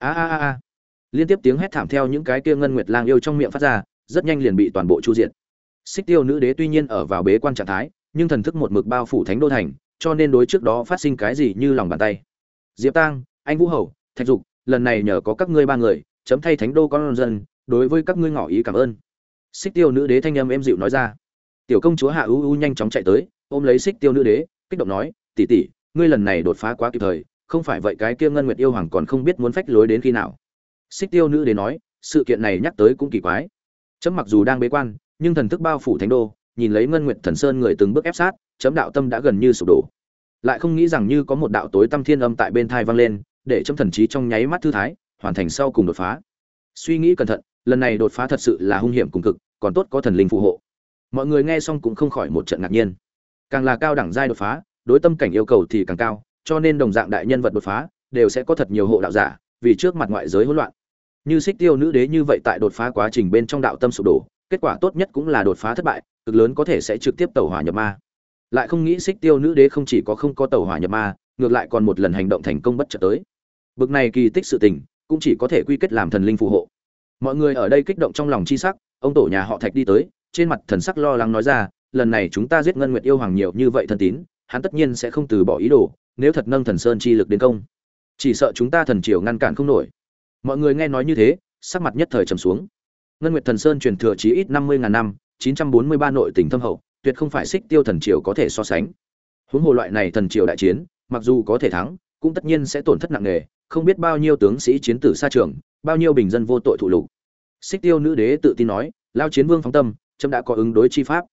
a a a a. Liên tiếp tiếng hét thảm theo những cái kia ngân nguyệt lang yêu trong miệng phát ra, rất nhanh liền bị toàn bộ chu diệt. Xích tiêu nữ đế tuy nhiên ở vào bế quan trạng thái, nhưng thần thức một mực bao phủ thánh đô thành, cho nên đối trước đó phát sinh cái gì như lòng bàn tay. Diệp tang, anh vũ hầu, thạch dục, lần này nhờ có các ngươi ba người, chấm thay thánh đô con dân, đối với các ngươi ngỏ ý cảm ơn. Xích tiêu nữ đế thanh âm êm dịu nói ra. Tiểu công chúa hạ u u nhanh chóng chạy tới, ôm lấy xích tiêu nữ đế, kích động nói, tỷ tỷ, ngươi lần này đột phá quá kịp thời không phải vậy cái kia ngân nguyệt yêu hoàng còn không biết muốn phách lối đến khi nào. Xích tiêu nữ đến nói, sự kiện này nhắc tới cũng kỳ quái. Chấm mặc dù đang bế quan, nhưng thần thức bao phủ thánh đô, nhìn lấy ngân nguyệt thần sơn người từng bước ép sát, chấm đạo tâm đã gần như sụp đổ. Lại không nghĩ rằng như có một đạo tối tâm thiên âm tại bên thai vang lên, để chấm thần trí trong nháy mắt thư thái, hoàn thành sau cùng đột phá. Suy nghĩ cẩn thận, lần này đột phá thật sự là hung hiểm cùng cực, còn tốt có thần linh phù hộ. Mọi người nghe xong cũng không khỏi một trận ngạc nhiên. Càng là cao đẳng giai đột phá, đối tâm cảnh yêu cầu thì càng cao cho nên đồng dạng đại nhân vật đột phá, đều sẽ có thật nhiều hộ đạo giả, vì trước mặt ngoại giới hỗn loạn. Như xích tiêu nữ đế như vậy tại đột phá quá trình bên trong đạo tâm sụp đổ, kết quả tốt nhất cũng là đột phá thất bại, cực lớn có thể sẽ trực tiếp tẩu hỏa nhập ma. Lại không nghĩ xích tiêu nữ đế không chỉ có không có tẩu hỏa nhập ma, ngược lại còn một lần hành động thành công bất chợt tới. Bực này kỳ tích sự tình, cũng chỉ có thể quy kết làm thần linh phù hộ. Mọi người ở đây kích động trong lòng chi sắc, ông tổ nhà họ thạch đi tới, trên mặt thần sắc lo lắng nói ra, lần này chúng ta giết ngân nguyệt yêu hoàng nhiều như vậy thân tín, hắn tất nhiên sẽ không từ bỏ ý đồ nếu thật nâng thần sơn chi lực đến công, chỉ sợ chúng ta thần triều ngăn cản không nổi. Mọi người nghe nói như thế, sắc mặt nhất thời trầm xuống. Ngân nguyệt thần sơn truyền thừa chí ít năm mươi ngàn năm, chín trăm bốn mươi ba nội tỉnh thâm hậu, tuyệt không phải xích tiêu thần triều có thể so sánh. Huống hồ loại này thần triều đại chiến, mặc dù có thể thắng, cũng tất nhiên sẽ tổn thất nặng nề, không biết bao nhiêu tướng sĩ chiến tử xa trường, bao nhiêu bình dân vô tội thụ lục. Xích tiêu nữ đế tự tin nói, lao chiến vương phóng tâm trâm đã có ứng đối chi pháp.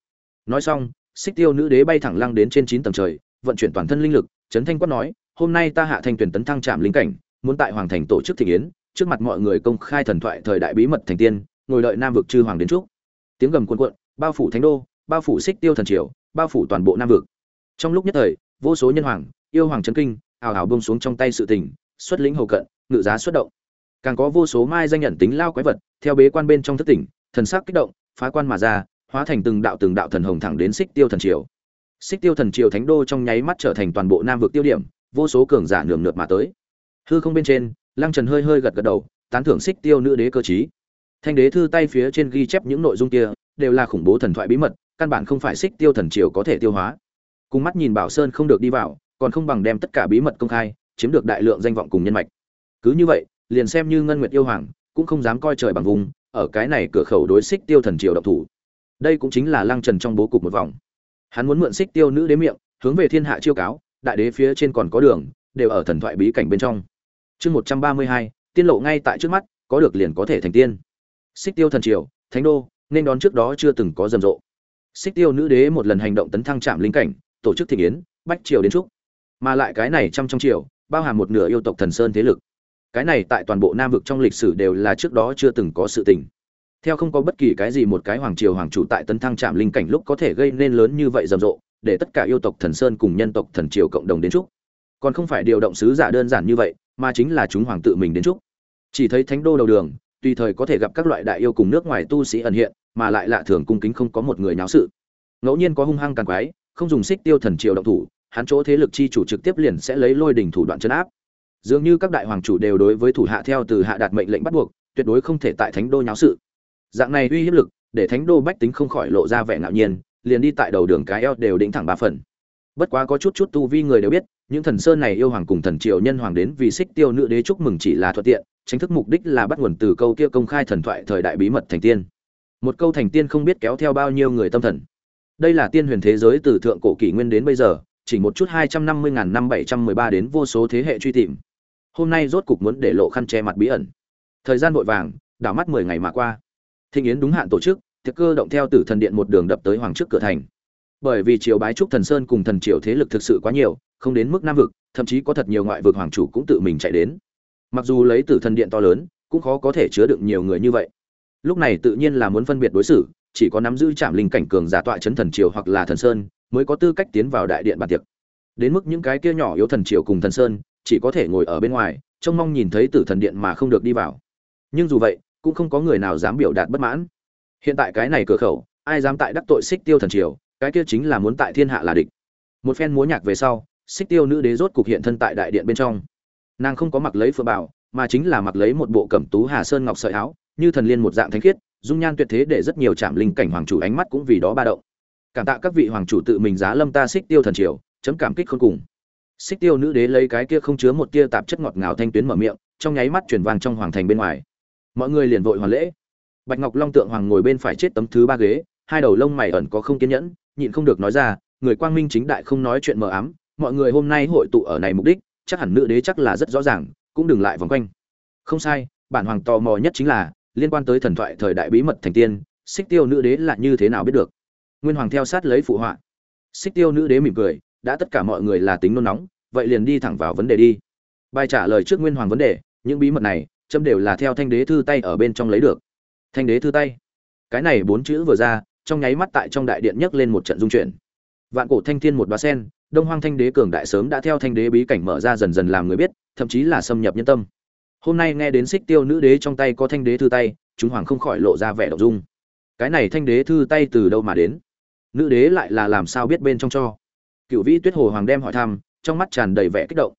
Nói xong, xích tiêu nữ đế bay thẳng lăng đến trên chín tầng trời vận chuyển toàn thân linh lực, trấn thanh quát nói, hôm nay ta hạ thành tuyển tấn thăng trạm linh cảnh, muốn tại hoàng thành tổ chức thị yến trước mặt mọi người công khai thần thoại thời đại bí mật thành tiên, ngồi đợi nam vực chư hoàng đến trúc tiếng gầm cuộn cuộn, bao phủ thánh đô, bao phủ xích tiêu thần triều, bao phủ toàn bộ nam vực. Trong lúc nhất thời, vô số nhân hoàng, yêu hoàng trấn kinh hào hào bông xuống trong tay sự tình, xuất lĩnh hầu cận, ngự giá xuất động. Càng có vô số mai danh nhận tính lao quái vật, theo bế quan bên trong thất tỉnh, thần sắc kích động, phá quan mà ra, hóa thành từng đạo từng đạo thần hồng thẳng đến xích tiêu thần triều xích tiêu thần triều thánh đô trong nháy mắt trở thành toàn bộ nam vực tiêu điểm, vô số cường giả nườm nượp mà tới. Hư không bên trên, lăng trần hơi hơi gật gật đầu, tán thưởng xích tiêu nữ đế cơ chí thanh đế thư tay phía trên ghi chép những nội dung kia, đều là khủng bố thần thoại bí mật, căn bản không phải xích tiêu thần triều có thể tiêu hóa. Cùng mắt nhìn bảo sơn không được đi vào, còn không bằng đem tất cả bí mật công khai, chiếm được đại lượng danh vọng cùng nhân mạch. Cứ như vậy, liền xem như ngân nguyệt yêu hoàng, cũng không dám coi trời bằng vùng, ở cái này cửa khẩu đối xích tiêu thần triều độc thủ. Đây cũng chính là lăng trần trong bố cục một vòng hắn muốn mượn xích tiêu nữ đế miệng, hướng về thiên hạ chiêu cáo, đại đế phía trên còn có đường, đều ở thần thoại bí cảnh bên trong. Chương một trăm ba mươi hai, tiên lộ ngay tại trước mắt, có được liền có thể thành tiên. Xích tiêu thần triều, thánh đô, nên đón trước đó chưa từng có rầm rộ. Xích tiêu nữ đế một lần hành động tấn thăng trạm linh cảnh, tổ chức thị yến, bách triều đến trúc. Mà lại cái này trăm trong triều, bao hàm một nửa yêu tộc thần sơn thế lực. Cái này tại toàn bộ nam vực trong lịch sử đều là trước đó chưa từng có sự tình theo không có bất kỳ cái gì một cái hoàng triều hoàng chủ tại tấn thăng trạm linh cảnh lúc có thể gây nên lớn như vậy rầm rộ, để tất cả yêu tộc thần sơn cùng nhân tộc thần triều cộng đồng đến chúc. Còn không phải điều động sứ giả đơn giản như vậy, mà chính là chúng hoàng tự mình đến chúc. Chỉ thấy thánh đô đầu đường, tùy thời có thể gặp các loại đại yêu cùng nước ngoài tu sĩ ẩn hiện, mà lại lạ thường cung kính không có một người nháo sự. Ngẫu nhiên có hung hăng càng quái, không dùng xích tiêu thần triều động thủ, hắn chỗ thế lực chi chủ trực tiếp liền sẽ lấy lôi đỉnh thủ đoạn chấn áp. Dường như các đại hoàng chủ đều đối với thủ hạ theo từ hạ đạt mệnh lệnh bắt buộc, tuyệt đối không thể tại thánh đô nháo sự dạng này uy hiếp lực, để thánh đô bách tính không khỏi lộ ra vẻ ngạo nhiên, liền đi tại đầu đường cái eo đều đỉnh thẳng ba phần. Bất quá có chút chút tu vi người đều biết, những thần sơn này yêu hoàng cùng thần triều nhân hoàng đến vì xích tiêu nữ đế chúc mừng chỉ là thuận tiện, chính thức mục đích là bắt nguồn từ câu kia công khai thần thoại thời đại bí mật thành tiên. Một câu thành tiên không biết kéo theo bao nhiêu người tâm thần. Đây là tiên huyền thế giới từ thượng cổ kỷ nguyên đến bây giờ, chỉ một chút hai trăm năm mươi ngàn năm bảy trăm mười ba đến vô số thế hệ truy tìm. Hôm nay rốt cục muốn để lộ khăn che mặt bí ẩn. Thời gian vội vàng, đảo mắt mười ngày mà qua thịnh yến đúng hạn tổ chức tiệc cơ động theo tử thần điện một đường đập tới hoàng trước cửa thành. Bởi vì triều bái trúc thần sơn cùng thần triều thế lực thực sự quá nhiều, không đến mức nam vực, thậm chí có thật nhiều ngoại vực hoàng chủ cũng tự mình chạy đến. Mặc dù lấy tử thần điện to lớn, cũng khó có thể chứa đựng nhiều người như vậy. Lúc này tự nhiên là muốn phân biệt đối xử, chỉ có nắm giữ trạm linh cảnh cường giả tọa chấn thần triều hoặc là thần sơn, mới có tư cách tiến vào đại điện bàn tiệc. Đến mức những cái kia nhỏ yếu thần triều cùng thần sơn, chỉ có thể ngồi ở bên ngoài, trông mong nhìn thấy tử thần điện mà không được đi vào. Nhưng dù vậy cũng không có người nào dám biểu đạt bất mãn. Hiện tại cái này cửa khẩu, ai dám tại đắc tội xích tiêu thần triều, cái kia chính là muốn tại thiên hạ là địch. Một phen múa nhạc về sau, xích tiêu nữ đế rốt cục hiện thân tại đại điện bên trong. Nàng không có mặc lấy phượng bảo mà chính là mặc lấy một bộ cẩm tú hà sơn ngọc sợi áo, như thần liên một dạng thánh khiết, dung nhan tuyệt thế để rất nhiều trạm linh cảnh hoàng chủ ánh mắt cũng vì đó ba động. Cảm tạ các vị hoàng chủ tự mình giá lâm ta xích tiêu thần triều, chấm cảm kích khôn cùng. Xích tiêu nữ đế lấy cái kia không chứa một tia tạp chất ngọt ngào thanh tuyến mở miệng, trong nháy mắt chuyển vàng trong hoàng thành bên ngoài mọi người liền vội hoàn lễ. Bạch ngọc long tượng hoàng ngồi bên phải chết tấm thứ ba ghế, hai đầu lông mày ẩn có không kiên nhẫn, nhịn không được nói ra, người quang minh chính đại không nói chuyện mờ ám, mọi người hôm nay hội tụ ở này mục đích, chắc hẳn nữ đế chắc là rất rõ ràng, cũng đừng lại vòng quanh. Không sai, bản hoàng tò mò nhất chính là, liên quan tới thần thoại thời đại bí mật thành tiên, xích tiêu nữ đế là như thế nào biết được? Nguyên hoàng theo sát lấy phụ họa. Xích tiêu nữ đế mỉm cười, đã tất cả mọi người là tính nôn nóng, vậy liền đi thẳng vào vấn đề đi. Bài trả lời trước nguyên hoàng vấn đề, những bí mật này châm đều là theo thanh đế thư tay ở bên trong lấy được. Thanh đế thư tay. Cái này bốn chữ vừa ra, trong nháy mắt tại trong đại điện nhấc lên một trận dung chuyển. Vạn cổ thanh thiên một đoá sen, đông hoang thanh đế cường đại sớm đã theo thanh đế bí cảnh mở ra dần dần làm người biết, thậm chí là xâm nhập nhân tâm. Hôm nay nghe đến xích tiêu nữ đế trong tay có thanh đế thư tay, chúng hoàng không khỏi lộ ra vẻ động dung. Cái này thanh đế thư tay từ đâu mà đến? Nữ đế lại là làm sao biết bên trong cho? Cựu vĩ tuyết hồ hoàng đem hỏi thăm, trong mắt tràn đầy vẻ kích động.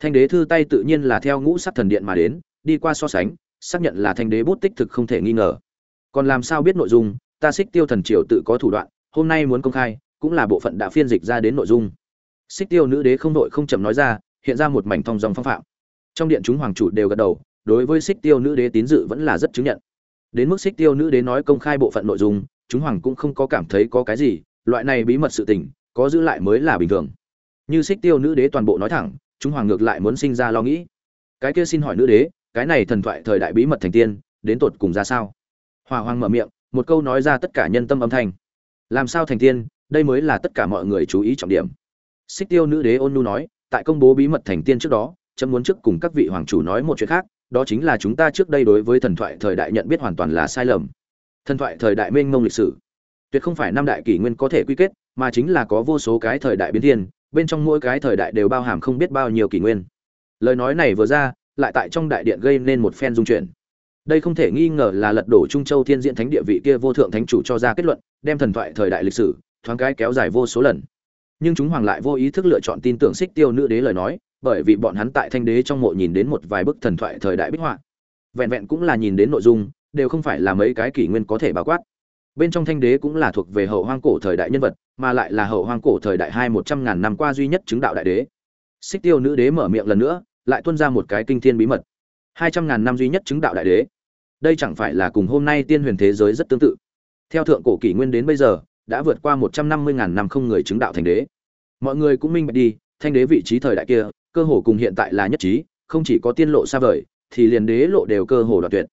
Thanh đế thư tay tự nhiên là theo ngũ sắc thần điện mà đến đi qua so sánh, xác nhận là thanh đế bút tích thực không thể nghi ngờ. Còn làm sao biết nội dung, ta xích tiêu thần triều tự có thủ đoạn, hôm nay muốn công khai, cũng là bộ phận đã phiên dịch ra đến nội dung. Xích tiêu nữ đế không đội không chậm nói ra, hiện ra một mảnh thong dòng phong phạm. Trong điện chúng hoàng chủ đều gật đầu, đối với xích tiêu nữ đế tín dự vẫn là rất chứng nhận. Đến mức xích tiêu nữ đế nói công khai bộ phận nội dung, chúng hoàng cũng không có cảm thấy có cái gì, loại này bí mật sự tình, có giữ lại mới là bình thường. Như xích tiêu nữ đế toàn bộ nói thẳng, chúng hoàng ngược lại muốn sinh ra lo nghĩ. Cái kia xin hỏi nữ đế cái này thần thoại thời đại bí mật thành tiên, đến tột cùng ra sao? Hòa hoang mở miệng, một câu nói ra tất cả nhân tâm âm thanh. Làm sao thành tiên? Đây mới là tất cả mọi người chú ý trọng điểm. Xích tiêu nữ đế ôn nu nói, tại công bố bí mật thành tiên trước đó, chấm muốn trước cùng các vị hoàng chủ nói một chuyện khác, đó chính là chúng ta trước đây đối với thần thoại thời đại nhận biết hoàn toàn là sai lầm. Thần thoại thời đại mênh mông lịch sử. Tuyệt không phải năm đại kỷ nguyên có thể quy kết, mà chính là có vô số cái thời đại biến thiên, bên trong mỗi cái thời đại đều bao hàm không biết bao nhiêu kỷ nguyên. Lời nói này vừa ra lại tại trong đại điện gây nên một phen dung chuyển. Đây không thể nghi ngờ là lật đổ trung châu thiên diện thánh địa vị kia vô thượng thánh chủ cho ra kết luận, đem thần thoại thời đại lịch sử, thoáng cái kéo dài vô số lần. Nhưng chúng hoàng lại vô ý thức lựa chọn tin tưởng xích tiêu nữ đế lời nói, bởi vì bọn hắn tại thanh đế trong mộ nhìn đến một vài bức thần thoại thời đại bích họa. Vẹn vẹn cũng là nhìn đến nội dung, đều không phải là mấy cái kỷ nguyên có thể bao quát. Bên trong thanh đế cũng là thuộc về hậu hoang cổ thời đại nhân vật, mà lại là hậu hoang cổ thời đại hai một trăm ngàn năm qua duy nhất chứng đạo đại đế. Xích tiêu nữ đế mở miệng lần nữa lại tuân ra một cái kinh thiên bí mật. Hai trăm ngàn năm duy nhất chứng đạo đại đế. Đây chẳng phải là cùng hôm nay tiên huyền thế giới rất tương tự. Theo thượng cổ kỷ nguyên đến bây giờ, đã vượt qua một trăm năm mươi ngàn năm không người chứng đạo thành đế. Mọi người cũng minh bạch đi, thanh đế vị trí thời đại kia, cơ hồ cùng hiện tại là nhất trí, không chỉ có tiên lộ xa vời, thì liền đế lộ đều cơ hồ đoạt tuyệt.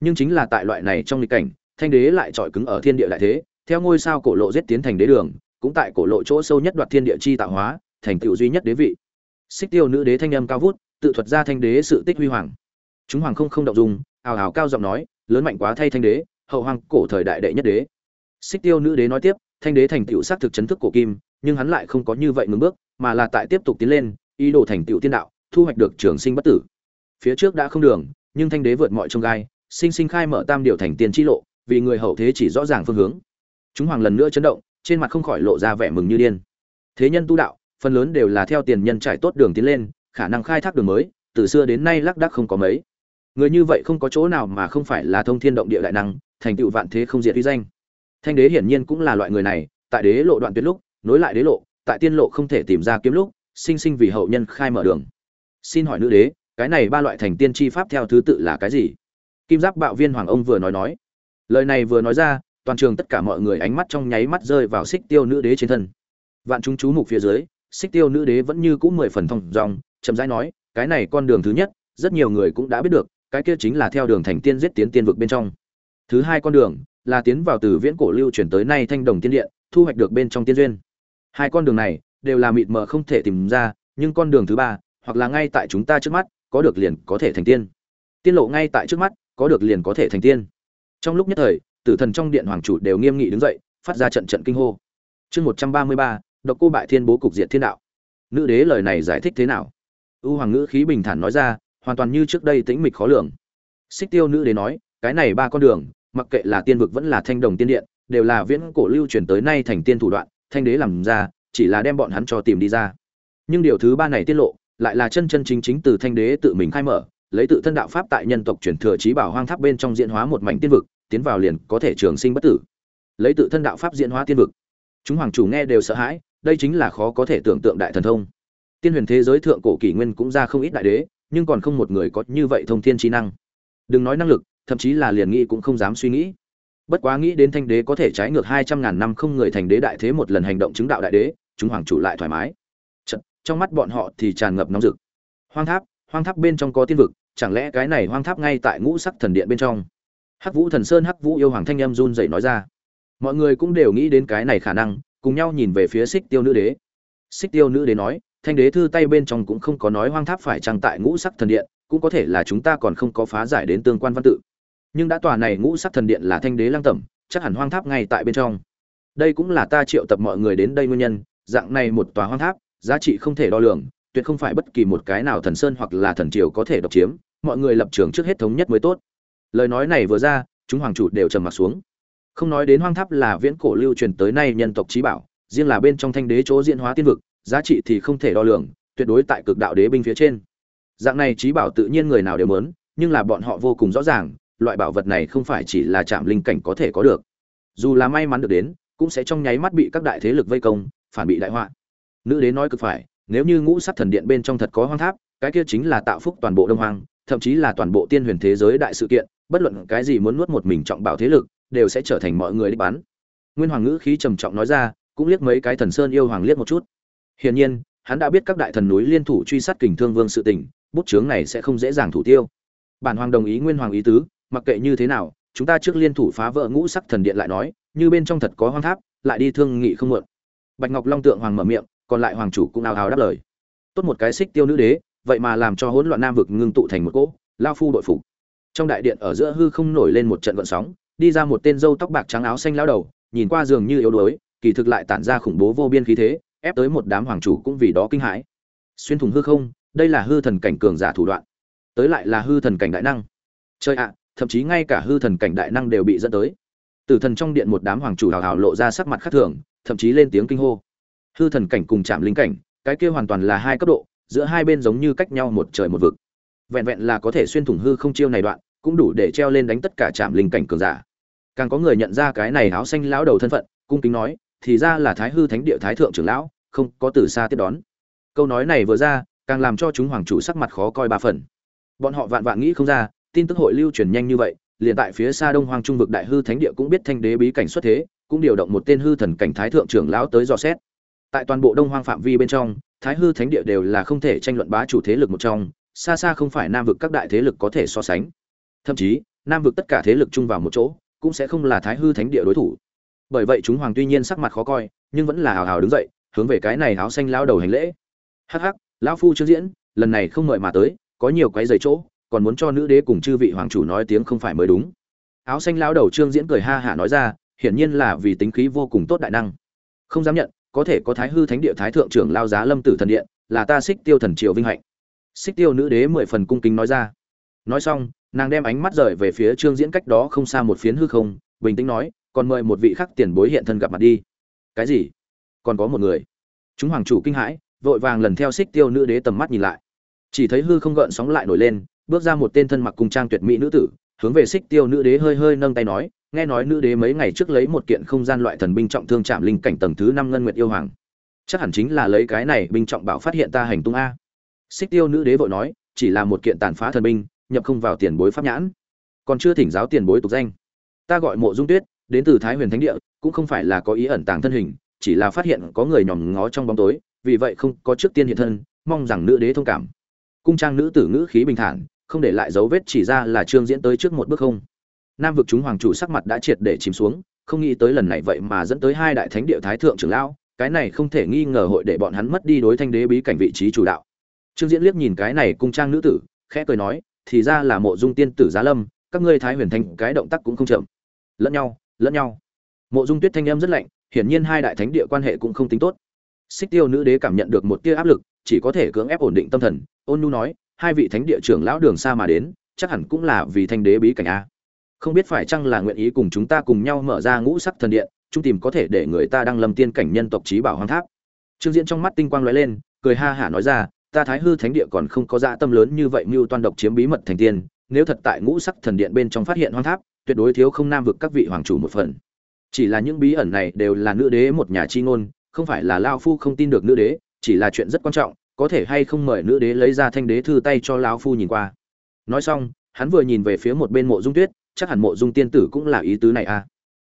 Nhưng chính là tại loại này trong lịch cảnh, thanh đế lại trọi cứng ở thiên địa đại thế, theo ngôi sao cổ lộ giết tiến thành đế đường, cũng tại cổ lộ chỗ sâu nhất đoạt thiên địa chi tạo hóa, thành tựu duy nhất đế vị. Xích tiêu nữ đế thanh âm cao vút tự thuật ra thanh đế sự tích huy hoàng. Chúng hoàng không không động dung, ào ào cao giọng nói, lớn mạnh quá thay thanh đế, hậu hoàng cổ thời đại đệ nhất đế. Xích tiêu nữ đế nói tiếp, thanh đế thành tựu xác thực chấn thức cổ kim, nhưng hắn lại không có như vậy ngừng bước, mà là tại tiếp tục tiến lên, ý đồ thành tựu tiên đạo, thu hoạch được trường sinh bất tử. Phía trước đã không đường, nhưng thanh đế vượt mọi trông gai, sinh sinh khai mở tam điều thành tiền chi lộ, vì người hậu thế chỉ rõ ràng phương hướng. Chúng hoàng lần nữa chấn động, trên mặt không khỏi lộ ra vẻ mừng như điên. Thế nhân tu đạo, phần lớn đều là theo tiền nhân trải tốt đường tiến lên khả năng khai thác đường mới, từ xưa đến nay lác đác không có mấy. Người như vậy không có chỗ nào mà không phải là thông thiên động địa đại năng, thành tựu vạn thế không diệt uy danh. Thanh đế hiển nhiên cũng là loại người này, tại đế lộ đoạn tuyệt lúc, nối lại đế lộ, tại tiên lộ không thể tìm ra kiếm lúc, sinh sinh vì hậu nhân khai mở đường. Xin hỏi nữ đế, cái này ba loại thành tiên chi pháp theo thứ tự là cái gì? Kim giáp bạo viên hoàng ông vừa nói nói. Lời này vừa nói ra, toàn trường tất cả mọi người ánh mắt trong nháy mắt rơi vào xích tiêu nữ đế trên thân. Vạn chúng chú mục phía dưới, xích tiêu nữ đế vẫn như cũ mười phần thông dòng chậm rãi nói, cái này con đường thứ nhất, rất nhiều người cũng đã biết được, cái kia chính là theo đường thành tiên giết tiến tiên vực bên trong. Thứ hai con đường, là tiến vào từ viễn cổ lưu chuyển tới nay thanh đồng tiên điện, thu hoạch được bên trong tiên duyên. Hai con đường này, đều là mịt mờ không thể tìm ra, nhưng con đường thứ ba, hoặc là ngay tại chúng ta trước mắt, có được liền có thể thành tiên. Tiên lộ ngay tại trước mắt, có được liền có thể thành tiên. Trong lúc nhất thời, tử thần trong điện hoàng chủ đều nghiêm nghị đứng dậy, phát ra trận trận kinh hô. Chương một trăm ba mươi ba, độc cô bại thiên bố cục diệt thiên đạo. Nữ đế lời này giải thích thế nào? U hoàng ngữ khí bình thản nói ra, hoàn toàn như trước đây tĩnh mịch khó lường. Xích tiêu nữ đế nói, cái này ba con đường, mặc kệ là tiên vực vẫn là thanh đồng tiên điện, đều là viễn cổ lưu truyền tới nay thành tiên thủ đoạn, thanh đế làm ra, chỉ là đem bọn hắn cho tìm đi ra. Nhưng điều thứ ba này tiết lộ, lại là chân chân chính chính từ thanh đế tự mình khai mở, lấy tự thân đạo pháp tại nhân tộc truyền thừa trí bảo hoang tháp bên trong diễn hóa một mảnh tiên vực, tiến vào liền có thể trường sinh bất tử. Lấy tự thân đạo pháp diễn hóa tiên vực. Chúng hoàng chủ nghe đều sợ hãi, đây chính là khó có thể tưởng tượng đại thần thông tiên huyền thế giới thượng cổ kỷ nguyên cũng ra không ít đại đế nhưng còn không một người có như vậy thông thiên trí năng. Đừng nói năng lực thậm chí là liền nghĩ cũng không dám suy nghĩ. Bất quá nghĩ đến thanh đế có thể trái ngược hai trăm ngàn năm không người thành đế đại thế một lần hành động chứng đạo đại đế chúng hoàng chủ lại thoải mái. Chật, trong mắt bọn họ thì tràn ngập nóng rực. Hoang tháp hoang tháp bên trong có tiên vực chẳng lẽ cái này hoang tháp ngay tại ngũ sắc thần điện bên trong? Hắc vũ thần sơn hắc vũ yêu hoàng thanh em run dậy nói ra. Mọi người cũng đều nghĩ đến cái này khả năng cùng nhau nhìn về phía xích tiêu nữ đế. Xích tiêu nữ đế nói thanh đế thư tay bên trong cũng không có nói hoang tháp phải trang tại ngũ sắc thần điện, cũng có thể là chúng ta còn không có phá giải đến tương quan văn tự. Nhưng đã tòa này ngũ sắc thần điện là thanh đế lăng tẩm, chắc hẳn hoang tháp ngay tại bên trong. Đây cũng là ta triệu tập mọi người đến đây nguyên nhân, dạng này một tòa hoang tháp, giá trị không thể đo lường, tuyệt không phải bất kỳ một cái nào thần sơn hoặc là thần triều có thể độc chiếm, mọi người lập trường trước hết thống nhất mới tốt. Lời nói này vừa ra, chúng hoàng chủ đều trầm mặt xuống. Không nói đến hoang tháp là viễn cổ lưu truyền tới nay nhân tộc trí bảo, riêng là bên trong thanh đế chỗ diễn hóa tiên vực giá trị thì không thể đo lường, tuyệt đối tại cực đạo đế binh phía trên. Dạng này trí bảo tự nhiên người nào đều muốn, nhưng là bọn họ vô cùng rõ ràng, loại bảo vật này không phải chỉ là chạm linh cảnh có thể có được. Dù là may mắn được đến, cũng sẽ trong nháy mắt bị các đại thế lực vây công, phản bị đại họa. Nữ đế nói cực phải, nếu như ngũ sát thần điện bên trong thật có hoang tháp, cái kia chính là tạo phúc toàn bộ đông hoang, thậm chí là toàn bộ tiên huyền thế giới đại sự kiện, bất luận cái gì muốn nuốt một mình trọng bảo thế lực, đều sẽ trở thành mọi người đi bán. nguyên hoàng ngữ khí trầm trọng nói ra, cũng liếc mấy cái thần sơn yêu hoàng liếc một chút hiển nhiên, hắn đã biết các đại thần núi liên thủ truy sát kình thương vương sự tình, bút chướng này sẽ không dễ dàng thủ tiêu. Bản hoàng đồng ý nguyên hoàng ý tứ, mặc kệ như thế nào, chúng ta trước liên thủ phá vỡ ngũ sắc thần điện lại nói, như bên trong thật có hoang tháp, lại đi thương nghị không muộn bạch ngọc long tượng hoàng mở miệng, còn lại hoàng chủ cũng ào ào đáp lời. Tốt một cái xích tiêu nữ đế, vậy mà làm cho hỗn loạn nam vực ngưng tụ thành một cỗ, lao phu đội phục. Trong đại điện ở giữa hư không nổi lên một trận gợn sóng, đi ra một tên dâu tóc bạc trắng áo xanh lão đầu, nhìn qua giường như yếu đuối, kỳ thực lại tản ra khủng bố vô biên khí thế ép tới một đám hoàng chủ cũng vì đó kinh hãi. Xuyên thủng hư không, đây là hư thần cảnh cường giả thủ đoạn. Tới lại là hư thần cảnh đại năng. Chơi ạ, thậm chí ngay cả hư thần cảnh đại năng đều bị dẫn tới. Tử thần trong điện một đám hoàng chủ hào hào lộ ra sắc mặt khác thường, thậm chí lên tiếng kinh hô. Hư thần cảnh cùng chạm linh cảnh, cái kia hoàn toàn là hai cấp độ, giữa hai bên giống như cách nhau một trời một vực. Vẹn vẹn là có thể xuyên thủng hư không chiêu này đoạn, cũng đủ để treo lên đánh tất cả chạm linh cảnh cường giả. Càng có người nhận ra cái này áo xanh lão đầu thân phận, cung kính nói thì ra là thái hư thánh địa thái thượng trưởng lão, không có từ xa tiếp đón. Câu nói này vừa ra, càng làm cho chúng hoàng chủ sắc mặt khó coi ba phần. Bọn họ vạn vạn nghĩ không ra, tin tức hội lưu truyền nhanh như vậy, liền tại phía xa đông hoang trung vực đại hư thánh địa cũng biết thanh đế bí cảnh xuất thế, cũng điều động một tên hư thần cảnh thái thượng trưởng lão tới dò xét. Tại toàn bộ đông hoang phạm vi bên trong, thái hư thánh địa đều là không thể tranh luận bá chủ thế lực một trong, xa xa không phải nam vực các đại thế lực có thể so sánh. Thậm chí, nam vực tất cả thế lực chung vào một chỗ, cũng sẽ không là thái hư thánh địa đối thủ bởi vậy chúng hoàng tuy nhiên sắc mặt khó coi, nhưng vẫn là hào hào đứng dậy, hướng về cái này áo xanh lao đầu hành lễ. Hắc hắc, lão phu chưa diễn, lần này không mời mà tới, có nhiều cái giày chỗ, còn muốn cho nữ đế cùng chư vị hoàng chủ nói tiếng không phải mới đúng. Áo xanh lao đầu trương diễn cười ha hả nói ra, hiển nhiên là vì tính khí vô cùng tốt đại năng. Không dám nhận, có thể có thái hư thánh địa thái thượng trưởng lao giá lâm tử thần điện, là ta xích tiêu thần triều vinh hạnh. Xích tiêu nữ đế mười phần cung kính nói ra. Nói xong, nàng đem ánh mắt rời về phía trương diễn cách đó không xa một phiến hư không, bình tĩnh nói còn mời một vị khắc tiền bối hiện thân gặp mặt đi. Cái gì? Còn có một người. Chúng hoàng chủ kinh hãi, vội vàng lần theo xích tiêu nữ đế tầm mắt nhìn lại. Chỉ thấy hư không gợn sóng lại nổi lên, bước ra một tên thân mặc cung trang tuyệt mỹ nữ tử, hướng về xích tiêu nữ đế hơi hơi nâng tay nói, nghe nói nữ đế mấy ngày trước lấy một kiện không gian loại thần binh trọng thương chạm linh cảnh tầng thứ năm ngân nguyệt yêu hoàng. Chắc hẳn chính là lấy cái này binh trọng bảo phát hiện ta hành tung a. Xích tiêu nữ đế vội nói, chỉ là một kiện tàn phá thần binh, nhập không vào tiền bối pháp nhãn. Còn chưa thỉnh giáo tiền bối tục danh. Ta gọi mộ dung tuyết đến từ thái huyền thánh địa, cũng không phải là có ý ẩn tàng thân hình, chỉ là phát hiện có người nhòm ngó trong bóng tối, vì vậy không có trước tiên hiện thân, mong rằng nữ đế thông cảm. Cung trang nữ tử ngữ khí bình thản, không để lại dấu vết chỉ ra là trương diễn tới trước một bước không. Nam vực chúng hoàng chủ sắc mặt đã triệt để chìm xuống, không nghĩ tới lần này vậy mà dẫn tới hai đại thánh địa thái thượng trưởng lão, cái này không thể nghi ngờ hội để bọn hắn mất đi đối thanh đế bí cảnh vị trí chủ đạo. Trương diễn liếc nhìn cái này cung trang nữ tử, khẽ cười nói, thì ra là mộ dung tiên tử giá lâm, các ngươi thái huyền thanh cái động tác cũng không chậm. Lẫn nhau lẫn nhau. Mộ dung tuyết thanh âm rất lạnh, hiển nhiên hai đại thánh địa quan hệ cũng không tính tốt. Xích tiêu nữ đế cảm nhận được một tia áp lực, chỉ có thể cưỡng ép ổn định tâm thần. Ôn nu nói, hai vị thánh địa trưởng lão đường xa mà đến, chắc hẳn cũng là vì thanh đế bí cảnh a. Không biết phải chăng là nguyện ý cùng chúng ta cùng nhau mở ra ngũ sắc thần điện, chung tìm có thể để người ta đăng lâm tiên cảnh nhân tộc trí bảo hoàng tháp. Trương diễn trong mắt tinh quang lóe lên, cười ha hả nói ra, ta thái hư thánh địa còn không có dạ tâm lớn như vậy mưu toan độc chiếm bí mật thành tiên, nếu thật tại ngũ sắc thần điện bên trong phát hiện hoang tháp tuyệt đối thiếu không nam vực các vị hoàng chủ một phần. Chỉ là những bí ẩn này đều là nữ đế một nhà chi ngôn, không phải là lao phu không tin được nữ đế, chỉ là chuyện rất quan trọng, có thể hay không mời nữ đế lấy ra thanh đế thư tay cho lão phu nhìn qua. Nói xong, hắn vừa nhìn về phía một bên mộ dung tuyết, chắc hẳn mộ dung tiên tử cũng là ý tứ này à.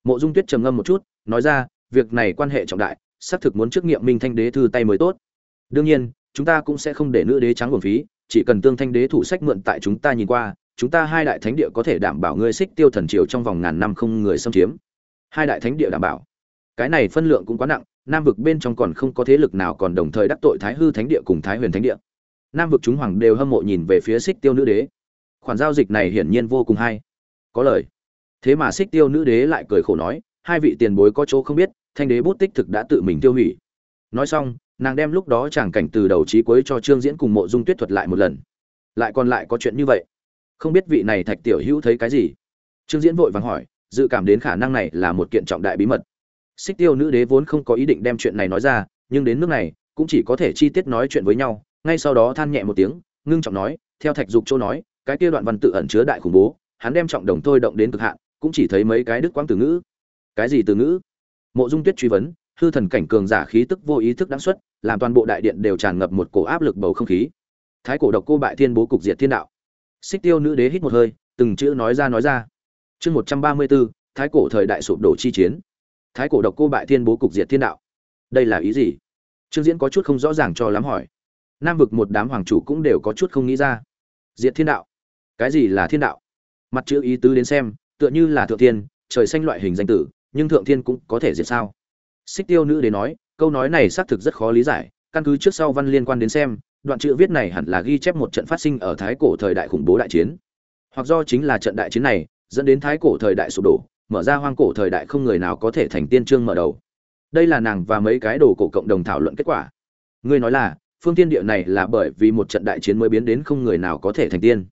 Mộ dung tuyết trầm ngâm một chút, nói ra, việc này quan hệ trọng đại, xác thực muốn trước nghiệm minh thanh đế thư tay mới tốt. Đương nhiên, chúng ta cũng sẽ không để nữ đế trắng uổng phí, chỉ cần tương thanh đế thủ sách mượn tại chúng ta nhìn qua chúng ta hai đại thánh địa có thể đảm bảo ngươi xích tiêu thần triều trong vòng ngàn năm không người xâm chiếm. Hai đại thánh địa đảm bảo. Cái này phân lượng cũng quá nặng, nam vực bên trong còn không có thế lực nào còn đồng thời đắc tội thái hư thánh địa cùng thái huyền thánh địa. Nam vực chúng hoàng đều hâm mộ nhìn về phía xích tiêu nữ đế. Khoản giao dịch này hiển nhiên vô cùng hay. Có lời. Thế mà xích tiêu nữ đế lại cười khổ nói, hai vị tiền bối có chỗ không biết, thanh đế bút tích thực đã tự mình tiêu hủy. Nói xong, nàng đem lúc đó chàng cảnh từ đầu trí cuối cho trương diễn cùng mộ dung tuyết thuật lại một lần. Lại còn lại có chuyện như vậy không biết vị này thạch tiểu hữu thấy cái gì? Trương diễn vội vàng hỏi, dự cảm đến khả năng này là một kiện trọng đại bí mật. Xích tiêu nữ đế vốn không có ý định đem chuyện này nói ra, nhưng đến nước này, cũng chỉ có thể chi tiết nói chuyện với nhau. Ngay sau đó than nhẹ một tiếng, ngưng trọng nói, theo thạch dục châu nói, cái kia đoạn văn tự ẩn chứa đại khủng bố, hắn đem trọng đồng thôi động đến cực hạn, cũng chỉ thấy mấy cái đức quang từ ngữ. Cái gì từ ngữ? Mộ dung tuyết truy vấn, hư thần cảnh cường giả khí tức vô ý thức đáng xuất, làm toàn bộ đại điện đều tràn ngập một cổ áp lực bầu không khí. Thái cổ độc cô bại thiên bố cục diệt thiên đạo xích tiêu nữ đế hít một hơi, từng chữ nói ra nói ra. Chương một trăm ba mươi bốn thái cổ thời đại sụp đổ chi chiến. Thái cổ độc cô bại thiên bố cục diệt thiên đạo. Đây là ý gì? Trương diễn có chút không rõ ràng cho lắm hỏi. Nam vực một đám hoàng chủ cũng đều có chút không nghĩ ra. Diệt thiên đạo? Cái gì là thiên đạo? Mặt chữ ý tứ đến xem, tựa như là thượng thiên, trời xanh loại hình danh tử, nhưng thượng thiên cũng có thể diệt sao? Xích tiêu nữ đế nói, câu nói này xác thực rất khó lý giải, căn cứ trước sau văn liên quan đến xem đoạn chữ viết này hẳn là ghi chép một trận phát sinh ở thái cổ thời đại khủng bố đại chiến. Hoặc do chính là trận đại chiến này, dẫn đến thái cổ thời đại sụp đổ, mở ra hoang cổ thời đại không người nào có thể thành tiên trương mở đầu. Đây là nàng và mấy cái đồ cổ cộng đồng thảo luận kết quả. Ngươi nói là, phương tiên địa này là bởi vì một trận đại chiến mới biến đến không người nào có thể thành tiên.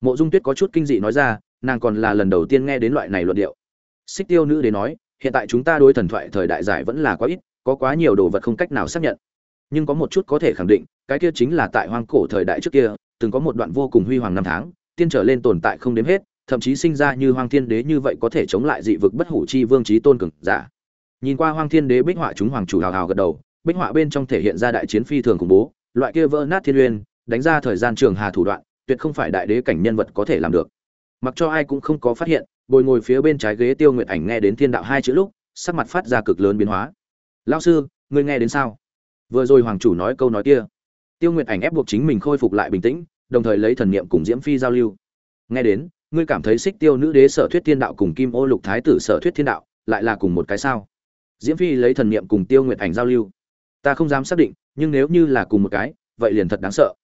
Mộ dung tuyết có chút kinh dị nói ra, nàng còn là lần đầu tiên nghe đến loại này luận điệu. Xích tiêu nữ đến nói, hiện tại chúng ta đối thần thoại thời đại giải vẫn là quá ít, có quá nhiều đồ vật không cách nào xác nhận nhưng có một chút có thể khẳng định, cái kia chính là tại hoang cổ thời đại trước kia, từng có một đoạn vô cùng huy hoàng năm tháng, tiên trở lên tồn tại không đếm hết, thậm chí sinh ra như hoang thiên đế như vậy có thể chống lại dị vực bất hủ chi vương trí tôn cường giả. Nhìn qua hoang thiên đế bích họa chúng hoàng chủ hào hào gật đầu, bích họa bên trong thể hiện ra đại chiến phi thường khủng bố, loại kia vỡ nát thiên uyên đánh ra thời gian trường hà thủ đoạn, tuyệt không phải đại đế cảnh nhân vật có thể làm được. Mặc cho ai cũng không có phát hiện, bồi ngồi phía bên trái ghế tiêu nguyệt ảnh nghe đến thiên đạo hai chữ lúc, sắc mặt phát ra cực lớn biến hóa. Lao sư, ngươi nghe đến sao? Vừa rồi hoàng chủ nói câu nói kia, tiêu nguyệt ảnh ép buộc chính mình khôi phục lại bình tĩnh, đồng thời lấy thần niệm cùng diễm phi giao lưu. Nghe đến, ngươi cảm thấy xích tiêu nữ đế sở thuyết thiên đạo cùng kim ô lục thái tử sở thuyết thiên đạo lại là cùng một cái sao? Diễm phi lấy thần niệm cùng tiêu nguyệt ảnh giao lưu. Ta không dám xác định, nhưng nếu như là cùng một cái, vậy liền thật đáng sợ.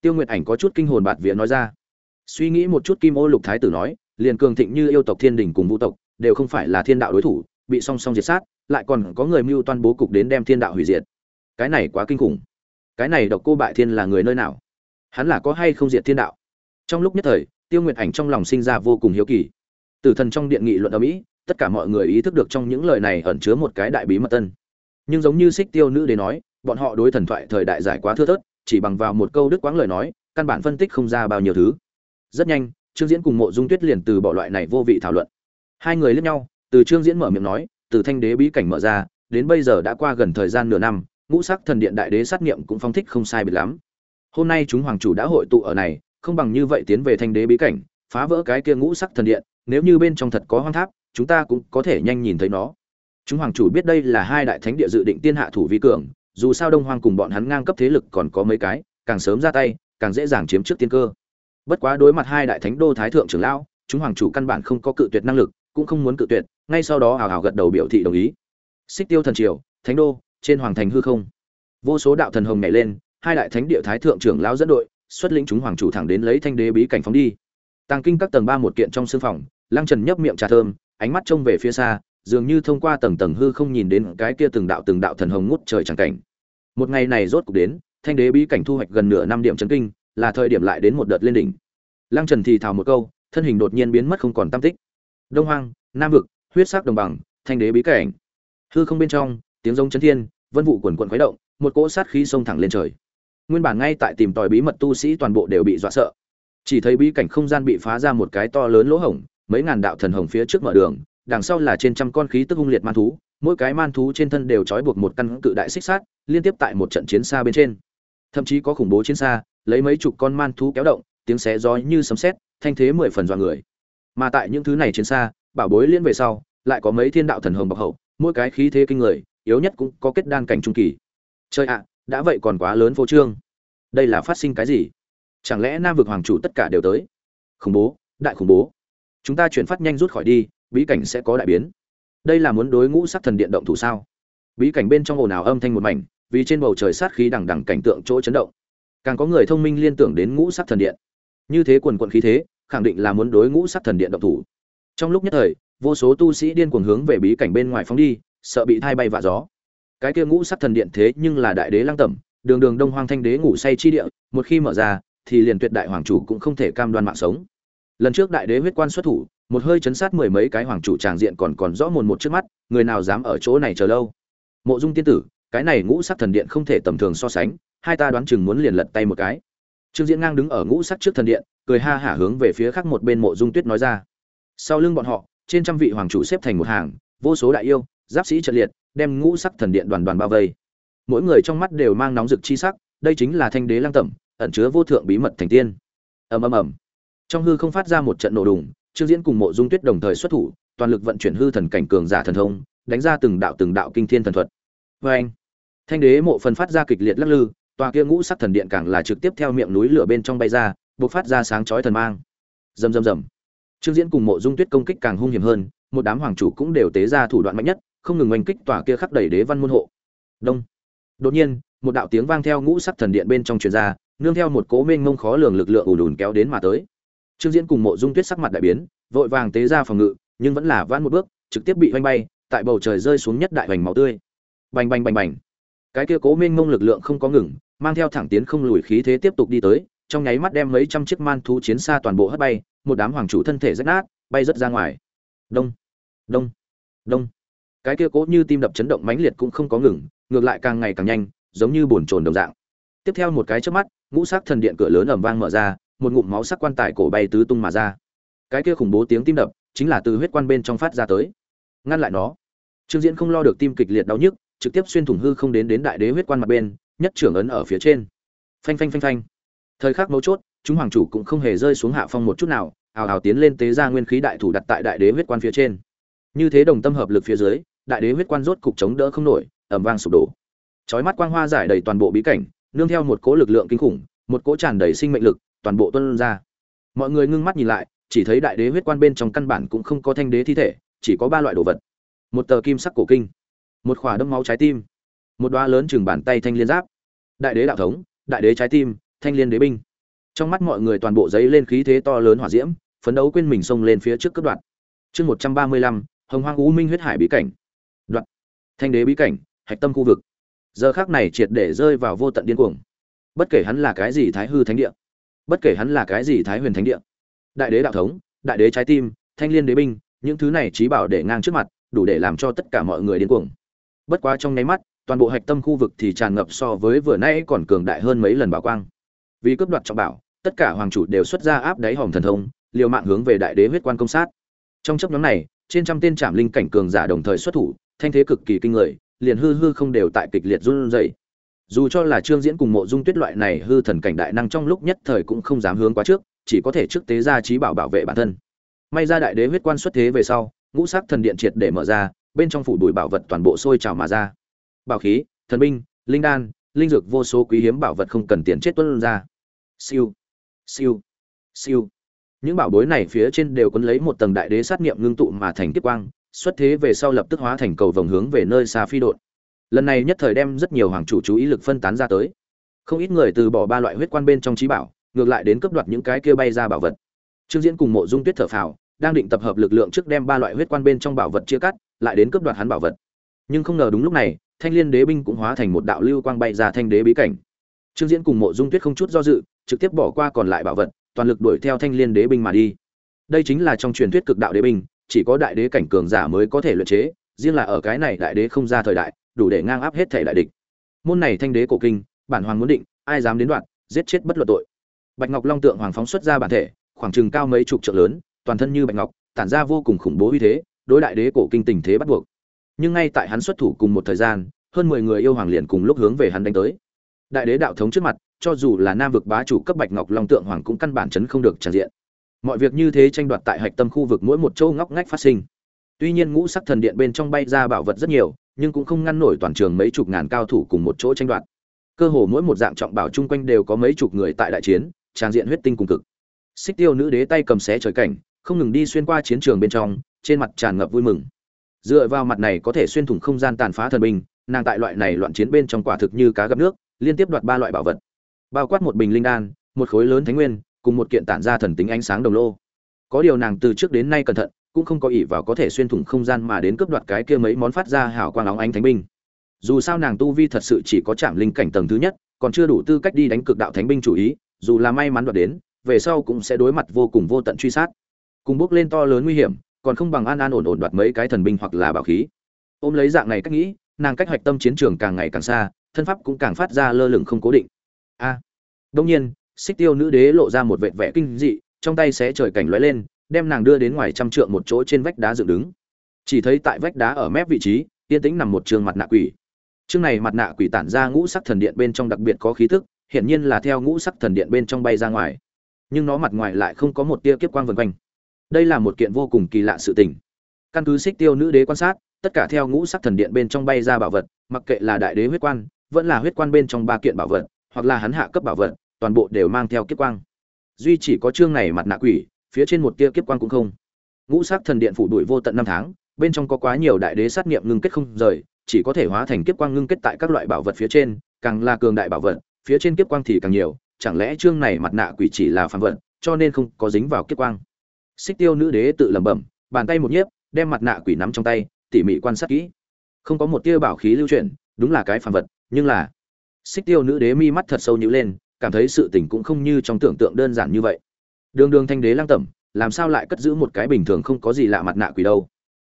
Tiêu nguyệt ảnh có chút kinh hồn bạt vía nói ra. Suy nghĩ một chút kim ô lục thái tử nói, liền cường thịnh như yêu tộc thiên đình cùng vũ tộc, đều không phải là thiên đạo đối thủ, bị song song diệt sát, lại còn có người mưu toan bố cục đến đem thiên đạo hủy diệt cái này quá kinh khủng. Cái này độc cô bại thiên là người nơi nào? Hắn là có hay không diệt thiên đạo? Trong lúc nhất thời, tiêu nguyệt ảnh trong lòng sinh ra vô cùng hiếu kỳ. Tử thần trong điện nghị luận ở mỹ tất cả mọi người ý thức được trong những lời này ẩn chứa một cái đại bí mật tân. Nhưng giống như xích tiêu nữ đến nói, bọn họ đối thần thoại thời đại giải quá thưa thớt, chỉ bằng vào một câu đức quáng lời nói, căn bản phân tích không ra bao nhiêu thứ. Rất nhanh, trương diễn cùng mộ dung tuyết liền từ bỏ loại này vô vị thảo luận. Hai người lẫn nhau, từ trương diễn mở miệng nói, từ thanh đế bí cảnh mở ra, đến bây giờ đã qua gần thời gian nửa năm ngũ sắc thần điện đại đế sát nghiệm cũng phong thích không sai biệt lắm. Hôm nay chúng hoàng chủ đã hội tụ ở này, không bằng như vậy tiến về thanh đế bí cảnh, phá vỡ cái kia ngũ sắc thần điện, nếu như bên trong thật có hoang tháp, chúng ta cũng có thể nhanh nhìn thấy nó. Chúng hoàng chủ biết đây là hai đại thánh địa dự định tiên hạ thủ vi cường, dù sao đông hoang cùng bọn hắn ngang cấp thế lực còn có mấy cái, càng sớm ra tay, càng dễ dàng chiếm trước tiên cơ. Bất quá đối mặt hai đại thánh đô thái thượng trưởng lão, chúng hoàng chủ căn bản không có cự tuyệt năng lực, cũng không muốn cự tuyệt, ngay sau đó hào hào gật đầu biểu thị đồng ý. Xích tiêu thần triều, thánh đô trên hoàng thành hư không. Vô số đạo thần hồng nhảy lên, hai đại thánh địa thái thượng trưởng lão dẫn đội, xuất lĩnh chúng hoàng chủ thẳng đến lấy thanh đế bí cảnh phóng đi. Tàng kinh các tầng ba một kiện trong sương phòng, lăng trần nhấp miệng trà thơm, ánh mắt trông về phía xa, dường như thông qua tầng tầng hư không nhìn đến cái kia từng đạo từng đạo thần hồng ngút trời chẳng cảnh. Một ngày này rốt cục đến, thanh đế bí cảnh thu hoạch gần nửa năm điểm chấn kinh, là thời điểm lại đến một đợt lên đỉnh. Lăng trần thì thào một câu, thân hình đột nhiên biến mất không còn tam tích. Đông hoang, nam vực, huyết sắc đồng bằng, thanh đế bí cảnh. Hư không bên trong tiếng giống chấn thiên, vân vụ quần quần khuấy động, một cỗ sát khí xông thẳng lên trời. Nguyên bản ngay tại tìm tòi bí mật tu sĩ toàn bộ đều bị dọa sợ. Chỉ thấy bí cảnh không gian bị phá ra một cái to lớn lỗ hổng, mấy ngàn đạo thần hồng phía trước mở đường, đằng sau là trên trăm con khí tức hung liệt man thú, mỗi cái man thú trên thân đều trói buộc một căn cự đại xích sát liên tiếp tại một trận chiến xa bên trên. Thậm chí có khủng bố chiến xa, lấy mấy chục con man thú kéo động, tiếng xé gió như sấm sét, thanh thế mười phần dọa người. Mà tại những thứ này chiến xa, bảo bối liên về sau, lại có mấy thiên đạo thần hồng bọc hậu, mỗi cái khí thế kinh người yếu nhất cũng có kết đan cảnh trung kỳ. Chơi ạ, đã vậy còn quá lớn vô trương. Đây là phát sinh cái gì? Chẳng lẽ nam vực hoàng chủ tất cả đều tới? Khủng bố, đại khủng bố. Chúng ta chuyển phát nhanh rút khỏi đi, bí cảnh sẽ có đại biến. Đây là muốn đối ngũ sắc thần điện động thủ sao? Bí cảnh bên trong ồn ào âm thanh một mảnh, vì trên bầu trời sát khí đằng đằng cảnh tượng chỗ chấn động. Càng có người thông minh liên tưởng đến ngũ sắc thần điện. Như thế quần quận khí thế, khẳng định là muốn đối ngũ sắc thần điện động thủ. Trong lúc nhất thời, vô số tu sĩ điên cuồng hướng về bí cảnh bên ngoài phóng đi sợ bị thay bay vạ gió. Cái kia ngũ sắc thần điện thế nhưng là đại đế lăng tẩm, đường đường đông hoang thanh đế ngủ say chi địa, một khi mở ra, thì liền tuyệt đại hoàng chủ cũng không thể cam đoan mạng sống. Lần trước đại đế huyết quan xuất thủ, một hơi chấn sát mười mấy cái hoàng chủ tràng diện còn còn rõ mồn một trước mắt, người nào dám ở chỗ này chờ lâu? Mộ dung tiên tử, cái này ngũ sắc thần điện không thể tầm thường so sánh, hai ta đoán chừng muốn liền lật tay một cái. Trương diễn ngang đứng ở ngũ sắc trước thần điện, cười ha hả hướng về phía khác một bên mộ dung tuyết nói ra. Sau lưng bọn họ, trên trăm vị hoàng chủ xếp thành một hàng, vô số đại yêu giáp sĩ trận liệt, đem ngũ sắc thần điện đoàn đoàn bao vây. Mỗi người trong mắt đều mang nóng rực chi sắc, đây chính là thanh đế lang tẩm, ẩn chứa vô thượng bí mật thành tiên. Ầm ầm ầm. Trong hư không phát ra một trận nổ đùng, trương diễn cùng mộ dung tuyết đồng thời xuất thủ, toàn lực vận chuyển hư thần cảnh cường giả thần thông, đánh ra từng đạo từng đạo kinh thiên thần thuật. Với anh, thanh đế mộ phần phát ra kịch liệt lắc lư, tòa kia ngũ sắc thần điện càng là trực tiếp theo miệng núi lửa bên trong bay ra, bộc phát ra sáng chói thần mang. Rầm rầm rầm. Trương diễn cùng mộ dung tuyết công kích càng hung hiểm hơn, một đám hoàng chủ cũng đều tế ra thủ đoạn mạnh nhất không ngừng oanh kích tòa kia khắc đầy đế văn môn hộ. Đông. Đột nhiên, một đạo tiếng vang theo ngũ sắc thần điện bên trong truyền ra, nương theo một cố mênh mông khó lường lực lượng ùn ùn kéo đến mà tới. Trương diễn cùng mộ dung tuyết sắc mặt đại biến, vội vàng tế ra phòng ngự, nhưng vẫn là vãn một bước, trực tiếp bị oanh bay, tại bầu trời rơi xuống nhất đại hoành máu tươi. Bành bành bành bành. Cái kia cố mênh mông lực lượng không có ngừng, mang theo thẳng tiến không lùi khí thế tiếp tục đi tới, trong nháy mắt đem mấy trăm chiếc man thú chiến xa toàn bộ hất bay, một đám hoàng chủ thân thể rách nát, bay rất ra ngoài. Đông. Đông. Đông cái kia cố như tim đập chấn động mãnh liệt cũng không có ngừng, ngược lại càng ngày càng nhanh, giống như bồn chồn đồng dạng. Tiếp theo một cái chớp mắt, ngũ sắc thần điện cửa lớn ầm vang mở ra, một ngụm máu sắc quan tài cổ bay tứ tung mà ra. Cái kia khủng bố tiếng tim đập, chính là từ huyết quan bên trong phát ra tới. Ngăn lại nó. Trương diễn không lo được tim kịch liệt đau nhức, trực tiếp xuyên thủng hư không đến đến đại đế huyết quan mặt bên, nhất trưởng ấn ở phía trên. Phanh phanh phanh phanh. Thời khắc mấu chốt, chúng hoàng chủ cũng không hề rơi xuống hạ phong một chút nào, ào ào tiến lên tế ra nguyên khí đại thủ đặt tại đại đế huyết quan phía trên. Như thế đồng tâm hợp lực phía dưới đại đế huyết quan rốt cục chống đỡ không nổi ẩm vang sụp đổ. Chói mắt quang hoa giải đầy toàn bộ bí cảnh, nương theo một cỗ lực lượng kinh khủng, một cỗ tràn đầy sinh mệnh lực, toàn bộ tuân ra. Mọi người ngưng mắt nhìn lại, chỉ thấy đại đế huyết quan bên trong căn bản cũng không có thanh đế thi thể, chỉ có ba loại đồ vật. Một tờ kim sắc cổ kinh, một khỏa đâm máu trái tim, một đoá lớn chừng bàn tay thanh liên giáp. Đại đế đạo thống, đại đế trái tim, thanh liên đế binh. Trong mắt mọi người toàn bộ giấy lên khí thế to lớn hỏa diễm, phấn đấu quên mình xông lên phía trước cấp đoạn. Chương một trăm ba mươi lăm, hồng hoang u minh huyết hải bí cảnh thanh đế bí cảnh, hạch tâm khu vực. Giờ khác này triệt để rơi vào vô tận điên cuồng. Bất kể hắn là cái gì thái hư thánh địa, bất kể hắn là cái gì thái huyền thánh địa, đại đế đạo thống, đại đế trái tim, thanh liên đế binh, những thứ này trí bảo để ngang trước mặt, đủ để làm cho tất cả mọi người điên cuồng. Bất quá trong nháy mắt, toàn bộ hạch tâm khu vực thì tràn ngập so với vừa nãy còn cường đại hơn mấy lần bảo quang. Vì cướp đoạt trọng bảo, tất cả hoàng chủ đều xuất ra áp đáy hòm thần thông, liều mạng hướng về đại đế huyết quan công sát. Trong chấp nhóm này trên trăm tên trạm linh cảnh cường giả đồng thời xuất thủ, thanh thế cực kỳ kinh người, liền hư hư không đều tại kịch liệt run rẩy. Dù cho là trương diễn cùng mộ dung tuyết loại này hư thần cảnh đại năng trong lúc nhất thời cũng không dám hướng quá trước, chỉ có thể trước tế ra trí bảo bảo vệ bản thân. May ra đại đế huyết quan xuất thế về sau, ngũ sắc thần điện triệt để mở ra, bên trong phủ đùi bảo vật toàn bộ sôi trào mà ra. Bảo khí, thần binh, linh đan, linh dược vô số quý hiếm bảo vật không cần tiền chết tuôn ra. Siêu siêu siêu những bảo bối này phía trên đều quấn lấy một tầng đại đế sát nghiệm ngưng tụ mà thành kiếp quang, xuất thế về sau lập tức hóa thành cầu vòng hướng về nơi xa phi đột lần này nhất thời đem rất nhiều hoàng chủ chú ý lực phân tán ra tới. Không ít người từ bỏ ba loại huyết quan bên trong trí bảo, ngược lại đến cấp đoạt những cái kia bay ra bảo vật. Trương diễn cùng mộ dung tuyết thở phào, đang định tập hợp lực lượng trước đem ba loại huyết quan bên trong bảo vật chia cắt, lại đến cấp đoạt hắn bảo vật. Nhưng không ngờ đúng lúc này, thanh liên đế binh cũng hóa thành một đạo lưu quang bay ra thanh đế bí cảnh. Trương diễn cùng mộ dung tuyết không chút do dự, trực tiếp bỏ qua còn lại bảo vật toàn lực đuổi theo thanh liên đế binh mà đi. Đây chính là trong truyền thuyết cực đạo đế binh, chỉ có đại đế cảnh cường giả mới có thể luyện chế, riêng là ở cái này đại đế không ra thời đại, đủ để ngang áp hết thể đại địch. Môn này thanh đế cổ kinh, bản hoàng muốn định, ai dám đến đoạn, giết chết bất luận tội. Bạch ngọc long tượng hoàng phóng xuất ra bản thể, khoảng chừng cao mấy chục trượng lớn, toàn thân như bạch ngọc, tản ra vô cùng khủng bố uy thế, đối đại đế cổ kinh tình thế bắt buộc. Nhưng ngay tại hắn xuất thủ cùng một thời gian, hơn mười người yêu hoàng liền cùng lúc hướng về hắn đánh tới. Đại đế đạo thống trước mặt cho dù là nam vực bá chủ cấp bạch ngọc long tượng hoàng cũng căn bản chấn không được tràn diện. Mọi việc như thế tranh đoạt tại hạch tâm khu vực mỗi một châu ngóc ngách phát sinh. Tuy nhiên ngũ sắc thần điện bên trong bay ra bảo vật rất nhiều, nhưng cũng không ngăn nổi toàn trường mấy chục ngàn cao thủ cùng một chỗ tranh đoạt. Cơ hồ mỗi một dạng trọng bảo chung quanh đều có mấy chục người tại đại chiến tràn diện huyết tinh cùng cực. Xích tiêu nữ đế tay cầm xé trời cảnh, không ngừng đi xuyên qua chiến trường bên trong, trên mặt tràn ngập vui mừng. Dựa vào mặt này có thể xuyên thủng không gian tàn phá thần binh, nàng tại loại này loạn chiến bên trong quả thực như cá gặp nước, liên tiếp đoạt ba loại bảo vật bao quát một bình linh đan, một khối lớn thánh nguyên, cùng một kiện tản ra thần tính ánh sáng đồng lô. Có điều nàng từ trước đến nay cẩn thận, cũng không có ỷ vào có thể xuyên thủng không gian mà đến cướp đoạt cái kia mấy món phát ra hào quang óng ánh thánh binh. Dù sao nàng tu vi thật sự chỉ có chạm linh cảnh tầng thứ nhất, còn chưa đủ tư cách đi đánh cực đạo thánh binh chủ ý, dù là may mắn đoạt đến, về sau cũng sẽ đối mặt vô cùng vô tận truy sát. Cùng bước lên to lớn nguy hiểm, còn không bằng an an ổn ổn đoạt mấy cái thần binh hoặc là bảo khí. Ôm lấy dạng này cách nghĩ, nàng cách hoạch tâm chiến trường càng ngày càng xa, thân pháp cũng càng phát ra lơ lửng không cố định a. À, đông nhiên xích tiêu nữ đế lộ ra một vệt vẻ kinh dị trong tay xé trời cảnh lóe lên đem nàng đưa đến ngoài trăm trượng một chỗ trên vách đá dựng đứng. Chỉ thấy tại vách đá ở mép vị trí yên tĩnh nằm một trường mặt nạ quỷ. Chương này mặt nạ quỷ tản ra ngũ sắc thần điện bên trong đặc biệt có khí thức hiển nhiên là theo ngũ sắc thần điện bên trong bay ra ngoài. Nhưng nó mặt ngoài lại không có một tia kiếp quang vần quanh. Đây là một kiện vô cùng kỳ lạ sự tình. Căn cứ xích tiêu nữ đế quan sát tất cả theo ngũ sắc thần điện bên trong bay ra bảo vật mặc kệ là đại đế huyết quan vẫn là huyết quan bên trong ba kiện bảo vật hoặc là hắn hạ cấp bảo vật, toàn bộ đều mang theo kiếp quang. Duy chỉ có chương này mặt nạ quỷ, phía trên một tia kiếp quang cũng không. Ngũ sắc thần điện phủ đuổi vô tận năm tháng, bên trong có quá nhiều đại đế sát nghiệm ngưng kết không rời, chỉ có thể hóa thành kiếp quang ngưng kết tại các loại bảo vật phía trên, càng là cường đại bảo vật, phía trên kiếp quang thì càng nhiều, chẳng lẽ chương này mặt nạ quỷ chỉ là phàm vật, cho nên không có dính vào kiếp quang? Xích tiêu nữ đế tự lẩm bẩm, bàn tay một nhiếp, đem mặt nạ quỷ nắm trong tay, tỉ mỉ quan sát kỹ. Không có một tia bảo khí lưu chuyển, đúng là cái phàm vật, nhưng là xích tiêu nữ đế mi mắt thật sâu nhíu lên, cảm thấy sự tình cũng không như trong tưởng tượng đơn giản như vậy. Đường đường thanh đế lang tẩm, làm sao lại cất giữ một cái bình thường không có gì lạ mặt nạ quỷ đâu?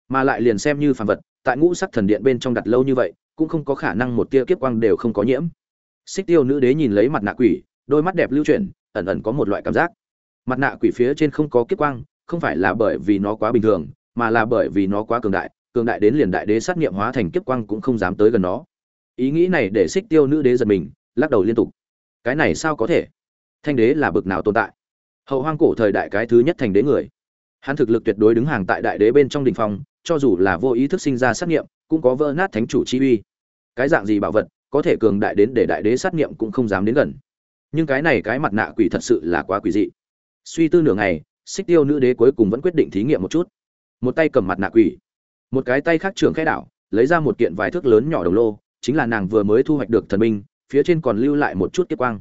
Mà lại liền xem như phàm vật, tại ngũ sắc thần điện bên trong đặt lâu như vậy, cũng không có khả năng một tia kiếp quang đều không có nhiễm. Xích tiêu nữ đế nhìn lấy mặt nạ quỷ, đôi mắt đẹp lưu chuyển, ẩn ẩn có một loại cảm giác. Mặt nạ quỷ phía trên không có kiếp quang, không phải là bởi vì nó quá bình thường, mà là bởi vì nó quá cường đại cường đại đến liền đại đế sát nghiệm hóa thành kiếp quang cũng không dám tới gần nó ý nghĩ này để xích tiêu nữ đế giật mình, lắc đầu liên tục. Cái này sao có thể? Thanh đế là bực nào tồn tại? Hậu hoang cổ thời đại cái thứ nhất thành đế người. Hắn thực lực tuyệt đối đứng hàng tại đại đế bên trong đình phong, cho dù là vô ý thức sinh ra sát nghiệm, cũng có vỡ nát thánh chủ chi uy. Cái dạng gì bảo vật, có thể cường đại đến để đại đế sát nghiệm cũng không dám đến gần. Nhưng cái này cái mặt nạ quỷ thật sự là quá quỷ dị. Suy tư nửa ngày, xích tiêu nữ đế cuối cùng vẫn quyết định thí nghiệm một chút. Một tay cầm mặt nạ quỷ. Một cái tay khác trường khai đảo, lấy ra một kiện vài thước lớn nhỏ đồng lô chính là nàng vừa mới thu hoạch được thần binh, phía trên còn lưu lại một chút kiếp quang.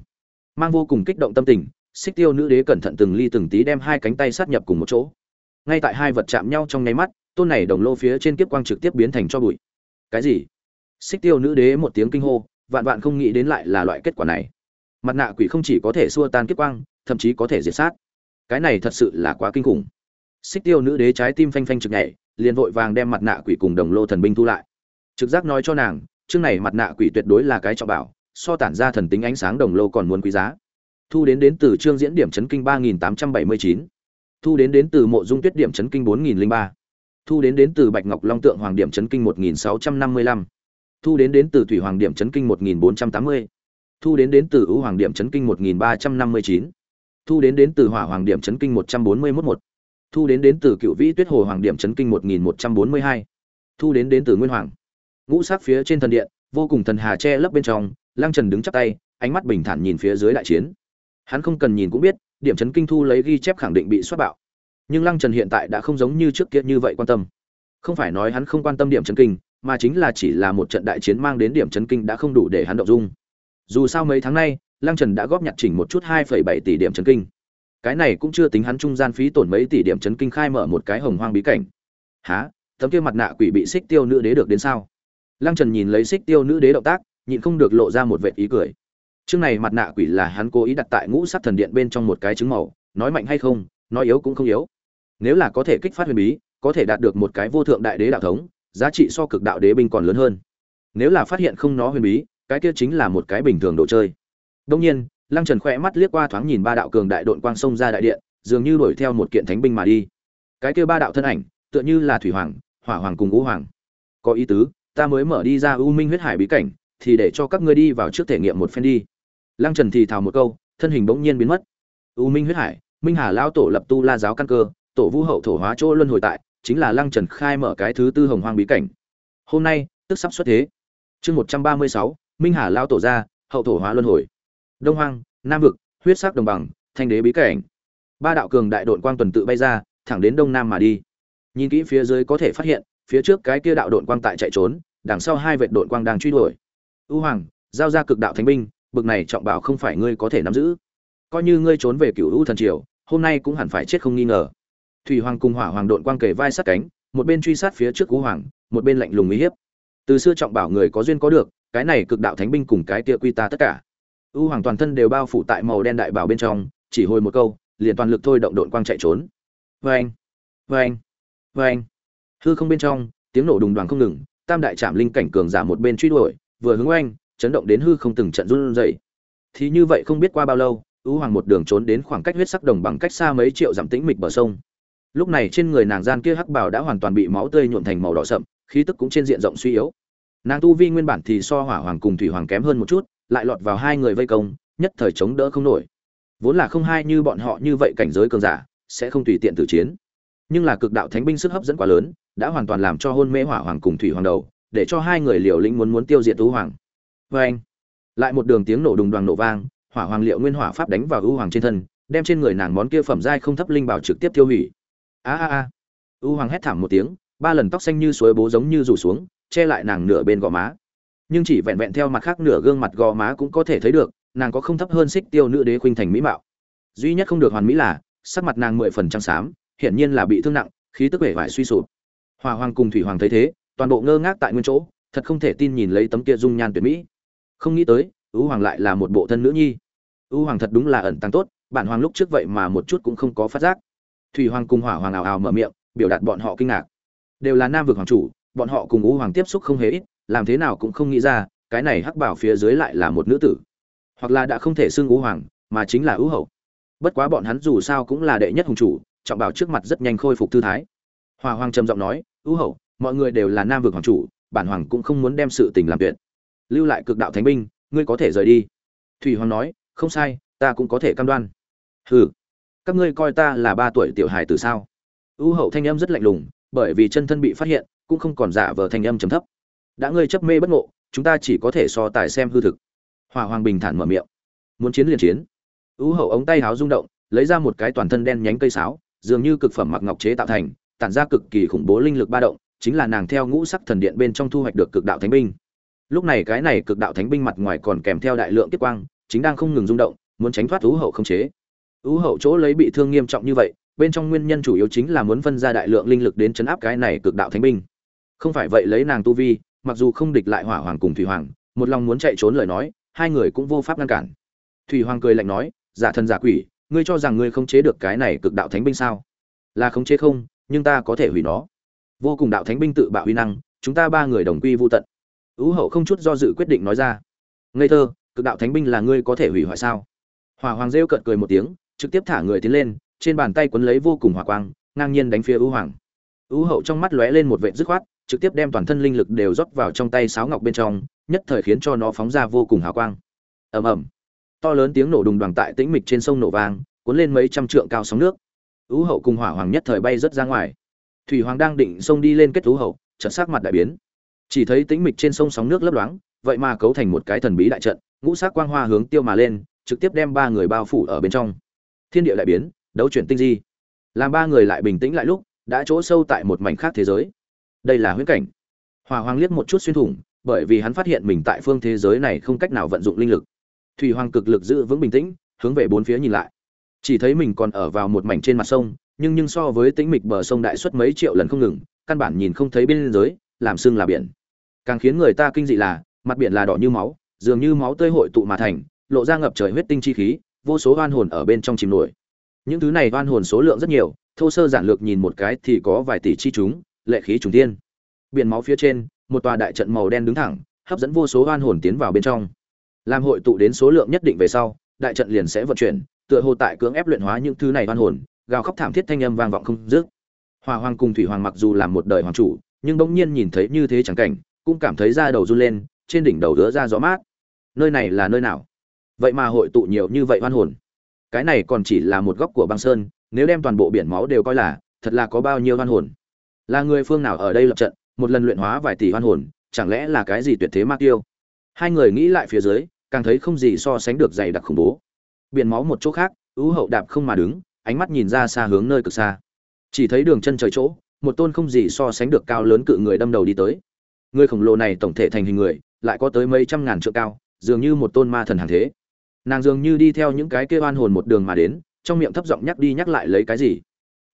Mang vô cùng kích động tâm tình, xích tiêu nữ đế cẩn thận từng ly từng tí đem hai cánh tay sát nhập cùng một chỗ. Ngay tại hai vật chạm nhau trong nháy mắt, tôn này đồng lô phía trên kiếp quang trực tiếp biến thành cho bụi. Cái gì? Xích tiêu nữ đế một tiếng kinh hô, vạn vạn không nghĩ đến lại là loại kết quả này. Mặt nạ quỷ không chỉ có thể xua tan kiếp quang, thậm chí có thể diệt sát. Cái này thật sự là quá kinh khủng. Xích tiêu nữ đế trái tim phanh phanh trực nhảy, liền vội vàng đem mặt nạ quỷ cùng đồng lô thần binh thu lại. Trực giác nói cho nàng chương này mặt nạ quỷ tuyệt đối là cái trọng bảo, so tản ra thần tính ánh sáng đồng lô còn muốn quý giá. Thu đến đến từ chương diễn điểm chấn kinh ba nghìn tám trăm bảy mươi chín. Thu đến đến từ mộ dung tuyết điểm chấn kinh bốn nghìn ba. Thu đến đến từ bạch ngọc long tượng hoàng điểm chấn kinh một nghìn sáu trăm năm mươi lăm. Thu đến đến từ thủy hoàng điểm chấn kinh một nghìn bốn trăm tám mươi. Thu đến đến từ ưu hoàng điểm chấn kinh một nghìn ba trăm năm mươi chín. Thu đến đến từ hỏa hoàng điểm chấn kinh một trăm bốn mươi mốt một. Thu đến đến từ cựu vĩ tuyết hồ hoàng điểm chấn kinh một nghìn một trăm bốn mươi hai. Thu đến đến từ nguyên hoàng ngũ sắc phía trên thần điện, vô cùng thần hà che lấp bên trong, lăng trần đứng chắp tay, ánh mắt bình thản nhìn phía dưới đại chiến. Hắn không cần nhìn cũng biết, điểm chấn kinh thu lấy ghi chép khẳng định bị xuất bạo. Nhưng lăng trần hiện tại đã không giống như trước kia như vậy quan tâm. Không phải nói hắn không quan tâm điểm chấn kinh, mà chính là chỉ là một trận đại chiến mang đến điểm chấn kinh đã không đủ để hắn động dung. Dù sao mấy tháng nay, lăng trần đã góp nhặt chỉnh một chút hai bảy tỷ điểm chấn kinh. Cái này cũng chưa tính hắn trung gian phí tổn mấy tỷ điểm chấn kinh khai mở một cái hồng hoang bí cảnh. Há tấm kia mặt nạ quỷ bị xích tiêu nữ đế được đến sao? Lăng trần nhìn lấy xích tiêu nữ đế động tác, nhịn không được lộ ra một vệt ý cười. Chương này mặt nạ quỷ là hắn cố ý đặt tại ngũ sắc thần điện bên trong một cái trứng màu, nói mạnh hay không, nói yếu cũng không yếu. Nếu là có thể kích phát huyền bí, có thể đạt được một cái vô thượng đại đế đạo thống, giá trị so cực đạo đế binh còn lớn hơn. Nếu là phát hiện không nó huyền bí, cái kia chính là một cái bình thường đồ chơi. Đông nhiên, lăng trần khỏe mắt liếc qua thoáng nhìn ba đạo cường đại đội quang sông ra đại điện, dường như đuổi theo một kiện thánh binh mà đi. Cái kia ba đạo thân ảnh, tựa như là thủy hoàng, hỏa hoàng cùng ngũ hoàng. Có ý tứ ta mới mở đi ra u minh huyết hải bí cảnh, thì để cho các ngươi đi vào trước thể nghiệm một phen đi. Lăng trần thì thào một câu, thân hình bỗng nhiên biến mất. U minh huyết hải, minh hà lão tổ lập tu la giáo căn cơ, tổ vũ hậu thổ hóa chỗ luân hồi tại, chính là lăng trần khai mở cái thứ tư hồng hoang bí cảnh. Hôm nay, tức sắp xuất thế. Chương một trăm ba mươi sáu, minh hà lão tổ ra, hậu thổ hóa luân hồi. Đông hoang, nam vực, huyết sắc đồng bằng, thanh đế bí cảnh. Ba đạo cường đại đội quang tuần tự bay ra, thẳng đến đông nam mà đi. Nhìn kỹ phía dưới có thể phát hiện, phía trước cái kia đạo đội quang tại chạy trốn đằng sau hai vệt đội quang đang truy đuổi. U hoàng, giao ra cực đạo thánh binh, bực này trọng bảo không phải ngươi có thể nắm giữ. Coi như ngươi trốn về cựu u thần triều, hôm nay cũng hẳn phải chết không nghi ngờ. Thủy hoàng cùng hỏa hoàng đội quang kề vai sát cánh, một bên truy sát phía trước u hoàng, một bên lạnh lùng uy hiếp. Từ xưa trọng bảo người có duyên có được, cái này cực đạo thánh binh cùng cái kia quy ta tất cả. U hoàng toàn thân đều bao phủ tại màu đen đại bảo bên trong, chỉ hồi một câu, liền toàn lực thôi động đội quang chạy trốn. Vê anh vê anh vê anh hư không bên trong, tiếng nổ đùng đoàn không ngừng tam đại trạm linh cảnh cường giả một bên truy đuổi, vừa hướng oanh, chấn động đến hư không từng trận run rẩy. Thì như vậy không biết qua bao lâu, ưu hoàng một đường trốn đến khoảng cách huyết sắc đồng bằng cách xa mấy triệu dặm tĩnh mịch bờ sông. Lúc này trên người nàng gian kia hắc bào đã hoàn toàn bị máu tươi nhuộm thành màu đỏ sậm, khí tức cũng trên diện rộng suy yếu. Nàng tu vi nguyên bản thì so hỏa hoàng cùng thủy hoàng kém hơn một chút, lại lọt vào hai người vây công, nhất thời chống đỡ không nổi. Vốn là không hai như bọn họ như vậy cảnh giới cường giả, sẽ không tùy tiện tử chiến nhưng là cực đạo thánh binh sức hấp dẫn quá lớn, đã hoàn toàn làm cho hôn mê hỏa hoàng cùng thủy hoàng đầu, để cho hai người liều lĩnh muốn muốn tiêu diệt ưu hoàng. Vê anh, lại một đường tiếng nổ đùng đoàn nổ vang, hỏa hoàng liệu nguyên hỏa pháp đánh vào ưu hoàng trên thân, đem trên người nàng món kia phẩm giai không thấp linh bảo trực tiếp tiêu hủy. A a a. Ưu hoàng hét thảm một tiếng, ba lần tóc xanh như suối bố giống như rủ xuống, che lại nàng nửa bên gò má. Nhưng chỉ vẹn vẹn theo mặt khác nửa gương mặt gò má cũng có thể thấy được, nàng có không thấp hơn xích tiêu nữ đế khuynh thành mỹ mạo. Duy nhất không được hoàn mỹ là, sắc mặt nàng mười phần trắng xám hiển nhiên là bị thương nặng, khí tức vẻ vải suy sụp. Hỏa hoàng cùng thủy hoàng thấy thế, toàn bộ ngơ ngác tại nguyên chỗ, thật không thể tin nhìn lấy tấm kia dung nhan tuyệt mỹ. Không nghĩ tới Ú hoàng lại là một bộ thân nữ nhi. Ú hoàng thật đúng là ẩn tăng tốt, bản hoàng lúc trước vậy mà một chút cũng không có phát giác. Thủy hoàng cùng hỏa hoàng ảo ảo mở miệng, biểu đạt bọn họ kinh ngạc. Đều là nam vực hoàng chủ, bọn họ cùng Ú hoàng tiếp xúc không hề ít, làm thế nào cũng không nghĩ ra, cái này hắc bảo phía dưới lại là một nữ tử. Hoặc là đã không thể xưng Ú hoàng, mà chính là Ú hậu. Bất quá bọn hắn dù sao cũng là đệ nhất hùng chủ trọng bảo trước mặt rất nhanh khôi phục thư thái. Hòa hoàng trầm giọng nói ưu hậu, mọi người đều là nam vực hoàng chủ, bản hoàng cũng không muốn đem sự tình làm tuyệt. Lưu lại cực đạo thánh binh, ngươi có thể rời đi. Thủy hoàng nói, không sai, ta cũng có thể cam đoan. Hừ, các ngươi coi ta là ba tuổi tiểu hài từ sao? Ưu hậu thanh âm rất lạnh lùng, bởi vì chân thân bị phát hiện, cũng không còn giả vờ thanh âm trầm thấp. Đã ngươi chấp mê bất ngộ, chúng ta chỉ có thể so tài xem hư thực. Hòa hoàng bình thản mở miệng. Muốn chiến liền chiến. Ưu hậu ống tay háo rung động, lấy ra một cái toàn thân đen nhánh cây sáo dường như cực phẩm mặc ngọc chế tạo thành, tản ra cực kỳ khủng bố linh lực ba động, chính là nàng theo ngũ sắc thần điện bên trong thu hoạch được cực đạo thánh binh. Lúc này cái này cực đạo thánh binh mặt ngoài còn kèm theo đại lượng tiếp quang, chính đang không ngừng rung động, muốn tránh thoát ú hậu không chế. Ú hậu chỗ lấy bị thương nghiêm trọng như vậy, bên trong nguyên nhân chủ yếu chính là muốn phân ra đại lượng linh lực đến chấn áp cái này cực đạo thánh binh. Không phải vậy lấy nàng tu vi, mặc dù không địch lại hỏa hoàng cùng thủy hoàng, một lòng muốn chạy trốn lời nói, hai người cũng vô pháp ngăn cản. Thủy hoàng cười lạnh nói, giả thần giả quỷ ngươi cho rằng ngươi không chế được cái này cực đạo thánh binh sao? Là không chế không, nhưng ta có thể hủy nó. Vô cùng đạo thánh binh tự bạo uy năng, chúng ta ba người đồng quy vô tận. Ú hậu không chút do dự quyết định nói ra. Ngây thơ, cực đạo thánh binh là ngươi có thể hủy hoại sao? Hỏa hoàng rêu cợt cười một tiếng, trực tiếp thả người tiến lên, trên bàn tay quấn lấy vô cùng hỏa quang, ngang nhiên đánh phía ưu hoàng. Ưu hậu trong mắt lóe lên một vệ dứt khoát, trực tiếp đem toàn thân linh lực đều rót vào trong tay sáo ngọc bên trong, nhất thời khiến cho nó phóng ra vô cùng hào quang. Ầm ầm to lớn tiếng nổ đùng đoàn tại tĩnh mịch trên sông nổ vang, cuốn lên mấy trăm trượng cao sóng nước. Ưu hậu cùng hỏa hoàng nhất thời bay rất ra ngoài. Thủy hoàng đang định xông đi lên kết ưu hậu, chợt sắc mặt đại biến. Chỉ thấy tĩnh mịch trên sông sóng nước lấp loáng, vậy mà cấu thành một cái thần bí đại trận, ngũ sắc quang hoa hướng tiêu mà lên, trực tiếp đem ba người bao phủ ở bên trong. Thiên địa đại biến, đấu chuyển tinh di. Làm ba người lại bình tĩnh lại lúc, đã chỗ sâu tại một mảnh khác thế giới. Đây là huyễn cảnh. Hỏa hoàng liếc một chút xuyên thủng, bởi vì hắn phát hiện mình tại phương thế giới này không cách nào vận dụng linh lực thủy hoàng cực lực giữ vững bình tĩnh, hướng về bốn phía nhìn lại. Chỉ thấy mình còn ở vào một mảnh trên mặt sông, nhưng nhưng so với tĩnh mịch bờ sông đại suất mấy triệu lần không ngừng, căn bản nhìn không thấy bên dưới, làm sưng là biển. Càng khiến người ta kinh dị là, mặt biển là đỏ như máu, dường như máu tươi hội tụ mà thành, lộ ra ngập trời huyết tinh chi khí, vô số oan hồn ở bên trong chìm nổi. Những thứ này oan hồn số lượng rất nhiều, thô sơ giản lược nhìn một cái thì có vài tỷ chi chúng, lệ khí trùng tiên biển máu phía trên, một tòa đại trận màu đen đứng thẳng, hấp dẫn vô số oan hồn tiến vào bên trong làm hội tụ đến số lượng nhất định về sau, đại trận liền sẽ vận chuyển, tựa hồ tại cưỡng ép luyện hóa những thứ này oan hồn, gào khóc thảm thiết thanh âm vang vọng không dứt. Hòa hoàng cùng thủy hoàng mặc dù làm một đời hoàng chủ, nhưng bỗng nhiên nhìn thấy như thế chẳng cảnh, cũng cảm thấy da đầu run lên, trên đỉnh đầu đứa ra gió mát. Nơi này là nơi nào? Vậy mà hội tụ nhiều như vậy oan hồn. Cái này còn chỉ là một góc của băng sơn, nếu đem toàn bộ biển máu đều coi là, thật là có bao nhiêu oan hồn. Là người phương nào ở đây lập trận, một lần luyện hóa vài tỷ oan hồn, chẳng lẽ là cái gì tuyệt thế ma tiêu? Hai người nghĩ lại phía dưới, càng thấy không gì so sánh được dày đặc khủng bố. Biển máu một chỗ khác ưu hậu đạp không mà đứng, ánh mắt nhìn ra xa hướng nơi cực xa. Chỉ thấy đường chân trời chỗ, một tôn không gì so sánh được cao lớn cự người đâm đầu đi tới. Người khổng lồ này tổng thể thành hình người, lại có tới mấy trăm ngàn trượng cao, dường như một tôn ma thần hàng thế. Nàng dường như đi theo những cái kia oan hồn một đường mà đến, trong miệng thấp giọng nhắc đi nhắc lại lấy cái gì.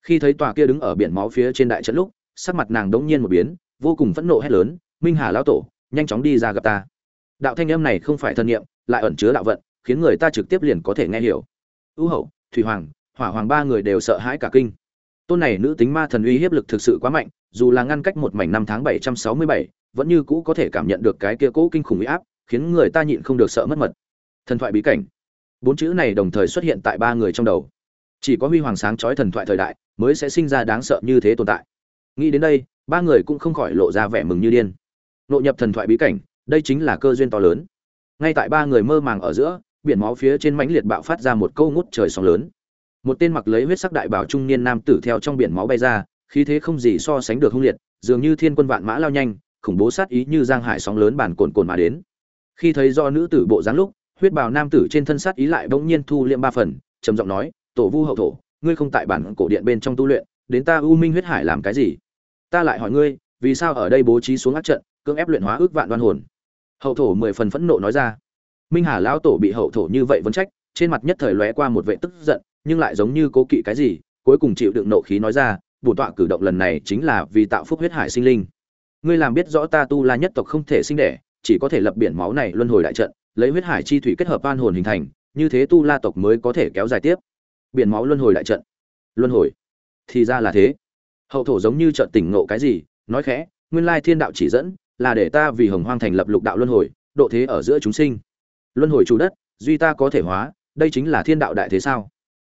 Khi thấy tòa kia đứng ở biển máu phía trên đại trận lúc, sắc mặt nàng đống nhiên một biến, vô cùng phẫn nộ hét lớn, minh hà lão tổ, nhanh chóng đi ra gặp ta đạo thanh âm này không phải thân nhiệm lại ẩn chứa đạo vận, khiến người ta trực tiếp liền có thể nghe hiểu. Ưu hậu, thủy hoàng, hỏa hoàng ba người đều sợ hãi cả kinh. Tôn này nữ tính ma thần uy hiếp lực thực sự quá mạnh, dù là ngăn cách một mảnh năm tháng bảy trăm sáu mươi bảy, vẫn như cũ có thể cảm nhận được cái kia cũ kinh khủng uy áp, khiến người ta nhịn không được sợ mất mật. Thần thoại bí cảnh. Bốn chữ này đồng thời xuất hiện tại ba người trong đầu. Chỉ có huy hoàng sáng chói thần thoại thời đại mới sẽ sinh ra đáng sợ như thế tồn tại. Nghĩ đến đây, ba người cũng không khỏi lộ ra vẻ mừng như điên. Nội nhập thần thoại bí cảnh đây chính là cơ duyên to lớn. Ngay tại ba người mơ màng ở giữa, biển máu phía trên mãnh liệt bạo phát ra một câu ngút trời sóng lớn. Một tên mặc lấy huyết sắc đại bảo trung niên nam tử theo trong biển máu bay ra, khí thế không gì so sánh được hung liệt, dường như thiên quân vạn mã lao nhanh, khủng bố sát ý như giang hải sóng lớn bản cồn cồn mà đến. Khi thấy do nữ tử bộ dáng lúc, huyết bào nam tử trên thân sát ý lại bỗng nhiên thu liệm ba phần, trầm giọng nói, tổ vu hậu thổ, ngươi không tại bản cổ điện bên trong tu luyện, đến ta u minh huyết hải làm cái gì? Ta lại hỏi ngươi, vì sao ở đây bố trí xuống ác trận, cưỡng ép luyện hóa ước vạn đoan hồn? Hậu thổ mười phần phẫn nộ nói ra. Minh hà lão tổ bị hậu thổ như vậy vẫn trách, trên mặt nhất thời lóe qua một vệ tức giận, nhưng lại giống như cố kỵ cái gì, cuối cùng chịu đựng nộ khí nói ra bổn tọa cử động lần này chính là vì tạo phúc huyết hải sinh linh. Ngươi làm biết rõ ta tu la nhất tộc không thể sinh đẻ, chỉ có thể lập biển máu này luân hồi đại trận, lấy huyết hải chi thủy kết hợp an hồn hình thành, như thế tu la tộc mới có thể kéo dài tiếp. Biển máu luân hồi đại trận. Luân hồi? Thì ra là thế. Hậu thổ giống như trợn tỉnh ngộ cái gì, nói khẽ, nguyên lai thiên đạo chỉ dẫn là để ta vì hồng hoang thành lập lục đạo luân hồi, độ thế ở giữa chúng sinh. Luân hồi chủ đất, duy ta có thể hóa, đây chính là thiên đạo đại thế sao?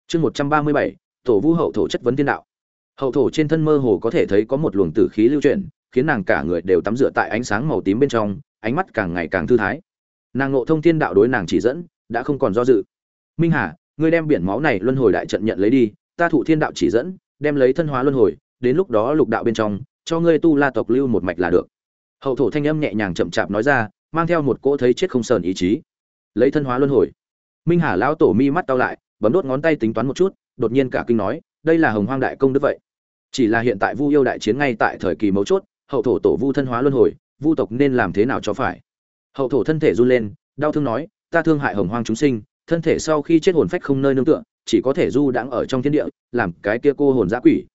Chương một trăm ba mươi bảy, tổ vu hậu thổ chất vấn thiên đạo. Hậu thổ trên thân mơ hồ có thể thấy có một luồng tử khí lưu chuyển, khiến nàng cả người đều tắm rửa tại ánh sáng màu tím bên trong, ánh mắt càng ngày càng thư thái. Nàng ngộ thông thiên đạo đối nàng chỉ dẫn, đã không còn do dự. Minh hà, ngươi đem biển máu này luân hồi đại trận nhận lấy đi, ta thụ thiên đạo chỉ dẫn, đem lấy thân hóa luân hồi, đến lúc đó lục đạo bên trong, cho ngươi tu la tộc lưu một mạch là được hậu thổ thanh âm nhẹ nhàng chậm chạp nói ra, mang theo một cỗ thấy chết không sờn ý chí. Lấy thân hóa luân hồi. Minh hà lão tổ mi mắt tao lại, bấm đốt ngón tay tính toán một chút, đột nhiên cả kinh nói, đây là hồng hoang đại công đức vậy. Chỉ là hiện tại vu yêu đại chiến ngay tại thời kỳ mấu chốt, hậu thổ tổ vu thân hóa luân hồi, vu tộc nên làm thế nào cho phải? Hậu thổ thân thể run lên, đau thương nói, ta thương hại hồng hoang chúng sinh, thân thể sau khi chết hồn phách không nơi nương tựa, chỉ có thể du đãng ở trong thiên địa, làm cái kia cô hồn giã quỷ.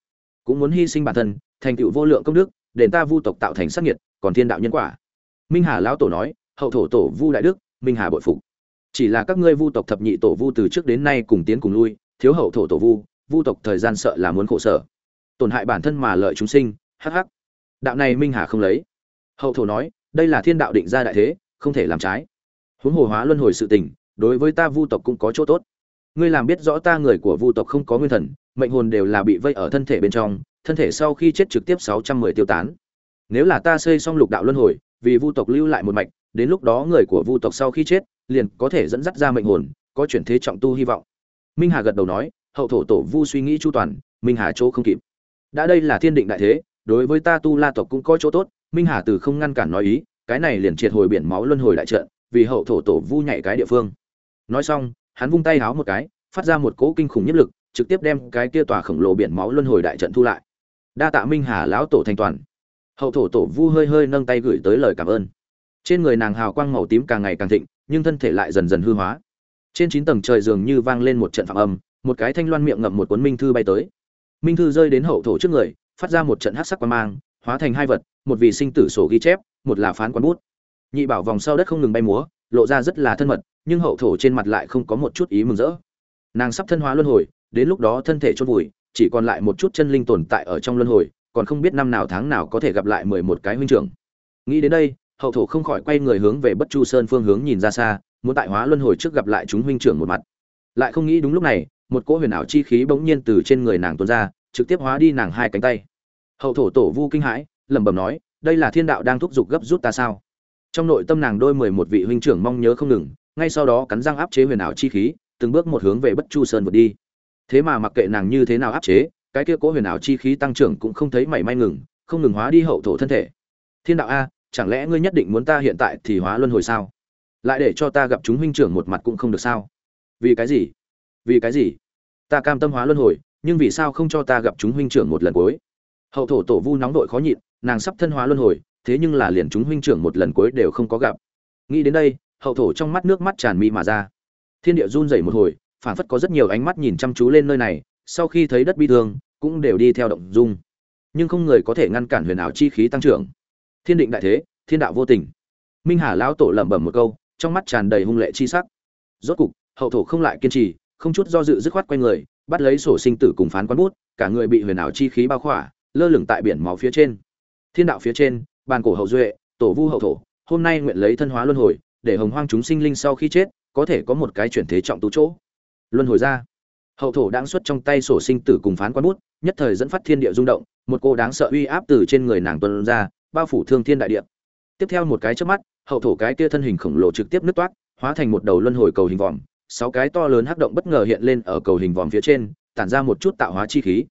Cũng muốn hy sinh bản thân, thành tựu vô lượng công đức đền ta vu tộc tạo thành sắc nhiệt còn thiên đạo nhân quả. Minh hà lão tổ nói, hậu thổ tổ vu đại đức, minh hà bội phục. Chỉ là các ngươi vu tộc thập nhị tổ vu từ trước đến nay cùng tiến cùng lui, thiếu hậu thổ tổ vu vu tộc thời gian sợ là muốn khổ sở. Tổn hại bản thân mà lợi chúng sinh, hắc hắc. Đạo này minh hà không lấy. Hậu thổ nói, đây là thiên đạo định ra đại thế, không thể làm trái. Huống hồ hóa luân hồi sự tình, đối với ta vu tộc cũng có chỗ tốt. Ngươi làm biết rõ ta người của vu tộc không có nguyên thần, mệnh hồn đều là bị vây ở thân thể bên trong, thân thể sau khi chết trực tiếp sáu trăm mười tiêu tán nếu là ta xây xong lục đạo luân hồi, vì vu tộc lưu lại một mạch, đến lúc đó người của vu tộc sau khi chết, liền có thể dẫn dắt ra mệnh hồn, có chuyển thế trọng tu hy vọng. Minh hà gật đầu nói, hậu thổ tổ vu suy nghĩ chu toàn, minh hà chỗ không kịp. Đã đây là thiên định đại thế, đối với ta tu la tộc cũng có chỗ tốt, minh hà từ không ngăn cản nói ý, cái này liền triệt hồi biển máu luân hồi đại trận, vì hậu thổ tổ vu nhảy cái địa phương. Nói xong, hắn vung tay háo một cái, phát ra một cỗ kinh khủng nhất lực, trực tiếp đem cái kia tòa khổng lồ biển máu luân hồi đại trận thu lại. Đa tạ minh hà lão tổ thành toàn hậu thổ tổ vu hơi hơi nâng tay gửi tới lời cảm ơn. Trên người nàng hào quang màu tím càng ngày càng thịnh, nhưng thân thể lại dần dần hư hóa. Trên chín tầng trời dường như vang lên một trận phạm âm, một cái thanh loan miệng ngậm một cuốn minh thư bay tới. Minh thư rơi đến hậu thổ trước người, phát ra một trận hát sắc quan mang, hóa thành hai vật, một vị sinh tử sổ ghi chép, một là phán quán bút. Nhị bảo vòng sau đất không ngừng bay múa, lộ ra rất là thân mật, nhưng hậu thổ trên mặt lại không có một chút ý mừng rỡ. Nàng sắp thân hóa luân hồi, đến lúc đó thân thể chôn vùi, chỉ còn lại một chút chân linh tồn tại ở trong luân hồi còn không biết năm nào tháng nào có thể gặp lại mười một cái huynh trưởng. Nghĩ đến đây, hậu thổ không khỏi quay người hướng về bất chu sơn phương hướng nhìn ra xa, muốn tại hóa luân hồi trước gặp lại chúng huynh trưởng một mặt. Lại không nghĩ đúng lúc này, một cỗ huyền ảo chi khí bỗng nhiên từ trên người nàng tuôn ra, trực tiếp hóa đi nàng hai cánh tay. Hậu thổ tổ vu kinh hãi, lẩm bẩm nói, đây là thiên đạo đang thúc giục gấp rút ta sao? Trong nội tâm nàng đôi mười một vị huynh trưởng mong nhớ không ngừng, ngay sau đó cắn răng áp chế huyền ảo chi khí, từng bước một hướng về bất chu sơn vượt đi. Thế mà mặc kệ nàng như thế nào áp chế cái kia cố huyền ảo chi khí tăng trưởng cũng không thấy mảy may ngừng, không ngừng hóa đi hậu thổ thân thể. Thiên đạo a, chẳng lẽ ngươi nhất định muốn ta hiện tại thì hóa luân hồi sao? Lại để cho ta gặp chúng huynh trưởng một mặt cũng không được sao? Vì cái gì? Vì cái gì? Ta cam tâm hóa luân hồi, nhưng vì sao không cho ta gặp chúng huynh trưởng một lần cuối? Hậu thổ tổ vu nóng đội khó nhịn, nàng sắp thân hóa luân hồi, thế nhưng là liền chúng huynh trưởng một lần cuối đều không có gặp. Nghĩ đến đây, hậu thổ trong mắt nước mắt tràn mi mà ra. Thiên địa run rẩy một hồi phản phất có rất nhiều ánh mắt nhìn chăm chú lên nơi này sau khi thấy đất bi thương, cũng đều đi theo động dung. Nhưng không người có thể ngăn cản huyền ảo chi khí tăng trưởng. Thiên định đại thế, thiên đạo vô tình. Minh hà lão tổ lẩm bẩm một câu, trong mắt tràn đầy hung lệ chi sắc. Rốt cục, hậu thổ không lại kiên trì, không chút do dự dứt khoát quay người, bắt lấy sổ sinh tử cùng phán quán bút, cả người bị huyền ảo chi khí bao khỏa, lơ lửng tại biển máu phía trên. Thiên đạo phía trên, bàn cổ hậu duệ, tổ vu hậu thổ, hôm nay nguyện lấy thân hóa luân hồi, để hồng hoang chúng sinh linh sau khi chết, có thể có một cái chuyển thế trọng tú chỗ. Luân hồi ra hậu thổ đáng xuất trong tay sổ sinh tử cùng phán quán bút, nhất thời dẫn phát thiên địa rung động, một cô đáng sợ uy áp từ trên người nàng tuân ra, bao phủ thương thiên đại địa. Tiếp theo một cái trước mắt, hậu thổ cái kia thân hình khổng lồ trực tiếp nứt toát hóa thành một đầu luân hồi cầu hình vòm, sáu cái to lớn hắc động bất ngờ hiện lên ở cầu hình vòm phía trên, tản ra một chút tạo hóa chi khí.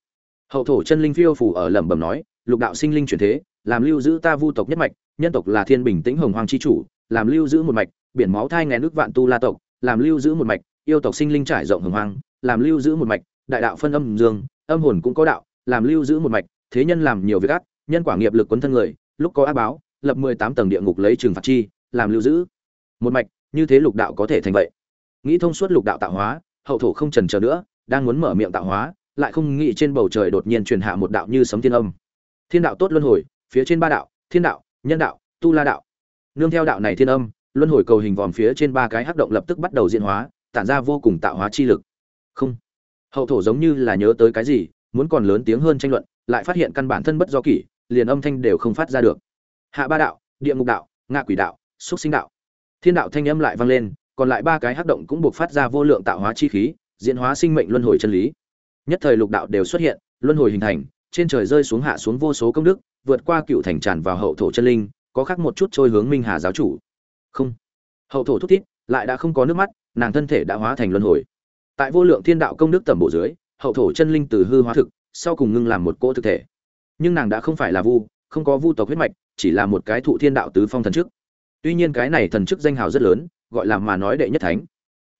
Hậu thổ chân linh phiêu phủ ở lẩm bẩm nói, lục đạo sinh linh chuyển thế, làm lưu giữ ta vu tộc nhất mạch, nhân tộc là thiên bình tĩnh hồng hoàng chi chủ, làm lưu giữ một mạch, biển máu thai ngàn nước vạn tu la tộc, làm lưu giữ một mạch, yêu tộc sinh linh trải rộng hồng hoàng làm lưu giữ một mạch, đại đạo phân âm dương, âm hồn cũng có đạo, làm lưu giữ một mạch, thế nhân làm nhiều việc ác, nhân quả nghiệp lực quấn thân người, lúc có ác báo, lập mười tám tầng địa ngục lấy trừng phạt chi, làm lưu giữ. Một mạch, như thế lục đạo có thể thành vậy. Nghĩ thông suốt lục đạo tạo hóa, hậu thổ không trần chờ nữa, đang muốn mở miệng tạo hóa, lại không nghĩ trên bầu trời đột nhiên truyền hạ một đạo như sấm thiên âm. Thiên đạo tốt luân hồi, phía trên ba đạo, thiên đạo, nhân đạo, tu la đạo. Nương theo đạo này thiên âm, luân hồi cầu hình vòm phía trên ba cái hắc động lập tức bắt đầu diễn hóa, tản ra vô cùng tạo hóa chi lực không. Hậu thổ giống như là nhớ tới cái gì, muốn còn lớn tiếng hơn tranh luận, lại phát hiện căn bản thân bất do kỷ, liền âm thanh đều không phát ra được. Hạ ba đạo, địa ngục đạo, ngạ quỷ đạo, xúc sinh đạo. Thiên đạo thanh âm lại vang lên, còn lại ba cái hắc động cũng buộc phát ra vô lượng tạo hóa chi khí, diễn hóa sinh mệnh luân hồi chân lý. Nhất thời lục đạo đều xuất hiện, luân hồi hình thành, trên trời rơi xuống hạ xuống vô số công đức, vượt qua cựu thành tràn vào hậu thổ chân linh, có khác một chút trôi hướng minh hà giáo chủ. Không. Hậu thổ thúc thiết lại đã không có nước mắt, nàng thân thể đã hóa thành luân hồi tại vô lượng thiên đạo công đức tầm bộ dưới, hậu thổ chân linh từ hư hóa thực, sau cùng ngưng làm một cỗ thực thể. Nhưng nàng đã không phải là vu, không có vu tộc huyết mạch, chỉ là một cái thụ thiên đạo tứ phong thần chức tuy nhiên cái này thần chức danh hào rất lớn, gọi là mà nói đệ nhất thánh.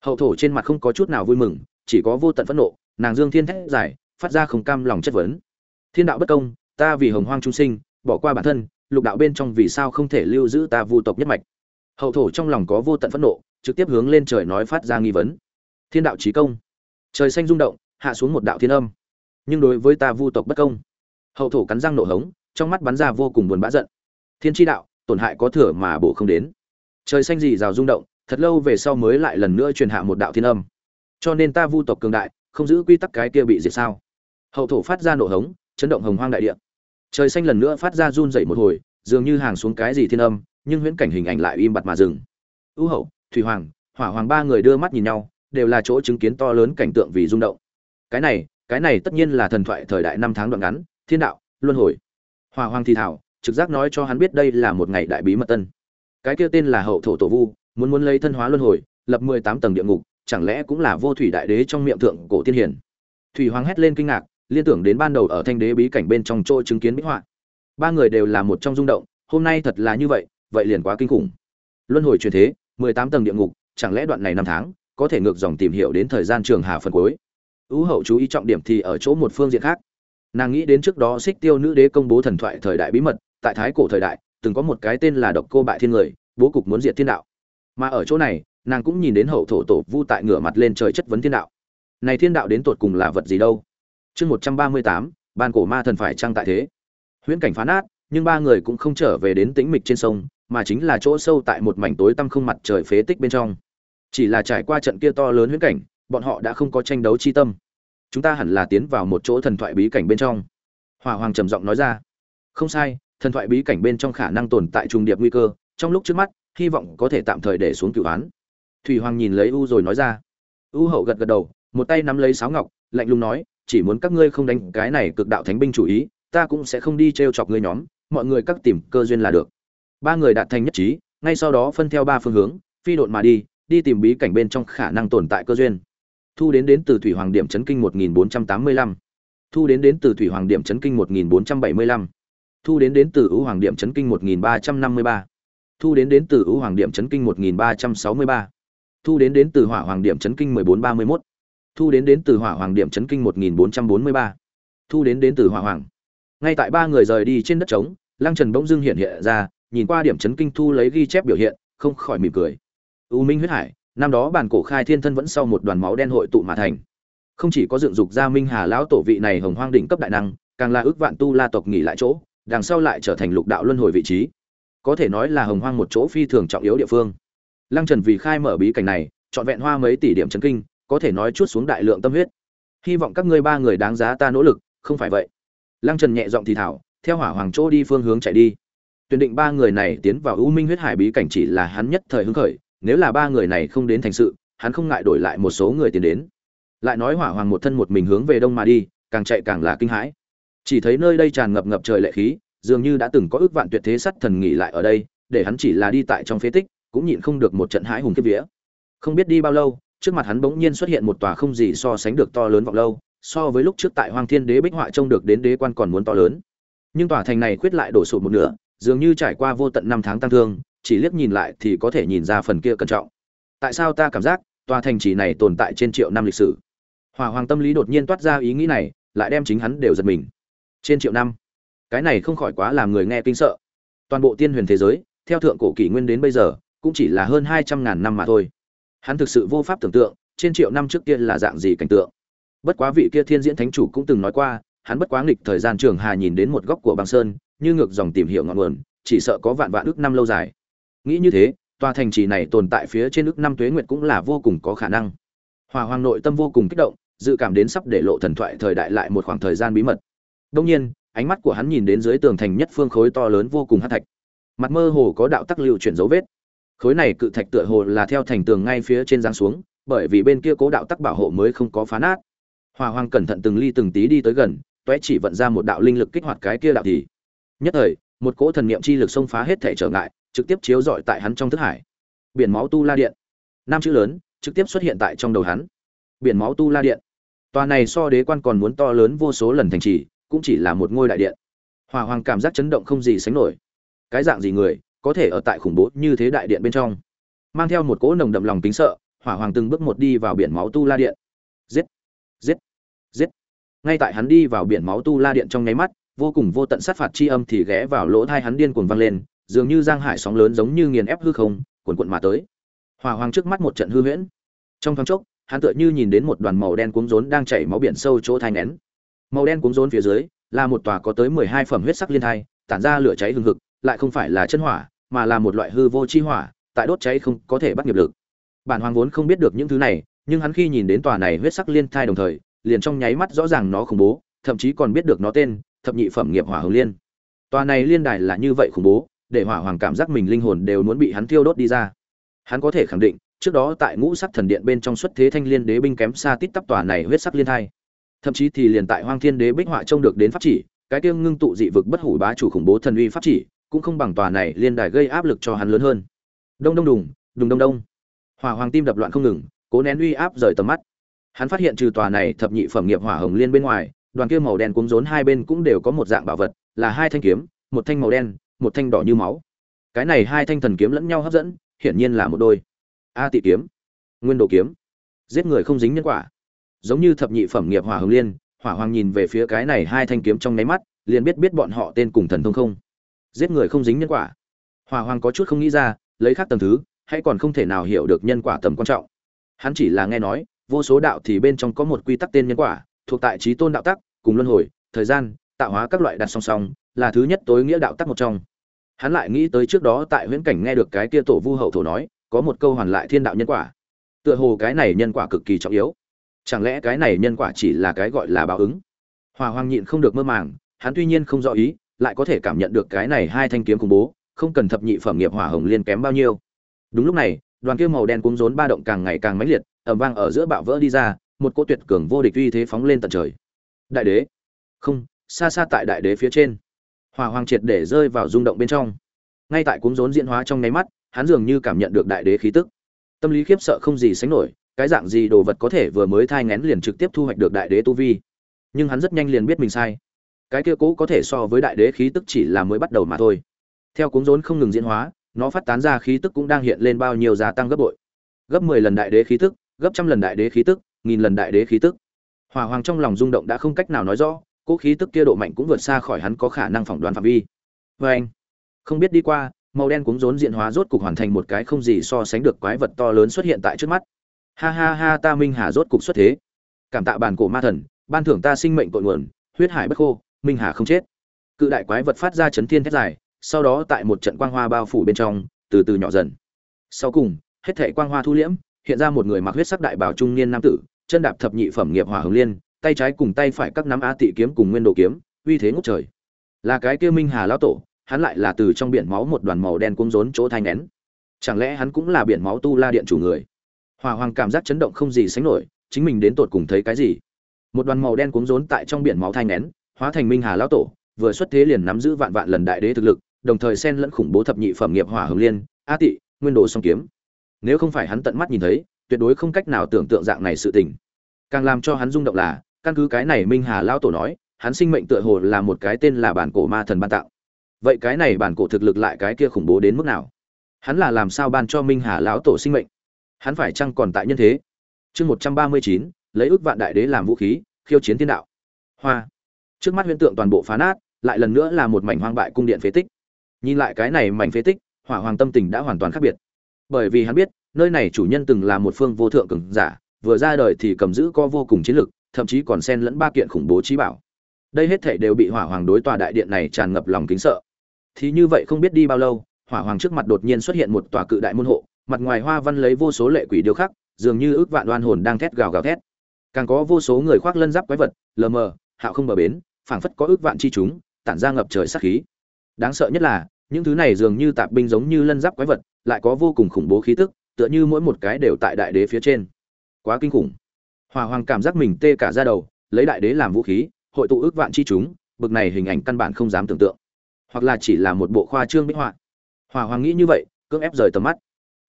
Hậu thổ trên mặt không có chút nào vui mừng, chỉ có vô tận phẫn nộ, nàng dương thiên thét giải phát ra không cam lòng chất vấn. Thiên đạo bất công, ta vì hồng hoang trung sinh, bỏ qua bản thân, lục đạo bên trong vì sao không thể lưu giữ ta vu tộc nhất mạch? Hậu thổ trong lòng có vô tận phẫn nộ, trực tiếp hướng lên trời nói phát ra nghi vấn thiên đạo trí công. Trời xanh rung động, hạ xuống một đạo thiên âm. Nhưng đối với ta vu tộc bất công. Hậu thổ cắn răng nổ hống, trong mắt bắn ra vô cùng buồn bã giận. Thiên tri đạo, tổn hại có thừa mà bổ không đến. Trời xanh gì rào rung động, thật lâu về sau mới lại lần nữa truyền hạ một đạo thiên âm. Cho nên ta vu tộc cường đại, không giữ quy tắc cái kia bị diệt sao? Hậu thổ phát ra nổ hống, chấn động hồng hoang đại địa. Trời xanh lần nữa phát ra run dậy một hồi, dường như hàng xuống cái gì thiên âm, nhưng huyễn cảnh hình ảnh lại im bặt mà dừng. Ưu hậu, thủy hoàng, hỏa hoàng ba người đưa mắt nhìn nhau đều là chỗ chứng kiến to lớn cảnh tượng vì rung động. Cái này cái này tất nhiên là thần thoại thời đại năm tháng đoạn ngắn, thiên đạo, luân hồi. Hòa hoàng thì thảo, trực giác nói cho hắn biết đây là một ngày đại bí mật tân. Cái kia tên là hậu thổ tổ vu, muốn muốn lấy thân hóa luân hồi, lập mười tám tầng địa ngục, chẳng lẽ cũng là vô thủy đại đế trong miệng thượng cổ tiên hiển thủy hoàng hét lên kinh ngạc, liên tưởng đến ban đầu ở thanh đế bí cảnh bên trong chỗ chứng kiến bích họa. Ba người đều là một trong rung động, hôm nay thật là như vậy vậy liền quá kinh khủng. Luân hồi truyền thế, mười tám tầng địa ngục, chẳng lẽ đoạn này năm tháng có thể ngược dòng tìm hiểu đến thời gian trường hà phần cuối. Ưu hậu chú ý trọng điểm thì ở chỗ một phương diện khác. Nàng nghĩ đến trước đó xích tiêu nữ đế công bố thần thoại thời đại bí mật, tại thái cổ thời đại, từng có một cái tên là độc cô bại thiên người, bố cục muốn diệt thiên đạo. Mà ở chỗ này, nàng cũng nhìn đến hậu thổ tổ vu tại ngửa mặt lên trời chất vấn thiên đạo. Này thiên đạo đến tột cùng là vật gì đâu? Chương một trăm ba mươi tám, ban cổ ma thần phải trăng tại thế? Huyễn cảnh phá nát, nhưng ba người cũng không trở về đến tĩnh mịch trên sông, mà chính là chỗ sâu tại một mảnh tối tăm không mặt trời phế tích bên trong chỉ là trải qua trận kia to lớn huyễn cảnh, bọn họ đã không có tranh đấu chi tâm. Chúng ta hẳn là tiến vào một chỗ thần thoại bí cảnh bên trong. Hỏa hoàng trầm giọng nói ra. Không sai, thần thoại bí cảnh bên trong khả năng tồn tại trùng điệp nguy cơ, trong lúc trước mắt, hy vọng có thể tạm thời để xuống cửu án. Thủy hoàng nhìn lấy u rồi nói ra. U hậu gật gật đầu, một tay nắm lấy sáo ngọc, lạnh lùng nói, chỉ muốn các ngươi không đánh cái này cực đạo thánh binh chủ ý, ta cũng sẽ không đi t r e o chọc ngươi nhóm, mọi người các tìm cơ duyên là được. Ba người đạt thành nhất trí, ngay sau đó phân theo ba phương hướng, phi độn mà đi đi tìm bí cảnh bên trong khả năng tồn tại cơ duyên. Thu đến đến từ thủy hoàng điểm chấn kinh một nghìn bốn trăm tám mươi lăm. Thu đến đến từ thủy hoàng điểm chấn kinh một nghìn bốn trăm bảy mươi lăm. Thu đến đến từ ưu hoàng điểm chấn kinh một nghìn ba trăm năm mươi ba. Thu đến đến từ ưu hoàng điểm chấn kinh một nghìn ba trăm sáu mươi ba. Thu đến đến từ hỏa hoàng điểm chấn kinh 1431, thu đến đến từ hỏa hoàng điểm chấn kinh 1443, thu đến đến từ hỏa hoàng. Ngay tại ba người rời đi trên đất trống, Lăng Trần bỗng dưng hiện hiện ra, nhìn qua điểm chấn kinh thu lấy ghi chép biểu hiện, không khỏi mỉm cười. U Minh huyết hải, năm đó bản cổ khai thiên thân vẫn sau một đoàn máu đen hội tụ mà thành. Không chỉ có dựng dục ra Minh Hà lão tổ vị này hồng hoang đỉnh cấp đại năng, càng là ước vạn tu la tộc nghỉ lại chỗ, đằng sau lại trở thành lục đạo luân hồi vị trí. Có thể nói là hồng hoang một chỗ phi thường trọng yếu địa phương. Lăng Trần vì khai mở bí cảnh này, chọn vẹn hoa mấy tỷ điểm chấn kinh, có thể nói chút xuống đại lượng tâm huyết. Hy vọng các ngươi ba người đáng giá ta nỗ lực, không phải vậy. Lăng Trần nhẹ giọng thì thảo, theo Hỏa Hoàng chỗ đi phương hướng chạy đi. Tuyển định ba người này tiến vào U Minh huyết hải bí cảnh chỉ là hắn nhất thời hứng khởi, nếu là ba người này không đến thành sự, hắn không ngại đổi lại một số người tiến đến. Lại nói Hỏa Hoàng một thân một mình hướng về đông mà đi, càng chạy càng là kinh hãi. Chỉ thấy nơi đây tràn ngập ngập trời lệ khí, dường như đã từng có ước vạn tuyệt thế sắt thần nghỉ lại ở đây, để hắn chỉ là đi tại trong phế tích, cũng nhịn không được một trận hãi hùng kiếp vía. Không biết đi bao lâu, trước mặt hắn bỗng nhiên xuất hiện một tòa không gì so sánh được to lớn vọng lâu, so với lúc trước tại Hoang Thiên Đế bích họa trông được đến đế quan còn muốn to lớn. Nhưng tòa thành này quyết lại đổ sụp một nửa, dường như trải qua vô tận năm tháng tăng thương, chỉ liếc nhìn lại thì có thể nhìn ra phần kia cẩn trọng. Tại sao ta cảm giác tòa thành trì này tồn tại trên triệu năm lịch sử? Hỏa Hoàng tâm lý đột nhiên toát ra ý nghĩ này, lại đem chính hắn đều giật mình. Trên triệu năm, cái này không khỏi quá làm người nghe kinh sợ. Toàn bộ tiên huyền thế giới, theo thượng cổ kỷ nguyên đến bây giờ, cũng chỉ là hơn hai trăm ngàn năm mà thôi hắn thực sự vô pháp tưởng tượng trên triệu năm trước kia là dạng gì cảnh tượng bất quá vị kia thiên diễn thánh chủ cũng từng nói qua hắn bất quá nghịch thời gian trường hà nhìn đến một góc của băng sơn như ngược dòng tìm hiểu ngọn nguồn chỉ sợ có vạn vạn ước năm lâu dài nghĩ như thế, tòa thành trì này tồn tại phía trên ước năm tuế nguyệt cũng là vô cùng có khả năng. Hòa hoàng nội tâm vô cùng kích động, dự cảm đến sắp để lộ thần thoại thời đại lại một khoảng thời gian bí mật. Đông nhiên, ánh mắt của hắn nhìn đến dưới tường thành nhất phương khối to lớn vô cùng hát thạch. Mặt mơ hồ có đạo tắc lưu chuyển dấu vết. Khối này cự thạch tựa hồ là theo thành tường ngay phía trên giáng xuống, bởi vì bên kia cố đạo tắc bảo hộ mới không có phá nát. Hòa hoàng cẩn thận từng ly từng tí đi tới gần, toé chỉ vận ra một đạo linh lực kích hoạt cái kia đạo thì. Nhất thời, một cỗ thần niệm chi lực xông phá hết thể trở ngại trực tiếp chiếu rọi tại hắn trong thức hải. Biển máu tu la điện. Năm chữ lớn, trực tiếp xuất hiện tại trong đầu hắn. Biển máu tu la điện. Tòa này so đế quan còn muốn to lớn vô số lần thành trì, cũng chỉ là một ngôi đại điện. Hòa hoàng cảm giác chấn động không gì sánh nổi. Cái dạng gì người có thể ở tại khủng bố như thế đại điện bên trong? Mang theo một cỗ nồng đậm lòng kính sợ, hỏa hoàng từng bước một đi vào biển máu tu la điện. Giết! Giết! Giết! Ngay tại hắn đi vào biển máu tu la điện trong nháy mắt, vô cùng vô tận sát phạt chi âm thì ghé vào lỗ tai hắn điên cuồng vang lên dường như giang hải sóng lớn giống như nghiền ép hư không cuồn cuộn mà tới hỏa hoàng trước mắt một trận hư huyễn trong thoáng chốc hắn tựa như nhìn đến một đoàn màu đen cuống rốn đang chảy máu biển sâu chỗ thai nén màu đen cuống rốn phía dưới là một tòa có tới mười hai phẩm huyết sắc liên thai tản ra lửa cháy hừng hực lại không phải là chân hỏa mà là một loại hư vô chi hỏa, tại đốt cháy không có thể bắt nghiệp lực. Bản Hoàng vốn không biết được những thứ này, nhưng hắn khi nhìn đến tòa này huyết sắc liên thai đồng thời, liền trong nháy mắt rõ ràng nó khủng bố, thậm chí còn biết được nó tên, thập nhị phẩm nghiệp hỏa hồng liên. Tòa này liên đài là như vậy khủng bố, để Hỏa Hoàng cảm giác mình linh hồn đều muốn bị hắn thiêu đốt đi ra. Hắn có thể khẳng định, trước đó tại Ngũ Sắc Thần Điện bên trong xuất thế thanh liên đế binh kém xa tít tắp tòa này huyết sắc liên thai. Thậm chí thì liền tại Hoang Thiên Đế bích họa trông được đến pháp chỉ, cái kia ngưng tụ dị vực bất hủ bá chủ khủng bố thần uy pháp chỉ, cũng không bằng tòa này liên đài gây áp lực cho hắn lớn hơn đông đông đùng đùng đông đông hỏa hoàng tim đập loạn không ngừng cố nén uy áp rời tầm mắt hắn phát hiện trừ tòa này thập nhị phẩm nghiệp hỏa hồng liên bên ngoài đoàn kia màu đen cuống rốn hai bên cũng đều có một dạng bảo vật là hai thanh kiếm một thanh màu đen một thanh đỏ như máu. Cái này hai thanh thần kiếm lẫn nhau hấp dẫn, hiển nhiên là một đôi. A tị kiếm, nguyên đồ kiếm. Giết người không dính nhân quả. Giống như thập nhị phẩm nghiệp hỏa hồng liên, hỏa hoàng nhìn về phía cái này hai thanh kiếm trong nháy mắt, liền biết biết bọn họ tên cùng thần thông không. Giết người không dính nhân quả. Hỏa hoàng có chút không nghĩ ra, lấy khác tầm thứ, hay còn không thể nào hiểu được nhân quả tầm quan trọng. Hắn chỉ là nghe nói, vô số đạo thì bên trong có một quy tắc tên nhân quả, thuộc tại trí tôn đạo tắc, cùng luân hồi, thời gian, tạo hóa các loại đặt song song là thứ nhất tối nghĩa đạo tắc một trong. Hắn lại nghĩ tới trước đó tại huyễn cảnh nghe được cái kia tổ vu hậu thổ nói có một câu hoàn lại thiên đạo nhân quả. Tựa hồ cái này nhân quả cực kỳ trọng yếu. Chẳng lẽ cái này nhân quả chỉ là cái gọi là báo ứng? Hòa hoàng nhịn không được mơ màng hắn tuy nhiên không rõ ý lại có thể cảm nhận được cái này hai thanh kiếm khủng bố, không cần thập nhị phẩm nghiệp hỏa hồng liên kém bao nhiêu. Đúng lúc này đoàn kia màu đen cuống rốn ba động càng ngày càng mãnh liệt ầm vang ở giữa bạo vỡ đi ra một cỗ tuyệt cường vô địch uy thế phóng lên tận trời. Đại đế. Không xa xa tại đại đế phía trên hỏa hoàng triệt để rơi vào rung động bên trong. Ngay tại cuống rốn diễn hóa trong nháy mắt, hắn dường như cảm nhận được đại đế khí tức. Tâm lý khiếp sợ không gì sánh nổi, cái dạng gì đồ vật có thể vừa mới thai ngén liền trực tiếp thu hoạch được đại đế tu vi. Nhưng hắn rất nhanh liền biết mình sai. Cái kia cố có thể so với đại đế khí tức chỉ là mới bắt đầu mà thôi. Theo cuống rốn không ngừng diễn hóa, nó phát tán ra khí tức cũng đang hiện lên bao nhiêu gia tăng gấp bội. Gấp mười lần đại đế khí tức, gấp trăm lần đại đế khí tức, nghìn lần đại đế khí tức. Hỏa hoàng trong lòng rung động đã không cách nào nói rõ cố khí tức kia độ mạnh cũng vượt xa khỏi hắn có khả năng phỏng đoán phạm vi. Vê anh, không biết đi qua, màu đen cuống rốn diện hóa rốt cục hoàn thành một cái không gì so sánh được quái vật to lớn xuất hiện tại trước mắt. Ha ha ha, ta minh hà rốt cục xuất thế. Cảm tạ bản cổ ma thần, ban thưởng ta sinh mệnh cội nguồn, huyết hải bất khô, minh hà không chết. Cự đại quái vật phát ra chấn thiên thét dài, sau đó tại một trận quang hoa bao phủ bên trong, từ từ nhỏ dần. Sau cùng, hết thảy quang hoa thu liễm, hiện ra một người mặc huyết sắc đại bảo trung niên nam tử, chân đạp thập nhị phẩm nghiệp hỏa hồng liên tay trái cùng tay phải các nắm á tị kiếm cùng nguyên đồ kiếm, uy thế ngút trời. Là cái kia minh hà lão tổ, hắn lại là từ trong biển máu một đoàn màu đen cuống rốn chỗ thanh nén. Chẳng lẽ hắn cũng là biển máu tu la điện chủ người? Hỏa hoàng cảm giác chấn động không gì sánh nổi, chính mình đến tột cùng thấy cái gì? Một đoàn màu đen cuống rốn tại trong biển máu thai nén, hóa thành minh hà lão tổ, vừa xuất thế liền nắm giữ vạn vạn lần đại đế thực lực, đồng thời xen lẫn khủng bố thập nhị phẩm nghiệp hỏa hồng liên a tị, nguyên đồ song kiếm. Nếu không phải hắn tận mắt nhìn thấy, tuyệt đối không cách nào tưởng tượng dạng này sự tình. Càng làm cho hắn rung động là căn cứ cái này minh hà lão tổ nói, hắn sinh mệnh tựa hồ là một cái tên là bản cổ ma thần ban tạo vậy cái này bản cổ thực lực lại cái kia khủng bố đến mức nào? Hắn là làm sao ban cho minh hà lão tổ sinh mệnh? Hắn phải chăng còn tại nhân thế? Chương một trăm ba mươi chín, lấy ước vạn đại đế làm vũ khí, khiêu chiến thiên đạo. Hoa. Trước mắt huyễn tượng toàn bộ phá nát, lại lần nữa là một mảnh hoang bại cung điện phế tích. Nhìn lại cái này mảnh phế tích, hỏa hoàng tâm tình đã hoàn toàn khác biệt. Bởi vì hắn biết, nơi này chủ nhân từng là một phương vô thượng cường giả, vừa ra đời thì cầm giữ co vô cùng chiến lực thậm chí còn xen lẫn ba kiện khủng bố trí bảo. Đây hết thảy đều bị hỏa hoàng đối tòa đại điện này tràn ngập lòng kính sợ. Thì như vậy không biết đi bao lâu, hỏa hoàng trước mặt đột nhiên xuất hiện một tòa cự đại môn hộ, mặt ngoài hoa văn lấy vô số lệ quỷ điêu khắc, dường như ước vạn oan hồn đang thét gào gào thét. Càng có vô số người khoác lân giáp quái vật, lờ mờ, hạo không bờ bến, phảng phất có ước vạn chi chúng, tản ra ngập trời sát khí. Đáng sợ nhất là, những thứ này dường như tạp binh giống như lân giáp quái vật, lại có vô cùng khủng bố khí tức, tựa như mỗi một cái đều tại đại đế phía trên. Quá kinh khủng. Hỏa hoàng cảm giác mình tê cả ra đầu, lấy đại đế làm vũ khí, hội tụ ước vạn chi chúng, bực này hình ảnh căn bản không dám tưởng tượng. Hoặc là chỉ là một bộ khoa trương bích họa. Hỏa hoàng nghĩ như vậy, cưỡng ép rời tầm mắt.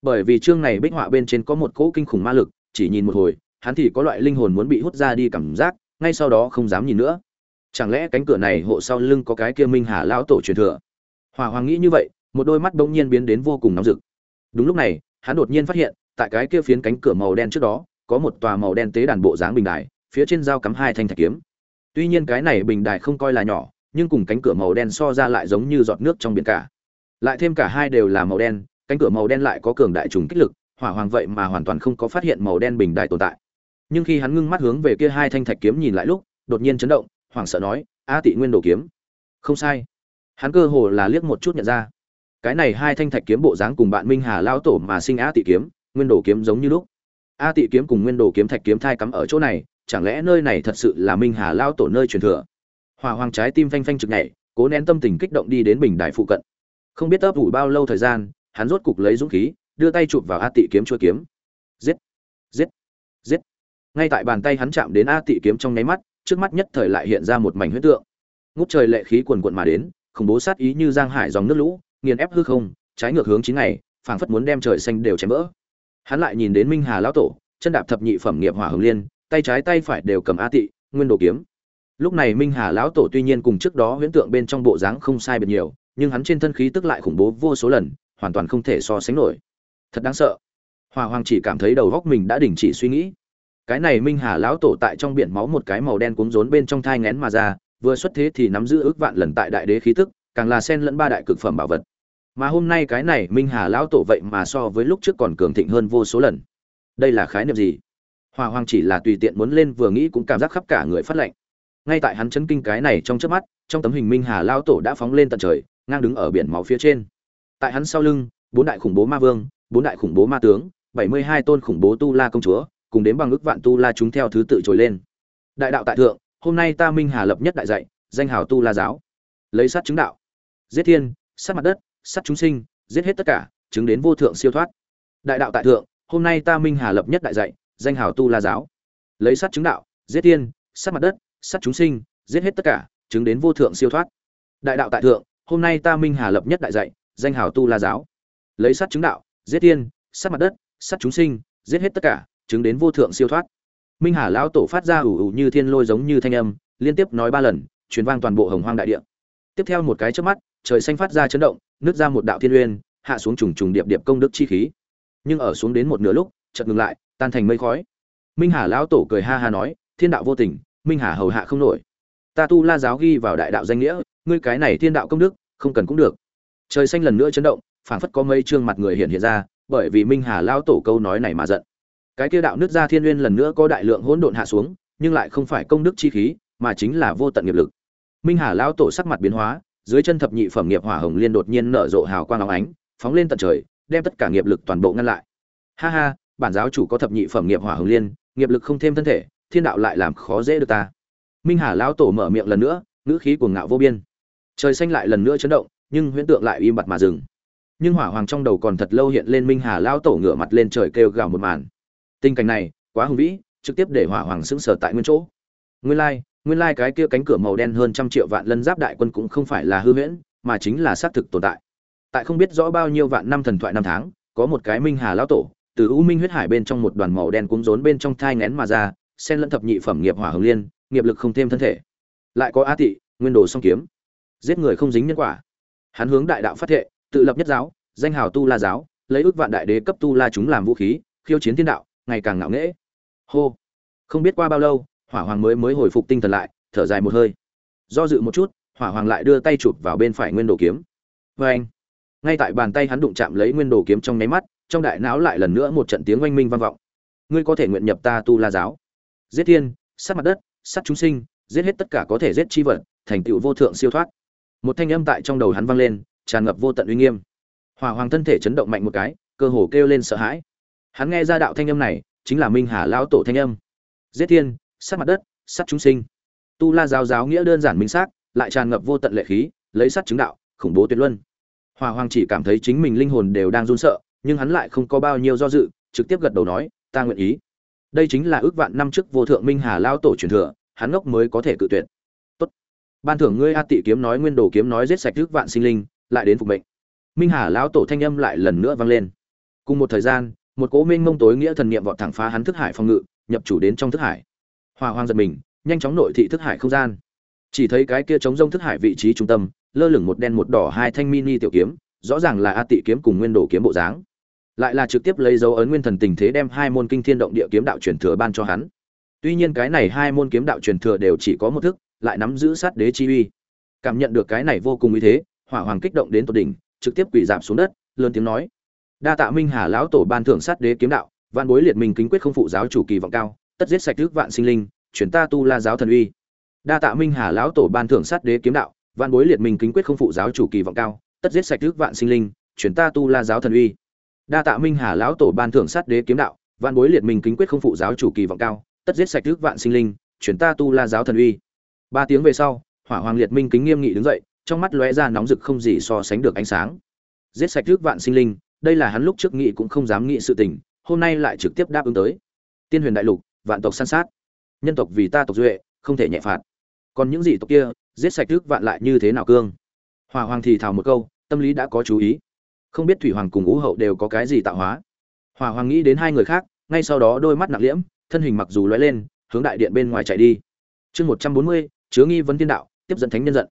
Bởi vì chương này bích họa bên trên có một cỗ kinh khủng ma lực, chỉ nhìn một hồi, hắn thì có loại linh hồn muốn bị hút ra đi cảm giác, ngay sau đó không dám nhìn nữa. Chẳng lẽ cánh cửa này hộ sau lưng có cái kia minh hà lão tổ truyền thừa? Hỏa hoàng nghĩ như vậy, một đôi mắt bỗng nhiên biến đến vô cùng nóng rực. Đúng lúc này, hắn đột nhiên phát hiện, tại cái kia phiến cánh cửa màu đen trước đó có một tòa màu đen tế đàn bộ dáng bình đài, phía trên dao cắm hai thanh thạch kiếm. Tuy nhiên cái này bình đài không coi là nhỏ, nhưng cùng cánh cửa màu đen so ra lại giống như giọt nước trong biển cả. Lại thêm cả hai đều là màu đen, cánh cửa màu đen lại có cường đại trùng kích lực, hỏa hoàng vậy mà hoàn toàn không có phát hiện màu đen bình đài tồn tại. Nhưng khi hắn ngưng mắt hướng về kia hai thanh thạch kiếm nhìn lại lúc, đột nhiên chấn động, hoảng sợ nói, a tị nguyên đồ kiếm. Không sai. Hắn cơ hồ là liếc một chút nhận ra. Cái này hai thanh thạch kiếm bộ dáng cùng bạn minh hà lao tổ mà sinh a tị kiếm, nguyên đồ kiếm giống như lúc a tị kiếm cùng nguyên đồ kiếm thạch kiếm thai cắm ở chỗ này, chẳng lẽ nơi này thật sự là minh hà lao tổ nơi truyền thừa? Hòa hoàng trái tim phanh phanh trực nhảy, cố nén tâm tình kích động đi đến bình đài phụ cận. Không biết ấp ủ bao lâu thời gian, hắn rốt cục lấy dũng khí, đưa tay chụp vào a tị kiếm chuôi kiếm. Giết! Giết! Giết! Ngay tại bàn tay hắn chạm đến a tị kiếm trong nháy mắt, trước mắt nhất thời lại hiện ra một mảnh huyết tượng. Ngút trời lệ khí quần quận mà đến, khủng bố sát ý như giang hải dòng nước lũ, nghiền ép hư không, trái ngược hướng chín ngày, phảng phất muốn đem trời xanh đều chém vỡ hắn lại nhìn đến minh hà lão tổ, chân đạp thập nhị phẩm nghiệp hỏa hồng liên, tay trái tay phải đều cầm a tị, nguyên đồ kiếm. Lúc này minh hà lão tổ tuy nhiên cùng trước đó huyễn tượng bên trong bộ dáng không sai biệt nhiều, nhưng hắn trên thân khí tức lại khủng bố vô số lần, hoàn toàn không thể so sánh nổi. Thật đáng sợ. Hòa hoàng chỉ cảm thấy đầu góc mình đã đình chỉ suy nghĩ. Cái này minh hà lão tổ tại trong biển máu một cái màu đen cuống rốn bên trong thai ngén mà ra, vừa xuất thế thì nắm giữ ước vạn lần tại đại đế khí tức, càng là sen lẫn ba đại cực phẩm bảo vật mà hôm nay cái này minh hà lão tổ vậy mà so với lúc trước còn cường thịnh hơn vô số lần. Đây là khái niệm gì? Hòa hoàng chỉ là tùy tiện muốn lên vừa nghĩ cũng cảm giác khắp cả người phát lệnh ngay tại hắn chấn kinh cái này trong trước mắt, trong tấm hình minh hà lão tổ đã phóng lên tận trời, ngang đứng ở biển máu phía trên. Tại hắn sau lưng, bốn đại khủng bố ma vương, bốn đại khủng bố ma tướng, bảy mươi hai tôn khủng bố tu la công chúa, cùng đến bằng ước vạn tu la chúng theo thứ tự trồi lên. Đại đạo tại thượng, hôm nay ta minh hà lập nhất đại dạy, danh hào tu la giáo. Lấy sát chứng đạo. Giết thiên, sát mặt đất sát chúng sinh, giết hết tất cả, chứng đến vô thượng siêu thoát. Đại đạo tại thượng, hôm nay ta minh hà lập nhất đại dạy, danh hào tu la giáo. Lấy sát chứng đạo, giết tiên sát mặt đất sát chúng sinh, giết hết tất cả, chứng đến vô thượng siêu thoát. Đại đạo tại thượng, hôm nay ta minh hà lập nhất đại dạy, danh hào tu la giáo. Lấy sát chứng đạo, giết tiên sát mặt đất sát chúng sinh, giết hết tất cả, chứng đến vô thượng siêu thoát. Minh hà lão tổ phát ra ủ ủ như thiên lôi giống như thanh âm, liên tiếp nói ba lần, truyền vang toàn bộ hồng hoang đại địa. Tiếp theo một cái chớp mắt trời xanh phát ra chấn động nước ra một đạo thiên uyên, hạ xuống trùng trùng điệp điệp công đức chi khí. Nhưng ở xuống đến một nửa lúc, chợt ngừng lại, tan thành mây khói. Minh hà lão tổ cười ha ha nói, thiên đạo vô tình, minh hà hầu hạ không nổi. Ta tu la giáo ghi vào đại đạo danh nghĩa, ngươi cái này thiên đạo công đức, không cần cũng được. Trời xanh lần nữa chấn động, phảng phất có mây trương mặt người hiện hiện ra, bởi vì minh hà lão tổ câu nói này mà giận. Cái kia đạo nước ra thiên nguyên lần nữa có đại lượng hỗn độn hạ xuống, nhưng lại không phải công đức chi khí, mà chính là vô tận nghiệp lực. Minh hà lão tổ sắc mặt biến hóa dưới chân thập nhị phẩm nghiệp hỏa hồng liên đột nhiên nở rộ hào quang óng ánh, phóng lên tận trời, đem tất cả nghiệp lực toàn bộ ngăn lại. Ha ha, bản giáo chủ có thập nhị phẩm nghiệp hỏa hồng liên, nghiệp lực không thêm thân thể, thiên đạo lại làm khó dễ được ta. Minh hà lão tổ mở miệng lần nữa, ngữ khí cuồng ngạo vô biên. Trời xanh lại lần nữa chấn động, nhưng huyễn tượng lại im bặt mà dừng. Nhưng hỏa hoàng trong đầu còn thật lâu hiện lên minh hà lão tổ ngửa mặt lên trời kêu gào một màn. Tình cảnh này, quá hùng vĩ, trực tiếp để hỏa hoàng sững sờ tại nguyên chỗ. Nguyên lai nguyên lai cái kia cánh cửa màu đen hơn trăm triệu vạn lân giáp đại quân cũng không phải là hư huyễn, mà chính là xác thực tồn tại. Tại không biết rõ bao nhiêu vạn năm thần thoại năm tháng, có một cái minh hà lão tổ, từ u minh huyết hải bên trong một đoàn màu đen cuống rốn bên trong thai ngén mà ra, xen lẫn thập nhị phẩm nghiệp hỏa hồng liên, nghiệp lực không thêm thân thể. Lại có a tị, nguyên đồ song kiếm. Giết người không dính nhân quả. Hắn hướng đại đạo phát thệ, tự lập nhất giáo, danh hào tu la giáo, lấy ước vạn đại đế cấp tu la chúng làm vũ khí, khiêu chiến thiên đạo, ngày càng ngạo nghễ. Hô. Không biết qua bao lâu hỏa hoàng mới mới hồi phục tinh thần lại, thở dài một hơi. Do dự một chút, hỏa hoàng lại đưa tay chụp vào bên phải nguyên đồ kiếm. Vê anh, ngay tại bàn tay hắn đụng chạm lấy nguyên đồ kiếm trong nháy mắt, trong đại não lại lần nữa một trận tiếng oanh minh vang vọng. Ngươi có thể nguyện nhập ta tu la giáo. Giết thiên, sát mặt đất, sát chúng sinh, giết hết tất cả có thể giết chi vật, thành tựu vô thượng siêu thoát. Một thanh âm tại trong đầu hắn vang lên, tràn ngập vô tận uy nghiêm. Hỏa hoàng thân thể chấn động mạnh một cái, cơ hồ kêu lên sợ hãi. Hắn nghe ra đạo thanh âm này, chính là minh hà lão tổ thanh âm. Giết thiên sát mặt đất, sát chúng sinh. Tu la giáo giáo nghĩa đơn giản minh xác, lại tràn ngập vô tận lệ khí, lấy sát chứng đạo, khủng bố tuyệt luân. Hòa hoàng chỉ cảm thấy chính mình linh hồn đều đang run sợ, nhưng hắn lại không có bao nhiêu do dự, trực tiếp gật đầu nói, ta nguyện ý. Đây chính là ước vạn năm trước vô thượng minh hà lao tổ truyền thừa, hắn ngốc mới có thể cự tuyệt. Tốt. Ban thưởng ngươi a tị kiếm nói nguyên đồ kiếm nói giết sạch ước vạn sinh linh, lại đến phục mệnh. Minh hà lão tổ thanh âm lại lần nữa vang lên. Cùng một thời gian, một cố minh mông tối nghĩa thần niệm vọt thẳng phá hắn thức hải phòng ngự, nhập chủ đến trong thức hải hòa hoang giật mình, nhanh chóng nội thị thức hải không gian. Chỉ thấy cái kia chống rông thức hải vị trí trung tâm, lơ lửng một đen một đỏ hai thanh mini tiểu kiếm, rõ ràng là a tị kiếm cùng nguyên đồ kiếm bộ dáng. Lại là trực tiếp lấy dấu ấn nguyên thần tình thế đem hai môn kinh thiên động địa kiếm đạo truyền thừa ban cho hắn. Tuy nhiên cái này hai môn kiếm đạo truyền thừa đều chỉ có một thức, lại nắm giữ sát đế chi uy. Cảm nhận được cái này vô cùng uy thế, hỏa hoàng kích động đến tột đỉnh, trực tiếp quỳ giảm xuống đất, lớn tiếng nói đa tạ minh hà lão tổ ban thưởng sát đế kiếm đạo văn bối liệt minh kính quyết không phụ giáo chủ kỳ vọng cao tất giết sạch thức vạn sinh linh, chuyển ta tu la giáo thần uy. Đa tạ minh hà lão tổ ban thưởng sát đế kiếm đạo văn bối liệt minh kính quyết không phụ giáo chủ kỳ vọng cao, tất giết sạch thức vạn sinh linh, chuyển ta tu la giáo thần uy. Đa tạ minh hà lão tổ ban thưởng sát đế kiếm đạo văn bối liệt minh kính quyết không phụ giáo chủ kỳ vọng cao, tất giết sạch thức vạn sinh linh, chuyển ta tu la giáo thần uy. Ba tiếng về sau, hỏa hoàng liệt minh kính nghiêm nghị đứng dậy, trong mắt lóe ra nóng rực không gì so sánh được ánh sáng. Giết sạch thức vạn sinh linh, đây là hắn lúc trước nghị cũng không dám nghị sự tình, hôm nay lại trực tiếp đáp ứng tới. Tiên huyền đại lục vạn tộc san sát. Nhân tộc vì ta tộc duệ, không thể nhẹ phạt. Còn những gì tộc kia, giết sạch thức vạn lại như thế nào cương? Hòa hoàng thì thào một câu, tâm lý đã có chú ý. Không biết thủy hoàng cùng ngũ hậu đều có cái gì tạo hóa. Hòa hoàng nghĩ đến hai người khác, ngay sau đó đôi mắt nặng liễm, thân hình mặc dù lóe lên, hướng đại điện bên ngoài chạy đi. Chương một trăm bốn mươi, chứa nghi vấn tiên đạo, tiếp dẫn thánh nhân giận.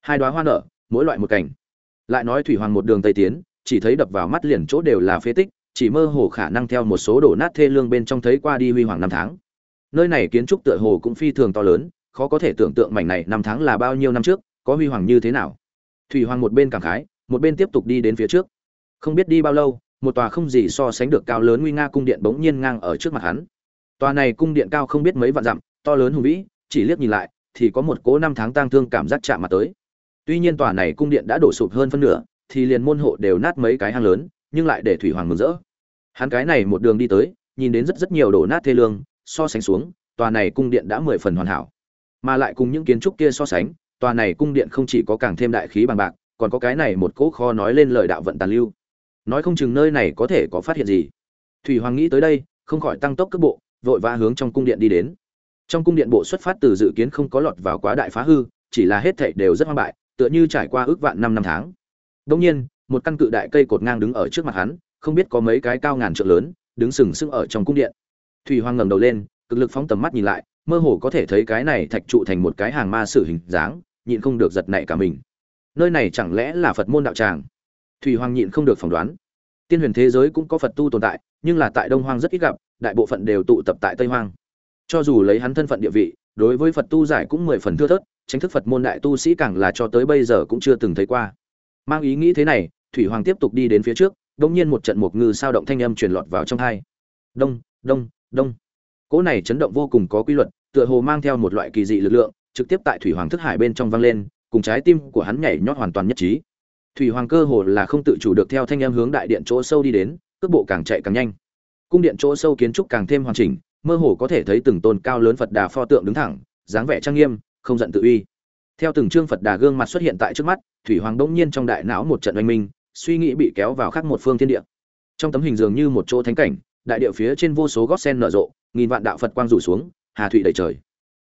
Hai đoá hoa nở, mỗi loại một cảnh. Lại nói thủy hoàng một đường tây tiến, chỉ thấy đập vào mắt liền chỗ đều là phế tích chỉ mơ hồ khả năng theo một số đổ nát thê lương bên trong thấy qua đi huy hoàng năm tháng. Nơi này kiến trúc tựa hồ cũng phi thường to lớn, khó có thể tưởng tượng mảnh này năm tháng là bao nhiêu năm trước, có huy hoàng như thế nào. Thủy hoàng một bên cảm khái, một bên tiếp tục đi đến phía trước. Không biết đi bao lâu, một tòa không gì so sánh được cao lớn nguy nga cung điện bỗng nhiên ngang ở trước mặt hắn. Tòa này cung điện cao không biết mấy vạn dặm, to lớn hùng vĩ, chỉ liếc nhìn lại, thì có một cố năm tháng tang thương cảm giác chạm mặt tới. Tuy nhiên tòa này cung điện đã đổ sụp hơn phân nửa, thì liền môn hộ đều nát mấy cái hang lớn, nhưng lại để thủy hoàng mừng rỡ hắn cái này một đường đi tới, nhìn đến rất rất nhiều đổ nát thê lương, so sánh xuống, tòa này cung điện đã mười phần hoàn hảo. Mà lại cùng những kiến trúc kia so sánh, tòa này cung điện không chỉ có càng thêm đại khí bằng bạc, còn có cái này một cỗ kho nói lên lời đạo vận tàn lưu. Nói không chừng nơi này có thể có phát hiện gì. Thủy hoàng nghĩ tới đây, không khỏi tăng tốc cước bộ, vội vã hướng trong cung điện đi đến. Trong cung điện bộ xuất phát từ dự kiến không có lọt vào quá đại phá hư, chỉ là hết thảy đều rất hoang bại, tựa như trải qua ước vạn năm năm tháng. Đông nhiên, một căn cự đại cây cột ngang đứng ở trước mặt hắn không biết có mấy cái cao ngàn trượng lớn, đứng sừng sững ở trong cung điện. Thủy hoàng ngẩng đầu lên, cực lực phóng tầm mắt nhìn lại, mơ hồ có thể thấy cái này thạch trụ thành một cái hàng ma sử hình dáng, nhịn không được giật nảy cả mình. Nơi này chẳng lẽ là phật môn đạo tràng? Thủy hoàng nhịn không được phỏng đoán. Tiên huyền thế giới cũng có phật tu tồn tại, nhưng là tại đông hoang rất ít gặp, đại bộ phận đều tụ tập tại tây hoang. Cho dù lấy hắn thân phận địa vị, đối với phật tu giải cũng mười phần thưa thớt, chính thức phật môn đại tu sĩ càng là cho tới bây giờ cũng chưa từng thấy qua. Mang ý nghĩ thế này, thủy hoàng tiếp tục đi đến phía trước đông nhiên một trận mục ngư sao động thanh âm truyền lọt vào trong hai. Đông đông đông. Cỗ này chấn động vô cùng có quy luật, tựa hồ mang theo một loại kỳ dị lực lượng, trực tiếp tại thủy hoàng thức hải bên trong vang lên, cùng trái tim của hắn nhảy nhót hoàn toàn nhất trí. Thủy hoàng cơ hồ là không tự chủ được theo thanh âm hướng đại điện chỗ sâu đi đến, cước bộ càng chạy càng nhanh. Cung điện chỗ sâu kiến trúc càng thêm hoàn chỉnh, mơ hồ có thể thấy từng tôn cao lớn phật đà pho tượng đứng thẳng, dáng vẻ trang nghiêm, không giận tự uy. Theo từng trương phật đà gương mặt xuất hiện tại trước mắt, thủy hoàng đông nhiên trong đại não một trận oanh minh suy nghĩ bị kéo vào khác một phương thiên địa. Trong tấm hình dường như một chỗ thánh cảnh, đại địa phía trên vô số gót sen nở rộ, nghìn vạn đạo phật quang rủ xuống, hà thủy đầy trời.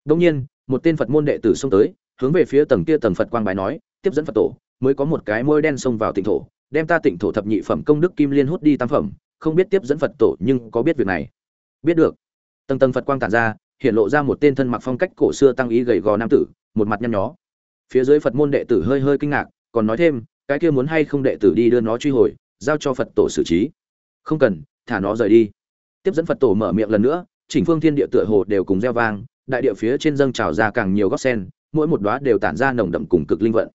Đông nhiên, một tên phật môn đệ tử xông tới, hướng về phía tầng kia tầng phật quang bài nói, tiếp dẫn phật tổ, mới có một cái môi đen xông vào tịnh thổ, đem ta tịnh thổ thập nhị phẩm công đức kim liên hút đi tam phẩm, không biết tiếp dẫn phật tổ nhưng có biết việc này. Biết được. Tầng tầng phật quang tản ra, hiện lộ ra một tên thân mặc phong cách cổ xưa tăng ý gầy gò nam tử, một mặt nhăn nhó. Phía dưới phật môn đệ tử hơi hơi kinh ngạc, còn nói thêm cái kia muốn hay không đệ tử đi đưa nó truy hồi, giao cho phật tổ xử trí. Không cần, thả nó rời đi. Tiếp dẫn phật tổ mở miệng lần nữa, chỉnh phương thiên địa tựa hồ đều cùng gieo vang, đại địa phía trên dâng trào ra càng nhiều góc sen, mỗi một đóa đều tản ra nồng đậm cùng cực linh vận.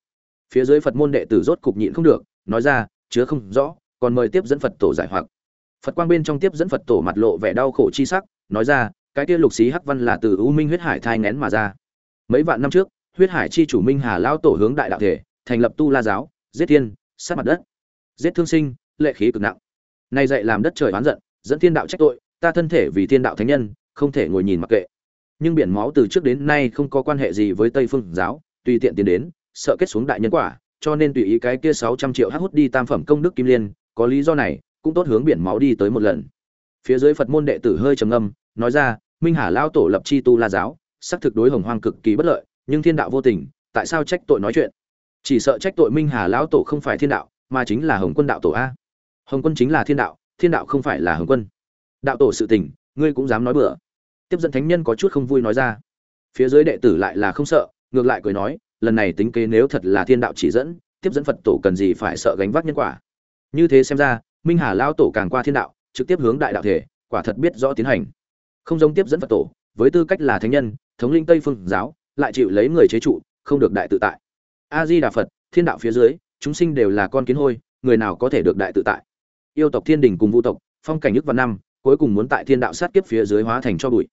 Phía dưới phật môn đệ tử rốt cục nhịn không được, nói ra, chứa không rõ, còn mời tiếp dẫn phật tổ giải hoặc. Phật quang bên trong tiếp dẫn phật tổ mặt lộ vẻ đau khổ chi sắc, nói ra, cái kia lục xí hắc văn là từ u minh huyết hải thai ngén mà ra. Mấy vạn năm trước, huyết hải chi chủ minh hà lao tổ hướng đại đạo thể, thành lập tu la giáo giết thiên, sát mặt đất. Giết thương sinh, lệ khí cực nặng. Nay dạy làm đất trời oán giận, dẫn thiên đạo trách tội, ta thân thể vì thiên đạo thánh nhân, không thể ngồi nhìn mặc kệ. Nhưng biển máu từ trước đến nay không có quan hệ gì với tây phương giáo, tùy tiện tiến đến, sợ kết xuống đại nhân quả, cho nên tùy ý cái kia sáu trăm triệu hắc hút đi tam phẩm công đức kim liên, có lý do này, cũng tốt hướng biển máu đi tới một lần. Phía dưới phật môn đệ tử hơi trầm ngâm, nói ra, minh hà lao tổ lập chi tu la giáo, xác thực đối hồng hoang cực kỳ bất lợi, nhưng thiên đạo vô tình, tại sao trách tội nói chuyện? Chỉ sợ trách tội minh hà lão tổ không phải thiên đạo, mà chính là hồng quân đạo tổ a. Hồng quân chính là thiên đạo thiên đạo không phải là hồng quân. Đạo tổ sự tình, ngươi cũng dám nói bừa. Tiếp dẫn thánh nhân có chút không vui nói ra. Phía dưới đệ tử lại là không sợ, ngược lại cười nói, lần này tính kế nếu thật là thiên đạo chỉ dẫn, tiếp dẫn phật tổ cần gì phải sợ gánh vác nhân quả. Như thế xem ra, minh hà lao tổ càng qua thiên đạo, trực tiếp hướng đại đạo thể, quả thật biết rõ tiến hành. Không giống tiếp dẫn phật tổ, với tư cách là thánh nhân, thống linh tây phương giáo, lại chịu lấy người chế trụ, không được đại tự tại a di đà phật, thiên đạo phía dưới, chúng sinh đều là con kiến hôi, người nào có thể được đại tự tại? Yêu tộc thiên đình cùng vũ tộc, phong cảnh nhất văn năm, cuối cùng muốn tại thiên đạo sát kiếp phía dưới hóa thành cho bụi.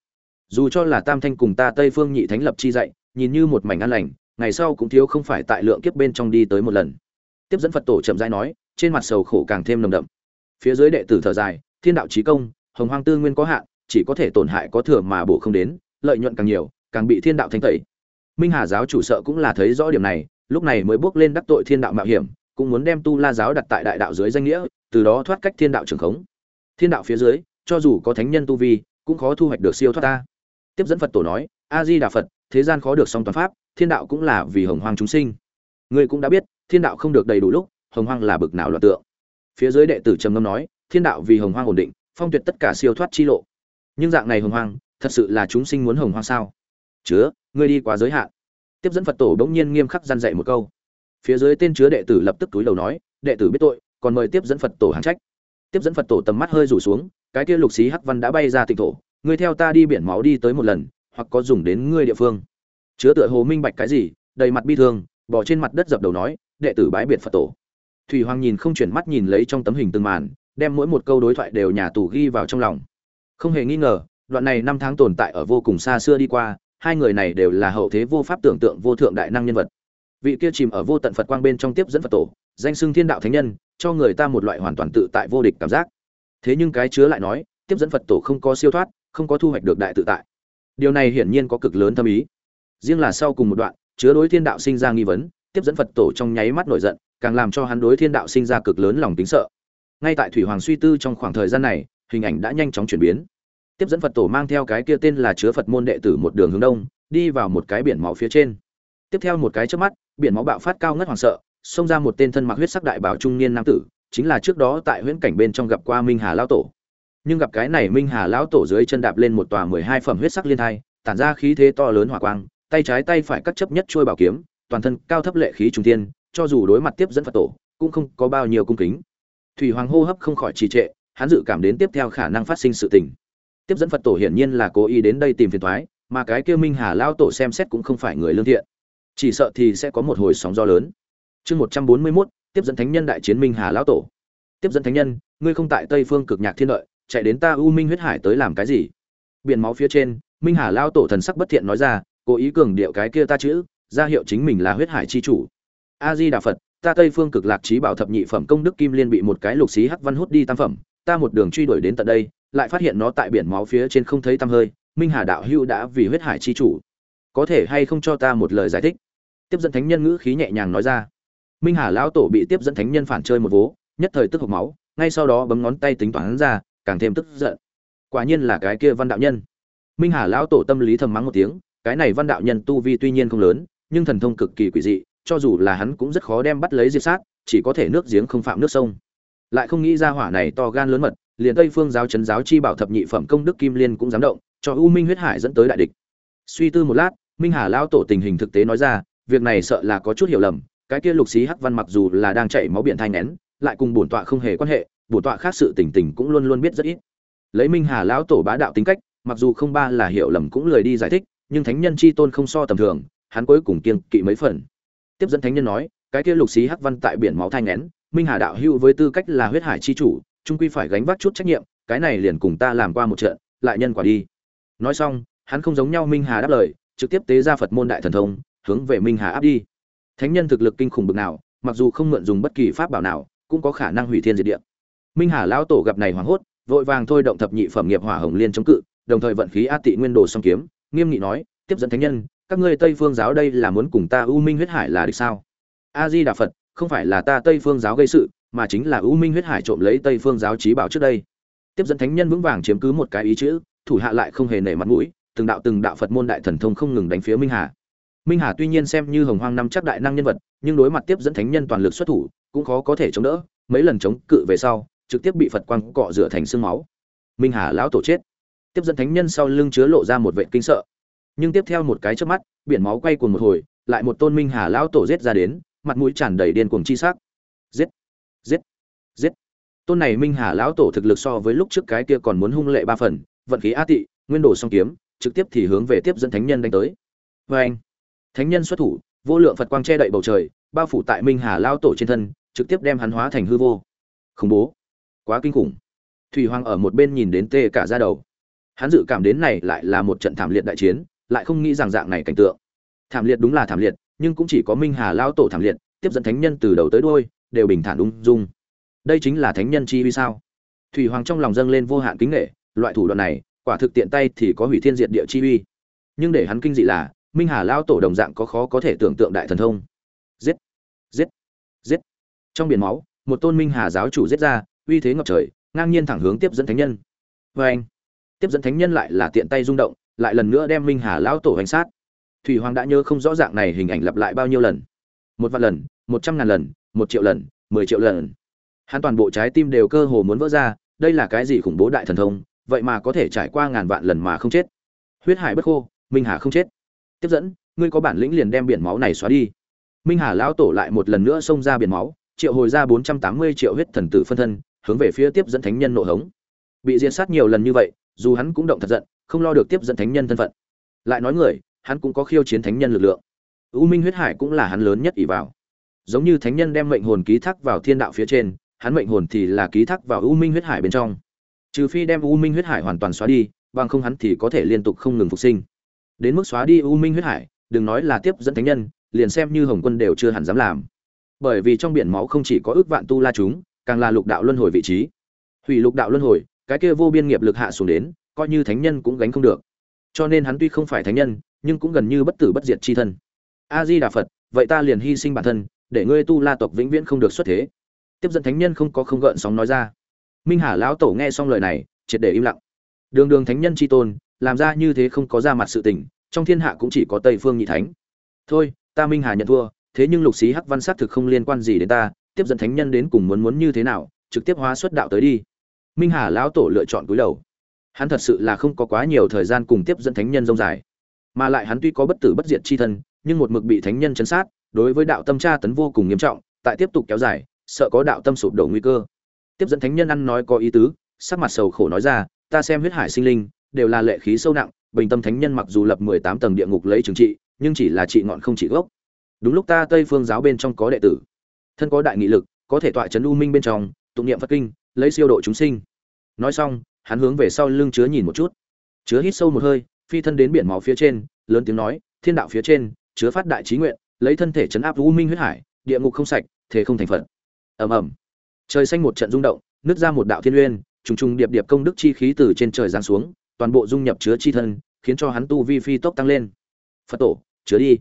Dù cho là tam thanh cùng ta tây phương nhị thánh lập chi dạy, nhìn như một mảnh an lành, ngày sau cũng thiếu không phải tại lượng kiếp bên trong đi tới một lần. Tiếp dẫn phật tổ chậm rãi nói, trên mặt sầu khổ càng thêm nồng đậm. Phía dưới đệ tử thở dài, thiên đạo trí công, hồng hoang tư nguyên có hạn, chỉ có thể tổn hại có thừa mà bổ không đến, lợi nhuận càng nhiều, càng bị thiên đạo thanh tẩy. Minh hà giáo chủ sợ cũng là thấy rõ điểm này lúc này mới bước lên đắc tội thiên đạo mạo hiểm, cũng muốn đem tu la giáo đặt tại đại đạo dưới danh nghĩa, từ đó thoát cách thiên đạo trường khống. Thiên đạo phía dưới, cho dù có thánh nhân tu vi, cũng khó thu hoạch được siêu thoát ta. Tiếp dẫn phật tổ nói a di đà phật, thế gian khó được song toàn pháp, thiên đạo cũng là vì hồng hoang chúng sinh. Ngươi cũng đã biết, thiên đạo không được đầy đủ lúc, hồng hoang là bực nào loạn tượng. Phía dưới đệ tử trầm ngâm nói, thiên đạo vì hồng hoang ổn định, phong tuyệt tất cả siêu thoát chi lộ. Nhưng dạng này hồng hoang, thật sự là chúng sinh muốn hồng hoang sao? Chứa, ngươi đi quá giới hạn tiếp dẫn phật tổ bỗng nhiên nghiêm khắc gian dạy một câu. Phía dưới tên chứa đệ tử lập tức túi đầu nói, đệ tử biết tội, còn mời tiếp dẫn phật tổ hàng trách. Tiếp dẫn phật tổ tầm mắt hơi rủ xuống, cái kia lục xí hắc văn đã bay ra tịnh thổ, ngươi theo ta đi biển máu đi tới một lần, hoặc có dùng đến ngươi địa phương. Chứa tựa hồ minh bạch cái gì, đầy mặt bi thương, bỏ trên mặt đất dập đầu nói, đệ tử bái biệt phật tổ. Thủy hoàng nhìn không chuyển mắt nhìn lấy trong tấm hình từng màn, đem mỗi một câu đối thoại đều nhà tù ghi vào trong lòng. Không hề nghi ngờ, đoạn này năm tháng tồn tại ở vô cùng xa xưa đi qua hai người này đều là hậu thế vô pháp tưởng tượng vô thượng đại năng nhân vật. Vị kia chìm ở vô tận phật quang bên trong tiếp dẫn phật tổ, danh xưng thiên đạo thánh nhân, cho người ta một loại hoàn toàn tự tại vô địch cảm giác. Thế nhưng cái chứa lại nói, tiếp dẫn phật tổ không có siêu thoát, không có thu hoạch được đại tự tại. Điều này hiển nhiên có cực lớn thâm ý. Riêng là sau cùng một đoạn, chứa đối thiên đạo sinh ra nghi vấn, tiếp dẫn phật tổ trong nháy mắt nổi giận, càng làm cho hắn đối thiên đạo sinh ra cực lớn lòng tính sợ. Ngay tại thủy hoàng suy tư trong khoảng thời gian này, hình ảnh đã nhanh chóng chuyển biến tiếp dẫn phật tổ mang theo cái kia tên là chứa phật môn đệ tử một đường hướng đông, đi vào một cái biển máu phía trên. Tiếp theo một cái trước mắt, biển máu bạo phát cao ngất hoảng sợ, xông ra một tên thân mặc huyết sắc đại bảo trung niên nam tử, chính là trước đó tại huyễn cảnh bên trong gặp qua minh hà lão tổ. Nhưng gặp cái này minh hà lão tổ dưới chân đạp lên một tòa mười hai phẩm huyết sắc liên thai, tản ra khí thế to lớn hỏa quang, tay trái tay phải cắt chấp nhất trôi bảo kiếm, toàn thân cao thấp lệ khí trung tiên cho dù đối mặt tiếp dẫn phật tổ, cũng không có bao nhiêu cung kính. Thủy hoàng hô hấp không khỏi trì trệ, hắn dự cảm đến tiếp theo khả năng phát sinh sự tình tiếp dẫn phật tổ hiển nhiên là cố ý đến đây tìm phiền toái mà cái kia minh hà lao tổ xem xét cũng không phải người lương thiện. Chỉ sợ thì sẽ có một hồi sóng gió lớn. Chương một trăm bốn mươi mốt, tiếp dẫn thánh nhân đại chiến minh hà lão tổ. Tiếp dẫn thánh nhân, ngươi không tại tây phương cực nhạc thiên lợi chạy đến ta u minh huyết hải tới làm cái gì? Biển máu phía trên, minh hà lao tổ thần sắc bất thiện nói ra, cố ý cường điệu cái kia ta chữ, ra hiệu chính mình là huyết hải chi chủ. A di đà phật, ta tây phương cực lạc trí bảo thập nhị phẩm công đức kim liên bị một cái lục xí hắc văn hút đi tam phẩm, ta một đường truy đuổi đến tận đây lại phát hiện nó tại biển máu phía trên không thấy tăm hơi, minh hà đạo hưu đã vì huyết hải chi chủ. Có thể hay không cho ta một lời giải thích? Tiếp dẫn thánh nhân ngữ khí nhẹ nhàng nói ra. Minh hà lão tổ bị tiếp dẫn thánh nhân phản chơi một vố, nhất thời tức hộc máu, ngay sau đó bấm ngón tay tính toán ra, càng thêm tức giận. Quả nhiên là cái kia văn đạo nhân. Minh hà lão tổ tâm lý thầm mắng một tiếng, cái này văn đạo nhân tu vi tuy nhiên không lớn, nhưng thần thông cực kỳ quỷ dị, cho dù là hắn cũng rất khó đem bắt lấy diệt sát, chỉ có thể nước giếng không phạm nước sông. Lại không nghĩ ra hỏa này to gan lớn mật liền tây phương giáo chấn giáo chi bảo thập nhị phẩm công đức kim liên cũng dám động, cho u minh huyết hải dẫn tới đại địch. Suy tư một lát, minh hà lão tổ tình hình thực tế nói ra, việc này sợ là có chút hiểu lầm, cái kia lục xí hắc văn mặc dù là đang chảy máu biển thai nén, lại cùng bổn tọa không hề quan hệ, bổn tọa khác sự tình tình cũng luôn luôn biết rất ít. Lấy minh hà lão tổ bá đạo tính cách, mặc dù không ba là hiểu lầm cũng lời đi giải thích, nhưng thánh nhân chi tôn không so tầm thường, hắn cuối cùng kiêng kỵ mấy phần. Tiếp dẫn thánh nhân nói, cái kia lục xí hắc văn tại biển máu thai nén, minh hà đạo hưu với tư cách là huyết hải chi chủ trung quy phải gánh vác chút trách nhiệm, cái này liền cùng ta làm qua một trận, lại nhân quả đi. Nói xong, hắn không giống nhau minh hà đáp lời, trực tiếp tế ra phật môn đại thần thông, hướng về minh hà áp đi. Thánh nhân thực lực kinh khủng bực nào, mặc dù không mượn dùng bất kỳ pháp bảo nào, cũng có khả năng hủy thiên diệt địa. Minh hà lão tổ gặp này hoảng hốt, vội vàng thôi động thập nhị phẩm nghiệp hỏa hồng liên chống cự, đồng thời vận khí a tị nguyên đồ song kiếm, nghiêm nghị nói, tiếp dẫn thánh nhân, các ngươi tây phương giáo đây là muốn cùng ta u minh huyết hải là địch sao? A di đà phật, không phải là ta tây phương giáo gây sự mà chính là u minh huyết hải trộm lấy tây phương giáo trí bảo trước đây. Tiếp dẫn thánh nhân vững vàng chiếm cứ một cái ý chữ, thủ hạ lại không hề nể mặt mũi, từng đạo từng đạo phật môn đại thần thông không ngừng đánh phía minh hà. Minh hà tuy nhiên xem như hồng hoang năm chắc đại năng nhân vật, nhưng đối mặt tiếp dẫn thánh nhân toàn lực xuất thủ, cũng khó có thể chống đỡ, mấy lần chống cự về sau, trực tiếp bị phật quang cọ rửa thành xương máu. Minh hà lão tổ chết. Tiếp dẫn thánh nhân sau lưng chứa lộ ra một vệ kinh sợ. Nhưng tiếp theo một cái trước mắt, biển máu quay cuồng một hồi, lại một tôn minh hà lão tổ giết ra đến, mặt mũi tràn đầy điên cuồng chi sắc. Giết giết. Giết. Tôn này minh hà lão tổ thực lực so với lúc trước cái kia còn muốn hung lệ ba phần, vận khí a tị, nguyên đồ song kiếm, trực tiếp thì hướng về tiếp dẫn thánh nhân đánh tới. Vê anh, thánh nhân xuất thủ, vô lượng phật quang che đậy bầu trời, bao phủ tại minh hà lão tổ trên thân, trực tiếp đem hắn hóa thành hư vô. Khủng bố. Quá kinh khủng. Thủy hoàng ở một bên nhìn đến tê cả ra đầu. Hắn dự cảm đến này lại là một trận thảm liệt đại chiến, lại không nghĩ rằng dạng này cảnh tượng. Thảm liệt đúng là thảm liệt, nhưng cũng chỉ có minh hà lao tổ thảm liệt tiếp dẫn thánh nhân từ đầu tới đuôi, đều bình thản ung dung. Đây chính là thánh nhân chi vì sao? Thủy hoàng trong lòng dâng lên vô hạn kính nghệ loại thủ đoạn này, quả thực tiện tay thì có hủy thiên diệt địa chi uy. Nhưng để hắn kinh dị là, minh hà lao tổ đồng dạng có khó có thể tưởng tượng đại thần thông. Giết! Giết! Giết! Trong biển máu, một tôn minh hà giáo chủ giết ra, uy thế ngập trời, ngang nhiên thẳng hướng tiếp dẫn thánh nhân. Vê anh, tiếp dẫn thánh nhân lại là tiện tay rung động, lại lần nữa đem minh hà lão tổ hành sát. Thủy hoàng đã nhớ không rõ ràng này hình ảnh lặp lại bao nhiêu lần. Một vạn lần một trăm ngàn lần, một triệu lần, mười triệu lần. Hắn toàn bộ trái tim đều cơ hồ muốn vỡ ra, đây là cái gì khủng bố đại thần thông, vậy mà có thể trải qua ngàn vạn lần mà không chết. Huyết hải bất khô, minh hà không chết. Tiếp dẫn, ngươi có bản lĩnh liền đem biển máu này xóa đi. Minh hà lão tổ lại một lần nữa xông ra biển máu, triệu hồi ra bốn trăm tám mươi triệu huyết thần tử phân thân, hướng về phía tiếp dẫn thánh nhân nộ hống. Bị diệt sát nhiều lần như vậy, dù hắn cũng động thật giận, không lo được tiếp dẫn thánh nhân thân phận. Lại nói người, hắn cũng có khiêu chiến thánh nhân lực lượng. U minh huyết hải cũng là hắn lớn nhất ỷ vào giống như thánh nhân đem mệnh hồn ký thác vào thiên đạo phía trên, hắn mệnh hồn thì là ký thác vào u minh huyết hải bên trong. Trừ phi đem u minh huyết hải hoàn toàn xóa đi, bằng không hắn thì có thể liên tục không ngừng phục sinh. Đến mức xóa đi u minh huyết hải, đừng nói là tiếp dẫn thánh nhân, liền xem như hồng quân đều chưa hẳn dám làm. Bởi vì trong biển máu không chỉ có ước vạn tu la chúng, càng là lục đạo luân hồi vị trí. Hủy lục đạo luân hồi, cái kia vô biên nghiệp lực hạ xuống đến, coi như thánh nhân cũng gánh không được. Cho nên hắn tuy không phải thánh nhân, nhưng cũng gần như bất tử bất diệt chi thân. A di đà phật, vậy ta liền hy sinh bản thân để ngươi tu la tộc vĩnh viễn không được xuất thế. Tiếp dẫn thánh nhân không có không gợn sóng nói ra. Minh hà lão tổ nghe xong lời này, triệt để im lặng. Đường đường thánh nhân tri tôn, làm ra như thế không có ra mặt sự tình, trong thiên hạ cũng chỉ có tây phương nhị thánh. Thôi, ta minh hà nhận thua, thế nhưng lục xí hắc văn sát thực không liên quan gì đến ta, tiếp dẫn thánh nhân đến cùng muốn muốn như thế nào, trực tiếp hóa xuất đạo tới đi. Minh hà lão tổ lựa chọn cúi đầu. Hắn thật sự là không có quá nhiều thời gian cùng tiếp dẫn thánh nhân rông dài. Mà lại hắn tuy có bất tử bất diệt chi thân, nhưng một mực bị thánh nhân chấn sát đối với đạo tâm tra tấn vô cùng nghiêm trọng, tại tiếp tục kéo dài, sợ có đạo tâm sụp đổ nguy cơ. Tiếp dẫn thánh nhân ăn nói có ý tứ, sắc mặt sầu khổ nói ra, ta xem huyết hải sinh linh, đều là lệ khí sâu nặng, bình tâm thánh nhân mặc dù lập mười tám tầng địa ngục lấy trừng trị, nhưng chỉ là trị ngọn không trị gốc. Đúng lúc ta tây phương giáo bên trong có đệ tử, thân có đại nghị lực, có thể tọa trấn u minh bên trong, tụng niệm phật kinh, lấy siêu độ chúng sinh. Nói xong, hắn hướng về sau lưng chứa nhìn một chút. Chứa hít sâu một hơi, phi thân đến biển máu phía trên, lớn tiếng nói, thiên đạo phía trên, chứa phát đại trí nguyện lấy thân thể chấn áp u minh huyết hải, địa ngục không sạch, thế không thành phật. Ầm ầm. Trời xanh một trận rung động, nứt ra một đạo thiên uyên trùng trùng điệp điệp công đức chi khí từ trên trời giáng xuống, toàn bộ dung nhập chứa chi thân, khiến cho hắn tu vi phi tốc tăng lên. Phật tổ, chứa đi.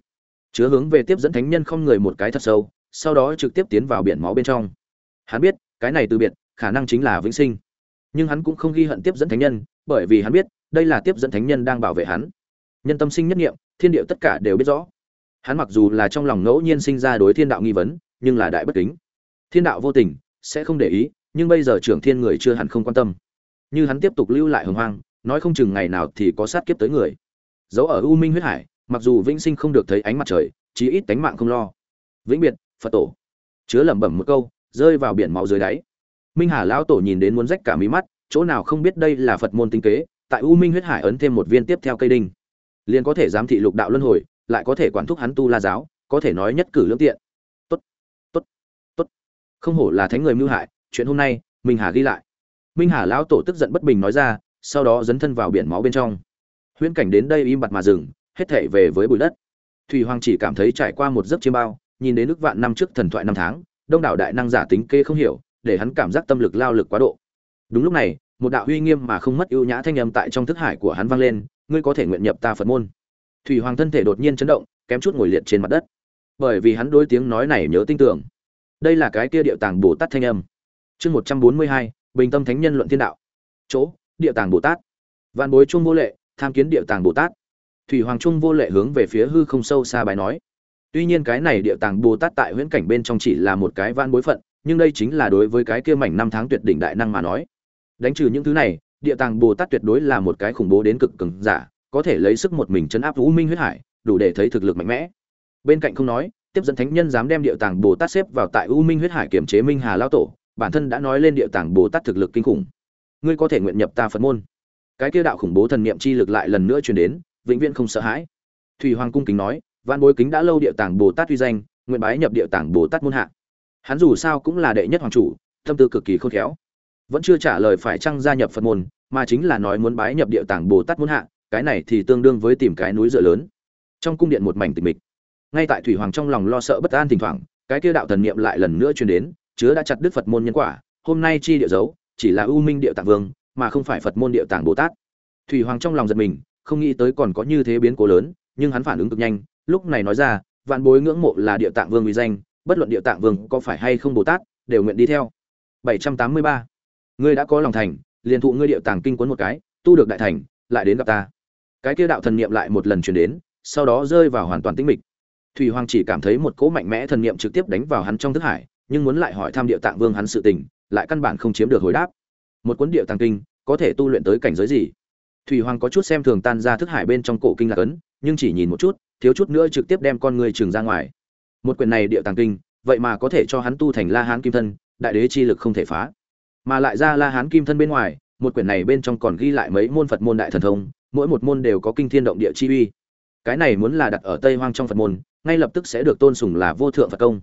Chứa hướng về tiếp dẫn thánh nhân không người một cái thật sâu, sau đó trực tiếp tiến vào biển máu bên trong. Hắn biết, cái này từ biệt, khả năng chính là vĩnh sinh. Nhưng hắn cũng không ghi hận tiếp dẫn thánh nhân, bởi vì hắn biết, đây là tiếp dẫn thánh nhân đang bảo vệ hắn. Nhân tâm sinh nhất nghiệm thiên điệu tất cả đều biết rõ hắn mặc dù là trong lòng ngẫu nhiên sinh ra đối thiên đạo nghi vấn, nhưng là đại bất kính. Thiên đạo vô tình, sẽ không để ý, nhưng bây giờ trưởng thiên người chưa hẳn không quan tâm. Như hắn tiếp tục lưu lại hồng hoang, nói không chừng ngày nào thì có sát kiếp tới người. Dấu ở u minh huyết hải, mặc dù vĩnh sinh không được thấy ánh mặt trời, chí ít tánh mạng không lo. Vĩnh biệt, phật tổ. Chứa lẩm bẩm một câu, rơi vào biển máu dưới đáy. Minh hà lão tổ nhìn đến muốn rách cả mí mắt, chỗ nào không biết đây là phật môn tinh kế, tại u minh huyết hải ấn thêm một viên tiếp theo cây đinh. Liền có thể giám thị lục đạo luân hồi lại có thể quản thúc hắn tu la giáo, có thể nói nhất cử lưỡng tiện. Tốt tốt tốt. Không hổ là thánh người mưu hại, chuyện hôm nay, minh hà ghi lại. Minh hà lão tổ tức giận bất bình nói ra, sau đó dấn thân vào biển máu bên trong. Huyễn cảnh đến đây im bặt mà dừng, hết thể về với bụi đất. Thủy hoàng chỉ cảm thấy trải qua một giấc chiêm bao, nhìn đến nước vạn năm trước thần thoại năm tháng, đông đảo đại năng giả tính kê không hiểu, để hắn cảm giác tâm lực lao lực quá độ. Đúng lúc này, một đạo uy nghiêm mà không mất ưu nhã thanh âm tại trong thức hải của hắn vang lên, ngươi có thể nguyện nhập ta phật môn thủy hoàng thân thể đột nhiên chấn động, kém chút ngồi liệt trên mặt đất. Bởi vì hắn đối tiếng nói này nhớ tinh tưởng. Đây là cái kia địa tàng bồ tát thanh âm. Chương một trăm bốn mươi hai, bình tâm thánh nhân luận thiên đạo. Chỗ, địa tàng bồ tát. Vạn bối trung vô lệ, tham kiến địa tàng bồ tát. Thủy hoàng trung vô lệ hướng về phía hư không sâu xa bài nói. Tuy nhiên cái này địa tàng bồ tát tại huyễn cảnh bên trong chỉ là một cái van bối phận, nhưng đây chính là đối với cái kia mảnh năm tháng tuyệt đỉnh đại năng mà nói. Đánh trừ những thứ này, địa tàng bồ tát tuyệt đối là một cái khủng bố đến cực cường giả có thể lấy sức một mình chấn áp vũ minh huyết hải, đủ để thấy thực lực mạnh mẽ. Bên cạnh không nói, tiếp dẫn thánh nhân dám đem địa tàng bồ tát xếp vào tại u minh huyết hải kiểm chế minh hà lao tổ, bản thân đã nói lên địa tàng bồ tát thực lực kinh khủng. Ngươi có thể nguyện nhập ta phật môn. Cái kia đạo khủng bố thần niệm chi lực lại lần nữa truyền đến, vĩnh viễn không sợ hãi. Thủy hoàng cung kính nói văn bối kính đã lâu địa tàng bồ tát uy danh, nguyện bái nhập địa tàng bồ tát môn hạ. Hắn dù sao cũng là đệ nhất hoàng chủ, tâm tư cực kỳ khôn khéo. Vẫn chưa trả lời phải chăng gia nhập phật môn, mà chính là nói muốn bái nhập địa tàng bồ tát môn hạ cái này thì tương đương với tìm cái núi dựa lớn. Trong cung điện một mảnh tịch mịch. Ngay tại thủy hoàng trong lòng lo sợ bất an thỉnh thoảng, cái kia đạo thần niệm lại lần nữa truyền đến, chứa đã chặt đứt phật môn nhân quả, hôm nay chi địa dấu chỉ là ưu minh địa tạng vương, mà không phải phật môn địa tạng bồ tát. Thủy hoàng trong lòng giật mình, không nghĩ tới còn có như thế biến cố lớn, nhưng hắn phản ứng cực nhanh, lúc này nói ra, vạn bối ngưỡng mộ là địa tạng vương uy danh, bất luận địa tạng vương có phải hay không bồ tát, đều nguyện đi theo. 783. ngươi đã có lòng thành, liền thụ ngươi địa tạng kinh cuốn một cái, tu được đại thành, lại đến gặp ta cái kia đạo thần niệm lại một lần truyền đến, sau đó rơi vào hoàn toàn tĩnh mịch. Thủy hoàng chỉ cảm thấy một cỗ mạnh mẽ thần niệm trực tiếp đánh vào hắn trong thức hải, nhưng muốn lại hỏi thăm địa tạng vương hắn sự tình, lại căn bản không chiếm được hồi đáp. Một cuốn địa tàng kinh, có thể tu luyện tới cảnh giới gì? Thủy hoàng có chút xem thường tan ra thức hải bên trong cổ kinh lạc ấn, nhưng chỉ nhìn một chút, thiếu chút nữa trực tiếp đem con người trường ra ngoài. Một quyển này địa tàng kinh, vậy mà có thể cho hắn tu thành la hán kim thân, đại đế chi lực không thể phá. Mà lại ra la hán kim thân bên ngoài, một quyển này bên trong còn ghi lại mấy môn phật môn đại thần thông mỗi một môn đều có kinh thiên động địa chi uy. Cái này muốn là đặt ở tây hoang trong phật môn, ngay lập tức sẽ được tôn sùng là vô thượng phật công.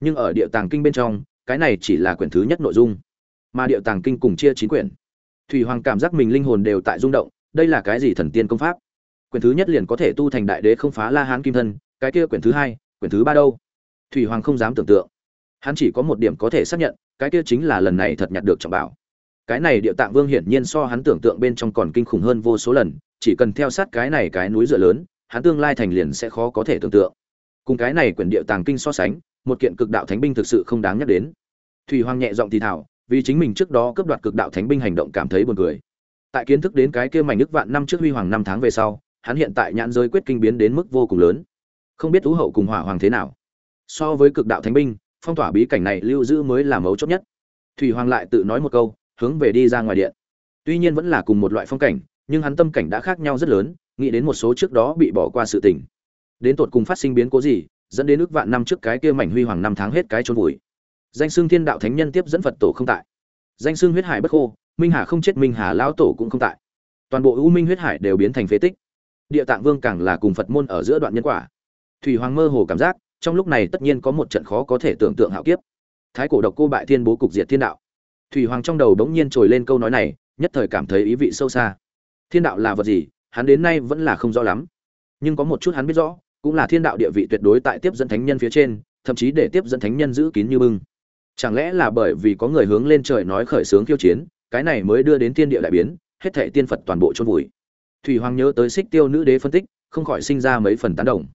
Nhưng ở địa tàng kinh bên trong, cái này chỉ là quyển thứ nhất nội dung. Mà địa tàng kinh cùng chia chín quyển. Thủy hoàng cảm giác mình linh hồn đều tại rung động, đây là cái gì thần tiên công pháp? Quyển thứ nhất liền có thể tu thành đại đế không phá la hán kim thân, cái kia quyển thứ hai, quyển thứ ba đâu? Thủy hoàng không dám tưởng tượng. Hắn chỉ có một điểm có thể xác nhận, cái kia chính là lần này thật nhặt được trọng bảo. Cái này địa tạng vương hiển nhiên so hắn tưởng tượng bên trong còn kinh khủng hơn vô số lần chỉ cần theo sát cái này cái núi dựa lớn, hắn tương lai thành liền sẽ khó có thể tưởng tượng. Cùng cái này quyển địa tàng kinh so sánh, một kiện cực đạo thánh binh thực sự không đáng nhắc đến. Thủy hoàng nhẹ giọng thì thảo, vì chính mình trước đó cướp đoạt cực đạo thánh binh hành động cảm thấy buồn cười. Tại kiến thức đến cái kia mảnh nước vạn năm trước huy hoàng năm tháng về sau, hắn hiện tại nhãn giới quyết kinh biến đến mức vô cùng lớn. Không biết tú hậu cùng hỏa hoàng thế nào. So với cực đạo thánh binh, phong tỏa bí cảnh này lưu giữ mới là mấu chốt nhất. Thủy hoàng lại tự nói một câu, hướng về đi ra ngoài điện. Tuy nhiên vẫn là cùng một loại phong cảnh nhưng hắn tâm cảnh đã khác nhau rất lớn, nghĩ đến một số trước đó bị bỏ qua sự tình. Đến tột cùng phát sinh biến cố gì, dẫn đến ước vạn năm trước cái kia mảnh huy hoàng năm tháng hết cái trốn vùi. Danh xưng thiên đạo thánh nhân tiếp dẫn phật tổ không tại. Danh xưng huyết hải bất khô, minh hà không chết, minh hà lão tổ cũng không tại. Toàn bộ u minh huyết hải đều biến thành phế tích. Địa tạng vương càng là cùng phật môn ở giữa đoạn nhân quả. Thủy hoàng mơ hồ cảm giác, trong lúc này tất nhiên có một trận khó có thể tưởng tượng hạo kiếp. Thái cổ độc cô bại thiên bố cục diệt thiên đạo. Thủy hoàng trong đầu đống nhiên trồi lên câu nói này, nhất thời cảm thấy ý vị sâu xa thiên đạo là vật gì, hắn đến nay vẫn là không rõ lắm. Nhưng có một chút hắn biết rõ, cũng là thiên đạo địa vị tuyệt đối tại tiếp dẫn thánh nhân phía trên, thậm chí để tiếp dẫn thánh nhân giữ kín như bưng. Chẳng lẽ là bởi vì có người hướng lên trời nói khởi sướng khiêu chiến, cái này mới đưa đến thiên địa đại biến, hết thệ tiên phật toàn bộ chôn vùi. Thủy hoàng nhớ tới xích tiêu nữ đế phân tích, không khỏi sinh ra mấy phần tán đồng.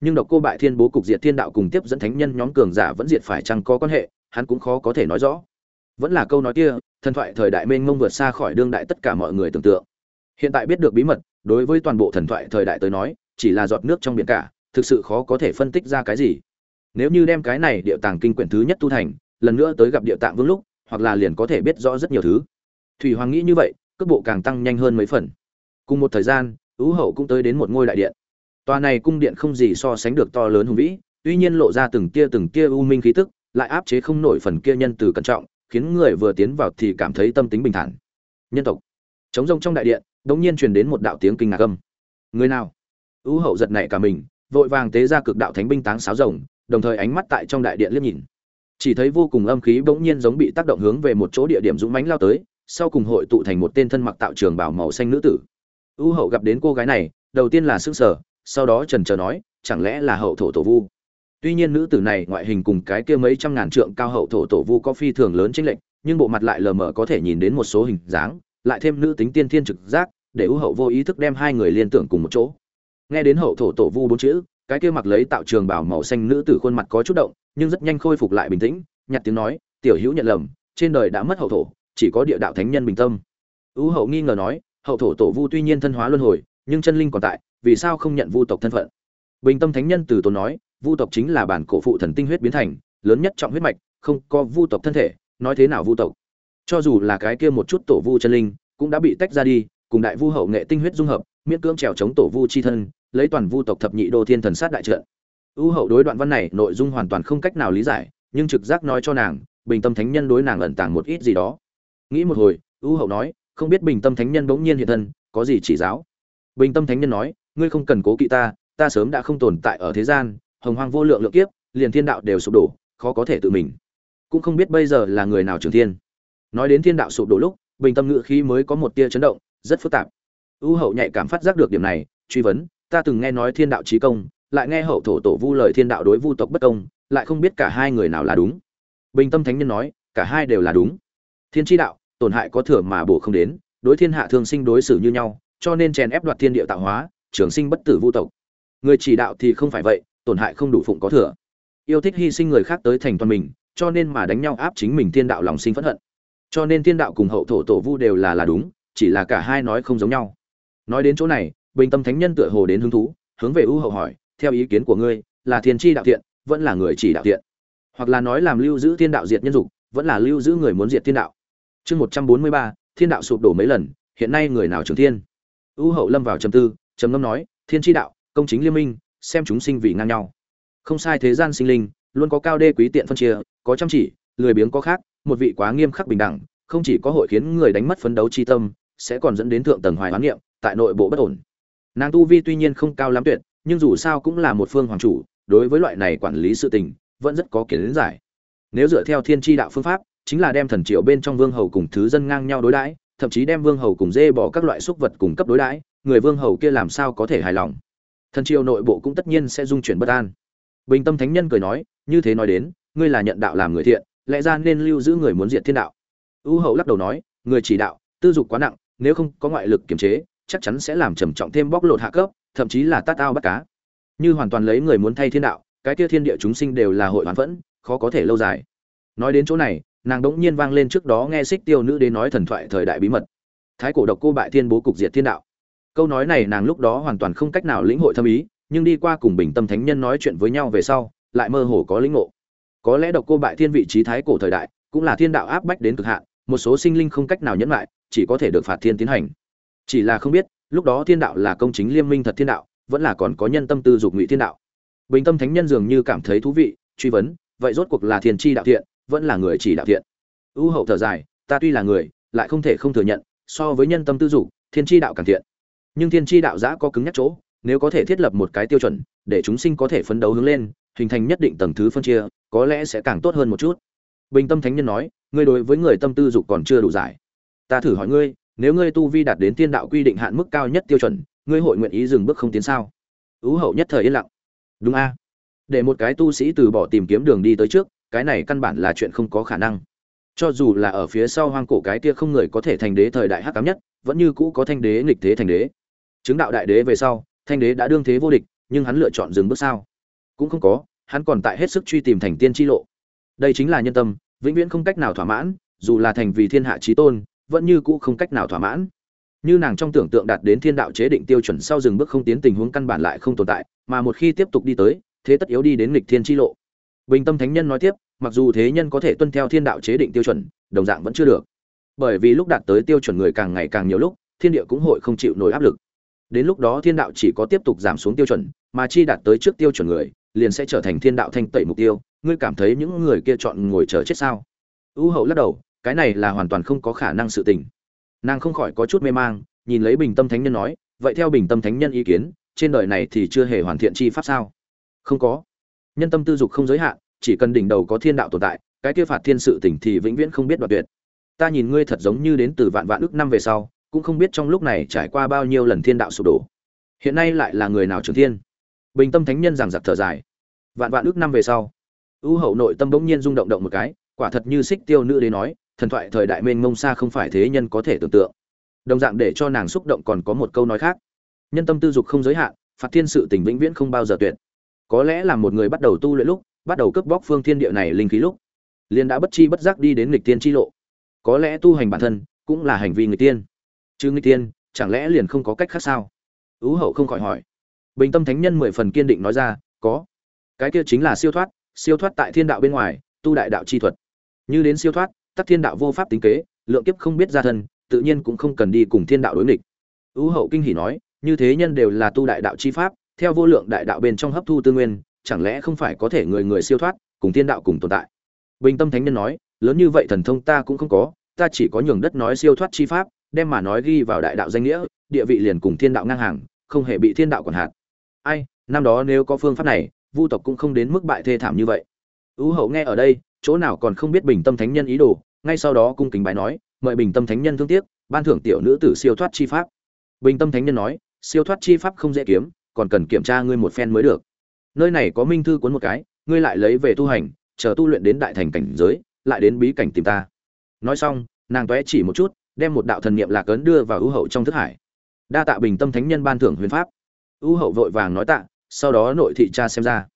Nhưng độc cô bại thiên bố cục diệt thiên đạo cùng tiếp dẫn thánh nhân nhóm cường giả vẫn diệt phải chăng có quan hệ, hắn cũng khó có thể nói rõ. Vẫn là câu nói kia, thần thoại thời đại mênh mông vượt xa khỏi đương đại tất cả mọi người tưởng tượng hiện tại biết được bí mật, đối với toàn bộ thần thoại thời đại tới nói, chỉ là giọt nước trong biển cả, thực sự khó có thể phân tích ra cái gì. Nếu như đem cái này địa tàng kinh quyển thứ nhất tu thành, lần nữa tới gặp địa tạng vương lúc, hoặc là liền có thể biết rõ rất nhiều thứ. Thủy hoàng nghĩ như vậy, cước bộ càng tăng nhanh hơn mấy phần. Cùng một thời gian ứ hậu cũng tới đến một ngôi đại điện. Tòa này cung điện không gì so sánh được to lớn hùng vĩ, tuy nhiên lộ ra từng tia từng tia u minh khí tức, lại áp chế không nổi phần kia nhân từ cẩn trọng, khiến người vừa tiến vào thì cảm thấy tâm tính bình thản. Nhân tộc. Chống rông trong đại điện đống nhiên truyền đến một đạo tiếng kinh ngạc âm. Người nào? Ưu hậu giật nảy cả mình, vội vàng tế ra cực đạo thánh binh táng sáo rồng, đồng thời ánh mắt tại trong đại điện liếc nhìn. Chỉ thấy vô cùng âm khí bỗng nhiên giống bị tác động hướng về một chỗ địa điểm dũng mãnh lao tới, sau cùng hội tụ thành một tên thân mặc tạo trường bảo màu xanh nữ tử. Ưu hậu gặp đến cô gái này, đầu tiên là sững sờ, sau đó trần trờ nói, chẳng lẽ là hậu thổ tổ vu? Tuy nhiên nữ tử này ngoại hình cùng cái kia mấy trăm ngàn trượng cao hậu thổ tổ vu có phi thường lớn chênh lệch, nhưng bộ mặt lại lờ mờ có thể nhìn đến một số hình dáng lại thêm nữ tính tiên thiên trực giác, để ưu hậu vô ý thức đem hai người liên tưởng cùng một chỗ. Nghe đến hậu thổ tổ vu bốn chữ, cái kia mặc lấy tạo trường bảo màu xanh nữ tử khuôn mặt có chút động, nhưng rất nhanh khôi phục lại bình tĩnh nhặt tiếng nói, tiểu hữu nhận lầm, trên đời đã mất hậu thổ, chỉ có địa đạo thánh nhân bình tâm. Ưu hậu nghi ngờ nói, hậu thổ tổ vu tuy nhiên thân hóa luân hồi, nhưng chân linh còn tại, vì sao không nhận vu tộc thân phận? Bình tâm thánh nhân từ tốn nói, vu tộc chính là bản cổ phụ thần tinh huyết biến thành, lớn nhất trọng huyết mạch, không có vu tộc thân thể, nói thế nào vu tộc? Cho dù là cái kia một chút tổ vu chân linh, cũng đã bị tách ra đi, cùng đại vu hậu nghệ tinh huyết dung hợp, miễn cưỡng trèo chống tổ vu chi thân, lấy toàn vu tộc thập nhị đô thiên thần sát đại trận. Ưu hậu đối đoạn văn này, nội dung hoàn toàn không cách nào lý giải, nhưng trực giác nói cho nàng, bình tâm thánh nhân đối nàng ẩn tàng một ít gì đó. Nghĩ một hồi, ưu hậu nói, không biết bình tâm thánh nhân bỗng nhiên hiện thân, có gì chỉ giáo? Bình tâm thánh nhân nói, ngươi không cần cố kỵ ta ta sớm đã không tồn tại ở thế gian, hồng hoang vô lượng lượng kiếp, liền thiên đạo đều sụp đổ, khó có thể tự mình. Cũng không biết bây giờ là người nào trường thiên nói đến thiên đạo sụp đổ lúc, bình tâm ngự khí mới có một tia chấn động, rất phức tạp. U hậu nhạy cảm phát giác được điểm này, truy vấn, ta từng nghe nói thiên đạo trí công, lại nghe hậu thổ tổ vu lời thiên đạo đối vu tộc bất công, lại không biết cả hai người nào là đúng. Bình tâm thánh nhân nói, cả hai đều là đúng. Thiên tri đạo, tổn hại có thừa mà bổ không đến, đối thiên hạ thương sinh đối xử như nhau, cho nên chèn ép đoạt thiên địa tạo hóa, trường sinh bất tử vu tộc. Người chỉ đạo thì không phải vậy, tổn hại không đủ phụng có thừa. Yêu thích hy sinh người khác tới thành toàn mình, cho nên mà đánh nhau áp chính mình thiên đạo lòng sinh phẫn hận cho nên thiên đạo cùng hậu thổ tổ vu đều là là đúng, chỉ là cả hai nói không giống nhau. Nói đến chỗ này, bình tâm thánh nhân tựa hồ đến hứng thú, hướng về ưu hậu hỏi, theo ý kiến của ngươi, là thiên tri đạo thiện, vẫn là người chỉ đạo thiện? Hoặc là nói làm lưu giữ thiên đạo diệt nhân dục, vẫn là lưu giữ người muốn diệt thiên đạo? Chương một trăm bốn mươi ba, thiên đạo sụp đổ mấy lần, hiện nay người nào trường thiên? Ưu hậu lâm vào trầm tư, trầm ngâm nói, thiên tri đạo, công chính liên minh, xem chúng sinh vì ngang nhau. Không sai thế gian sinh linh, luôn có cao đê quý tiện phân chia, có chăm chỉ, lười biếng có khác một vị quá nghiêm khắc bình đẳng, không chỉ có hội khiến người đánh mất phấn đấu chi tâm, sẽ còn dẫn đến thượng tầng hoài hoán niệm, tại nội bộ bất ổn. Nàng tu vi tuy nhiên không cao lắm tuyệt, nhưng dù sao cũng là một phương hoàng chủ, đối với loại này quản lý sự tình, vẫn rất có kiến giải. Nếu dựa theo thiên tri đạo phương pháp, chính là đem thần triệu bên trong vương hầu cùng thứ dân ngang nhau đối đãi, thậm chí đem vương hầu cùng dê bỏ các loại súc vật cùng cấp đối đãi, người vương hầu kia làm sao có thể hài lòng? Thần triều nội bộ cũng tất nhiên sẽ dung chuyển bất an. Bình tâm thánh nhân cười nói, như thế nói đến, ngươi là nhận đạo làm người thiện lẽ ra nên lưu giữ người muốn diệt thiên đạo. Ưu hậu lắc đầu nói, người chỉ đạo, tư dục quá nặng, nếu không có ngoại lực kiềm chế, chắc chắn sẽ làm trầm trọng thêm bóc lột hạ cấp, thậm chí là tát ao bắt cá. Như hoàn toàn lấy người muốn thay thiên đạo, cái kia thiên địa chúng sinh đều là hội hoán phẫn, khó có thể lâu dài. Nói đến chỗ này, nàng đỗng nhiên vang lên trước đó nghe xích tiêu nữ đến nói thần thoại thời đại bí mật. Thái cổ độc cô bại thiên bố cục diệt thiên đạo. Câu nói này nàng lúc đó hoàn toàn không cách nào lĩnh hội thâm ý, nhưng đi qua cùng bình tâm thánh nhân nói chuyện với nhau về sau, lại mơ hồ có lĩnh ngộ có lẽ độc cô bại thiên vị trí thái cổ thời đại, cũng là thiên đạo áp bách đến cực hạn, một số sinh linh không cách nào nhẫn lại, chỉ có thể được phạt thiên tiến hành. Chỉ là không biết, lúc đó thiên đạo là công chính liêm minh thật thiên đạo, vẫn là còn có nhân tâm tư dục ngụy thiên đạo. Bình tâm thánh nhân dường như cảm thấy thú vị, truy vấn, vậy rốt cuộc là thiên tri đạo thiện, vẫn là người chỉ đạo thiện? Ưu hậu thở dài, ta tuy là người, lại không thể không thừa nhận, so với nhân tâm tư dục, thiên tri đạo càng thiện. Nhưng thiên tri đạo giã có cứng nhắc chỗ, nếu có thể thiết lập một cái tiêu chuẩn, để chúng sinh có thể phấn đấu hướng lên, hình thành nhất định tầng thứ phân chia có lẽ sẽ càng tốt hơn một chút. Bình tâm thánh nhân nói, ngươi đối với người tâm tư dục còn chưa đủ giải. Ta thử hỏi ngươi, nếu ngươi tu vi đạt đến tiên đạo quy định hạn mức cao nhất tiêu chuẩn, ngươi hội nguyện ý dừng bước không tiến sao? Ưu hậu nhất thời yên lặng. Đúng a. Để một cái tu sĩ từ bỏ tìm kiếm đường đi tới trước, cái này căn bản là chuyện không có khả năng. Cho dù là ở phía sau hoang cổ cái kia không người có thể thành đế thời đại hắc cám nhất, vẫn như cũ có thanh đế nghịch thế thành đế. Chứng đạo đại đế về sau, thanh đế đã đương thế vô địch, nhưng hắn lựa chọn dừng bước sao? Cũng không có hắn còn tại hết sức truy tìm thành tiên chi lộ. Đây chính là nhân tâm, vĩnh viễn không cách nào thỏa mãn, dù là thành vì thiên hạ trí tôn, vẫn như cũ không cách nào thỏa mãn. Như nàng trong tưởng tượng đạt đến thiên đạo chế định tiêu chuẩn sau dừng bước không tiến tình huống căn bản lại không tồn tại, mà một khi tiếp tục đi tới, thế tất yếu đi đến nghịch thiên chi lộ. Bình tâm thánh nhân nói tiếp, mặc dù thế nhân có thể tuân theo thiên đạo chế định tiêu chuẩn, đồng dạng vẫn chưa được. Bởi vì lúc đạt tới tiêu chuẩn người càng ngày càng nhiều lúc, thiên địa cũng hội không chịu nổi áp lực. Đến lúc đó thiên đạo chỉ có tiếp tục giảm xuống tiêu chuẩn, mà chi đạt tới trước tiêu chuẩn người liền sẽ trở thành thiên đạo thanh tẩy mục tiêu. Ngươi cảm thấy những người kia chọn ngồi chờ chết sao? Ưu hậu lắc đầu, cái này là hoàn toàn không có khả năng sự tình. Nàng không khỏi có chút mê mang, nhìn lấy bình tâm thánh nhân nói, vậy theo bình tâm thánh nhân ý kiến, trên đời này thì chưa hề hoàn thiện chi pháp sao? Không có. Nhân tâm tư dục không giới hạn, chỉ cần đỉnh đầu có thiên đạo tồn tại, cái kia phạt thiên sự tỉnh thì vĩnh viễn không biết đoạt tuyệt. Ta nhìn ngươi thật giống như đến từ vạn vạn ước năm về sau, cũng không biết trong lúc này trải qua bao nhiêu lần thiên đạo sụp đổ. Hiện nay lại là người nào trưởng thiên? Bình tâm thánh nhân giảng giặc thở dài. Vạn vạn ước năm về sau ưu hậu nội tâm bỗng nhiên rung động động một cái, quả thật như xích tiêu nữ đế nói, thần thoại thời đại mênh mông xa không phải thế nhân có thể tưởng tượng. Đồng dạng để cho nàng xúc động còn có một câu nói khác. Nhân tâm tư dục không giới hạn, phạt thiên sự tình vĩnh viễn không bao giờ tuyệt. Có lẽ là một người bắt đầu tu luyện lúc, bắt đầu cướp bóc phương thiên địa này linh khí lúc, liền đã bất chi bất giác đi đến nghịch tiên chi lộ. Có lẽ tu hành bản thân cũng là hành vi người tiên. Chứ người tiên, chẳng lẽ liền không có cách khác sao? Ú hậu không khỏi hỏi bình tâm thánh nhân mười phần kiên định nói ra, có. Cái kia chính là siêu thoát siêu thoát tại thiên đạo bên ngoài, tu đại đạo chi thuật. Như đến siêu thoát, tắc thiên đạo vô pháp tính kế, lượng kiếp không biết ra thân, tự nhiên cũng không cần đi cùng thiên đạo đối nghịch. Ưu hậu kinh hỉ nói, như thế nhân đều là tu đại đạo chi pháp, theo vô lượng đại đạo bên trong hấp thu tư nguyên, chẳng lẽ không phải có thể người người siêu thoát, cùng thiên đạo cùng tồn tại? Bình tâm thánh nhân nói, lớn như vậy thần thông ta cũng không có, ta chỉ có nhường đất nói siêu thoát chi pháp, đem mà nói ghi vào đại đạo danh nghĩa, địa vị liền cùng thiên đạo ngang hàng, không hề bị thiên đạo quản hạt ai, năm đó nếu có phương pháp này, vu tộc cũng không đến mức bại thê thảm như vậy. Ưu hậu nghe ở đây, chỗ nào còn không biết bình tâm thánh nhân ý đồ, ngay sau đó cung kính bái nói, mời bình tâm thánh nhân thương tiếc, ban thưởng tiểu nữ tử siêu thoát chi pháp. Bình tâm thánh nhân nói, siêu thoát chi pháp không dễ kiếm, còn cần kiểm tra ngươi một phen mới được. Nơi này có minh thư cuốn một cái, ngươi lại lấy về tu hành, chờ tu luyện đến đại thành cảnh giới, lại đến bí cảnh tìm ta. Nói xong, nàng toé chỉ một chút, đem một đạo thần niệm lạc ấn đưa vào ưu hậu trong thức hải. Đa tạ bình tâm thánh nhân ban thưởng huyền pháp. U hậu vội vàng nói tạ, sau đó nội thị cha xem ra.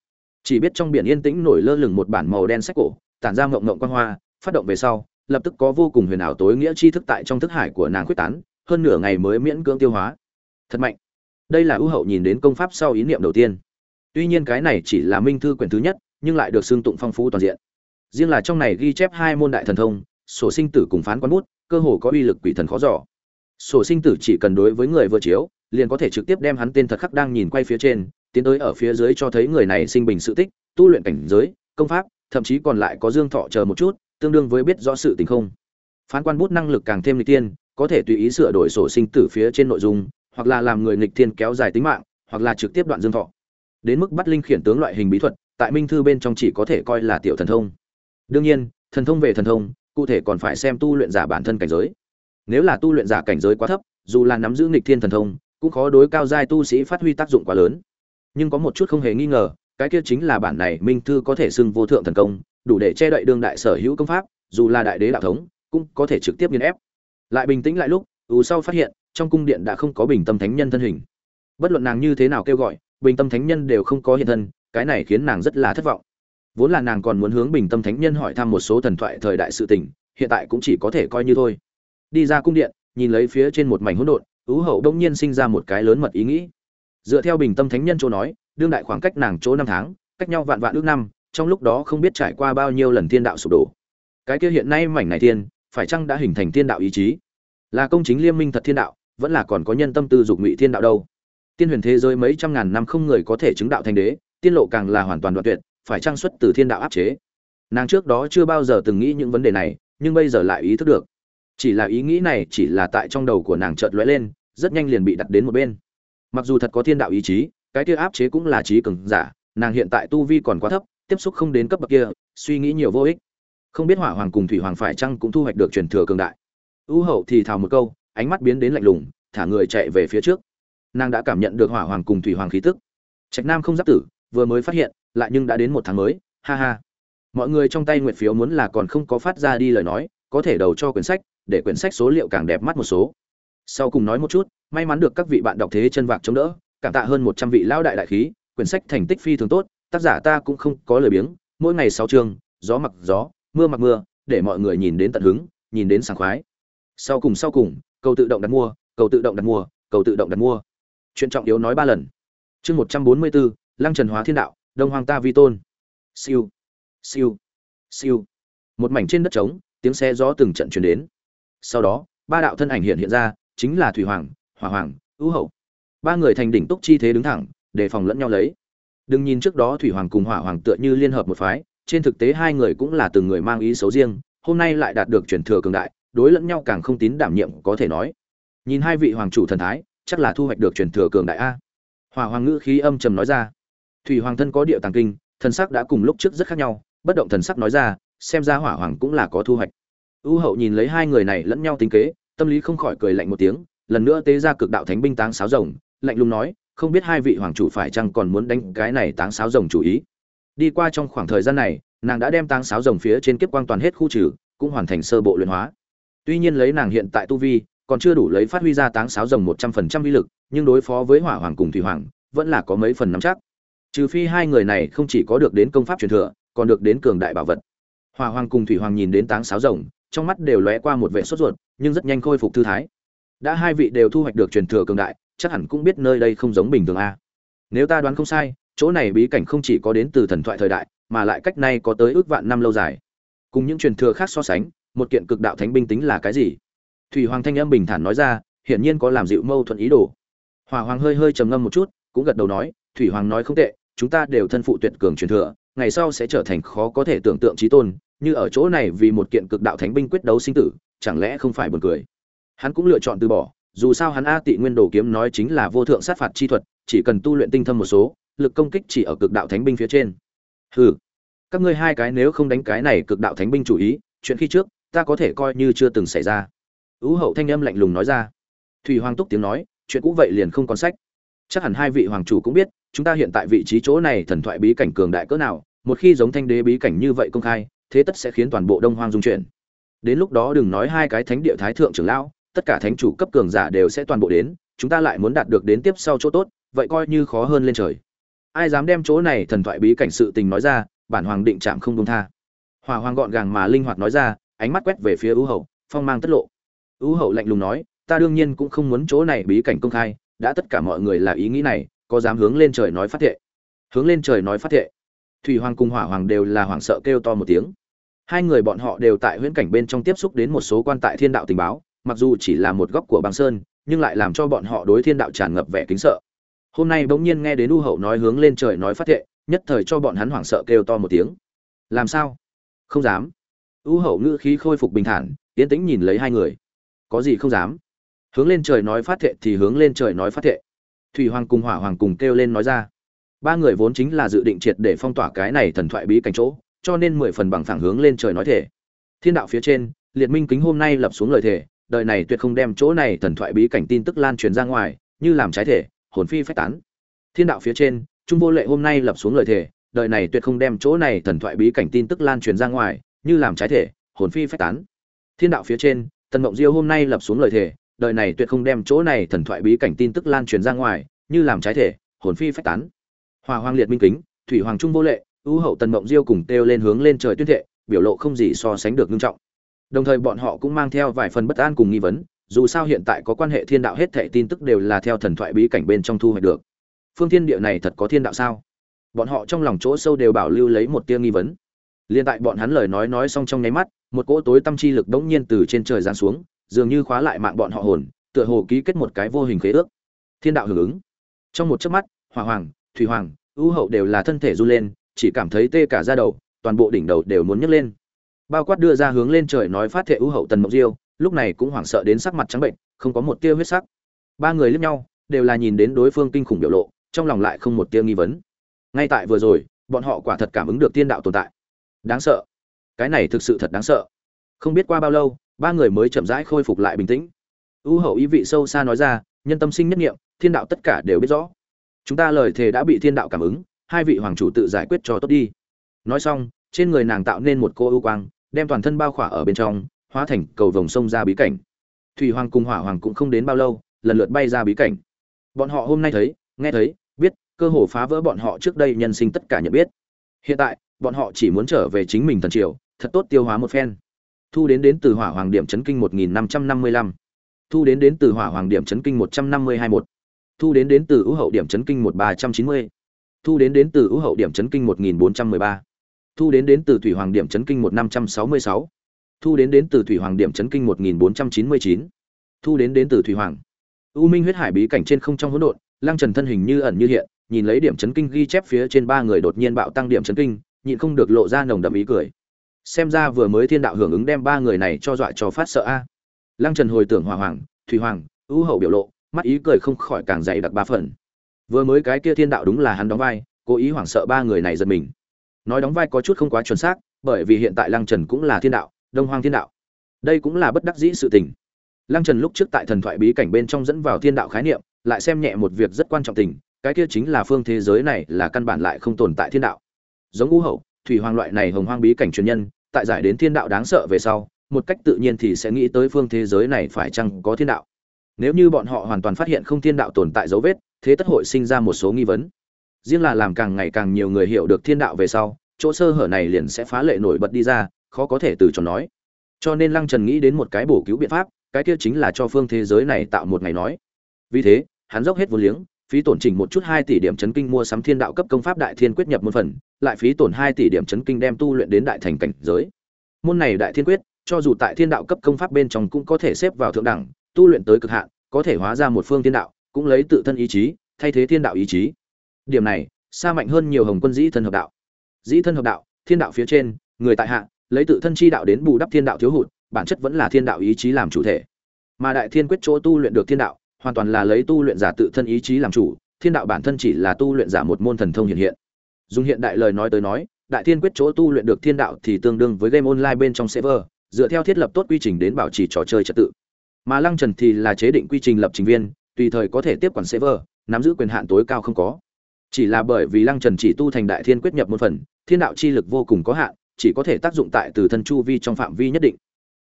Chỉ biết trong biển yên tĩnh nổi lơ lửng một bản màu đen sách cổ, tản ra ngộng ngộng quan hoa, phát động về sau, lập tức có vô cùng huyền ảo tối nghĩa tri thức tại trong thức hải của nàng quyết tán, hơn nửa ngày mới miễn cưỡng tiêu hóa. Thật mạnh. Đây là ưu hậu nhìn đến công pháp sau ý niệm đầu tiên. Tuy nhiên cái này chỉ là minh thư quyển thứ nhất, nhưng lại được xương tụng phong phú toàn diện. Riêng là trong này ghi chép hai môn đại thần thông, sổ sinh tử cùng phán quán bút, cơ hồ có uy lực quỷ thần khó giỏ sổ sinh tử chỉ cần đối với người vừa chiếu liền có thể trực tiếp đem hắn tên thật khắc đang nhìn quay phía trên, tiến tới ở phía dưới cho thấy người này sinh bình sự tích, tu luyện cảnh giới, công pháp, thậm chí còn lại có dương thọ chờ một chút, tương đương với biết rõ sự tình không. Phán quan bút năng lực càng thêm lịch tiên, có thể tùy ý sửa đổi sổ sinh tử phía trên nội dung, hoặc là làm người nghịch thiên kéo dài tính mạng, hoặc là trực tiếp đoạn dương thọ. Đến mức bắt linh khiển tướng loại hình bí thuật, tại minh thư bên trong chỉ có thể coi là tiểu thần thông. Đương nhiên, thần thông về thần thông, cụ thể còn phải xem tu luyện giả bản thân cảnh giới. Nếu là tu luyện giả cảnh giới quá thấp, dù là nắm giữ nghịch thiên thần thông cũng khó đối cao giai tu sĩ phát huy tác dụng quá lớn. Nhưng có một chút không hề nghi ngờ, cái kia chính là bản này minh thư có thể xưng vô thượng thần công, đủ để che đậy đương đại sở hữu công pháp, dù là đại đế đạo thống, cũng có thể trực tiếp nghiền ép. Lại bình tĩnh lại lúc, ù sau phát hiện, trong cung điện đã không có bình tâm thánh nhân thân hình. Bất luận nàng như thế nào kêu gọi, bình tâm thánh nhân đều không có hiện thân, cái này khiến nàng rất là thất vọng. Vốn là nàng còn muốn hướng bình tâm thánh nhân hỏi thăm một số thần thoại thời đại sự tình, hiện tại cũng chỉ có thể coi như thôi. Đi ra cung điện, nhìn lấy phía trên một mảnh hỗn độn ú hậu đông nhiên sinh ra một cái lớn mật ý nghĩ. Dựa theo bình tâm thánh nhân chỗ nói, đương đại khoảng cách nàng chỗ năm tháng, cách nhau vạn vạn ước năm, trong lúc đó không biết trải qua bao nhiêu lần thiên đạo sụp đổ. Cái kia hiện nay mảnh này thiên, phải chăng đã hình thành thiên đạo ý chí? Là công chính liên minh thật thiên đạo, vẫn là còn có nhân tâm tư dục ngụy thiên đạo đâu? Tiên huyền thế giới mấy trăm ngàn năm không người có thể chứng đạo thành đế, tiên lộ càng là hoàn toàn đoạn tuyệt, phải trang xuất từ thiên đạo áp chế? Nàng trước đó chưa bao giờ từng nghĩ những vấn đề này, nhưng bây giờ lại ý thức được chỉ là ý nghĩ này chỉ là tại trong đầu của nàng chợt lóe lên, rất nhanh liền bị đặt đến một bên. Mặc dù thật có thiên đạo ý chí, cái kia áp chế cũng là trí cường giả, nàng hiện tại tu vi còn quá thấp, tiếp xúc không đến cấp bậc kia, suy nghĩ nhiều vô ích. Không biết hỏa hoàng cùng thủy hoàng phải chăng cũng thu hoạch được truyền thừa cường đại. Ưu hậu thì thào một câu, ánh mắt biến đến lạnh lùng, thả người chạy về phía trước. Nàng đã cảm nhận được hỏa hoàng cùng thủy hoàng khí tức. Trạch nam không giáp tử, vừa mới phát hiện, lại nhưng đã đến một tháng mới, ha ha. Mọi người trong tay nguyện phiếu muốn là còn không có phát ra đi lời nói, có thể đầu cho quyển sách để quyển sách số liệu càng đẹp mắt một số. Sau cùng nói một chút, may mắn được các vị bạn đọc thế chân vạc chống đỡ, cảm tạ hơn một trăm vị lao đại đại khí, quyển sách thành tích phi thường tốt, tác giả ta cũng không có lời biếng, mỗi ngày sáu chương, gió mặc gió, mưa mặc mưa, để mọi người nhìn đến tận hứng, nhìn đến sảng khoái. Sau cùng sau cùng, cầu tự động đặt mua, cầu tự động đặt mua, cầu tự động đặt mua. Chuyện trọng yếu nói ba lần. Chương một trăm bốn mươi bốn, lăng trần hóa thiên đạo, đông hoàng ta vi tôn. Siêu. Siêu. Siêu. Một mảnh trên đất trống, tiếng xe gió từng trận chuyển đến sau đó, ba đạo thân ảnh hiện hiện ra, chính là thủy hoàng, hỏa hoàng, ưu hậu. Ba người thành đỉnh túc chi thế đứng thẳng, đề phòng lẫn nhau lấy. Đừng nhìn trước đó thủy hoàng cùng hỏa hoàng tựa như liên hợp một phái, trên thực tế hai người cũng là từng người mang ý xấu riêng, hôm nay lại đạt được truyền thừa cường đại, đối lẫn nhau càng không tín đảm nhiệm có thể nói. Nhìn hai vị hoàng chủ thần thái, chắc là thu hoạch được truyền thừa cường đại a. Hỏa hoàng ngữ khí âm trầm nói ra. Thủy hoàng thân có địa tàng kinh, thần sắc đã cùng lúc trước rất khác nhau, bất động thần sắc nói ra, xem ra hỏa hoàng cũng là có thu hoạch u hậu nhìn lấy hai người này lẫn nhau tính kế, tâm lý không khỏi cười lạnh một tiếng, lần nữa tế ra cực đạo thánh binh táng sáo rồng, lạnh lùng nói, không biết hai vị hoàng chủ phải chăng còn muốn đánh cái này táng sáo rồng chủ ý. Đi qua trong khoảng thời gian này, nàng đã đem táng sáo rồng phía trên kiếp quang toàn hết khu trừ, cũng hoàn thành sơ bộ luyện hóa. Tuy nhiên lấy nàng hiện tại tu vi, còn chưa đủ lấy phát huy ra táng sáo rồng một trăm phần trăm vi lực, nhưng đối phó với hỏa hoàng cùng thủy hoàng, vẫn là có mấy phần nắm chắc. Trừ phi hai người này không chỉ có được đến công pháp truyền thừa, còn được đến cường đại bảo vật. Hỏa hoàng cùng thủy hoàng nhìn đến táng sáo rồng trong mắt đều lóe qua một vẻ sốt ruột, nhưng rất nhanh khôi phục thư thái. Đã hai vị đều thu hoạch được truyền thừa cường đại, chắc hẳn cũng biết nơi đây không giống bình thường a. Nếu ta đoán không sai, chỗ này bí cảnh không chỉ có đến từ thần thoại thời đại, mà lại cách nay có tới ước vạn năm lâu dài. Cùng những truyền thừa khác so sánh, một kiện cực đạo thánh binh tính là cái gì? Thủy hoàng thanh âm bình thản nói ra, hiển nhiên có làm dịu mâu thuẫn ý đồ. Hỏa hoàng hơi hơi trầm ngâm một chút, cũng gật đầu nói, thủy hoàng nói không tệ, chúng ta đều thân phụ tuyệt cường truyền thừa, ngày sau sẽ trở thành khó có thể tưởng tượng chí tôn như ở chỗ này vì một kiện cực đạo thánh binh quyết đấu sinh tử, chẳng lẽ không phải buồn cười? Hắn cũng lựa chọn từ bỏ, dù sao hắn a tị nguyên đồ kiếm nói chính là vô thượng sát phạt chi thuật, chỉ cần tu luyện tinh thâm một số, lực công kích chỉ ở cực đạo thánh binh phía trên. Hừ, các ngươi hai cái nếu không đánh cái này cực đạo thánh binh chủ ý, chuyện khi trước, ta có thể coi như chưa từng xảy ra. Ưu hậu thanh âm lạnh lùng nói ra. Thủy hoàng túc tiếng nói, chuyện cũ vậy liền không còn sách. Chắc hẳn hai vị hoàng chủ cũng biết, chúng ta hiện tại vị trí chỗ này thần thoại bí cảnh cường đại cỡ nào, một khi giống thanh đế bí cảnh như vậy công khai thế tất sẽ khiến toàn bộ đông hoang dung chuyển. Đến lúc đó đừng nói hai cái thánh địa thái thượng trưởng lão, tất cả thánh chủ cấp cường giả đều sẽ toàn bộ đến, chúng ta lại muốn đạt được đến tiếp sau chỗ tốt, vậy coi như khó hơn lên trời. Ai dám đem chỗ này thần thoại bí cảnh sự tình nói ra, bản hoàng định chạm không đông tha. Hòa hoàng gọn gàng mà linh hoạt nói ra, ánh mắt quét về phía ưu hậu, phong mang tất lộ. Ưu hậu lạnh lùng nói, ta đương nhiên cũng không muốn chỗ này bí cảnh công khai, đã tất cả mọi người là ý nghĩ này, có dám hướng lên trời nói phát thệ. Hướng lên trời nói phát thệ thủy hoàng cùng hỏa hoàng đều là hoảng sợ kêu to một tiếng. Hai người bọn họ đều tại huyễn cảnh bên trong tiếp xúc đến một số quan tại thiên đạo tình báo, mặc dù chỉ là một góc của băng sơn, nhưng lại làm cho bọn họ đối thiên đạo tràn ngập vẻ kính sợ. Hôm nay bỗng nhiên nghe đến u hậu nói hướng lên trời nói phát thệ, nhất thời cho bọn hắn hoảng sợ kêu to một tiếng. Làm sao? Không dám. U hậu ngữ khí khôi phục bình thản tiến tĩnh nhìn lấy hai người. Có gì không dám? Hướng lên trời nói phát thệ thì hướng lên trời nói phát thệ. Thủy hoàng cùng hỏa hoàng cùng kêu lên nói ra ba người vốn chính là dự định triệt để phong tỏa cái này thần thoại bí cảnh chỗ, cho nên mười phần bằng phẳng hướng lên trời nói thể thiên đạo phía trên, liệt minh kính hôm nay lập xuống lời thể đời này tuyệt không đem chỗ này thần thoại bí cảnh tin tức lan truyền ra ngoài, như làm trái thể hồn phi phách tán. Thiên đạo phía trên, trung vô lệ hôm nay lập xuống lời thể đời này tuyệt không đem chỗ này thần thoại bí cảnh tin tức lan truyền ra ngoài, như làm trái thể hồn phi phách tán. Thiên đạo phía trên, tần mộng diêu hôm nay lập xuống lời thể đời này tuyệt không đem chỗ này thần thoại bí cảnh tin tức lan truyền ra ngoài, như làm trái thể hồn phi phách tán hòa hoang liệt minh kính, thủy hoàng trung vô lệ ưu hậu tần mộng diêu cùng kêu lên hướng lên trời tuyên thệ, biểu lộ không gì so sánh được nghiêm trọng. Đồng thời bọn họ cũng mang theo vài phần bất an cùng nghi vấn, dù sao hiện tại có quan hệ thiên đạo hết thệ tin tức đều là theo thần thoại bí cảnh bên trong thu hoạch được. Phương thiên địa này thật có thiên đạo sao? Bọn họ trong lòng chỗ sâu đều bảo lưu lấy một tia nghi vấn. Liên tại bọn hắn lời nói nói xong trong nháy mắt, một cỗ tối tâm chi lực đống nhiên từ trên trời giáng xuống, dường như khóa lại mạng bọn họ hồn, tựa hồ ký kết một cái vô hình khế ước. Thiên đạo hưởng ứng. Trong một chớp mắt, hỏa hoàng thủy hoàng, ưu hậu đều là thân thể run lên, chỉ cảm thấy tê cả da đầu, toàn bộ đỉnh đầu đều muốn nhấc lên. Bao quát đưa ra hướng lên trời nói phát thệ ưu hậu tần mộng diêu, lúc này cũng hoảng sợ đến sắc mặt trắng bệnh, không có một tia huyết sắc. Ba người liếc nhau, đều là nhìn đến đối phương kinh khủng biểu lộ, trong lòng lại không một tia nghi vấn. Ngay tại vừa rồi, bọn họ quả thật cảm ứng được tiên đạo tồn tại. Đáng sợ. Cái này thực sự thật đáng sợ. Không biết qua bao lâu, ba người mới chậm rãi khôi phục lại bình tĩnh. Ưu hậu ý vị sâu xa nói ra, nhân tâm sinh nhất nghiệm thiên đạo tất cả đều biết rõ chúng ta lời thề đã bị thiên đạo cảm ứng, hai vị hoàng chủ tự giải quyết cho tốt đi. Nói xong, trên người nàng tạo nên một cô ưu quang, đem toàn thân bao khỏa ở bên trong, hóa thành cầu vồng sông ra bí cảnh. Thủy hoàng cùng hỏa hoàng cũng không đến bao lâu, lần lượt bay ra bí cảnh. Bọn họ hôm nay thấy, nghe thấy, biết, cơ hồ phá vỡ bọn họ trước đây nhân sinh tất cả nhận biết. Hiện tại, bọn họ chỉ muốn trở về chính mình thần triều, thật tốt tiêu hóa một phen. Thu đến đến từ hỏa hoàng điểm chấn kinh một nghìn năm trăm năm mươi lăm. Thu đến đến từ hỏa hoàng điểm chấn kinh một trăm năm mươi hai một thu đến đến từ ưu hậu điểm chấn kinh một ba trăm chín mươi, thu đến đến từ ưu hậu điểm chấn kinh một nghìn bốn trăm mười ba, thu đến đến từ thủy hoàng điểm chấn kinh một năm trăm sáu mươi sáu, thu đến đến từ thủy hoàng điểm chấn kinh một nghìn bốn trăm chín mươi chín, thu đến đến từ thủy hoàng. U minh huyết hải bí cảnh trên không trong hỗn độn, lăng trần thân hình như ẩn như hiện, nhìn lấy điểm chấn kinh ghi chép phía trên ba người đột nhiên bạo tăng điểm chấn kinh, nhịn không được lộ ra nồng đậm ý cười. Xem ra vừa mới thiên đạo hưởng ứng đem ba người này cho dọa cho phát sợ a. Lăng trần hồi tưởng hỏa hoàng, thủy hoàng, ưu hậu biểu lộ mắt ý cười không khỏi càng dày đặc ba phần. Vừa mới cái kia thiên đạo đúng là hắn đóng vai, cố ý hoảng sợ ba người này giật mình. Nói đóng vai có chút không quá chuẩn xác, bởi vì hiện tại lăng trần cũng là thiên đạo, đông hoang thiên đạo. Đây cũng là bất đắc dĩ sự tình. Lăng trần lúc trước tại thần thoại bí cảnh bên trong dẫn vào thiên đạo khái niệm, lại xem nhẹ một việc rất quan trọng tình, cái kia chính là phương thế giới này là căn bản lại không tồn tại thiên đạo. Giống ngũ hậu, thủy hoàng loại này hồng hoang bí cảnh truyền nhân, tại giải đến thiên đạo đáng sợ về sau, một cách tự nhiên thì sẽ nghĩ tới phương thế giới này phải chăng có thiên đạo nếu như bọn họ hoàn toàn phát hiện không thiên đạo tồn tại dấu vết, thế tất hội sinh ra một số nghi vấn. Riêng là làm càng ngày càng nhiều người hiểu được thiên đạo về sau, chỗ sơ hở này liền sẽ phá lệ nổi bật đi ra, khó có thể từ chối nói. Cho nên lăng trần nghĩ đến một cái bổ cứu biện pháp, cái kia chính là cho phương thế giới này tạo một ngày nói. Vì thế, hắn dốc hết vốn liếng, phí tổn chỉnh một chút hai tỷ điểm chấn kinh mua sắm thiên đạo cấp công pháp đại thiên quyết nhập một phần, lại phí tổn hai tỷ điểm chấn kinh đem tu luyện đến đại thành cảnh giới. Môn này đại thiên quyết, cho dù tại thiên đạo cấp công pháp bên trong cũng có thể xếp vào thượng đẳng tu luyện tới cực hạn, có thể hóa ra một phương thiên đạo, cũng lấy tự thân ý chí, thay thế thiên đạo ý chí. Điểm này xa mạnh hơn nhiều hồng quân dĩ thân hợp đạo. Dĩ thân hợp đạo, thiên đạo phía trên, người tại hạ, lấy tự thân chi đạo đến bù đắp thiên đạo thiếu hụt, bản chất vẫn là thiên đạo ý chí làm chủ thể. Mà đại thiên quyết chỗ tu luyện được thiên đạo, hoàn toàn là lấy tu luyện giả tự thân ý chí làm chủ, thiên đạo bản thân chỉ là tu luyện giả một môn thần thông hiện hiện. Dùng hiện đại lời nói tới nói, đại thiên quyết chỗ tu luyện được thiên đạo thì tương đương với game online bên trong server, dựa theo thiết lập tốt quy trình đến bảo trì trò chơi trật tự mà lăng trần thì là chế định quy trình lập trình viên, tùy thời có thể tiếp quản server, nắm giữ quyền hạn tối cao không có. Chỉ là bởi vì lăng trần chỉ tu thành đại thiên quyết nhập một phần, thiên đạo chi lực vô cùng có hạn, chỉ có thể tác dụng tại từ thân chu vi trong phạm vi nhất định.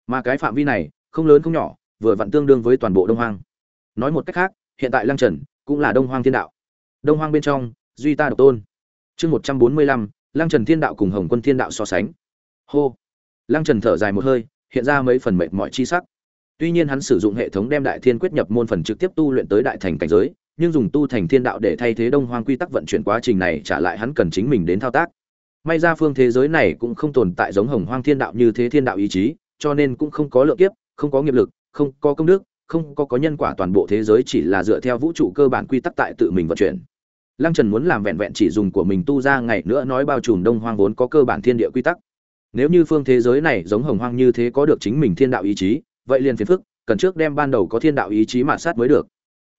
Mà cái phạm vi này, không lớn không nhỏ, vừa vặn tương đương với toàn bộ đông hoang. Nói một cách khác, hiện tại lăng trần cũng là đông hoang thiên đạo. Đông hoang bên trong, duy ta độc tôn. Chương một trăm bốn mươi lăm, lăng trần thiên đạo cùng hồng quân thiên đạo so sánh. Hô. Lăng trần thở dài một hơi, hiện ra mấy phần mệt mỏi chi sắc tuy nhiên hắn sử dụng hệ thống đem đại thiên quyết nhập môn phần trực tiếp tu luyện tới đại thành cảnh giới, nhưng dùng tu thành thiên đạo để thay thế đông hoang quy tắc vận chuyển quá trình này trả lại hắn cần chính mình đến thao tác. May ra phương thế giới này cũng không tồn tại giống hồng hoang thiên đạo như thế thiên đạo ý chí, cho nên cũng không có lượng kiếp, không có nghiệp lực, không có công đức, không có có nhân quả toàn bộ thế giới chỉ là dựa theo vũ trụ cơ bản quy tắc tại tự mình vận chuyển. Lăng trần muốn làm vẹn vẹn chỉ dùng của mình tu ra ngày nữa nói bao trùm đông hoang vốn có cơ bản thiên địa quy tắc. Nếu như phương thế giới này giống hồng hoang như thế có được chính mình thiên đạo ý chí vậy liền phiền phức, cần trước đem ban đầu có thiên đạo ý chí mà sát mới được.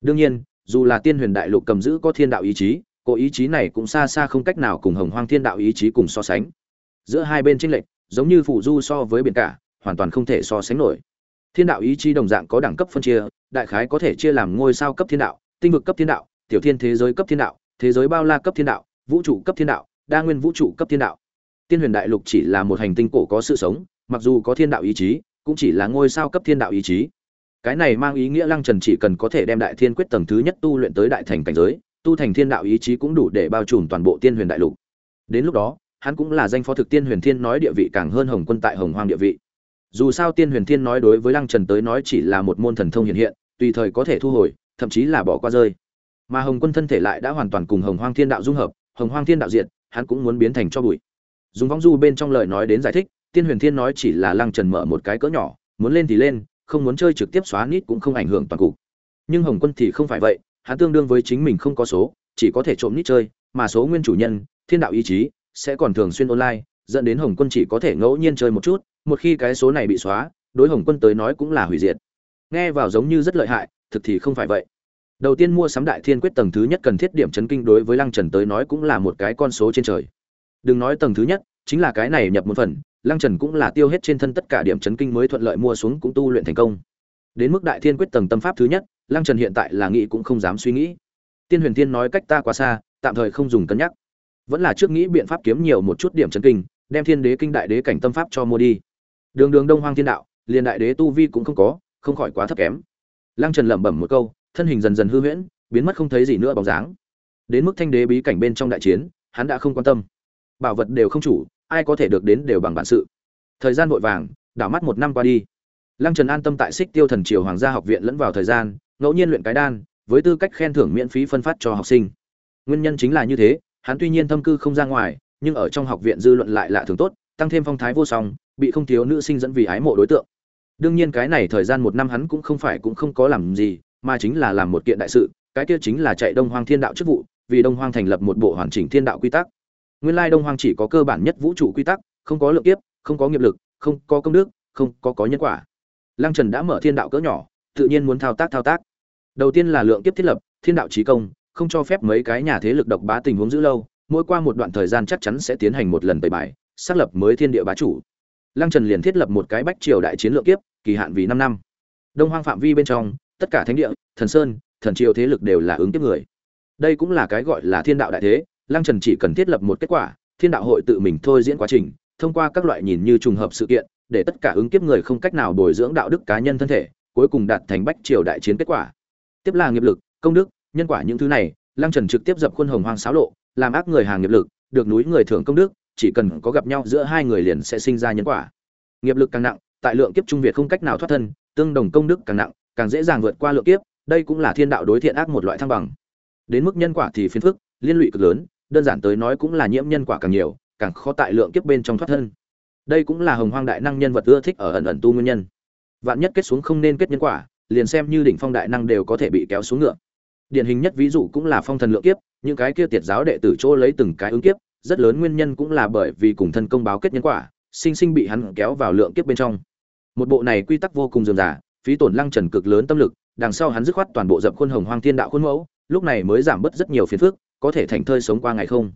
Đương nhiên, dù là tiên huyền đại lục cầm giữ có thiên đạo ý chí cô ý chí này cũng xa xa không cách nào cùng hồng hoang thiên đạo ý chí cùng so sánh. Giữa hai bên chênh lệch, giống như phụ du so với biển cả, hoàn toàn không thể so sánh nổi. Thiên đạo ý chí đồng dạng có đẳng cấp phân chia, đại khái có thể chia làm ngôi sao cấp thiên đạo, tinh vực cấp thiên đạo, tiểu thiên thế giới cấp thiên đạo, thế giới bao la cấp thiên đạo, vũ trụ cấp thiên đạo, đa nguyên vũ trụ cấp thiên đạo. Tiên huyền đại lục chỉ là một hành tinh cổ có sự sống, mặc dù có thiên đạo ý chí cũng chỉ là ngôi sao cấp thiên đạo ý chí. Cái này mang ý nghĩa lăng trần chỉ cần có thể đem đại thiên quyết tầng thứ nhất tu luyện tới đại thành cảnh giới tu thành thiên đạo ý chí cũng đủ để bao trùm toàn bộ tiên huyền đại lục. Đến lúc đó hắn cũng là danh phó thực tiên huyền thiên nói địa vị càng hơn hồng quân tại hồng hoang địa vị. Dù sao tiên huyền thiên nói đối với lăng trần tới nói chỉ là một môn thần thông hiện hiện tùy thời có thể thu hồi thậm chí là bỏ qua rơi. Mà hồng quân thân thể lại đã hoàn toàn cùng hồng hoang thiên đạo dung hợp hồng hoang thiên đạo diệt, hắn cũng muốn biến thành cho bụi. Dùng vong du bên trong lời nói đến giải thích tiên huyền thiên nói chỉ là lăng trần mở một cái cỡ nhỏ, muốn lên thì lên, không muốn chơi trực tiếp xóa nít cũng không ảnh hưởng toàn cục. Nhưng hồng quân thì không phải vậy, hắn tương đương với chính mình không có số, chỉ có thể trộm nít chơi, mà số nguyên chủ nhân, thiên đạo ý chí, sẽ còn thường xuyên online, dẫn đến hồng quân chỉ có thể ngẫu nhiên chơi một chút, một khi cái số này bị xóa, đối hồng quân tới nói cũng là hủy diệt. Nghe vào giống như rất lợi hại, thực thì không phải vậy. Đầu tiên mua sắm đại thiên quyết tầng thứ nhất cần thiết điểm chấn kinh đối với lăng trần tới nói cũng là một cái con số trên trời. Đừng nói tầng thứ nhất, chính là cái này nhập một phần lăng trần cũng là tiêu hết trên thân tất cả điểm chấn kinh mới thuận lợi mua xuống cũng tu luyện thành công. Đến mức đại thiên quyết tầng tâm pháp thứ nhất, lăng trần hiện tại là nghĩ cũng không dám suy nghĩ. Tiên huyền tiên nói cách ta quá xa, tạm thời không dùng cân nhắc. Vẫn là trước nghĩ biện pháp kiếm nhiều một chút điểm chấn kinh, đem thiên đế kinh đại đế cảnh tâm pháp cho mua đi. Đường đường đông hoang thiên đạo, liền đại đế tu vi cũng không có, không khỏi quá thấp kém. Lăng trần lẩm bẩm một câu, thân hình dần dần hư huyễn, biến mất không thấy gì nữa bóng dáng. Đến mức thanh đế bí cảnh bên trong đại chiến, hắn đã không quan tâm. Bảo vật đều không chủ ai có thể được đến đều bằng bản sự. Thời gian vội vàng, đảo mắt một năm qua đi. Lăng trần an tâm tại xích tiêu thần triều hoàng gia học viện lẫn vào thời gian, ngẫu nhiên luyện cái đan, với tư cách khen thưởng miễn phí phân phát cho học sinh. Nguyên nhân chính là như thế, hắn tuy nhiên thâm cư không ra ngoài, nhưng ở trong học viện dư luận lại lạ thường tốt, tăng thêm phong thái vô song, bị không thiếu nữ sinh dẫn vì ái mộ đối tượng. Đương nhiên cái này thời gian một năm hắn cũng không phải cũng không có làm gì, mà chính là làm một kiện đại sự, cái kia chính là chạy đông hoang thiên đạo chức vụ, vì đông hoang thành lập một bộ hoàn chỉnh thiên đạo quy tắc nguyên lai đông hoang chỉ có cơ bản nhất vũ trụ quy tắc, không có lượng kiếp, không có nghiệp lực, không có công đức, không có có nhân quả. Lăng trần đã mở thiên đạo cỡ nhỏ, tự nhiên muốn thao tác thao tác. Đầu tiên là lượng kiếp thiết lập, thiên đạo trí công, không cho phép mấy cái nhà thế lực độc bá tình huống giữ lâu, mỗi qua một đoạn thời gian chắc chắn sẽ tiến hành một lần tẩy bài, xác lập mới thiên địa bá chủ. Lăng trần liền thiết lập một cái bách triều đại chiến lượng kiếp, kỳ hạn vì năm năm. Đông hoang phạm vi bên trong, tất cả thánh địa, thần sơn, thần triều thế lực đều là ứng kiếp người. Đây cũng là cái gọi là thiên đạo đại thế lăng trần chỉ cần thiết lập một kết quả, thiên đạo hội tự mình thôi diễn quá trình, thông qua các loại nhìn như trùng hợp sự kiện, để tất cả ứng kiếp người không cách nào bồi dưỡng đạo đức cá nhân thân thể, cuối cùng đạt thành bách triều đại chiến kết quả. Tiếp là nghiệp lực, công đức, nhân quả những thứ này, lăng trần trực tiếp dập khuôn hồng hoang xáo lộ, làm ác người hàng nghiệp lực, được núi người thưởng công đức, chỉ cần có gặp nhau giữa hai người liền sẽ sinh ra nhân quả. Nghiệp lực càng nặng, tại lượng kiếp trung việt không cách nào thoát thân, tương đồng công đức càng nặng, càng dễ dàng vượt qua lượng kiếp, đây cũng là thiên đạo đối thiện ác một loại thăng bằng. Đến mức nhân quả thì phiền phức, liên lụy cực lớn đơn giản tới nói cũng là nhiễm nhân quả càng nhiều, càng khó tại lượng kiếp bên trong thoát thân. Đây cũng là hồng hoang đại năng nhân vật ưa thích ở ẩn ẩn tu nguyên nhân. Vạn nhất kết xuống không nên kết nhân quả, liền xem như đỉnh phong đại năng đều có thể bị kéo xuống ngựa. Điển hình nhất ví dụ cũng là phong thần lượng kiếp, những cái kia tiệt giáo đệ tử chỗ lấy từng cái ứng kiếp, rất lớn nguyên nhân cũng là bởi vì cùng thân công báo kết nhân quả, sinh sinh bị hắn kéo vào lượng kiếp bên trong. Một bộ này quy tắc vô cùng dườm giả phí tổn lăng trần cực lớn tâm lực, đằng sau hắn dứt khoát toàn bộ dập khuôn hồng hoang thiên đạo khuôn mẫu, lúc này mới giảm bớt rất nhiều phiền phức có thể thành thơi sống qua ngày không?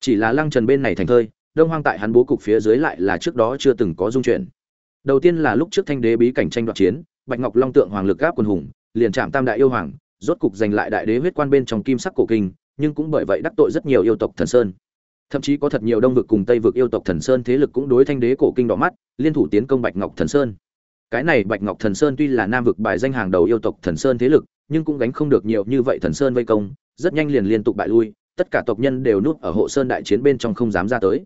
Chỉ là lăng trần bên này thành thơi, đông hoang tại hắn bố cục phía dưới lại là trước đó chưa từng có dung chuyển. Đầu tiên là lúc trước thanh đế bí cảnh tranh đoạt chiến, bạch ngọc long tượng hoàng lực gáp quân hùng, liền chạm tam đại yêu hoàng, rốt cục giành lại đại đế huyết quan bên trong kim sắc cổ kinh, nhưng cũng bởi vậy đắc tội rất nhiều yêu tộc thần sơn. Thậm chí có thật nhiều đông vực cùng tây vực yêu tộc thần sơn thế lực cũng đối thanh đế cổ kinh đỏ mắt, liên thủ tiến công bạch ngọc thần sơn. Cái này bạch ngọc thần sơn tuy là nam vực bài danh hàng đầu yêu tộc thần sơn thế lực, nhưng cũng gánh không được nhiều như vậy thần sơn vây công rất nhanh liền liên tục bại lui, tất cả tộc nhân đều núp ở hộ sơn đại chiến bên trong không dám ra tới.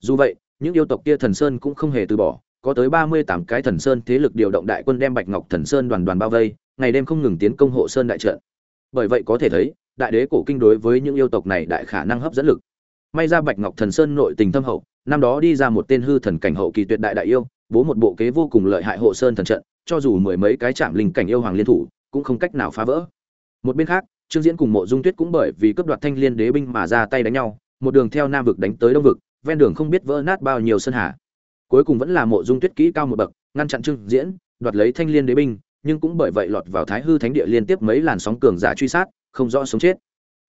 Dù vậy, những yêu tộc kia thần sơn cũng không hề từ bỏ, có tới ba mươi tám cái thần sơn thế lực điều động đại quân đem bạch ngọc thần sơn đoàn đoàn bao vây, ngày đêm không ngừng tiến công hộ sơn đại trận. Bởi vậy có thể thấy, đại đế cổ kinh đối với những yêu tộc này đại khả năng hấp dẫn lực. May ra bạch ngọc thần sơn nội tình thâm hậu, năm đó đi ra một tên hư thần cảnh hậu kỳ tuyệt đại đại yêu, bố một bộ kế vô cùng lợi hại hộ sơn thần trận, cho dù mười mấy cái chạm linh cảnh yêu hoàng liên thủ, cũng không cách nào phá vỡ. Một bên khác trương diễn cùng mộ dung tuyết cũng bởi vì cướp đoạt thanh liên đế binh mà ra tay đánh nhau, một đường theo nam vực đánh tới đông vực, ven đường không biết vỡ nát bao nhiêu sơn hà. Cuối cùng vẫn là mộ dung tuyết kỹ cao một bậc, ngăn chặn trương diễn, đoạt lấy thanh liên đế binh, nhưng cũng bởi vậy lọt vào thái hư thánh địa liên tiếp mấy làn sóng cường giả truy sát, không rõ sống chết.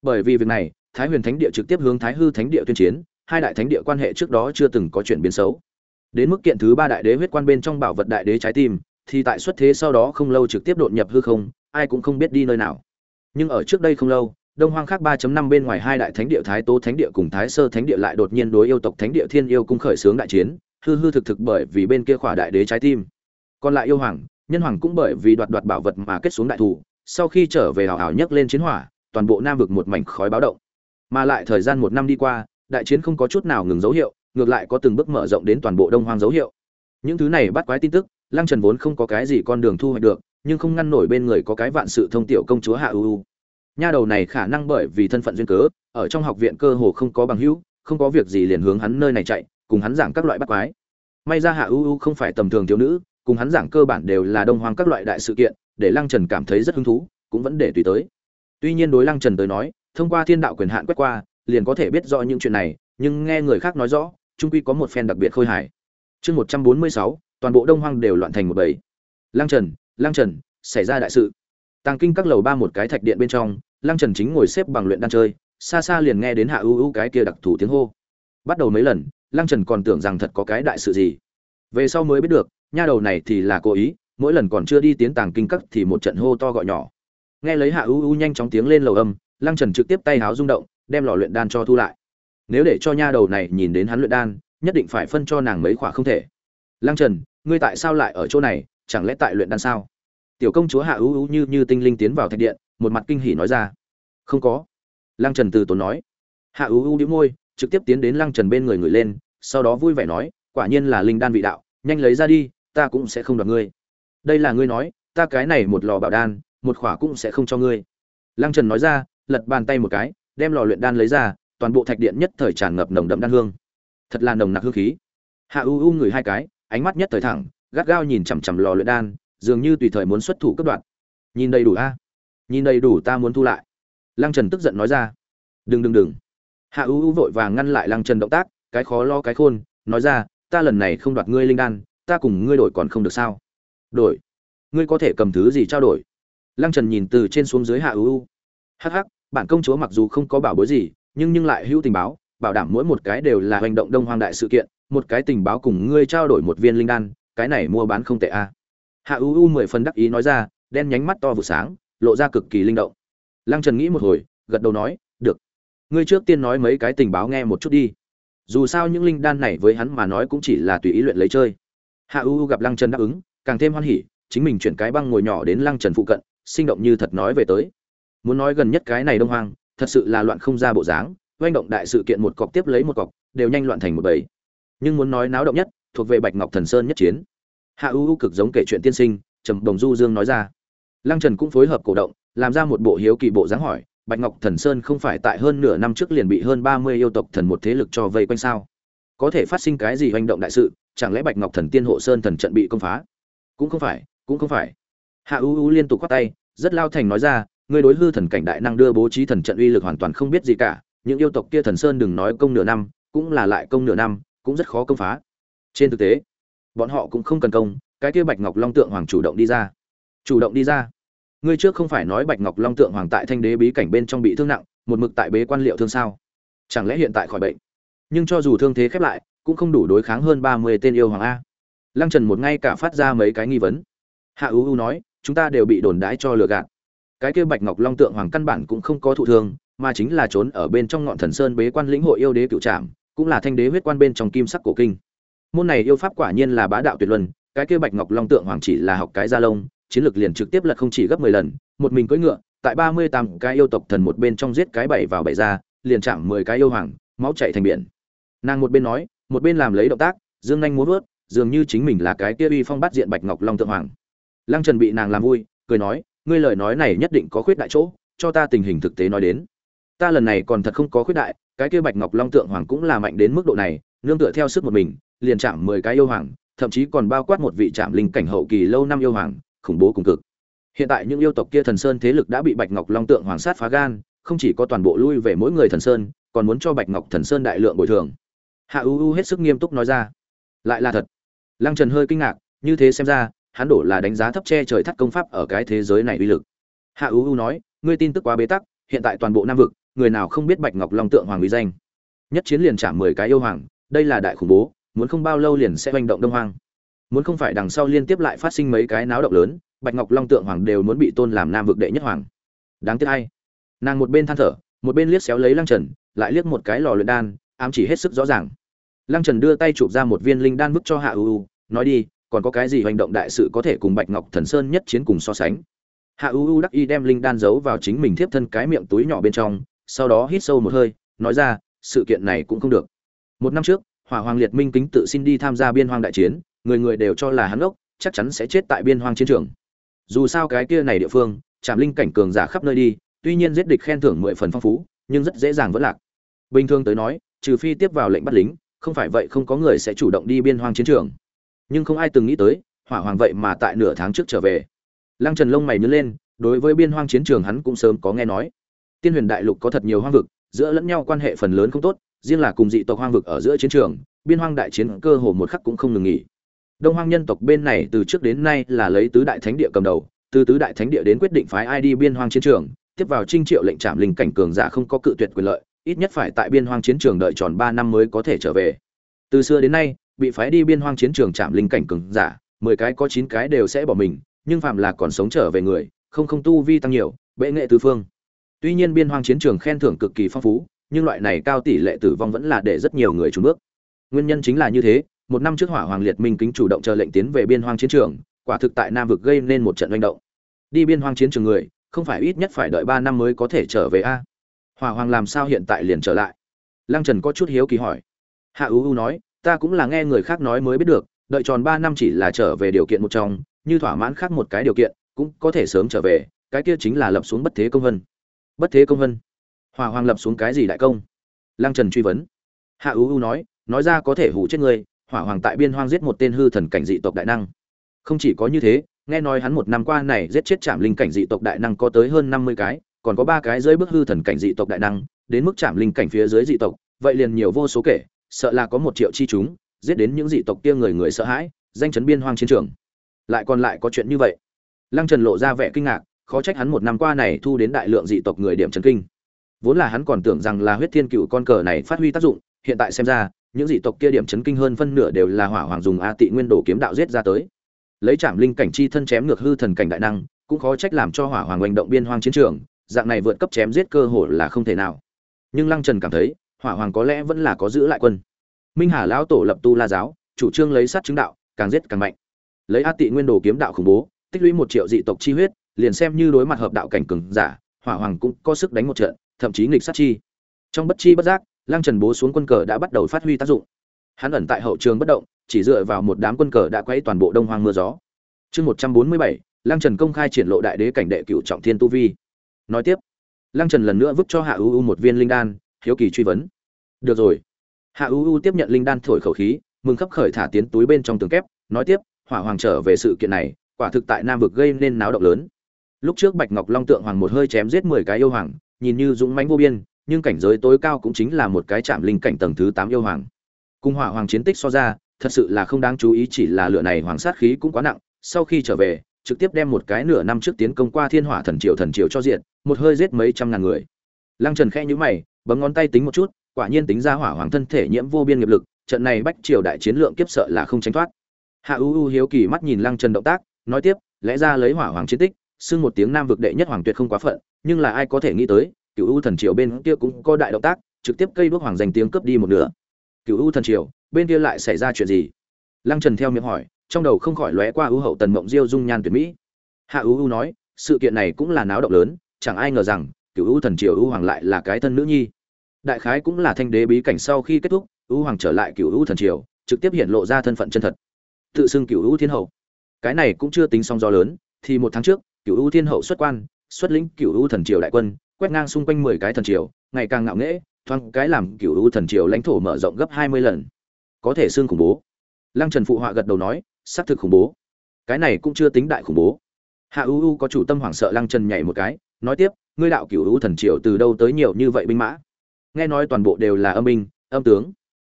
Bởi vì việc này, thái huyền thánh địa trực tiếp hướng thái hư thánh địa tuyên chiến, hai đại thánh địa quan hệ trước đó chưa từng có chuyện biến xấu. Đến mức kiện thứ ba đại đế huyết quan bên trong bảo vật đại đế trái tim, thì tại xuất thế sau đó không lâu trực tiếp đột nhập hư không, ai cũng không biết đi nơi nào nhưng ở trước đây không lâu, đông hoang khác 3.5 bên ngoài hai đại thánh địa thái tố thánh địa cùng thái sơ thánh địa lại đột nhiên đối yêu tộc thánh địa thiên yêu cung khởi xướng đại chiến, hư hư thực thực bởi vì bên kia khỏa đại đế trái tim. Còn lại yêu hoàng, nhân hoàng cũng bởi vì đoạt đoạt bảo vật mà kết xuống đại thủ sau khi trở về hào hào nhấc lên chiến hỏa, toàn bộ nam vực một mảnh khói báo động. Mà lại thời gian một năm đi qua, đại chiến không có chút nào ngừng dấu hiệu, ngược lại có từng bước mở rộng đến toàn bộ đông hoang dấu hiệu. Những thứ này bắt quái tin tức, lăng trần vốn không có cái gì con đường thu hoạch được nhưng không ngăn nổi bên người có cái vạn sự thông tiểu công chúa hạ ưu nha đầu này khả năng bởi vì thân phận duyên cớ, ở trong học viện cơ hồ không có bằng hữu, không có việc gì liền hướng hắn nơi này chạy, cùng hắn giảng các loại bắt quái. May ra hạ ưu không phải tầm thường thiếu nữ, cùng hắn giảng cơ bản đều là đông hoang các loại đại sự kiện, để lăng trần cảm thấy rất hứng thú, cũng vẫn để tùy tới. Tuy nhiên đối lăng trần tới nói, thông qua thiên đạo quyền hạn quét qua, liền có thể biết rõ những chuyện này, nhưng nghe người khác nói rõ trung quy có một phen đặc biệt khôi hài. Chương một trăm bốn mươi sáu, toàn bộ đông hoang đều loạn thành một bầy. Lăng trần Lang trần, xảy ra đại sự. Tàng kinh các lầu ba một cái thạch điện bên trong Lang trần chính ngồi xếp bằng luyện đan chơi, xa xa liền nghe đến hạ ưu ưu cái kia đặc thù tiếng hô. Bắt đầu mấy lần Lang trần còn tưởng rằng thật có cái đại sự gì. Về sau mới biết được, nha đầu này thì là cố ý, mỗi lần còn chưa đi tiến tàng kinh các thì một trận hô to gọi nhỏ. Nghe lấy hạ ưu ưu nhanh chóng tiếng lên lầu âm Lang trần trực tiếp tay háo rung động, đem lò luyện đan cho thu lại. Nếu để cho nha đầu này nhìn đến hắn luyện đan, nhất định phải phân cho nàng mấy khỏa không thể. Lang trần, ngươi tại sao lại ở chỗ này? Chẳng lẽ tại luyện đan sao? Tiểu công chúa hạ ưu ưu như như tinh linh tiến vào thạch điện, một mặt kinh hỉ nói ra. Không có. Lăng trần từ tốn nói. Hạ ưu ưu đĩu môi, trực tiếp tiến đến lăng trần bên người người lên, sau đó vui vẻ nói, quả nhiên là linh đan vị đạo, nhanh lấy ra đi, ta cũng sẽ không đoạt ngươi. Đây là ngươi nói, ta cái này một lò bảo đan, một khỏa cũng sẽ không cho ngươi. Lăng trần nói ra, lật bàn tay một cái, đem lò luyện đan lấy ra, toàn bộ thạch điện nhất thời tràn ngập nồng đậm đan hương. Thật là nồng nặc hương khí. Hạ u u ngửi hai cái, ánh mắt nhất thời thẳng gắt gao nhìn chằm chằm lò luyện đan, dường như tùy thời muốn xuất thủ cấp đoạn nhìn đầy đủ a? Nhìn đầy đủ ta muốn thu lại. Lăng trần tức giận nói ra. Đừng đừng đừng. Hạ u u vội vàng ngăn lại lăng trần động tác, cái khó lo cái khôn, nói ra, ta lần này không đoạt ngươi linh đan, ta cùng ngươi đổi còn không được sao? Đổi. Ngươi có thể cầm thứ gì trao đổi? Lăng trần nhìn từ trên xuống dưới hạ u u. Hh bản công chúa mặc dù không có bảo bối gì, nhưng nhưng lại hữu tình báo, bảo đảm mỗi một cái đều là hành động đông hoang đại sự kiện, một cái tình báo cùng ngươi trao đổi một viên linh đan cái này mua bán không tệ a. Hạ u u mười phần đắc ý nói ra, đen nhánh mắt to vụ sáng, lộ ra cực kỳ linh động. Lăng trần nghĩ một hồi, gật đầu nói, được. Ngươi trước tiên nói mấy cái tình báo nghe một chút đi. Dù sao những linh đan này với hắn mà nói cũng chỉ là tùy ý luyện lấy chơi. Hạ u u gặp lăng trần đáp ứng, càng thêm hoan hỉ, chính mình chuyển cái băng ngồi nhỏ đến lăng trần phụ cận, sinh động như thật nói về tới. Muốn nói gần nhất cái này đông hoang, thật sự là loạn không ra bộ dáng, oanh động đại sự kiện một cọc tiếp lấy một cọc, đều nhanh loạn thành một bầy. Nhưng muốn nói náo động nhất thuộc về bạch ngọc thần sơn nhất chiến. Hạ u u cực giống kể chuyện tiên sinh, trầm đồng du dương nói ra. Lăng trần cũng phối hợp cổ động, làm ra một bộ hiếu kỳ bộ dáng hỏi, bạch ngọc thần sơn không phải tại hơn nửa năm trước liền bị hơn ba mươi yêu tộc thần một thế lực cho vây quanh sao? Có thể phát sinh cái gì hành động đại sự, chẳng lẽ bạch ngọc thần tiên hộ sơn thần trận bị công phá? Cũng không phải, cũng không phải. Hạ u u liên tục khoát tay, rất lao thành nói ra, ngươi đối hư thần cảnh đại năng đưa bố trí thần trận uy lực hoàn toàn không biết gì cả, những yêu tộc kia thần sơn đừng nói công nửa năm, cũng là lại công nửa năm, cũng rất khó công phá trên thực tế, bọn họ cũng không cần công, cái kia bạch ngọc long tượng hoàng chủ động đi ra. Chủ động đi ra. Ngươi trước không phải nói bạch ngọc long tượng hoàng tại thanh đế bí cảnh bên trong bị thương nặng, một mực tại bế quan liệu thương sao? Chẳng lẽ hiện tại khỏi bệnh? Nhưng cho dù thương thế khép lại, cũng không đủ đối kháng hơn ba mươi tên yêu hoàng a. Lăng trần một ngay cả phát ra mấy cái nghi vấn. Hạ ưu ưu nói, chúng ta đều bị đồn đái cho lừa gạt. Cái kia bạch ngọc long tượng hoàng căn bản cũng không có thụ thương, mà chính là trốn ở bên trong ngọn thần sơn bế quan lĩnh hội yêu đế cựu trạm cũng là thanh đế huyết quan bên trong kim sắc cổ kinh môn này yêu pháp quả nhiên là bá đạo tuyệt luân, cái kia bạch ngọc long tượng hoàng chỉ là học cái gia lông, chiến lược liền trực tiếp lật không chỉ gấp mười lần, một mình cưỡi ngựa, tại ba mươi tám cái yêu tộc thần một bên trong giết cái bảy vào bảy ra, liền chạm mười cái yêu hoàng, máu chạy thành biển. Nàng một bên nói, một bên làm lấy động tác, dương nhanh muốn vớt, dường như chính mình là cái kia uy phong bắt diện bạch ngọc long tượng hoàng. Lăng trần bị nàng làm vui, cười nói, ngươi lời nói này nhất định có khuyết đại chỗ, cho ta tình hình thực tế nói đến. Ta lần này còn thật không có khuyết đại, cái kia bạch ngọc long tượng hoàng cũng là mạnh đến mức độ này, nương tựa theo sức một mình liền chạm mười cái yêu hoàng, thậm chí còn bao quát một vị chạm linh cảnh hậu kỳ lâu năm yêu hoàng, khủng bố cùng cực. Hiện tại những yêu tộc kia thần sơn thế lực đã bị bạch ngọc long tượng hoàng sát phá gan, không chỉ có toàn bộ lui về mỗi người thần sơn, còn muốn cho bạch ngọc thần sơn đại lượng bồi thường. Hạ u u hết sức nghiêm túc nói ra. Lại là thật. Lăng trần hơi kinh ngạc, như thế xem ra, hắn đổ là đánh giá thấp che trời thắt công pháp ở cái thế giới này uy lực. Hạ u u nói, ngươi tin tức quá bế tắc, hiện tại toàn bộ nam vực, người nào không biết bạch ngọc long tượng hoàng uy danh? Nhất chiến liền trả mười cái yêu hoàng, đây là đại khủng bố muốn không bao lâu liền sẽ hành động đông hoang, muốn không phải đằng sau liên tiếp lại phát sinh mấy cái náo động lớn bạch ngọc long tượng hoàng đều muốn bị tôn làm nam vực đệ nhất hoàng. Đáng tiếc hay nàng một bên than thở một bên liếc xéo lấy lăng trần lại liếc một cái lò luyện đan ám chỉ hết sức rõ ràng. Lăng trần đưa tay chụp ra một viên linh đan bức cho hạ ưu nói đi còn có cái gì hành động đại sự có thể cùng bạch ngọc thần sơn nhất chiến cùng so sánh? Hạ ưu đắc y đem linh đan giấu vào chính mình thiếp thân cái miệng túi nhỏ bên trong sau đó hít sâu một hơi nói ra sự kiện này cũng không được. Một năm trước hỏa hoàng liệt minh kính tự xin đi tham gia biên hoang đại chiến, người người đều cho là hắn ốc chắc chắn sẽ chết tại biên hoang chiến trường. Dù sao cái kia này địa phương trạm linh cảnh cường giả khắp nơi đi, tuy nhiên giết địch khen thưởng mười phần phong phú, nhưng rất dễ dàng vẫn lạc. Bình thường tới nói, trừ phi tiếp vào lệnh bắt lính, không phải vậy không có người sẽ chủ động đi biên hoang chiến trường. Nhưng không ai từng nghĩ tới, hỏa hoàng vậy mà tại nửa tháng trước trở về. Lăng trần lông mày nhớ lên, đối với biên hoang chiến trường hắn cũng sớm có nghe nói. Tiên huyền đại lục có thật nhiều hoang vực, giữa lẫn nhau quan hệ phần lớn không tốt riêng là cùng dị tộc hoang vực ở giữa chiến trường, biên hoang đại chiến cơ hồ một khắc cũng không ngừng nghỉ. Đông hoang nhân tộc bên này từ trước đến nay là lấy tứ đại thánh địa cầm đầu, từ tứ đại thánh địa đến quyết định phái ai đi biên hoang chiến trường, tiếp vào trinh triệu lệnh trảm linh cảnh cường giả không có cự tuyệt quyền lợi, ít nhất phải tại biên hoang chiến trường đợi tròn ba năm mới có thể trở về. Từ xưa đến nay, bị phái đi biên hoang chiến trường trảm linh cảnh cường giả, mười cái có chín cái đều sẽ bỏ mình, nhưng phạm là còn sống trở về người, không không tu vi tăng nhiều, bệ nghệ tứ phương. Tuy nhiên biên hoang chiến trường khen thưởng cực kỳ phong phú nhưng loại này cao tỷ lệ tử vong vẫn là để rất nhiều người trùn bước. Nguyên nhân chính là như thế, một năm trước hỏa hoàng liệt minh kính chủ động chờ lệnh tiến về biên hoang chiến trường, quả thực tại nam vực gây nên một trận manh động. Đi biên hoang chiến trường người, không phải ít nhất phải đợi ba năm mới có thể trở về a. Hỏa hoàng làm sao hiện tại liền trở lại? Lăng trần có chút hiếu kỳ hỏi. Hạ ưu ưu nói, ta cũng là nghe người khác nói mới biết được, đợi tròn ba năm chỉ là trở về điều kiện một trong, như thỏa mãn khác một cái điều kiện, cũng có thể sớm trở về, cái kia chính là lập xuống bất thế công vân. Bất thế công vân? Hòa hoàng lập xuống cái gì đại công? Lăng trần truy vấn. Hạ ưu ưu nói nói ra có thể hủ chết người, hỏa hoàng tại biên hoang giết một tên hư thần cảnh dị tộc đại năng. Không chỉ có như thế, nghe nói hắn một năm qua này giết chết trạm linh cảnh dị tộc đại năng có tới hơn năm mươi cái, còn có ba cái dưới bức hư thần cảnh dị tộc đại năng, đến mức trạm linh cảnh phía dưới dị tộc, vậy liền nhiều vô số kể, sợ là có một triệu chi chúng, giết đến những dị tộc kia người người sợ hãi, danh chấn biên hoang chiến trường. Lại còn lại có chuyện như vậy. Lăng trần lộ ra vẻ kinh ngạc, khó trách hắn một năm qua này thu đến đại lượng dị tộc người điểm trấn kinh vốn là hắn còn tưởng rằng là huyết thiên cựu con cờ này phát huy tác dụng, hiện tại xem ra, những dị tộc kia điểm chấn kinh hơn phân nửa đều là hỏa hoàng dùng a tị nguyên đồ kiếm đạo giết ra tới. Lấy trảm linh cảnh chi thân chém ngược hư thần cảnh đại năng, cũng khó trách làm cho hỏa hoàng oanh động biên hoang chiến trường, dạng này vượt cấp chém giết cơ hội là không thể nào. Nhưng lăng trần cảm thấy, hỏa hoàng có lẽ vẫn là có giữ lại quân. Minh hà lão tổ lập tu la giáo, chủ trương lấy sát chứng đạo, càng giết càng mạnh. Lấy a tị nguyên đồ kiếm đạo khủng bố, tích lũy một triệu dị tộc chi huyết, liền xem như đối mặt hợp đạo cảnh cường giả, hỏa hoàng cũng có sức đánh một trận thậm chí nghịch sát chi. Trong bất chi bất giác, lăng trần bố xuống quân cờ đã bắt đầu phát huy tác dụng. Hắn ẩn tại hậu trường bất động, chỉ dựa vào một đám quân cờ đã quấy toàn bộ đông hoang mưa gió. Chương một trăm bốn mươi bảy, lăng trần công khai triển lộ đại đế cảnh đệ cựu trọng thiên tu vi. Nói tiếp, lăng trần lần nữa vứt cho hạ uu một viên linh đan, hiếu kỳ truy vấn. Được rồi. Hạ uu tiếp nhận linh đan thổi khẩu khí, mừng khắp khởi thả tiến túi bên trong tường kép, nói tiếp, hỏa hoàng trở về sự kiện này, quả thực tại nam vực gây nên náo động lớn. Lúc trước bạch ngọc long tượng hoàng một hơi chém giết mười cái yêu hoàng nhìn như dũng mãnh vô biên, nhưng cảnh giới tối cao cũng chính là một cái chạm linh cảnh tầng thứ tám yêu hoàng. Cung hỏa hoàng chiến tích so ra, thật sự là không đáng chú ý chỉ là lửa này hoàng sát khí cũng quá nặng, sau khi trở về, trực tiếp đem một cái nửa năm trước tiến công qua thiên hỏa thần triều thần triều cho diện một hơi giết mấy trăm ngàn người. Lăng trần khẽ nhíu mày, bấm ngón tay tính một chút, quả nhiên tính ra hỏa hoàng thân thể nhiễm vô biên nghiệp lực, trận này bách triều đại chiến lượng kiếp sợ là không tránh thoát. Hạ u u hiếu kỳ mắt nhìn lăng trần động tác, nói tiếp, lẽ ra lấy hỏa hoàng chiến tích xưng một tiếng nam vực đệ nhất hoàng tuyệt không quá phận, nhưng là ai có thể nghĩ tới, cựu u thần triều bên kia cũng có đại động tác, trực tiếp cây đuốc hoàng giành tiếng cướp đi một nửa. Cựu u thần triều, bên kia lại xảy ra chuyện gì? Lăng trần theo miệng hỏi, trong đầu không khỏi lóe qua ưu hậu tần mộng diêu dung nhan tuyệt mỹ. Hạ ưu ưu nói, sự kiện này cũng là náo động lớn, chẳng ai ngờ rằng, cựu ưu thần triều ưu hoàng lại là cái thân nữ nhi. Đại khái cũng là thanh đế bí cảnh sau khi kết thúc ưu hoàng trở lại cựu ưu thần triều, trực tiếp hiện lộ ra thân phận chân thật. Tự xưng cựu ưu thiên hậu. Cái này cũng chưa tính song do lớn, thì một tháng trước cựu ưu thiên hậu xuất quan, xuất lĩnh cựu ưu thần triều đại quân, quét ngang xung quanh mười cái thần triều, ngày càng ngạo nghễ, thoáng cái làm cựu ưu thần triều lãnh thổ mở rộng gấp hai mươi lần. Có thể xương khủng bố. Lăng trần phụ họa gật đầu nói, xác thực khủng bố. Cái này cũng chưa tính đại khủng bố. Hạ u u có chủ tâm hoảng sợ lăng trần nhảy một cái, nói tiếp, ngươi đạo cựu u thần triều từ đâu tới nhiều như vậy binh mã? Nghe nói toàn bộ đều là âm binh, âm tướng.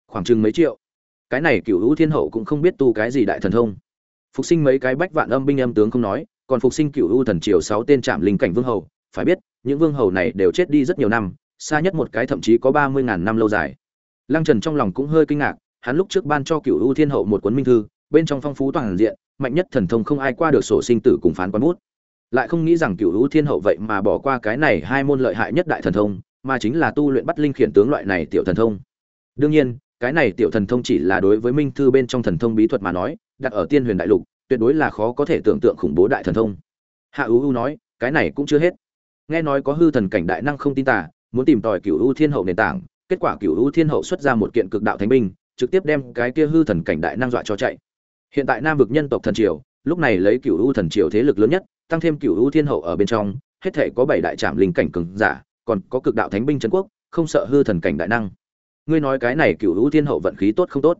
Khoảng chừng mấy triệu. Cái này cựu u thiên hậu cũng không biết tu cái gì đại thần thông. Phục sinh mấy cái bách vạn âm binh âm tướng không nói còn phục sinh cựu u thần triều sáu tên trạm linh cảnh vương hầu, phải biết, những vương hầu này đều chết đi rất nhiều năm, xa nhất một cái thậm chí có ba mươi ngàn năm lâu dài. Lăng trần trong lòng cũng hơi kinh ngạc, hắn lúc trước ban cho cựu u thiên hậu một cuốn minh thư, bên trong phong phú toàn diện, mạnh nhất thần thông không ai qua được sổ sinh tử cùng phán quán bút. Lại không nghĩ rằng cựu u thiên hậu vậy mà bỏ qua cái này hai môn lợi hại nhất đại thần thông, mà chính là tu luyện bắt linh khiển tướng loại này tiểu thần thông. Đương nhiên, cái này tiểu thần thông chỉ là đối với minh thư bên trong thần thông bí thuật mà nói, đặt ở tiên huyền đại lục tuyệt đối là khó có thể tưởng tượng khủng bố đại thần thông. Hạ ưu ưu nói, cái này cũng chưa hết. Nghe nói có hư thần cảnh đại năng không tin tả muốn tìm tòi cựu u thiên hậu nền tảng, kết quả cựu ưu thiên hậu xuất ra một kiện cực đạo thánh binh, trực tiếp đem cái kia hư thần cảnh đại năng dọa cho chạy. Hiện tại nam vực nhân tộc thần triều, lúc này lấy cựu ưu thần triều thế lực lớn nhất, tăng thêm cựu ưu thiên hậu ở bên trong, hết thể có bảy đại trạm linh cảnh cường giả, còn có cực đạo thánh binh trấn quốc, không sợ hư thần cảnh đại năng. Ngươi nói cái này cựu ưu thiên hậu vận khí tốt không tốt?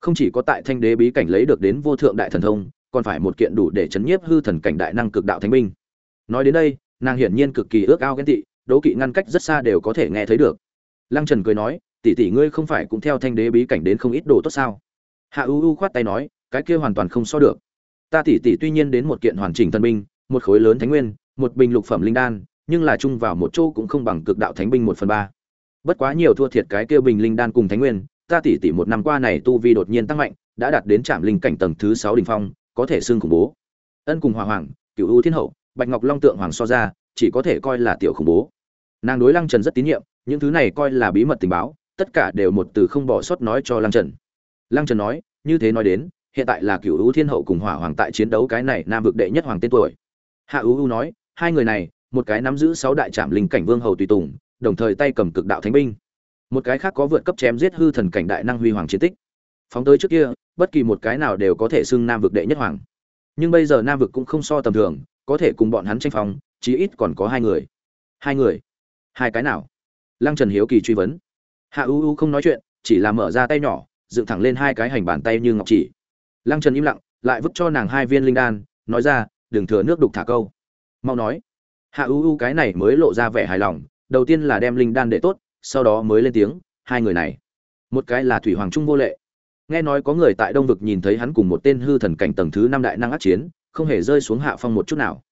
Không chỉ có tại thanh đế bí cảnh lấy được đến vô thượng đại thần thông còn phải một kiện đủ để chấn nhiếp hư thần cảnh đại năng cực đạo thánh binh. Nói đến đây, nàng hiển nhiên cực kỳ ước ao ghen tị, đố kỵ ngăn cách rất xa đều có thể nghe thấy được. Lăng trần cười nói, tỷ tỷ ngươi không phải cũng theo thanh đế bí cảnh đến không ít đồ tốt sao? Hạ u u khoát tay nói, cái kia hoàn toàn không so được. Ta tỷ tỷ tuy nhiên đến một kiện hoàn chỉnh thần binh, một khối lớn thánh nguyên, một bình lục phẩm linh đan, nhưng là chung vào một chỗ cũng không bằng cực đạo thánh binh một phần ba. Bất quá nhiều thua thiệt cái kia bình linh đan cùng thánh nguyên, ta tỷ tỷ một năm qua này tu vi đột nhiên tăng mạnh, đã đạt đến Trảm linh cảnh tầng thứ sáu đỉnh phong có thể xưng khủng bố. Ân cùng hòa hoàng cựu ưu thiên hậu, bạch ngọc long tượng hoàng so ra, chỉ có thể coi là tiểu khủng bố. Nàng đối lăng trần rất tín nhiệm, những thứ này coi là bí mật tình báo, tất cả đều một từ không bỏ sót nói cho lăng trần. Lăng trần nói, như thế nói đến, hiện tại là cựu ưu thiên hậu cùng hỏa hoàng tại chiến đấu cái này nam vực đệ nhất hoàng tên tuổi. Hạ ưu ưu nói, hai người này, một cái nắm giữ sáu đại trạm linh cảnh vương hầu tùy tùng, đồng thời tay cầm cực đạo thánh binh. Một cái khác có vượt cấp chém giết hư thần cảnh đại năng huy hoàng chiến tích phóng tới trước kia, bất kỳ một cái nào đều có thể xưng nam vực đệ nhất hoàng. Nhưng bây giờ nam vực cũng không so tầm thường, có thể cùng bọn hắn tranh phong, chí ít còn có hai người. Hai người? Hai cái nào? Lăng trần hiếu kỳ truy vấn. Hạ u u không nói chuyện, chỉ là mở ra tay nhỏ, dựng thẳng lên hai cái hành bàn tay như ngọc chỉ. Lăng trần im lặng, lại vứt cho nàng hai viên linh đan, nói ra, đừng thừa nước đục thả câu. Mau nói. Hạ u u cái này mới lộ ra vẻ hài lòng, đầu tiên là đem linh đan để tốt, sau đó mới lên tiếng, hai người này, một cái là thủy hoàng trung vô lệ nghe nói có người tại đông vực nhìn thấy hắn cùng một tên hư thần cảnh tầng thứ năm đại năng ác chiến, không hề rơi xuống hạ phong một chút nào.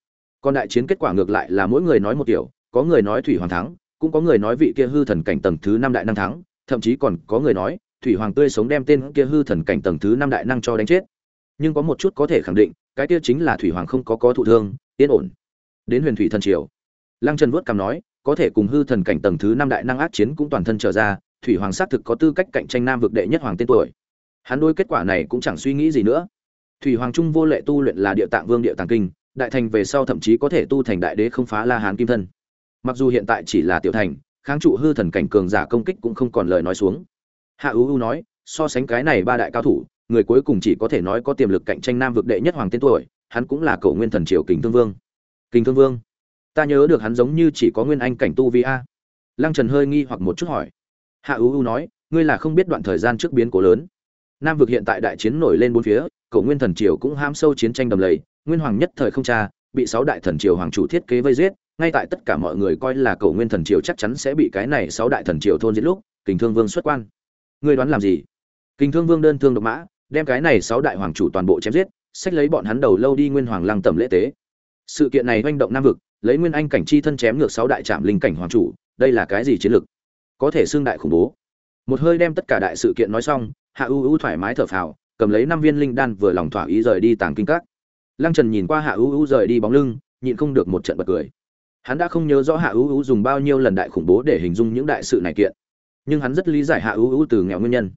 Còn đại chiến kết quả ngược lại là mỗi người nói một kiểu, có người nói thủy hoàng thắng, cũng có người nói vị kia hư thần cảnh tầng thứ năm đại năng thắng, thậm chí còn có người nói, thủy hoàng tươi sống đem tên kia hư thần cảnh tầng thứ năm đại năng cho đánh chết. Nhưng có một chút có thể khẳng định, cái kia chính là thủy hoàng không có có thụ thương, yên ổn. Đến huyền thủy thần triều. Lăng trần vuốt cằm nói, có thể cùng hư thần cảnh tầng thứ năm đại năng ác chiến cũng toàn thân trở ra, thủy hoàng xác thực có tư cách cạnh tranh nam vực đệ nhất hoàng tên tuổi hắn đôi kết quả này cũng chẳng suy nghĩ gì nữa. Thủy hoàng trung vô lệ tu luyện là địa tạng vương địa tàng kinh, đại thành về sau thậm chí có thể tu thành đại đế không phá la hán kim thân. Mặc dù hiện tại chỉ là tiểu thành, kháng trụ hư thần cảnh cường giả công kích cũng không còn lời nói xuống. Hạ ưu ưu nói, so sánh cái này ba đại cao thủ, người cuối cùng chỉ có thể nói có tiềm lực cạnh tranh nam vực đệ nhất hoàng tên tuổi, hắn cũng là cầu nguyên thần triều kình thương vương. Kình thương vương, ta nhớ được hắn giống như chỉ có nguyên anh cảnh tu vi a. Lăng trần hơi nghi hoặc một chút hỏi. Hạ ưu ưu nói, ngươi là không biết đoạn thời gian trước biến cố lớn nam vực hiện tại đại chiến nổi lên bốn phía, Cổ nguyên thần triều cũng ham sâu chiến tranh đầm lầy, nguyên hoàng nhất thời không cha bị sáu đại thần triều hoàng chủ thiết kế vây giết, ngay tại tất cả mọi người coi là Cổ nguyên thần triều chắc chắn sẽ bị cái này sáu đại thần triều thôn giết lúc, kình thương vương xuất quan. Ngươi đoán làm gì? Kình thương vương đơn thương độc mã, đem cái này sáu đại hoàng chủ toàn bộ chém giết sách lấy bọn hắn đầu lâu đi nguyên hoàng lăng tẩm lễ tế. Sự kiện này manh động nam vực, lấy nguyên anh cảnh chi thân chém ngược sáu đại trạm linh cảnh hoàng chủ, đây là cái gì chiến lược? Có thể xương đại khủng bố một hơi đem tất cả đại sự kiện nói xong, hạ u u thoải mái thở phào, cầm lấy năm viên linh đan vừa lòng thỏa ý rời đi tàng kinh các. Lăng trần nhìn qua hạ u u rời đi bóng lưng, nhịn không được một trận bật cười. Hắn đã không nhớ rõ hạ u u dùng bao nhiêu lần đại khủng bố để hình dung những đại sự này kiện, nhưng hắn rất lý giải hạ u u từ nghèo nguyên nhân.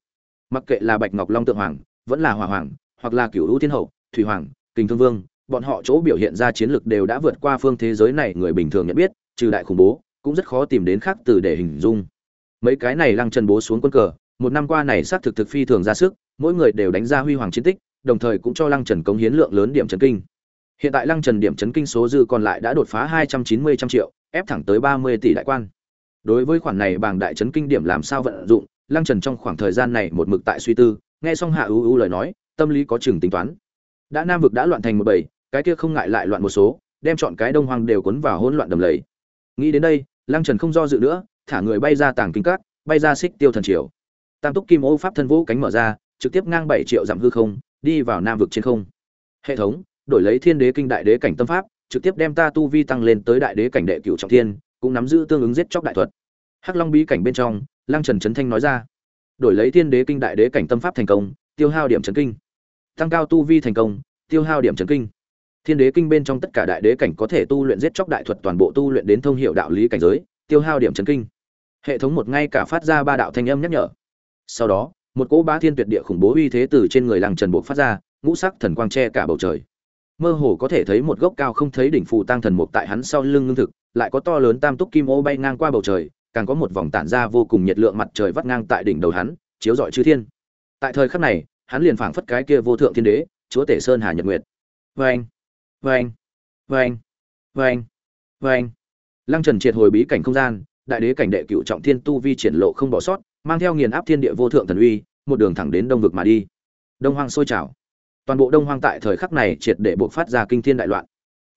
Mặc kệ là bạch ngọc long tượng hoàng, vẫn là hòa hoàng, hoặc là cửu u thiên hậu, thủy hoàng, kình thương vương, bọn họ chỗ biểu hiện ra chiến lược đều đã vượt qua phương thế giới này người bình thường nhận biết, trừ đại khủng bố, cũng rất khó tìm đến khác từ để hình dung mấy cái này lăng trần bố xuống quân cờ, một năm qua này xác thực thực phi thường ra sức, mỗi người đều đánh ra huy hoàng chiến tích, đồng thời cũng cho lăng trần cống hiến lượng lớn điểm trấn kinh. Hiện tại lăng trần điểm trấn kinh số dư còn lại đã đột phá hai trăm chín mươi trăm triệu, ép thẳng tới ba mươi tỷ đại quan. Đối với khoản này bảng đại trấn kinh điểm làm sao vận dụng, lăng trần trong khoảng thời gian này một mực tại suy tư, nghe xong hạ ưu ưu lời nói, tâm lý có chừng tính toán. Đã nam vực đã loạn thành một bầy, cái kia không ngại lại loạn một số, đem chọn cái đông hoang đều cuốn vào hỗn loạn đầm lầy. Nghĩ đến đây, lăng trần không do dự nữa thả người bay ra tàng kinh cát bay ra xích tiêu thần triều. Tam túc kim ô pháp thân vũ cánh mở ra, trực tiếp ngang bảy triệu dặm hư không, đi vào nam vực trên không. Hệ thống, đổi lấy thiên đế kinh đại đế cảnh tâm pháp, trực tiếp đem ta tu vi tăng lên tới đại đế cảnh đệ cửu trọng thiên, cũng nắm giữ tương ứng giết chóc đại thuật. Hắc long bí cảnh bên trong, lăng trần trấn thanh nói ra. Đổi lấy thiên đế kinh đại đế cảnh tâm pháp thành công, tiêu hao điểm trấn kinh. Tăng cao tu vi thành công, tiêu hao điểm trấn kinh. Thiên đế kinh bên trong tất cả đại đế cảnh có thể tu luyện giết chóc đại thuật toàn bộ tu luyện đến thông hiệu đạo lý cảnh giới tiêu hao điểm chấn kinh. Hệ thống một ngay cả phát ra ba đạo thanh âm nhắc nhở. Sau đó, một cỗ bá thiên tuyệt địa khủng bố uy thế từ trên người làng trần bộ phát ra, ngũ sắc thần quang che cả bầu trời. Mơ hồ có thể thấy một gốc cao không thấy đỉnh phù tăng thần mục tại hắn sau lưng ngưng thực, lại có to lớn tam túc kim ô bay ngang qua bầu trời, càng có một vòng tản ra vô cùng nhiệt lượng mặt trời vắt ngang tại đỉnh đầu hắn, chiếu rọi chư thiên. Tại thời khắc này, hắn liền phảng phất cái kia vô thượng thiên đế, chúa tể sơn hà nhật nguyệt. Vê anh vê anh vê anh vê anh vê anh lăng trần triệt hồi bí cảnh không gian, đại đế cảnh đệ cựu trọng thiên tu vi triển lộ không bỏ sót, mang theo nghiền áp thiên địa vô thượng thần uy, một đường thẳng đến đông vực mà đi. Đông hoang sôi trào. Toàn bộ đông hoang tại thời khắc này triệt để buộc phát ra kinh thiên đại loạn.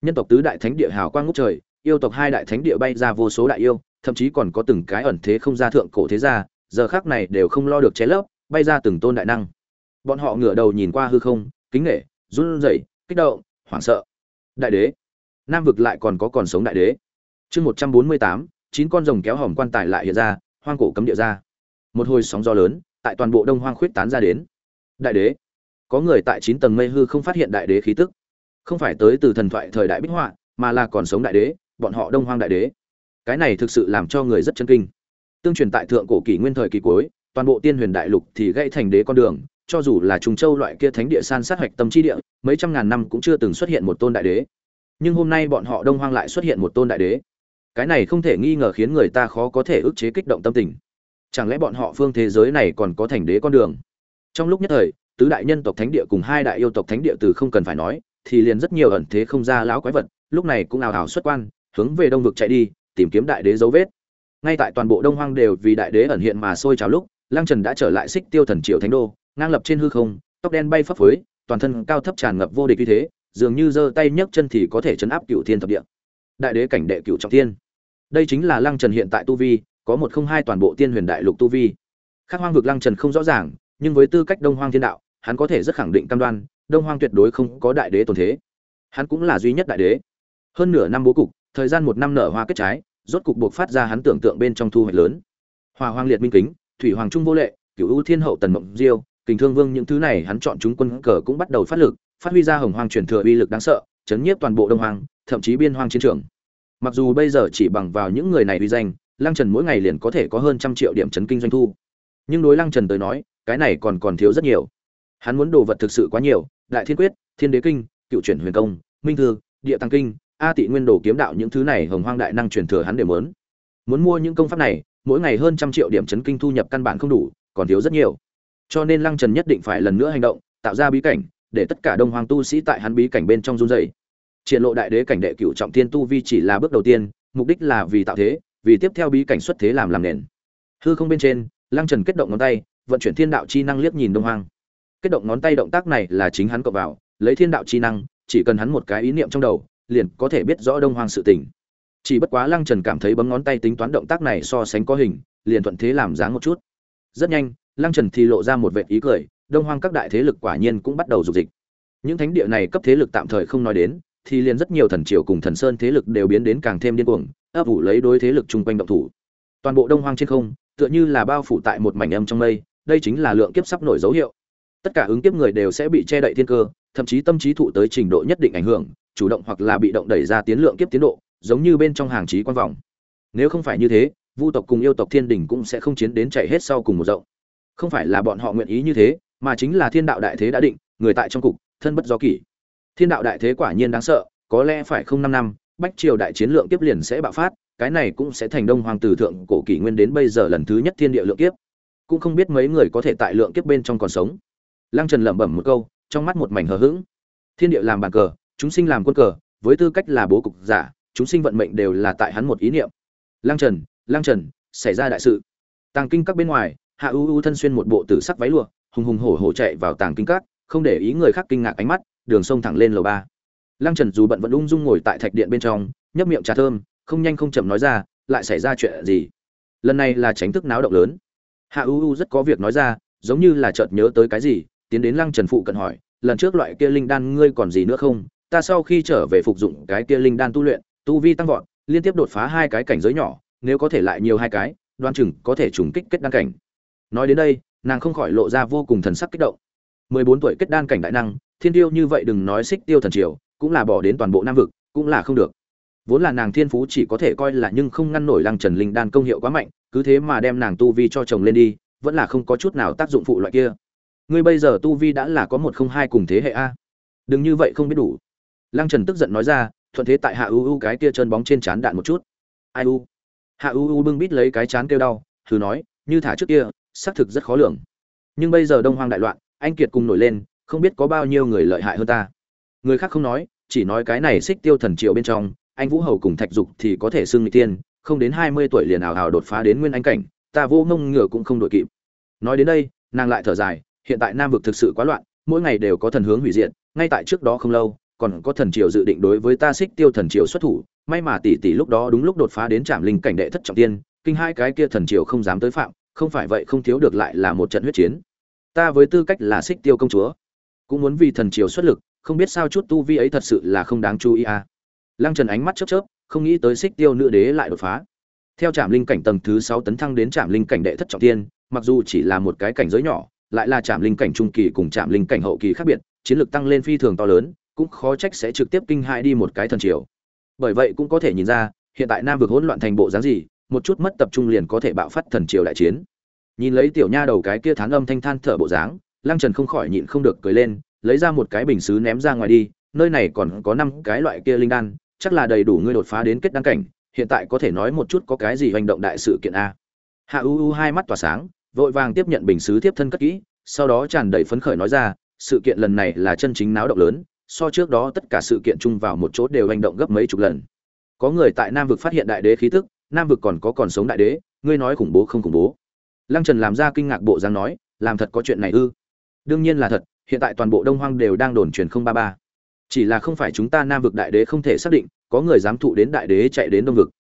Nhân tộc tứ đại thánh địa hào quang ngút trời, yêu tộc hai đại thánh địa bay ra vô số đại yêu, thậm chí còn có từng cái ẩn thế không ra thượng cổ thế gia, giờ khắc này đều không lo được chế lấp, bay ra từng tôn đại năng. Bọn họ ngửa đầu nhìn qua hư không, kính nghệ run rẩy, kích động, hoảng sợ. Đại đế. Nam vực lại còn có còn sống đại đế chương một trăm bốn mươi tám, chín con rồng kéo hòm quan tài lại hiện ra, hoang cổ cấm địa ra. Một hồi sóng gió lớn, tại toàn bộ đông hoang khuyết tán ra đến. Đại đế. Có người tại chín tầng mây hư không phát hiện đại đế khí tức. Không phải tới từ thần thoại thời đại bích họa, mà là còn sống đại đế, bọn họ đông hoang đại đế. Cái này thực sự làm cho người rất chân kinh. Tương truyền tại thượng cổ kỷ nguyên thời kỳ cuối, toàn bộ tiên huyền đại lục thì gây thành đế con đường, cho dù là trùng châu loại kia thánh địa san sát hoạch tâm chi địa, mấy trăm ngàn năm cũng chưa từng xuất hiện một tôn đại đế. Nhưng hôm nay bọn họ đông hoang lại xuất hiện một tôn đại đế cái này không thể nghi ngờ khiến người ta khó có thể ức chế kích động tâm tình. Chẳng lẽ bọn họ phương thế giới này còn có thành đế con đường? Trong lúc nhất thời, tứ đại nhân tộc thánh địa cùng hai đại yêu tộc thánh địa từ không cần phải nói, thì liền rất nhiều ẩn thế không ra lão quái vật, lúc này cũng ào ào xuất quan, hướng về đông vực chạy đi, tìm kiếm đại đế dấu vết. Ngay tại toàn bộ đông hoang đều vì đại đế ẩn hiện mà sôi trào lúc lang trần đã trở lại xích tiêu thần triệu thánh đô, ngang lập trên hư không, tóc đen bay phấp phới, toàn thân cao thấp tràn ngập vô địch như thế, dường như giơ tay nhấc chân thì có thể chấn áp cựu thiên thập địa. Đại đế cảnh đệ cựu trọng thiên đây chính là lăng trần hiện tại tu vi, có một không hai toàn bộ tiên huyền đại lục tu vi. Khác hoang vực lăng trần không rõ ràng, nhưng với tư cách đông hoang thiên đạo, hắn có thể rất khẳng định cam đoan, đông hoang tuyệt đối không có đại đế tồn thế. Hắn cũng là duy nhất đại đế. Hơn nửa năm bố cục, thời gian một năm nở hoa kết trái, rốt cục buộc phát ra hắn tưởng tượng bên trong thu hoạch lớn. Hòa hoang liệt minh kính, thủy hoàng trung vô lệ cựu ưu thiên hậu tần mộng diêu, kình thương vương những thứ này hắn chọn chúng quân cờ cũng bắt đầu phát lực, phát huy ra hồng hoang truyền thừa uy lực đáng sợ, chấn nhiếp toàn bộ đông hoang, thậm chí biên hoang chiến trường mặc dù bây giờ chỉ bằng vào những người này uy danh, lăng trần mỗi ngày liền có thể có hơn trăm triệu điểm chấn kinh doanh thu. Nhưng đối lăng trần tới nói, cái này còn còn thiếu rất nhiều. Hắn muốn đồ vật thực sự quá nhiều, đại thiên quyết, thiên đế kinh, cựu chuyển huyền công, minh thư, địa tăng kinh, a tị nguyên đồ kiếm đạo những thứ này hồng hoang đại năng truyền thừa hắn đều muốn. Muốn mua những công pháp này, mỗi ngày hơn trăm triệu điểm chấn kinh thu nhập căn bản không đủ, còn thiếu rất nhiều. Cho nên lăng trần nhất định phải lần nữa hành động, tạo ra bí cảnh, để tất cả đông hoàng tu sĩ tại hắn bí cảnh bên trong run dày triển lộ đại đế cảnh đệ cửu trọng thiên tu vi chỉ là bước đầu tiên, mục đích là vì tạo thế, vì tiếp theo bí cảnh xuất thế làm làm nền. Hư không bên trên, lăng trần kết động ngón tay, vận chuyển thiên đạo chi năng liếc nhìn đông hoàng kết động ngón tay động tác này là chính hắn cộng vào, lấy thiên đạo chi năng, chỉ cần hắn một cái ý niệm trong đầu, liền có thể biết rõ đông hoàng sự tình. Chỉ bất quá lăng trần cảm thấy bấm ngón tay tính toán động tác này so sánh có hình, liền thuận thế làm dáng một chút. Rất nhanh, lăng trần thì lộ ra một vệ ý cười, đông hoang các đại thế lực quả nhiên cũng bắt đầu dục dịch. Những thánh địa này cấp thế lực tạm thời không nói đến thì liền rất nhiều thần triều cùng thần sơn thế lực đều biến đến càng thêm điên cuồng, ấp ủ lấy đối thế lực chung quanh động thủ. Toàn bộ đông hoang trên không, tựa như là bao phủ tại một mảnh âm trong mây, đây chính là lượng kiếp sắp nổi dấu hiệu. Tất cả ứng kiếp người đều sẽ bị che đậy thiên cơ, thậm chí tâm trí thụ tới trình độ nhất định ảnh hưởng, chủ động hoặc là bị động đẩy ra tiến lượng kiếp tiến độ, giống như bên trong hàng trí quan vọng. Nếu không phải như thế, vu tộc cùng yêu tộc thiên đình cũng sẽ không chiến đến chạy hết sau cùng một rộng. Không phải là bọn họ nguyện ý như thế, mà chính là thiên đạo đại thế đã định, người tại trong cục, thân bất do kỷ thiên đạo đại thế quả nhiên đáng sợ, có lẽ phải không năm năm, bách triều đại chiến lượng tiếp liền sẽ bạo phát, cái này cũng sẽ thành đông hoàng từ thượng cổ kỷ nguyên đến bây giờ lần thứ nhất thiên địa lượng kiếp. Cũng không biết mấy người có thể tại lượng kiếp bên trong còn sống. Lăng trần lẩm bẩm một câu, trong mắt một mảnh hờ hững. Thiên địa làm bàn cờ, chúng sinh làm quân cờ, với tư cách là bố cục giả, chúng sinh vận mệnh đều là tại hắn một ý niệm. Lăng trần lăng trần, xảy ra đại sự. Tàng kinh các bên ngoài, hạ u u thân xuyên một bộ tử sắc váy lụa, hùng hùng hổ hổ chạy vào tàng kinh các, không để ý người khác kinh ngạc ánh mắt đường sông thẳng lên lầu ba. Lăng trần dù bận vẫn ung dung ngồi tại thạch điện bên trong, nhấp miệng trà thơm, không nhanh không chậm nói ra, lại xảy ra chuyện gì? Lần này là tránh thức náo động lớn. Hạ u u rất có việc nói ra, giống như là chợt nhớ tới cái gì, tiến đến lăng trần phụ cận hỏi, lần trước loại kia linh đan ngươi còn gì nữa không? Ta sau khi trở về phục dụng cái kia linh đan tu luyện, tu vi tăng vọt, liên tiếp đột phá hai cái cảnh giới nhỏ, nếu có thể lại nhiều hai cái đoan chừng có thể trùng kích kết đan cảnh. Nói đến đây, nàng không khỏi lộ ra vô cùng thần sắc kích động. Mười bốn tuổi kết đan cảnh đại năng thiên tiêu như vậy đừng nói xích tiêu thần triều, cũng là bỏ đến toàn bộ nam vực, cũng là không được. Vốn là nàng thiên phú chỉ có thể coi là nhưng không ngăn nổi lăng trần linh đan công hiệu quá mạnh, cứ thế mà đem nàng tu vi cho chồng lên đi, vẫn là không có chút nào tác dụng phụ loại kia. Ngươi bây giờ tu vi đã là có một không hai cùng thế hệ a. Đừng như vậy không biết đủ. Lăng trần tức giận nói ra, thuận thế tại hạ u u cái kia chân bóng trên chán đạn một chút. Ai u? Hạ u u bưng bít lấy cái chán kêu đau, thử nói, như thả trước kia, xác thực rất khó lường. Nhưng bây giờ đông hoang đại loạn, anh kiệt cùng nổi lên không biết có bao nhiêu người lợi hại hơn ta. Người khác không nói, chỉ nói cái này xích tiêu thần triệu bên trong, anh vũ hầu cùng thạch dục thì có thể xưng người tiên, không đến hai mươi tuổi liền ảo ảo đột phá đến nguyên anh cảnh, ta vô mông ngựa cũng không đội kịp. Nói đến đây, nàng lại thở dài, hiện tại nam vực thực sự quá loạn, mỗi ngày đều có thần hướng hủy diệt, ngay tại trước đó không lâu, còn có thần triều dự định đối với ta xích tiêu thần triều xuất thủ, may mà tỷ tỷ lúc đó đúng lúc đột phá đến trạm linh cảnh đệ thất trọng tiên, kinh hai cái kia thần triều không dám tới phạm, không phải vậy không thiếu được lại là một trận huyết chiến. Ta với tư cách là xích tiêu công chúa cũng muốn vì thần triều xuất lực, không biết sao chút tu vi ấy thật sự là không đáng chú ý à. Lăng trần ánh mắt chớp chớp, không nghĩ tới xích tiêu nữ đế lại đột phá. Theo trạm linh cảnh tầng thứ sáu tấn thăng đến trạm linh cảnh đệ thất trọng tiên mặc dù chỉ là một cái cảnh giới nhỏ, lại là trạm linh cảnh trung kỳ cùng trạm linh cảnh hậu kỳ khác biệt, chiến lược tăng lên phi thường to lớn, cũng khó trách sẽ trực tiếp kinh hại đi một cái thần triều. Bởi vậy cũng có thể nhìn ra, hiện tại nam vực hỗn loạn thành bộ dáng gì, một chút mất tập trung liền có thể bạo phát thần triều đại chiến. Nhìn lấy tiểu nha đầu cái kia thán âm thanh than thở bộ dáng lăng trần không khỏi nhịn không được cười lên, lấy ra một cái bình xứ ném ra ngoài đi, nơi này còn có năm cái loại kia linh đan, chắc là đầy đủ ngươi đột phá đến kết đăng cảnh, hiện tại có thể nói một chút có cái gì hành động đại sự kiện a. Hạ u u hai mắt tỏa sáng, vội vàng tiếp nhận bình xứ tiếp thân cất kỹ, sau đó tràn đầy phấn khởi nói ra, sự kiện lần này là chân chính náo động lớn, so trước đó tất cả sự kiện chung vào một chỗ đều hành động gấp mấy chục lần. Có người tại nam vực phát hiện đại đế khí tức, nam vực còn có còn sống đại đế, ngươi nói khủng bố không khủng bố. Lăng trần làm ra kinh ngạc bộ dáng nói, làm thật có chuyện này ư? Đương nhiên là thật, hiện tại toàn bộ đông hoang đều đang đồn truyền không ba ba. Chỉ là không phải chúng ta nam vực đại đế không thể xác định, có người dám thụ đến đại đế chạy đến đông vực.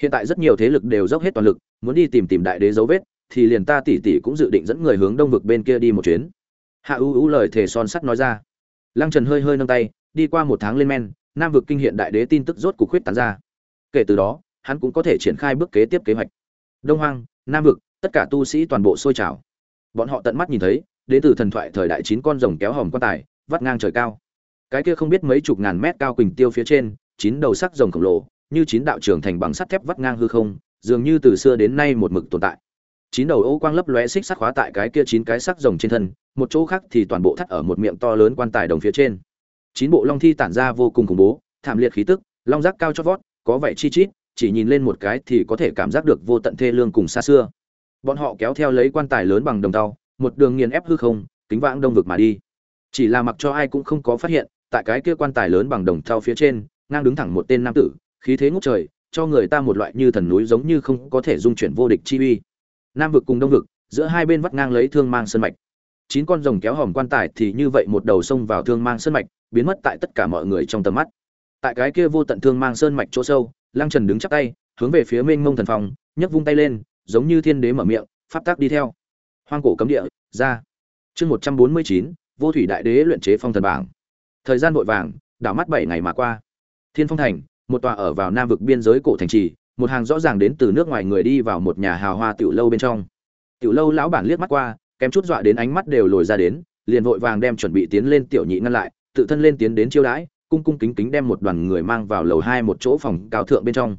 Hiện tại rất nhiều thế lực đều dốc hết toàn lực, muốn đi tìm tìm đại đế dấu vết, thì liền ta tỷ tỷ cũng dự định dẫn người hướng đông vực bên kia đi một chuyến. Hạ ưu ưu lời thề son sắt nói ra. Lăng trần hơi hơi nâng tay, đi qua một tháng lên men, nam vực kinh hiện đại đế tin tức rốt cuộc khuyết tán ra. Kể từ đó, hắn cũng có thể triển khai bước kế tiếp kế hoạch. Đông hoang, nam vực, tất cả tu sĩ toàn bộ sôi trào. Bọn họ tận mắt nhìn thấy đến từ thần thoại thời đại chín con rồng kéo hòm quan tài, vắt ngang trời cao. Cái kia không biết mấy chục ngàn mét cao quỳnh tiêu phía trên, chín đầu sắc rồng khổng lồ, như chín đạo trường thành bằng sắt thép vắt ngang hư không, dường như từ xưa đến nay một mực tồn tại. Chín đầu ô quang lấp lóe xích sắc khóa tại cái kia chín cái sắc rồng trên thân, một chỗ khác thì toàn bộ thắt ở một miệng to lớn quan tài đồng phía trên. Chín bộ long thi tản ra vô cùng khủng bố, thảm liệt khí tức, long giác cao chót vót, có vẻ chi chít, chỉ nhìn lên một cái thì có thể cảm giác được vô tận thê lương cùng xa xưa. Bọn họ kéo theo lấy quan tài lớn bằng đồng tàu một đường nghiền ép hư không kính vãng đông vực mà đi. Chỉ là mặc cho ai cũng không có phát hiện tại cái kia quan tài lớn bằng đồng thau phía trên ngang đứng thẳng một tên nam tử khí thế ngút trời cho người ta một loại như thần núi giống như không có thể dung chuyển vô địch chi uy. Nam vực cùng đông vực giữa hai bên vắt ngang lấy thương mang sơn mạch. Chín con rồng kéo hòm quan tài thì như vậy một đầu sông vào thương mang sơn mạch biến mất tại tất cả mọi người trong tầm mắt. Tại cái kia vô tận thương mang sơn mạch chỗ sâu lăng trần đứng chắp tay hướng về phía mênh mông thần phòng, nhấc vung tay lên giống như thiên đế mở miệng pháp tác đi theo hoang cổ cấm địa, ra. Chương một trăm bốn mươi chín, vô thủy đại đế luyện chế phong thần bảng. Thời gian vội vàng, đảo mắt bảy ngày mà qua. Thiên phong thành, một tòa ở vào nam vực biên giới cổ thành trì, một hàng rõ ràng đến từ nước ngoài người đi vào một nhà hào hoa tiểu lâu bên trong. Tiểu lâu lão bản liếc mắt qua, kém chút dọa đến ánh mắt đều lồi ra đến, liền vội vàng đem chuẩn bị tiến lên tiểu nhị ngăn lại, tự thân lên tiến đến chiêu đãi, cung cung kính kính đem một đoàn người mang vào lầu hai một chỗ phòng cao thượng bên trong.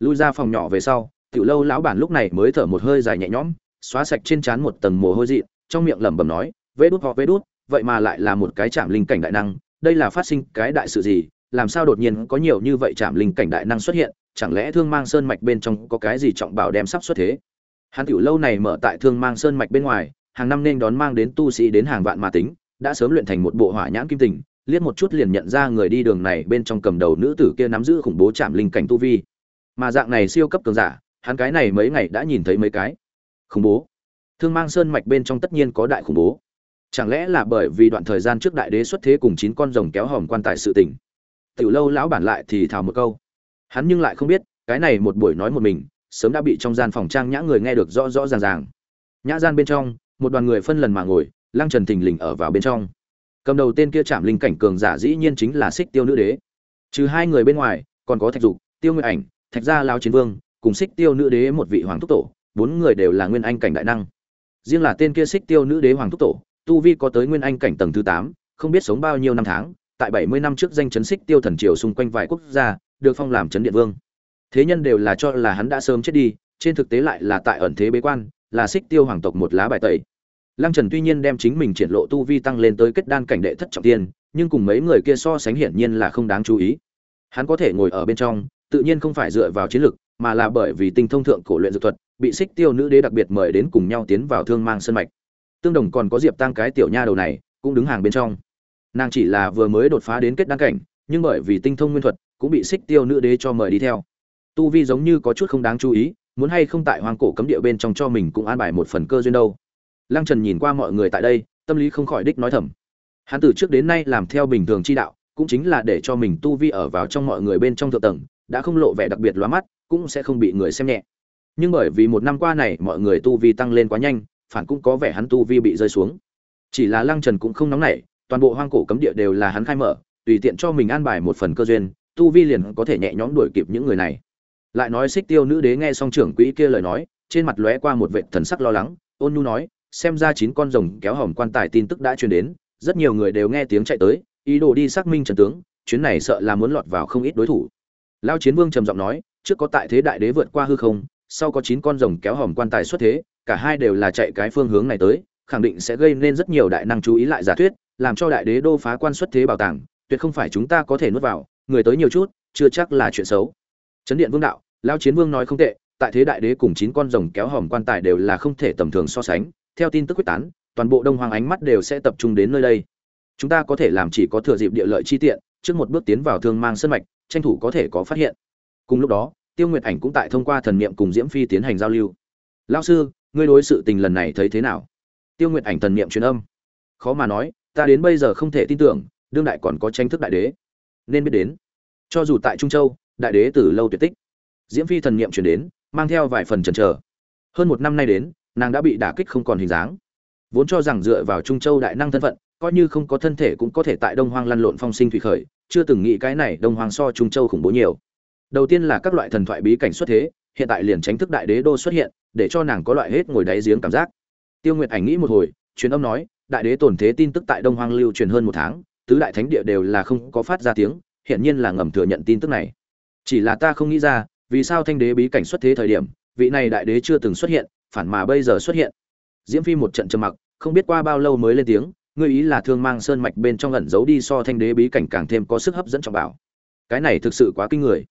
Lui ra phòng nhỏ về sau, tiểu lâu lão bản lúc này mới thở một hơi dài nhẹ nhõm xóa sạch trên trán một tầng mồ hôi dị, trong miệng lẩm bẩm nói, vê đút họ vê đút, vậy mà lại là một cái chạm linh cảnh đại năng, đây là phát sinh cái đại sự gì, làm sao đột nhiên có nhiều như vậy chạm linh cảnh đại năng xuất hiện, chẳng lẽ thương mang sơn mạch bên trong có cái gì trọng bảo đem sắp xuất thế? Hắn tiểu lâu này mở tại thương mang sơn mạch bên ngoài, hàng năm nên đón mang đến tu sĩ đến hàng vạn mà tính, đã sớm luyện thành một bộ hỏa nhãn kim tình, liếc một chút liền nhận ra người đi đường này bên trong cầm đầu nữ tử kia nắm giữ khủng bố chạm linh cảnh tu vi. Mà dạng này siêu cấp cường giả, hắn cái này mấy ngày đã nhìn thấy mấy cái khủng bố. Thương mang sơn mạch bên trong tất nhiên có đại khủng bố. Chẳng lẽ là bởi vì đoạn thời gian trước đại đế xuất thế cùng chín con rồng kéo hòm quan tài sự tình? Tiểu lâu lão bản lại thì thào một câu. Hắn nhưng lại không biết, cái này một buổi nói một mình, sớm đã bị trong gian phòng trang nhã người nghe được rõ rõ ràng ràng. Nhã gian bên trong, một đoàn người phân lần mà ngồi, lăng trần thình lình ở vào bên trong. Cầm đầu tên kia chạm linh cảnh cường giả dĩ nhiên chính là xích tiêu nữ đế. Trừ hai người bên ngoài, còn có thạch dục, tiêu nguyện ảnh, thạch gia lao chiến vương, cùng xích tiêu nữ đế một vị hoàng thúc tổ bốn người đều là nguyên anh cảnh đại năng. Riêng là tên kia xích tiêu nữ đế hoàng thúc tổ, tu vi có tới nguyên anh cảnh tầng thứ tám, không biết sống bao nhiêu năm tháng, tại bảy mươi năm trước danh chấn xích tiêu thần triều xung quanh vài quốc gia, được phong làm chấn điện vương. Thế nhân đều là cho là hắn đã sớm chết đi, trên thực tế lại là tại ẩn thế bế quan, là xích tiêu hoàng tộc một lá bài tẩy. Lăng trần tuy nhiên đem chính mình triển lộ tu vi tăng lên tới kết đan cảnh đệ thất trọng tiên, nhưng cùng mấy người kia so sánh hiển nhiên là không đáng chú ý. Hắn có thể ngồi ở bên trong, tự nhiên không phải dựa vào chiến lực, mà là bởi vì tinh thông thượng cổ luyện dược thuật bị xích tiêu nữ đế đặc biệt mời đến cùng nhau tiến vào thương mang sân mạch. Tương đồng còn có diệp tăng cái tiểu nha đầu này, cũng đứng hàng bên trong. Nàng chỉ là vừa mới đột phá đến kết đăng cảnh, nhưng bởi vì tinh thông nguyên thuật, cũng bị xích tiêu nữ đế cho mời đi theo. Tu vi giống như có chút không đáng chú ý, muốn hay không tại hoang cổ cấm địa bên trong cho mình cũng an bài một phần cơ duyên đâu. Lăng trần nhìn qua mọi người tại đây, tâm lý không khỏi đích nói thầm. Hắn từ trước đến nay làm theo bình thường chi đạo, cũng chính là để cho mình tu vi ở vào trong mọi người bên trong thượng tầng, đã không lộ vẻ đặc biệt lóa mắt, cũng sẽ không bị người xem nhẹ nhưng bởi vì một năm qua này mọi người tu vi tăng lên quá nhanh, phản cũng có vẻ hắn tu vi bị rơi xuống. Chỉ là lăng trần cũng không nóng nảy, toàn bộ hoang cổ cấm địa đều là hắn khai mở, tùy tiện cho mình an bài một phần cơ duyên, tu vi liền có thể nhẹ nhõm đuổi kịp những người này. Lại nói xích tiêu nữ đế nghe xong trưởng quỹ kia lời nói, trên mặt lóe qua một vệ thần sắc lo lắng, ôn nhu nói, xem ra chín con rồng kéo hỏng quan tài tin tức đã truyền đến, rất nhiều người đều nghe tiếng chạy tới, ý đồ đi xác minh trần tướng, chuyến này sợ là muốn lọt vào không ít đối thủ. Lao chiến vương trầm giọng nói, trước có tại thế đại đế vượt qua hư không sau có chín con rồng kéo hòm quan tài xuất thế, cả hai đều là chạy cái phương hướng này tới, khẳng định sẽ gây nên rất nhiều đại năng chú ý lại giả thuyết, làm cho đại đế đô phá quan xuất thế bảo tàng, tuyệt không phải chúng ta có thể nuốt vào, người tới nhiều chút, chưa chắc là chuyện xấu. Chấn điện vương đạo, lão chiến vương nói không tệ, tại thế đại đế cùng chín con rồng kéo hòm quan tài đều là không thể tầm thường so sánh, theo tin tức quyết tán, toàn bộ đông hoàng ánh mắt đều sẽ tập trung đến nơi đây. Chúng ta có thể làm chỉ có thừa dịp địa lợi chi tiện, trước một bước tiến vào thương mang sân mạch, tranh thủ có thể có phát hiện. Cùng lúc đó tiêu nguyệt ảnh cũng tại thông qua thần niệm cùng diễm phi tiến hành giao lưu. Lao sư, ngươi đối sự tình lần này thấy thế nào? Tiêu nguyệt ảnh thần niệm truyền âm. Khó mà nói, ta đến bây giờ không thể tin tưởng, đương đại còn có tranh thức đại đế. Nên biết đến, cho dù tại trung châu, đại đế từ lâu tuyệt tích. Diễm phi thần niệm truyền đến, mang theo vài phần chần chờ. Hơn một năm nay đến, nàng đã bị đả kích không còn hình dáng. Vốn cho rằng dựa vào trung châu đại năng thân phận, coi như không có thân thể cũng có thể tại đông hoang lăn lộn phong sinh thủy khởi, chưa từng nghĩ cái này đông hoang so trung châu khủng bố nhiều đầu tiên là các loại thần thoại bí cảnh xuất thế, hiện tại liền tránh thức đại đế đô xuất hiện, để cho nàng có loại hết ngồi đáy giếng cảm giác. Tiêu nguyệt ảnh nghĩ một hồi, truyền âm nói, đại đế tổn thế tin tức tại đông hoang lưu truyền hơn một tháng, tứ đại thánh địa đều là không có phát ra tiếng hiện nhiên là ngầm thừa nhận tin tức này. Chỉ là ta không nghĩ ra, vì sao thanh đế bí cảnh xuất thế thời điểm, vị này đại đế chưa từng xuất hiện, phản mà bây giờ xuất hiện. Diễm phi một trận trầm mặc, không biết qua bao lâu mới lên tiếng, ngươi ý là thương mang sơn mạch bên trong ẩn giấu đi so thanh đế bí cảnh càng thêm có sức hấp dẫn trọng bảo. Cái này thực sự quá kinh người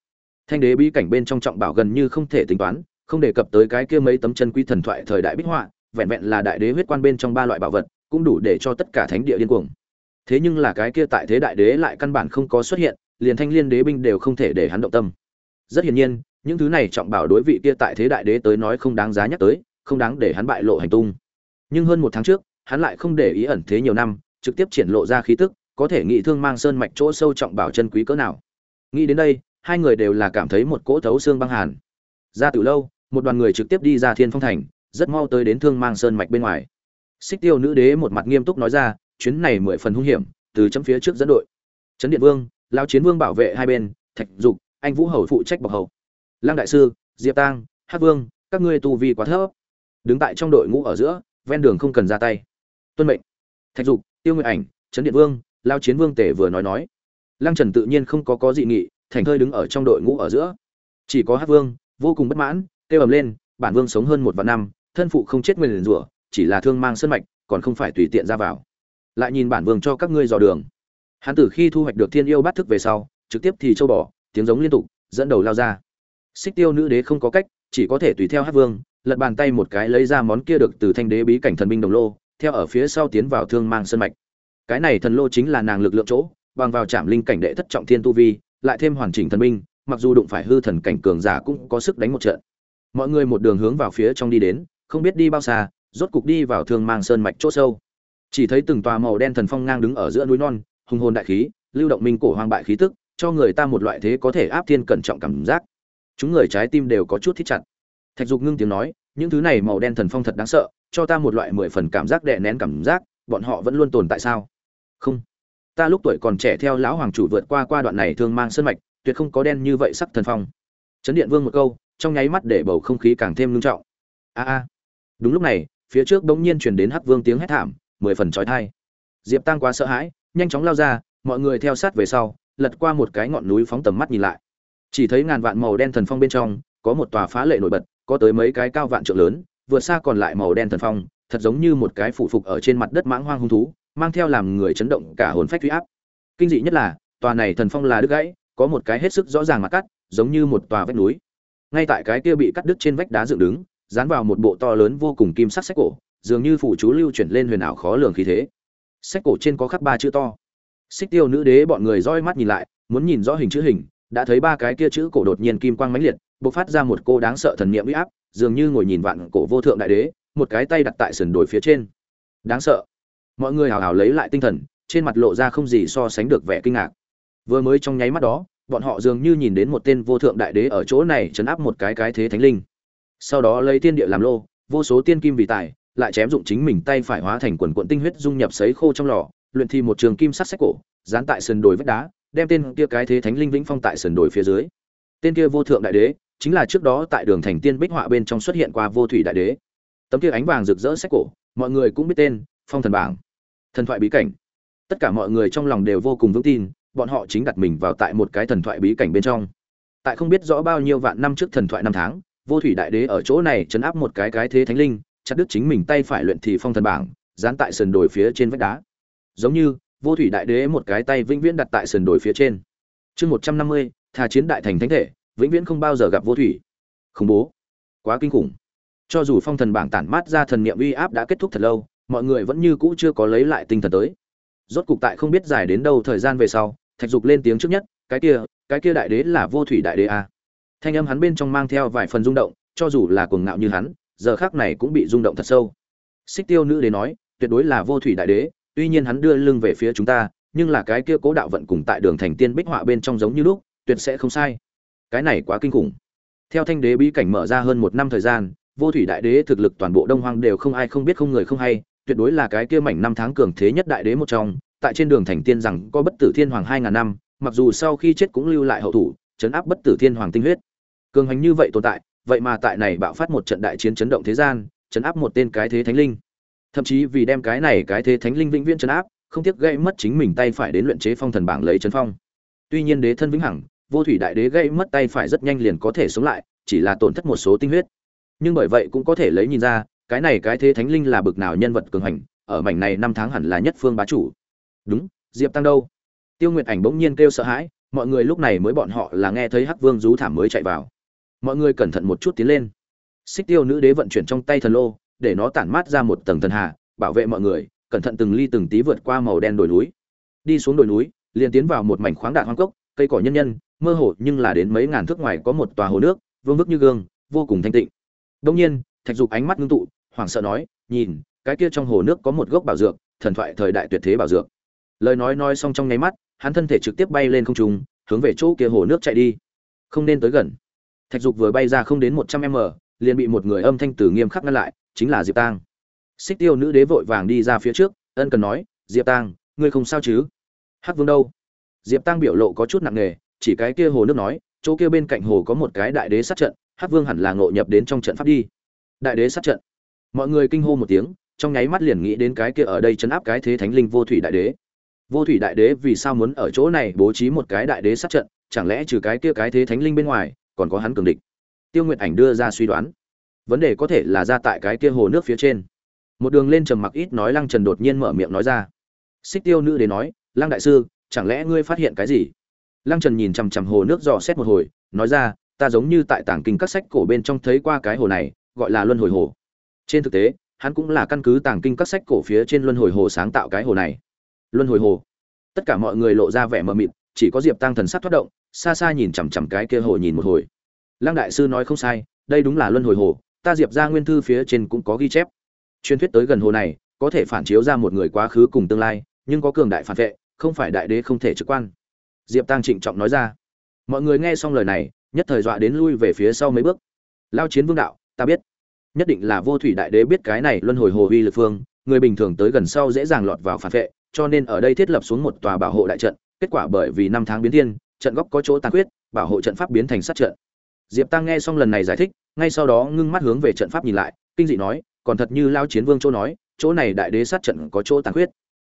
thanh đế bí cảnh bên trong trọng bảo gần như không thể tính toán, không đề cập tới cái kia mấy tấm chân quý thần thoại thời đại bích họa, vẹn vẹn là đại đế huyết quan bên trong ba loại bảo vật, cũng đủ để cho tất cả thánh địa điên cuồng. Thế nhưng là cái kia tại thế đại đế lại căn bản không có xuất hiện, liền thanh liên đế binh đều không thể để hắn động tâm. Rất hiển nhiên, những thứ này trọng bảo đối vị kia tại thế đại đế tới nói không đáng giá nhắc tới, không đáng để hắn bại lộ hành tung. Nhưng hơn một tháng trước, hắn lại không để ý ẩn thế nhiều năm, trực tiếp triển lộ ra khí tức, có thể nghị thương mang sơn mạch chỗ sâu trọng bảo chân quý cỡ nào. Nghĩ đến đây hai người đều là cảm thấy một cỗ thấu xương băng hàn. Ra từ lâu, một đoàn người trực tiếp đi ra thiên phong thành, rất mau tới đến thương mang sơn mạch bên ngoài. Xích tiêu nữ đế một mặt nghiêm túc nói ra, chuyến này mười phần hung hiểm, từ chấm phía trước dẫn đội. Trấn điện vương lao chiến vương bảo vệ hai bên, thạch dục, anh vũ hầu phụ trách bọc hầu. Lăng đại sư, diệp tang hát vương, các ngươi tu vi quá thấp. Đứng tại trong đội ngũ ở giữa, ven đường không cần ra tay. Tuân mệnh. Thạch dục, tiêu nguyện ảnh, trấn điện vương lao chiến vương tể vừa nói nói. Lăng trần tự nhiên không có có dị nghị thành thơi đứng ở trong đội ngũ ở giữa. Chỉ có hát vương, vô cùng bất mãn, kêu ầm lên, bản vương sống hơn một vạn năm, thân phụ không chết nguyền rủa, chỉ là thương mang sân mạch, còn không phải tùy tiện ra vào. Lại nhìn bản vương cho các ngươi dò đường. Hắn từ khi thu hoạch được thiên yêu bát thức về sau, trực tiếp thì châu bỏ tiếng giống liên tục, dẫn đầu lao ra. Xích tiêu nữ đế không có cách, chỉ có thể tùy theo hát vương, lật bàn tay một cái lấy ra món kia được từ thanh đế bí cảnh thần binh đồng lô, theo ở phía sau tiến vào thương mang sân mạch. Cái này thần lô chính là nàng lực lượng chỗ, bằng vào trạm linh cảnh đệ thất trọng thiên tu vi lại thêm hoàn chỉnh thần binh, mặc dù đụng phải hư thần cảnh cường giả cũng có sức đánh một trận. Mọi người một đường hướng vào phía trong đi đến, không biết đi bao xa, rốt cục đi vào thương mang sơn mạch chỗ sâu. Chỉ thấy từng tòa màu đen thần phong ngang đứng ở giữa núi non, hùng hồn đại khí, lưu động minh cổ hoang bại khí tức, cho người ta một loại thế có thể áp thiên cẩn trọng cảm giác. Chúng người trái tim đều có chút thít chặt. Thạch dục ngưng tiếng nói, những thứ này màu đen thần phong thật đáng sợ, cho ta một loại mười phần cảm giác đè nén cảm giác, bọn họ vẫn luôn tồn tại sao? Không ta lúc tuổi còn trẻ theo lão hoàng chủ vượt qua qua đoạn này thương mang sơn mạch, tuyệt không có đen như vậy sắc thần phong. Chấn điện vương một câu, trong nháy mắt để bầu không khí càng thêm ngưng trọng. A a. Đúng lúc này, phía trước bỗng nhiên truyền đến hắc vương tiếng hét thảm, mười phần trói thai diệp tăng quá sợ hãi, nhanh chóng lao ra, mọi người theo sát về sau, lật qua một cái ngọn núi phóng tầm mắt nhìn lại. Chỉ thấy ngàn vạn màu đen thần phong bên trong, có một tòa phá lệ nổi bật, có tới mấy cái cao vạn trượng lớn, vượt xa còn lại màu đen thần phong, thật giống như một cái phủ phục ở trên mặt đất mãng hoang hung thú mang theo làm người chấn động cả hồn phách huy áp. Kinh dị nhất là, tòa này thần phong là đứt gãy, có một cái hết sức rõ ràng mặt cắt, giống như một tòa vách núi. Ngay tại cái kia bị cắt đứt trên vách đá dựng đứng, dán vào một bộ to lớn vô cùng kim sắc sách cổ, dường như phụ chú lưu chuyển lên huyền ảo khó lường khí thế. Sách cổ trên có khắc ba chữ to. Xích tiêu nữ đế bọn người roi mắt nhìn lại, muốn nhìn rõ hình chữ hình, đã thấy ba cái kia chữ cổ đột nhiên kim quang mãnh liệt, bộc phát ra một cô đáng sợ thần niệm uy áp, dường như ngồi nhìn vạn cổ vô thượng đại đế, một cái tay đặt tại sườn đồi phía trên. Đáng sợ mọi người hào hào lấy lại tinh thần, trên mặt lộ ra không gì so sánh được vẻ kinh ngạc. Vừa mới trong nháy mắt đó, bọn họ dường như nhìn đến một tên vô thượng đại đế ở chỗ này chấn áp một cái cái thế thánh linh. Sau đó lấy tiên địa làm lô, vô số tiên kim vì tài, lại chém dụng chính mình tay phải hóa thành quần quận tinh huyết dung nhập sấy khô trong lò, luyện thi một trường kim sắt sách cổ, dán tại sườn đồi vách đá, đem tên kia cái thế thánh linh vĩnh phong tại sườn đồi phía dưới. Tên kia vô thượng đại đế, chính là trước đó tại đường thành tiên bích họa bên trong xuất hiện qua vô thủy đại đế. Tấm kia ánh vàng rực rỡ sách cổ, mọi người cũng biết tên, phong thần bảng thần thoại bí cảnh. Tất cả mọi người trong lòng đều vô cùng vững tin, bọn họ chính đặt mình vào tại một cái thần thoại bí cảnh bên trong. Tại không biết rõ bao nhiêu vạn năm trước thần thoại năm tháng, vô thủy đại đế ở chỗ này chấn áp một cái cái thế thánh linh, chặt đứt chính mình tay phải luyện thì phong thần bảng, dán tại sườn đồi phía trên vách đá. Giống như, vô thủy đại đế một cái tay vĩnh viễn đặt tại sườn đồi phía trên. Chương một trăm năm mươi, thà chiến đại thành thánh thể, vĩnh viễn không bao giờ gặp vô thủy. Khủng bố. Quá kinh khủng. Cho dù phong thần bảng tản mát ra thần niệm uy áp đã kết thúc thật lâu mọi người vẫn như cũ chưa có lấy lại tinh thần tới. Rốt cục tại không biết dài đến đâu thời gian về sau, thạch dục lên tiếng trước nhất, cái kia cái kia đại đế là vô thủy đại đế a thanh âm hắn bên trong mang theo vài phần rung động, cho dù là cuồng ngạo như hắn, giờ khác này cũng bị rung động thật sâu. Xích tiêu nữ đế nói, tuyệt đối là vô thủy đại đế, tuy nhiên hắn đưa lưng về phía chúng ta, nhưng là cái kia cố đạo vận cùng tại đường thành tiên bích họa bên trong giống như lúc, tuyệt sẽ không sai. Cái này quá kinh khủng. Theo thanh đế bí cảnh mở ra hơn một năm thời gian, vô thủy đại đế thực lực toàn bộ đông hoang đều không ai không biết không người không hay tuyệt đối là cái kia mảnh năm tháng cường thế nhất đại đế một trong, tại trên đường thành tiên rằng có bất tử thiên hoàng hai ngàn năm, mặc dù sau khi chết cũng lưu lại hậu thủ, chấn áp bất tử thiên hoàng tinh huyết. Cường hành như vậy tồn tại, vậy mà tại này bạo phát một trận đại chiến chấn động thế gian, chấn áp một tên cái thế thánh linh. Thậm chí vì đem cái này cái thế thánh linh vĩnh viễn chấn áp, không tiếc gây mất chính mình tay phải đến luyện chế phong thần bảng lấy chấn phong. Tuy nhiên đế thân vĩnh hằng, vô thủy đại đế gây mất tay phải rất nhanh liền có thể sống lại, chỉ là tổn thất một số tinh huyết. Nhưng bởi vậy cũng có thể lấy nhìn ra cái này cái thế thánh linh là bực nào nhân vật cường hành, ở mảnh này năm tháng hẳn là nhất phương bá chủ. Đúng, diệp tăng đâu? Tiêu nguyệt ảnh bỗng nhiên kêu sợ hãi, mọi người lúc này mới bọn họ là nghe thấy hắc vương rú thảm mới chạy vào. Mọi người cẩn thận một chút tiến lên. Xích tiêu nữ đế vận chuyển trong tay thần lô, để nó tản mát ra một tầng thần hà, bảo vệ mọi người, cẩn thận từng ly từng tí vượt qua màu đen đồi núi. Đi xuống đồi núi, liền tiến vào một mảnh khoáng đạn hoang cốc, cây cỏ nhân nhân, mơ hồ nhưng là đến mấy ngàn thước ngoài có một tòa hồ nước, vương vức như gương, vô cùng thanh tịnh. Đông nhiên, thạch dục ánh mắt ngưng tụ hoảng sợ nói, nhìn, cái kia trong hồ nước có một gốc bảo dược, thần thoại thời đại tuyệt thế bảo dược. Lời nói nói xong trong nháy mắt, hắn thân thể trực tiếp bay lên không trung, hướng về chỗ kia hồ nước chạy đi. Không nên tới gần. Thạch dục vừa bay ra không đến một trăm m, liền bị một người âm thanh tử nghiêm khắc ngăn lại, chính là diệp tang. Xích tiêu nữ đế vội vàng đi ra phía trước, ân cần nói, diệp tang, ngươi không sao chứ? Hắc vương đâu? Diệp tang biểu lộ có chút nặng nề, chỉ cái kia hồ nước nói, chỗ kia bên cạnh hồ có một cái đại đế sát trận, hắc vương hẳn là ngộ nhập đến trong trận pháp đi. Đại đế sát trận? Mọi người kinh hô một tiếng, trong nháy mắt liền nghĩ đến cái kia ở đây chấn áp cái thế thánh linh vô thủy đại đế. Vô thủy đại đế vì sao muốn ở chỗ này bố trí một cái đại đế sát trận, chẳng lẽ trừ cái kia cái thế thánh linh bên ngoài, còn có hắn cường địch? Tiêu nguyệt ảnh đưa ra suy đoán. Vấn đề có thể là ra tại cái kia hồ nước phía trên. Một đường lên trầm mặc ít nói, lăng trần đột nhiên mở miệng nói ra. Xích tiêu nữ đế nói, lăng đại sư, chẳng lẽ ngươi phát hiện cái gì? Lăng trần nhìn chằm chằm hồ nước dò xét một hồi, nói ra, ta giống như tại tảng kinh các sách cổ bên trong thấy qua cái hồ này, gọi là luân hồi hồ trên thực tế, hắn cũng là căn cứ tàng kinh các sách cổ phía trên luân hồi hồ sáng tạo cái hồ này. Luân hồi hồ. Tất cả mọi người lộ ra vẻ mờ mịt, chỉ có diệp tăng thần sắc thoát động, xa xa nhìn chằm chằm cái kia hồ nhìn một hồi. Lăng đại sư nói không sai, đây đúng là luân hồi hồ, ta diệp ra nguyên thư phía trên cũng có ghi chép. Truyền thuyết tới gần hồ này, có thể phản chiếu ra một người quá khứ cùng tương lai, nhưng có cường đại phản vệ, không phải đại đế không thể trực quan. Diệp tăng trịnh trọng nói ra. Mọi người nghe xong lời này, nhất thời dọa đến lui về phía sau mấy bước. Lao chiến vương đạo, ta biết nhất định là vô thủy đại đế biết cái này luân hồi hồ uy lực phương, người bình thường tới gần sau dễ dàng lọt vào phản vệ, cho nên ở đây thiết lập xuống một tòa bảo hộ đại trận, kết quả bởi vì năm tháng biến thiên, trận góc có chỗ tàn khuyết, bảo hộ trận pháp biến thành sát trận. Diệp tăng nghe xong lần này giải thích, ngay sau đó ngưng mắt hướng về trận pháp nhìn lại, kinh dị nói, còn thật như lao chiến vương chỗ nói, chỗ này đại đế sát trận có chỗ tàn khuyết.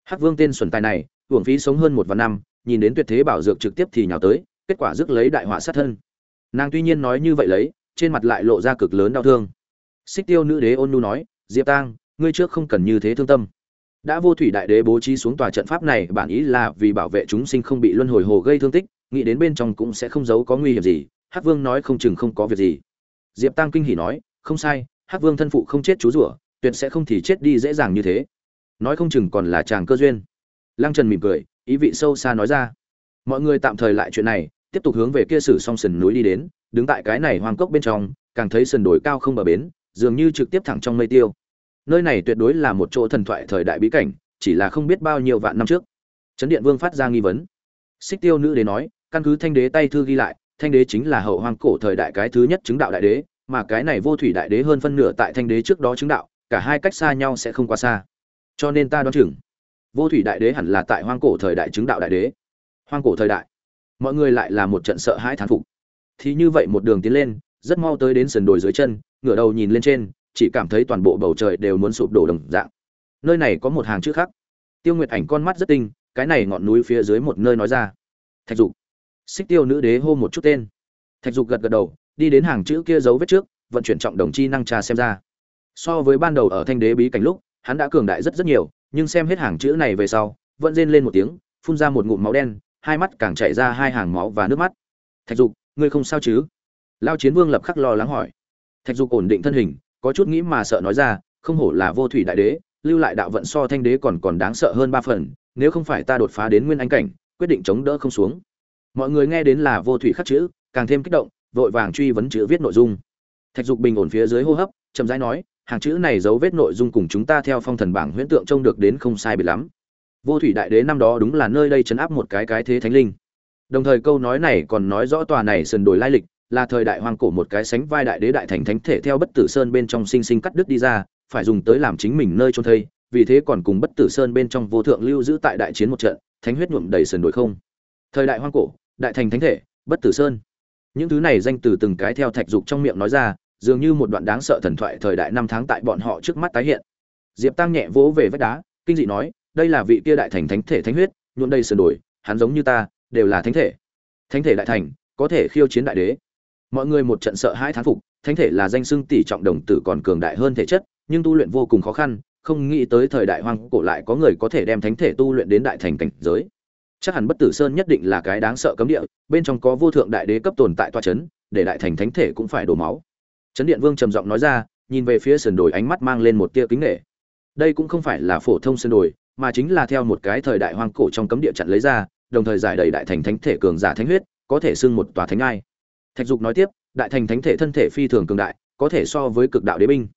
Hắc vương tên xuẩn tài này hưởng phí sống hơn một vạn năm, nhìn đến tuyệt thế bảo dược trực tiếp thì nhào tới, kết quả rước lấy đại họa sát thân. Nàng tuy nhiên nói như vậy lấy, trên mặt lại lộ ra cực lớn đau thương xích tiêu nữ đế ôn nu nói, diệp tang, ngươi trước không cần như thế thương tâm. Đã vô thủy đại đế bố trí xuống tòa trận pháp này, bản ý là vì bảo vệ chúng sinh không bị luân hồi hồ gây thương tích, nghĩ đến bên trong cũng sẽ không giấu có nguy hiểm gì, hắc vương nói không chừng không có việc gì. Diệp tăng kinh hỉ nói, không sai, hắc vương thân phụ không chết chú rủa, tuyệt sẽ không thì chết đi dễ dàng như thế. Nói không chừng còn là chàng cơ duyên. Lăng trần mỉm cười, ý vị sâu xa nói ra, mọi người tạm thời lại chuyện này, tiếp tục hướng về kia sử song sườn núi đi đến, đứng tại cái này hoang cốc bên trong, càng thấy sườn đồi cao không bờ bến dường như trực tiếp thẳng trong mây tiêu. Nơi này tuyệt đối là một chỗ thần thoại thời đại bí cảnh, chỉ là không biết bao nhiêu vạn năm trước. Trấn điện vương phát ra nghi vấn. Xích tiêu nữ đế nói, căn cứ thanh đế tay thư ghi lại, thanh đế chính là hậu hoang cổ thời đại cái thứ nhất chứng đạo đại đế, mà cái này vô thủy đại đế hơn phân nửa tại thanh đế trước đó chứng đạo, cả hai cách xa nhau sẽ không quá xa. Cho nên ta đoán chừng, vô thủy đại đế hẳn là tại hoang cổ thời đại chứng đạo đại đế. Hoang cổ thời đại, mọi người lại là một trận sợ hãi thán phục. Thì như vậy một đường tiến lên, rất mau tới đến sườn đồi dưới chân ngửa đầu nhìn lên trên, chỉ cảm thấy toàn bộ bầu trời đều muốn sụp đổ đồng dạng. Nơi này có một hàng chữ khác. Tiêu nguyệt ảnh con mắt rất tinh, cái này ngọn núi phía dưới một nơi nói ra. Thạch dục. Xích tiêu nữ đế hô một chút tên. Thạch dục gật gật đầu, đi đến hàng chữ kia dấu vết trước, vận chuyển trọng đồng chi năng trà xem ra. So với ban đầu ở thanh đế bí cảnh lúc, hắn đã cường đại rất rất nhiều, nhưng xem hết hàng chữ này về sau, vẫn rên lên một tiếng, phun ra một ngụm máu đen, hai mắt càng chảy ra hai hàng máu và nước mắt. Thạch dục, ngươi không sao chứ? Lao chiến vương lập khắc lo lắng hỏi thạch dục ổn định thân hình, có chút nghĩ mà sợ nói ra, không hổ là vô thủy đại đế, lưu lại đạo vận so thanh đế còn còn đáng sợ hơn ba phần, nếu không phải ta đột phá đến nguyên anh cảnh, quyết định chống đỡ không xuống. Mọi người nghe đến là vô thủy khắc chữ, càng thêm kích động, vội vàng truy vấn chữ viết nội dung. Thạch dục bình ổn phía dưới hô hấp, chậm rãi nói, hàng chữ này dấu vết nội dung cùng chúng ta theo phong thần bảng huyễn tượng trông được đến không sai biệt lắm. Vô thủy đại đế năm đó đúng là nơi đây chấn áp một cái cái thế thánh linh. Đồng thời câu nói này còn nói rõ tòa này sườn đổi lai lịch là thời đại hoang cổ một cái sánh vai đại đế đại thành thánh thể theo bất tử sơn bên trong sinh sinh cắt đứt đi ra phải dùng tới làm chính mình nơi chôn thây vì thế còn cùng bất tử sơn bên trong vô thượng lưu giữ tại đại chiến một trận thánh huyết nhuộm đầy sườn đồi không. Thời đại hoang cổ đại thành thánh thể bất tử sơn. Những thứ này danh từ từng cái theo thạch dục trong miệng nói ra dường như một đoạn đáng sợ thần thoại thời đại năm tháng tại bọn họ trước mắt tái hiện. Diệp tăng nhẹ vỗ về vách đá kinh dị nói đây là vị kia đại thành thánh thể thánh huyết nhuộm đầy sườn đồi, hắn giống như ta đều là thánh thể. Thánh thể đại thành có thể khiêu chiến đại đế mọi người một trận sợ hãi thán phục, thánh thể là danh xưng tỷ trọng đồng tử còn cường đại hơn thể chất, nhưng tu luyện vô cùng khó khăn, không nghĩ tới thời đại hoang cổ lại có người có thể đem thánh thể tu luyện đến đại thành cảnh giới. Chắc hẳn bất tử sơn nhất định là cái đáng sợ cấm địa, bên trong có vô thượng đại đế cấp tồn tại toa chấn, để đại thành thánh thể cũng phải đổ máu. Trấn điện vương trầm giọng nói ra, nhìn về phía sườn đồi ánh mắt mang lên một tia kính nghệ đây cũng không phải là phổ thông sườn đồi, mà chính là theo một cái thời đại hoang cổ trong cấm địa chặn lấy ra, đồng thời giải đầy đại thành thánh thể cường giả thánh huyết, có thể xưng một tòa thánh ai thạch dục nói tiếp, đại thành thánh thể thân thể phi thường cường đại, có thể so với cực đạo đế binh.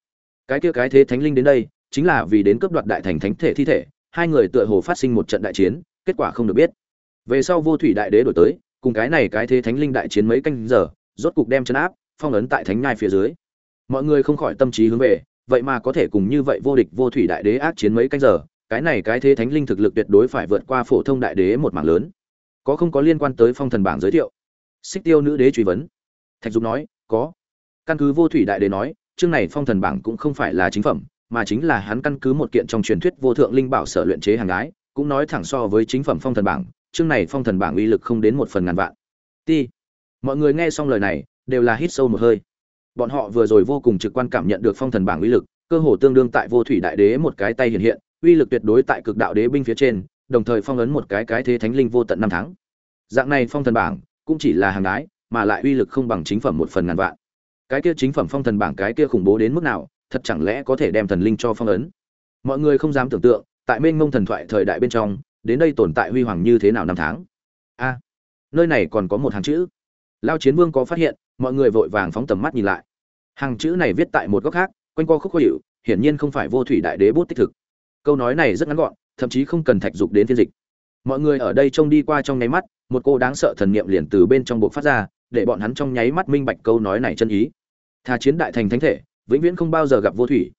Cái kia cái thế thánh linh đến đây, chính là vì đến cướp đoạt đại thành thánh thể thi thể, hai người tựa hồ phát sinh một trận đại chiến, kết quả không được biết. Về sau vô thủy đại đế đổi tới, cùng cái này cái thế thánh linh đại chiến mấy canh giờ, rốt cục đem chấn áp, phong ấn tại thánh ngai phía dưới. Mọi người không khỏi tâm trí hướng về, vậy mà có thể cùng như vậy vô địch vô thủy đại đế ác chiến mấy canh giờ, cái này cái thế thánh linh thực lực tuyệt đối phải vượt qua phổ thông đại đế một mảng lớn. Có không có liên quan tới phong thần bảng giới thiệu? Xích tiêu nữ đế truy vấn. Thạch dục nói, có. Căn cứ vô thủy đại đế nói, chương này phong thần bảng cũng không phải là chính phẩm, mà chính là hắn căn cứ một kiện trong truyền thuyết vô thượng linh bảo sở luyện chế hàng gái, cũng nói thẳng so với chính phẩm phong thần bảng, chương này phong thần bảng uy lực không đến một phần ngàn vạn. Ti. Mọi người nghe xong lời này, đều là hít sâu một hơi. Bọn họ vừa rồi vô cùng trực quan cảm nhận được phong thần bảng uy lực, cơ hồ tương đương tại vô thủy đại đế một cái tay hiện hiện, uy lực tuyệt đối tại cực đạo đế binh phía trên, đồng thời phong ấn một cái cái thế thánh linh vô tận năm tháng. Dạng này phong thần bảng cũng chỉ là hàng đái, mà lại uy lực không bằng chính phẩm một phần ngàn vạn. Cái kia chính phẩm phong thần bảng cái kia khủng bố đến mức nào, thật chẳng lẽ có thể đem thần linh cho phong ấn? Mọi người không dám tưởng tượng, tại mênh mông thần thoại thời đại bên trong, đến đây tồn tại huy hoàng như thế nào năm tháng? A, nơi này còn có một hàng chữ. Lao chiến vương có phát hiện, mọi người vội vàng phóng tầm mắt nhìn lại. Hàng chữ này viết tại một góc khác, quanh co khúc khó hiệu, hiển nhiên không phải vô thủy đại đế bút tích thực. Câu nói này rất ngắn gọn, thậm chí không cần thạch dục đến phiên dịch. Mọi người ở đây trông đi qua trong nháy mắt một cô đáng sợ thần niệm liền từ bên trong bộ phát ra, để bọn hắn trong nháy mắt minh bạch câu nói này chân ý. Thà chiến đại thành thánh thể, vĩnh viễn không bao giờ gặp vô thủy.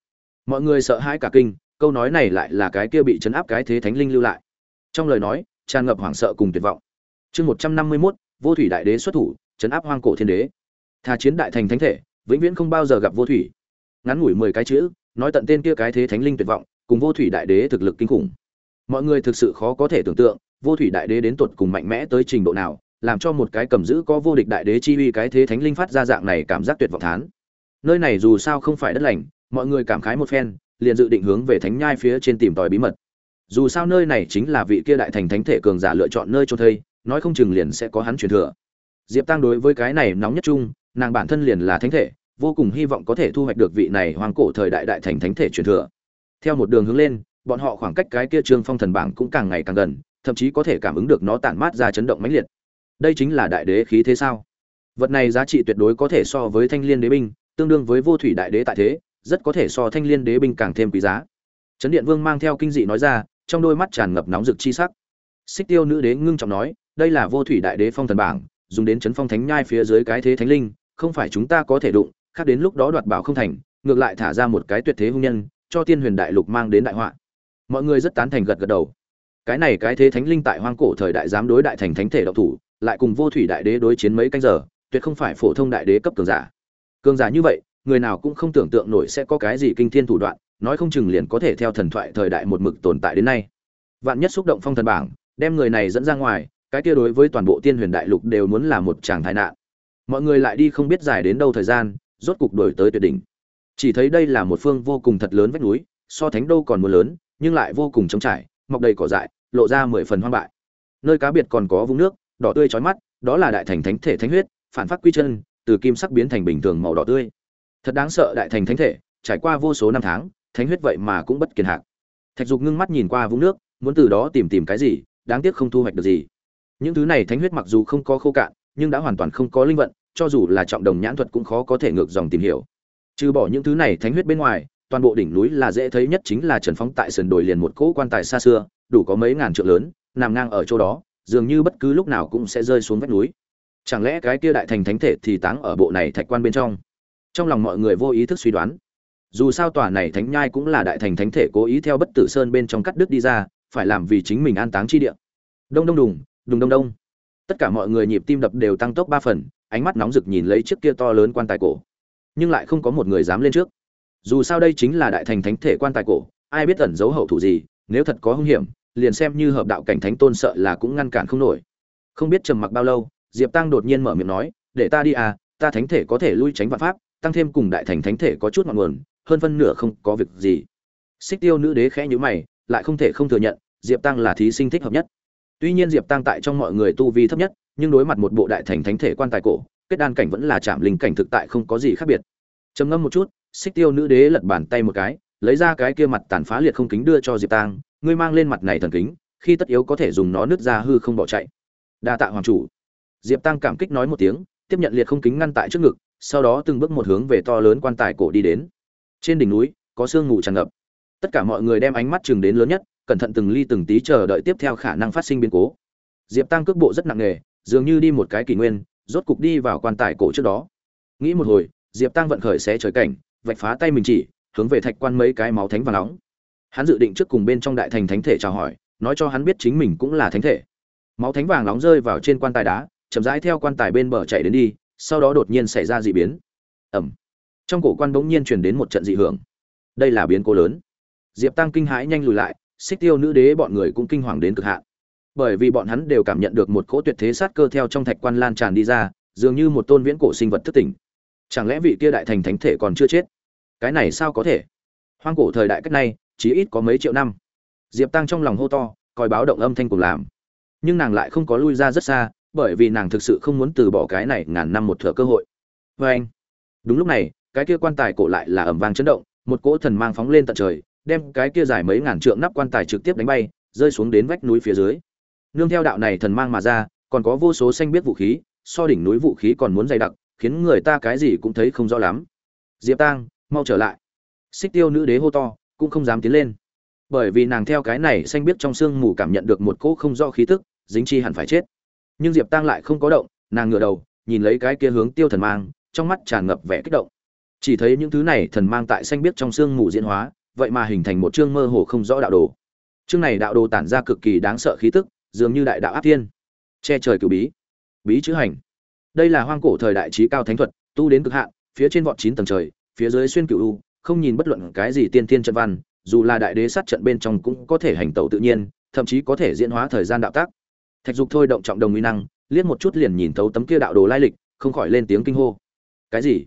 Mọi người sợ hãi cả kinh, câu nói này lại là cái kia bị chấn áp cái thế thánh linh lưu lại. Trong lời nói, tràn ngập hoảng sợ cùng tuyệt vọng. Chương một trăm năm mươi mốt, vô thủy đại đế xuất thủ, chấn áp hoang cổ thiên đế. Thà chiến đại thành thánh thể, vĩnh viễn không bao giờ gặp vô thủy. Ngắn ngủi mười cái chữ, nói tận tên kia cái thế thánh linh tuyệt vọng, cùng vô thủy đại đế thực lực kinh khủng. Mọi người thực sự khó có thể tưởng tượng vô thủy đại đế đến tột cùng mạnh mẽ tới trình độ nào, làm cho một cái cầm giữ có vô địch đại đế chi uy cái thế thánh linh phát ra dạng này cảm giác tuyệt vọng thán. Nơi này dù sao không phải đất lành, mọi người cảm khái một phen, liền dự định hướng về thánh nhai phía trên tìm tòi bí mật. Dù sao nơi này chính là vị kia đại thành thánh thể cường giả lựa chọn nơi cho thây, nói không chừng liền sẽ có hắn truyền thừa. Diệp tăng đối với cái này nóng nhất chung, nàng bản thân liền là thánh thể, vô cùng hy vọng có thể thu hoạch được vị này hoàng cổ thời đại đại thành thánh thể truyền thừa. Theo một đường hướng lên, bọn họ khoảng cách cái kia trương phong thần bảng cũng càng ngày càng gần thậm chí có thể cảm ứng được nó tản mát ra chấn động mãnh liệt. Đây chính là đại đế khí thế sao? Vật này giá trị tuyệt đối có thể so với thanh liên đế binh, tương đương với vô thủy đại đế tại thế, rất có thể so thanh liên đế binh càng thêm quý giá. Trấn điện vương mang theo kinh dị nói ra, trong đôi mắt tràn ngập nóng rực chi sắc. Xích tiêu nữ đế ngưng trọng nói, đây là vô thủy đại đế phong thần bảng, dùng đến chấn phong thánh nhai phía dưới cái thế thánh linh, không phải chúng ta có thể đụng, khác đến lúc đó đoạt bảo không thành, ngược lại thả ra một cái tuyệt thế hung nhân, cho tiên huyền đại lục mang đến đại họa. Mọi người rất tán thành gật gật đầu cái này cái thế thánh linh tại hoang cổ thời đại dám đối đại thành thánh thể độc thủ, lại cùng vô thủy đại đế đối chiến mấy canh giờ, tuyệt không phải phổ thông đại đế cấp cường giả. Cường giả như vậy, người nào cũng không tưởng tượng nổi sẽ có cái gì kinh thiên thủ đoạn, nói không chừng liền có thể theo thần thoại thời đại một mực tồn tại đến nay. Vạn nhất xúc động phong thần bảng, đem người này dẫn ra ngoài, cái kia đối với toàn bộ tiên huyền đại lục đều muốn là một tràng thái nạn. Mọi người lại đi không biết dài đến đâu thời gian, rốt cục đổi tới tuyệt đỉnh. Chỉ thấy đây là một phương vô cùng thật lớn vách núi, so thánh đô còn muốn lớn, nhưng lại vô cùng trống trải mọc đầy cỏ dại, lộ ra mười phần hoang bại. Nơi cá biệt còn có vũng nước, đỏ tươi chói mắt, đó là đại thành thánh thể thánh huyết, phản phát quy chân, từ kim sắc biến thành bình thường màu đỏ tươi. Thật đáng sợ, đại thành thánh thể, trải qua vô số năm tháng, thánh huyết vậy mà cũng bất kiên hạc thạch dục ngưng mắt nhìn qua vũng nước, muốn từ đó tìm tìm cái gì, đáng tiếc không thu hoạch được gì. Những thứ này thánh huyết mặc dù không có khô cạn, nhưng đã hoàn toàn không có linh vận, cho dù là trọng đồng nhãn thuật cũng khó có thể ngược dòng tìm hiểu. Trừ bỏ những thứ này thánh huyết bên ngoài toàn bộ đỉnh núi là dễ thấy nhất chính là trần phóng tại sườn đồi liền một cỗ quan tài xa xưa, đủ có mấy ngàn trượng lớn, nằm ngang ở chỗ đó, dường như bất cứ lúc nào cũng sẽ rơi xuống vách núi. Chẳng lẽ cái kia đại thành thánh thể thì táng ở bộ này thạch quan bên trong? Trong lòng mọi người vô ý thức suy đoán. Dù sao tòa này thánh nhai cũng là đại thành thánh thể cố ý theo bất tử sơn bên trong cắt đứt đi ra, phải làm vì chính mình an táng chi địa. Đông đông đùng đùng đông đông. Tất cả mọi người nhịp tim đập đều tăng tốc ba phần, ánh mắt nóng rực nhìn lấy chiếc kia to lớn quan tài cổ. Nhưng lại không có một người dám lên trước dù sao đây chính là đại thành thánh thể quan tài cổ, ai biết ẩn giấu hậu thủ gì, nếu thật có hung hiểm, liền xem như hợp đạo cảnh thánh tôn sợ là cũng ngăn cản không nổi. Không biết trầm mặc bao lâu, diệp tăng đột nhiên mở miệng nói, để ta đi à ta thánh thể có thể lui tránh vạn pháp, tăng thêm cùng đại thành thánh thể có chút ngọn nguồn, hơn phân nửa không có việc gì. Xích tiêu nữ đế khẽ nhữ mày, lại không thể không thừa nhận, diệp tăng là thí sinh thích hợp nhất. Tuy nhiên diệp tăng tại trong mọi người tu vi thấp nhất, nhưng đối mặt một bộ đại thành thánh thể quan tài cổ, kết đan cảnh vẫn là chạm linh cảnh thực tại không có gì khác biệt. Trầm ngâm một chút xích tiêu nữ đế lật bàn tay một cái, lấy ra cái kia mặt tàn phá liệt không kính đưa cho diệp tăng ngươi mang lên mặt này thần kính, khi tất yếu có thể dùng nó nứt ra hư không bỏ chạy. Đa tạ hoàng chủ. Diệp tăng cảm kích nói một tiếng, tiếp nhận liệt không kính ngăn tại trước ngực, sau đó từng bước một hướng về to lớn quan tài cổ đi đến. Trên đỉnh núi, có sương ngủ tràn ngập. Tất cả mọi người đem ánh mắt chừng đến lớn nhất, cẩn thận từng ly từng tí chờ đợi tiếp theo khả năng phát sinh biến cố. Diệp tăng cước bộ rất nặng nề, dường như đi một cái kỷ nguyên, rốt cục đi vào quan tài cổ trước đó. Nghĩ một hồi, diệp tăng vận khởi xé trời cảnh vạch phá tay mình chỉ, hướng về thạch quan mấy cái máu thánh vàng nóng. Hắn dự định trước cùng bên trong đại thành thánh thể chào hỏi, nói cho hắn biết chính mình cũng là thánh thể. Máu thánh vàng nóng rơi vào trên quan tài đá, chậm rãi theo quan tài bên bờ chạy đến đi, sau đó đột nhiên xảy ra dị biến. Ẩm trong cổ quan bỗng nhiên truyền đến một trận dị hưởng. Đây là biến cố lớn. Diệp tăng kinh hãi nhanh lùi lại, xích tiêu nữ đế bọn người cũng kinh hoàng đến cực hạn. Bởi vì bọn hắn đều cảm nhận được một cỗ tuyệt thế sát cơ theo trong thạch quan lan tràn đi ra, dường như một tôn viễn cổ sinh vật thức tỉnh chẳng lẽ vị kia đại thành thánh thể còn chưa chết? Cái này sao có thể? Hoang cổ thời đại cách này chỉ ít có mấy triệu năm. Diệp tăng trong lòng hô to, coi báo động âm thanh cùng làm. Nhưng nàng lại không có lui ra rất xa, bởi vì nàng thực sự không muốn từ bỏ cái này ngàn năm một thửa cơ hội. Vê anh, đúng lúc này, cái kia quan tài cổ lại là ẩm vang chấn động, một cỗ thần mang phóng lên tận trời, đem cái kia dài mấy ngàn trượng nắp quan tài trực tiếp đánh bay, rơi xuống đến vách núi phía dưới. Nương theo đạo này thần mang mà ra, còn có vô số xanh biết vũ khí, so đỉnh núi vũ khí còn muốn dày đặc khiến người ta cái gì cũng thấy không rõ lắm. Diệp tang, mau trở lại. Xích tiêu nữ đế hô to, cũng không dám tiến lên. Bởi vì nàng theo cái này xanh biết trong sương mù cảm nhận được một cỗ không rõ khí tức, dính chi hẳn phải chết. Nhưng diệp tang lại không có động, nàng ngửa đầu, nhìn lấy cái kia hướng tiêu thần mang, trong mắt tràn ngập vẻ kích động. Chỉ thấy những thứ này thần mang tại xanh biết trong sương mù diễn hóa, vậy mà hình thành một chương mơ hồ không rõ đạo đồ. Chương này đạo đồ tản ra cực kỳ đáng sợ khí tức, dường như đại đạo áp thiên. Che trời cử bí. Bí chữ hành đây là hoang cổ thời đại trí cao thánh thuật, tu đến cực hạn, phía trên vọt chín tầng trời, phía dưới xuyên cửu u, không nhìn bất luận cái gì tiên thiên trận văn, dù là đại đế sát trận bên trong cũng có thể hành tẩu tự nhiên, thậm chí có thể diễn hóa thời gian đạo tác. Thạch dục thôi động trọng đồng uy năng, liếc một chút liền nhìn thấu tấm kia đạo đồ lai lịch, không khỏi lên tiếng kinh hô. Cái gì?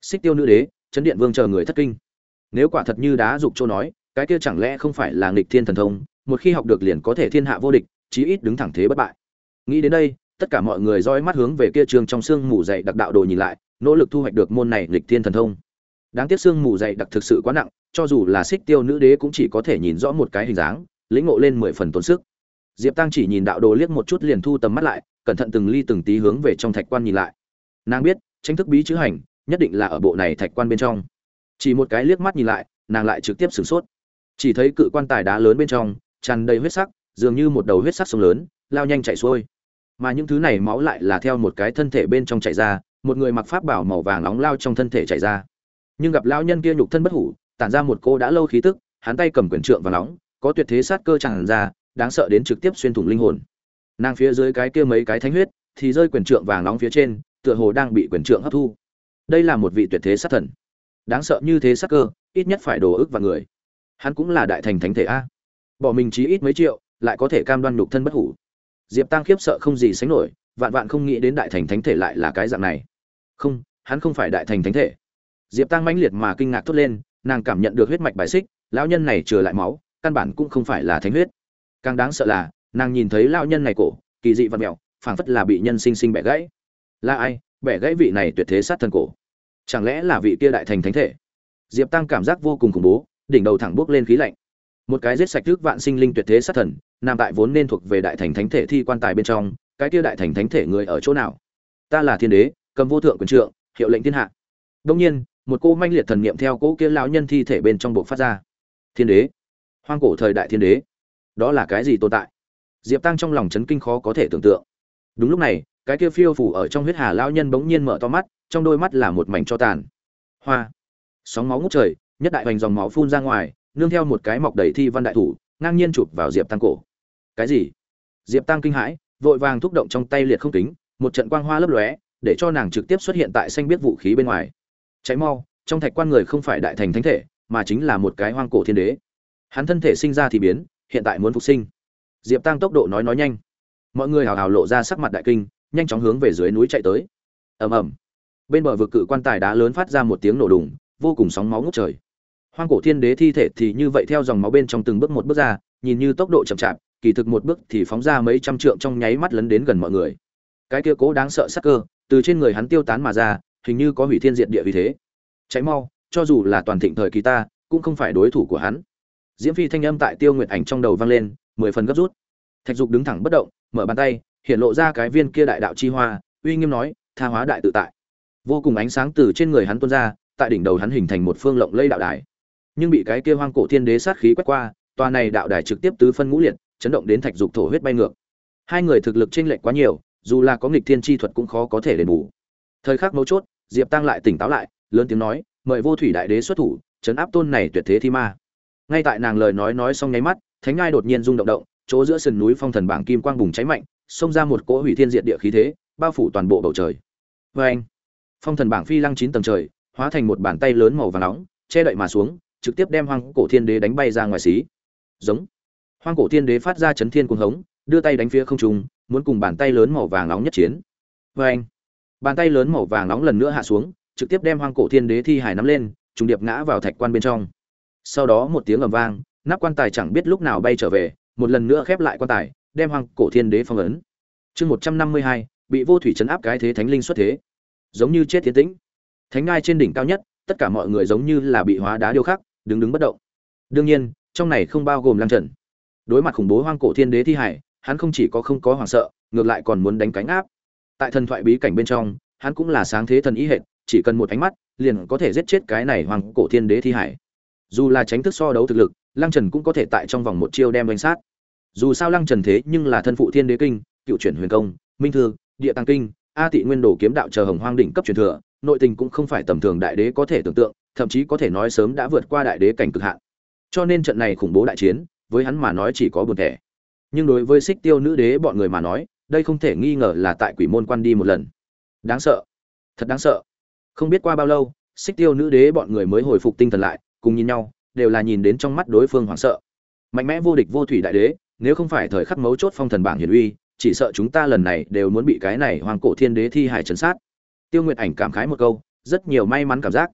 Xích tiêu nữ đế, chấn điện vương chờ người thất kinh. Nếu quả thật như đá dục châu nói, cái kia chẳng lẽ không phải là nghịch thiên thần thông, một khi học được liền có thể thiên hạ vô địch, chí ít đứng thẳng thế bất bại. Nghĩ đến đây tất cả mọi người dõi mắt hướng về kia trường trong xương mù dày đặc đạo đồ nhìn lại, nỗ lực thu hoạch được môn này lịch thiên thần thông. Đáng tiếc xương mù dày đặc thực sự quá nặng, cho dù là xích tiêu nữ đế cũng chỉ có thể nhìn rõ một cái hình dáng, lĩnh ngộ lên mười phần tốn sức. Diệp tăng chỉ nhìn đạo đồ liếc một chút liền thu tầm mắt lại, cẩn thận từng ly từng tí hướng về trong thạch quan nhìn lại. Nàng biết, tranh thức bí chữ hành, nhất định là ở bộ này thạch quan bên trong. Chỉ một cái liếc mắt nhìn lại, nàng lại trực tiếp sửng sốt. Chỉ thấy cự quan tài đá lớn bên trong, tràn đầy huyết sắc, dường như một đầu huyết sắc sông lớn, lao nhanh chạy xuôi mà những thứ này máu lại là theo một cái thân thể bên trong chảy ra, một người mặc pháp bảo màu vàng nóng lao trong thân thể chảy ra. Nhưng gặp lao nhân kia nhục thân bất hủ, tản ra một cô đã lâu khí tức, hắn tay cầm quyển trượng và nóng, có tuyệt thế sát cơ tràn ra, đáng sợ đến trực tiếp xuyên thủng linh hồn. Nàng phía dưới cái kia mấy cái thánh huyết, thì rơi quyển trượng vàng nóng phía trên, tựa hồ đang bị quyển trượng hấp thu. Đây là một vị tuyệt thế sát thần. Đáng sợ như thế sát cơ, ít nhất phải đồ ức và người. Hắn cũng là đại thành thánh thể a. Bỏ mình chí ít mấy triệu, lại có thể cam đoan nhục thân bất hủ diệp tăng khiếp sợ không gì sánh nổi, vạn vạn không nghĩ đến đại thành thánh thể lại là cái dạng này. Không, hắn không phải đại thành thánh thể. Diệp tăng mãnh liệt mà kinh ngạc thốt lên, nàng cảm nhận được huyết mạch bài xích, lão nhân này trừ lại máu, căn bản cũng không phải là thánh huyết. Càng đáng sợ là, nàng nhìn thấy lão nhân này cổ, kỳ dị vật mẹo phảng phất là bị nhân sinh sinh bẻ gãy. Là ai? Bẻ gãy vị này tuyệt thế sát thần cổ. Chẳng lẽ là vị kia đại thành thánh thể? Diệp tăng cảm giác vô cùng khủng bố, đỉnh đầu thẳng bước lên khí lạnh. Một cái giết sạch trước vạn sinh linh tuyệt thế sát thần nam tại vốn nên thuộc về đại thành thánh thể thi quan tài bên trong, cái kia đại thành thánh thể người ở chỗ nào? Ta là thiên đế, cầm vô thượng quyền trượng, hiệu lệnh thiên hạ. Đông nhiên, một cô manh liệt thần niệm theo cỗ kia lão nhân thi thể bên trong buộc phát ra. Thiên đế. Hoang cổ thời đại thiên đế. Đó là cái gì tồn tại? Diệp tăng trong lòng chấn kinh khó có thể tưởng tượng. Đúng lúc này, cái kia phiêu phủ ở trong huyết hà lão nhân bỗng nhiên mở to mắt, trong đôi mắt là một mảnh cho tàn. Hoa. Sóng máu ngút trời, nhất đại hoành dòng máu phun ra ngoài, nương theo một cái mọc đầy thi văn đại thủ, ngang nhiên chụp vào diệp tăng cổ cái gì? Diệp tăng kinh hãi, vội vàng thúc động trong tay liệt không kính, một trận quang hoa lấp lóe, để cho nàng trực tiếp xuất hiện tại xanh biết vũ khí bên ngoài. Cháy mau, trong thạch quan người không phải đại thành thánh thể, mà chính là một cái hoang cổ thiên đế. Hắn thân thể sinh ra thì biến, hiện tại muốn phục sinh. Diệp tăng tốc độ nói nói nhanh. Mọi người hào hào lộ ra sắc mặt đại kinh, nhanh chóng hướng về dưới núi chạy tới. Ầm ầm. Bên bờ vực cự quan tài đá lớn phát ra một tiếng nổ đùng, vô cùng sóng máu ngút trời. Hoang cổ thiên đế thi thể thì như vậy theo dòng máu bên trong từng bước một bước ra, nhìn như tốc độ chậm chạp kỳ thực một bước thì phóng ra mấy trăm trượng trong nháy mắt lấn đến gần mọi người. Cái kia cố đáng sợ sắc cơ, từ trên người hắn tiêu tán mà ra, hình như có hủy thiên diệt địa vì thế. Cháy mau, cho dù là toàn thịnh thời kỳ ta, cũng không phải đối thủ của hắn. Diễm phi thanh âm tại tiêu nguyệt ảnh trong đầu vang lên, mười phần gấp rút. Thạch dục đứng thẳng bất động, mở bàn tay, hiện lộ ra cái viên kia đại đạo chi hoa, uy nghiêm nói, tha hóa đại tự tại. Vô cùng ánh sáng từ trên người hắn tuôn ra, tại đỉnh đầu hắn hình thành một phương lộng lây đạo đài. Nhưng bị cái kia hoang cổ thiên đế sát khí quét qua, tòa này đạo đài trực tiếp tứ phân ngũ liệt chấn động đến thạch dục thổ huyết bay ngược. Hai người thực lực chênh lệch quá nhiều, dù là có nghịch thiên chi thuật cũng khó có thể đền bù. Thời khắc mấu chốt, diệp tăng lại tỉnh táo lại, lớn tiếng nói, mời vô thủy đại đế xuất thủ, chấn áp tôn này tuyệt thế thi ma. Ngay tại nàng lời nói nói xong nháy mắt, thánh ngai đột nhiên rung động động, chỗ giữa sườn núi phong thần bảng kim quang bùng cháy mạnh, xông ra một cỗ hủy thiên diệt địa khí thế, bao phủ toàn bộ bầu trời. Vê anh, phong thần bảng phi lăng chín tầng trời, hóa thành một bàn tay lớn màu vàng nóng, che đậy mà xuống, trực tiếp đem hoang cổ thiên đế đánh bay ra ngoài xí. Giống hoang cổ thiên đế phát ra chấn thiên cuồng hống, đưa tay đánh phía không trung, muốn cùng bàn tay lớn màu vàng nóng nhất chiến. Vê anh, bàn tay lớn màu vàng nóng lần nữa hạ xuống, trực tiếp đem hoang cổ thiên đế thi hải nắm lên, trùng điệp ngã vào thạch quan bên trong. Sau đó một tiếng ầm vang, nắp quan tài chẳng biết lúc nào bay trở về, một lần nữa khép lại quan tài, đem hoang cổ thiên đế phong ấn. Chương một trăm năm mươi hai, bị vô thủy chấn áp cái thế thánh linh xuất thế. Giống như chết tiến tĩnh. Thánh ngai trên đỉnh cao nhất, tất cả mọi người giống như là bị hóa đá điêu khắc, đứng đứng bất động. Đương nhiên, trong này không bao gồm lăng trần đối mặt khủng bố hoang cổ thiên đế thi hải, hắn không chỉ có không có hoảng sợ, ngược lại còn muốn đánh cánh áp. Tại thần thoại bí cảnh bên trong, hắn cũng là sáng thế thần ý hệ chỉ cần một ánh mắt, liền có thể giết chết cái này hoàng cổ thiên đế thi hải. Dù là tránh thức so đấu thực lực, lăng trần cũng có thể tại trong vòng một chiêu đem đánh sát. Dù sao lăng trần thế nhưng là thân phụ thiên đế kinh, cựu chuyển huyền công, minh thư, địa tăng kinh, a tị nguyên đồ kiếm đạo chờ hồng hoang đỉnh cấp truyền thừa, nội tình cũng không phải tầm thường đại đế có thể tưởng tượng, thậm chí có thể nói sớm đã vượt qua đại đế cảnh cực hạn. Cho nên trận này khủng bố đại chiến với hắn mà nói chỉ có buồn thẻ. Nhưng đối với xích tiêu nữ đế bọn người mà nói, đây không thể nghi ngờ là tại quỷ môn quan đi một lần. Đáng sợ. Thật đáng sợ. Không biết qua bao lâu, xích tiêu nữ đế bọn người mới hồi phục tinh thần lại, cùng nhìn nhau, đều là nhìn đến trong mắt đối phương hoảng sợ. Mạnh mẽ vô địch vô thủy đại đế, nếu không phải thời khắc mấu chốt phong thần bảng hiển uy, chỉ sợ chúng ta lần này đều muốn bị cái này hoàng cổ thiên đế thi hải chấn sát. Tiêu nguyệt ảnh cảm khái một câu, rất nhiều may mắn cảm giác.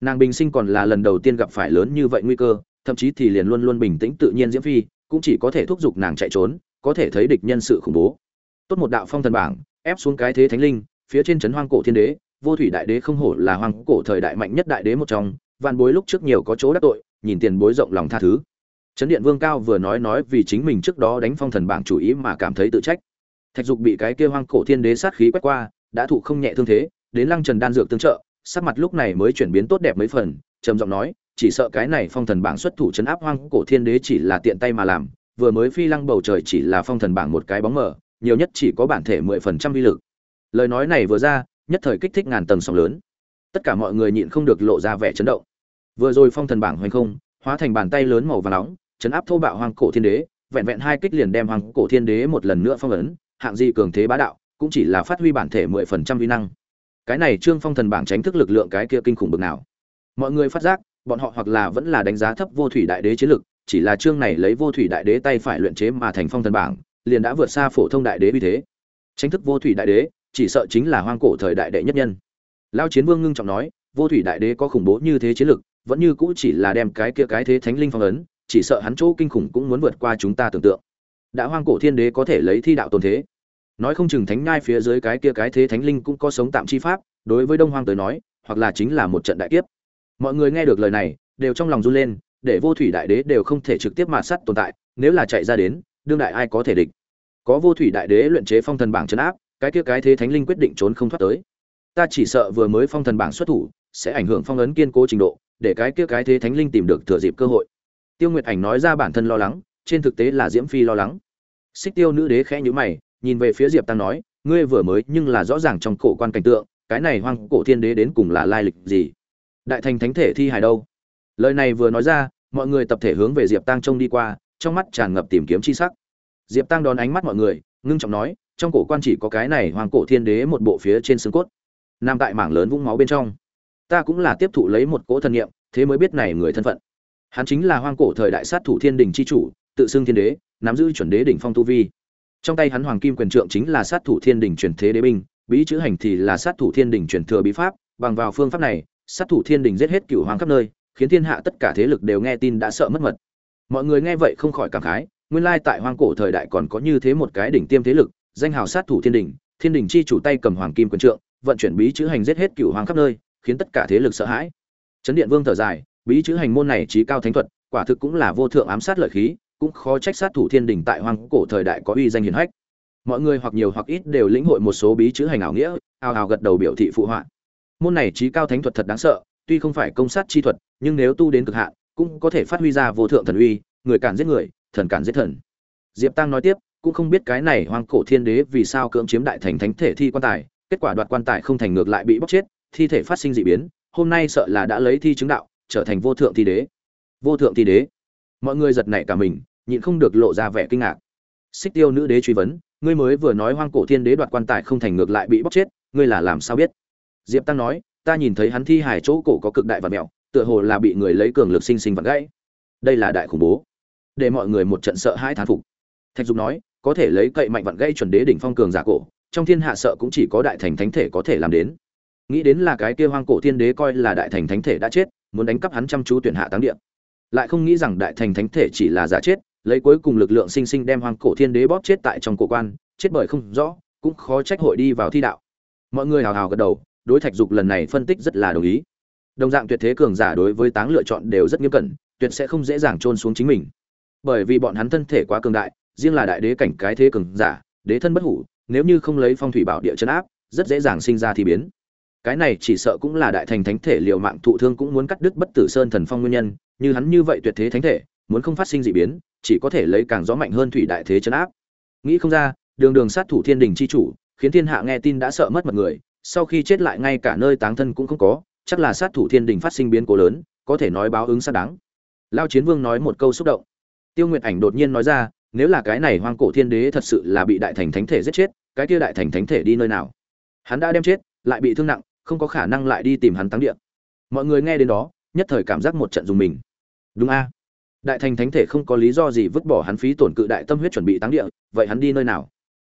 Nàng bình sinh còn là lần đầu tiên gặp phải lớn như vậy nguy cơ thậm chí thì liền luôn luôn bình tĩnh tự nhiên diễm phi, cũng chỉ có thể thúc giục nàng chạy trốn, có thể thấy địch nhân sự khủng bố. Tốt một đạo phong thần bảng, ép xuống cái thế thánh linh, phía trên trấn hoang cổ thiên đế, vô thủy đại đế không hổ là hoàng cổ thời đại mạnh nhất đại đế một trong, vạn bối lúc trước nhiều có chỗ đắc tội, nhìn tiền bối rộng lòng tha thứ. Trấn điện vương cao vừa nói nói vì chính mình trước đó đánh phong thần bảng chủ ý mà cảm thấy tự trách. Thạch dục bị cái kia hoang cổ thiên đế sát khí quét qua, đã thụ không nhẹ thương thế, đến lăng trần đan dược tương trợ, sắc mặt lúc này mới chuyển biến tốt đẹp mấy phần, trầm giọng nói chỉ sợ cái này phong thần bảng xuất thủ chấn áp hoang cổ thiên đế chỉ là tiện tay mà làm, vừa mới phi lăng bầu trời chỉ là phong thần bảng một cái bóng mờ, nhiều nhất chỉ có bản thể mười phần trăm vi lực. Lời nói này vừa ra, nhất thời kích thích ngàn tầng sóng lớn. Tất cả mọi người nhịn không được lộ ra vẻ chấn động. Vừa rồi phong thần bảng hoành không, hóa thành bàn tay lớn màu và nóng, chấn áp thô bạo hoang cổ thiên đế, vẹn vẹn hai kích liền đem hoang cổ thiên đế một lần nữa phong ấn, hạng gì cường thế bá đạo, cũng chỉ là phát huy bản thể mười phần trăm vi năng. Cái này trương phong thần bảng tránh thức lực lượng cái kia kinh khủng bực nào. Mọi người phát giác bọn họ hoặc là vẫn là đánh giá thấp vô thủy đại đế chiến lực, chỉ là chương này lấy vô thủy đại đế tay phải luyện chế mà thành phong thần bảng, liền đã vượt xa phổ thông đại đế uy thế. Tranh thức vô thủy đại đế, chỉ sợ chính là hoang cổ thời đại đệ nhất nhân. Lão chiến vương ngưng trọng nói, vô thủy đại đế có khủng bố như thế chiến lực, vẫn như cũ chỉ là đem cái kia cái thế thánh linh phong ấn, chỉ sợ hắn chỗ kinh khủng cũng muốn vượt qua chúng ta tưởng tượng. Đã hoang cổ thiên đế có thể lấy thi đạo tồn thế. Nói không chừng thánh nhai phía dưới cái kia cái thế thánh linh cũng có sống tạm chi pháp, đối với đông hoang tới nói, hoặc là chính là một trận đại kiếp mọi người nghe được lời này, đều trong lòng run lên, để vô thủy đại đế đều không thể trực tiếp mạt sắt tồn tại, nếu là chạy ra đến, đương đại ai có thể địch? Có vô thủy đại đế luyện chế phong thần bảng chấn áp, cái kia cái thế thánh linh quyết định trốn không thoát tới. Ta chỉ sợ vừa mới phong thần bảng xuất thủ, sẽ ảnh hưởng phong ấn kiên cố trình độ, để cái kia cái thế thánh linh tìm được thừa dịp cơ hội. Tiêu nguyệt ảnh nói ra bản thân lo lắng, trên thực tế là diễm phi lo lắng. Xích tiêu nữ đế khẽ nhíu mày, nhìn về phía diệp tăng nói, ngươi vừa mới nhưng là rõ ràng trong cổ quan cảnh tượng, cái này hoang cổ thiên đế đến cùng là lai lịch gì? Đại thành thánh thể thi hài đâu? Lời này vừa nói ra, mọi người tập thể hướng về diệp tăng trông đi qua, trong mắt tràn ngập tìm kiếm chi sắc. Diệp tăng đón ánh mắt mọi người, ngưng trọng nói, trong cổ quan chỉ có cái này hoàng cổ thiên đế một bộ phía trên xương cốt. Nằm tại mảng lớn vũng máu bên trong. Ta cũng là tiếp thụ lấy một cỗ thần nhiệm thế mới biết này người thân phận. Hắn chính là hoang cổ thời đại sát thủ thiên đình c h i chủ, tự xưng thiên đế, nắm giữ chuẩn đế đỉnh phong tu vi. Trong tay hắn hoàng kim quyền trượng chính là sát thủ thiên đình truyền thế đế binh, bí chữ hành thì là sát thủ thiên đình truyền thừa bí pháp, bằng vào phương pháp này sát thủ thiên đình giết hết cửu hoàng khắp nơi, khiến thiên hạ tất cả thế lực đều nghe tin đã sợ mất mật. Mọi người nghe vậy không khỏi cảm khái, nguyên lai tại hoang cổ thời đại còn có như thế một cái đỉnh tiêm thế lực, danh hào sát thủ thiên đình thiên đình chi chủ tay cầm hoàng kim quyền trượng, vận chuyển bí chữ hành giết hết cửu hoàng khắp nơi, khiến tất cả thế lực sợ hãi. Chấn điện vương thở dài, bí chữ hành môn này trí cao thánh thuật, quả thực cũng là vô thượng ám sát lợi khí, cũng khó trách sát thủ thiên đình tại hoang cổ thời đại có uy danh hiển hách. Mọi người hoặc nhiều hoặc ít đều lĩnh hội một số bí chữ hành ảo nghĩa ào ào gật đầu biểu thị phụ họa môn này trí cao thánh thuật thật đáng sợ, tuy không phải công sát chi thuật, nhưng nếu tu đến cực hạn, cũng có thể phát huy ra vô thượng thần uy, người cản giết người, thần cản giết thần. Diệp tăng nói tiếp, cũng không biết cái này hoang cổ thiên đế vì sao cưỡng chiếm đại thành thánh thể thi quan tài, kết quả đoạt quan tài không thành ngược lại bị bóc chết, thi thể phát sinh dị biến, hôm nay sợ là đã lấy thi chứng đạo, trở thành vô thượng thi đế. Vô thượng thi đế. Mọi người giật nảy cả mình, nhịn không được lộ ra vẻ kinh ngạc. Xích tiêu nữ đế truy vấn, ngươi mới vừa nói hoang cổ thiên đế đoạt quan tài không thành ngược lại bị bóc chết, ngươi là làm sao biết? Diệp tăng nói, ta nhìn thấy hắn thi hài chỗ cổ có cực đại vật mẹo, tựa hồ là bị người lấy cường lực sinh sinh vặn gãy. Đây là đại khủng bố. Để mọi người một trận sợ hãi thán phục. Thạch dục nói, có thể lấy cậy mạnh vặn gãy chuẩn đế đỉnh phong cường giả cổ, trong thiên hạ sợ cũng chỉ có đại thành thánh thể có thể làm đến. Nghĩ đến là cái kia hoang cổ thiên đế coi là đại thành thánh thể đã chết, muốn đánh cắp hắn chăm chú tuyển hạ táng địa. Lại không nghĩ rằng đại thành thánh thể chỉ là giả chết, lấy cuối cùng lực lượng sinh sinh đem hoang cổ thiên đế bóp chết tại trong cổ quan, chết bởi không rõ, cũng khó trách hội đi vào thi đạo. Mọi người hào hào gật đầu đối thạch dục lần này phân tích rất là đồng ý. Đồng dạng tuyệt thế cường giả đối với táng lựa chọn đều rất nghiêm cẩn, tuyệt sẽ không dễ dàng trôn xuống chính mình. Bởi vì bọn hắn thân thể quá cường đại, riêng là đại đế cảnh cái thế cường giả, đế thân bất hủ, nếu như không lấy phong thủy bảo địa chấn áp, rất dễ dàng sinh ra thì biến. Cái này chỉ sợ cũng là đại thành thánh thể liều mạng thụ thương cũng muốn cắt đứt bất tử sơn thần phong nguyên nhân, như hắn như vậy tuyệt thế thánh thể, muốn không phát sinh dị biến, chỉ có thể lấy càng gió mạnh hơn thủy đại thế chấn áp. Nghĩ không ra, đường đường sát thủ thiên đình chi chủ, khiến thiên hạ nghe tin đã sợ mất mật người sau khi chết lại ngay cả nơi táng thân cũng không có, chắc là sát thủ thiên đình phát sinh biến cố lớn, có thể nói báo ứng xác đáng. Lao chiến vương nói một câu xúc động. Tiêu nguyệt ảnh đột nhiên nói ra, nếu là cái này hoang cổ thiên đế thật sự là bị đại thành thánh thể giết chết, cái kia đại thành thánh thể đi nơi nào? Hắn đã đem chết, lại bị thương nặng, không có khả năng lại đi tìm hắn táng địa. Mọi người nghe đến đó, nhất thời cảm giác một trận dùng mình. Đúng a. Đại thành thánh thể không có lý do gì vứt bỏ hắn phí tổn cự đại tâm huyết chuẩn bị táng địa, vậy hắn đi nơi nào?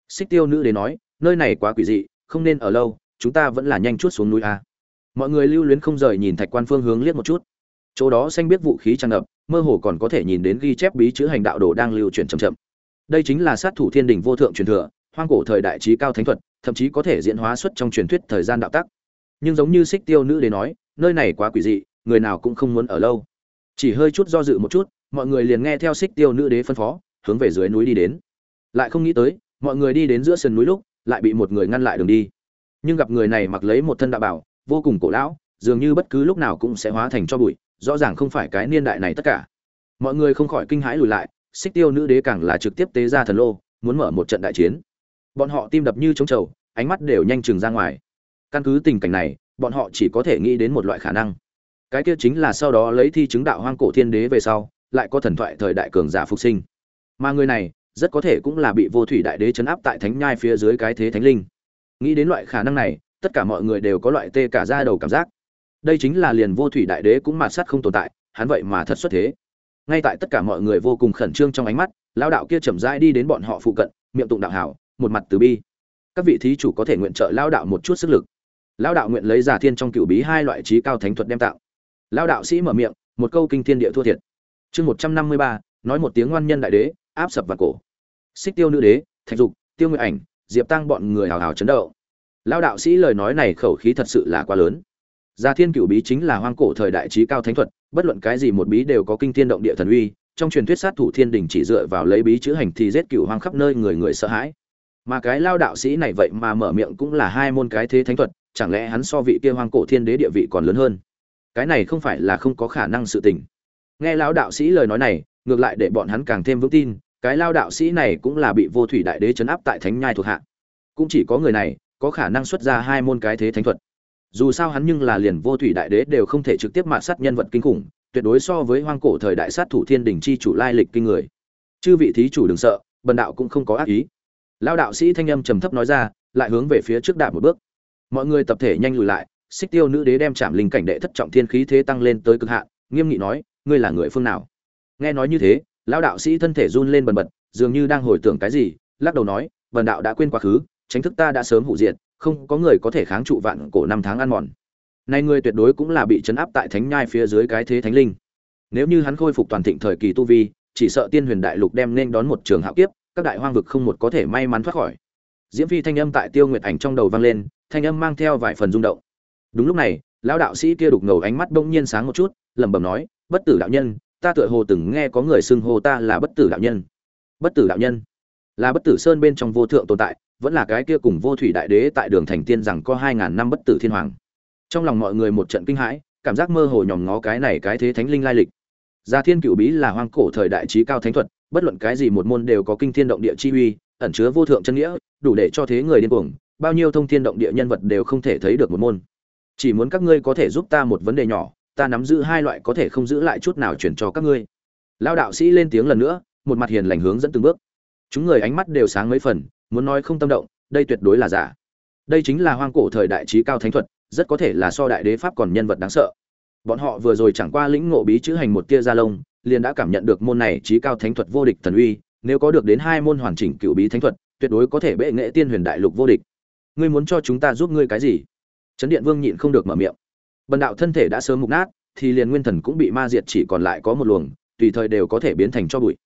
Xích tiêu nữ đến nói, nơi này quá quỷ dị, không nên ở lâu chúng ta vẫn là nhanh chút xuống núi a. Mọi người lưu luyến không rời nhìn thạch quan phương hướng liếc một chút. Chỗ đó xanh biết vũ khí tràn ngập, mơ hồ còn có thể nhìn đến ghi chép bí chữ hành đạo đồ đang lưu truyền chậm chậm. Đây chính là sát thủ thiên đình vô thượng truyền thừa, hoang cổ thời đại trí cao thánh thuật, thậm chí có thể diễn hóa xuất trong truyền thuyết thời gian đạo tắc. Nhưng giống như xích tiêu nữ đế nói, nơi này quá quỷ dị, người nào cũng không muốn ở lâu. Chỉ hơi chút do dự một chút, mọi người liền nghe theo xích tiêu nữ đế phân phó, hướng về dưới núi đi đến. Lại không nghĩ tới, mọi người đi đến giữa sườn núi lúc, lại bị một người ngăn lại đường đi nhưng gặp người này mặc lấy một thân đạo bảo, vô cùng cổ lão, dường như bất cứ lúc nào cũng sẽ hóa thành cho bụi, rõ ràng không phải cái niên đại này tất cả. Mọi người không khỏi kinh hãi lùi lại, xích tiêu nữ đế càng là trực tiếp tế ra thần lô, muốn mở một trận đại chiến. Bọn họ tim đập như trống trầu, ánh mắt đều nhanh chừng ra ngoài. Căn cứ tình cảnh này, bọn họ chỉ có thể nghĩ đến một loại khả năng. Cái kia chính là sau đó lấy thi chứng đạo hoang cổ thiên đế về sau, lại có thần thoại thời đại cường giả phục sinh. Mà người này, rất có thể cũng là bị vô thủy đại đế chấn áp tại thánh nhai phía dưới cái thế thánh linh nghĩ đến loại khả năng này, tất cả mọi người đều có loại tê cả ra đầu cảm giác. Đây chính là liền vô thủy đại đế cũng mạt sát không tồn tại, hắn vậy mà thật xuất thế. Ngay tại tất cả mọi người vô cùng khẩn trương trong ánh mắt lao đạo kia chậm rãi đi đến bọn họ phụ cận, miệng tụng đạo hảo, một mặt từ bi. Các vị thí chủ có thể nguyện trợ lao đạo một chút sức lực. Lao đạo nguyện lấy giả thiên trong cựu bí hai loại trí cao thánh thuật đem tạo. Lao đạo sĩ mở miệng, một câu kinh thiên địa thua thiệt. Chương một trăm năm mươi ba, nói một tiếng ngoan nhân đại đế, áp sập vào cổ. Xích tiêu nữ đế, thạch dục, tiêu nguyện ảnh, diệp tăng bọn người hào hào chấn động lao đạo sĩ lời nói này khẩu khí thật sự là quá lớn Gia Thiên Cửu Bí chính là hoang cổ thời đại trí cao thánh thuật, bất luận cái gì một bí đều có kinh thiên động địa thần uy, trong truyền thuyết sát thủ thiên đình chỉ dựa vào lấy bí chữ hành thì giết cửu hoang khắp nơi người người sợ hãi. Mà cái lao đạo sĩ này vậy mà mở miệng cũng là hai môn cái thế thánh thuật, chẳng lẽ hắn so vị kia hoang cổ thiên đế địa vị còn lớn hơn? Cái này không phải là không có khả năng sự tình. Nghe lão đạo sĩ lời nói này, ngược lại để bọn hắn càng thêm vững tin, cái lao đạo sĩ này cũng là bị vô thủy đại đế chấn áp tại thánh nhai thuộc hạ. Cũng chỉ có người này có khả năng xuất ra hai môn cái thế thánh thuật. Dù sao hắn nhưng là liền vô thủy đại đế đều không thể trực tiếp mạ sát nhân vật kinh khủng, tuyệt đối so với hoang cổ thời đại sát thủ thiên đình chi chủ lai lịch kinh người. Chư vị thí chủ đừng sợ, bần đạo cũng không có ác ý. Lao đạo sĩ thanh âm trầm thấp nói ra, lại hướng về phía trước đạp một bước. Mọi người tập thể nhanh lùi lại, xích tiêu nữ đế đem chạm linh cảnh đệ thất trọng thiên khí thế tăng lên tới cực hạn, nghiêm nghị nói, ngươi là người phương nào? Nghe nói như thế lao đạo sĩ thân thể run lên bần bật, dường như đang hồi tưởng cái gì, lắc đầu nói, bần đạo đã quên quá khứ tránh thức ta đã sớm hủ diệt, không có người có thể kháng trụ vạn cổ năm tháng ăn mòn. Nay người tuyệt đối cũng là bị chấn áp tại thánh nhai phía dưới cái thế thánh linh. Nếu như hắn khôi phục toàn thịnh thời kỳ tu vi, chỉ sợ tiên huyền đại lục đem nên đón một trường hạo kiếp, các đại hoang vực không một có thể may mắn thoát khỏi. Diễm phi thanh âm tại tiêu nguyệt ảnh trong đầu vang lên, thanh âm mang theo vài phần rung động. Đúng lúc này, lão đạo sĩ kia đục ngầu ánh mắt bỗng nhiên sáng một chút, lẩm bẩm nói, bất tử đạo nhân, ta tựa hồ từng nghe có người xưng hô ta là bất tử đạo nhân. Bất tử đạo nhân? Là bất tử sơn bên trong vô thượng tồn tại vẫn là cái kia cùng vô thủy đại đế tại đường thành tiên rằng có hai ngàn năm bất tử thiên hoàng. Trong lòng mọi người một trận kinh hãi, cảm giác mơ hồ nhòm ngó cái này cái thế thánh linh lai lịch. Gia thiên cựu bí là hoang cổ thời đại trí cao thánh thuật, bất luận cái gì một môn đều có kinh thiên động địa chi uy, ẩn chứa vô thượng chân nghĩa, đủ để cho thế người điên cuồng, bao nhiêu thông thiên động địa nhân vật đều không thể thấy được một môn. Chỉ muốn các ngươi có thể giúp ta một vấn đề nhỏ, ta nắm giữ hai loại có thể không giữ lại chút nào chuyển cho các ngươi. Lao đạo sĩ lên tiếng lần nữa, một mặt hiền lành hướng dẫn từng bước. Chúng người ánh mắt đều sáng mấy phần muốn nói không tâm động, đây tuyệt đối là giả. Đây chính là hoang cổ thời đại trí cao thánh thuật, rất có thể là so đại đế pháp còn nhân vật đáng sợ. Bọn họ vừa rồi chẳng qua lĩnh ngộ bí chữ hành một tia gia lông, liền đã cảm nhận được môn này trí cao thánh thuật vô địch thần uy, nếu có được đến hai môn hoàn chỉnh cựu bí thánh thuật, tuyệt đối có thể bệ nghệ tiên huyền đại lục vô địch. Ngươi muốn cho chúng ta giúp ngươi cái gì? Trấn điện vương nhịn không được mở miệng. Bần đạo thân thể đã sớm mục nát, thì liền nguyên thần cũng bị ma diệt chỉ còn lại có một luồng, tùy thời đều có thể biến thành cho bụi.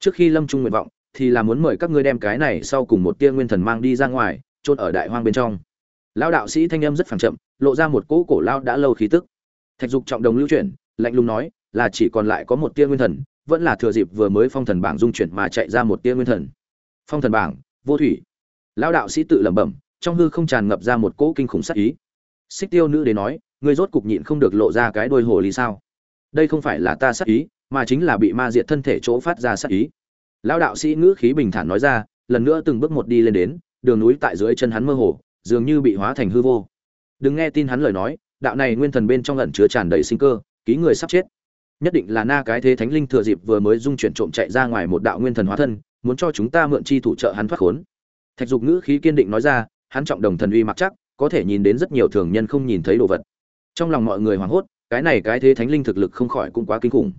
Trước khi lâm trung nguyện vọng thì là muốn mời các ngươi đem cái này sau cùng một tia nguyên thần mang đi ra ngoài, chôn ở đại hoang bên trong. Lão đạo sĩ thanh âm rất phẳng chậm, lộ ra một cỗ cổ lao đã lâu khí tức. Thạch dục trọng đồng lưu chuyển, lạnh lùng nói, là chỉ còn lại có một tia nguyên thần, vẫn là thừa dịp vừa mới phong thần bảng dung chuyển mà chạy ra một tia nguyên thần. Phong thần bảng, vô thủy. Lão đạo sĩ tự lẩm bẩm, trong hư không tràn ngập ra một cỗ kinh khủng sát ý. Xích tiêu nữ đến nói, ngươi rốt cục nhịn không được lộ ra cái đôi hồ lý sao? Đây không phải là ta sát ý, mà chính là bị ma diệt thân thể chỗ phát ra sát ý lão đạo sĩ ngữ khí bình thản nói ra, lần nữa từng bước một đi lên đến, đường núi tại dưới chân hắn mơ hồ, dường như bị hóa thành hư vô. Đừng nghe tin hắn lời nói, đạo này nguyên thần bên trong ẩn chứa tràn đầy sinh cơ, ký người sắp chết. Nhất định là na cái thế thánh linh thừa dịp vừa mới dung chuyển trộm chạy ra ngoài một đạo nguyên thần hóa thân, muốn cho chúng ta mượn chi thủ trợ hắn thoát khốn. Thạch dục ngữ khí kiên định nói ra, hắn trọng đồng thần uy mặc chắc, có thể nhìn đến rất nhiều thường nhân không nhìn thấy đồ vật. Trong lòng mọi người hoảng hốt, cái này cái thế thánh linh thực lực không khỏi cũng quá kinh khủng.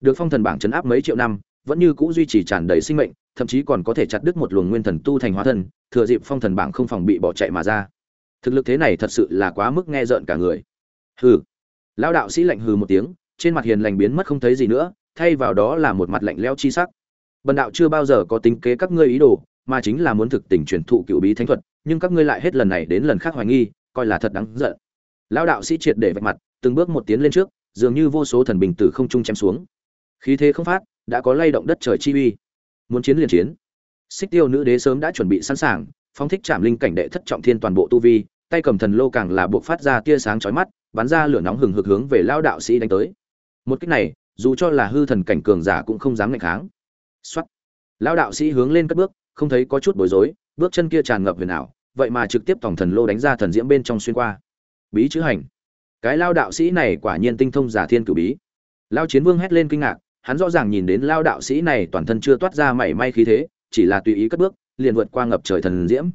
Được phong thần bảng chấn áp mấy triệu năm vẫn như cũ duy trì tràn đầy sinh mệnh, thậm chí còn có thể chặt đứt một luồng nguyên thần tu thành hóa thần, thừa dịp phong thần bảng không phòng bị bỏ chạy mà ra. Thực lực thế này thật sự là quá mức nghe rợn cả người. Hừ. Lão đạo sĩ lạnh hừ một tiếng, trên mặt hiền lành biến mất không thấy gì nữa, thay vào đó là một mặt lạnh lẽo chi sắc. Bần đạo chưa bao giờ có tính kế các ngươi ý đồ, mà chính là muốn thực tình truyền thụ cựu bí thánh thuật, nhưng các ngươi lại hết lần này đến lần khác hoài nghi, coi là thật đáng giận. lão đạo sĩ triệt để vạch mặt từng bước một tiến lên trước dường như vô số thần bình từ không trung chém xuống khí thế không phát đã có lay động đất trời chi uy. Muốn chiến liền chiến. Xích tiêu nữ đế sớm đã chuẩn bị sẵn sàng, phóng thích chạm linh cảnh đệ thất trọng thiên toàn bộ tu vi, tay cầm thần lô càng là buộc phát ra tia sáng chói mắt, bắn ra lửa nóng hừng hực hướng về lao đạo sĩ đánh tới. Một cách này, dù cho là hư thần cảnh cường giả cũng không dám ngạch kháng. Xuất lao đạo sĩ hướng lên cất bước, không thấy có chút bối rối, bước chân kia tràn ngập huyền ảo, vậy mà trực tiếp tổng thần lô đánh ra thần diễm bên trong xuyên qua. Bí chữ hành. Cái lao đạo sĩ này quả nhiên tinh thông giả thiên cử bí. Lao chiến vương hét lên kinh ngạc hắn rõ ràng nhìn đến lao đạo sĩ này toàn thân chưa toát ra mảy may khí thế, chỉ là tùy ý cất bước, liền vượt qua ngập trời thần diễm.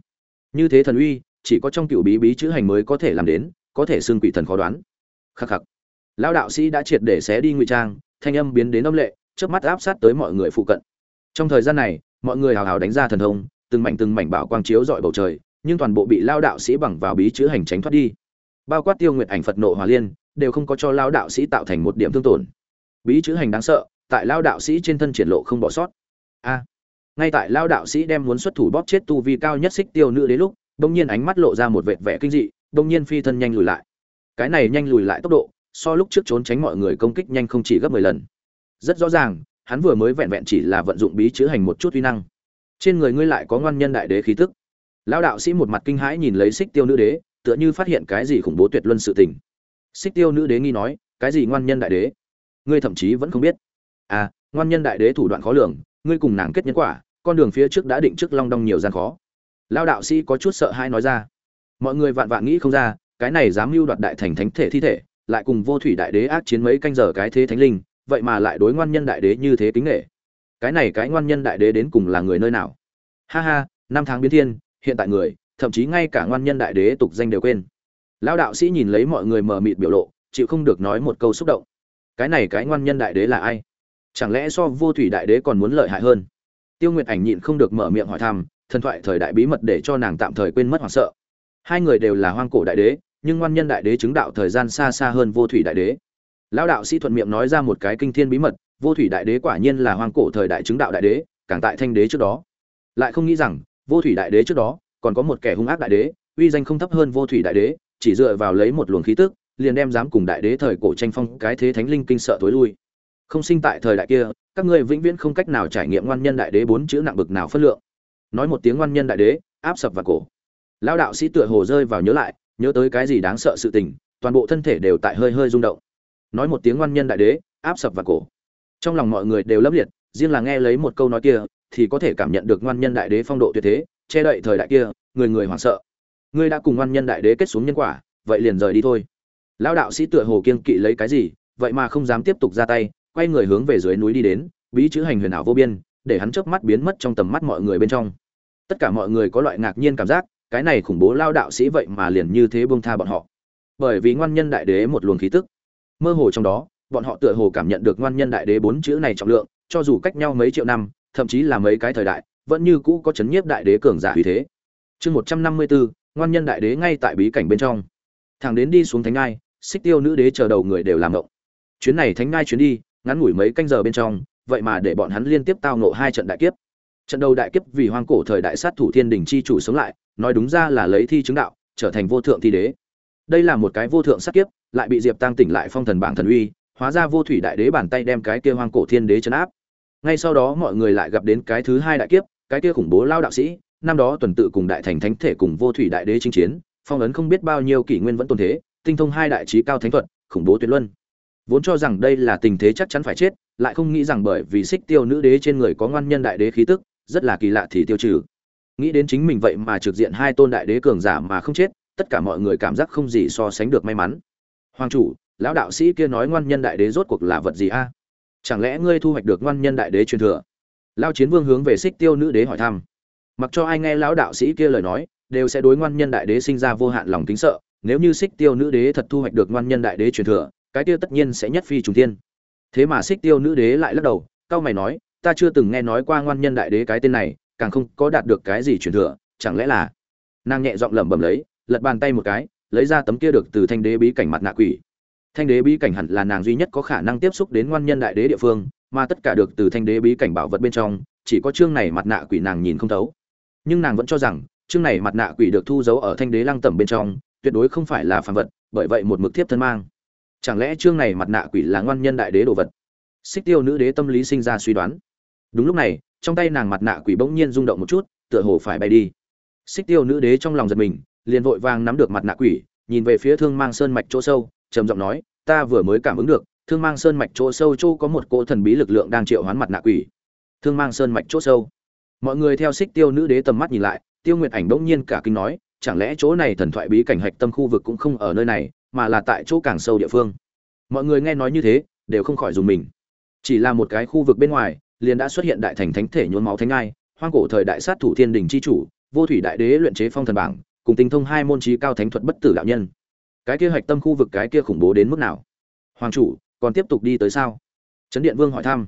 Như thế thần uy, chỉ có trong cựu bí bí chữ hành mới có thể làm đến, có thể xưng quỷ thần khó đoán. Khắc khắc. Lao đạo sĩ đã triệt để xé đi ngụy trang, thanh âm biến đến âm lệ trước mắt áp sát tới mọi người phụ cận. Trong thời gian này, mọi người hào hào đánh ra thần thông, từng mảnh từng mảnh bảo quang chiếu dọi bầu trời, nhưng toàn bộ bị lao đạo sĩ bằng vào bí chữ hành tránh thoát đi. Bao quát tiêu nguyệt ảnh phật nộ hòa liên, đều không có cho lao đạo sĩ tạo thành một điểm thương tổn. Bí chữ hành đáng sợ tại lao đạo sĩ trên thân triển lộ không bỏ sót. A, ngay tại lao đạo sĩ đem muốn xuất thủ bóp chết tu vi cao nhất xích tiêu nữ đến lúc, bỗng nhiên ánh mắt lộ ra một vệt vẻ kinh dị, bỗng nhiên phi thân nhanh lùi lại. Cái này nhanh lùi lại tốc độ, so lúc trước trốn tránh mọi người công kích nhanh không chỉ gấp mười lần. Rất rõ ràng, hắn vừa mới vẹn vẹn chỉ là vận dụng bí chữ hành một chút uy năng. Trên người ngươi lại có ngoan nhân đại đế khí tức. Lão đạo sĩ một mặt kinh hãi nhìn lấy xích tiêu nữ đế, tựa như phát hiện cái gì khủng bố tuyệt luân sự tình. Xích tiêu nữ đế nghi nói, cái gì ngoan nhân đại đế? Ngươi thậm chí vẫn không biết à ngoan nhân đại đế thủ đoạn khó lường, ngươi cùng nàng kết nhân quả, con đường phía trước đã định trước long đong nhiều gian khó. Lão đạo sĩ có chút sợ hãi nói ra. Mọi người vạn vạn nghĩ không ra, cái này dám mưu đoạt đại thành thánh thể thi thể, lại cùng vô thủy đại đế ác chiến mấy canh giờ cái thế thánh linh, vậy mà lại đối ngoan nhân đại đế như thế kính nghệ cái này cái ngoan nhân đại đế đến cùng là người nơi nào? Ha ha, năm tháng biến thiên, hiện tại người, thậm chí ngay cả ngoan nhân đại đế tục danh đều quên. Lão đạo sĩ nhìn lấy mọi người mờ mịt biểu lộ, chịu không được nói một câu xúc động. Cái này cái ngoan nhân đại đế là ai? Chẳng lẽ so vô thủy đại đế còn muốn lợi hại hơn? Tiêu nguyệt ảnh nhịn không được mở miệng hỏi thăm, thần thoại thời đại bí mật để cho nàng tạm thời quên mất hoảng sợ. Hai người đều là hoang cổ đại đế, nhưng ngoan nhân đại đế chứng đạo thời gian xa xa hơn vô thủy đại đế. Lão đạo sĩ thuận miệng nói ra một cái kinh thiên bí mật, vô thủy đại đế quả nhiên là hoang cổ thời đại chứng đạo đại đế, càng tại thanh đế trước đó. Lại không nghĩ rằng, vô thủy đại đế trước đó, còn có một kẻ hung ác đại đế, uy danh không thấp hơn vô thủy đại đế, chỉ dựa vào lấy một luồng khí tức, liền đem dám cùng đại đế thời cổ tranh phong cái thế thánh linh kinh sợ tối lui không sinh tại thời đại kia, các ngươi vĩnh viễn không cách nào trải nghiệm ngoan nhân đại đế bốn chữ nặng bực nào phân lượng. Nói một tiếng ngoan nhân đại đế, áp sập vào cổ. Lão đạo sĩ tựa hồ rơi vào nhớ lại, nhớ tới cái gì đáng sợ sự tình, toàn bộ thân thể đều tại hơi hơi rung động. Nói một tiếng ngoan nhân đại đế, áp sập vào cổ. Trong lòng mọi người đều lấp liệt, riêng là nghe lấy một câu nói kia, thì có thể cảm nhận được ngoan nhân đại đế phong độ tuyệt thế, che đậy thời đại kia, người người hoảng sợ. Ngươi đã cùng ngoan nhân đại đế kết xuống nhân quả, vậy liền rời đi thôi. Lão đạo sĩ tựa hồ kiên kỵ lấy cái gì, vậy mà không dám tiếp tục ra tay quay người hướng về dưới núi đi đến, bí chữ hành huyền ảo vô biên, để hắn chớp mắt biến mất trong tầm mắt mọi người bên trong. Tất cả mọi người có loại ngạc nhiên cảm giác, cái này khủng bố lao đạo sĩ vậy mà liền như thế buông tha bọn họ. Bởi vì ngoan nhân đại đế một luồng khí tức. Mơ hồ trong đó, bọn họ tựa hồ cảm nhận được ngoan nhân đại đế bốn chữ này trọng lượng, cho dù cách nhau mấy triệu năm, thậm chí là mấy cái thời đại, vẫn như cũ có chấn nhiếp đại đế cường giả uy thế. Chương một trăm năm mươi bốn ngoan nhân đại đế ngay tại bí cảnh bên trong. Thằng đến đi xuống thánh ngai, xích tiêu nữ đế chờ đầu người đều làm động chuyến này thánh ngai chuyến đi ngắn ngủi mấy canh giờ bên trong, vậy mà để bọn hắn liên tiếp tao nộ hai trận đại kiếp. Trận đầu đại kiếp vì hoang cổ thời đại sát thủ thiên đình chi chủ sống lại, nói đúng ra là lấy thi chứng đạo, trở thành vô thượng thi đế. Đây là một cái vô thượng sát kiếp, lại bị diệp tăng tỉnh lại phong thần bảng thần uy, hóa ra vô thủy đại đế bàn tay đem cái kia hoang cổ thiên đế chấn áp. Ngay sau đó mọi người lại gặp đến cái thứ hai đại kiếp, cái kia khủng bố lao đạo sĩ, năm đó tuần tự cùng đại thành thánh thể cùng vô thủy đại đế chinh chiến, phong ấn không biết bao nhiêu kỷ nguyên vẫn tồn thế, tinh thông hai đại trí cao thánh thuật, khủng bố tuyệt luân vốn cho rằng đây là tình thế chắc chắn phải chết, lại không nghĩ rằng bởi vì xích tiêu nữ đế trên người có ngoan nhân đại đế khí tức, rất là kỳ lạ thì tiêu trừ. Nghĩ đến chính mình vậy mà trực diện hai tôn đại đế cường giả mà không chết, tất cả mọi người cảm giác không gì so sánh được may mắn. Hoàng chủ, lão đạo sĩ kia nói ngoan nhân đại đế rốt cuộc là vật gì a? Chẳng lẽ ngươi thu hoạch được ngoan nhân đại đế truyền thừa? Lao chiến vương hướng về xích tiêu nữ đế hỏi thăm. Mặc cho ai nghe lão đạo sĩ kia lời nói, đều sẽ đối ngoan nhân đại đế sinh ra vô hạn lòng kính sợ, nếu như xích tiêu nữ đế thật thu hoạch được ngoan nhân đại đế truyền thừa cái kia tất nhiên sẽ nhất phi trùng thiên. Thế mà xích tiêu nữ đế lại lắc đầu cao mày nói, ta chưa từng nghe nói qua ngoan nhân đại đế cái tên này, càng không có đạt được cái gì truyền thừa, chẳng lẽ là? Nàng nhẹ giọng lẩm bẩm lấy, lật bàn tay một cái, lấy ra tấm kia được từ thanh đế bí cảnh mặt nạ quỷ. Thanh đế bí cảnh hẳn là nàng duy nhất có khả năng tiếp xúc đến ngoan nhân đại đế địa phương, mà tất cả được từ thanh đế bí cảnh bảo vật bên trong, chỉ có chương này mặt nạ quỷ nàng nhìn không thấu. Nhưng nàng vẫn cho rằng, chương này mặt nạ quỷ được thu giấu ở thanh đế lăng tẩm bên trong, tuyệt đối không phải là phàm vật, bởi vậy một mực thiếp thân mang chẳng lẽ chương này mặt nạ quỷ là ngoan nhân đại đế đồ vật? Xích tiêu nữ đế tâm lý sinh ra suy đoán. Đúng lúc này, trong tay nàng mặt nạ quỷ bỗng nhiên rung động một chút, tựa hồ phải bay đi. Xích tiêu nữ đế trong lòng giật mình, liền vội vàng nắm được mặt nạ quỷ, nhìn về phía thương mang sơn mạch chỗ sâu, trầm giọng nói, ta vừa mới cảm ứng được, thương mang sơn mạch chỗ sâu chỗ có một cỗ thần bí lực lượng đang triệu hoán mặt nạ quỷ. Thương mang sơn mạch chỗ sâu. Mọi người theo xích tiêu nữ đế tầm mắt nhìn lại, tiêu nguyệt ảnh bỗng nhiên cả kinh nói, chẳng lẽ chỗ này thần thoại bí cảnh hạch tâm khu vực cũng không ở nơi này mà là tại chỗ càng sâu địa phương. Mọi người nghe nói như thế, đều không khỏi dùng mình. Chỉ là một cái khu vực bên ngoài, liền đã xuất hiện đại thành thánh thể nhốn máu thánh ai hoang cổ thời đại sát thủ thiên đình chi chủ, vô thủy đại đế luyện chế phong thần bảng, cùng tinh thông hai môn trí cao thánh thuật bất tử đạo nhân. Cái kia hạch tâm khu vực cái kia khủng bố đến mức nào? Hoàng chủ, còn tiếp tục đi tới sao? Trấn điện vương hỏi thăm.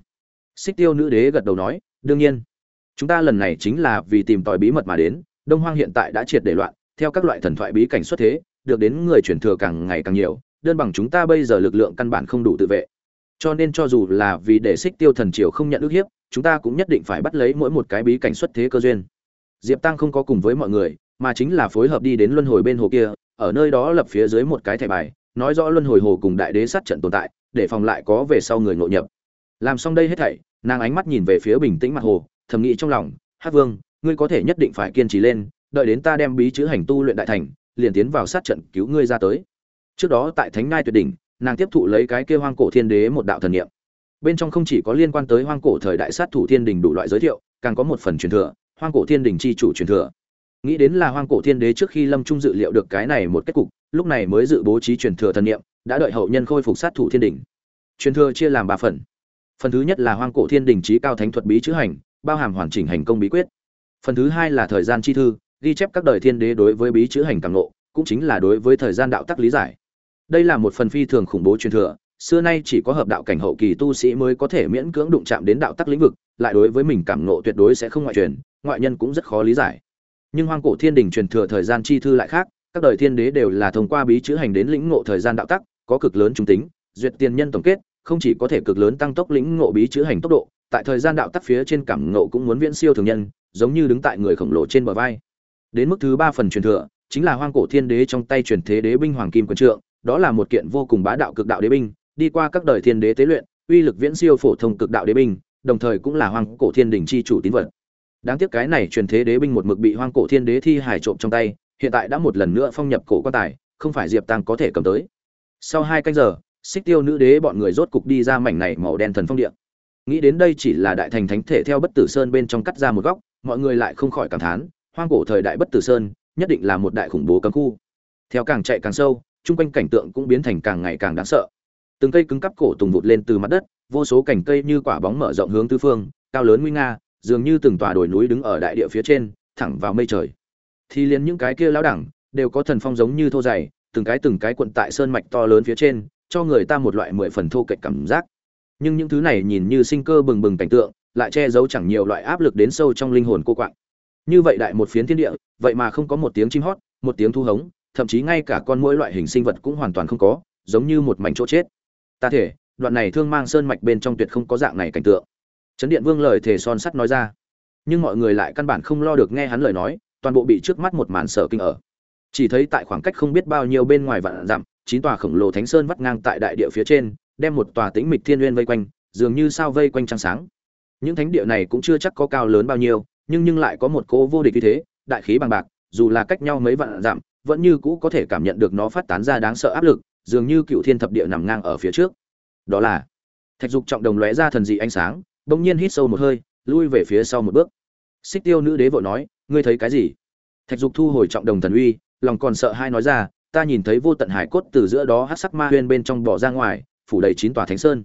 Xích tiêu nữ đế gật đầu nói, đương nhiên. Chúng ta lần này chính là vì tìm tòi bí mật mà đến, đông hoang hiện tại đã triệt để loạn, theo các loại thần thoại bí cảnh xuất thế được đến người truyền thừa càng ngày càng nhiều, đơn bằng chúng ta bây giờ lực lượng căn bản không đủ tự vệ. Cho nên cho dù là vì để xích tiêu thần triều không nhận ức hiếp, chúng ta cũng nhất định phải bắt lấy mỗi một cái bí cảnh xuất thế cơ duyên. Diệp tăng không có cùng với mọi người, mà chính là phối hợp đi đến luân hồi bên hồ kia, ở nơi đó lập phía dưới một cái thẻ bài, nói rõ luân hồi hồ cùng đại đế sát trận tồn tại, để phòng lại có về sau người ngộ nhập. Làm xong đây hết thảy, nàng ánh mắt nhìn về phía bình tĩnh mặt hồ, thầm nghĩ trong lòng hát vương, ngươi có thể nhất định phải kiên trì lên, đợi đến ta đem bí chữ hành tu luyện đại thành liền tiến vào sát trận cứu ngươi ra tới. Trước đó tại thánh ngai tuyệt đỉnh, nàng tiếp thụ lấy cái kia hoang cổ thiên đế một đạo thần niệm. Bên trong không chỉ có liên quan tới hoang cổ thời đại sát thủ thiên đình đủ loại giới thiệu, càng có một phần truyền thừa, hoang cổ thiên đình chi chủ truyền thừa. Nghĩ đến là hoang cổ thiên đế trước khi lâm trung dự liệu được cái này một kết cục, lúc này mới dự bố trí truyền thừa thần niệm, đã đợi hậu nhân khôi phục sát thủ thiên đình. Truyền thừa chia làm ba phần. Phần thứ nhất là hoang cổ thiên đình trí cao thánh thuật bí chữ hành, bao hàm hoàn chỉnh hành công bí quyết. Phần thứ hai là thời gian chi thư ghi chép các đời thiên đế đối với bí chữ hành càng ngộ, cũng chính là đối với thời gian đạo tắc lý giải. Đây là một phần phi thường khủng bố truyền thừa, xưa nay chỉ có hợp đạo cảnh hậu kỳ tu sĩ mới có thể miễn cưỡng đụng chạm đến đạo tắc lĩnh vực, lại đối với mình cảm ngộ tuyệt đối sẽ không ngoại truyền, ngoại nhân cũng rất khó lý giải. Nhưng hoang cổ thiên đình truyền thừa thời gian chi thư lại khác, các đời thiên đế đều là thông qua bí chữ hành đến lĩnh ngộ thời gian đạo tắc, có cực lớn trung tính, duyệt tiền nhân tổng kết, không chỉ có thể cực lớn tăng tốc lĩnh ngộ bí chữ hành tốc độ, tại thời gian đạo tắc phía trên cảm ngộ cũng muốn viễn siêu thường nhân, giống như đứng tại người khổng lồ trên bờ vai đến mức thứ ba phần truyền thừa, chính là hoang cổ thiên đế trong tay truyền thế đế binh hoàng kim quân trượng, đó là một kiện vô cùng bá đạo cực đạo đế binh, đi qua các đời thiên đế tế luyện, uy lực viễn siêu phổ thông cực đạo đế binh, đồng thời cũng là hoang cổ thiên đình chi chủ tín vật. Đáng tiếc cái này truyền thế đế binh một mực bị hoang cổ thiên đế thi hải trộm trong tay, hiện tại đã một lần nữa phong nhập cổ quan tài, không phải diệp tăng có thể cầm tới. Sau hai canh giờ, xích tiêu nữ đế bọn người rốt cục đi ra mảnh này màu đen thần phong điện nghĩ đến đây chỉ là đại thành thánh thể theo bất tử sơn bên trong cắt ra một góc, mọi người lại không khỏi cảm thán hoang cổ thời đại bất tử sơn, nhất định là một đại khủng bố cấm khu. Theo càng chạy càng sâu, chung quanh cảnh tượng cũng biến thành càng ngày càng đáng sợ. Từng cây cứng cắp cổ tùng vụt lên từ mặt đất, vô số cành cây như quả bóng mở rộng hướng tứ phương, cao lớn nguy nga, dường như từng tòa đồi núi đứng ở đại địa phía trên, thẳng vào mây trời. Thì liền những cái kia lão đẳng, đều có thần phong giống như thô dày, từng cái từng cái quận tại sơn mạch to lớn phía trên, cho người ta một loại mười phần thô kệch cảm giác. Nhưng những thứ này nhìn như sinh cơ bừng bừng cảnh tượng, lại che giấu chẳng nhiều loại áp lực đến sâu trong linh hồn cô quạng như vậy đại một phiến thiên địa, vậy mà không có một tiếng chim hót, một tiếng thu hống, thậm chí ngay cả con mỗi loại hình sinh vật cũng hoàn toàn không có, giống như một mảnh chỗ chết. Ta thể, đoạn này thương mang sơn mạch bên trong tuyệt không có dạng này cảnh tượng. Trấn điện vương lời thề son sắt nói ra. Nhưng mọi người lại căn bản không lo được nghe hắn lời nói, toàn bộ bị trước mắt một màn sở kinh ở. Chỉ thấy tại khoảng cách không biết bao nhiêu bên ngoài vạn dặm, chín tòa khổng lồ thánh sơn vắt ngang tại đại địa phía trên, đem một tòa tĩnh mịch thiên nguyên vây quanh, dường như sao vây quanh trăng sáng. Những thánh địa này cũng chưa chắc có cao lớn bao nhiêu nhưng nhưng lại có một cỗ vô địch như thế, đại khí bằng bạc, dù là cách nhau mấy vạn dặm, vẫn như cũ có thể cảm nhận được nó phát tán ra đáng sợ áp lực, dường như cựu thiên thập địa nằm ngang ở phía trước. Đó là, thạch dục trọng đồng lóe ra thần dị ánh sáng, bỗng nhiên hít sâu một hơi, lui về phía sau một bước. Xích tiêu nữ đế vội nói, ngươi thấy cái gì? Thạch dục thu hồi trọng đồng thần uy, lòng còn sợ hai nói ra, ta nhìn thấy vô tận hải cốt từ giữa đó Hắc sắc ma huyên bên trong bỏ ra ngoài, phủ đầy chín tòa thánh sơn.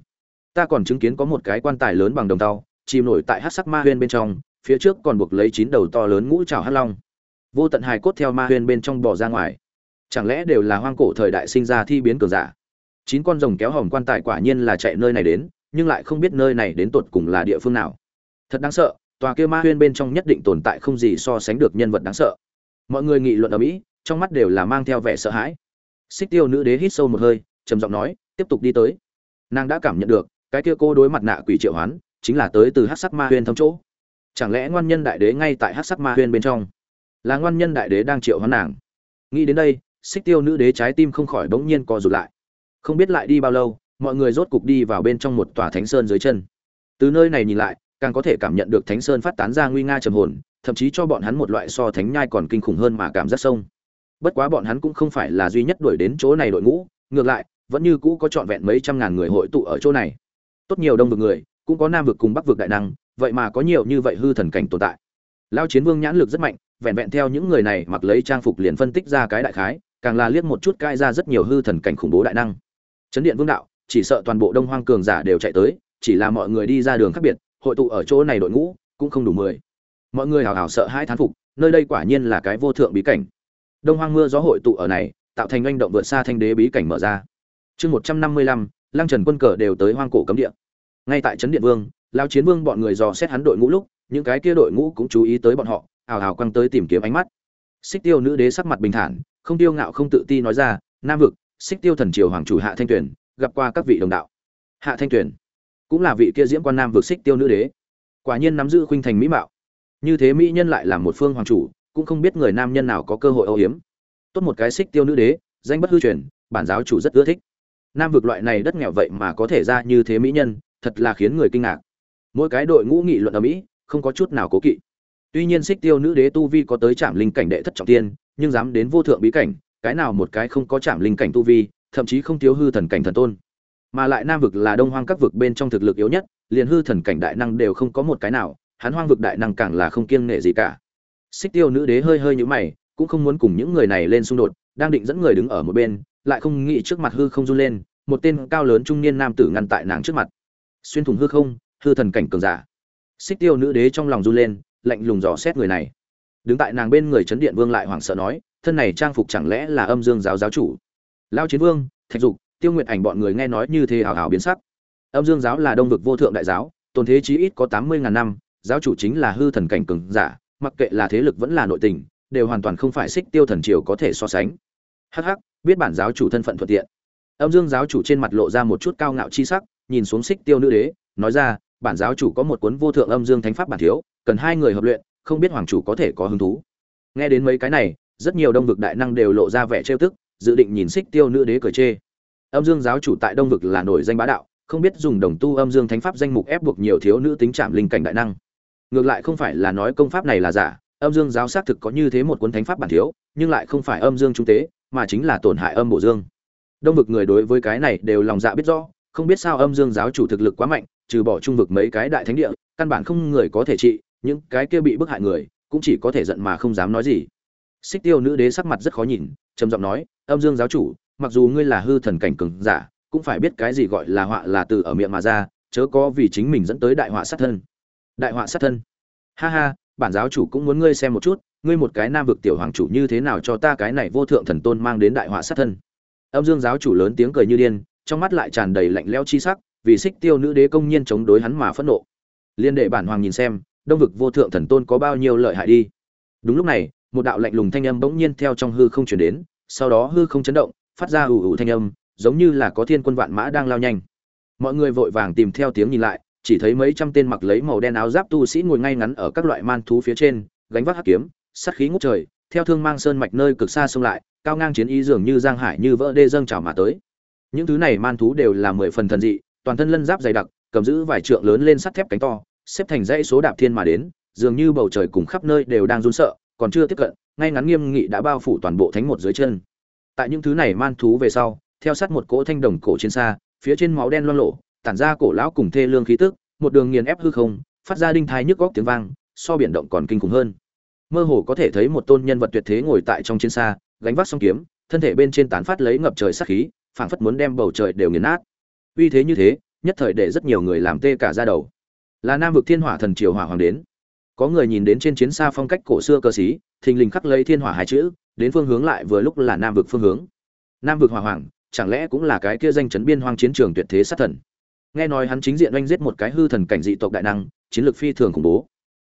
Ta còn chứng kiến có một cái quan tài lớn bằng đồng tàu chìm nổi tại Hắc sắc ma huyên bên trong phía trước còn buộc lấy chín đầu to lớn ngũ trào hắc long. Vô tận hài cốt theo ma huyên bên trong bỏ ra ngoài. Chẳng lẽ đều là hoang cổ thời đại sinh ra thi biến cường giả? Chín con rồng kéo hòm quan tài quả nhiên là chạy nơi này đến, nhưng lại không biết nơi này đến tột cùng là địa phương nào. Thật đáng sợ, tòa kia ma huyên bên trong nhất định tồn tại không gì so sánh được nhân vật đáng sợ. Mọi người nghị luận ở mỹ, trong mắt đều là mang theo vẻ sợ hãi. Xích tiêu nữ đế hít sâu một hơi, trầm giọng nói, tiếp tục đi tới. Nàng đã cảm nhận được, cái kia cô đối mặt nạ quỷ triệu hoán, chính là tới từ hát sắc ma huyên thông chỗ chẳng lẽ ngoan nhân đại đế ngay tại hát sắc ma huyên bên trong? Là ngoan nhân đại đế đang triệu hoán nàng. Nghĩ đến đây, xích tiêu nữ đế trái tim không khỏi bỗng nhiên co rụt lại. Không biết lại đi bao lâu, mọi người rốt cục đi vào bên trong một tòa thánh sơn dưới chân. Từ nơi này nhìn lại, càng có thể cảm nhận được thánh sơn phát tán ra nguy nga trầm hồn, thậm chí cho bọn hắn một loại so thánh nhai còn kinh khủng hơn mà cảm giác sông. Bất quá bọn hắn cũng không phải là duy nhất đuổi đến chỗ này đội ngũ, ngược lại, vẫn như cũ có trọn vẹn mấy trăm ngàn người hội tụ ở chỗ này. Tốt nhiều đông vực người, cũng có nam vực cùng bắc vực đại năng vậy mà có nhiều như vậy hư thần cảnh tồn tại. Lao chiến vương nhãn lực rất mạnh, vẹn vẹn theo những người này mặc lấy trang phục liền phân tích ra cái đại khái, càng là liếc một chút cai ra rất nhiều hư thần cảnh khủng bố đại năng. Chấn điện vương đạo, chỉ sợ toàn bộ đông hoang cường giả đều chạy tới, chỉ là mọi người đi ra đường khác biệt, hội tụ ở chỗ này đội ngũ, cũng không đủ mười. Mọi người hào hào sợ hai thán phục, nơi đây quả nhiên là cái vô thượng bí cảnh. Đông hoang mưa gió hội tụ ở này, tạo thành oanh động vượt xa thanh đế bí cảnh mở ra. Chương một trăm năm mươi lăm, lăng trần quân cờ đều tới hoang cổ cấm địa ngay tại trấn điện vương, lao chiến vương bọn người dò xét hắn đội ngũ lúc, những cái kia đội ngũ cũng chú ý tới bọn họ, ào ào quăng tới tìm kiếm ánh mắt. Xích tiêu nữ đế sắc mặt bình thản, không tiêu ngạo không tự ti nói ra, nam vực, xích tiêu thần triều hoàng chủ hạ thanh tuyển gặp qua các vị đồng đạo. Hạ thanh tuyển cũng là vị kia diễm quan nam vực xích tiêu nữ đế. Quả nhiên nắm giữ khuynh thành mỹ mạo. Như thế mỹ nhân lại là một phương hoàng chủ, cũng không biết người nam nhân nào có cơ hội âu hiếm tốt một cái xích tiêu nữ đế, danh bất hư truyền, bản giáo chủ rất ưa thích. Nam vực loại này đất nghèo vậy mà có thể ra như thế mỹ nhân thật là khiến người kinh ngạc. Mỗi cái đội ngũ nghị luận ở mỹ, không có chút nào cố kỵ. Tuy nhiên xích tiêu nữ đế tu vi có tới trạm linh cảnh đệ thất trọng tiên, nhưng dám đến vô thượng bí cảnh, cái nào một cái không có trạm linh cảnh tu vi, thậm chí không thiếu hư thần cảnh thần tôn. Mà lại nam vực là đông hoang các vực bên trong thực lực yếu nhất, liền hư thần cảnh đại năng đều không có một cái nào hắn hoang vực đại năng càng là không kiêng nể gì cả. Xích tiêu nữ đế hơi hơi nhũ mày, cũng không muốn cùng những người này lên xung đột, đang định dẫn người đứng ở một bên, lại không nghĩ trước mặt hư không run lên, một tên cao lớn trung niên nam tử ngăn tại nàng trước mặt xuyên thủng hư không, hư thần cảnh cường giả. Xích tiêu nữ đế trong lòng run lên, lạnh lùng dò xét người này. Đứng tại nàng bên người chấn điện vương lại hoảng sợ nói, thân này trang phục chẳng lẽ là âm dương giáo giáo chủ? Lao chiến vương, thạch dục, tiêu nguyện ảnh bọn người nghe nói như thế hào hào biến sắc. Âm dương giáo là đông vực vô thượng đại giáo, tồn thế chí ít có tám mươi ngàn năm, giáo chủ chính là hư thần cảnh cường giả, mặc kệ là thế lực vẫn là nội tình, đều hoàn toàn không phải xích tiêu thần triều có thể so sánh. Hắc hắc, biết bản giáo chủ thân phận thuận tiện. Âm dương giáo chủ trên mặt lộ ra một chút cao ngạo chi sắc nhìn xuống xích tiêu nữ đế, nói ra, bản giáo chủ có một cuốn vô thượng âm dương thánh pháp bản thiếu, cần hai người hợp luyện, không biết hoàng chủ có thể có hứng thú. Nghe đến mấy cái này, rất nhiều đông vực đại năng đều lộ ra vẻ trêu tức, dự định nhìn xích tiêu nữ đế cười chê. Âm dương giáo chủ tại đông vực là nổi danh bá đạo, không biết dùng đồng tu âm dương thánh pháp danh mục ép buộc nhiều thiếu nữ tính trạm linh cảnh đại năng. Ngược lại không phải là nói công pháp này là giả, âm dương giáo xác thực có như thế một cuốn thánh pháp bản thiếu, nhưng lại không phải âm dương trung tế, mà chính là tổn hại âm bổ dương. Đông vực người đối với cái này đều lòng dạ biết rõ không biết sao âm dương giáo chủ thực lực quá mạnh, trừ bỏ trung vực mấy cái đại thánh địa, căn bản không người có thể trị, những cái kia bị bức hại người, cũng chỉ có thể giận mà không dám nói gì. Xích tiêu nữ đế sắc mặt rất khó nhìn, trầm giọng nói, âm dương giáo chủ, mặc dù ngươi là hư thần cảnh cường giả, cũng phải biết cái gì gọi là họa là từ ở miệng mà ra, chớ có vì chính mình dẫn tới đại họa sát thân. Đại họa sát thân. Ha ha, bản giáo chủ cũng muốn ngươi xem một chút, ngươi một cái nam vực tiểu hoàng chủ như thế nào cho ta cái này vô thượng thần tôn mang đến đại họa sát thân. Âm dương giáo chủ lớn tiếng cười như điên trong mắt lại tràn đầy lạnh lẽo chi sắc, vì xích tiêu nữ đế công nhiên chống đối hắn mà phẫn nộ. Liên đệ bản hoàng nhìn xem, đông vực vô thượng thần tôn có bao nhiêu lợi hại đi. Đúng lúc này, một đạo lạnh lùng thanh âm bỗng nhiên theo trong hư không truyền đến, sau đó hư không chấn động, phát ra ủ ủ thanh âm, giống như là có thiên quân vạn mã đang lao nhanh. Mọi người vội vàng tìm theo tiếng nhìn lại, chỉ thấy mấy trăm tên mặc lấy màu đen áo giáp tu sĩ ngồi ngay ngắn ở các loại man thú phía trên, gánh vác hắc kiếm sắt khí ngút trời, theo thương mang sơn mạch nơi cực xa xông lại, cao ngang chiến ý dường như giang hải như vỡ đê dâng trào mà tới những thứ này man thú đều là mười phần thần dị, toàn thân lân giáp dày đặc, cầm giữ vài trượng lớn lên sắt thép cánh to, xếp thành dãy số đạp thiên mà đến, dường như bầu trời cùng khắp nơi đều đang run sợ, còn chưa tiếp cận, ngay ngắn nghiêm nghị đã bao phủ toàn bộ thánh một dưới chân. Tại những thứ này man thú về sau, theo sát một cỗ thanh đồng cổ trên xa, phía trên máu đen loang lộ tản ra cổ lão cùng thê lương khí tức, một đường nghiền ép hư không, phát ra đinh thai nhức góc tiếng vang, so biển động còn kinh khủng hơn. Mơ hồ có thể thấy một tôn nhân vật tuyệt thế ngồi tại trong chiến xa, gánh vác song kiếm, thân thể bên trên tán phát lấy ngập trời sát khí phảng phất muốn đem bầu trời đều nghiền nát. Uy thế như thế, nhất thời để rất nhiều người làm tê cả ra đầu. Là nam vực thiên hỏa thần triều hỏa hoàng đến. Có người nhìn đến trên chiến xa phong cách cổ xưa cơ sĩ, thình lình khắc lấy thiên hỏa hai chữ, đến phương hướng lại vừa lúc là nam vực phương hướng. Nam vực hỏa hoàng, chẳng lẽ cũng là cái kia danh chấn biên hoang chiến trường tuyệt thế sát thần? Nghe nói hắn chính diện oanh giết một cái hư thần cảnh dị tộc đại năng, chiến lược phi thường khủng bố.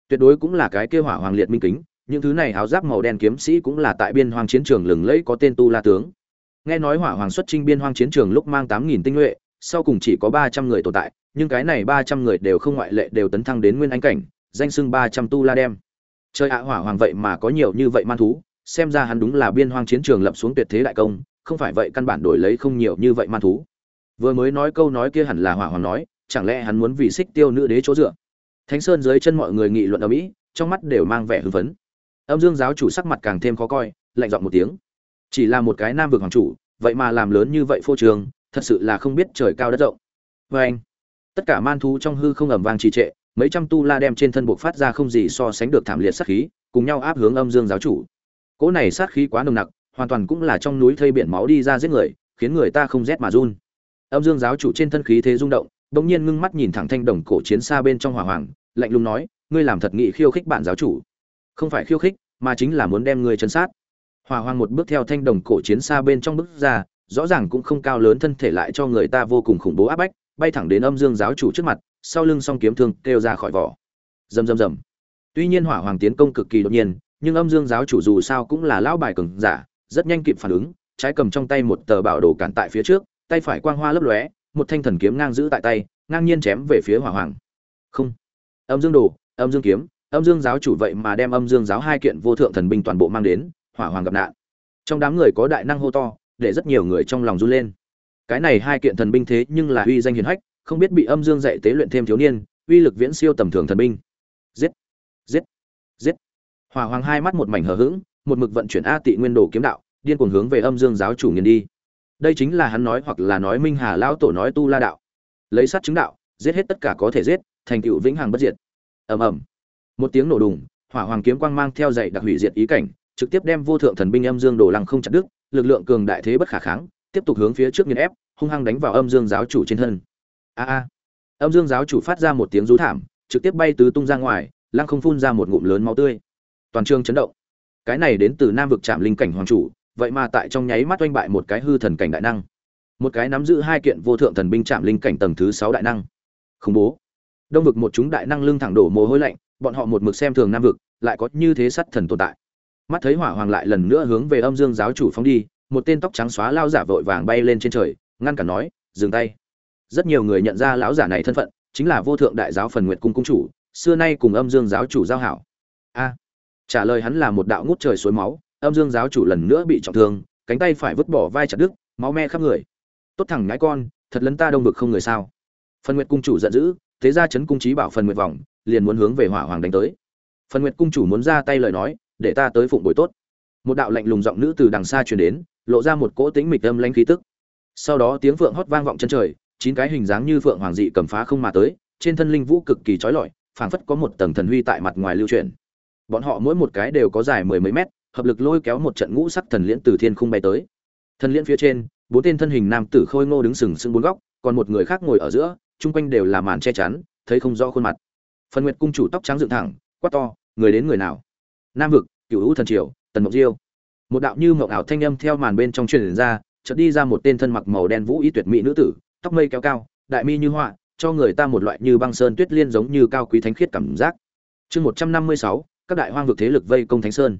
Tuyệt đối cũng là cái kia hỏa hoàng liệt minh kính, những thứ này áo giáp màu đen kiếm sĩ cũng là tại biên hoang chiến trường lừng lẫy có tên tu la tướng nghe nói hỏa hoàng xuất trinh biên hoang chiến trường lúc mang tám nghìn tinh nhuệ, sau cùng chỉ có ba trăm người tồn tại, nhưng cái này ba trăm người đều không ngoại lệ đều tấn thăng đến nguyên anh cảnh, danh xưng ba trăm tu la đem. Chơi ạ, hỏa hoàng vậy mà có nhiều như vậy man thú, xem ra hắn đúng là biên hoang chiến trường lập xuống tuyệt thế đại công, không phải vậy căn bản đổi lấy không nhiều như vậy man thú. Vừa mới nói câu nói kia hẳn là hỏa hoàng nói, chẳng lẽ hắn muốn vì xích tiêu nữ đế chỗ dựa? Thánh sơn dưới chân mọi người nghị luận ở mỹ, trong mắt đều mang vẻ hưng phấn. Âm dương giáo chủ sắc mặt càng thêm khó coi, lạnh giọng một tiếng chỉ là một cái nam vực hoàng chủ, vậy mà làm lớn như vậy phô trường thật sự là không biết trời cao đất rộng. Vê anh, tất cả man thú trong hư không ẩm vang trì trệ, mấy trăm tu la đem trên thân buộc phát ra không gì so sánh được thảm liệt sát khí, cùng nhau áp hướng âm dương giáo chủ. Cỗ này sát khí quá nồng nặc, hoàn toàn cũng là trong núi thây biển máu đi ra giết người, khiến người ta không rét mà run. Âm dương giáo chủ trên thân khí thế rung động bỗng nhiên ngưng mắt nhìn thẳng thanh đồng cổ chiến xa bên trong hỏa hoàng, lạnh lùng nói, ngươi làm thật nghị khiêu khích bạn giáo chủ. Không phải khiêu khích, mà chính là muốn đem ngươi chân sát hỏa hoàng một bước theo thanh đồng cổ chiến xa bên trong bước ra, rõ ràng cũng không cao lớn thân thể lại cho người ta vô cùng khủng bố áp bách, bay thẳng đến âm dương giáo chủ trước mặt, sau lưng song kiếm thương kêu ra khỏi vỏ. Rầm rầm rầm. Tuy nhiên hỏa hoàng tiến công cực kỳ đột nhiên, nhưng âm dương giáo chủ dù sao cũng là lão bài cường giả, rất nhanh kịp phản ứng, trái cầm trong tay một tờ bảo đồ cản tại phía trước, tay phải quang hoa lấp lóe, một thanh thần kiếm ngang giữ tại tay, ngang nhiên chém về phía hỏa hoàng không. Âm dương đồ, âm dương kiếm, âm dương giáo chủ vậy mà đem âm dương giáo hai kiện vô thượng thần binh toàn bộ mang đến hỏa hoàng gặp nạn. Trong đám người có đại năng hô to, để rất nhiều người trong lòng run lên. Cái này hai kiện thần binh thế nhưng là uy danh hiền hách, không biết bị âm dương dạy tế luyện thêm thiếu niên, uy lực viễn siêu tầm thường thần binh. Giết! Giết! Giết! Hỏa hoàng hai mắt một mảnh hờ hững, một mực vận chuyển a tị nguyên đồ kiếm đạo, điên cuồng hướng về âm dương giáo chủ nghiền đi. Đây chính là hắn nói hoặc là nói minh hà lão tổ nói tu la đạo. Lấy sát chứng đạo, giết hết tất cả có thể giết, thành tựu vĩnh hằng bất diệt. Ầm ầm. Một tiếng nổ đùng, hỏa hoàng kiếm quang mang theo dạy đặc hủy diệt ý cảnh trực tiếp đem vô thượng thần binh âm dương đồ lăng không chặt đứt, lực lượng cường đại thế bất khả kháng, tiếp tục hướng phía trước nghiền ép, hung hăng đánh vào âm dương giáo chủ trên thân. A a. Âm dương giáo chủ phát ra một tiếng rú thảm, trực tiếp bay tứ tung ra ngoài, lăng không phun ra một ngụm lớn máu tươi. Toàn trường chấn động. Cái này đến từ nam vực trạm linh cảnh hoàng chủ, vậy mà tại trong nháy mắt oanh bại một cái hư thần cảnh đại năng. Một cái nắm giữ hai kiện vô thượng thần binh trạm linh cảnh tầng thứ sáu đại năng. Khủng bố. Đông vực một chúng đại năng lưng thẳng đổ mồ hôi lạnh, bọn họ một mực xem thường nam vực, lại có như thế sắt thần tồn tại mắt thấy hỏa hoàng lại lần nữa hướng về âm dương giáo chủ phóng đi, một tên tóc trắng xóa lao giả vội vàng bay lên trên trời, ngăn cản nói, dừng tay. Rất nhiều người nhận ra lão giả này thân phận, chính là vô thượng đại giáo phần nguyệt cung cung chủ, xưa nay cùng âm dương giáo chủ giao hảo. A. Trả lời hắn là một đạo ngút trời suối máu, âm dương giáo chủ lần nữa bị trọng thương, cánh tay phải vứt bỏ vai chặt đứt, máu me khắp người. Tốt thằng ngãi con, thật lấn ta đông vực không người sao? Phần nguyệt cung chủ giận dữ, thế ra chấn cung trí bảo phần nguyệt vòng liền muốn hướng về hỏa hoàng đánh tới. Phần nguyệt cung chủ muốn ra tay lời nói để ta tới phụng bồi tốt. Một đạo lạnh lùng giọng nữ từ đằng xa truyền đến, lộ ra một cỗ tĩnh mịch âm lãnh khí tức. Sau đó tiếng phượng hót vang vọng chân trời, chín cái hình dáng như phượng hoàng dị cầm phá không mà tới, trên thân linh vũ cực kỳ trói lọi, phảng phất có một tầng thần huy tại mặt ngoài lưu truyền bọn họ mỗi một cái đều có dài mười mấy mét, hợp lực lôi kéo một trận ngũ sắc thần liễn từ thiên khung bay tới. Thần liễn phía trên, bốn tên thân hình nam tử khôi ngô đứng sừng sững bốn góc, còn một người khác ngồi ở giữa, chung quanh đều là màn che chắn, thấy không rõ khuôn mặt. Phần nguyệt cung chủ tóc trắng dựng thẳng, quát to, người đến người nào? Nam vực cựu hữu thần triều, tần mộc diêu. Một đạo như mộng ảo thanh âm theo màn bên trong truyền ra, chợt đi ra một tên thân mặc màu đen vũ y tuyệt mỹ nữ tử, tóc mây kéo cao, đại mi như họa, cho người ta một loại như băng sơn tuyết liên giống như cao quý thánh khiết cảm giác. Chương một trăm năm mươi sáu, các đại hoang vực thế lực vây công thánh sơn.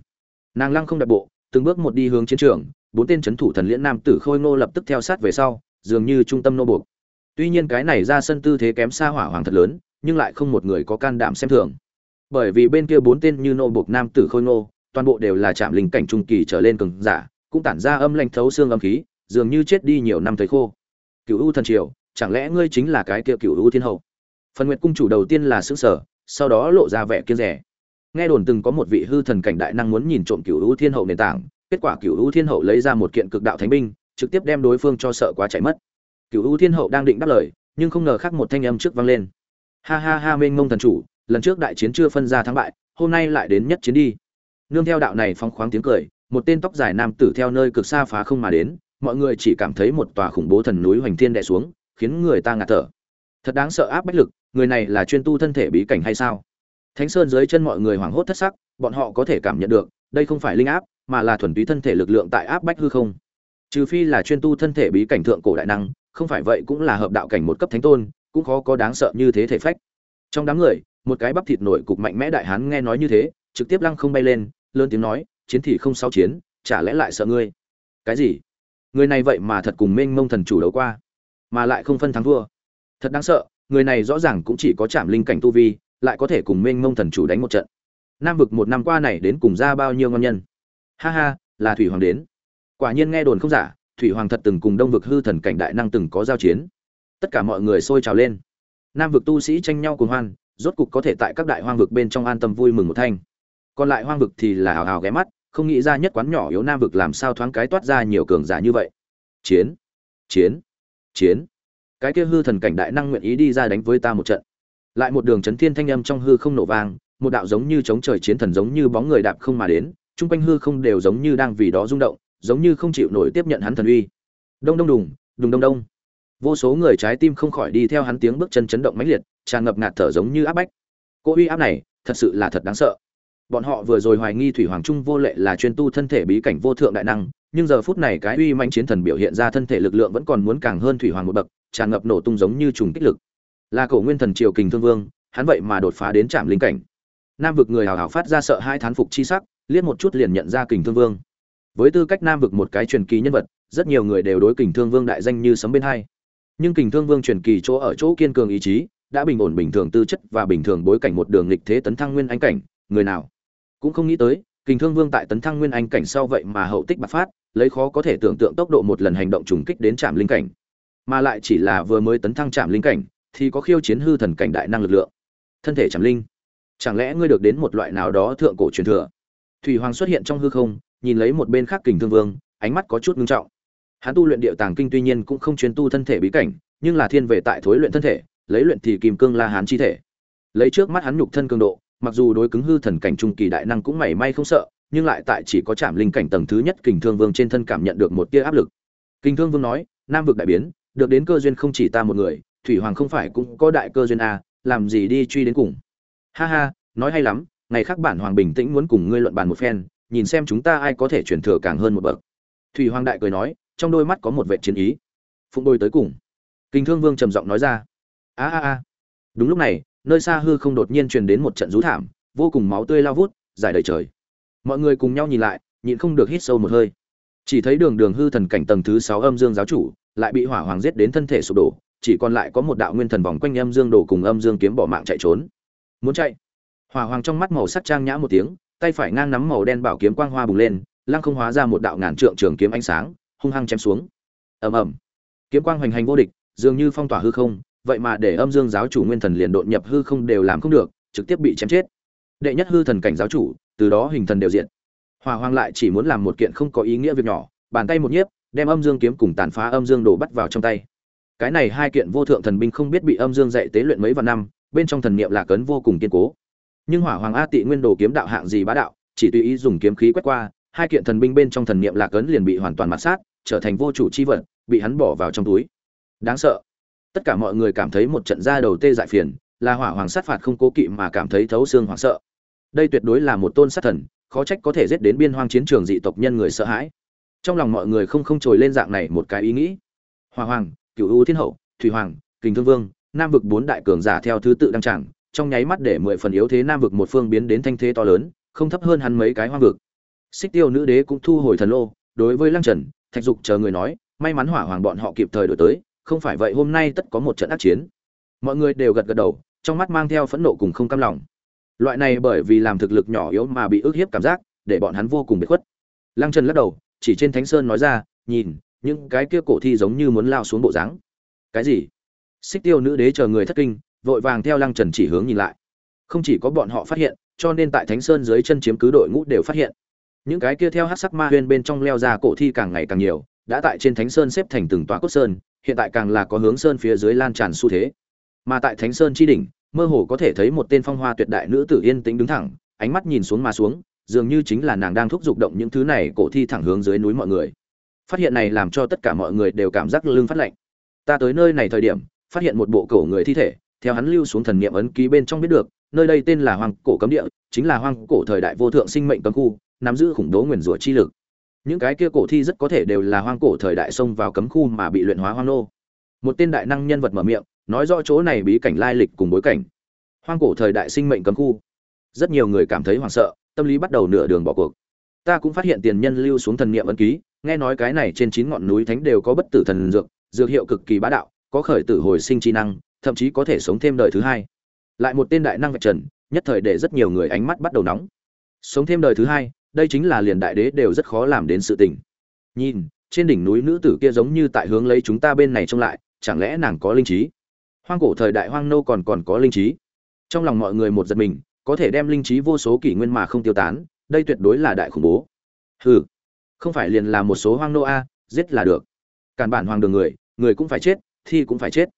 Nàng lăng không đặt bộ, từng bước một đi hướng chiến trường, bốn tên c h ấ n thủ thần liễn nam tử khôi ngô lập tức theo sát về sau, dường như trung tâm nô buộc. Tuy nhiên cái này ra sân tư thế kém xa hỏa hoàng thật lớn, nhưng lại không một người có can đảm xem thường bởi vì bên kia bốn tên như nô buộc nam tử khôi ngô, toàn bộ đều là chạm linh cảnh trung kỳ trở lên cường giả, cũng tản ra âm lanh thấu xương âm khí, dường như chết đi nhiều năm thấy khô. Cựu u thần triều, chẳng lẽ ngươi chính là cái kia cựu u thiên hậu? Phần nguyệt cung chủ đầu tiên là xứng sở sau đó lộ ra vẻ kiên rẻ. Nghe đồn từng có một vị hư thần cảnh đại năng muốn nhìn trộm cựu u thiên hậu nền tảng, kết quả cựu u thiên hậu lấy ra một kiện cực đạo thánh binh, trực tiếp đem đối phương cho sợ quá chạy mất. Cựu u thiên hậu đang định đáp lời, nhưng không ngờ khác một thanh âm trước vang lên. Ha ha ha, mênh mông thần chủ lần trước đại chiến chưa phân ra thắng bại, hôm nay lại đến nhất chiến đi. Nương theo đạo này phong khoáng tiếng cười, một tên tóc dài nam tử theo nơi cực xa phá không mà đến, mọi người chỉ cảm thấy một tòa khủng bố thần núi hoành thiên đè xuống, khiến người ta ngạt thở. Thật đáng sợ áp bách lực, người này là chuyên tu thân thể bí cảnh hay sao? Thánh sơn dưới chân mọi người hoảng hốt thất sắc, bọn họ có thể cảm nhận được, đây không phải linh áp, mà là thuần túy thân thể lực lượng tại áp bách hư không. Trừ phi là chuyên tu thân thể bí cảnh thượng cổ đại năng, không phải vậy cũng là hợp đạo cảnh một cấp thánh tôn, cũng khó có đáng sợ như thế thể phách. Trong đám người một cái bắp thịt nổi cục mạnh mẽ đại hán nghe nói như thế, trực tiếp lăng không bay lên, lớn tiếng nói, chiến thì không sao chiến, chả lẽ lại sợ ngươi? Cái gì? Người này vậy mà thật cùng mênh mông thần chủ đấu qua, mà lại không phân thắng thua. Thật đáng sợ, người này rõ ràng cũng chỉ có chạm linh cảnh tu vi, lại có thể cùng mênh mông thần chủ đánh một trận. Nam vực một năm qua này đến cùng ra bao nhiêu ngon nhân? Ha ha, là thủy hoàng đến. Quả nhiên nghe đồn không giả, thủy hoàng thật từng cùng đông vực hư thần cảnh đại năng từng có giao chiến. Tất cả mọi người sôi trào lên. Nam vực tu sĩ tranh nhau cùng hoan rốt cục có thể tại các đại hoang vực bên trong an tâm vui mừng một thanh. Còn lại hoang vực thì là hào hào ghé mắt, không nghĩ ra nhất quán nhỏ yếu nam vực làm sao thoáng cái toát ra nhiều cường giả như vậy. Chiến chiến chiến. Cái kia hư thần cảnh đại năng nguyện ý đi ra đánh với ta một trận. Lại một đường chấn thiên thanh âm trong hư không nổ vang, một đạo giống như chống trời chiến thần giống như bóng người đạp không mà đến, chung quanh hư không đều giống như đang vì đó rung động, giống như không chịu nổi tiếp nhận hắn thần uy. Đông đông đùng đùng đông đông vô số người trái tim không khỏi đi theo hắn tiếng bước chân chấn động mãnh liệt, tràn ngập ngạt thở giống như áp bách. Cô uy áp này, thật sự là thật đáng sợ. Bọn họ vừa rồi hoài nghi thủy hoàng trung vô lệ là chuyên tu thân thể bí cảnh vô thượng đại năng, nhưng giờ phút này cái uy manh chiến thần biểu hiện ra thân thể lực lượng vẫn còn muốn càng hơn thủy hoàng một bậc, tràn ngập nổ tung giống như trùng kích lực. Là cổ nguyên thần triều kình thương vương, hắn vậy mà đột phá đến trạm linh cảnh. Nam vực người hào hào phát ra sợ hai thán phục chi sắc, liếc một chút liền nhận ra kình thương vương. Với tư cách nam vực một cái truyền kỳ nhân vật, rất nhiều người đều đối kình thương vương đại danh như sấm bên hai nhưng kình thương vương truyền kỳ chỗ ở chỗ kiên cường ý chí, đã bình ổn bình thường tư chất và bình thường bối cảnh một đường lịch thế tấn thăng nguyên anh cảnh, người nào cũng không nghĩ tới, kình thương vương tại tấn thăng nguyên anh cảnh sau vậy mà hậu tích bạc phát, lấy khó có thể tưởng tượng tốc độ một lần hành động trùng kích đến trạm linh cảnh. Mà lại chỉ là vừa mới tấn thăng trạm linh cảnh, thì có khiêu chiến hư thần cảnh đại năng lực lượng. Thân thể trạm linh, chẳng lẽ ngươi được đến một loại nào đó thượng cổ truyền thừa? Thủy hoàng xuất hiện trong hư không, nhìn lấy một bên khác kình thương vương, ánh mắt có chút ngưng trọng hắn tu luyện điệu tàng kinh tuy nhiên cũng không chuyên tu thân thể bí cảnh nhưng là thiên về tại thối luyện thân thể lấy luyện thì kìm cương la hán chi thể. Lấy trước mắt hắn nhục thân cường độ mặc dù đối cứng hư thần cảnh trung kỳ đại năng cũng mảy may không sợ nhưng lại tại chỉ có chạm linh cảnh tầng thứ nhất kình thương vương trên thân cảm nhận được một tia áp lực. Kình thương vương nói nam vực đại biến được đến cơ duyên không chỉ ta một người thủy hoàng không phải cũng có đại cơ duyên à, làm gì đi truy đến cùng? Ha ha nói hay lắm ngày khác bản hoàng bình tĩnh muốn cùng ngươi luận bàn một phen nhìn xem chúng ta ai có thể truyền thừa càng hơn một bậc. Thủy hoàng đại cười nói trong đôi mắt có một vệ chiến ý. Phụng đôi tới cùng. Kinh thương vương trầm giọng nói ra. A a a. Đúng lúc này, nơi xa hư không đột nhiên truyền đến một trận rú thảm, vô cùng máu tươi lao vút, dài đầy trời. Mọi người cùng nhau nhìn lại, nhịn không được hít sâu một hơi. Chỉ thấy đường đường hư thần cảnh tầng thứ sáu âm dương giáo chủ, lại bị hỏa hoàng giết đến thân thể sụp đổ, chỉ còn lại có một đạo nguyên thần vòng quanh âm dương đồ cùng âm dương kiếm bỏ mạng chạy trốn. Muốn chạy? Hỏa hoàng trong mắt màu sắc trang nhã một tiếng, tay phải ngang nắm màu đen bảo kiếm quang hoa bùng lên, lăng không hóa ra một đạo ngàn trượng trường kiếm ánh sáng hung hăng chém xuống. Ầm ầm. Kiếm quang hoành hành vô địch, dường như phong tỏa hư không, vậy mà để âm dương giáo chủ nguyên thần liền đột nhập hư không đều làm không được, trực tiếp bị chém chết. Đệ nhất hư thần cảnh giáo chủ, từ đó hình thần đều diện hòa hoàng lại chỉ muốn làm một kiện không có ý nghĩa việc nhỏ, bàn tay một nhiếp, đem âm dương kiếm cùng tàn phá âm dương đồ bắt vào trong tay. Cái này hai kiện vô thượng thần binh không biết bị âm dương dạy tế luyện mấy vạn năm, bên trong thần niệm là cấn vô cùng kiên cố. Nhưng hỏa hoàng a tị nguyên đồ kiếm đạo hạng gì bá đạo, chỉ tùy ý dùng kiếm khí quét qua hai kiện thần binh bên trong thần niệm lạc ấn liền bị hoàn toàn mặt sát, trở thành vô chủ chi vật, bị hắn bỏ vào trong túi. Đáng sợ. Tất cả mọi người cảm thấy một trận ra đầu tê dại phiền, là hỏa hoàng sát phạt không cố kỵ mà cảm thấy thấu xương hoảng sợ. Đây tuyệt đối là một tôn sát thần, khó trách có thể giết đến biên hoang chiến trường dị tộc nhân người sợ hãi. Trong lòng mọi người không không trồi lên dạng này một cái ý nghĩ. Hỏa hoàng cựu u thiên hậu, thủy hoàng, kình thương vương, nam vực bốn đại cường giả theo thứ tự đăng tràng, trong nháy mắt để mười phần yếu thế nam vực một phương biến đến thanh thế to lớn, không thấp hơn hắn mấy cái hoang vực xích tiêu nữ đế cũng thu hồi thần lô, đối với lăng trần, thạch dục chờ người nói, may mắn hỏa hoàng bọn họ kịp thời đổi tới, không phải vậy hôm nay tất có một trận ác chiến. Mọi người đều gật gật đầu, trong mắt mang theo phẫn nộ cùng không cam lòng. Loại này bởi vì làm thực lực nhỏ yếu mà bị ức hiếp cảm giác, để bọn hắn vô cùng bị khuất. Lăng trần lắc đầu, chỉ trên thánh sơn nói ra, nhìn, những cái kia cổ thi giống như muốn lao xuống bộ dáng. Cái gì? Xích tiêu nữ đế chờ người thất kinh, vội vàng theo lăng trần chỉ hướng nhìn lại. Không chỉ có bọn họ phát hiện, cho nên tại thánh sơn dưới chân chiếm cứ đội ngũ đều phát hiện những cái kia theo hát sắc ma huyên bên trong leo ra cổ thi càng ngày càng nhiều, đã tại trên thánh sơn xếp thành từng tòa cốt sơn, hiện tại càng là có hướng sơn phía dưới lan tràn xu thế. Mà tại thánh sơn chi đỉnh, mơ hồ có thể thấy một tên phong hoa tuyệt đại nữ tử yên tĩnh đứng thẳng, ánh mắt nhìn xuống mà xuống, dường như chính là nàng đang thúc giục động những thứ này cổ thi thẳng hướng dưới núi mọi người. Phát hiện này làm cho tất cả mọi người đều cảm giác lưng phát lạnh. Ta tới nơi này thời điểm, phát hiện một bộ cổ người thi thể, theo hắn lưu xuống thần niệm ấn ký bên trong biết được, nơi đây tên là hoang cổ cấm địa, chính là hoang cổ thời đại vô thượng sinh mệnh cấm khu nắm giữ khủng bố nguyền rủa chi lực. Những cái kia cổ thi rất có thể đều là hoang cổ thời đại xông vào cấm khu mà bị luyện hóa hoang nô. Một tên đại năng nhân vật mở miệng, nói rõ chỗ này bí cảnh lai lịch cùng bối cảnh. Hoang cổ thời đại sinh mệnh cấm khu. Rất nhiều người cảm thấy hoảng sợ, tâm lý bắt đầu nửa đường bỏ cuộc. Ta cũng phát hiện tiền nhân lưu xuống thần niệm ấn ký, nghe nói cái này trên chín ngọn núi thánh đều có bất tử thần dược dược hiệu cực kỳ bá đạo, có khởi tử hồi sinh chi năng, thậm chí có thể sống thêm đời thứ hai. Lại một tên đại năng vạch trần, nhất thời để rất nhiều người ánh mắt bắt đầu nóng. Sống thêm đời thứ hai đây chính là liền đại đế đều rất khó làm đến sự tình. Nhìn, trên đỉnh núi nữ tử kia giống như tại hướng lấy chúng ta bên này trông lại, chẳng lẽ nàng có linh trí? Hoang cổ thời đại hoang nô còn còn có linh trí? Trong lòng mọi người một giật mình, có thể đem linh trí vô số kỷ nguyên mà không tiêu tán, đây tuyệt đối là đại khủng bố. Hừ, không phải liền là một số hoang nô a, giết là được. Cản bản hoàng đường người người cũng phải chết, thi cũng phải chết.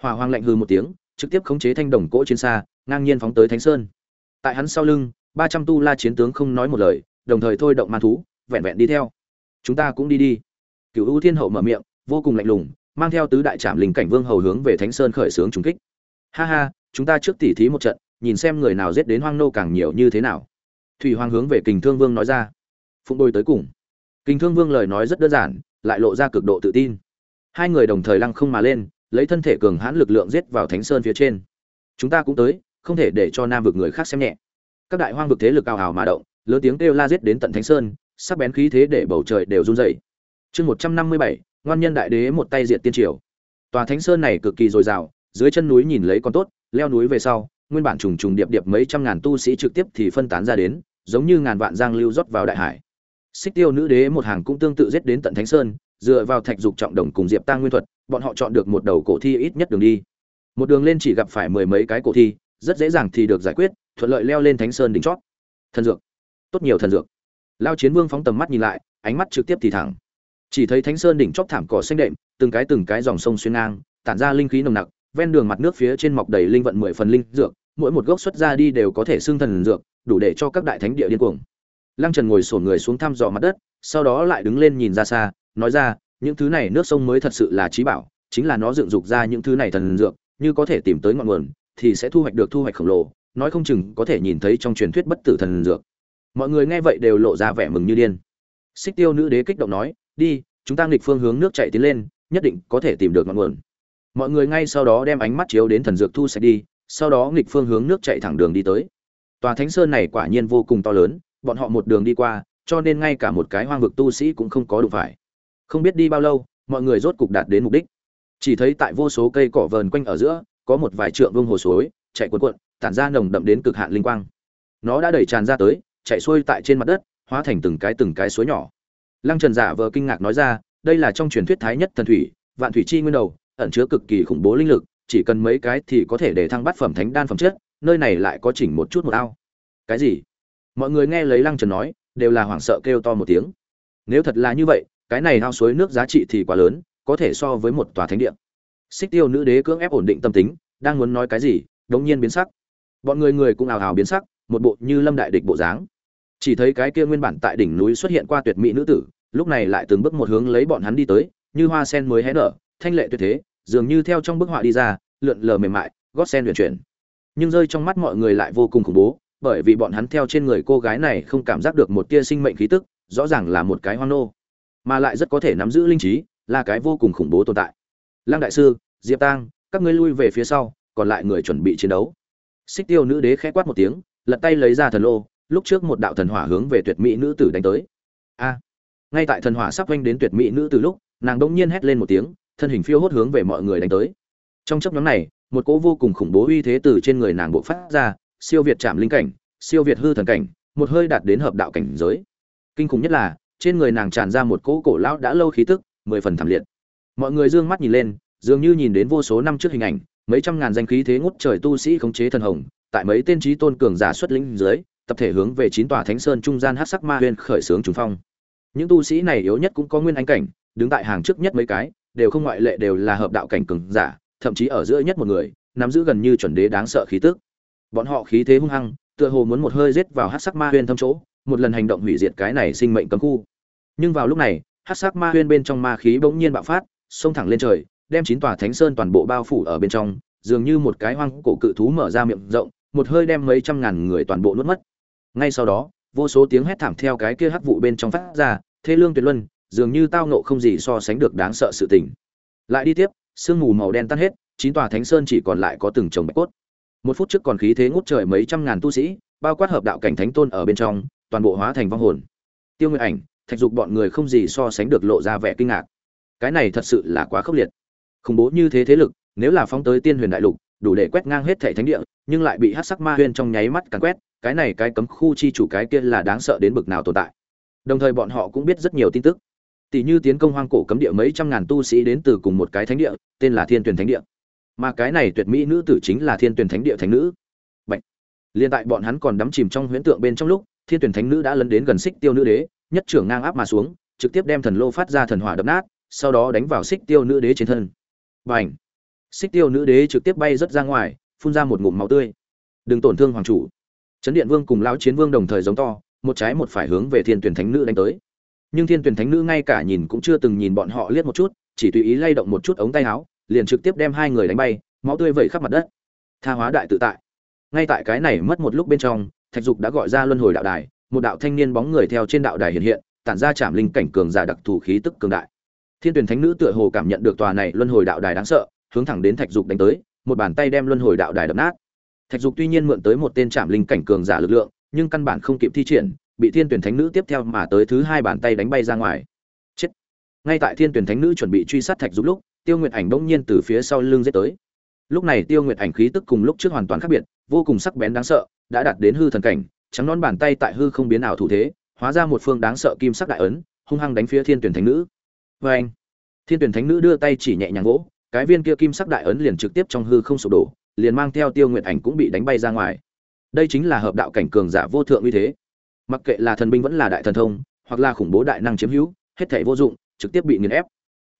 Hỏa hoàng lạnh hừ một tiếng, trực tiếp khống chế thanh đồng cỗ chiến xa, ngang nhiên phóng tới thánh sơn. Tại hắn sau lưng, ba trăm tu la chiến tướng không nói một lời đồng thời thôi động man thú, vẹn vẹn đi theo. Chúng ta cũng đi đi. Cựu ưu thiên hậu mở miệng, vô cùng lạnh lùng, mang theo tứ đại trạm linh cảnh vương hầu hướng về thánh sơn khởi xướng trùng kích. Ha ha, chúng ta trước tỉ thí một trận, nhìn xem người nào giết đến hoang nô càng nhiều như thế nào. Thủy hoàng hướng về kình thương vương nói ra. Phụng đôi tới cùng. Kình thương vương lời nói rất đơn giản, lại lộ ra cực độ tự tin. Hai người đồng thời lăng không mà lên, lấy thân thể cường hãn lực lượng giết vào thánh sơn phía trên. Chúng ta cũng tới, không thể để cho nam vực người khác xem nhẹ. Các đại hoang vực thế lực cao hào mà động lớn tiếng kêu la giết đến tận thánh sơn, sắc bén khí thế để bầu trời đều run dậy. chương một trăm năm mươi bảy, ngoan nhân đại đế một tay diệt tiên triều. Tòa thánh sơn này cực kỳ dồi dào, dưới chân núi nhìn lấy còn tốt, leo núi về sau, nguyên bản trùng trùng điệp điệp mấy trăm ngàn tu sĩ trực tiếp thì phân tán ra đến, giống như ngàn vạn giang lưu rót vào đại hải. Xích tiêu nữ đế một hàng cũng tương tự giết đến tận thánh sơn, dựa vào thạch dục trọng đồng cùng diệp tăng nguyên thuật, bọn họ chọn được một đầu cổ thi ít nhất đường đi. Một đường lên chỉ gặp phải mười mấy cái cổ thi, rất dễ dàng thì được giải quyết, thuận lợi leo lên thánh sơn đỉnh chót. Thần dược tốt nhiều thần dược. Lao chiến vương phóng tầm mắt nhìn lại, ánh mắt trực tiếp thì thẳng. Chỉ thấy thánh sơn đỉnh chót thảm cỏ xanh đệm, từng cái từng cái dòng sông xuyên ngang, tản ra linh khí nồng nặc, ven đường mặt nước phía trên mọc đầy linh vận mười phần linh dược, mỗi một gốc xuất ra đi đều có thể xưng thần dược, đủ để cho các đại thánh địa điên cuồng. Lăng trần ngồi sổn người xuống thăm dò mặt đất, sau đó lại đứng lên nhìn ra xa, nói ra, những thứ này nước sông mới thật sự là trí bảo, chính là nó dựng dục ra những thứ này thần dược, như có thể tìm tới ngọn nguồn, thì sẽ thu hoạch được thu hoạch khổng lồ, nói không chừng có thể nhìn thấy trong truyền thuyết bất tử thần dược mọi người nghe vậy đều lộ ra vẻ mừng như điên. Xích tiêu nữ đế kích động nói, đi, chúng ta nghịch phương hướng nước chạy tiến lên, nhất định có thể tìm được ngọn nguồn. Mọi người ngay sau đó đem ánh mắt chiếu đến thần dược thu sạch đi, sau đó nghịch phương hướng nước chạy thẳng đường đi tới. Tòa thánh sơn này quả nhiên vô cùng to lớn, bọn họ một đường đi qua, cho nên ngay cả một cái hoang vực tu sĩ cũng không có đụng phải. Không biết đi bao lâu, mọi người rốt cục đạt đến mục đích. Chỉ thấy tại vô số cây cỏ vờn quanh ở giữa, có một vài trượng vương hồ suối, chạy cuộn cuộn, tản ra nồng đậm đến cực hạn linh quang. Nó đã đẩy tràn ra tới chạy xuôi tại trên mặt đất, hóa thành từng cái từng cái suối nhỏ. Lăng trần giả vờ kinh ngạc nói ra, đây là trong truyền thuyết thái nhất thần thủy, vạn thủy chi nguyên đầu, ẩn chứa cực kỳ khủng bố linh lực, chỉ cần mấy cái thì có thể để thăng bát phẩm thánh đan phẩm chất, nơi này lại có chỉnh một chút một ao. Cái gì? Mọi người nghe lấy lăng trần nói, đều là hoảng sợ kêu to một tiếng. Nếu thật là như vậy, cái này ao suối nước giá trị thì quá lớn, có thể so với một tòa thánh địa. Xích tiêu nữ đế cưỡng ép ổn định tâm tính, đang muốn nói cái gì, đống nhiên biến sắc. Bọn người người cũng ào ào biến sắc một bộ như lâm đại địch bộ dáng. Chỉ thấy cái kia nguyên bản tại đỉnh núi xuất hiện qua tuyệt mỹ nữ tử, lúc này lại từng bước một hướng lấy bọn hắn đi tới, như hoa sen mới hé nở, thanh lệ tuyệt thế, dường như theo trong bức họa đi ra, lượn lờ mềm mại, gót sen huyền chuyển. Nhưng rơi trong mắt mọi người lại vô cùng khủng bố, bởi vì bọn hắn theo trên người cô gái này không cảm giác được một tia sinh mệnh khí tức, rõ ràng là một cái hoang nô. Mà lại rất có thể nắm giữ linh trí, là cái vô cùng khủng bố tồn tại. Lăng đại sư, diệp tang, các ngươi lui về phía sau, còn lại người chuẩn bị chiến đấu. Xích tiêu nữ đế khẽ quát một tiếng lật tay lấy ra thần lô, lúc trước một đạo thần hỏa hướng về tuyệt mỹ nữ tử đánh tới. A! Ngay tại thần hỏa sắp oanh đến tuyệt mỹ nữ tử lúc, nàng đông nhiên hét lên một tiếng, thân hình phiêu hốt hướng về mọi người đánh tới. Trong chấp nhóm này, một cỗ vô cùng khủng bố uy thế từ trên người nàng bộ phát ra, siêu việt chạm linh cảnh, siêu việt hư thần cảnh, một hơi đạt đến hợp đạo cảnh giới. Kinh khủng nhất là, trên người nàng tràn ra một cỗ cổ lão đã lâu khí tức, mười phần thảm liệt. Mọi người dương mắt nhìn lên, dường như nhìn đến vô số năm trước hình ảnh, mấy trăm ngàn danh khí thế ngút trời tu sĩ khống chế thần hồng tại mấy tên trí tôn cường giả xuất lĩnh dưới, tập thể hướng về chín tòa thánh sơn trung gian hắc sắc ma huyên khởi xướng trùng phong. Những tu sĩ này yếu nhất cũng có nguyên anh cảnh, đứng tại hàng trước nhất mấy cái, đều không ngoại lệ đều là hợp đạo cảnh cường giả, thậm chí ở giữa nhất một người, nắm giữ gần như chuẩn đế đáng sợ khí tức. Bọn họ khí thế hung hăng, tựa hồ muốn một hơi giết vào hắc sắc ma huyên thâm chỗ, một lần hành động hủy diệt cái này sinh mệnh cấm khu. Nhưng vào lúc này hắc sắc ma huyên bên trong ma khí bỗng nhiên bạo phát, xông thẳng lên trời, đem chín tòa thánh sơn toàn bộ bao phủ ở bên trong, dường như một cái hoang cổ cự thú mở ra miệng rộng một hơi đem mấy trăm ngàn người toàn bộ nuốt mất. Ngay sau đó, vô số tiếng hét thảm theo cái kia hắc vụ bên trong phát ra, thế lương tuyệt luân, dường như tao nộ không gì so sánh được đáng sợ sự tình. Lại đi tiếp, sương mù màu đen tan hết, chín tòa thánh sơn chỉ còn lại có từng chồng bạch cốt. Một phút trước còn khí thế ngút trời mấy trăm ngàn tu sĩ, bao quát hợp đạo cảnh thánh tôn ở bên trong, toàn bộ hóa thành vong hồn. Tiêu nguyện ảnh, thạch dục bọn người không gì so sánh được lộ ra vẻ kinh ngạc. Cái này thật sự là quá khốc liệt. Khủng bố như thế thế lực, nếu là phóng tới tiên huyền đại lục đủ để quét ngang hết thảy thánh địa, nhưng lại bị hắc sắc ma huyền trong nháy mắt càn quét, cái này cái cấm khu chi chủ cái kia là đáng sợ đến bực nào tồn tại. Đồng thời bọn họ cũng biết rất nhiều tin tức. Tỷ như tiến công hoang cổ cấm địa mấy trăm ngàn tu sĩ đến từ cùng một cái thánh địa, tên là thiên tuyển thánh địa. Mà cái này tuyệt mỹ nữ tử chính là thiên tuyển thánh địa thánh nữ. Bạch. liên tại bọn hắn còn đắm chìm trong huyễn tượng bên trong lúc, thiên tuyển thánh nữ đã lấn đến gần xích tiêu nữ đế, nhất trưởng ngang áp mà xuống, trực tiếp đem thần lô phát ra thần hỏa đập nát, sau đó đánh vào xích tiêu nữ đế trên thân. Bành xích tiêu nữ đế trực tiếp bay rất ra ngoài, phun ra một ngụm máu tươi. Đừng tổn thương hoàng chủ. Trấn điện vương cùng lão chiến vương đồng thời giống to, một trái một phải hướng về thiên tuyển thánh nữ đánh tới. Nhưng thiên tuyển thánh nữ ngay cả nhìn cũng chưa từng nhìn bọn họ liếc một chút, chỉ tùy ý lay động một chút ống tay áo, liền trực tiếp đem hai người đánh bay, máu tươi vẩy khắp mặt đất. Tha hóa đại tự tại. Ngay tại cái này mất một lúc bên trong, thạch dục đã gọi ra luân hồi đạo đài, một đạo thanh niên bóng người theo trên đạo đài hiện hiện, tản ra chạm linh cảnh cường giả đặc thù khí tức cường đại. Thiên tuyển thánh nữ tựa hồ cảm nhận được tòa này luân hồi đạo đài đáng sợ hướng thẳng đến thạch dục đánh tới, một bàn tay đem luân hồi đạo đài đập nát. Thạch dục tuy nhiên mượn tới một tên trạm linh cảnh cường giả lực lượng, nhưng căn bản không kịp thi triển, bị thiên tuyển thánh nữ tiếp theo mà tới thứ hai bàn tay đánh bay ra ngoài. Chết! Ngay tại thiên tuyển thánh nữ chuẩn bị truy sát thạch dục lúc, tiêu nguyệt ảnh bỗng nhiên từ phía sau lưng giết tới. Lúc này tiêu nguyệt ảnh khí tức cùng lúc trước hoàn toàn khác biệt, vô cùng sắc bén đáng sợ, đã đạt đến hư thần cảnh, trắng nón bàn tay tại hư không biến ảo thủ thế, hóa ra một phương đáng sợ kim sắc đại ấn, hung hăng đánh phía thiên tuyển thánh nữ. Vê anh thiên tuyển thánh nữ đưa tay chỉ nhẹ nhàng gỗ cái viên kia kim sắc đại ấn liền trực tiếp trong hư không sụp đổ, liền mang theo tiêu nguyệt ảnh cũng bị đánh bay ra ngoài. Đây chính là hợp đạo cảnh cường giả vô thượng uy thế. Mặc kệ là thần binh vẫn là đại thần thông, hoặc là khủng bố đại năng chiếm hữu, hết thể vô dụng, trực tiếp bị nghiền ép.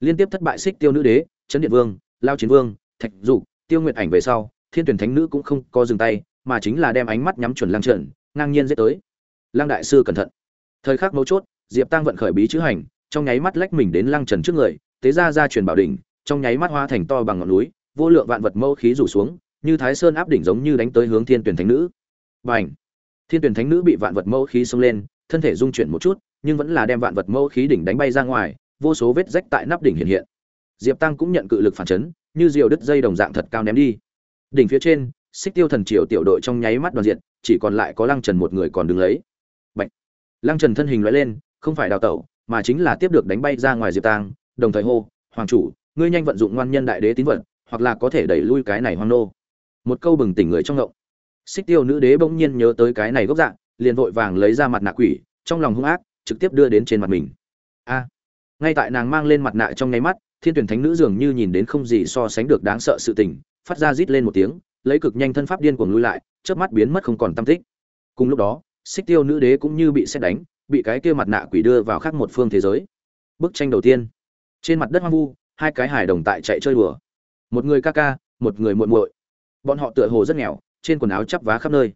Liên tiếp thất bại xích tiêu nữ đế trấn điện vương, lao chiến vương, thạch dục, tiêu nguyệt ảnh về sau, thiên tuyển thánh nữ cũng không có dừng tay, mà chính là đem ánh mắt nhắm chuẩn lăng trần, ngang nhiên giết tới. Lăng đại sư cẩn thận. Thời khắc mấu chốt, diệp tăng vận khởi bí chữ hành, trong nháy mắt lách mình đến lăng trần trước người, tế ra ra truyền bảo đỉnh trong nháy mắt hoa thành to bằng ngọn núi, vô lượng vạn vật mâu khí rủ xuống, như thái sơn áp đỉnh giống như đánh tới hướng thiên tuyển thánh nữ. Và ảnh thiên tuyển thánh nữ bị vạn vật mâu khí xông lên, thân thể dung chuyển một chút, nhưng vẫn là đem vạn vật mâu khí đỉnh đánh bay ra ngoài, vô số vết rách tại nắp đỉnh hiện hiện. Diệp tăng cũng nhận cự lực phản chấn, như diều đứt dây đồng dạng thật cao ném đi. Đỉnh phía trên, xích tiêu thần triều tiểu đội trong nháy mắt đoàn diện, chỉ còn lại có lăng trần một người còn đứng lấy. Bạch. lăng trần thân hình loại lên, không phải đào tẩu, mà chính là tiếp được đánh bay ra ngoài diệp tang đồng thời hô, hoàng chủ ngươi nhanh vận dụng ngoan nhân đại đế tín vật, hoặc là có thể đẩy lui cái này hoang nô. Một câu bừng tỉnh người trong ngộng. Xích tiêu nữ đế bỗng nhiên nhớ tới cái này gốc dạng, liền vội vàng lấy ra mặt nạ quỷ, trong lòng hung ác, trực tiếp đưa đến trên mặt mình. A! Ngay tại nàng mang lên mặt nạ trong nháy mắt, thiên tuyển thánh nữ dường như nhìn đến không gì so sánh được đáng sợ sự tình, phát ra rít lên một tiếng, lấy cực nhanh thân pháp điên cuồng lui lại, chớp mắt biến mất không còn tâm tích. Cùng lúc đó, xích tiêu nữ đế cũng như bị xét đánh, bị cái kia mặt nạ quỷ đưa vào khác một phương thế giới. Bức tranh đầu tiên. Trên mặt đất hoang vu hai cái hài đồng tại chạy chơi đùa. Một người ca ca, một người muội muội. Bọn họ tựa hồ rất nghèo, trên quần áo chắp vá khắp nơi.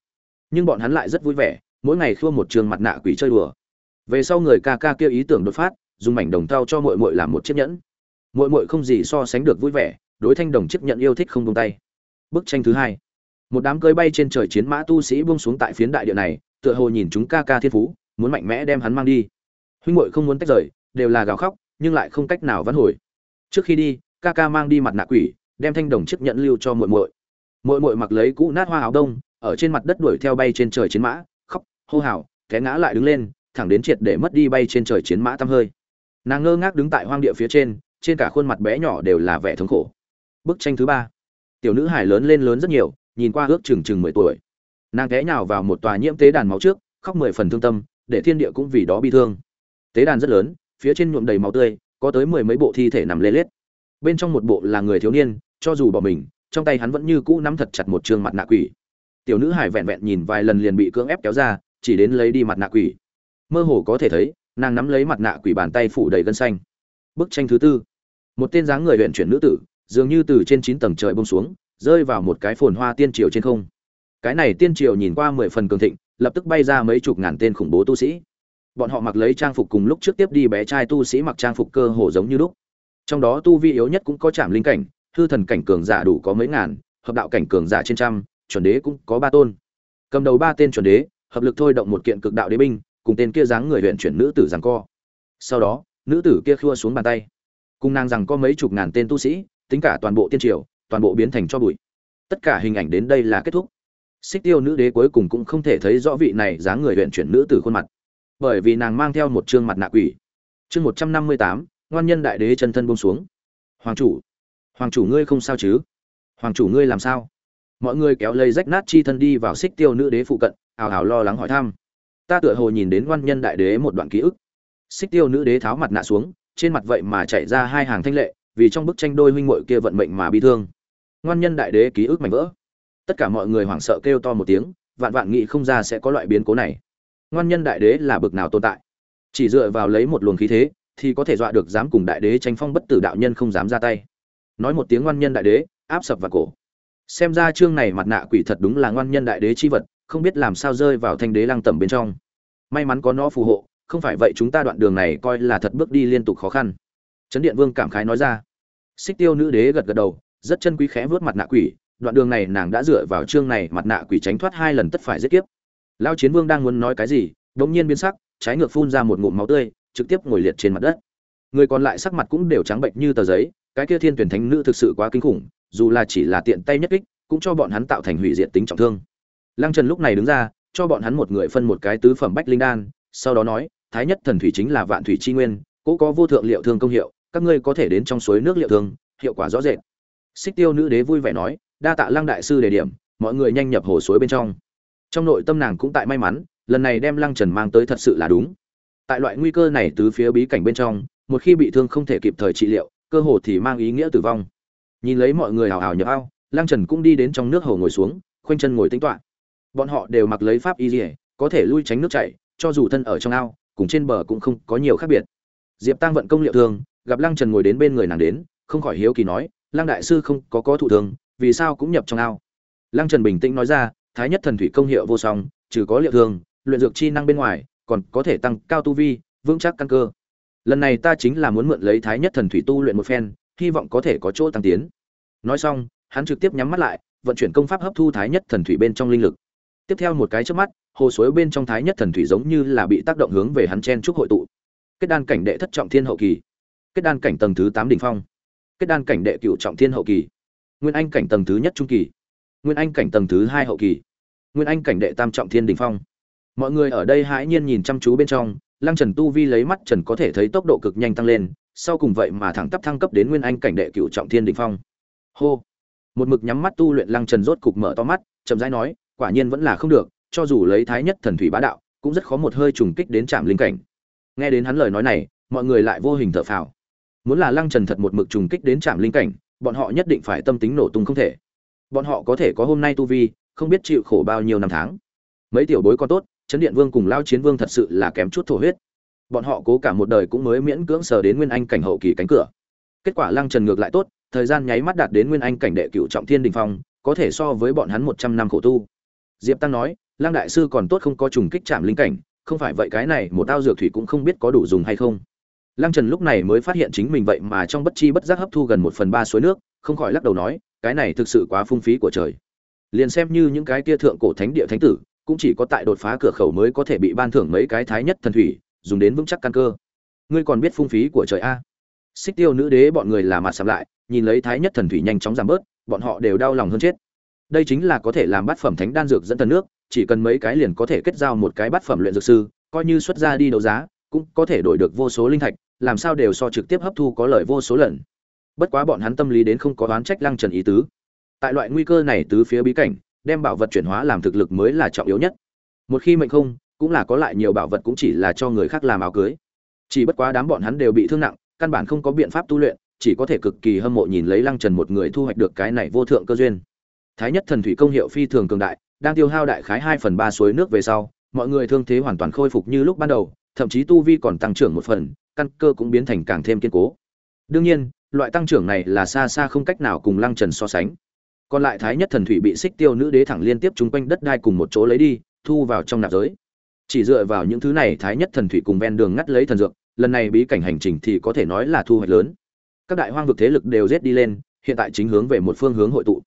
Nhưng bọn hắn lại rất vui vẻ, mỗi ngày khua một trường mặt nạ quỷ chơi đùa. Về sau người ca ca kia ý tưởng đột phát, dùng mảnh đồng thau cho muội muội làm một chiếc nhẫn. Muội muội không gì so sánh được vui vẻ, đối thanh đồng chiếc nhẫn yêu thích không buông tay. Bức tranh thứ hai. Một đám cơi bay trên trời chiến mã tu sĩ buông xuống tại phiến đại địa này, tựa hồ nhìn chúng ca ca thiên phú, muốn mạnh mẽ đem hắn mang đi. Huynh muội không muốn tách rời, đều là gào khóc, nhưng lại không cách nào vãn hồi trước khi đi, ca ca mang đi mặt nạ quỷ, đem thanh đồng chiếc nhẫn lưu cho muội muội. Muội muội mặc lấy cũ nát hoa áo đông, ở trên mặt đất đuổi theo bay trên trời chiến mã, khóc, hô hào, té ngã lại đứng lên, thẳng đến triệt để mất đi bay trên trời chiến mã tăm hơi. Nàng ngơ ngác đứng tại hoang địa phía trên trên cả khuôn mặt bé nhỏ đều là vẻ thống khổ. Bức tranh thứ ba. Tiểu nữ hải lớn lên lớn rất nhiều, nhìn qua ước chừng chừng mười tuổi. Nàng té nhào vào một tòa nhiễm tế đàn máu trước, khóc mười phần thương tâm, để thiên địa cũng vì đó bi thương. Tế đàn rất lớn, phía trên nhuộm đầy máu tươi có tới mười mấy bộ thi thể nằm lê lết. Bên trong một bộ là người thiếu niên, cho dù bỏ mình, trong tay hắn vẫn như cũ nắm thật chặt một trương mặt nạ quỷ. Tiểu nữ hải vẹn vẹn nhìn vài lần liền bị cưỡng ép kéo ra, chỉ đến lấy đi mặt nạ quỷ. Mơ hồ có thể thấy, nàng nắm lấy mặt nạ quỷ bàn tay phủ đầy gân xanh. Bức tranh thứ tư. Một tên dáng người huyện chuyển nữ tử, dường như từ trên chín tầng trời bông xuống, rơi vào một cái phồn hoa tiên triều trên không. Cái này tiên triều nhìn qua mười phần cường thịnh, lập tức bay ra mấy chục ngàn tên khủng bố tu sĩ bọn họ mặc lấy trang phục cùng lúc trước tiếp đi bé trai tu sĩ mặc trang phục cơ hồ giống như lúc. Trong đó tu vi yếu nhất cũng có chạm linh cảnh, hư thần cảnh cường giả đủ có mấy ngàn, hợp đạo cảnh cường giả trên trăm, chuẩn đế cũng có ba tôn. Cầm đầu ba tên chuẩn đế, hợp lực thôi động một kiện cực đạo đế binh, cùng tên kia dáng người huyện chuyển nữ tử giằng co. Sau đó, nữ tử kia khua xuống bàn tay. Cùng nàng rằng có mấy chục ngàn tên tu sĩ, tính cả toàn bộ tiên triều, toàn bộ biến thành cho bụi. Tất cả hình ảnh đến đây là kết thúc. Xích tiêu nữ đế cuối cùng cũng không thể thấy rõ vị này dáng người huyện chuyển nữ tử khuôn mặt bởi vì nàng mang theo một chương mặt nạ quỷ. Chương một trăm năm mươi tám, ngoan nhân đại đế chân thân bông xuống. Hoàng chủ hoàng chủ ngươi không sao chứ? Hoàng chủ ngươi làm sao? Mọi người kéo lây rách nát chi thân đi vào xích tiêu nữ đế phụ cận, ào ào lo lắng hỏi thăm. Ta tựa hồ nhìn đến ngoan nhân đại đế một đoạn ký ức. Xích tiêu nữ đế tháo mặt nạ xuống, trên mặt vậy mà chạy ra hai hàng thanh lệ, vì trong bức tranh đôi huynh muội kia vận mệnh mà bi thương. Ngoan nhân đại đế ký ức mảnh vỡ. Tất cả mọi người hoảng sợ kêu to một tiếng, vạn vạn nghĩ không ra sẽ có loại biến cố này ngoan nhân đại đế là bực nào tồn tại. Chỉ dựa vào lấy một luồng khí thế, thì có thể dọa được dám cùng đại đế tranh phong bất tử đạo nhân không dám ra tay. Nói một tiếng ngoan nhân đại đế, áp sập vào cổ. Xem ra chương này mặt nạ quỷ thật đúng là ngoan nhân đại đế chi vật, không biết làm sao rơi vào thanh đế lăng tẩm bên trong. May mắn có nó phù hộ, không phải vậy chúng ta đoạn đường này coi là thật bước đi liên tục khó khăn. Trấn điện vương cảm khái nói ra. Xích tiêu nữ đế gật gật đầu, rất chân quý khẽ vớt mặt nạ quỷ, đoạn đường này nàng đã dựa vào chương này mặt nạ quỷ tránh thoát hai lần tất phải giết kiếp lao chiến vương đang muốn nói cái gì đống nhiên biến sắc, trái ngược phun ra một ngụm máu tươi, trực tiếp ngồi liệt trên mặt đất. Người còn lại sắc mặt cũng đều trắng bệnh như tờ giấy, cái kia thiên tuyển thánh nữ thực sự quá kinh khủng, dù là chỉ là tiện tay nhất kích, cũng cho bọn hắn tạo thành hủy diệt tính trọng thương. Lăng trần lúc này đứng ra, cho bọn hắn một người phân một cái tứ phẩm bách linh đan, sau đó nói, thái nhất thần thủy chính là vạn thủy chi nguyên, cố có vô thượng liệu thương công hiệu, các ngươi có thể đến trong suối nước liệu thương, hiệu quả rõ rệt. Xích tiêu nữ đế vui vẻ nói, đa tạ lăng đại sư đề điểm, mọi người nhanh nhập hồ suối bên trong trong nội tâm nàng cũng tại may mắn, lần này đem lăng trần mang tới thật sự là đúng. Tại loại nguy cơ này từ phía bí cảnh bên trong, một khi bị thương không thể kịp thời trị liệu, cơ hồ thì mang ý nghĩa tử vong. Nhìn lấy mọi người hào hào nhập ao, lăng trần cũng đi đến trong nước hồ ngồi xuống, khoanh chân ngồi tính toạ bọn họ đều mặc lấy pháp y dỉa có thể lui tránh nước chảy, cho dù thân ở trong ao, cùng trên bờ cũng không có nhiều khác biệt. Diệp tăng vận công liệu thương, gặp lăng trần ngồi đến bên người nàng đến, không khỏi hiếu kỳ nói, lăng đại sư không có có thụ thương, vì sao cũng nhập trong ao? Lăng trần bình tĩnh nói ra thái nhất thần thủy công hiệu vô song, trừ có liệu thương luyện dược chi năng bên ngoài, còn có thể tăng cao tu vi, vững chắc căn cơ. Lần này ta chính là muốn mượn lấy thái nhất thần thủy tu luyện một phen, hy vọng có thể có chỗ tăng tiến. Nói xong, hắn trực tiếp nhắm mắt lại, vận chuyển công pháp hấp thu thái nhất thần thủy bên trong linh lực. Tiếp theo một cái trước mắt, hồ suối bên trong thái nhất thần thủy giống như là bị tác động hướng về hắn chen trúc hội tụ. Kết đan cảnh đệ thất trọng thiên hậu kỳ. Kết đan cảnh tầng thứ tám đỉnh phong. Kết đan cảnh đệ cựu trọng thiên hậu kỳ. Nguyên anh cảnh tầng thứ nhất trung kỳ nguyên anh cảnh tầng thứ hai hậu kỳ. Nguyên anh cảnh đệ tam trọng thiên đỉnh phong. Mọi người ở đây hãi nhiên nhìn chăm chú bên trong, lăng trần tu vi lấy mắt trần có thể thấy tốc độ cực nhanh tăng lên, sau cùng vậy mà thẳng tắp thăng cấp đến nguyên anh cảnh đệ cựu trọng thiên đỉnh phong. Hô! Một mực nhắm mắt tu luyện lăng trần rốt cục mở to mắt, chậm rãi nói, quả nhiên vẫn là không được, cho dù lấy thái nhất thần thủy bá đạo, cũng rất khó một hơi trùng kích đến trạm linh cảnh. Nghe đến hắn lời nói này, mọi người lại vô hình thở phào. Muốn là lăng trần thật một mực trùng kích đến trạm linh cảnh, bọn họ nhất định phải tâm tính nổ tung không thể bọn họ có thể có hôm nay tu vi, không biết chịu khổ bao nhiêu năm tháng. Mấy tiểu bối còn tốt, chấn điện vương cùng lao chiến vương thật sự là kém chút thổ huyết. Bọn họ cố cả một đời cũng mới miễn cưỡng sờ đến nguyên anh cảnh hậu kỳ cánh cửa. Kết quả lăng trần ngược lại tốt, thời gian nháy mắt đạt đến nguyên anh cảnh đệ cựu trọng thiên đình phong, có thể so với bọn hắn một trăm năm khổ tu. Diệp tăng nói, lăng đại sư còn tốt không có trùng kích chạm linh cảnh, không phải vậy cái này một tao dược thủy cũng không biết có đủ dùng hay không. Lăng trần lúc này mới phát hiện chính mình vậy mà trong bất chi bất giác hấp thu gần một phần ba suối nước, không khỏi lắc đầu nói cái này thực sự quá phung phí của trời. Liền xem như những cái kia thượng cổ thánh địa thánh tử, cũng chỉ có tại đột phá cửa khẩu mới có thể bị ban thưởng mấy cái thái nhất thần thủy, dùng đến vững chắc căn cơ. Ngươi còn biết phung phí của trời a? Xích tiêu nữ đế bọn người là mặt sắm lại, nhìn lấy thái nhất thần thủy nhanh chóng giảm bớt, bọn họ đều đau lòng hơn chết. Đây chính là có thể làm bát phẩm thánh đan dược dẫn thần nước, chỉ cần mấy cái liền có thể kết giao một cái bát phẩm luyện dược sư, coi như xuất ra đi đấu giá, cũng có thể đổi được vô số linh thạch, làm sao đều so trực tiếp hấp thu có lợi vô số lần bất quá bọn hắn tâm lý đến không có oán trách lăng trần ý tứ. Tại loại nguy cơ này tứ phía bí cảnh, đem bảo vật chuyển hóa làm thực lực mới là trọng yếu nhất. Một khi mệnh không, cũng là có lại nhiều bảo vật cũng chỉ là cho người khác làm áo cưới. Chỉ bất quá đám bọn hắn đều bị thương nặng, căn bản không có biện pháp tu luyện, chỉ có thể cực kỳ hâm mộ nhìn lấy lăng trần một người thu hoạch được cái này vô thượng cơ duyên. Thái nhất thần thủy công hiệu phi thường cường đại, đang tiêu hao đại khái hai phần ba suối nước về sau, mọi người thương thế hoàn toàn khôi phục như lúc ban đầu, thậm chí tu vi còn tăng trưởng một phần, căn cơ cũng biến thành càng thêm kiên cố. Đương nhiên loại tăng trưởng này là xa xa không cách nào cùng lăng trần so sánh. Còn lại thái nhất thần thủy bị xích tiêu nữ đế thẳng liên tiếp chung quanh đất đai cùng một chỗ lấy đi, thu vào trong nạp giới. Chỉ dựa vào những thứ này, thái nhất thần thủy cùng ven đường ngắt lấy thần dược, lần này bí cảnh hành trình thì có thể nói là thu hoạch lớn. Các đại hoang vực thế lực đều rét đi lên, hiện tại chính hướng về một phương hướng hội tụ.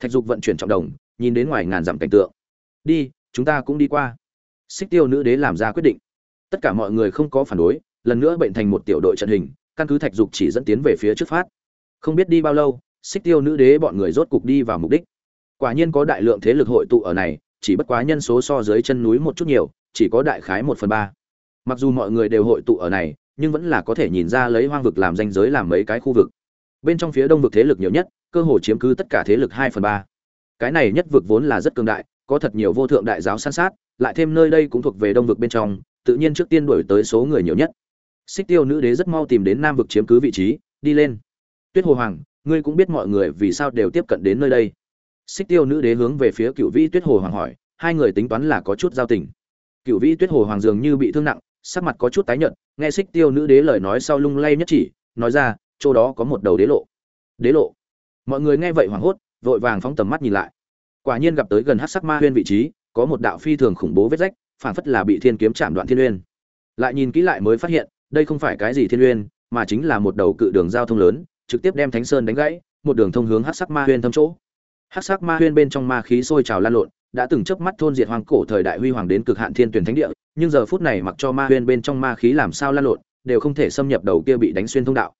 Thạch dục vận chuyển trọng đồng, nhìn đến ngoài ngàn dặm cảnh tượng. Đi, chúng ta cũng đi qua. Xích tiêu nữ đế làm ra quyết định. Tất cả mọi người không có phản đối, lần nữa bệnh thành một tiểu đội trận hình căn cứ thạch dục chỉ dẫn tiến về phía trước phát. Không biết đi bao lâu, xích tiêu nữ đế bọn người rốt cục đi vào mục đích. Quả nhiên có đại lượng thế lực hội tụ ở này, chỉ bất quá nhân số so dưới chân núi một chút nhiều, chỉ có đại khái một phần ba. Mặc dù mọi người đều hội tụ ở này, nhưng vẫn là có thể nhìn ra lấy hoang vực làm danh giới làm mấy cái khu vực. Bên trong phía đông vực thế lực nhiều nhất, cơ hồ chiếm cứ tất cả thế lực hai phần ba. Cái này nhất vực vốn là rất cường đại, có thật nhiều vô thượng đại giáo san sát, lại thêm nơi đây cũng thuộc về đông vực bên trong, tự nhiên trước tiên đuổi tới số người nhiều nhất xích tiêu nữ đế rất mau tìm đến nam vực chiếm cứ vị trí, đi lên. Tuyết hồ hoàng, ngươi cũng biết mọi người vì sao đều tiếp cận đến nơi đây. Xích tiêu nữ đế hướng về phía cựu vĩ tuyết hồ hoàng hỏi, hai người tính toán là có chút giao tình. Cựu vĩ tuyết hồ hoàng dường như bị thương nặng, sắc mặt có chút tái nhợt, nghe xích tiêu nữ đế lời nói sau lung lay nhất chỉ, nói ra, chỗ đó có một đầu đế lộ. Đế lộ. Mọi người nghe vậy hoảng hốt, vội vàng phóng tầm mắt nhìn lại. Quả nhiên gặp tới gần hát sắc ma huyên vị trí, có một đạo phi thường khủng bố vết rách phản phất là bị thiên kiếm chạm đoạn thiên uyên lại nhìn kỹ lại mới phát hiện đây không phải cái gì thiên uyên, mà chính là một đầu cự đường giao thông lớn, trực tiếp đem thánh sơn đánh gãy, một đường thông hướng Hắc sắc ma huyên thâm chỗ. Hắc sắc ma huyên bên trong ma khí sôi trào lan lộn, đã từng chớp mắt thôn diệt hoàng cổ thời đại huy hoàng đến cực hạn thiên tuyển thánh địa, nhưng giờ phút này mặc cho ma huyên bên trong ma khí làm sao lan lộn, đều không thể xâm nhập đầu kia bị đánh xuyên thông đạo.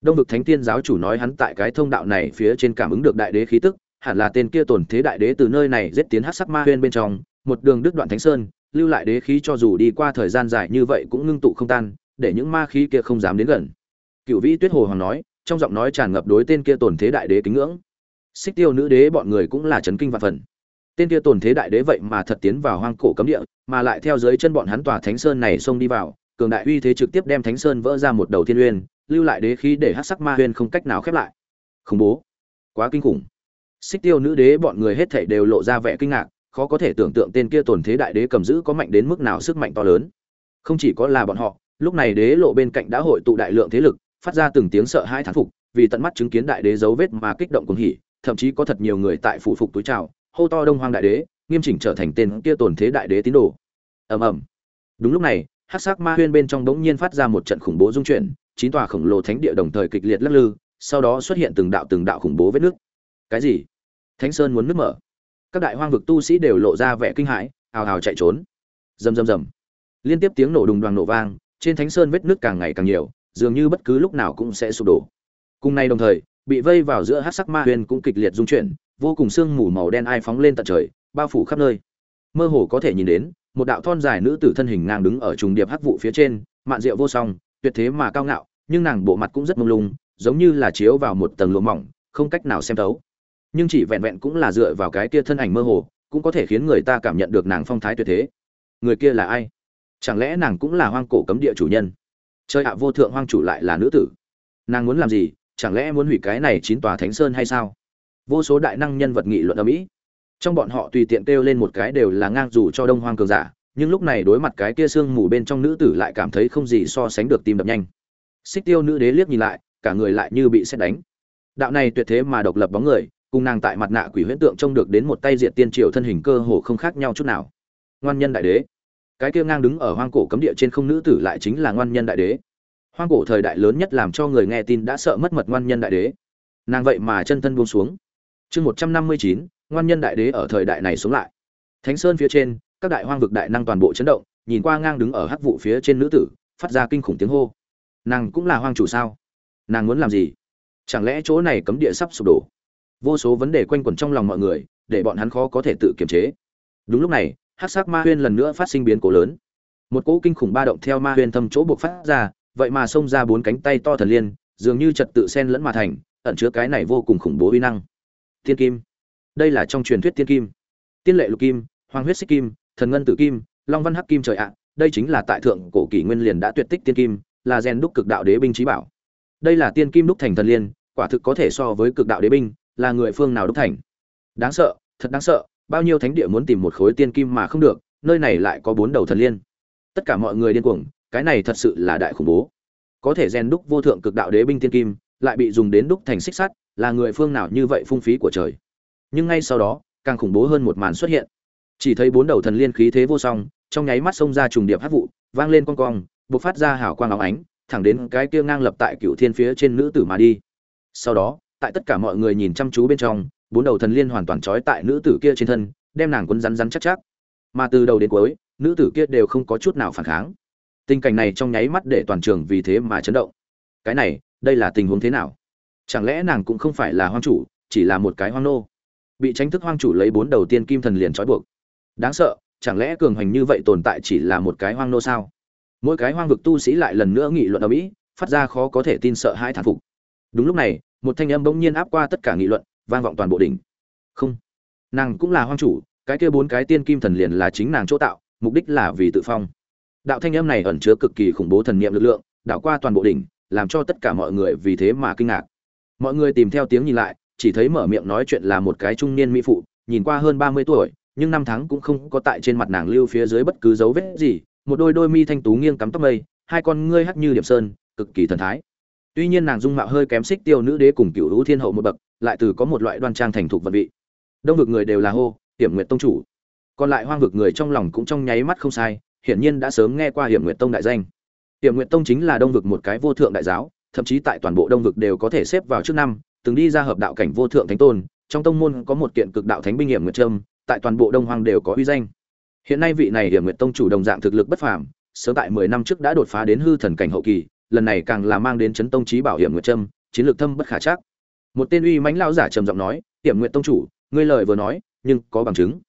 Đông vực thánh tiên giáo chủ nói hắn tại cái thông đạo này phía trên cảm ứng được đại đế khí tức, hẳn là tên kia tổn thế đại đế từ nơi này giết tiến Hắc sắc ma huyên bên trong, một đường đứt đoạn thánh sơn, lưu lại đế khí cho dù đi qua thời gian dài như vậy cũng ngưng tụ không tan để những ma khí kia không dám đến gần. Cựu vĩ tuyết hồ hoàng nói, trong giọng nói tràn ngập đối tên kia tổn thế đại đế kính ngưỡng. Xích tiêu nữ đế bọn người cũng là chấn kinh vạn phần. Tên kia tổn thế đại đế vậy mà thật tiến vào hoang cổ cấm địa, mà lại theo dưới chân bọn hắn tòa thánh sơn này xông đi vào, cường đại uy thế trực tiếp đem thánh sơn vỡ ra một đầu thiên uyên lưu lại đế khí để hát sắc ma uyên không cách nào khép lại. Khủng bố. Quá kinh khủng. Xích tiêu nữ đế bọn người hết thảy đều lộ ra vẻ kinh ngạc, khó có thể tưởng tượng tên kia tổn thế đại đế cầm giữ có mạnh đến mức nào sức mạnh to lớn. Không chỉ có là bọn họ lúc này đế lộ bên cạnh đã hội tụ đại lượng thế lực, phát ra từng tiếng sợ hãi thán phục, vì tận mắt chứng kiến đại đế dấu vết mà kích động cuồng hỉ, thậm chí có thật nhiều người tại phủ phục túi trào hô to đông hoang đại đế, nghiêm chỉnh trở thành tên kia tổn thế đại đế tín đồ. Ầm ầm. Đúng lúc này, hắc sắc ma huyên bên trong bỗng nhiên phát ra một trận khủng bố dung chuyển, chín tòa khổng lồ thánh địa đồng thời kịch liệt lắc lư, sau đó xuất hiện từng đạo từng đạo khủng bố vết nước cái gì? Thánh sơn muốn nứt mở. Các đại hoang vực tu sĩ đều lộ ra vẻ kinh hãi ào ào chạy trốn. Rầm rầm rầm. Liên tiếp tiếng nổ đùng đoàn nổ vang trên thánh sơn vết nước càng ngày càng nhiều, dường như bất cứ lúc nào cũng sẽ sụp đổ. Cùng nay đồng thời, bị vây vào giữa hắc sắc ma huyền cũng kịch liệt dung chuyển, vô cùng sương mù màu đen ai phóng lên tận trời, bao phủ khắp nơi. Mơ hồ có thể nhìn đến, một đạo thon dài nữ tử thân hình ngang đứng ở trùng điệp hắc vụ phía trên, mạn rượu vô song, tuyệt thế mà cao ngạo, nhưng nàng bộ mặt cũng rất mông lung, giống như là chiếu vào một tầng lụa mỏng, không cách nào xem thấu. Nhưng chỉ vẹn vẹn cũng là dựa vào cái kia thân ảnh mơ hồ, cũng có thể khiến người ta cảm nhận được nàng phong thái tuyệt thế. Người kia là ai? Chẳng lẽ nàng cũng là hoang cổ cấm địa chủ nhân? Chơi ạ, vô thượng hoang chủ lại là nữ tử. Nàng muốn làm gì? Chẳng lẽ muốn hủy cái này chín tòa thánh sơn hay sao? Vô số đại năng nhân vật nghị luận ở mỹ trong bọn họ tùy tiện kêu lên một cái đều là ngang dù cho đông hoang cường giả, nhưng lúc này đối mặt cái kia sương mù bên trong nữ tử lại cảm thấy không gì so sánh được tim đập nhanh. Xích tiêu nữ đế liếc nhìn lại, cả người lại như bị xét đánh. Đạo này tuyệt thế mà độc lập bóng người, cùng nàng tại mặt nạ quỷ huyễn tượng trông được đến một tay diện tiên triều thân hình cơ hồ không khác nhau chút nào. Ngoan nhân đại đế cái kia ngang đứng ở hoang cổ cấm địa trên không nữ tử lại chính là ngoan nhân đại đế. Hoang cổ thời đại lớn nhất làm cho người nghe tin đã sợ mất mật ngoan nhân đại đế. Nàng vậy mà chân thân buông xuống. Chương một trăm năm mươi chín, ngoan nhân đại đế ở thời đại này sống lại. Thánh sơn phía trên, các đại hoang vực đại năng toàn bộ chấn động, nhìn qua ngang đứng ở hắc vụ phía trên nữ tử, phát ra kinh khủng tiếng hô. Nàng cũng là hoang chủ sao? Nàng muốn làm gì? Chẳng lẽ chỗ này cấm địa sắp sụp đổ? Vô số vấn đề quanh quẩn trong lòng mọi người, để bọn hắn khó có thể tự kiềm chế. Đúng lúc này hắc sắc ma huyên lần nữa phát sinh biến cố lớn. Một cỗ kinh khủng ba động theo ma huyên thâm chỗ buộc phát ra, vậy mà xông ra bốn cánh tay to thần liên, dường như trật tự sen lẫn mà thành, ẩn chứa cái này vô cùng khủng bố uy năng. Tiên kim. Đây là trong truyền thuyết tiên kim. Tiên lệ lục kim, hoàng huyết xích kim, thần ngân tử kim, long văn hắc kim trời ạ. Đây chính là tại thượng cổ kỷ nguyên liền đã tuyệt tích tiên kim, là rèn đúc cực đạo đế binh trí bảo. Đây là tiên kim đúc thành thần liên, quả thực có thể so với cực đạo đế binh, là người phương nào đúc thành. Đáng sợ, thật đáng sợ bao nhiêu thánh địa muốn tìm một khối tiên kim mà không được, nơi này lại có bốn đầu thần liên. Tất cả mọi người điên cuồng, cái này thật sự là đại khủng bố. Có thể rèn đúc vô thượng cực đạo đế binh tiên kim, lại bị dùng đến đúc thành xích sắt, là người phương nào như vậy phung phí của trời. Nhưng ngay sau đó, càng khủng bố hơn một màn xuất hiện. Chỉ thấy bốn đầu thần liên khí thế vô song, trong nháy mắt xông ra trùng điệp hát vụ, vang lên con cong, bộc phát ra hào quang áo ánh, thẳng đến cái kia ngang lập tại cựu thiên phía trên nữ tử mà đi. Sau đó, tại tất cả mọi người nhìn chăm chú bên trong bốn đầu thần liên hoàn toàn trói tại nữ tử kia trên thân, đem nàng quấn rắn rắn chắc chắc. Mà từ đầu đến cuối, nữ tử kia đều không có chút nào phản kháng. Tình cảnh này trong nháy mắt để toàn trường vì thế mà chấn động. Cái này, đây là tình huống thế nào? Chẳng lẽ nàng cũng không phải là hoang chủ, chỉ là một cái hoang nô? Bị tranh thức hoang chủ lấy bốn đầu tiên kim thần liền trói buộc. Đáng sợ, chẳng lẽ cường hành như vậy tồn tại chỉ là một cái hoang nô sao? Mỗi cái hoang vực tu sĩ lại lần nữa nghị luận ở mỹ, phát ra khó có thể tin sợ hãi thản phục. Đúng lúc này, một thanh âm bỗng nhiên áp qua tất cả nghị luận vang vọng toàn bộ đỉnh. Không, nàng cũng là hoang chủ, cái kia bốn cái tiên kim thần liền là chính nàng chỗ tạo, mục đích là vì tự phong. Đạo thanh âm này ẩn chứa cực kỳ khủng bố thần niệm lực lượng, đảo qua toàn bộ đỉnh, làm cho tất cả mọi người vì thế mà kinh ngạc. Mọi người tìm theo tiếng nhìn lại, chỉ thấy mở miệng nói chuyện là một cái trung niên mỹ phụ, nhìn qua hơn ba mươi tuổi, nhưng năm tháng cũng không có tại trên mặt nàng lưu phía dưới bất cứ dấu vết gì, một đôi đôi mi thanh tú nghiêng cắm tóc mây, hai con ngươi hắt như điểm sơn, cực kỳ thần thái tuy nhiên nàng dung mạo hơi kém xích tiêu nữ đế cùng cựu lũ thiên hậu một bậc, lại từ có một loại đoan trang thành thục vật vị. Đông vực người đều là hô, hiểm nguyệt tông chủ. Còn lại hoang vực người trong lòng cũng trong nháy mắt không sai, hiển nhiên đã sớm nghe qua hiểm nguyệt tông đại danh. Hiểm nguyệt tông chính là đông vực một cái vô thượng đại giáo, thậm chí tại toàn bộ đông vực đều có thể xếp vào trước năm, từng đi ra hợp đạo cảnh vô thượng thánh tôn, trong tông môn có một kiện cực đạo thánh binh hiểm nguyệt trâm, tại toàn bộ đông hoang đều có uy danh. Hiện nay vị này hiểm nguyệt tông chủ đồng dạng thực lực bất phàm, sớm tại mười năm trước đã đột phá đến hư thần cảnh hậu kỳ lần này càng là mang đến chấn tông trí bảo hiểm nguyệt trâm, chiến lược thâm bất khả chắc. Một tên uy mãnh lão giả trầm giọng nói, hiểm nguyệt tông chủ, ngươi lời vừa nói, nhưng có bằng chứng.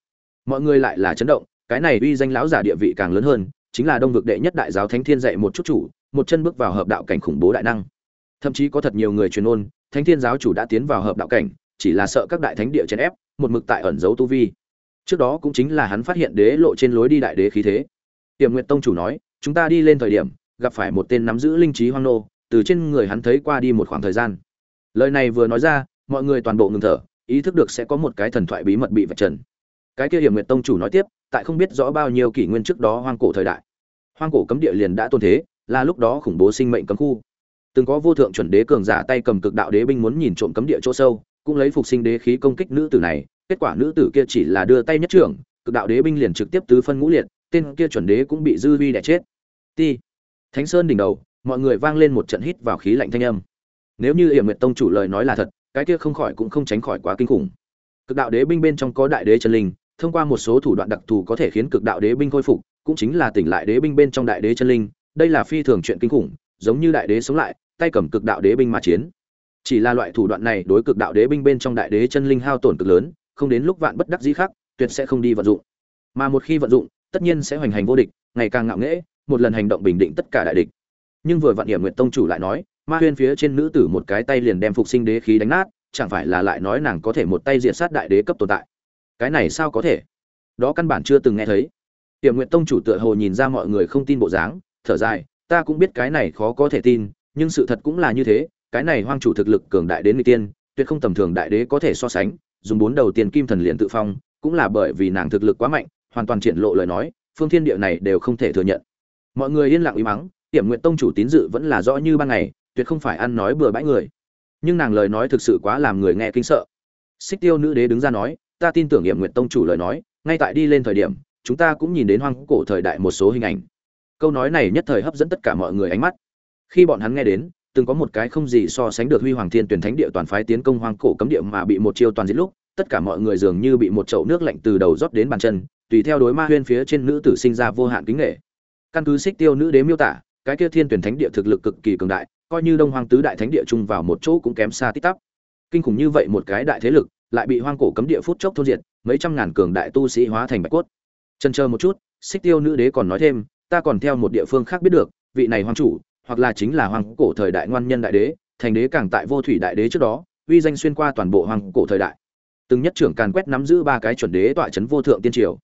Mọi người lại là chấn động, cái này uy danh lão giả địa vị càng lớn hơn, chính là đông vực đệ nhất đại giáo thánh thiên dạy một chút chủ, một chân bước vào hợp đạo cảnh khủng bố đại năng. Thậm chí có thật nhiều người truyền ôn, thánh thiên giáo chủ đã tiến vào hợp đạo cảnh, chỉ là sợ các đại thánh địa chèn ép, một mực tại ẩn giấu tu vi. Trước đó cũng chính là hắn phát hiện đế lộ trên lối đi đại đế khí thế. Tiềm nguyện tông chủ nói, chúng ta đi lên thời điểm gặp phải một tên nắm giữ linh trí hoang nô, từ trên người hắn thấy qua đi một khoảng thời gian. Lời này vừa nói ra, mọi người toàn bộ ngừng thở, ý thức được sẽ có một cái thần thoại bí mật bị vạch trần. Cái kia hiểm nguyệt tông chủ nói tiếp, tại không biết rõ bao nhiêu kỷ nguyên trước đó hoang cổ thời đại, hoang cổ cấm địa liền đã tôn thế, là lúc đó khủng bố sinh mệnh cấm khu. Từng có vô thượng chuẩn đế cường giả tay cầm cực đạo đế binh muốn nhìn trộm cấm địa chỗ sâu, cũng lấy phục sinh đế khí công kích nữ tử này, kết quả nữ tử kia chỉ là đưa tay nhất trưởng, cực đạo đế binh liền trực tiếp tứ phân ngũ liệt, tên kia chuẩn đế cũng bị dư vi đẻ chết. Ti thánh sơn đỉnh đầu, mọi người vang lên một trận hít vào khí lạnh thanh âm. Nếu như hiểm nguyệt tông chủ lời nói là thật, cái kia không khỏi cũng không tránh khỏi quá kinh khủng. Cực đạo đế binh bên trong có đại đế chân linh, thông qua một số thủ đoạn đặc thù có thể khiến cực đạo đế binh khôi phục, cũng chính là tỉnh lại đế binh bên trong đại đế chân linh, đây là phi thường chuyện kinh khủng, giống như đại đế sống lại, tay cầm cực đạo đế binh mà chiến. Chỉ là loại thủ đoạn này đối cực đạo đế binh bên trong đại đế chân linh hao tổn cực lớn, không đến lúc vạn bất đắc dĩ khác, tuyệt sẽ không đi vận dụng. Mà một khi vận dụng, tất nhiên sẽ hoành hành vô địch, ngày càng ngạo nghễ một lần hành động bình định tất cả đại địch. Nhưng vừa vạn hiểm nguyện tông chủ lại nói, ma huyên phía trên nữ tử một cái tay liền đem phục sinh đế khí đánh nát, chẳng phải là lại nói nàng có thể một tay diệt sát đại đế cấp tồn tại. Cái này sao có thể? Đó căn bản chưa từng nghe thấy. Hiểm nguyện tông chủ tựa hồ nhìn ra mọi người không tin bộ dáng, thở dài, ta cũng biết cái này khó có thể tin, nhưng sự thật cũng là như thế, cái này hoang chủ thực lực cường đại đến người tiên, tuyệt không tầm thường đại đế có thể so sánh, dùng bốn đầu tiền kim thần liền tự phong, cũng là bởi vì nàng thực lực quá mạnh, hoàn toàn triển lộ lời nói, phương thiên địa này đều không thể thừa nhận mọi người yên lặng uy mắng, tiểm nguyện tông chủ tín dự vẫn là rõ như ban ngày, tuyệt không phải ăn nói bừa bãi người. Nhưng nàng lời nói thực sự quá làm người nghe kinh sợ. Xích tiêu nữ đế đứng ra nói, ta tin tưởng nghiệm nguyện tông chủ lời nói, ngay tại đi lên thời điểm, chúng ta cũng nhìn đến hoang cổ thời đại một số hình ảnh. Câu nói này nhất thời hấp dẫn tất cả mọi người ánh mắt. Khi bọn hắn nghe đến, từng có một cái không gì so sánh được huy hoàng thiên tuyển thánh địa toàn phái tiến công hoang cổ cấm địa mà bị một chiêu toàn giết lúc, tất cả mọi người dường như bị một chậu nước lạnh từ đầu rót đến bàn chân, tùy theo đối ma huyên phía trên nữ tử sinh ra vô hạn kính nghệ căn cứ xích tiêu nữ đế miêu tả, cái kia thiên tuyển thánh địa thực lực cực kỳ cường đại, coi như đông hoang tứ đại thánh địa chung vào một chỗ cũng kém xa tít tắp. Kinh khủng như vậy một cái đại thế lực, lại bị hoang cổ cấm địa phút chốc thôn diệt, mấy trăm ngàn cường đại tu sĩ hóa thành bạch cốt. Chân chờ một chút, xích tiêu nữ đế còn nói thêm, ta còn theo một địa phương khác biết được, vị này hoang chủ, hoặc là chính là hoang cổ thời đại ngoan nhân đại đế, thành đế càng tại vô thủy đại đế trước đó, uy danh xuyên qua toàn bộ hoang cổ thời đại. Từng nhất trưởng càn quét nắm giữ ba cái chuẩn đế tọa trấn vô thượng tiên triều.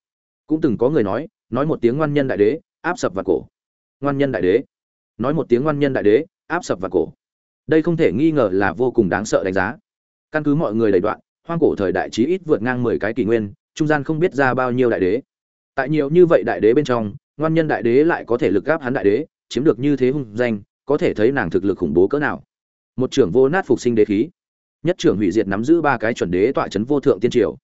Cũng từng có người nói nói một tiếng ngoan nhân đại đế áp sập vào cổ. Ngoan nhân đại đế. Nói một tiếng ngoan nhân đại đế, áp sập vào cổ. Đây không thể nghi ngờ là vô cùng đáng sợ đánh giá. Căn cứ mọi người đầy đoạn, hoang cổ thời đại chí ít vượt ngang mười cái kỷ nguyên, trung gian không biết ra bao nhiêu đại đế. Tại nhiều như vậy đại đế bên trong, ngoan nhân đại đế lại có thể lực gáp hắn đại đế, chiếm được như thế hung danh, có thể thấy nàng thực lực khủng bố cỡ nào. Một trưởng vô nát phục sinh đế khí. Nhất trưởng hủy diệt nắm giữ ba cái chuẩn đế tọa chấn vô thượng tiên triều.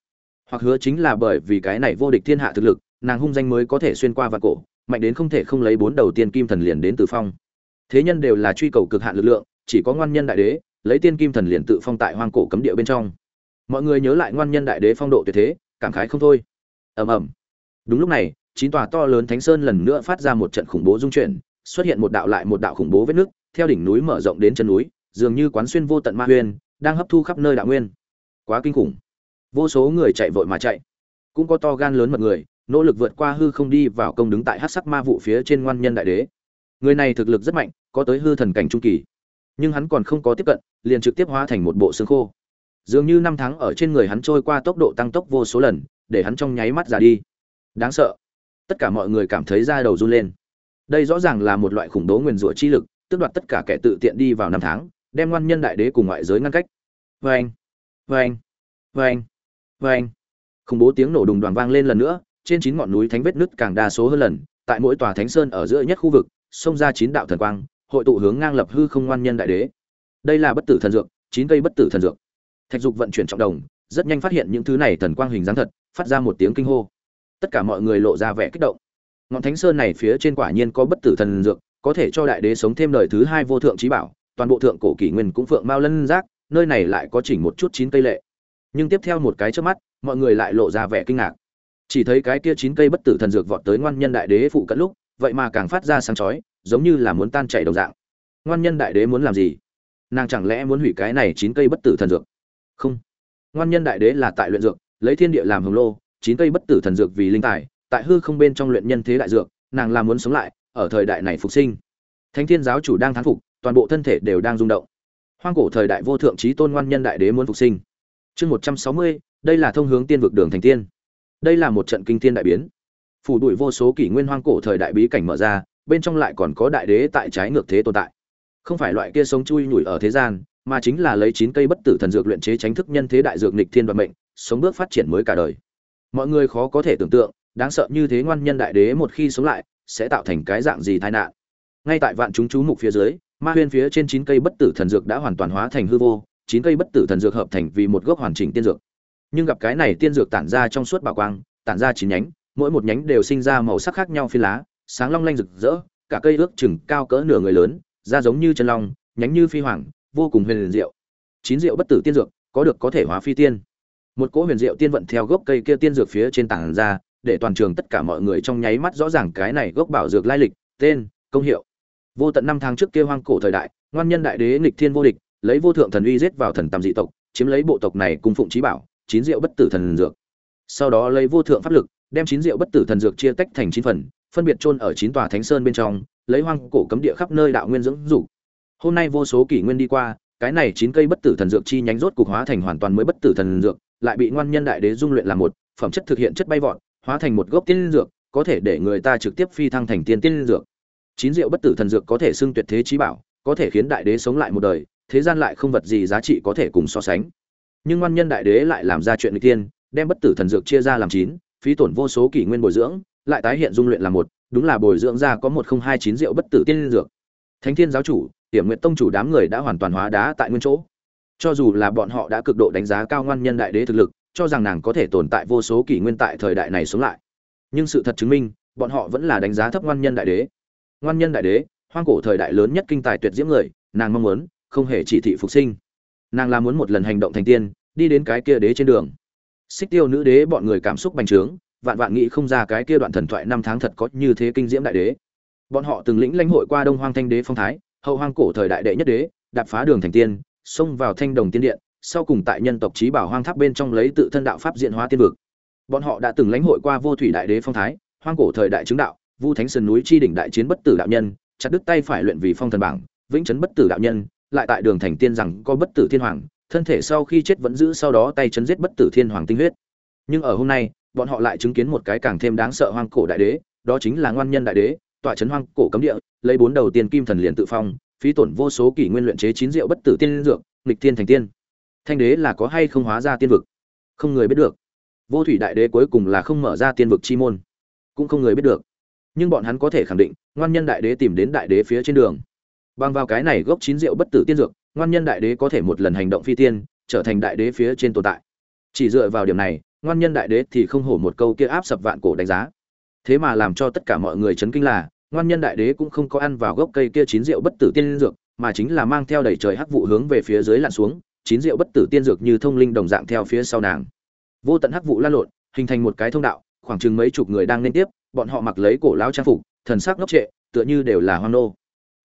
Hoặc hứa chính là bởi vì cái này vô địch thiên hạ thực lực, nàng hung danh mới có thể xuyên qua vạn cổ mạnh đến không thể không lấy bốn đầu tiên kim thần liền đến tự phong. Thế nhân đều là truy cầu cực hạn lực lượng, chỉ có ngoan nhân đại đế, lấy tiên kim thần liền tự phong tại hoang cổ cấm địa bên trong. Mọi người nhớ lại ngoan nhân đại đế phong độ tuyệt thế, cảm khái không thôi. Ầm ầm. Đúng lúc này, chín tòa to lớn thánh sơn lần nữa phát ra một trận khủng bố dung chuyển, xuất hiện một đạo lại một đạo khủng bố vết nước, theo đỉnh núi mở rộng đến chân núi, dường như quán xuyên vô tận ma huyên đang hấp thu khắp nơi đạo nguyên. Quá kinh khủng. Vô số người chạy vội mà chạy. Cũng có to gan lớn mật người nỗ lực vượt qua hư không đi vào công đứng tại hát sắc ma vụ phía trên ngoan nhân đại đế. Người này thực lực rất mạnh, có tới hư thần cảnh trung kỳ. Nhưng hắn còn không có tiếp cận, liền trực tiếp hóa thành một bộ xương khô. Dường như năm tháng ở trên người hắn trôi qua tốc độ tăng tốc vô số lần, để hắn trong nháy mắt già đi. Đáng sợ. Tất cả mọi người cảm thấy da đầu run lên. Đây rõ ràng là một loại khủng bố nguyền rủa chi lực, tước đoạt tất cả kẻ tự tiện đi vào năm tháng, đem ngoan nhân đại đế cùng ngoại giới ngăn cách. Vê anh vê anh vê anh vê anh khủng bố tiếng nổ đùng đoàn vang lên lần nữa trên chín ngọn núi thánh vết nứt càng đa số hơn lần, tại mỗi tòa thánh sơn ở giữa nhất khu vực, xông ra chín đạo thần quang, hội tụ hướng ngang lập hư không ngoan nhân đại đế. Đây là bất tử thần dược, chín cây bất tử thần dược. Thạch dục vận chuyển trọng đồng, rất nhanh phát hiện những thứ này thần quang hình dáng thật, phát ra một tiếng kinh hô. Tất cả mọi người lộ ra vẻ kích động. Ngọn thánh sơn này phía trên quả nhiên có bất tử thần dược, có thể cho đại đế sống thêm đời thứ hai vô thượng trí bảo, toàn bộ thượng cổ kỷ nguyên cũng phượng mao lân giác, nơi này lại có chỉnh một chút chín cây lệ. Nhưng tiếp theo một cái trước mắt, mọi người lại lộ ra vẻ kinh ngạc chỉ thấy cái kia chín cây bất tử thần dược vọt tới ngoan nhân đại đế phụ cận lúc, vậy mà càng phát ra sáng chói, giống như là muốn tan chảy đồng dạng. Ngoan nhân đại đế muốn làm gì? Nàng chẳng lẽ muốn hủy cái này chín cây bất tử thần dược? Không. Ngoan nhân đại đế là tại luyện dược, lấy thiên địa làm hồng lô, chín cây bất tử thần dược vì linh tài, tại hư không bên trong luyện nhân thế đại dược, nàng là muốn sống lại, ở thời đại này phục sinh. Thánh thiên giáo chủ đang thán phục, toàn bộ thân thể đều đang rung động. Hoang cổ thời đại vô thượng trí tôn ngoan nhân đại đế muốn phục sinh. Chương một trăm sáu mươi, đây là thông hướng tiên vực đường thành tiên đây là một trận kinh thiên đại biến. Phủ đuổi vô số kỷ nguyên hoang cổ thời đại bí cảnh mở ra, bên trong lại còn có đại đế tại trái ngược thế tồn tại. Không phải loại kia sống chui nhủi ở thế gian, mà chính là lấy chín cây bất tử thần dược luyện chế tránh thức nhân thế đại dược nghịch thiên đoạt mệnh, sống bước phát triển mới cả đời. Mọi người khó có thể tưởng tượng, đáng sợ như thế ngoan nhân đại đế một khi sống lại, sẽ tạo thành cái dạng gì tai nạn. Ngay tại vạn chúng chú mục phía dưới, ma huyên phía trên chín cây bất tử thần dược đã hoàn toàn hóa thành hư vô, chín cây bất tử thần dược hợp thành vì một gốc hoàn chỉnh tiên dược nhưng gặp cái này tiên dược tản ra trong suốt bảo quang, tản ra chín nhánh, mỗi một nhánh đều sinh ra màu sắc khác nhau phi lá, sáng long lanh rực rỡ, cả cây ước chừng cao cỡ nửa người lớn, da giống như chân long, nhánh như phi hoàng, vô cùng huyền diệu. Chín diệu bất tử tiên dược, có được có thể hóa phi tiên. Một cỗ huyền diệu tiên vận theo gốc cây kia tiên dược phía trên tảng ra, để toàn trường tất cả mọi người trong nháy mắt rõ ràng cái này gốc bảo dược lai lịch, tên, công hiệu. Vô tận năm tháng trước kia hoang cổ thời đại, ngoan nhân đại đế nghịch thiên vô địch, lấy vô thượng thần uy giết vào thần tam dị tộc, chiếm lấy bộ tộc này cung phụng trí bảo chín rượu bất tử thần dược. Sau đó lấy vô thượng pháp lực, đem chín rượu bất tử thần dược chia tách thành chín phần, phân biệt chôn ở chín tòa thánh sơn bên trong, lấy hoang cổ cấm địa khắp nơi đạo nguyên dưỡng dục. Hôm nay vô số kỷ nguyên đi qua, cái này chín cây bất tử thần dược chi nhánh rốt cục hóa thành hoàn toàn mới bất tử thần dược, lại bị ngoan nhân đại đế dung luyện làm một, phẩm chất thực hiện chất bay vọt, hóa thành một gốc tiên dược, có thể để người ta trực tiếp phi thăng thành tiên tiên dược. Chín rượu bất tử thần dược có thể xưng tuyệt thế trí bảo, có thể khiến đại đế sống lại một đời, thế gian lại không vật gì giá trị có thể cùng so sánh nhưng ngoan nhân đại đế lại làm ra chuyện người tiên đem bất tử thần dược chia ra làm chín, phí tổn vô số kỷ nguyên bồi dưỡng, lại tái hiện dung luyện làm một, đúng là bồi dưỡng ra có một không hai chín rượu bất tử tiên dược. Thánh thiên giáo chủ tiểm nguyện tông chủ đám người đã hoàn toàn hóa đá tại nguyên chỗ. Cho dù là bọn họ đã cực độ đánh giá cao ngoan nhân đại đế thực lực, cho rằng nàng có thể tồn tại vô số kỷ nguyên tại thời đại này sống lại. Nhưng sự thật chứng minh, bọn họ vẫn là đánh giá thấp ngoan nhân đại đế. Ngoan nhân đại đế, hoang cổ thời đại lớn nhất kinh tài tuyệt diễm người, nàng mong muốn, không hề chỉ thị phục sinh nàng là muốn một lần hành động thành tiên, đi đến cái kia đế trên đường. Xích tiêu nữ đế bọn người cảm xúc bành trướng, vạn vạn nghĩ không ra cái kia đoạn thần thoại năm tháng thật có như thế kinh diễm đại đế. Bọn họ từng lĩnh lãnh hội qua đông hoang thanh đế phong thái, hậu hoang cổ thời đại đệ nhất đế, đạp phá đường thành tiên, xông vào thanh đồng tiên điện, sau cùng tại nhân tộc trí bảo hoang tháp bên trong lấy tự thân đạo pháp diện hóa tiên vực. Bọn họ đã từng lãnh hội qua vô thủy đại đế phong thái, hoang cổ thời đại chứng đạo, vu thánh sơn núi chi đỉnh đại chiến bất tử đạo nhân, chặt đứt tay phải luyện vì phong thần bảng, vĩnh chấn bất tử đạo nhân lại tại đường thành tiên rằng có bất tử thiên hoàng, thân thể sau khi chết vẫn giữ sau đó tay chấn giết bất tử thiên hoàng tinh huyết. Nhưng ở hôm nay, bọn họ lại chứng kiến một cái càng thêm đáng sợ hoang cổ đại đế, đó chính là ngoan nhân đại đế, tọa chấn hoang cổ cấm địa, lấy bốn đầu tiên kim thần liền tự phong, phí tổn vô số kỷ nguyên luyện chế chín rượu bất tử tiên dược, nghịch tiên thành tiên. Thanh đế là có hay không hóa ra tiên vực? Không người biết được. Vô thủy đại đế cuối cùng là không mở ra tiên vực chi môn. Cũng không người biết được. Nhưng bọn hắn có thể khẳng định, ngoan nhân đại đế tìm đến đại đế phía trên đường bằng vào cái này gốc chín rượu bất tử tiên dược, ngoan nhân đại đế có thể một lần hành động phi tiên, trở thành đại đế phía trên tồn tại. Chỉ dựa vào điểm này, ngoan nhân đại đế thì không hổ một câu kia áp sập vạn cổ đánh giá. Thế mà làm cho tất cả mọi người chấn kinh là, ngoan nhân đại đế cũng không có ăn vào gốc cây kia chín rượu bất tử tiên dược, mà chính là mang theo đầy trời hắc vụ hướng về phía dưới lặn xuống, chín rượu bất tử tiên dược như thông linh đồng dạng theo phía sau nàng. Vô tận hắc vụ lan lộn, hình thành một cái thông đạo, khoảng chừng mấy chục người đang liên tiếp, bọn họ mặc lấy cổ lão trang phục, thần sắc ngốc trệ, tựa như đều là hoang nô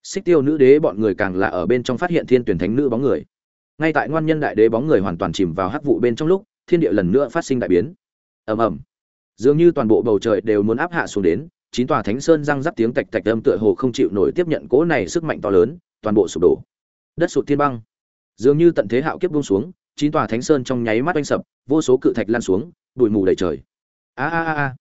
xích tiêu nữ đế bọn người càng là ở bên trong phát hiện thiên tuyển thánh nữ bóng người. Ngay tại ngoan nhân đại đế bóng người hoàn toàn chìm vào hắc vụ bên trong lúc, thiên địa lần nữa phát sinh đại biến. Ầm ầm. Dường như toàn bộ bầu trời đều muốn áp hạ xuống đến, chín tòa thánh sơn răng rắc tiếng tạch tạch âm tựa hồ không chịu nổi tiếp nhận cố này sức mạnh to lớn, toàn bộ sụp đổ. Đất sụt thiên băng. Dường như tận thế hạo kiếp buông xuống, chín tòa thánh sơn trong nháy mắt oanh sập, vô số cự thạch lan xuống, bụi mù đầy trời. A a a.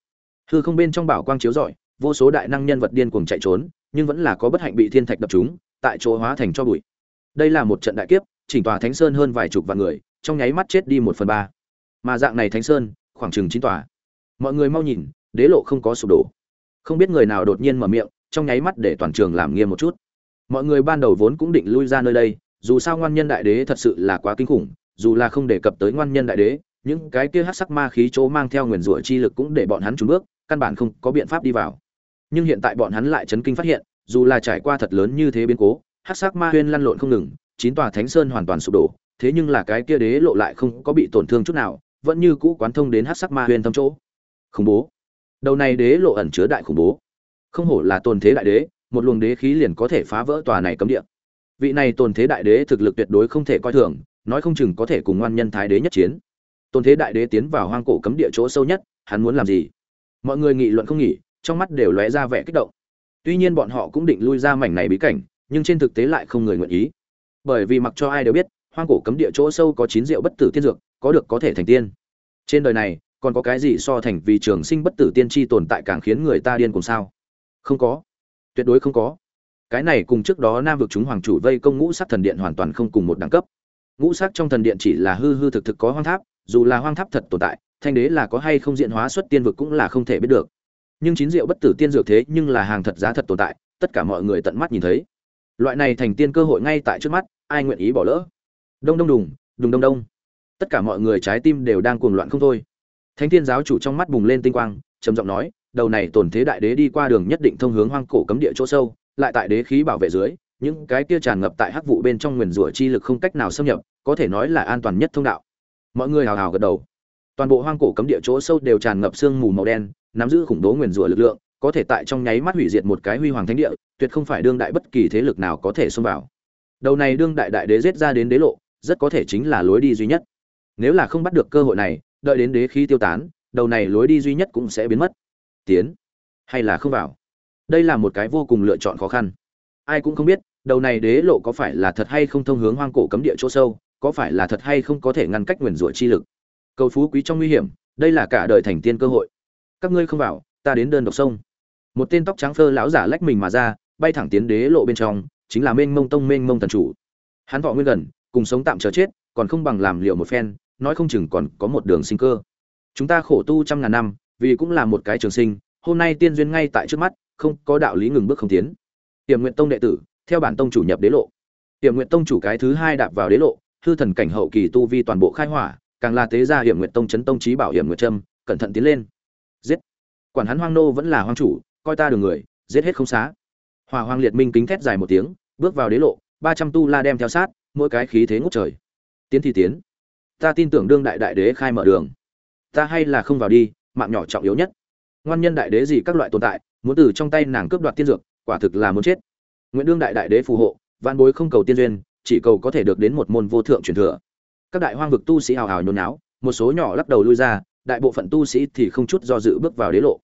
Hư không bên trong bảo quang chiếu rọi, vô số đại năng nhân vật điên cuồng chạy trốn nhưng vẫn là có bất hạnh bị thiên thạch đập trúng, tại chỗ hóa thành cho bụi. Đây là một trận đại kiếp chỉnh tòa thánh sơn hơn vài chục vạn người trong nháy mắt chết đi một phần ba. Mà dạng này thánh sơn khoảng chừng chín tòa. Mọi người mau nhìn đế lộ không có sụp đổ. Không biết người nào đột nhiên mở miệng trong nháy mắt để toàn trường làm nghiêm một chút. Mọi người ban đầu vốn cũng định lui ra nơi đây dù sao ngoan nhân đại đế thật sự là quá kinh khủng dù là không đề cập tới ngoan nhân đại đế những cái kia hắc sắc ma khí chỗ mang theo nguyền rủa chi lực cũng để bọn hắn chùn bước căn bản không có biện pháp đi vào nhưng hiện tại bọn hắn lại chấn kinh phát hiện, dù là trải qua thật lớn như thế biến cố, hắc sắc ma huyên lăn lộn không ngừng, chín tòa thánh sơn hoàn toàn sụp đổ, thế nhưng là cái kia đế lộ lại không có bị tổn thương chút nào, vẫn như cũ quán thông đến hắc sắc ma huyên thâm chỗ. Khủng bố. Đầu này đế lộ ẩn chứa đại khủng bố. Không hổ là tồn thế đại đế, một luồng đế khí liền có thể phá vỡ tòa này cấm địa. Vị này tồn thế đại đế thực lực tuyệt đối không thể coi thường, nói không chừng có thể cùng ngoan nhân thái đế nhất chiến. Tồn thế đại đế tiến vào hoang cổ cấm địa chỗ sâu nhất, hắn muốn làm gì? Mọi người nghị luận không nghỉ trong mắt đều lóe ra vẻ kích động. Tuy nhiên bọn họ cũng định lui ra mảnh này bí cảnh, nhưng trên thực tế lại không người nguyện ý. Bởi vì mặc cho ai đều biết, hoang cổ cấm địa chỗ sâu có chín rượu bất tử tiên dược, có được có thể thành tiên. Trên đời này, còn có cái gì so thành vì trường sinh bất tử tiên tri tồn tại càng khiến người ta điên cùng sao? Không có. Tuyệt đối không có. Cái này cùng trước đó nam vực chúng hoàng chủ vây công ngũ sắc thần điện hoàn toàn không cùng một đẳng cấp. Ngũ sắc trong thần điện chỉ là hư hư thực thực có hoang tháp, dù là hoang tháp thật tồn tại, thanh đế là có hay không diện hóa xuất tiên vực cũng là không thể biết được nhưng chín rượu bất tử tiên dược thế nhưng là hàng thật giá thật tồn tại, tất cả mọi người tận mắt nhìn thấy. Loại này thành tiên cơ hội ngay tại trước mắt, ai nguyện ý bỏ lỡ? Đông đông đùng đùng đông đông. Tất cả mọi người trái tim đều đang cuồng loạn không thôi. Thánh thiên giáo chủ trong mắt bùng lên tinh quang, trầm giọng nói, đầu này tổn thế đại đế đi qua đường nhất định thông hướng hoang cổ cấm địa chỗ sâu, lại tại đế khí bảo vệ dưới, những cái kia tràn ngập tại hắc vụ bên trong nguyền rủa chi lực không cách nào xâm nhập, có thể nói là an toàn nhất thông đạo. Mọi người hào hào gật đầu toàn bộ hoang cổ cấm địa chỗ sâu đều tràn ngập sương mù màu đen, nắm giữ khủng bố nguyền rủa lực lượng, có thể tại trong nháy mắt hủy diệt một cái huy hoàng thánh địa, tuyệt không phải đương đại bất kỳ thế lực nào có thể xông vào. Đầu này đương đại đại đế giết ra đến đế lộ, rất có thể chính là lối đi duy nhất. Nếu là không bắt được cơ hội này, đợi đến đế khí tiêu tán, đầu này lối đi duy nhất cũng sẽ biến mất. Tiến, hay là không vào? Đây là một cái vô cùng lựa chọn khó khăn. Ai cũng không biết, đầu này đế lộ có phải là thật hay không thông hướng hoang cổ cấm địa chỗ sâu, có phải là thật hay không có thể ngăn cách nguyền rủa chi lực cầu phú quý trong nguy hiểm, đây là cả đời thành tiên cơ hội. Các ngươi không vào, ta đến đơn độc sông. Một tên tóc trắng phơ lão giả lách mình mà ra, bay thẳng tiến đế lộ bên trong, chính là mênh mông tông mênh mông thần chủ. Hắn thọ nguyên gần, cùng sống tạm chờ chết, còn không bằng làm liệu một phen, nói không chừng còn có một đường sinh cơ. Chúng ta khổ tu trăm ngàn năm, vì cũng là một cái trường sinh, hôm nay tiên duyên ngay tại trước mắt, không có đạo lý ngừng bước không tiến. Tiềm nguyện tông đệ tử, theo bản tông chủ nhập đế lộ. Tiềm nguyện tông chủ cái thứ hai đạp vào đế lộ, hư thần cảnh hậu kỳ tu vi toàn bộ khai hỏa càng là tế gia hiểm nguyện tông chấn tông trí bảo hiểm nguyệt trâm, cẩn thận tiến lên. Giết. Quản hắn hoang nô vẫn là hoang chủ, coi ta đường người, giết hết không xá. Hòa hoang liệt minh kính thét dài một tiếng, bước vào đế lộ, ba trăm tu la đem theo sát, mỗi cái khí thế ngút trời. Tiến thì tiến. Ta tin tưởng đương đại đại đế khai mở đường. Ta hay là không vào đi, mạng nhỏ trọng yếu nhất. Ngoan nhân đại đế gì các loại tồn tại, muốn từ trong tay nàng cướp đoạt tiên dược, quả thực là muốn chết. Nguyễn đương đại đại đế phù hộ văn bối không cầu tiên duyên, chỉ cầu có thể được đến một môn vô thượng truyền thừa các đại hoang vực tu sĩ hào hào nhốn náo một số nhỏ lắc đầu lui ra, đại bộ phận tu sĩ thì không chút do dự bước vào đế lộ.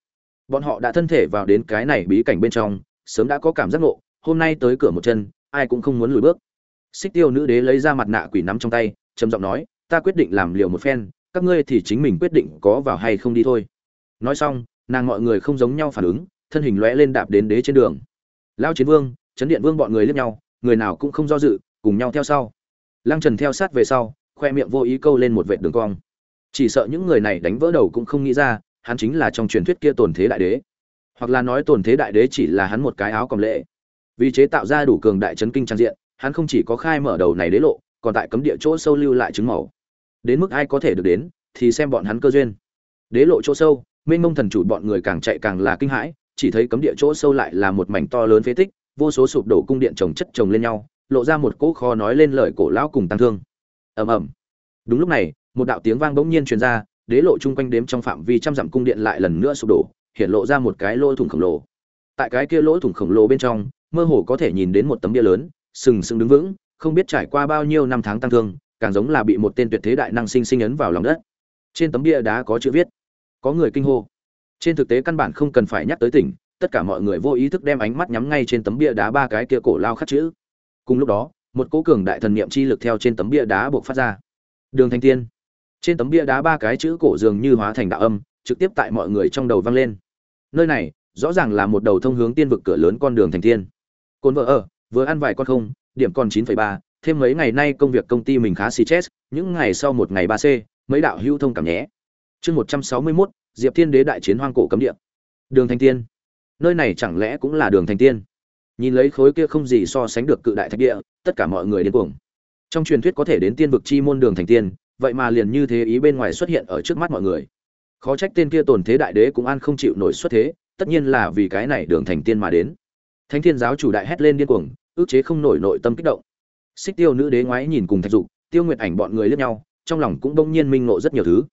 Bọn họ đã thân thể vào đến cái này bí cảnh bên trong, sớm đã có cảm giác ngộ, hôm nay tới cửa một chân, ai cũng không muốn lùi bước. Xích tiêu nữ đế lấy ra mặt nạ quỷ nắm trong tay, trầm giọng nói, ta quyết định làm liều một phen, các ngươi thì chính mình quyết định có vào hay không đi thôi. Nói xong, nàng mọi người không giống nhau phản ứng, thân hình lóe lên đạp đến đế trên đường. Lao chiến vương, chấn điện vương bọn người liếc nhau, người nào cũng không do dự, cùng nhau theo sau. Lăng trần theo sát về sau khoe miệng vô ý câu lên một vệt đường cong. Chỉ sợ những người này đánh vỡ đầu cũng không nghĩ ra, hắn chính là trong truyền thuyết kia tồn thế đại đế. Hoặc là nói tồn thế đại đế chỉ là hắn một cái áo cầm lệ. Vì chế tạo ra đủ cường đại chấn kinh trang diện, hắn không chỉ có khai mở đầu này đế lộ, còn tại cấm địa chỗ sâu lưu lại chứng màu. Đến mức ai có thể được đến, thì xem bọn hắn cơ duyên. Đế lộ chỗ sâu mênh mông thần chủ bọn người càng chạy càng là kinh hãi, chỉ thấy cấm địa chỗ sâu lại là một mảnh to lớn phế tích, vô số sụp đổ cung điện chồng chất chồng lên nhau, lộ ra một cỗ kho nói lên lời cổ lão cùng tăng thương ầm ầm. Đúng lúc này, một đạo tiếng vang bỗng nhiên truyền ra, đế lộ chung quanh đếm trong phạm vi trăm dặm cung điện lại lần nữa sụp đổ, hiện lộ ra một cái lỗ thủng khổng lồ. Tại cái kia lỗ thủng khổng lồ bên trong, mơ hồ có thể nhìn đến một tấm bia lớn, sừng sững đứng vững, không biết trải qua bao nhiêu năm tháng tăng thương, càng giống là bị một tên tuyệt thế đại năng sinh sinh ấn vào lòng đất. Trên tấm bia đá có chữ viết, có người kinh hô. Trên thực tế căn bản không cần phải nhắc tới tỉnh, tất cả mọi người vô ý thức đem ánh mắt nhắm ngay trên tấm bia đá ba cái kia cổ lao khắc chữ. Cùng lúc đó một cố cường đại thần niệm chi lực theo trên tấm bia đá buộc phát ra. Đường thanh tiên. Trên tấm bia đá ba cái chữ cổ dường như hóa thành đạo âm trực tiếp tại mọi người trong đầu vang lên. Nơi này rõ ràng là một đầu thông hướng tiên vực cửa lớn con đường thành tiên. Cồn vợ ở vừa ăn vài con không điểm còn 9,3, thêm mấy ngày nay công việc công ty mình khá xì chết những ngày sau một ngày ba c mấy đạo hữu thông cảm nhé. Chương 161, diệp thiên đế đại chiến hoang cổ cấm địa. Đường thành tiên. Nơi này chẳng lẽ cũng là đường thành tiên? Nhìn lấy khối kia không gì so sánh được cự đại thạch địa, tất cả mọi người điên cuồng. Trong truyền thuyết có thể đến tiên vực chi môn đường thành tiên, vậy mà liền như thế ý bên ngoài xuất hiện ở trước mắt mọi người. Khó trách tên kia tồn thế đại đế cũng an không chịu nổi xuất thế, tất nhiên là vì cái này đường thành tiên mà đến. Thánh thiên giáo chủ đại hét lên điên cuồng ước chế không nổi nội tâm kích động. Xích tiêu nữ đế ngoái nhìn cùng thạch dục, tiêu nguyệt ảnh bọn người lướt nhau, trong lòng cũng đông nhiên minh ngộ rất nhiều thứ.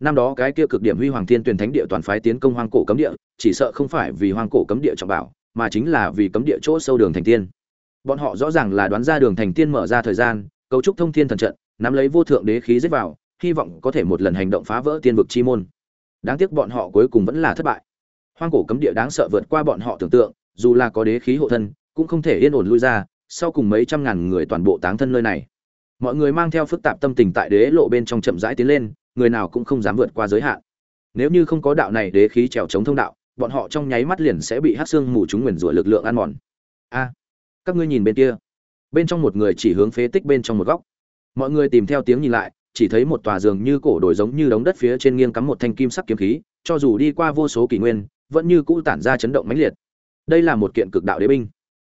Năm đó cái kia cực điểm huy hoàng thiên tuyển thánh địa toàn phái tiến công hoang cổ cấm địa, chỉ sợ không phải vì hoang cổ cấm địa trọng bảo mà chính là vì cấm địa chỗ sâu đường thành tiên. Bọn họ rõ ràng là đoán ra đường thành tiên mở ra thời gian, cấu trúc thông thiên thần trận, nắm lấy vô thượng đế khí giết vào, hy vọng có thể một lần hành động phá vỡ tiên vực chi môn. Đáng tiếc bọn họ cuối cùng vẫn là thất bại. Hoang cổ cấm địa đáng sợ vượt qua bọn họ tưởng tượng, dù là có đế khí hộ thân, cũng không thể yên ổn lui ra, sau cùng mấy trăm ngàn người toàn bộ táng thân nơi này. Mọi người mang theo phức tạp tâm tình tại đế lộ bên trong chậm rãi tiến lên, người nào cũng không dám vượt qua giới hạn. Nếu như không có đạo này đế khí trèo chống thông đạo bọn họ trong nháy mắt liền sẽ bị hát xương mù chúng nguyền rủa lực lượng ăn mòn. A, các ngươi nhìn bên kia. Bên trong một người chỉ hướng phế tích bên trong một góc. Mọi người tìm theo tiếng nhìn lại, chỉ thấy một tòa giường như cổ đổi giống như đống đất phía trên nghiêng cắm một thanh kim sắc kiếm khí, cho dù đi qua vô số kỷ nguyên, vẫn như cũ tản ra chấn động mãnh liệt. Đây là một kiện cực đạo đế binh.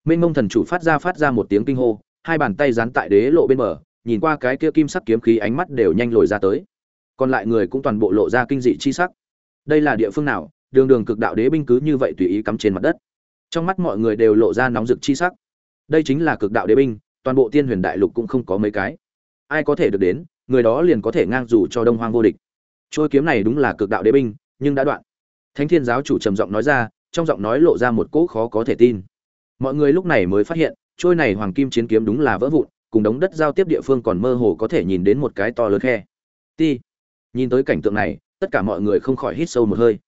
Minh mông thần chủ phát ra phát ra một tiếng kinh hô, hai bàn tay dán tại đế lộ bên bờ, nhìn qua cái kia kim sắc kiếm khí ánh mắt đều nhanh lồi ra tới. Còn lại người cũng toàn bộ lộ ra kinh dị chi sắc. Đây là địa phương nào? Đường đường cực đạo đế binh cứ như vậy tùy ý cắm trên mặt đất. Trong mắt mọi người đều lộ ra nóng rực chi sắc. Đây chính là cực đạo đế binh, toàn bộ tiên huyền đại lục cũng không có mấy cái. Ai có thể được đến, người đó liền có thể ngang dù cho đông hoang vô địch. Trôi kiếm này đúng là cực đạo đế binh, nhưng đã đoạn. Thánh thiên giáo chủ trầm giọng nói ra, trong giọng nói lộ ra một cỗ khó có thể tin. Mọi người lúc này mới phát hiện, trôi này hoàng kim chiến kiếm đúng là vỡ vụn, cùng đống đất giao tiếp địa phương còn mơ hồ có thể nhìn đến một cái to lớn khe. Ti, nhìn tới cảnh tượng này, tất cả mọi người không khỏi hít sâu một hơi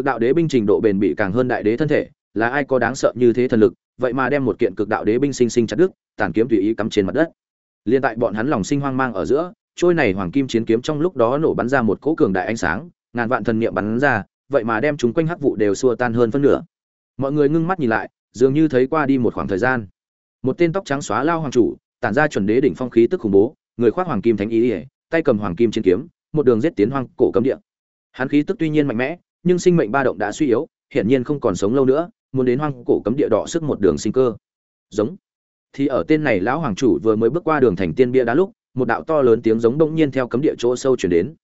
cực đạo đế binh trình độ bền bỉ càng hơn đại đế thân thể, là ai có đáng sợ như thế thần lực, vậy mà đem một kiện cực đạo đế binh sinh sinh chặt đứt, tàn kiếm tùy ý cắm trên mặt đất. Liên tại bọn hắn lòng sinh hoang mang ở giữa, trôi này hoàng kim chiến kiếm trong lúc đó nổ bắn ra một cỗ cường đại ánh sáng, ngàn vạn thần niệm bắn ra, vậy mà đem chúng quanh hắc vụ đều xua tan hơn phân nửa. Mọi người ngưng mắt nhìn lại, dường như thấy qua đi một khoảng thời gian. Một tên tóc trắng xóa lao hoàng chủ, tản ra chuẩn đế đỉnh phong khí tức khủng bố, người khoác hoàng kim thánh ý ỉa tay cầm hoàng kim chiến kiếm, một đường giết tiến hoang cổ cấm địa. Hắn khí tức tuy nhiên mạnh mẽ nhưng sinh mệnh ba động đã suy yếu, hiển nhiên không còn sống lâu nữa, muốn đến hoang cổ cấm địa đỏ sức một đường sinh cơ. Giống. Thì ở tên này lão hoàng chủ vừa mới bước qua đường thành tiên bia đá lúc, một đạo to lớn tiếng giống đông nhiên theo cấm địa chỗ sâu chuyển đến.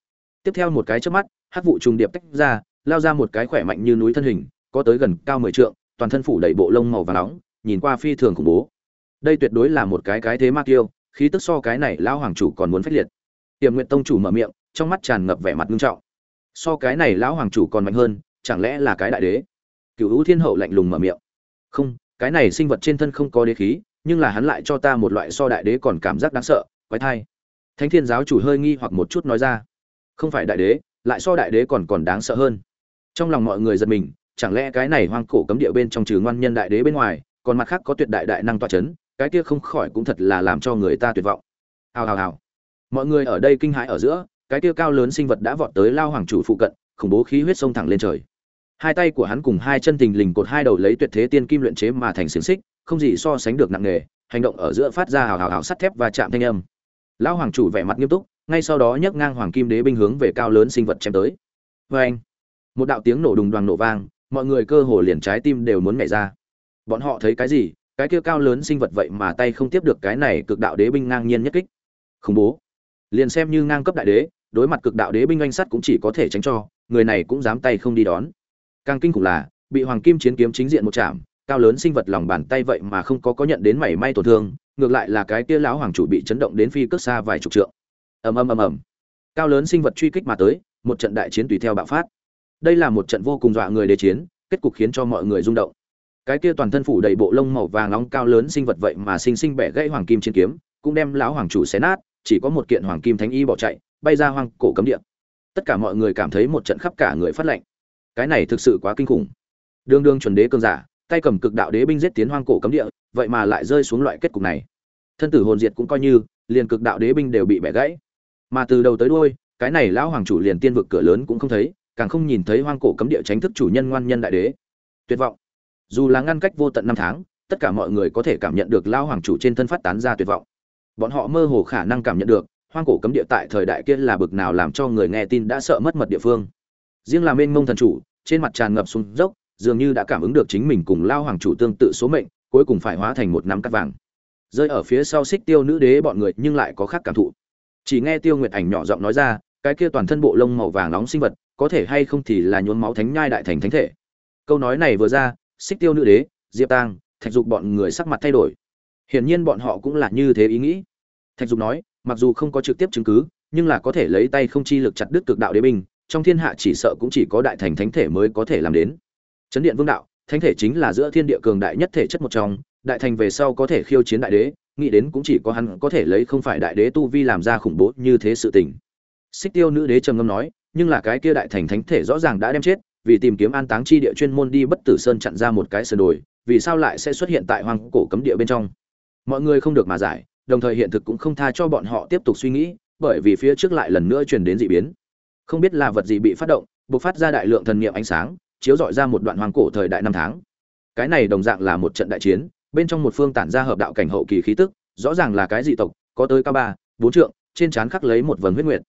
Tiếp theo một cái chớp mắt, hắc vụ trùng điệp tách ra, lao ra một cái khỏe mạnh như núi thân hình, có tới gần cao mười trượng, toàn thân phủ đầy bộ lông màu và nóng, nhìn qua phi thường khủng bố. Đây tuyệt đối là một cái cái thế ma kiêu, khí tức so cái này lão hoàng chủ còn muốn phách liệt. Tiềm nguyện tông chủ mở miệng, trong mắt tràn ngập vẻ mặt nghiêm trọng so cái này lão hoàng chủ còn mạnh hơn, chẳng lẽ là cái đại đế? Cựu hữu thiên hậu lạnh lùng mở miệng. Không, cái này sinh vật trên thân không có đế khí, nhưng là hắn lại cho ta một loại so đại đế còn cảm giác đáng sợ, quái thai. Thánh thiên giáo chủ hơi nghi hoặc một chút nói ra. Không phải đại đế, lại so đại đế còn còn đáng sợ hơn. Trong lòng mọi người giật mình, chẳng lẽ cái này hoang cổ cấm địa bên trong trừ ngoan nhân đại đế bên ngoài, còn mặt khác có tuyệt đại đại năng toa chấn, cái kia không khỏi cũng thật là làm cho người ta tuyệt vọng. Hào hào hào. Mọi người ở đây kinh hãi ở giữa cái kia cao lớn sinh vật đã vọt tới lao hoàng chủ phụ cận, khủng bố khí huyết sông thẳng lên trời. Hai tay của hắn cùng hai chân tình lình cột hai đầu lấy tuyệt thế tiên kim luyện chế mà thành xiềng xích, không gì so sánh được nặng nề, hành động ở giữa phát ra hào hào hào sắt thép và chạm thanh âm. Lão hoàng chủ vẻ mặt nghiêm túc, ngay sau đó nhấc ngang hoàng kim đế binh hướng về cao lớn sinh vật chém tới. Vê anh, một đạo tiếng nổ đùng đoàn nổ vang, mọi người cơ hồ liền trái tim đều muốn nhảy ra. Bọn họ thấy cái gì? Cái kia cao lớn sinh vật vậy mà tay không tiếp được cái này cực đạo đế binh ngang nhiên nhất kích. Khủng bố. Liền xem như ngang cấp đại đế đối mặt cực đạo đế binh anh sắt cũng chỉ có thể tránh cho, người này cũng dám tay không đi đón. Càng kinh khủng là, bị hoàng kim chiến kiếm chính diện một chạm, cao lớn sinh vật lòng bàn tay vậy mà không có có nhận đến mảy may tổn thương, ngược lại là cái kia lão hoàng chủ bị chấn động đến phi cước xa vài chục trượng. Ầm ầm ầm ầm. Cao lớn sinh vật truy kích mà tới, một trận đại chiến tùy theo bạo phát. Đây là một trận vô cùng dọa người đế chiến, kết cục khiến cho mọi người rung động. Cái kia toàn thân phủ đầy bộ lông màu vàng nóng cao lớn sinh vật vậy mà sinh sinh bẻ gãy hoàng kim chiến kiếm, cũng đem lão hoàng chủ xé nát, chỉ có một kiện hoàng kim thánh y bỏ chạy bay ra hoang cổ cấm địa. Tất cả mọi người cảm thấy một trận khắp cả người phát lệnh cái này thực sự quá kinh khủng. Đương đương chuẩn đế cương giả, tay cầm cực đạo đế binh giết tiến hoang cổ cấm địa, vậy mà lại rơi xuống loại kết cục này. Thân tử hồn diệt cũng coi như, liền cực đạo đế binh đều bị bẻ gãy. Mà từ đầu tới đuôi, cái này lão hoàng chủ liền tiên vực cửa lớn cũng không thấy, càng không nhìn thấy hoang cổ cấm địa tránh thức chủ nhân ngoan nhân đại đế. Tuyệt vọng. Dù là ngăn cách vô tận năm tháng, tất cả mọi người có thể cảm nhận được lão hoàng chủ trên thân phát tán ra tuyệt vọng. Bọn họ mơ hồ khả năng cảm nhận được hoang cổ cấm địa tại thời đại kia là bực nào làm cho người nghe tin đã sợ mất mật địa phương. Riêng là mênh mông thần chủ, trên mặt tràn ngập xuống dốc, dường như đã cảm ứng được chính mình cùng lao hoàng chủ tương tự số mệnh, cuối cùng phải hóa thành một năm cắt vàng. Rơi ở phía sau xích tiêu nữ đế bọn người nhưng lại có khác cảm thụ. Chỉ nghe tiêu nguyệt ảnh nhỏ giọng nói ra, cái kia toàn thân bộ lông màu vàng nóng sinh vật, có thể hay không thì là nhuốm máu thánh nhai đại thành thánh thể. Câu nói này vừa ra, xích tiêu nữ đế, diệp tang thạch dục bọn người sắc mặt thay đổi. Hiển nhiên bọn họ cũng là như thế ý nghĩ. Thạch dục nói mặc dù không có trực tiếp chứng cứ, nhưng là có thể lấy tay không chi lực chặt đứt cực đạo đế binh, trong thiên hạ chỉ sợ cũng chỉ có đại thành thánh thể mới có thể làm đến. Chấn điện vương đạo, thánh thể chính là giữa thiên địa cường đại nhất thể chất một trong, đại thành về sau có thể khiêu chiến đại đế, nghĩ đến cũng chỉ có hắn có thể lấy không phải đại đế tu vi làm ra khủng bố như thế sự tình. Xích tiêu nữ đế trầm ngâm nói, nhưng là cái kia đại thành thánh thể rõ ràng đã đem chết, vì tìm kiếm an táng chi địa chuyên môn đi bất tử sơn chặn ra một cái sườn đồi, vì sao lại sẽ xuất hiện tại hoang cổ cấm địa bên trong? Mọi người không được mà giải đồng thời hiện thực cũng không tha cho bọn họ tiếp tục suy nghĩ, bởi vì phía trước lại lần nữa truyền đến dị biến. Không biết là vật gì bị phát động, bộc phát ra đại lượng thần niệm ánh sáng, chiếu rọi ra một đoạn hoang cổ thời đại năm tháng. Cái này đồng dạng là một trận đại chiến, bên trong một phương tản ra hợp đạo cảnh hậu kỳ khí tức, rõ ràng là cái dị tộc, có tới cao ba, bốn trượng, trên trán khắc lấy một vầng huyết nguyệt.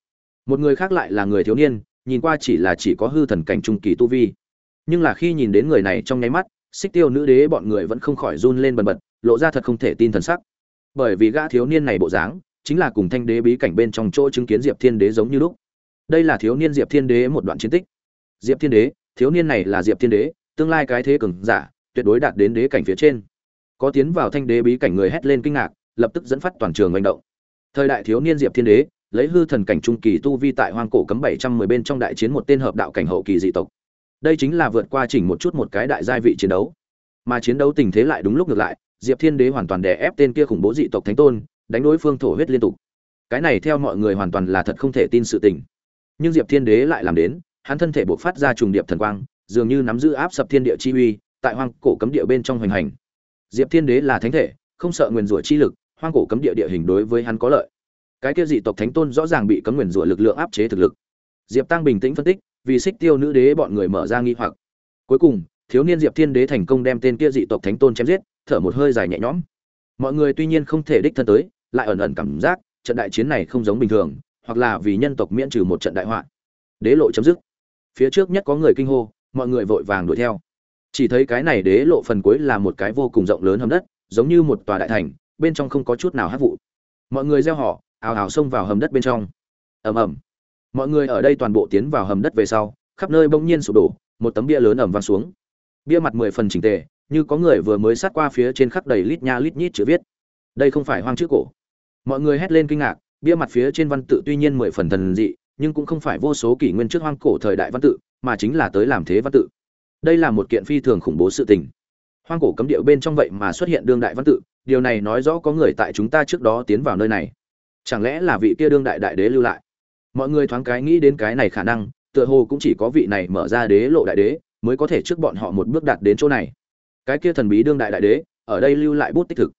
Một người khác lại là người thiếu niên, nhìn qua chỉ là chỉ có hư thần cảnh trung kỳ tu vi. Nhưng là khi nhìn đến người này trong nháy mắt, xích tiêu nữ đế bọn người vẫn không khỏi run lên bần bật, lộ ra thật không thể tin thần sắc bởi vì gã thiếu niên này bộ dáng chính là cùng thanh đế bí cảnh bên trong chỗ chứng kiến diệp thiên đế giống như lúc. Đây là thiếu niên diệp thiên đế một đoạn chiến tích. Diệp thiên đế, thiếu niên này là diệp thiên đế, tương lai cái thế cường giả, tuyệt đối đạt đến đế cảnh phía trên. Có tiến vào thanh đế bí cảnh người hét lên kinh ngạc, lập tức dẫn phát toàn trường manh động. Thời đại thiếu niên diệp thiên đế, lấy hư thần cảnh trung kỳ tu vi tại hoang cổ cấm bảy trăm mười bên trong đại chiến một tên hợp đạo cảnh hậu kỳ dị tộc. Đây chính là vượt qua chỉnh một chút một cái đại giai vị chiến đấu. Mà chiến đấu tình thế lại đúng lúc ngược lại diệp thiên đế hoàn toàn đè ép tên kia khủng bố dị tộc thánh tôn, đánh đối phương thổ huyết liên tục. Cái này theo mọi người hoàn toàn là thật không thể tin sự tình. Nhưng diệp thiên đế lại làm đến, hắn thân thể bộc phát ra trùng điệp thần quang, dường như nắm giữ áp sập thiên địa chi uy, tại hoang cổ cấm địa bên trong hoành hành. Diệp thiên đế là thánh thể, không sợ nguyền rủa chi lực, hoang cổ cấm địa địa hình đối với hắn có lợi. Cái kia dị tộc thánh tôn rõ ràng bị cấm nguyền rủa lực lượng áp chế thực lực. Diệp tăng bình tĩnh phân tích, vì xích tiêu nữ đế bọn người mở ra nghi hoặc. Cuối cùng, thiếu niên diệp thiên đế thành công đem tên kia dị tộc thánh tôn chém giết thở một hơi dài nhẹ nhõm. Mọi người tuy nhiên không thể đích thân tới, lại ẩn ẩn cảm giác trận đại chiến này không giống bình thường, hoặc là vì nhân tộc miễn trừ một trận đại họa. Đế lộ chấm dứt. Phía trước nhất có người kinh hô, mọi người vội vàng đuổi theo. Chỉ thấy cái này đế lộ phần cuối là một cái vô cùng rộng lớn hầm đất, giống như một tòa đại thành, bên trong không có chút nào hát vụ. Mọi người gieo họ, ào ào xông vào hầm đất bên trong. Ầm ầm. Mọi người ở đây toàn bộ tiến vào hầm đất về sau, khắp nơi bỗng nhiên sụp đổ, một tấm bia lớn ẩm vang xuống. Bia mặt mười phần chỉnh tề như có người vừa mới sát qua phía trên khắc đầy lít nha lít nhít chữ viết. Đây không phải hoang chữ cổ. Mọi người hét lên kinh ngạc, bia mặt phía trên văn tự tuy nhiên mười phần thần dị, nhưng cũng không phải vô số kỷ nguyên trước hoang cổ thời đại văn tự, mà chính là tới làm thế văn tự. Đây là một kiện phi thường khủng bố sự tình. Hoang cổ cấm điệu bên trong vậy mà xuất hiện đương đại văn tự, điều này nói rõ có người tại chúng ta trước đó tiến vào nơi này. Chẳng lẽ là vị kia đương đại đại đế lưu lại? Mọi người thoáng cái nghĩ đến cái này khả năng, tựa hồ cũng chỉ có vị này mở ra đế lộ đại đế, mới có thể trước bọn họ một bước đạt đến chỗ này cái kia thần bí đương đại đại đế, ở đây lưu lại bút tích thực.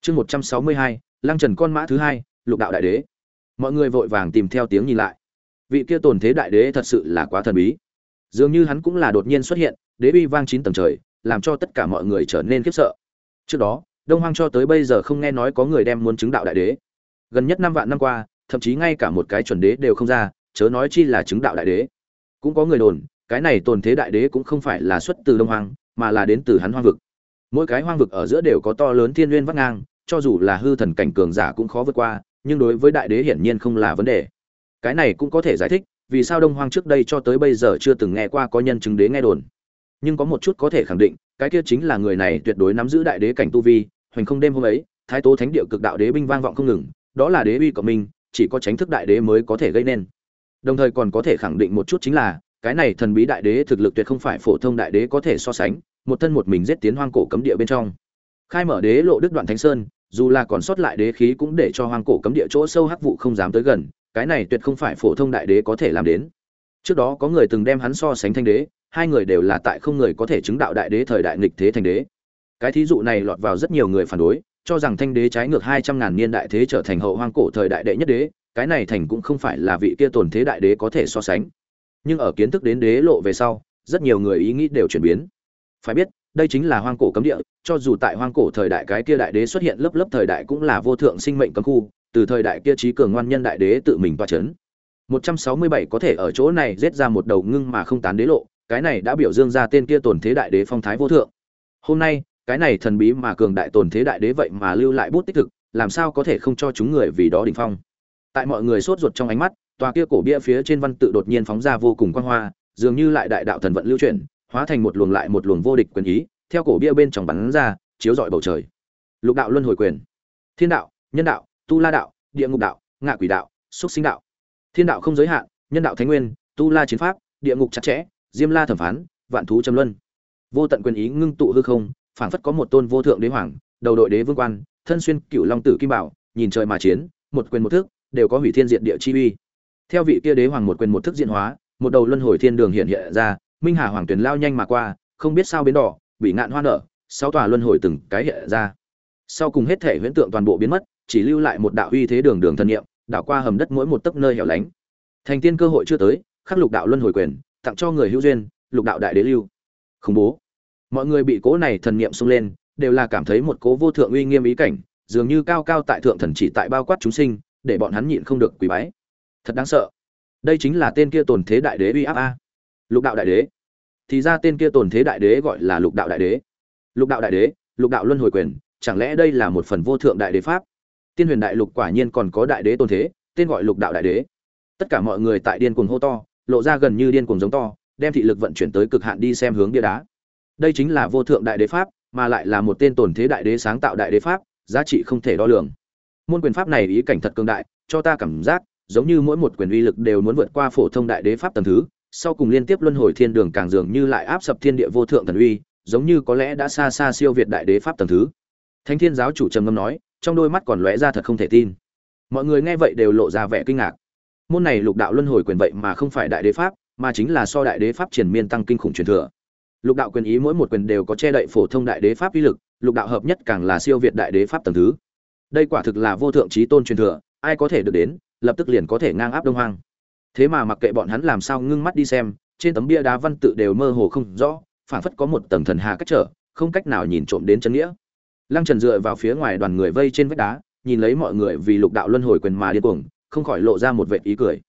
Chương một trăm sáu mươi hai, lăng trần con mã thứ hai, lục đạo đại đế. Mọi người vội vàng tìm theo tiếng nhìn lại. Vị kia tồn thế đại đế thật sự là quá thần bí. Dường như hắn cũng là đột nhiên xuất hiện, đế uy vang chín tầng trời, làm cho tất cả mọi người trở nên khiếp sợ. Trước đó, đông hoang cho tới bây giờ không nghe nói có người đem muốn chứng đạo đại đế. Gần nhất năm vạn năm qua, thậm chí ngay cả một cái chuẩn đế đều không ra, chớ nói chi là chứng đạo đại đế. Cũng có người đồn, cái này tồn thế đại đế cũng không phải là xuất từ đông hoang mà là đến từ hắn hoang vực. Mỗi cái hoang vực ở giữa đều có to lớn thiên nguyên vắt ngang, cho dù là hư thần cảnh cường giả cũng khó vượt qua, nhưng đối với đại đế hiển nhiên không là vấn đề. Cái này cũng có thể giải thích, vì sao đông hoang trước đây cho tới bây giờ chưa từng nghe qua có nhân chứng đế nghe đồn. Nhưng có một chút có thể khẳng định, cái kia chính là người này tuyệt đối nắm giữ đại đế cảnh tu vi, hoành không đêm hôm ấy, thái tố thánh địa cực đạo đế binh vang vọng không ngừng, đó là đế uy của mình, chỉ có tránh thức đại đế mới có thể gây nên. Đồng thời còn có thể khẳng định một chút chính là cái này thần bí đại đế thực lực tuyệt không phải phổ thông đại đế có thể so sánh, một thân một mình giết tiến hoang cổ cấm địa bên trong. Khai mở đế lộ đức đoạn thánh sơn, dù là còn sót lại đế khí cũng để cho hoang cổ cấm địa chỗ sâu hắc vụ không dám tới gần, cái này tuyệt không phải phổ thông đại đế có thể làm đến. Trước đó có người từng đem hắn so sánh thanh đế, hai người đều là tại không người có thể chứng đạo đại đế thời đại nghịch thế thành đế. Cái thí dụ này lọt vào rất nhiều người phản đối, cho rằng thanh đế trái ngược hai trăm ngàn niên đại thế trở thành hậu hoang cổ thời đại đệ nhất đế, cái này thành cũng không phải là vị kia tồn thế đại đế có thể so sánh nhưng ở kiến thức đến đế lộ về sau, rất nhiều người ý nghĩ đều chuyển biến. Phải biết, đây chính là hoang cổ cấm địa, cho dù tại hoang cổ thời đại cái kia đại đế xuất hiện lớp lớp thời đại cũng là vô thượng sinh mệnh cấm khu, từ thời đại kia trí cường ngoan nhân đại đế tự mình toa chấn. 167 có thể ở chỗ này giết ra một đầu ngưng mà không tán đế lộ, cái này đã biểu dương ra tên kia tồn thế đại đế phong thái vô thượng. Hôm nay, cái này thần bí mà cường đại tồn thế đại đế vậy mà lưu lại bút tích thực, làm sao có thể không cho chúng người vì đó đỉnh phong? Tại mọi người sốt ruột trong ánh mắt tòa kia cổ bia phía trên văn tự đột nhiên phóng ra vô cùng quang hoa, dường như lại đại đạo thần vận lưu chuyển, hóa thành một luồng lại một luồng vô địch quyền ý, theo cổ bia bên trong bắn ra, chiếu rọi bầu trời. Lục đạo luân hồi quyền. Thiên đạo, nhân đạo, tu la đạo, địa ngục đạo, ngạ quỷ đạo, Súc sinh đạo. Thiên đạo không giới hạn, nhân đạo thánh nguyên, tu la chiến pháp, địa ngục chặt chẽ, diêm la thẩm phán, vạn thú châm luân. Vô tận quyền ý ngưng tụ hư không, phảng phất có một tôn vô thượng đế hoàng, đầu đội đế vương quan, thân xuyên cửu long tử kim bảo, nhìn trời mà chiến, một quyền một thước, đều có hủy thiên diệt địa chi uy theo vị kia đế hoàng một quyền một thức diện hóa, một đầu luân hồi thiên đường hiện hiện ra, minh hà hoàng tuyền lao nhanh mà qua, không biết sao biến đỏ, bị ngạn hoa nở, sáu tòa luân hồi từng cái hiện ra. Sau cùng hết thể huyễn tượng toàn bộ biến mất, chỉ lưu lại một đạo uy thế đường đường thân nhiệm đảo qua hầm đất mỗi một tấc nơi hẻo lánh. Thành tiên cơ hội chưa tới, khắc lục đạo luân hồi quyền, tặng cho người hữu duyên, lục đạo đại đế lưu. Khủng bố. Mọi người bị cố này thần niệm xông lên, đều là cảm thấy một cố vô thượng uy nghiêm ý cảnh, dường như cao cao tại thượng thần chỉ tại bao quát chúng sinh, để bọn hắn nhịn không được quỳ bái thật đáng sợ. Đây chính là tên kia tồn thế đại đế uy áp a. Lục đạo đại đế. Thì ra tên kia tồn thế đại đế gọi là lục đạo đại đế. Lục đạo đại đế, lục đạo luân hồi quyền, chẳng lẽ đây là một phần vô thượng đại đế pháp? Tiên huyền đại lục quả nhiên còn có đại đế tồn thế, tên gọi lục đạo đại đế. Tất cả mọi người tại điên cuồng hô to, lộ ra gần như điên cuồng giống to, đem thị lực vận chuyển tới cực hạn đi xem hướng bia đá. Đây chính là vô thượng đại đế pháp, mà lại là một tên tồn thế đại đế sáng tạo đại đế pháp, giá trị không thể đo lường. Môn quyền pháp này ý cảnh thật cường đại, cho ta cảm giác giống như mỗi một quyền uy lực đều muốn vượt qua phổ thông đại đế pháp tầng thứ, sau cùng liên tiếp luân hồi thiên đường càng dường như lại áp sập thiên địa vô thượng thần uy, giống như có lẽ đã xa xa siêu việt đại đế pháp tầng thứ. Thánh thiên giáo chủ trầm ngâm nói, trong đôi mắt còn lóe ra thật không thể tin. Mọi người nghe vậy đều lộ ra vẻ kinh ngạc. Môn này lục đạo luân hồi quyền vậy mà không phải đại đế pháp, mà chính là so đại đế pháp triển miên tăng kinh khủng truyền thừa. Lục đạo quyền ý mỗi một quyền đều có che đậy phổ thông đại đế pháp uy lực, lục đạo hợp nhất càng là siêu việt đại đế pháp tầng thứ. Đây quả thực là vô thượng trí tôn truyền thừa, ai có thể được đến lập tức liền có thể ngang áp đông hoang. Thế mà mặc kệ bọn hắn làm sao ngưng mắt đi xem, trên tấm bia đá văn tự đều mơ hồ không rõ, phảng phất có một tầng thần hà cách trở, không cách nào nhìn trộm đến chân nghĩa. Lăng trần dựa vào phía ngoài đoàn người vây trên vách đá, nhìn lấy mọi người vì lục đạo luân hồi quyền mà điên cuồng, không khỏi lộ ra một vệ ý cười.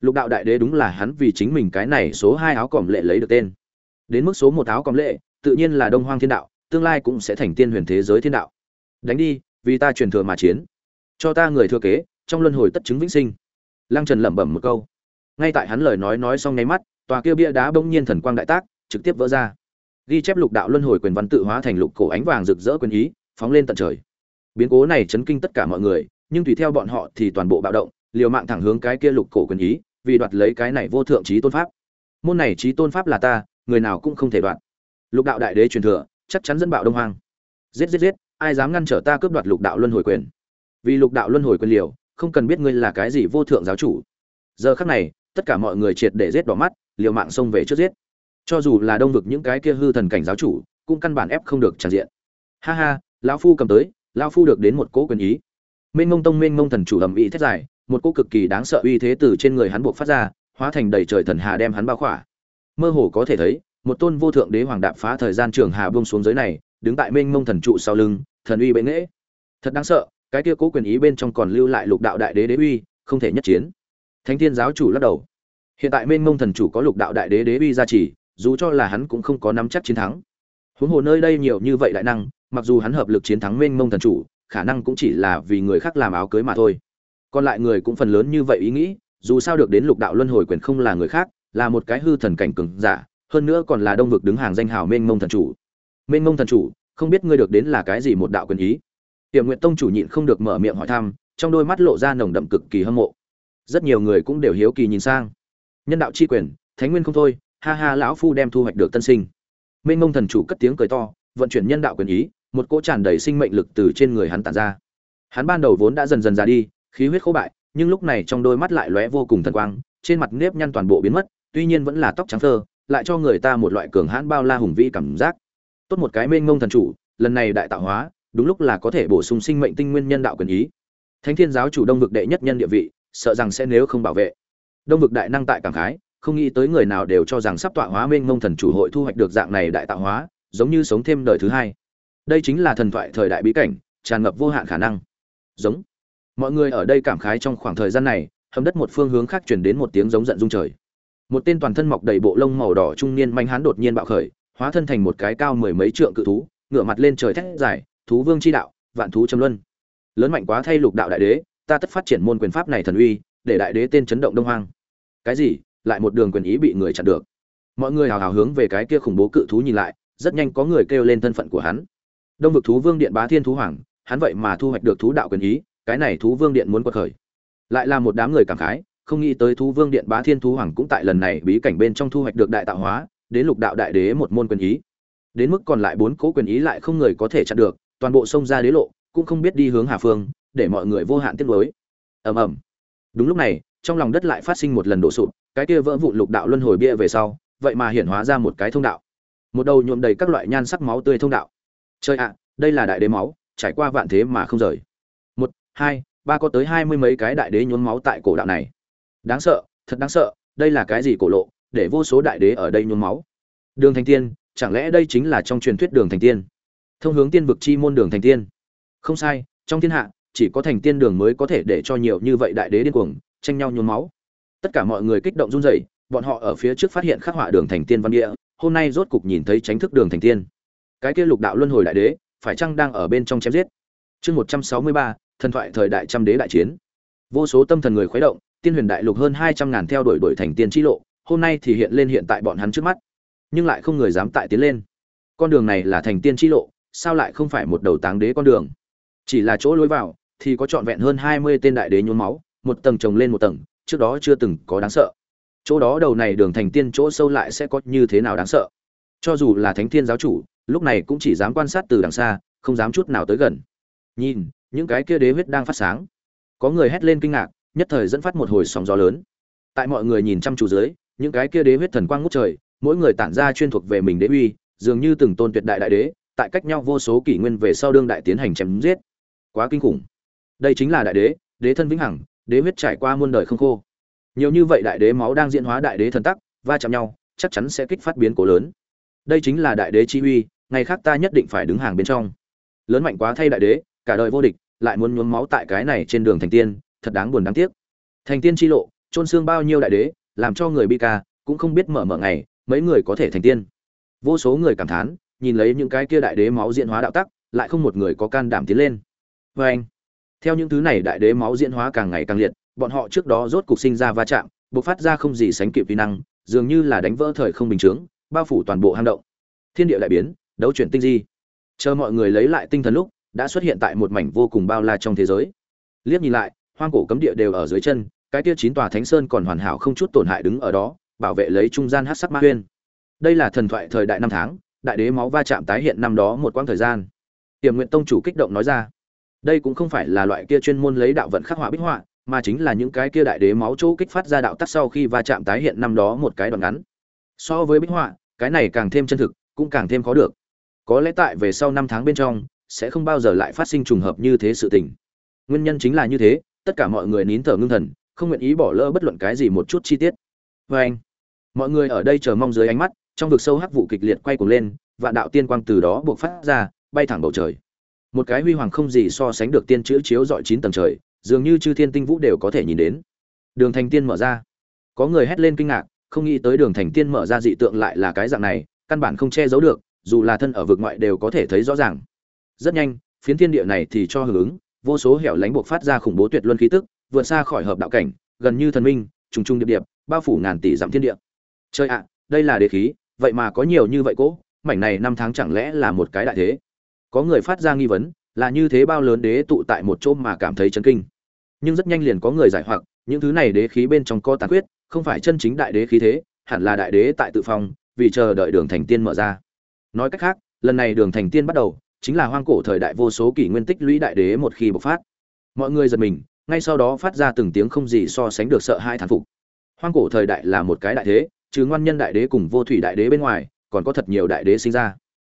Lục đạo đại đế đúng là hắn vì chính mình cái này số hai áo còm lệ lấy được tên. Đến mức số một áo còm lệ, tự nhiên là đông hoang thiên đạo, tương lai cũng sẽ thành tiên huyền thế giới thiên đạo. Đánh đi, vì ta truyền thừa mà chiến. Cho ta người thừa kế trong luân hồi tất chứng vĩnh sinh. Lăng trần lẩm bẩm một câu. Ngay tại hắn lời nói nói xong nháy mắt, tòa kia bia đá bỗng nhiên thần quang đại tác, trực tiếp vỡ ra. Ghi chép lục đạo luân hồi quyền văn tự hóa thành lục cổ ánh vàng rực rỡ quyền ý, phóng lên tận trời. Biến cố này chấn kinh tất cả mọi người, nhưng tùy theo bọn họ thì toàn bộ bạo động, liều mạng thẳng hướng cái kia lục cổ quyền ý, vì đoạt lấy cái này vô thượng trí tôn pháp. Môn này trí tôn pháp là ta, người nào cũng không thể đoạt. Lục đạo đại đế truyền thừa, chắc chắn dẫn bạo đông hoang. Giết giết giết, ai dám ngăn trở ta cướp đoạt lục đạo luân hồi quyền? Vì lục đạo luân hồi quyền liều không cần biết ngươi là cái gì vô thượng giáo chủ. Giờ khắc này, tất cả mọi người triệt để giết đỏ mắt, liều mạng xông về trước giết. Cho dù là đông vực những cái kia hư thần cảnh giáo chủ, cũng căn bản ép không được tràn diện. Ha ha, lão phu cầm tới, lão phu được đến một cỗ quyền ý. Mênh mông tông mênh mông thần chủ ầm ĩ thét dài, một cỗ cực kỳ đáng sợ uy thế từ trên người hắn buộc phát ra, hóa thành đầy trời thần hà đem hắn bao khỏa. Mơ hồ có thể thấy, một tôn vô thượng đế hoàng đạp phá thời gian trường hà buông xuống dưới này, đứng tại mênh mông thần trụ sau lưng, thần uy bệ nghễ. Thật đáng sợ cái kia cố quyền ý bên trong còn lưu lại lục đạo đại đế đế uy, không thể nhất chiến. Thánh thiên giáo chủ lắc đầu. Hiện tại mênh mông thần chủ có lục đạo đại đế đế uy gia trì, dù cho là hắn cũng không có nắm chắc chiến thắng. Huống hồ nơi đây nhiều như vậy đại năng, mặc dù hắn hợp lực chiến thắng mênh mông thần chủ, khả năng cũng chỉ là vì người khác làm áo cưới mà thôi. Còn lại người cũng phần lớn như vậy ý nghĩ, dù sao được đến lục đạo luân hồi quyền không là người khác, là một cái hư thần cảnh cường giả, hơn nữa còn là đông vực đứng hàng danh hào mênh mông thần chủ. Mênh mông thần chủ, không biết ngươi được đến là cái gì một đạo quyền ý tiệm nguyện tông chủ nhịn không được mở miệng hỏi thăm trong đôi mắt lộ ra nồng đậm cực kỳ hâm mộ. Rất nhiều người cũng đều hiếu kỳ nhìn sang. Nhân đạo chi quyền thánh nguyên không thôi ha ha lão phu đem thu hoạch được tân sinh. Mên Ngông thần chủ cất tiếng cười to vận chuyển nhân đạo quyền ý một cỗ tràn đầy sinh mệnh lực từ trên người hắn tản ra. Hắn ban đầu vốn đã dần dần già đi khí huyết khô bại nhưng lúc này trong đôi mắt lại lóe vô cùng thần quang trên mặt nếp nhăn toàn bộ biến mất tuy nhiên vẫn là tóc trắng phơ, lại cho người ta một loại cường hãn bao la hùng vĩ cảm giác. Tốt một cái mênh ngông thần chủ lần này đại tạo hóa đúng lúc là có thể bổ sung sinh mệnh tinh nguyên nhân đạo quyền ý. Thánh thiên giáo chủ đông vực đệ nhất nhân địa vị, sợ rằng sẽ nếu không bảo vệ. Đông vực đại năng tại cảng khái, không nghĩ tới người nào đều cho rằng sắp tọa hóa mênh mông thần chủ hội thu hoạch được dạng này đại tạo hóa, giống như sống thêm đời thứ hai. Đây chính là thần thoại thời đại bí cảnh, tràn ngập vô hạn khả năng. Giống. Mọi người ở đây cảm khái trong khoảng thời gian này, hầm đất một phương hướng khác chuyển đến một tiếng giống giận rung trời. Một tên toàn thân mọc đầy bộ lông màu đỏ trung niên manh hán đột nhiên bạo khởi, hóa thân thành một cái cao mười mấy trượng cự thú, ngửa mặt lên trời thét dài thú vương chi đạo, vạn thú châm luân. Lớn mạnh quá thay lục đạo đại đế, ta tất phát triển môn quyền pháp này thần uy, để đại đế tên chấn động đông hoang. Cái gì? Lại một đường quyền ý bị người chặn được. Mọi người hào hào hướng về cái kia khủng bố cự thú nhìn lại, rất nhanh có người kêu lên thân phận của hắn. Đông vực thú vương điện bá thiên thú hoàng, hắn vậy mà thu hoạch được thú đạo quyền ý, cái này thú vương điện muốn quật khởi. Lại là một đám người cảm khái, không nghĩ tới thú vương điện bá thiên thú hoàng cũng tại lần này bí cảnh bên trong thu hoạch được đại tạo hóa, đến lục đạo đại đế một môn quyền ý. Đến mức còn lại bốn cố quyền ý lại không người có thể chặn được toàn bộ sông ra đế lộ, cũng không biết đi hướng hà phương, để mọi người vô hạn tiếc nuối. Ầm ầm. Đúng lúc này, trong lòng đất lại phát sinh một lần đổ sụp, cái kia vỡ vụn lục đạo luân hồi bia về sau, vậy mà hiển hóa ra một cái thông đạo. Một đầu nhuộm đầy các loại nhan sắc máu tươi thông đạo. Trời ạ, đây là đại đế máu, trải qua vạn thế mà không rời. Một, hai, ba có tới hai mươi mấy cái đại đế nhuốm máu tại cổ đạo này. Đáng sợ, thật đáng sợ, đây là cái gì cổ lộ, để vô số đại đế ở đây nhuốm máu? Đường thành tiên, chẳng lẽ đây chính là trong truyền thuyết đường thành tiên? Thông hướng tiên vực chi môn đường thành tiên. Không sai, trong thiên hạ, chỉ có thành tiên đường mới có thể để cho nhiều như vậy đại đế điên cuồng, tranh nhau nhuốm máu. Tất cả mọi người kích động run rẩy, bọn họ ở phía trước phát hiện khắc họa đường thành tiên văn địa, hôm nay rốt cục nhìn thấy tránh thức đường thành tiên. Cái kia lục đạo luân hồi đại đế, phải chăng đang ở bên trong chém giết? Chương một trăm sáu mươi ba, thần thoại thời đại trăm đế đại chiến. Vô số tâm thần người khuấy động, tiên huyền đại lục hơn hai trăm ngàn theo đuổi đuổi thành tiên chi lộ, hôm nay thì hiện lên hiện tại bọn hắn trước mắt, nhưng lại không người dám tại tiến lên. Con đường này là thành tiên chi lộ sao lại không phải một đầu táng đế con đường? Chỉ là chỗ lối vào, thì có trọn vẹn hơn hai mươi tên đại đế nhuốm máu, một tầng chồng lên một tầng, trước đó chưa từng có đáng sợ. Chỗ đó đầu này đường thành tiên chỗ sâu lại sẽ có như thế nào đáng sợ? Cho dù là thánh thiên giáo chủ, lúc này cũng chỉ dám quan sát từ đằng xa, không dám chút nào tới gần. Nhìn, những cái kia đế huyết đang phát sáng. Có người hét lên kinh ngạc, nhất thời dẫn phát một hồi sóng gió lớn. Tại mọi người nhìn chăm chú dưới, những cái kia đế huyết thần quang ngút trời, mỗi người tản ra chuyên thuộc về mình đế uy, dường như từng tôn tuyệt đại đại đế tại cách nhau vô số kỷ nguyên về sau đương đại tiến hành chém giết. Quá kinh khủng. Đây chính là đại đế đế thân vĩnh hằng, đế huyết trải qua muôn đời không khô. Nhiều như vậy đại đế máu đang diễn hóa đại đế thần tắc, va chạm nhau, chắc chắn sẽ kích phát biến cố lớn. Đây chính là đại đế chi uy, ngày khác ta nhất định phải đứng hàng bên trong. Lớn mạnh quá thay đại đế, cả đời vô địch, lại muốn nhuốm máu tại cái này trên đường thành tiên, thật đáng buồn đáng tiếc. Thành tiên chi lộ trôn xương bao nhiêu đại đế, làm cho người bi ca, cũng không biết mở mở ngày, mấy người có thể thành tiên. Vô số người cảm thán nhìn lấy những cái kia đại đế máu diễn hóa đạo tắc lại không một người có can đảm tiến lên. Và anh theo những thứ này đại đế máu diễn hóa càng ngày càng liệt bọn họ trước đó rốt cục sinh ra va chạm bộc phát ra không gì sánh kịp vi năng dường như là đánh vỡ thời không bình chứng, bao phủ toàn bộ hang động. Thiên địa lại biến đấu chuyển tinh di. Chờ mọi người lấy lại tinh thần lúc đã xuất hiện tại một mảnh vô cùng bao la trong thế giới. Liếc nhìn lại hoang cổ cấm địa đều ở dưới chân cái kia chín tòa thánh sơn còn hoàn hảo không chút tổn hại đứng ở đó bảo vệ lấy trung gian hắc sắc ma huyên. Đây là thần thoại thời đại năm tháng đại đế máu va chạm tái hiện năm đó một quãng thời gian. Tiềm nguyện tông chủ kích động nói ra, đây cũng không phải là loại kia chuyên môn lấy đạo vận khắc họa bích họa, mà chính là những cái kia đại đế máu chỗ kích phát ra đạo tắc sau khi va chạm tái hiện năm đó một cái đoạn ngắn. So với bích họa, cái này càng thêm chân thực, cũng càng thêm khó được. Có lẽ tại về sau năm tháng bên trong, sẽ không bao giờ lại phát sinh trùng hợp như thế sự tình. Nguyên nhân chính là như thế, tất cả mọi người nín thở ngưng thần, không nguyện ý bỏ lỡ bất luận cái gì một chút chi tiết. Vê anh mọi người ở đây chờ mong dưới ánh mắt trong vực sâu hắc vụ kịch liệt quay cuồng lên, vạn đạo tiên quang từ đó buộc phát ra, bay thẳng bầu trời. Một cái huy hoàng không gì so sánh được tiên chữ chiếu dọi chín tầng trời, dường như chư thiên tinh vũ đều có thể nhìn đến. Đường thành tiên mở ra. Có người hét lên kinh ngạc, không nghĩ tới đường thành tiên mở ra dị tượng lại là cái dạng này, căn bản không che giấu được, dù là thân ở vực ngoại đều có thể thấy rõ ràng. Rất nhanh, phiến thiên địa này thì cho hưởng ứng, vô số hẻo lánh buộc phát ra khủng bố tuyệt luân khí tức, vượt xa khỏi hợp đạo cảnh, gần như thần minh, trùng trùng điệp điệp, bao phủ ngàn tỷ dặm thiên địa. Chơi ạ, đây là đế khí vậy mà có nhiều như vậy cố mảnh này năm tháng chẳng lẽ là một cái đại thế? Có người phát ra nghi vấn, là như thế bao lớn đế tụ tại một chỗ mà cảm thấy chấn kinh. Nhưng rất nhanh liền có người giải hoặc, những thứ này đế khí bên trong co tàn quyết không phải chân chính đại đế khí thế, hẳn là đại đế tại tự phòng vì chờ đợi đường thành tiên mở ra. Nói cách khác, lần này đường thành tiên bắt đầu, chính là hoang cổ thời đại vô số kỷ nguyên tích lũy đại đế một khi bộc phát. Mọi người giật mình, ngay sau đó phát ra từng tiếng không gì so sánh được sợ hai thán phục. Hoang cổ thời đại là một cái đại thế chứ ngoan nhân đại đế cùng vô thủy đại đế bên ngoài, còn có thật nhiều đại đế sinh ra.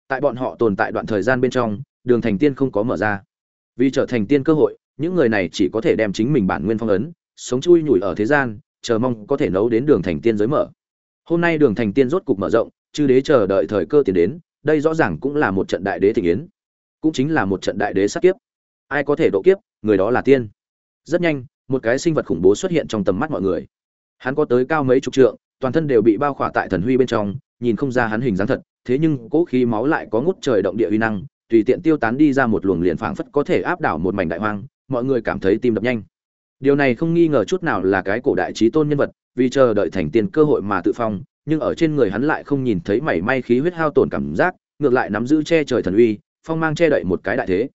Tại bọn họ tồn tại đoạn thời gian bên trong, đường thành tiên không có mở ra. Vì trở thành tiên cơ hội, những người này chỉ có thể đem chính mình bản nguyên phong ấn, sống chui nhủi ở thế gian, chờ mong có thể nấu đến đường thành tiên giới mở. Hôm nay đường thành tiên rốt cục mở rộng, chư đế chờ đợi thời cơ tiền đến, đây rõ ràng cũng là một trận đại đế thịnh yến. Cũng chính là một trận đại đế sát kiếp. Ai có thể độ kiếp, người đó là tiên. Rất nhanh, một cái sinh vật khủng bố xuất hiện trong tầm mắt mọi người. Hắn có tới cao mấy chục trượng toàn thân đều bị bao khỏa tại thần huy bên trong, nhìn không ra hắn hình dáng thật, thế nhưng cỗ khí máu lại có ngút trời động địa uy năng, tùy tiện tiêu tán đi ra một luồng liền phảng phất có thể áp đảo một mảnh đại hoang, mọi người cảm thấy tim đập nhanh. Điều này không nghi ngờ chút nào là cái cổ đại trí tôn nhân vật, vì chờ đợi thành tiền cơ hội mà tự phong, nhưng ở trên người hắn lại không nhìn thấy mảy may khí huyết hao tổn cảm giác, ngược lại nắm giữ che trời thần uy, phong mang che đậy một cái đại thế.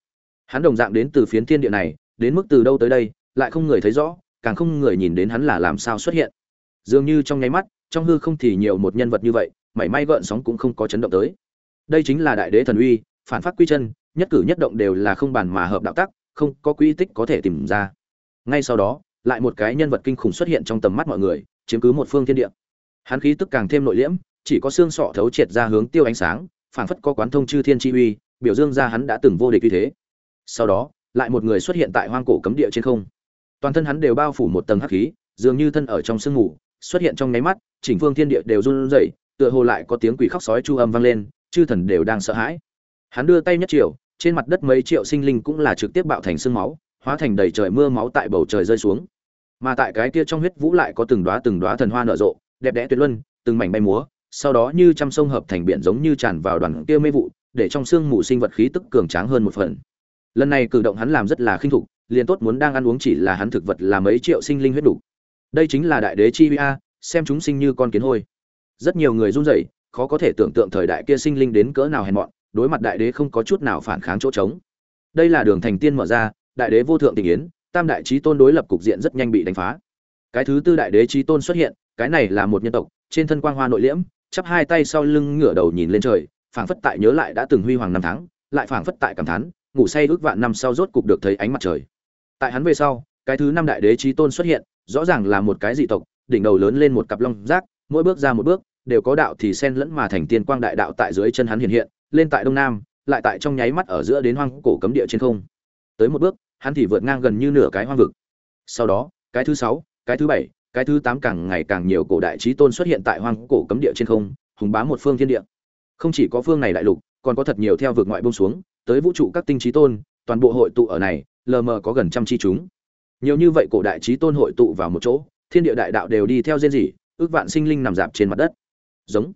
Hắn đồng dạng đến từ phiến thiên địa này, đến mức từ đâu tới đây, lại không người thấy rõ, càng không người nhìn đến hắn là làm sao xuất hiện. Dường như trong nháy mắt trong hư không thì nhiều một nhân vật như vậy, mảy may gợn sóng cũng không có chấn động tới. Đây chính là đại đế thần uy, phản phát quy chân, nhất cử nhất động đều là không bàn mà hợp đạo tắc, không có quy tích có thể tìm ra. Ngay sau đó, lại một cái nhân vật kinh khủng xuất hiện trong tầm mắt mọi người, chiếm cứ một phương thiên địa. Hắn khí tức càng thêm nội liễm, chỉ có xương sọ thấu triệt ra hướng tiêu ánh sáng, phản phất có quán thông chư thiên chi uy, biểu dương ra hắn đã từng vô địch như thế. Sau đó, lại một người xuất hiện tại hoang cổ cấm địa trên không. Toàn thân hắn đều bao phủ một tầng hắc khí, dường như thân ở trong sương ngủ xuất hiện trong nháy mắt, chỉnh phương thiên địa đều run rẩy, tựa hồ lại có tiếng quỷ khóc sói chu âm vang lên, chư thần đều đang sợ hãi. Hắn đưa tay nhất triệu trên mặt đất mấy triệu sinh linh cũng là trực tiếp bạo thành sương máu, hóa thành đầy trời mưa máu tại bầu trời rơi xuống. Mà tại cái kia trong huyết vũ lại có từng đóa từng đóa thần hoa nở rộ, đẹp đẽ tuyệt luân, từng mảnh bay múa, sau đó như trăm sông hợp thành biển giống như tràn vào đoàn kia mê vụ, để trong xương mù sinh vật khí tức cường tráng hơn một phần. Lần này cử động hắn làm rất là khinh thục, liền tốt muốn đang ăn uống chỉ là hắn thực vật là mấy triệu sinh linh huyết đủ đây chính là đại đế chi vi a, xem chúng sinh như con kiến hôi. Rất nhiều người run rẩy, khó có thể tưởng tượng thời đại kia sinh linh đến cỡ nào hèn mọn, đối mặt đại đế không có chút nào phản kháng chỗ trống. Đây là đường thành tiên mở ra, đại đế vô thượng tình yến, tam đại trí tôn đối lập cục diện rất nhanh bị đánh phá. Cái thứ tư đại đế trí tôn xuất hiện, cái này là một nhân tộc, trên thân quang hoa nội liễm, chắp hai tay sau lưng ngửa đầu nhìn lên trời, phảng phất tại nhớ lại đã từng huy hoàng năm tháng, lại phảng phất tại cảm thán, ngủ say ước vạn năm sau rốt cục được thấy ánh mặt trời. Tại hắn về sau cái thứ năm đại đế trí tôn xuất hiện, rõ ràng là một cái dị tộc, đỉnh đầu lớn lên một cặp long giác, mỗi bước ra một bước, đều có đạo thì sen lẫn mà thành tiên quang đại đạo tại dưới chân hắn hiện hiện, lên tại đông nam, lại tại trong nháy mắt ở giữa đến hoang cổ cấm địa trên không. Tới một bước, hắn thì vượt ngang gần như nửa cái hoang vực. Sau đó, cái thứ sáu, cái thứ bảy, cái thứ tám càng ngày càng nhiều cổ đại trí tôn xuất hiện tại hoang cổ cấm địa trên không, hùng bá một phương thiên địa. Không chỉ có phương này đại lục, còn có thật nhiều theo vực ngoại bông xuống, tới vũ trụ các tinh trí tôn, toàn bộ hội tụ ở này, lờ mờ có gần trăm chi chúng nhiều như vậy cổ đại trí tôn hội tụ vào một chỗ, thiên địa đại đạo đều đi theo diên dỉ ước vạn sinh linh nằm dạp trên mặt đất. Giống.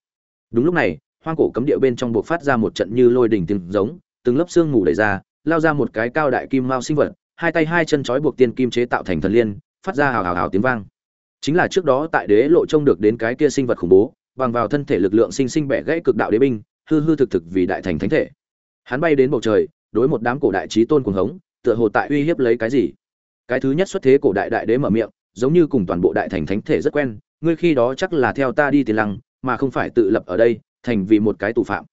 Đúng lúc này, hoang cổ cấm địa bên trong buộc phát ra một trận như lôi đỉnh tiếng giống, từng lớp xương mù đẩy ra, lao ra một cái cao đại kim mao sinh vật, hai tay hai chân trói buộc tiên kim chế tạo thành thần liên, phát ra hào hào hào tiếng vang. Chính là trước đó tại đế lộ trông được đến cái kia sinh vật khủng bố, bằng vào thân thể lực lượng sinh sinh bẻ gãy cực đạo đế binh, hư hư thực thực vì đại thành thánh thể. Hắn bay đến bầu trời, đối một đám cổ đại trí tôn cuồng hống, tựa hồ tại uy hiếp lấy cái gì cái thứ nhất xuất thế cổ đại đại đế mở miệng, giống như cùng toàn bộ đại thành thánh thể rất quen, ngươi khi đó chắc là theo ta đi tiền lăng, mà không phải tự lập ở đây, thành vì một cái tù phạm.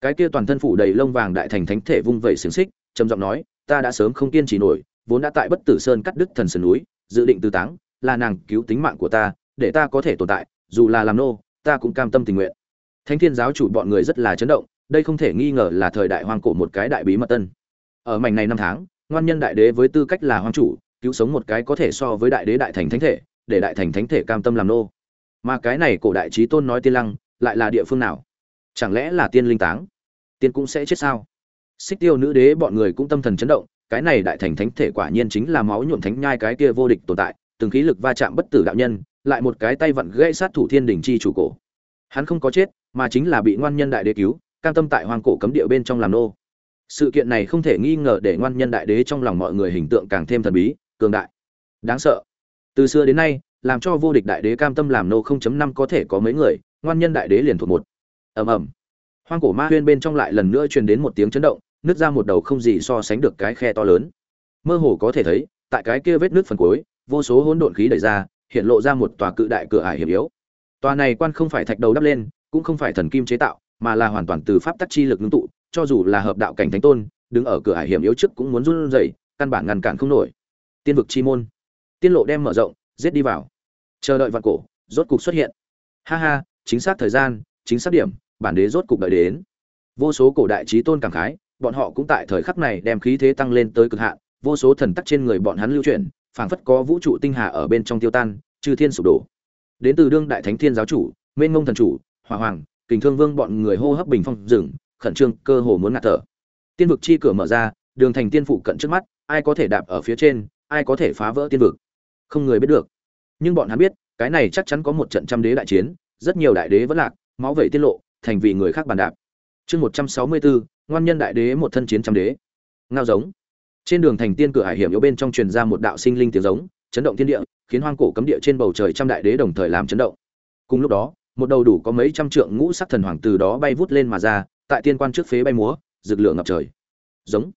Cái kia toàn thân phủ đầy lông vàng đại thành thánh thể vung vẩy xiềng xích, trầm giọng nói, ta đã sớm không kiên trì nổi, vốn đã tại bất tử sơn cắt đứt thần sườn núi, dự định tư táng, là nàng cứu tính mạng của ta, để ta có thể tồn tại, dù là làm nô, ta cũng cam tâm tình nguyện. Thánh thiên giáo chủ bọn người rất là chấn động, đây không thể nghi ngờ là thời đại hoang cổ một cái đại bí mật tân. Ở mảnh này năm tháng, ngoan nhân đại đế với tư cách là hoang chủ cứu sống một cái có thể so với đại đế đại thành thánh thể, để đại thành thánh thể cam tâm làm nô. Mà cái này cổ đại trí tôn nói tiên lăng, lại là địa phương nào? Chẳng lẽ là tiên linh táng? Tiên cũng sẽ chết sao? Xích tiêu nữ đế bọn người cũng tâm thần chấn động, cái này đại thành thánh thể quả nhiên chính là máu nhuộm thánh nhai cái kia vô địch tồn tại, từng khí lực va chạm bất tử đạo nhân, lại một cái tay vặn gãy sát thủ thiên đỉnh chi chủ cổ. Hắn không có chết, mà chính là bị ngoan nhân đại đế cứu, cam tâm tại hoang cổ cấm địa bên trong làm nô. Sự kiện này không thể nghi ngờ để ngoan nhân đại đế trong lòng mọi người hình tượng càng thêm thần bí cường đại. Đáng sợ. Từ xưa đến nay, làm cho vô địch đại đế cam tâm làm nô 0.5 có thể có mấy người, ngoan nhân đại đế liền thuộc một. Ầm ầm. Hoang cổ ma huyên bên trong lại lần nữa truyền đến một tiếng chấn động, nứt ra một đầu không gì so sánh được cái khe to lớn. Mơ hồ có thể thấy, tại cái kia vết nứt phần cuối, vô số hỗn độn khí đẩy ra, hiện lộ ra một tòa cự đại cửa ải hiểm yếu. Tòa này quan không phải thạch đầu đắp lên, cũng không phải thần kim chế tạo, mà là hoàn toàn từ pháp tắc chi lực ngưng tụ, cho dù là hợp đạo cảnh thánh tôn, đứng ở cửa ải hiểm yếu trước cũng muốn run rẩy, căn bản ngăn cản không nổi tiên vực chi môn. Tiên lộ đem mở rộng, giết đi vào. Chờ đợi vạn cổ, rốt cục xuất hiện. Ha ha, chính xác thời gian, chính xác điểm, bản đế rốt cục đợi đến. Vô số cổ đại trí tôn cảm khái, bọn họ cũng tại thời khắc này đem khí thế tăng lên tới cực hạn, vô số thần tắc trên người bọn hắn lưu chuyển, phảng phất có vũ trụ tinh hà ở bên trong tiêu tan, chư thiên sụp đổ. Đến từ đương đại thánh thiên giáo chủ, mênh ngông thần chủ, hỏa hoàng, kình thương vương bọn người hô hấp bình phong rừng khẩn trương, cơ hồ muốn ngạt thở. Tiên vực chi cửa mở ra, đường thành tiên phụ cận trước mắt, ai có thể đạp ở phía trên ai có thể phá vỡ tiên vực? Không người biết được. Nhưng bọn hắn biết, cái này chắc chắn có một trận trăm đế đại chiến, rất nhiều đại đế vẫn lạc, máu vẩy tiết lộ, thành vì người khác bàn đạp. Chương một trăm sáu mươi bốn ngoan nhân đại đế một thân chiến trăm đế. Ngao giống. Trên đường thành tiên cửa hải hiểm yếu bên trong truyền ra một đạo sinh linh tiếng giống, chấn động thiên địa, khiến hoang cổ cấm địa trên bầu trời trăm đại đế đồng thời làm chấn động. Cùng lúc đó, một đầu đủ có mấy trăm trượng ngũ sắc thần hoàng từ đó bay vút lên mà ra, tại tiên quan trước phế bay múa, rực lửa ngập trời. Giống.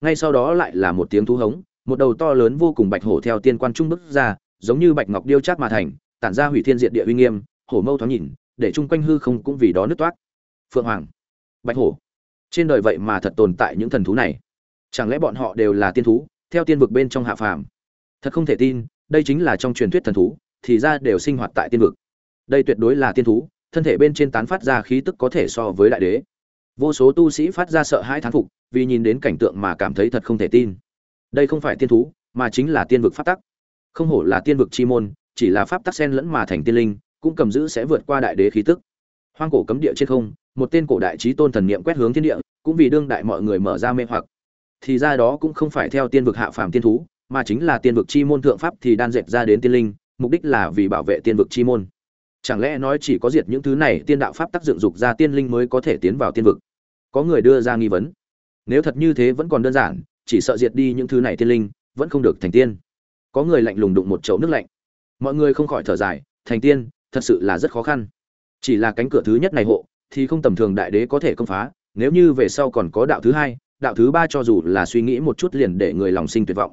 Ngay sau đó lại là một tiếng thú hống một đầu to lớn vô cùng bạch hổ theo tiên quan trung bức ra, giống như bạch ngọc điêu chát mà thành, tản ra hủy thiên diện địa uy nghiêm, hổ mâu thoáng nhìn, để chung quanh hư không cũng vì đó nứt toát. Phượng hoàng, bạch hổ. Trên đời vậy mà thật tồn tại những thần thú này. Chẳng lẽ bọn họ đều là tiên thú, theo tiên vực bên trong hạ phàm? Thật không thể tin, đây chính là trong truyền thuyết thần thú, thì ra đều sinh hoạt tại tiên vực. Đây tuyệt đối là tiên thú, thân thể bên trên tán phát ra khí tức có thể so với đại đế. Vô số tu sĩ phát ra sợ hãi thán phục, vì nhìn đến cảnh tượng mà cảm thấy thật không thể tin đây không phải tiên thú, mà chính là tiên vực pháp tắc. Không hổ là tiên vực chi môn, chỉ là pháp tắc sen lẫn mà thành tiên linh, cũng cầm giữ sẽ vượt qua đại đế khí tức. Hoang cổ cấm địa trên không, một tên cổ đại trí tôn thần niệm quét hướng thiên địa, cũng vì đương đại mọi người mở ra mê hoặc. Thì ra đó cũng không phải theo tiên vực hạ phàm tiên thú, mà chính là tiên vực chi môn thượng pháp thì đan dệt ra đến tiên linh, mục đích là vì bảo vệ tiên vực chi môn. Chẳng lẽ nói chỉ có diệt những thứ này, tiên đạo pháp tác dựng dục ra tiên linh mới có thể tiến vào tiên vực? Có người đưa ra nghi vấn. Nếu thật như thế vẫn còn đơn giản chỉ sợ diệt đi những thứ này tiên linh, vẫn không được thành tiên. Có người lạnh lùng đụng một chậu nước lạnh. Mọi người không khỏi thở dài, thành tiên, thật sự là rất khó khăn. Chỉ là cánh cửa thứ nhất này hộ, thì không tầm thường đại đế có thể công phá, nếu như về sau còn có đạo thứ hai, đạo thứ ba cho dù là suy nghĩ một chút liền để người lòng sinh tuyệt vọng.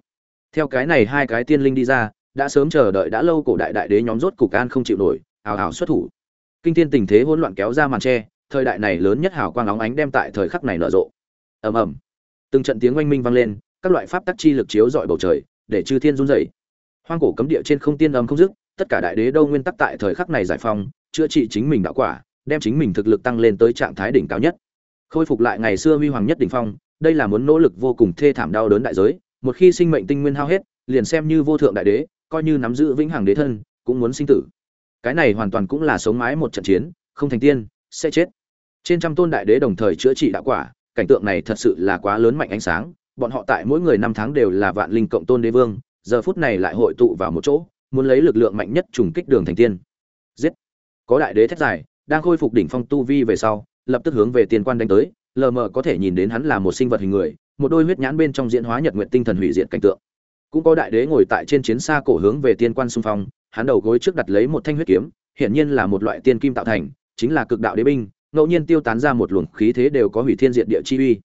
Theo cái này hai cái tiên linh đi ra, đã sớm chờ đợi đã lâu cổ đại đại đế nhóm rốt cục an không chịu nổi, ào ào xuất thủ. Kinh thiên tình thế hỗn loạn kéo ra màn tre, thời đại này lớn nhất hào quang óng ánh đem tại thời khắc này nở rộ. Ầm ầm từng trận tiếng oanh minh vang lên, các loại pháp tắc chi lực chiếu dọi bầu trời, để chư thiên run rẩy. Hoang cổ cấm địa trên không tiên âm không dứt, tất cả đại đế đâu nguyên tắc tại thời khắc này giải phong chữa trị chính mình đạo quả, đem chính mình thực lực tăng lên tới trạng thái đỉnh cao nhất. Khôi phục lại ngày xưa huy hoàng nhất đỉnh phong, đây là muốn nỗ lực vô cùng thê thảm đau đớn đại giới, một khi sinh mệnh tinh nguyên hao hết, liền xem như vô thượng đại đế, coi như nắm giữ vĩnh hằng đế thân, cũng muốn sinh tử. Cái này hoàn toàn cũng là sống mái một trận chiến, không thành tiên, sẽ chết. Trên trăm tôn đại đế đồng thời chữa trị đạo quả cảnh tượng này thật sự là quá lớn mạnh ánh sáng, bọn họ tại mỗi người năm tháng đều là vạn linh cộng tôn đế vương, giờ phút này lại hội tụ vào một chỗ, muốn lấy lực lượng mạnh nhất trùng kích đường thành tiên. Giết! Có đại đế thét dài, đang khôi phục đỉnh phong tu vi về sau, lập tức hướng về tiền quan đánh tới, lờ mờ có thể nhìn đến hắn là một sinh vật hình người, một đôi huyết nhãn bên trong diễn hóa nhật nguyện tinh thần hủy diệt cảnh tượng. Cũng có đại đế ngồi tại trên chiến xa cổ hướng về tiên quan xung phong, hắn đầu gối trước đặt lấy một thanh huyết kiếm, hiển nhiên là một loại tiên kim tạo thành, chính là cực đạo đế binh ngẫu nhiên tiêu tán ra một luồng khí thế đều có hủy thiên diệt địa chi uy.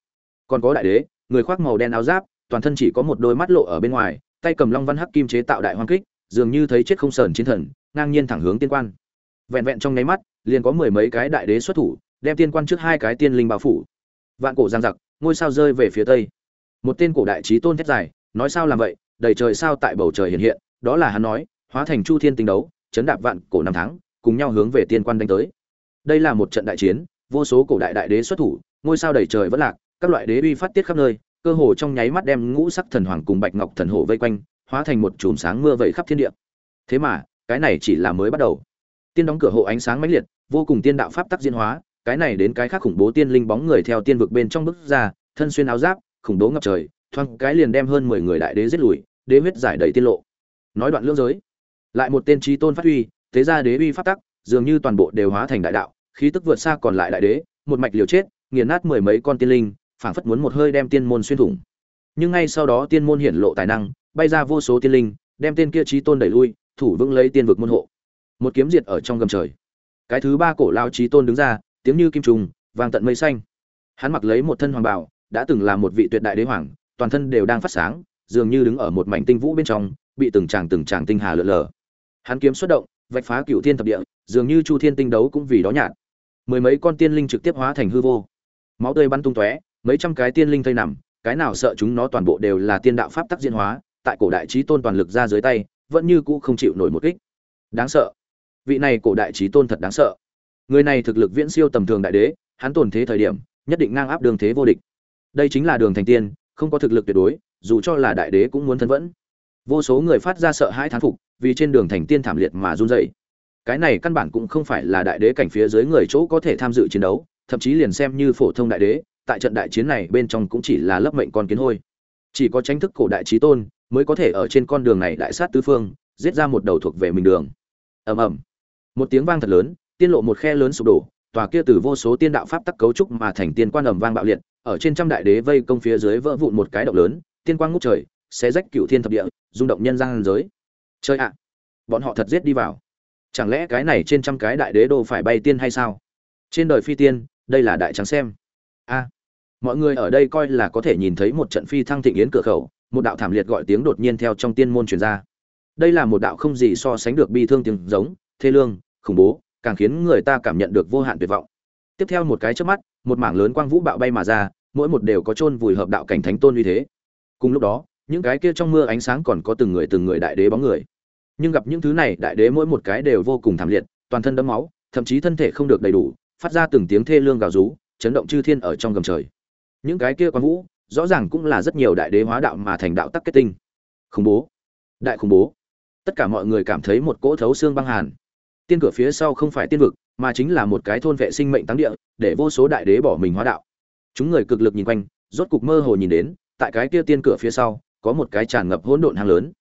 Còn có đại đế, người khoác màu đen áo giáp, toàn thân chỉ có một đôi mắt lộ ở bên ngoài, tay cầm long văn hắc kim chế tạo đại hoang kích, dường như thấy chết không sờn chiến thần, ngang nhiên thẳng hướng tiên quan. Vẹn vẹn trong nháy mắt, liền có mười mấy cái đại đế xuất thủ, đem tiên quan trước hai cái tiên linh bao phủ. Vạn cổ giang giặc, ngôi sao rơi về phía tây. Một tên cổ đại chí tôn thét dài, nói sao làm vậy, đầy trời sao tại bầu trời hiện hiện, đó là hắn nói, hóa thành chu thiên tinh đấu, chấn đạp vạn cổ năm tháng, cùng nhau hướng về tiên quan đánh tới đây là một trận đại chiến, vô số cổ đại đại đế xuất thủ, ngôi sao đầy trời vẫn lạc, các loại đế uy phát tiết khắp nơi, cơ hồ trong nháy mắt đem ngũ sắc thần hoàng cùng bạch ngọc thần hổ vây quanh, hóa thành một chùm sáng mưa vẩy khắp thiên địa. Thế mà, cái này chỉ là mới bắt đầu. Tiên đóng cửa hộ ánh sáng mãnh liệt, vô cùng tiên đạo pháp tắc diễn hóa, cái này đến cái khác khủng bố tiên linh bóng người theo tiên vực bên trong bức ra, thân xuyên áo giáp, khủng bố ngập trời, thoáng cái liền đem hơn mười người đại đế giết lùi, đế huyết giải đầy tiên lộ. Nói đoạn lưỡng giới, lại một tên trí tôn phát huy, thế ra đế uy pháp tắc dường như toàn bộ đều hóa thành đại đạo, khí tức vượt xa còn lại đại đế, một mạch liều chết, nghiền nát mười mấy con tiên linh, phảng phất muốn một hơi đem tiên môn xuyên thủng. Nhưng ngay sau đó tiên môn hiển lộ tài năng, bay ra vô số tiên linh, đem tên kia trí tôn đẩy lui, thủ vững lấy tiên vực môn hộ. Một kiếm diệt ở trong gầm trời. Cái thứ ba cổ lao trí tôn đứng ra, tiếng như kim trùng, vang tận mây xanh. Hắn mặc lấy một thân hoàng bào, đã từng là một vị tuyệt đại đế hoàng, toàn thân đều đang phát sáng, dường như đứng ở một mảnh tinh vũ bên trong, bị từng tràng từng tràng tinh hà lượn lờ. Hắn kiếm xuất động vạch phá cựu thiên thập địa, dường như chu thiên tinh đấu cũng vì đó nhạt. Mười mấy con tiên linh trực tiếp hóa thành hư vô. Máu tươi bắn tung tóe, mấy trăm cái tiên linh thây nằm, cái nào sợ chúng nó toàn bộ đều là tiên đạo pháp tắc diễn hóa, tại cổ đại trí tôn toàn lực ra dưới tay, vẫn như cũ không chịu nổi một kích. Đáng sợ. Vị này cổ đại trí tôn thật đáng sợ. Người này thực lực viễn siêu tầm thường đại đế, hắn tồn thế thời điểm, nhất định ngang áp đường thế vô địch. Đây chính là đường thành tiên, không có thực lực tuyệt đối, dù cho là đại đế cũng muốn thân vẫn. Vô số người phát ra sợ hãi thán phục vì trên đường thành tiên thảm liệt mà run rẩy. Cái này căn bản cũng không phải là đại đế cảnh phía dưới người chỗ có thể tham dự chiến đấu, thậm chí liền xem như phổ thông đại đế, tại trận đại chiến này bên trong cũng chỉ là lấp mệnh con kiến hôi. Chỉ có tranh thức cổ đại trí tôn mới có thể ở trên con đường này đại sát tứ phương, giết ra một đầu thuộc về mình đường. Ầm ầm. Một tiếng vang thật lớn, tiên lộ một khe lớn sụp đổ, tòa kia từ vô số tiên đạo pháp tắc cấu trúc mà thành tiên quan ầm vang bạo liệt, ở trên trăm đại đế vây công phía dưới vỡ vụn một cái động lớn, tiên quang ngút trời, xé rách cửu thiên thập địa, rung động nhân gian giới chơi ạ, bọn họ thật giết đi vào. Chẳng lẽ cái này trên trăm cái đại đế đô phải bay tiên hay sao? Trên đời phi tiên, đây là đại trắng xem. A, mọi người ở đây coi là có thể nhìn thấy một trận phi thăng thịnh yến cửa khẩu, một đạo thảm liệt gọi tiếng đột nhiên theo trong tiên môn truyền ra. Đây là một đạo không gì so sánh được bi thương tiếng giống, thê lương, khủng bố, càng khiến người ta cảm nhận được vô hạn tuyệt vọng. Tiếp theo một cái trước mắt, một mảng lớn quang vũ bạo bay mà ra, mỗi một đều có chôn vùi hợp đạo cảnh thánh tôn uy thế. Cùng lúc đó những cái kia trong mưa ánh sáng còn có từng người từng người đại đế bóng người. Nhưng gặp những thứ này, đại đế mỗi một cái đều vô cùng thảm liệt, toàn thân đẫm máu, thậm chí thân thể không được đầy đủ, phát ra từng tiếng thê lương gào rú, chấn động chư thiên ở trong gầm trời. Những cái kia quang vũ, rõ ràng cũng là rất nhiều đại đế hóa đạo mà thành đạo tắc kết tinh. Khủng bố. Đại khủng bố. Tất cả mọi người cảm thấy một cỗ thấu xương băng hàn. Tiên cửa phía sau không phải tiên vực, mà chính là một cái thôn vệ sinh mệnh tăng địa, để vô số đại đế bỏ mình hóa đạo. Chúng người cực lực nhìn quanh, rốt cục mơ hồ nhìn đến, tại cái kia tiên cửa phía sau có một cái tràn ngập hỗn độn hang lớn.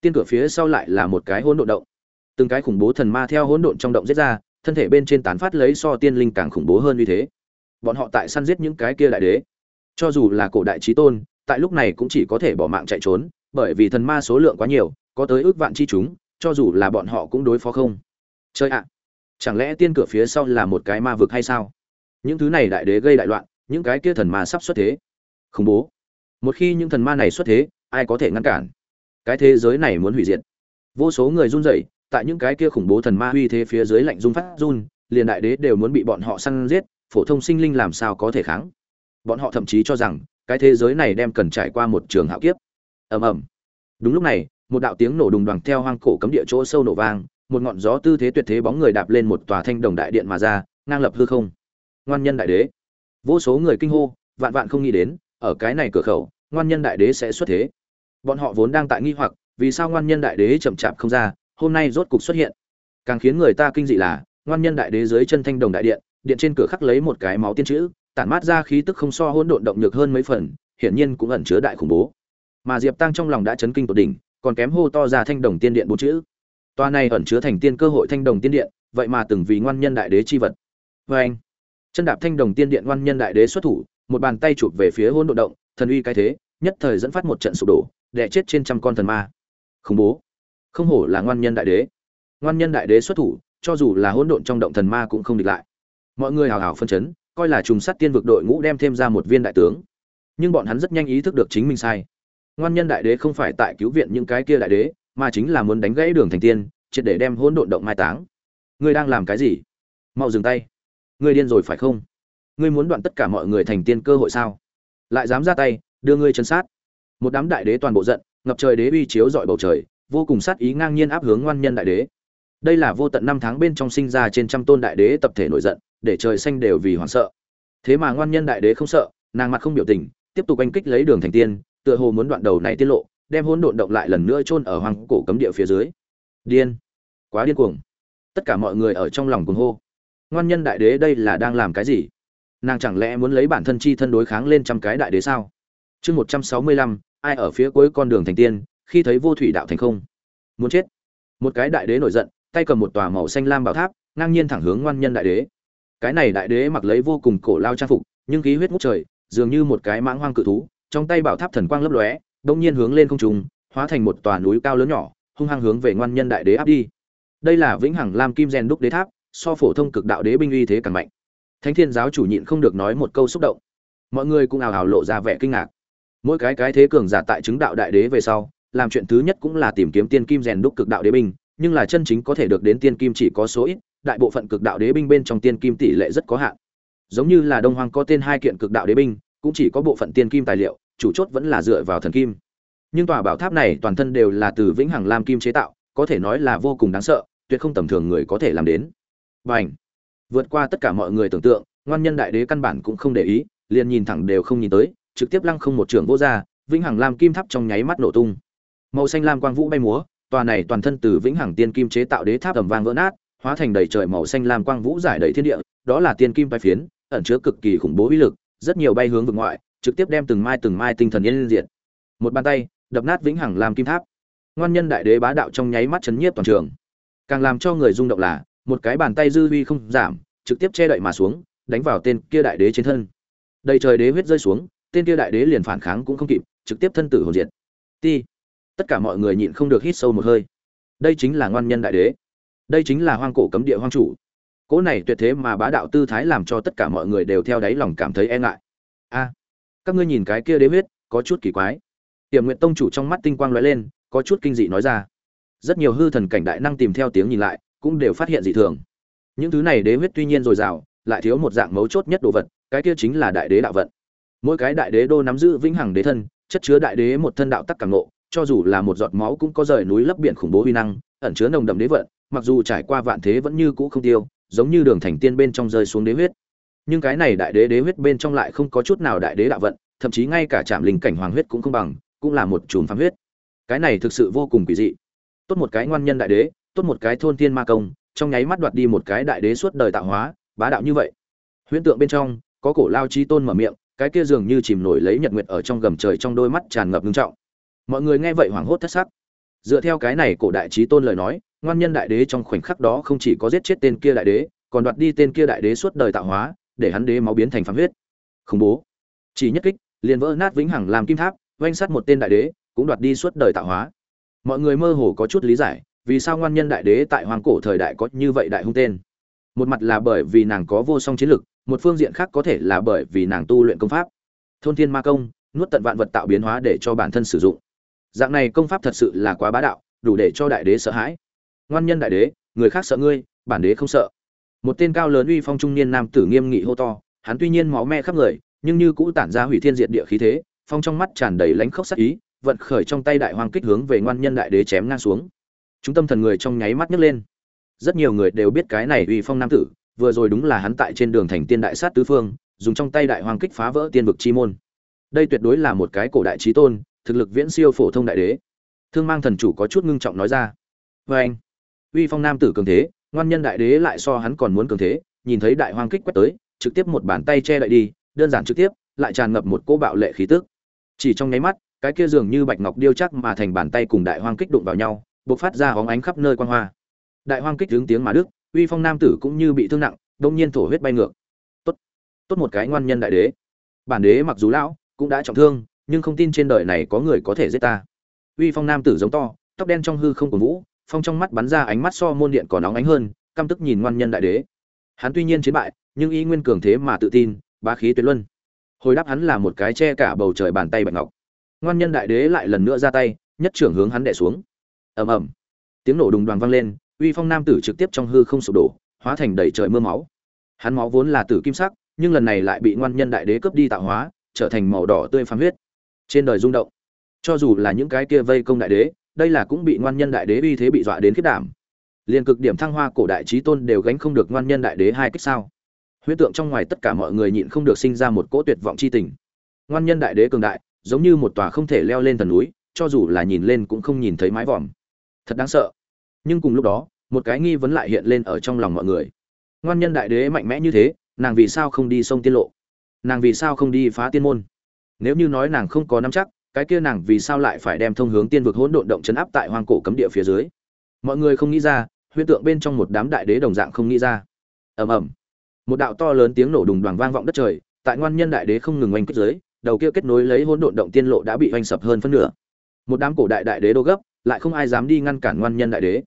Tiên cửa phía sau lại là một cái hỗn độn động. Từng cái khủng bố thần ma theo hỗn độn trong động giết ra, thân thể bên trên tán phát lấy so tiên linh càng khủng bố hơn như thế. Bọn họ tại săn giết những cái kia đại đế. Cho dù là cổ đại trí tôn, tại lúc này cũng chỉ có thể bỏ mạng chạy trốn, bởi vì thần ma số lượng quá nhiều, có tới ước vạn chi chúng, cho dù là bọn họ cũng đối phó không. Chơi ạ. Chẳng lẽ tiên cửa phía sau là một cái ma vực hay sao? Những thứ này đại đế gây đại loạn, những cái kia thần ma sắp xuất thế. Khủng bố. Một khi những thần ma này xuất thế ai có thể ngăn cản. Cái thế giới này muốn hủy diệt. Vô số người run rẩy, tại những cái kia khủng bố thần ma uy thế phía dưới lạnh run phát run, liền đại đế đều muốn bị bọn họ săn giết, phổ thông sinh linh làm sao có thể kháng? Bọn họ thậm chí cho rằng, cái thế giới này đem cần trải qua một trường hạo kiếp. Ầm ầm. Đúng lúc này, một đạo tiếng nổ đùng đoằng theo hoang cổ cấm địa chỗ sâu nổ vang, một ngọn gió tư thế tuyệt thế bóng người đạp lên một tòa thanh đồng đại điện mà ra, ngang lập hư không. Ngoan nhân đại đế. Vô số người kinh hô, vạn vạn không nghĩ đến, ở cái này cửa khẩu, ngoan nhân đại đế sẽ xuất thế bọn họ vốn đang tại nghi hoặc, vì sao ngoan nhân đại đế chậm chạp không ra, hôm nay rốt cục xuất hiện. Càng khiến người ta kinh dị là, ngoan nhân đại đế dưới chân thanh đồng đại điện điện trên cửa khắc lấy một cái máu tiên chữ, tản mát ra khí tức không so hỗn độn động nhược hơn mấy phần, hiển nhiên cũng ẩn chứa đại khủng bố. Mà diệp tăng trong lòng đã chấn kinh tột đỉnh, còn kém hô to ra thanh đồng tiên điện bốn chữ. Toa này ẩn chứa thành tiên cơ hội thanh đồng tiên điện, vậy mà từng vì ngoan nhân đại đế chi vật. Vê anh, chân đạp thanh đồng tiên điện ngoan nhân đại đế xuất thủ, một bàn tay chụp về phía hỗn độn động, thần uy cái thế, nhất thời dẫn phát một trận sụp đổ đẻ chết trên trăm con thần ma. Khủng bố. Không hổ là ngoan nhân đại đế. Ngoan nhân đại đế xuất thủ, cho dù là hỗn độn trong động thần ma cũng không địch lại. Mọi người hào hào phân chấn, coi là trùng sát tiên vực đội ngũ đem thêm ra một viên đại tướng. Nhưng bọn hắn rất nhanh ý thức được chính mình sai. Ngoan nhân đại đế không phải tại cứu viện những cái kia đại đế, mà chính là muốn đánh gãy đường thành tiên, triệt để đem hỗn độn động mai táng. Ngươi đang làm cái gì? Mau dừng tay. Ngươi điên rồi phải không? Ngươi muốn đoạn tất cả mọi người thành tiên cơ hội sao? Lại dám ra tay, đưa ngươi chân sát một đám đại đế toàn bộ giận, ngập trời đế uy chiếu dọi bầu trời, vô cùng sát ý ngang nhiên áp hướng ngoan nhân đại đế. Đây là vô tận năm tháng bên trong sinh ra trên trăm tôn đại đế tập thể nổi giận, để trời xanh đều vì hoảng sợ. Thế mà ngoan nhân đại đế không sợ, nàng mặt không biểu tình, tiếp tục oanh kích lấy đường thành tiên, tựa hồ muốn đoạn đầu này tiết lộ, đem hỗn độn động lại lần nữa chôn ở hoàng cổ cấm địa phía dưới. Điên. Quá điên cuồng. Tất cả mọi người ở trong lòng cuồng hô. Ngoan nhân đại đế đây là đang làm cái gì? Nàng chẳng lẽ muốn lấy bản thân chi thân đối kháng lên trăm cái đại đế sao? Chương một trăm sáu mươi lăm, ai ở phía cuối con đường thành tiên, khi thấy vô thủy đạo thành không? Muốn chết. Một cái đại đế nổi giận, tay cầm một tòa màu xanh lam bảo tháp, ngang nhiên thẳng hướng ngoan nhân đại đế. Cái này đại đế mặc lấy vô cùng cổ lao trang phục, nhưng khí huyết ngút trời, dường như một cái mãng hoang cự thú, trong tay bảo tháp thần quang lấp lóe, đông nhiên hướng lên không trung, hóa thành một tòa núi cao lớn nhỏ, hung hăng hướng về ngoan nhân đại đế áp đi. Đây là vĩnh hằng lam kim rèn đúc đế tháp, so phổ thông cực đạo đế binh uy thế càng mạnh. Thánh thiên giáo chủ nhịn không được nói một câu xúc động. Mọi người cũng ào ào lộ ra vẻ kinh ngạc mỗi cái cái thế cường giả tại chứng đạo đại đế về sau, làm chuyện thứ nhất cũng là tìm kiếm tiên kim rèn đúc cực đạo đế binh, nhưng là chân chính có thể được đến tiên kim chỉ có số ít, đại bộ phận cực đạo đế binh bên trong tiên kim tỷ lệ rất có hạn. Giống như là đông hoàng có tên hai kiện cực đạo đế binh, cũng chỉ có bộ phận tiên kim tài liệu, chủ chốt vẫn là dựa vào thần kim. Nhưng tòa bảo tháp này toàn thân đều là từ vĩnh hằng lam kim chế tạo, có thể nói là vô cùng đáng sợ, tuyệt không tầm thường người có thể làm đến. Và vượt qua tất cả mọi người tưởng tượng, ngoan nhân đại đế căn bản cũng không để ý, liền nhìn thẳng đều không nhìn tới trực tiếp lăng không một trường vô ra vĩnh hằng lam kim tháp trong nháy mắt nổ tung. Màu xanh lam quang vũ bay múa, tòa này toàn thân từ vĩnh hằng tiên kim chế tạo đế tháp tầm vang vỡ nát, hóa thành đầy trời màu xanh lam quang vũ giải đầy thiên địa, đó là tiên kim bay phiến, ẩn chứa cực kỳ khủng bố uy lực, rất nhiều bay hướng vực ngoại, trực tiếp đem từng mai từng mai tinh thần yên diện một bàn tay, đập nát vĩnh hằng lam kim tháp. Ngoan nhân đại đế bá đạo trong nháy mắt chấn nhiếp toàn trường. Càng làm cho người rung động là, một cái bàn tay dư huy không giảm, trực tiếp che đậy mà xuống, đánh vào tên kia đại đế trên thân. Đầy trời đế huyết rơi xuống tên kia đại đế liền phản kháng cũng không kịp, trực tiếp thân tử hồn diệt. Ti. Tất cả mọi người nhịn không được hít sâu một hơi. Đây chính là ngoan nhân đại đế. Đây chính là hoang cổ cấm địa hoang chủ. Cỗ này tuyệt thế mà bá đạo tư thái làm cho tất cả mọi người đều theo đáy lòng cảm thấy e ngại. A. Các ngươi nhìn cái kia đế huyết, có chút kỳ quái. Tiềm nguyện tông chủ trong mắt tinh quang lóe lên, có chút kinh dị nói ra. Rất nhiều hư thần cảnh đại năng tìm theo tiếng nhìn lại, cũng đều phát hiện dị thường. Những thứ này đế huyết tuy nhiên dồi dào, lại thiếu một dạng mấu chốt nhất đồ vật, cái kia chính là đại đế đạo vận mỗi cái đại đế đô nắm giữ vĩnh hằng đế thân, chất chứa đại đế một thân đạo tắc cảm ngộ, cho dù là một giọt máu cũng có rời núi lấp biển khủng bố uy năng, ẩn chứa nồng đậm đế vận, mặc dù trải qua vạn thế vẫn như cũ không tiêu, giống như đường thành tiên bên trong rơi xuống đế huyết. Nhưng cái này đại đế đế huyết bên trong lại không có chút nào đại đế đạo vận, thậm chí ngay cả trạm linh cảnh hoàng huyết cũng không bằng, cũng là một chùm phám huyết. Cái này thực sự vô cùng quỷ dị. Tốt một cái ngoan nhân đại đế, tốt một cái thôn tiên ma công, trong nháy mắt đoạt đi một cái đại đế suốt đời tạo hóa, bá đạo như vậy. Huyễn tượng bên trong, có cổ lao chi tôn mở miệng cái kia dường như chìm nổi lấy nhật nguyệt ở trong gầm trời trong đôi mắt tràn ngập ngưng trọng. Mọi người nghe vậy hoảng hốt thất sắc. Dựa theo cái này cổ đại trí tôn lời nói, ngoan nhân đại đế trong khoảnh khắc đó không chỉ có giết chết tên kia đại đế, còn đoạt đi tên kia đại đế suốt đời tạo hóa, để hắn đế máu biến thành phàm huyết. Khủng bố. Chỉ nhất kích, liền vỡ nát vĩnh hằng làm kim tháp oanh sát một tên đại đế, cũng đoạt đi suốt đời tạo hóa. Mọi người mơ hồ có chút lý giải, vì sao ngoan nhân đại đế tại hoàng cổ thời đại có như vậy đại hung tên. Một mặt là bởi vì nàng có vô song chiến lực một phương diện khác có thể là bởi vì nàng tu luyện công pháp. Thôn thiên ma công, nuốt tận vạn vật tạo biến hóa để cho bản thân sử dụng. Dạng này công pháp thật sự là quá bá đạo, đủ để cho đại đế sợ hãi. Ngoan nhân đại đế, người khác sợ ngươi, bản đế không sợ. Một tên cao lớn uy phong trung niên nam tử nghiêm nghị hô to, hắn tuy nhiên máu me khắp người, nhưng như cũ tản ra hủy thiên diệt địa khí thế, phong trong mắt tràn đầy lãnh khốc sắc ý, vận khởi trong tay đại hoàng kích hướng về ngoan nhân đại đế chém ngang xuống. Chúng tâm thần người trong nháy mắt nhấc lên. Rất nhiều người đều biết cái này uy phong nam tử vừa rồi đúng là hắn tại trên đường thành tiên đại sát tứ phương, dùng trong tay đại hoàng kích phá vỡ tiên vực chi môn. Đây tuyệt đối là một cái cổ đại trí tôn, thực lực viễn siêu phổ thông đại đế. Thương mang thần chủ có chút ngưng trọng nói ra. Vê anh, uy phong nam tử cường thế, ngoan nhân đại đế lại so hắn còn muốn cường thế, nhìn thấy đại hoàng kích quét tới, trực tiếp một bàn tay che lại đi, đơn giản trực tiếp, lại tràn ngập một cỗ bạo lệ khí tức. Chỉ trong nháy mắt, cái kia dường như bạch ngọc điêu chắc mà thành bàn tay cùng đại hoang kích đụng vào nhau, bộc phát ra hóng ánh khắp nơi quan hoa. Đại hoang kích hướng tiếng mà đức uy phong nam tử cũng như bị thương nặng, đông nhiên thổ huyết bay ngược. Tốt tốt một cái ngoan nhân đại đế. Bản đế mặc dù lão, cũng đã trọng thương, nhưng không tin trên đời này có người có thể giết ta. Uy phong nam tử giống to, tóc đen trong hư không cổ vũ phong trong mắt bắn ra ánh mắt so môn điện còn nóng ánh hơn, căm tức nhìn ngoan nhân đại đế. Hắn tuy nhiên chiến bại, nhưng ý nguyên cường thế mà tự tin, bá khí tuyệt luân. Hồi đáp hắn là một cái che cả bầu trời bàn tay bạch ngọc. Ngoan nhân đại đế lại lần nữa ra tay, nhất trưởng hướng hắn đẻ xuống. Ầm ầm. Tiếng nổ đùng đoàn vang lên uy phong nam tử trực tiếp trong hư không sụp đổ, hóa thành đầy trời mưa máu. Hắn máu vốn là tử kim sắc, nhưng lần này lại bị ngoan nhân đại đế cướp đi tạo hóa, trở thành màu đỏ tươi phám huyết. Trên đời rung động, cho dù là những cái kia vây công đại đế, đây là cũng bị ngoan nhân đại đế uy thế bị dọa đến khiết đảm. Liền cực điểm thăng hoa cổ đại trí tôn đều gánh không được ngoan nhân đại đế hai cách sao. Huyết tượng trong ngoài tất cả mọi người nhịn không được sinh ra một cỗ tuyệt vọng chi tình. Ngoan nhân đại đế cường đại, giống như một tòa không thể leo lên thần núi, cho dù là nhìn lên cũng không nhìn thấy mái vòm. Thật đáng sợ nhưng cùng lúc đó, một cái nghi vấn lại hiện lên ở trong lòng mọi người. Ngoan nhân đại đế mạnh mẽ như thế, nàng vì sao không đi sông tiên lộ? Nàng vì sao không đi phá tiên môn? Nếu như nói nàng không có nắm chắc, cái kia nàng vì sao lại phải đem thông hướng tiên vực hỗn độn động chấn áp tại hoang cổ cấm địa phía dưới? Mọi người không nghĩ ra, huyễn tượng bên trong một đám đại đế đồng dạng không nghĩ ra. Ầm ầm. Một đạo to lớn tiếng nổ đùng đoàn vang vọng đất trời, tại ngoan nhân đại đế không ngừng oanh kích dưới, đầu kia kết nối lấy hỗn độn động tiên lộ đã bị oanh sập hơn phân nửa. Một đám cổ đại đại đế đô gấp, lại không ai dám đi ngăn cản ngoan nhân đại đế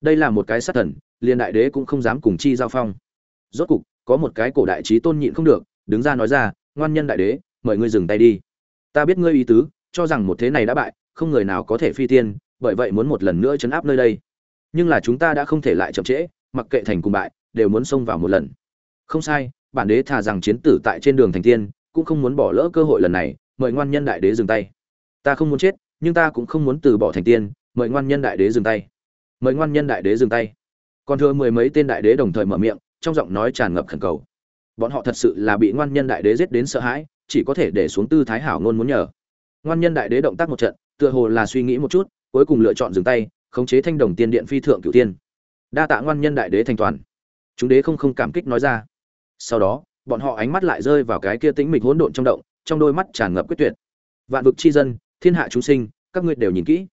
đây là một cái sát thần, liền đại đế cũng không dám cùng chi giao phong. Rốt cục, có một cái cổ đại trí tôn nhịn không được, đứng ra nói ra, ngoan nhân đại đế, mời ngươi dừng tay đi. Ta biết ngươi ý tứ, cho rằng một thế này đã bại, không người nào có thể phi tiên, bởi vậy muốn một lần nữa chấn áp nơi đây. Nhưng là chúng ta đã không thể lại chậm trễ, mặc kệ thành cùng bại, đều muốn xông vào một lần. Không sai, bản đế thà rằng chiến tử tại trên đường thành tiên, cũng không muốn bỏ lỡ cơ hội lần này, mời ngoan nhân đại đế dừng tay. Ta không muốn chết, nhưng ta cũng không muốn từ bỏ thành tiên, mời ngoan nhân đại đế dừng tay mời ngoan nhân đại đế dừng tay. Còn thưa mười mấy tên đại đế đồng thời mở miệng, trong giọng nói tràn ngập khẩn cầu. Bọn họ thật sự là bị ngoan nhân đại đế giết đến sợ hãi, chỉ có thể để xuống tư thái hảo ngôn muốn nhờ. Ngoan nhân đại đế động tác một trận, tựa hồ là suy nghĩ một chút, cuối cùng lựa chọn dừng tay, khống chế thanh đồng tiên điện phi thượng cửu tiên. Đa tạ ngoan nhân đại đế thành toàn. Chúng đế không không cảm kích nói ra. Sau đó, bọn họ ánh mắt lại rơi vào cái kia tĩnh mịch hỗn độn trong động, trong đôi mắt tràn ngập quyết tuyệt. Vạn vực chi dân, thiên hạ chúng sinh, các ngươi đều nhìn kỹ.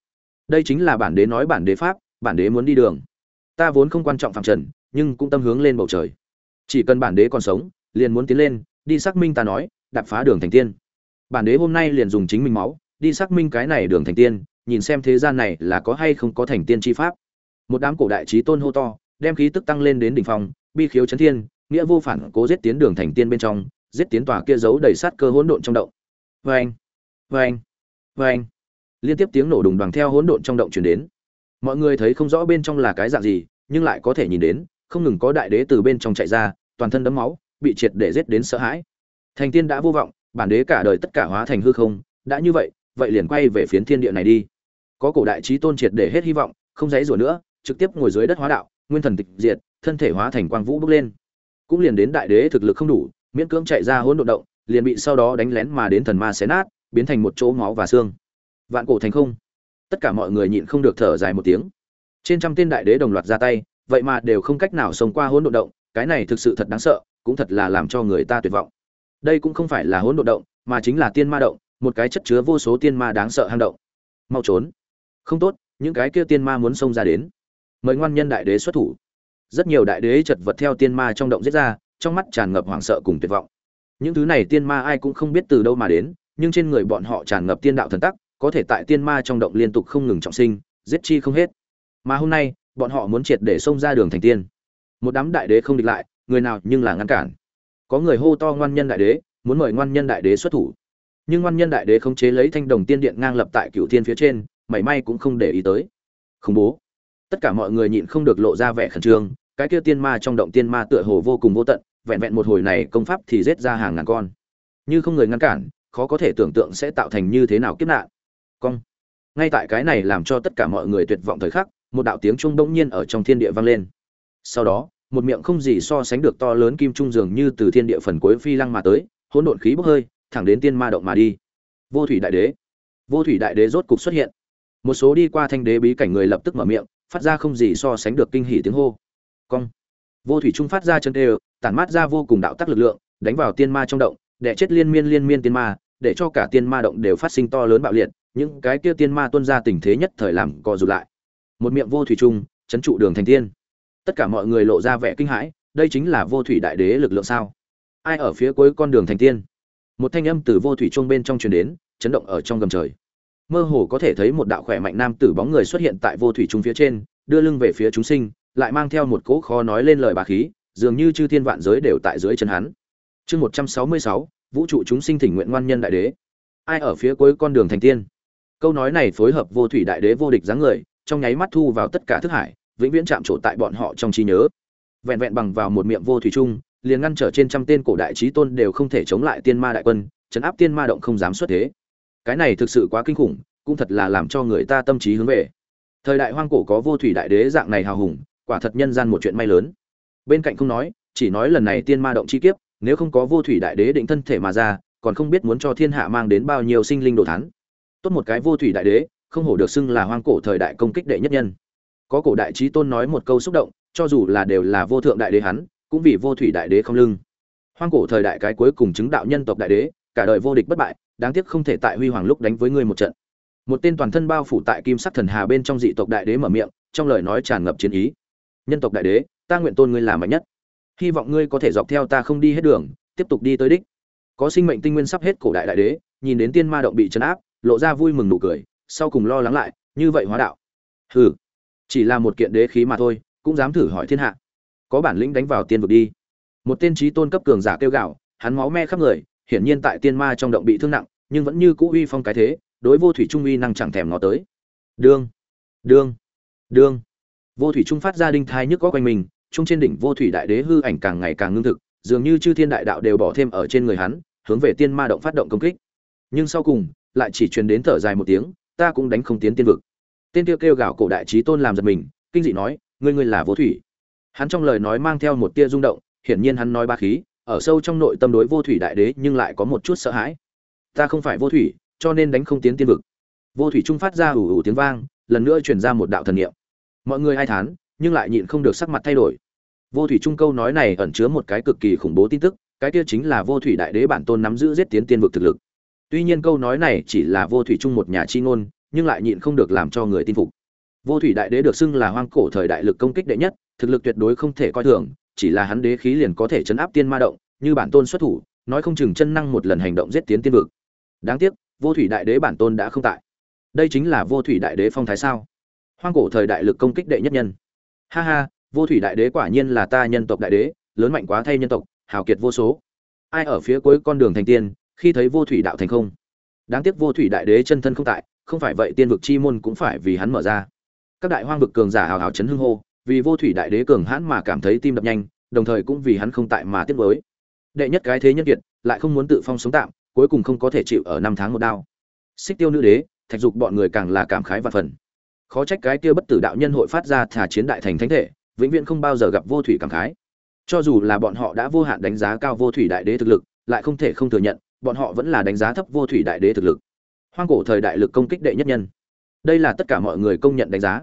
Đây chính là bản đế nói bản đế pháp bản đế muốn đi đường. Ta vốn không quan trọng phạm trần, nhưng cũng tâm hướng lên bầu trời. Chỉ cần bản đế còn sống, liền muốn tiến lên, đi xác minh ta nói, đạp phá đường thành tiên. Bản đế hôm nay liền dùng chính mình máu, đi xác minh cái này đường thành tiên, nhìn xem thế gian này là có hay không có thành tiên chi pháp. Một đám cổ đại trí tôn hô to, đem khí tức tăng lên đến đỉnh phong, bi khiếu chấn thiên, nghĩa vô phản cố giết tiến đường thành tiên bên trong, giết tiến tòa kia giấu đầy sát cơ hỗn độn trong động. Vê anh vê liên tiếp tiếng nổ đùng đoàn theo hỗn độn trong động truyền đến mọi người thấy không rõ bên trong là cái dạng gì, nhưng lại có thể nhìn đến, không ngừng có đại đế từ bên trong chạy ra, toàn thân đấm máu, bị triệt để giết đến sợ hãi. Thành tiên đã vô vọng, bản đế cả đời tất cả hóa thành hư không, đã như vậy vậy liền quay về phiến thiên địa này đi. Có cổ đại trí tôn triệt để hết hy vọng, không dãy rủa nữa, trực tiếp ngồi dưới đất hóa đạo, nguyên thần tịch diệt, thân thể hóa thành quang vũ bước lên. Cũng liền đến đại đế thực lực không đủ, miễn cưỡng chạy ra hỗn độn động, liền bị sau đó đánh lén mà đến thần ma xé nát, biến thành một chỗ máu và xương. Vạn cổ thành không tất cả mọi người nhịn không được thở dài một tiếng. Trên trăm tên đại đế đồng loạt ra tay, vậy mà đều không cách nào sống qua hỗn độn động, cái này thực sự thật đáng sợ, cũng thật là làm cho người ta tuyệt vọng. Đây cũng không phải là hỗn độn động, mà chính là tiên ma động, một cái chất chứa vô số tiên ma đáng sợ hang động. Mau trốn. Không tốt, những cái kia tiên ma muốn xông ra đến. Mời ngoan nhân đại đế xuất thủ. Rất nhiều đại đế chật vật theo tiên ma trong động giết ra, trong mắt tràn ngập hoảng sợ cùng tuyệt vọng. Những thứ này tiên ma ai cũng không biết từ đâu mà đến, nhưng trên người bọn họ tràn ngập tiên đạo thần tắc có thể tại tiên ma trong động liên tục không ngừng trọng sinh, giết chi không hết. Mà hôm nay, bọn họ muốn triệt để xông ra đường thành tiên. Một đám đại đế không địch lại, người nào nhưng là ngăn cản. Có người hô to ngoan nhân đại đế, muốn mời ngoan nhân đại đế xuất thủ. Nhưng ngoan nhân đại đế không chế lấy thanh đồng tiên điện ngang lập tại cựu thiên phía trên, mảy may cũng không để ý tới. Khủng bố. Tất cả mọi người nhịn không được lộ ra vẻ khẩn trương, cái kia tiên ma trong động tiên ma tựa hồ vô cùng vô tận, vẹn vẹn một hồi này công pháp thì giết ra hàng ngàn con. Như không người ngăn cản, khó có thể tưởng tượng sẽ tạo thành như thế nào kiếp nạn cong. Ngay tại cái này làm cho tất cả mọi người tuyệt vọng thời khắc, một đạo tiếng trung bỗng nhiên ở trong thiên địa vang lên. Sau đó, một miệng không gì so sánh được to lớn kim trung dường như từ thiên địa phần cuối phi lăng mà tới, hỗn độn khí bốc hơi, thẳng đến tiên ma động mà đi. Vô thủy đại đế. Vô thủy đại đế rốt cục xuất hiện. Một số đi qua thanh đế bí cảnh người lập tức mở miệng, phát ra không gì so sánh được kinh hỉ tiếng hô. Cong. Vô thủy trung phát ra chân đều, tản mát ra vô cùng đạo tắc lực lượng, đánh vào tiên ma trong động để chết liên miên liên miên tiên ma, để cho cả tiên ma động đều phát sinh to lớn bạo liệt những cái kia tiên ma tuân ra tình thế nhất thời làm co rụt lại. Một miệng vô thủy trung chấn trụ đường thành tiên. Tất cả mọi người lộ ra vẻ kinh hãi, đây chính là vô thủy đại đế lực lượng sao? Ai ở phía cuối con đường thành tiên? Một thanh âm từ vô thủy trung bên trong truyền đến, chấn động ở trong gầm trời. Mơ hồ có thể thấy một đạo khỏe mạnh nam tử bóng người xuất hiện tại vô thủy trung phía trên, đưa lưng về phía chúng sinh, lại mang theo một cỗ khó nói lên lời bà khí, dường như chư thiên vạn giới đều tại dưới chân hắn. Chương một trăm sáu mươi sáu, vũ trụ chúng sinh thỉnh nguyện ngoan nhân đại đế. Ai ở phía cuối con đường thành tiên? Câu nói này phối hợp vô thủy đại đế vô địch dáng người, trong nháy mắt thu vào tất cả thức hải, vĩnh viễn chạm trổ tại bọn họ trong trí nhớ. Vẹn vẹn bằng vào một miệng vô thủy chung, liền ngăn trở trên trăm tên cổ đại trí tôn đều không thể chống lại tiên ma đại quân, chấn áp tiên ma động không dám xuất thế. Cái này thực sự quá kinh khủng, cũng thật là làm cho người ta tâm trí hướng về. Thời đại hoang cổ có vô thủy đại đế dạng này hào hùng, quả thật nhân gian một chuyện may lớn. Bên cạnh không nói, chỉ nói lần này tiên ma động chi kiếp, nếu không có vô thủy đại đế định thân thể mà ra, còn không biết muốn cho thiên hạ mang đến bao nhiêu sinh linh đồ thán tốt một cái vô thủy đại đế, không hổ được xưng là hoang cổ thời đại công kích đệ nhất nhân. Có cổ đại trí tôn nói một câu xúc động, cho dù là đều là vô thượng đại đế hắn, cũng vì vô thủy đại đế không lưng. Hoang cổ thời đại cái cuối cùng chứng đạo nhân tộc đại đế, cả đời vô địch bất bại, đáng tiếc không thể tại huy hoàng lúc đánh với ngươi một trận. Một tên toàn thân bao phủ tại kim sắc thần hà bên trong dị tộc đại đế mở miệng, trong lời nói tràn ngập chiến ý. Nhân tộc đại đế, ta nguyện tôn ngươi làm mạnh nhất. Hy vọng ngươi có thể dọc theo ta không đi hết đường, tiếp tục đi tới đích. Có sinh mệnh tinh nguyên sắp hết cổ đại đại đế, nhìn đến tiên ma động bị chấn áp lộ ra vui mừng nụ cười, sau cùng lo lắng lại, như vậy hóa đạo. Hừ, chỉ là một kiện đế khí mà thôi, cũng dám thử hỏi thiên hạ. Có bản lĩnh đánh vào tiên vực đi. Một tên trí tôn cấp cường giả kêu gạo hắn máu me khắp người, hiển nhiên tại tiên ma trong động bị thương nặng, nhưng vẫn như cũ uy phong cái thế, đối vô thủy trung uy năng chẳng thèm ngó tới. Đương đương đương. Vô thủy trung phát ra đinh thai nhức có quanh mình, trung trên đỉnh vô thủy đại đế hư ảnh càng ngày càng ngưng thực, dường như chư thiên đại đạo đều bỏ thêm ở trên người hắn, hướng về tiên ma động phát động công kích. Nhưng sau cùng lại chỉ truyền đến thở dài một tiếng, ta cũng đánh không tiến tiên vực. Tên tiêu kêu gào cổ đại trí tôn làm giật mình, kinh dị nói, ngươi ngươi là vô thủy. Hắn trong lời nói mang theo một tia rung động, hiển nhiên hắn nói ba khí, ở sâu trong nội tâm đối vô thủy đại đế nhưng lại có một chút sợ hãi. Ta không phải vô thủy, cho nên đánh không tiến tiên vực. Vô thủy trung phát ra ủ ủ tiếng vang, lần nữa truyền ra một đạo thần niệm. Mọi người ai thán, nhưng lại nhịn không được sắc mặt thay đổi. Vô thủy trung câu nói này ẩn chứa một cái cực kỳ khủng bố tin tức, cái kia chính là vô thủy đại đế bản tôn nắm giữ giết tiến tiên vực thực lực tuy nhiên câu nói này chỉ là vô thủy trung một nhà chi ngôn, nhưng lại nhịn không được làm cho người tin phục. Vô thủy đại đế được xưng là hoang cổ thời đại lực công kích đệ nhất, thực lực tuyệt đối không thể coi thường, chỉ là hắn đế khí liền có thể chấn áp tiên ma động, như bản tôn xuất thủ, nói không chừng chân năng một lần hành động giết tiến tiên vực. Đáng tiếc, vô thủy đại đế bản tôn đã không tại. Đây chính là vô thủy đại đế phong thái sao? Hoang cổ thời đại lực công kích đệ nhất nhân. Ha ha, vô thủy đại đế quả nhiên là ta nhân tộc đại đế, lớn mạnh quá thay nhân tộc, hào kiệt vô số. Ai ở phía cuối con đường thành tiên khi thấy vô thủy đạo thành không. Đáng tiếc vô thủy đại đế chân thân không tại, không phải vậy tiên vực chi môn cũng phải vì hắn mở ra. Các đại hoang vực cường giả hào hào chấn hưng hô, vì vô thủy đại đế cường hãn mà cảm thấy tim đập nhanh, đồng thời cũng vì hắn không tại mà tiếc với đệ nhất cái thế nhân kiệt, lại không muốn tự phong sống tạm, cuối cùng không có thể chịu ở năm tháng một đao. Xích tiêu nữ đế, thạch dục bọn người càng là cảm khái và phần. Khó trách cái kia bất tử đạo nhân hội phát ra thả chiến đại thành thánh thể, vĩnh viễn không bao giờ gặp vô thủy cảm khái. Cho dù là bọn họ đã vô hạn đánh giá cao vô thủy đại đế thực lực, lại không thể không thừa nhận bọn họ vẫn là đánh giá thấp vô thủy đại đế thực lực. Hoang cổ thời đại lực công kích đệ nhất nhân. Đây là tất cả mọi người công nhận đánh giá.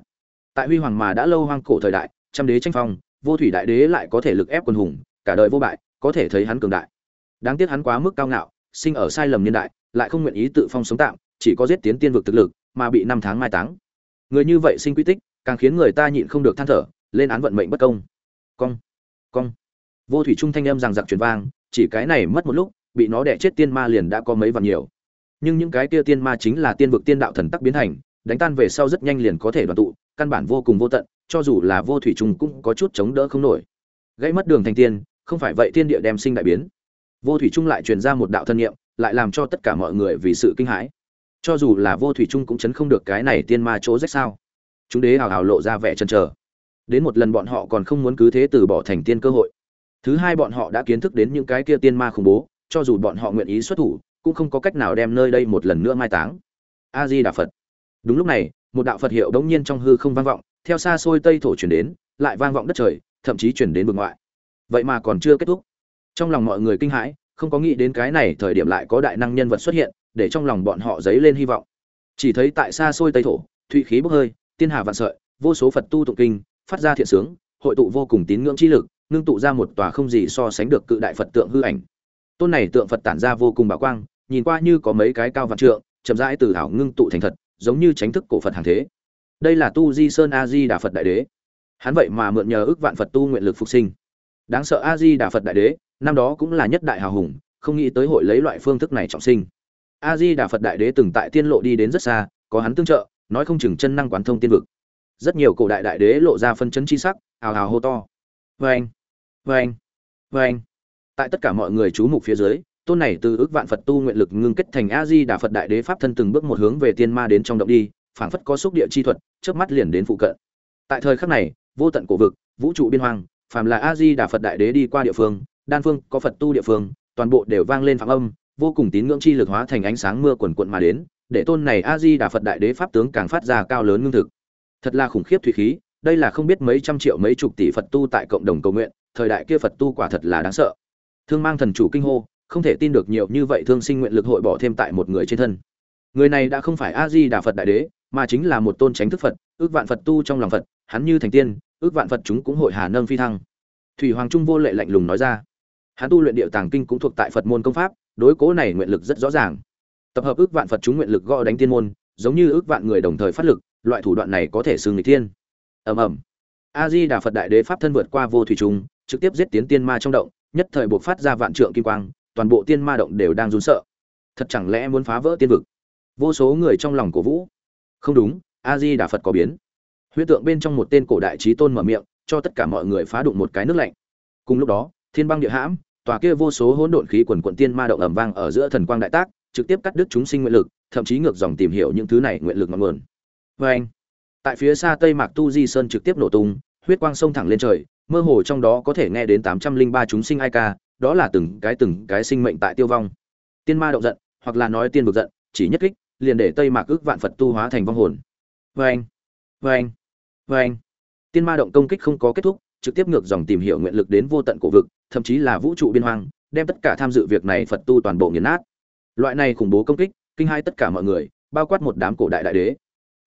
Tại huy hoàng mà đã lâu hoang cổ thời đại, trăm đế tranh phong, vô thủy đại đế lại có thể lực ép quân hùng, cả đời vô bại, có thể thấy hắn cường đại. Đáng tiếc hắn quá mức cao ngạo, sinh ở sai lầm niên đại, lại không nguyện ý tự phong sống tạm, chỉ có giết tiến tiên vực thực lực, mà bị năm tháng mai táng. Người như vậy sinh quy tích, càng khiến người ta nhịn không được than thở, lên án vận mệnh bất công. Cong cong. Vô thủy trung thanh âm rằng giặc truyền vang, chỉ cái này mất một lúc bị nó đẻ chết tiên ma liền đã có mấy vạn nhiều. Nhưng những cái kia tiên ma chính là tiên vực tiên đạo thần tắc biến thành đánh tan về sau rất nhanh liền có thể đoàn tụ, căn bản vô cùng vô tận, cho dù là vô thủy trung cũng có chút chống đỡ không nổi. Gãy mất đường thành tiên, không phải vậy tiên địa đem sinh đại biến. Vô thủy trung lại truyền ra một đạo thân nhiệm lại làm cho tất cả mọi người vì sự kinh hãi. Cho dù là vô thủy trung cũng chấn không được cái này tiên ma chỗ rách sao. Chúng đế hào hào lộ ra vẻ chần chờ. Đến một lần bọn họ còn không muốn cứ thế từ bỏ thành tiên cơ hội. Thứ hai bọn họ đã kiến thức đến những cái kia tiên ma khủng bố cho dù bọn họ nguyện ý xuất thủ, cũng không có cách nào đem nơi đây một lần nữa mai táng. A di đà phật. Đúng lúc này, một đạo phật hiệu đống nhiên trong hư không vang vọng, theo xa xôi tây thổ truyền đến, lại vang vọng đất trời, thậm chí truyền đến vực ngoại. Vậy mà còn chưa kết thúc. Trong lòng mọi người kinh hãi, không có nghĩ đến cái này thời điểm lại có đại năng nhân vật xuất hiện, để trong lòng bọn họ dấy lên hy vọng. Chỉ thấy tại xa xôi tây thổ, thụy khí bốc hơi, tiên hà vạn sợi, vô số phật tu tụng kinh, phát ra thiện sướng, hội tụ vô cùng tín ngưỡng chi lực, ngưng tụ ra một tòa không gì so sánh được cự đại phật tượng hư ảnh tôn này tượng phật tản ra vô cùng bảo quang, nhìn qua như có mấy cái cao vạn trượng, chậm rãi từ thảo ngưng tụ thành thật, giống như tránh thức cổ phật hàng thế. Đây là tu di sơn a di đà phật đại đế. Hắn vậy mà mượn nhờ ước vạn phật tu nguyện lực phục sinh. Đáng sợ a di đà phật đại đế, năm đó cũng là nhất đại hào hùng, không nghĩ tới hội lấy loại phương thức này trọng sinh. A di đà phật đại đế từng tại tiên lộ đi đến rất xa, có hắn tương trợ, nói không chừng chân năng quán thông tiên vực. Rất nhiều cổ đại đại đế lộ ra phân chấn chi sắc hào hào hô to. Vê anh vê anh vê anh tại tất cả mọi người chú mục phía dưới, tôn này từ ước vạn phật tu nguyện lực ngưng kết thành a di đà phật đại đế pháp thân từng bước một hướng về tiên ma đến trong động đi, phảng phất có xúc địa chi thuật trước mắt liền đến phụ cận. Tại thời khắc này, vô tận cổ vực, vũ trụ biên hoang, phàm là a di đà phật đại đế đi qua địa phương, đan phương, có phật tu địa phương, toàn bộ đều vang lên phạm âm, vô cùng tín ngưỡng chi lực hóa thành ánh sáng mưa quần quận mà đến, để tôn này a di đà phật đại đế pháp tướng càng phát ra cao lớn ngưng thực. Thật là khủng khiếp thủy khí, đây là không biết mấy trăm triệu mấy chục tỷ phật tu tại cộng đồng cầu nguyện, thời đại kia phật tu quả thật là đáng sợ thương mang thần chủ kinh hô, không thể tin được nhiều như vậy thương sinh nguyện lực hội bỏ thêm tại một người trên thân. Người này đã không phải a di đà phật đại đế, mà chính là một tôn tránh thức phật, ước vạn phật tu trong lòng phật, hắn như thành tiên, ước vạn phật chúng cũng hội hà nâng phi thăng. Thủy hoàng trung vô lệ lạnh lùng nói ra. Hắn tu luyện điệu tàng kinh cũng thuộc tại phật môn công pháp, đối cố này nguyện lực rất rõ ràng. Tập hợp ước vạn phật chúng nguyện lực gõ đánh tiên môn, giống như ước vạn người đồng thời phát lực, loại thủ đoạn này có thể xưng người tiên ầm ầm. A di đà phật đại đế pháp thân vượt qua vô thủy trung trực tiếp giết tiến tiên ma trong động nhất thời buộc phát ra vạn trượng kim quang, toàn bộ tiên ma động đều đang run sợ. Thật chẳng lẽ muốn phá vỡ tiên vực? Vô số người trong lòng cổ vũ. Không đúng, a di đà phật có biến. Huyết tượng bên trong một tên cổ đại trí tôn mở miệng, cho tất cả mọi người phá đụng một cái nước lạnh. Cùng lúc đó, thiên băng địa hãm, tòa kia vô số hỗn độn khí quần quận tiên ma động ầm vang ở giữa thần quang đại tác, trực tiếp cắt đứt chúng sinh nguyện lực, thậm chí ngược dòng tìm hiểu những thứ này nguyện lực ngọn nguồn. Vê anh tại phía xa tây mạc tu di sơn trực tiếp nổ tung, huyết quang sông thẳng lên trời mơ hồ trong đó có thể nghe đến tám trăm linh ba chúng sinh ai ca, đó là từng cái từng cái sinh mệnh tại tiêu vong. Tiên ma động giận, hoặc là nói tiên vực giận, chỉ nhất kích, liền để tây mạc ước vạn phật tu hóa thành vong hồn. Vê anh vê anh vê anh tiên ma động công kích không có kết thúc, trực tiếp ngược dòng tìm hiểu nguyện lực đến vô tận cổ vực, thậm chí là vũ trụ biên hoang, đem tất cả tham dự việc này phật tu toàn bộ nghiền nát. Loại này khủng bố công kích, kinh hai tất cả mọi người, bao quát một đám cổ đại đại đế.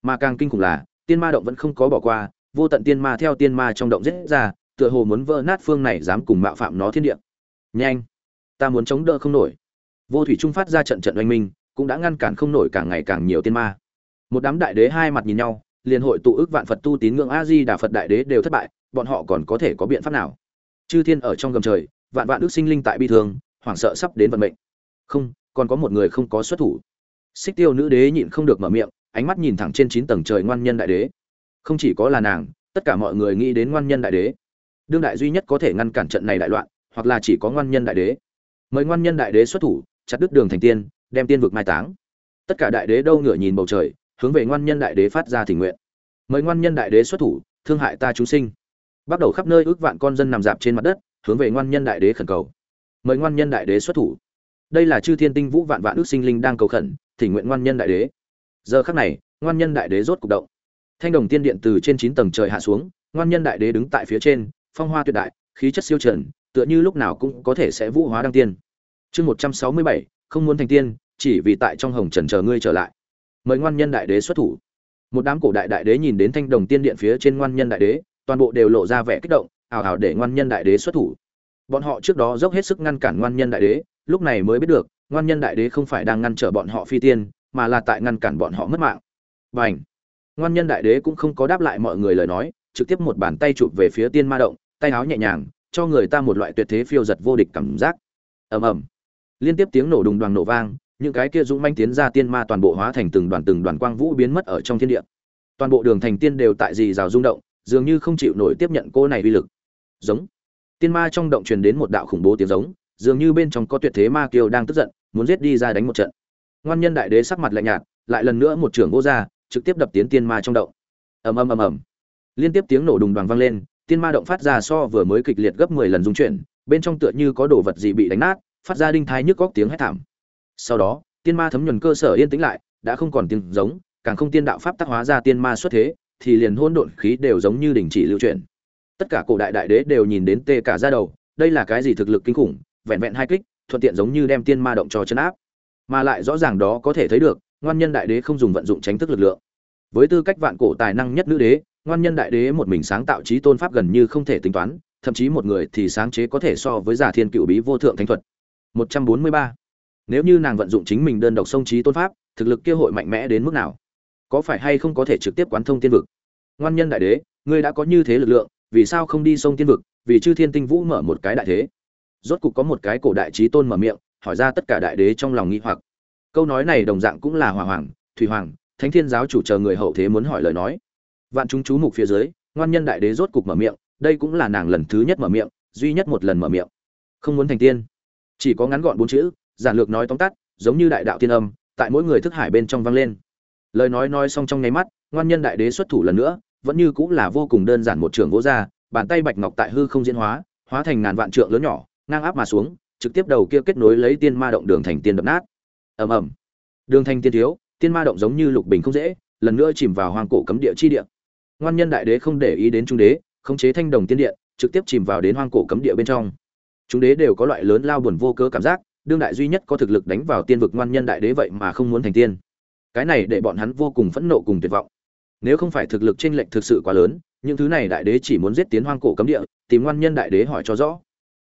Mà càng kinh khủng là, tiên ma động vẫn không có bỏ qua, vô tận tiên ma theo tiên ma trong động giết ra tựa hồ muốn vỡ nát phương này dám cùng mạo phạm nó thiên địa. Nhanh, ta muốn chống đỡ không nổi. Vô thủy trung phát ra trận trận oanh minh, cũng đã ngăn cản không nổi càng ngày càng nhiều tiên ma. Một đám đại đế hai mặt nhìn nhau, liền hội tụ ước vạn phật tu tín ngưỡng a di đà phật đại đế đều thất bại, bọn họ còn có thể có biện pháp nào? Chư thiên ở trong gầm trời, vạn vạn đức sinh linh tại bi thương, hoảng sợ sắp đến vận mệnh. Không, còn có một người không có xuất thủ. Xích tiêu nữ đế nhịn không được mở miệng, ánh mắt nhìn thẳng trên chín tầng trời ngoan nhân đại đế. Không chỉ có là nàng, tất cả mọi người nghĩ đến ngoan nhân đại đế đương đại duy nhất có thể ngăn cản trận này đại loạn, hoặc là chỉ có ngoan nhân đại đế. Mời ngoan nhân đại đế xuất thủ, chặt đứt đường thành tiên, đem tiên vực mai táng. Tất cả đại đế đâu ngửa nhìn bầu trời, hướng về ngoan nhân đại đế phát ra thỉnh nguyện. Mời ngoan nhân đại đế xuất thủ, thương hại ta chúng sinh. Bắt đầu khắp nơi ước vạn con dân nằm dạp trên mặt đất, hướng về ngoan nhân đại đế khẩn cầu. Mời ngoan nhân đại đế xuất thủ. Đây là chư thiên tinh vũ vạn vạn ước sinh linh đang cầu khẩn, thỉnh nguyện ngoan nhân đại đế. Giờ khắc này, ngoan nhân đại đế rốt cục động. Thanh đồng tiên điện từ trên chín tầng trời hạ xuống, ngoan nhân đại đế đứng tại phía trên phong hoa tuyệt đại, khí chất siêu trần, tựa như lúc nào cũng có thể sẽ vũ hóa đăng tiên. Chương một trăm sáu mươi bảy, không muốn thành tiên, chỉ vì tại trong hồng trần chờ ngươi trở lại. Mời ngoan nhân đại đế xuất thủ. Một đám cổ đại đại đế nhìn đến thanh đồng tiên điện phía trên ngoan nhân đại đế, toàn bộ đều lộ ra vẻ kích động ảo ảo để ngoan nhân đại đế xuất thủ. Bọn họ trước đó dốc hết sức ngăn cản ngoan nhân đại đế, lúc này mới biết được, ngoan nhân đại đế không phải đang ngăn trở bọn họ phi tiên, mà là tại ngăn cản bọn họ mất mạng. Và ảnh ngoan nhân đại đế cũng không có đáp lại mọi người lời nói, trực tiếp một bàn tay chụp về phía tiên ma động tay áo nhẹ nhàng, cho người ta một loại tuyệt thế phiêu giật vô địch cảm giác. Ầm ầm. Liên tiếp tiếng nổ đùng đoàn nổ vang, những cái kia dũng manh tiến ra tiên ma toàn bộ hóa thành từng đoàn từng đoàn quang vũ biến mất ở trong thiên địa. Toàn bộ đường thành tiên đều tại gì rào rung động, dường như không chịu nổi tiếp nhận cô này uy lực. Giống. Tiên ma trong động truyền đến một đạo khủng bố tiếng giống, dường như bên trong có tuyệt thế ma kiều đang tức giận, muốn giết đi ra đánh một trận. Ngoan nhân đại đế sắc mặt lạnh nhạt, lại lần nữa một trưởng vô ra trực tiếp đập tiến tiên ma trong động. Ầm ầm ầm ầm. Liên tiếp tiếng nổ đùng đoàn vang lên tiên ma động phát ra so vừa mới kịch liệt gấp 10 lần dung chuyển, bên trong tựa như có đồ vật gì bị đánh nát, phát ra đinh thái nhức góc tiếng hét thảm. Sau đó, tiên ma thấm nhuần cơ sở yên tĩnh lại, đã không còn tiếng giống, càng không tiên đạo pháp tác hóa ra tiên ma xuất thế, thì liền hỗn độn khí đều giống như đình chỉ lưu chuyển. Tất cả cổ đại đại đế đều nhìn đến tê cả da đầu, đây là cái gì thực lực kinh khủng, vẹn vẹn hai kích, thuận tiện giống như đem tiên ma động cho chân áp. Mà lại rõ ràng đó có thể thấy được, ngoan nhân đại đế không dùng vận dụng tránh thức lực lượng. Với tư cách vạn cổ tài năng nhất nữ đế ngoan nhân đại đế một mình sáng tạo trí tôn pháp gần như không thể tính toán, thậm chí một người thì sáng chế có thể so với giả thiên cựu bí vô thượng thánh thuật. 143. nếu như nàng vận dụng chính mình đơn độc sông trí tôn pháp, thực lực kia hội mạnh mẽ đến mức nào? Có phải hay không có thể trực tiếp quán thông tiên vực? Ngoan nhân đại đế, ngươi đã có như thế lực lượng, vì sao không đi sông tiên vực? Vì chư thiên tinh vũ mở một cái đại thế. Rốt cục có một cái cổ đại trí tôn mở miệng, hỏi ra tất cả đại đế trong lòng nghi hoặc. Câu nói này đồng dạng cũng là hòa hoàng, thủy hoàng, thánh thiên giáo chủ chờ người hậu thế muốn hỏi lời nói vạn chúng chú mục phía dưới, ngoan nhân đại đế rốt cục mở miệng, đây cũng là nàng lần thứ nhất mở miệng, duy nhất một lần mở miệng. Không muốn thành tiên. Chỉ có ngắn gọn bốn chữ, giản lược nói tóm tắt, giống như đại đạo tiên âm, tại mỗi người thức hải bên trong vang lên. Lời nói nói xong trong nháy mắt, ngoan nhân đại đế xuất thủ lần nữa, vẫn như cũng là vô cùng đơn giản một trường gỗ ra, bàn tay bạch ngọc tại hư không diễn hóa hóa thành ngàn vạn trượng lớn nhỏ, ngang áp mà xuống, trực tiếp đầu kia kết nối lấy tiên ma động đường thành tiên đập nát. Ầm ầm. Đường thành tiên thiếu, tiên ma động giống như lục bình không dễ, lần nữa chìm vào hoang cổ cấm địa chi địa ngoan nhân đại đế không để ý đến trung đế, khống chế thanh đồng tiên điện, trực tiếp chìm vào đến hoang cổ cấm địa bên trong. Chúng đế đều có loại lớn lao buồn vô cớ cảm giác, đương đại duy nhất có thực lực đánh vào tiên vực ngoan nhân đại đế vậy mà không muốn thành tiên. Cái này để bọn hắn vô cùng phẫn nộ cùng tuyệt vọng. Nếu không phải thực lực chênh lệch thực sự quá lớn, những thứ này đại đế chỉ muốn giết tiến hoang cổ cấm địa, tìm ngoan nhân đại đế hỏi cho rõ.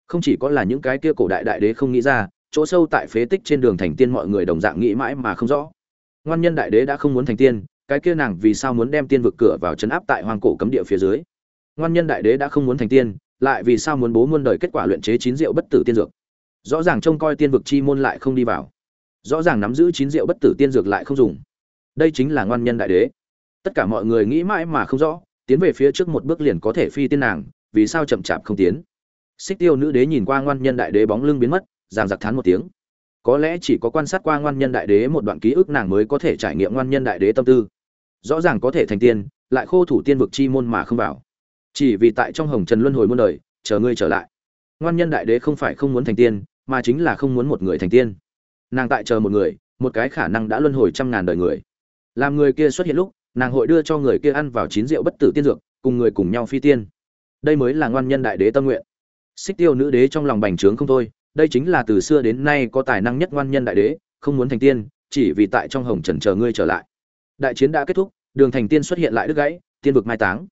Không chỉ có là những cái kia cổ đại đại đế không nghĩ ra, chỗ sâu tại phế tích trên đường thành tiên mọi người đồng dạng nghĩ mãi mà không rõ. Ngoan nhân đại đế đã không muốn thành tiên cái kia nàng vì sao muốn đem tiên vực cửa vào chấn áp tại hoang cổ cấm địa phía dưới? Ngoan nhân đại đế đã không muốn thành tiên, lại vì sao muốn bố muôn đời kết quả luyện chế chín rượu bất tử tiên dược? Rõ ràng trông coi tiên vực chi môn lại không đi vào. Rõ ràng nắm giữ chín rượu bất tử tiên dược lại không dùng. Đây chính là ngoan nhân đại đế. Tất cả mọi người nghĩ mãi mà không rõ, tiến về phía trước một bước liền có thể phi tiên nàng, vì sao chậm chạp không tiến? Xích tiêu nữ đế nhìn qua ngoan nhân đại đế bóng lưng biến mất, giang giặc thán một tiếng. Có lẽ chỉ có quan sát qua ngoan nhân đại đế một đoạn ký ức nàng mới có thể trải nghiệm ngoan nhân đại đế tâm tư rõ ràng có thể thành tiên, lại khô thủ tiên vực chi môn mà không vào. Chỉ vì tại trong hồng trần luân hồi muôn đời, chờ ngươi trở lại. Ngoan nhân đại đế không phải không muốn thành tiên, mà chính là không muốn một người thành tiên. Nàng tại chờ một người, một cái khả năng đã luân hồi trăm ngàn đời người. Làm người kia xuất hiện lúc, nàng hội đưa cho người kia ăn vào chín rượu bất tử tiên dược, cùng người cùng nhau phi tiên. Đây mới là ngoan nhân đại đế tâm nguyện. Xích tiêu nữ đế trong lòng bành trướng không thôi, đây chính là từ xưa đến nay có tài năng nhất ngoan nhân đại đế, không muốn thành tiên, chỉ vì tại trong hồng trần chờ ngươi trở lại đại chiến đã kết thúc, đường thành tiên xuất hiện lại đứt gãy, tiên vực mai táng.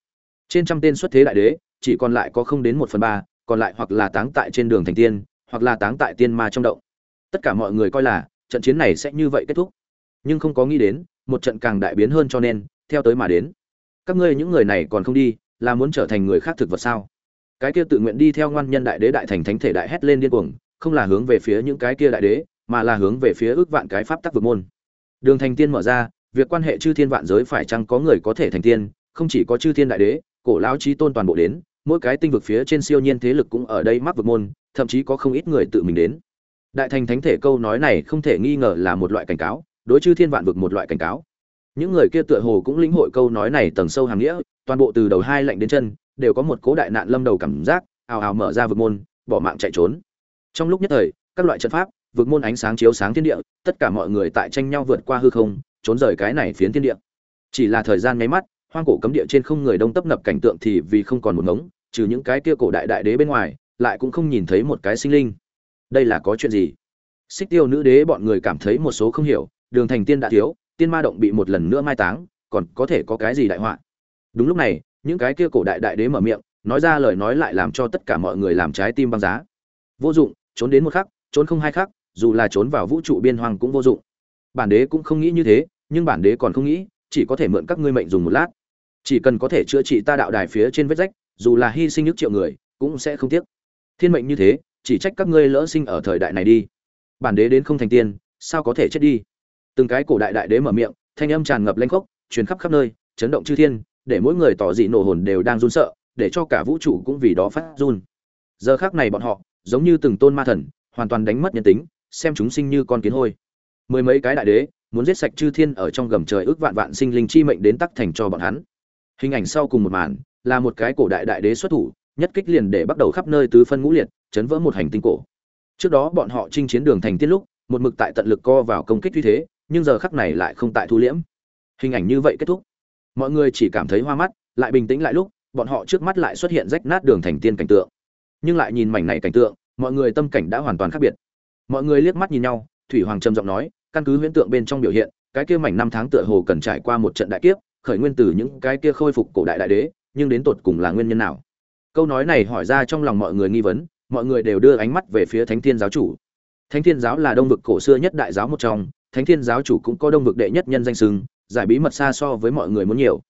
Trên trăm tên xuất thế đại đế, chỉ còn lại có không đến một phần ba, còn lại hoặc là táng tại trên đường thành tiên, hoặc là táng tại tiên ma trong động. Tất cả mọi người coi là, trận chiến này sẽ như vậy kết thúc. Nhưng không có nghĩ đến, một trận càng đại biến hơn cho nên, theo tới mà đến. Các ngươi những người này còn không đi, là muốn trở thành người khác thực vật sao? Cái kia tự nguyện đi theo ngoan nhân đại đế đại thành thánh thể đại hét lên điên cuồng, không là hướng về phía những cái kia đại đế, mà là hướng về phía ước vạn cái pháp tắc vực môn. Đường thành tiên mở ra việc quan hệ chư thiên vạn giới phải chăng có người có thể thành tiên, không chỉ có chư thiên đại đế, cổ lão chí tôn toàn bộ đến, mỗi cái tinh vực phía trên siêu nhiên thế lực cũng ở đây mắc vực môn, thậm chí có không ít người tự mình đến. Đại thành thánh thể câu nói này không thể nghi ngờ là một loại cảnh cáo, đối chư thiên vạn vực một loại cảnh cáo. Những người kia tựa hồ cũng lĩnh hội câu nói này tầng sâu hàng nghĩa, toàn bộ từ đầu hai lạnh đến chân, đều có một cố đại nạn lâm đầu cảm giác, ào ào mở ra vực môn, bỏ mạng chạy trốn. Trong lúc nhất thời, các loại trận pháp, vực môn ánh sáng chiếu sáng thiên địa, tất cả mọi người tại tranh nhau vượt qua hư không trốn rời cái này phiến thiên địa. Chỉ là thời gian nháy mắt, hoang cổ cấm địa trên không người đông tấp nập cảnh tượng thì vì không còn một ngống, trừ những cái kia cổ đại đại đế bên ngoài, lại cũng không nhìn thấy một cái sinh linh. Đây là có chuyện gì? Xích tiêu nữ đế bọn người cảm thấy một số không hiểu, đường thành tiên đã thiếu, tiên ma động bị một lần nữa mai táng, còn có thể có cái gì đại họa? Đúng lúc này, những cái kia cổ đại đại đế mở miệng, nói ra lời nói lại làm cho tất cả mọi người làm trái tim băng giá. Vô dụng, trốn đến một khắc, trốn không hai khắc, dù là trốn vào vũ trụ biên hoàng cũng vô dụng. Bản đế cũng không nghĩ như thế nhưng bản đế còn không nghĩ, chỉ có thể mượn các ngươi mệnh dùng một lát. Chỉ cần có thể chữa trị ta đạo đài phía trên vết rách, dù là hy sinh nước triệu người, cũng sẽ không tiếc. Thiên mệnh như thế, chỉ trách các ngươi lỡ sinh ở thời đại này đi. Bản đế đến không thành tiên, sao có thể chết đi? Từng cái cổ đại đại đế mở miệng, thanh âm tràn ngập lanh khốc, truyền khắp khắp nơi, chấn động chư thiên, để mỗi người tỏ dị nổ hồn đều đang run sợ, để cho cả vũ trụ cũng vì đó phát run. Giờ khác này bọn họ, giống như từng tôn ma thần, hoàn toàn đánh mất nhân tính, xem chúng sinh như con kiến hôi. Mười mấy cái đại đế muốn giết sạch chư thiên ở trong gầm trời ước vạn vạn sinh linh chi mệnh đến tắc thành cho bọn hắn. Hình ảnh sau cùng một màn, là một cái cổ đại đại đế xuất thủ, nhất kích liền để bắt đầu khắp nơi tứ phân ngũ liệt, chấn vỡ một hành tinh cổ. Trước đó bọn họ chinh chiến đường thành tiết lúc, một mực tại tận lực co vào công kích như thế, nhưng giờ khắc này lại không tại thu liễm. Hình ảnh như vậy kết thúc. Mọi người chỉ cảm thấy hoa mắt, lại bình tĩnh lại lúc, bọn họ trước mắt lại xuất hiện rách nát đường thành tiên cảnh tượng. Nhưng lại nhìn mảnh này cảnh tượng, mọi người tâm cảnh đã hoàn toàn khác biệt. Mọi người liếc mắt nhìn nhau, thủy hoàng trầm giọng nói căn cứ huyễn tượng bên trong biểu hiện, cái kia mảnh năm tháng tựa hồ cần trải qua một trận đại kiếp, khởi nguyên từ những cái kia khôi phục cổ đại đại đế, nhưng đến tột cùng là nguyên nhân nào? Câu nói này hỏi ra trong lòng mọi người nghi vấn, mọi người đều đưa ánh mắt về phía thánh thiên giáo chủ. Thánh thiên giáo là đông vực cổ xưa nhất đại giáo một trong, thánh thiên giáo chủ cũng có đông vực đệ nhất nhân danh sưng giải bí mật xa so với mọi người muốn nhiều.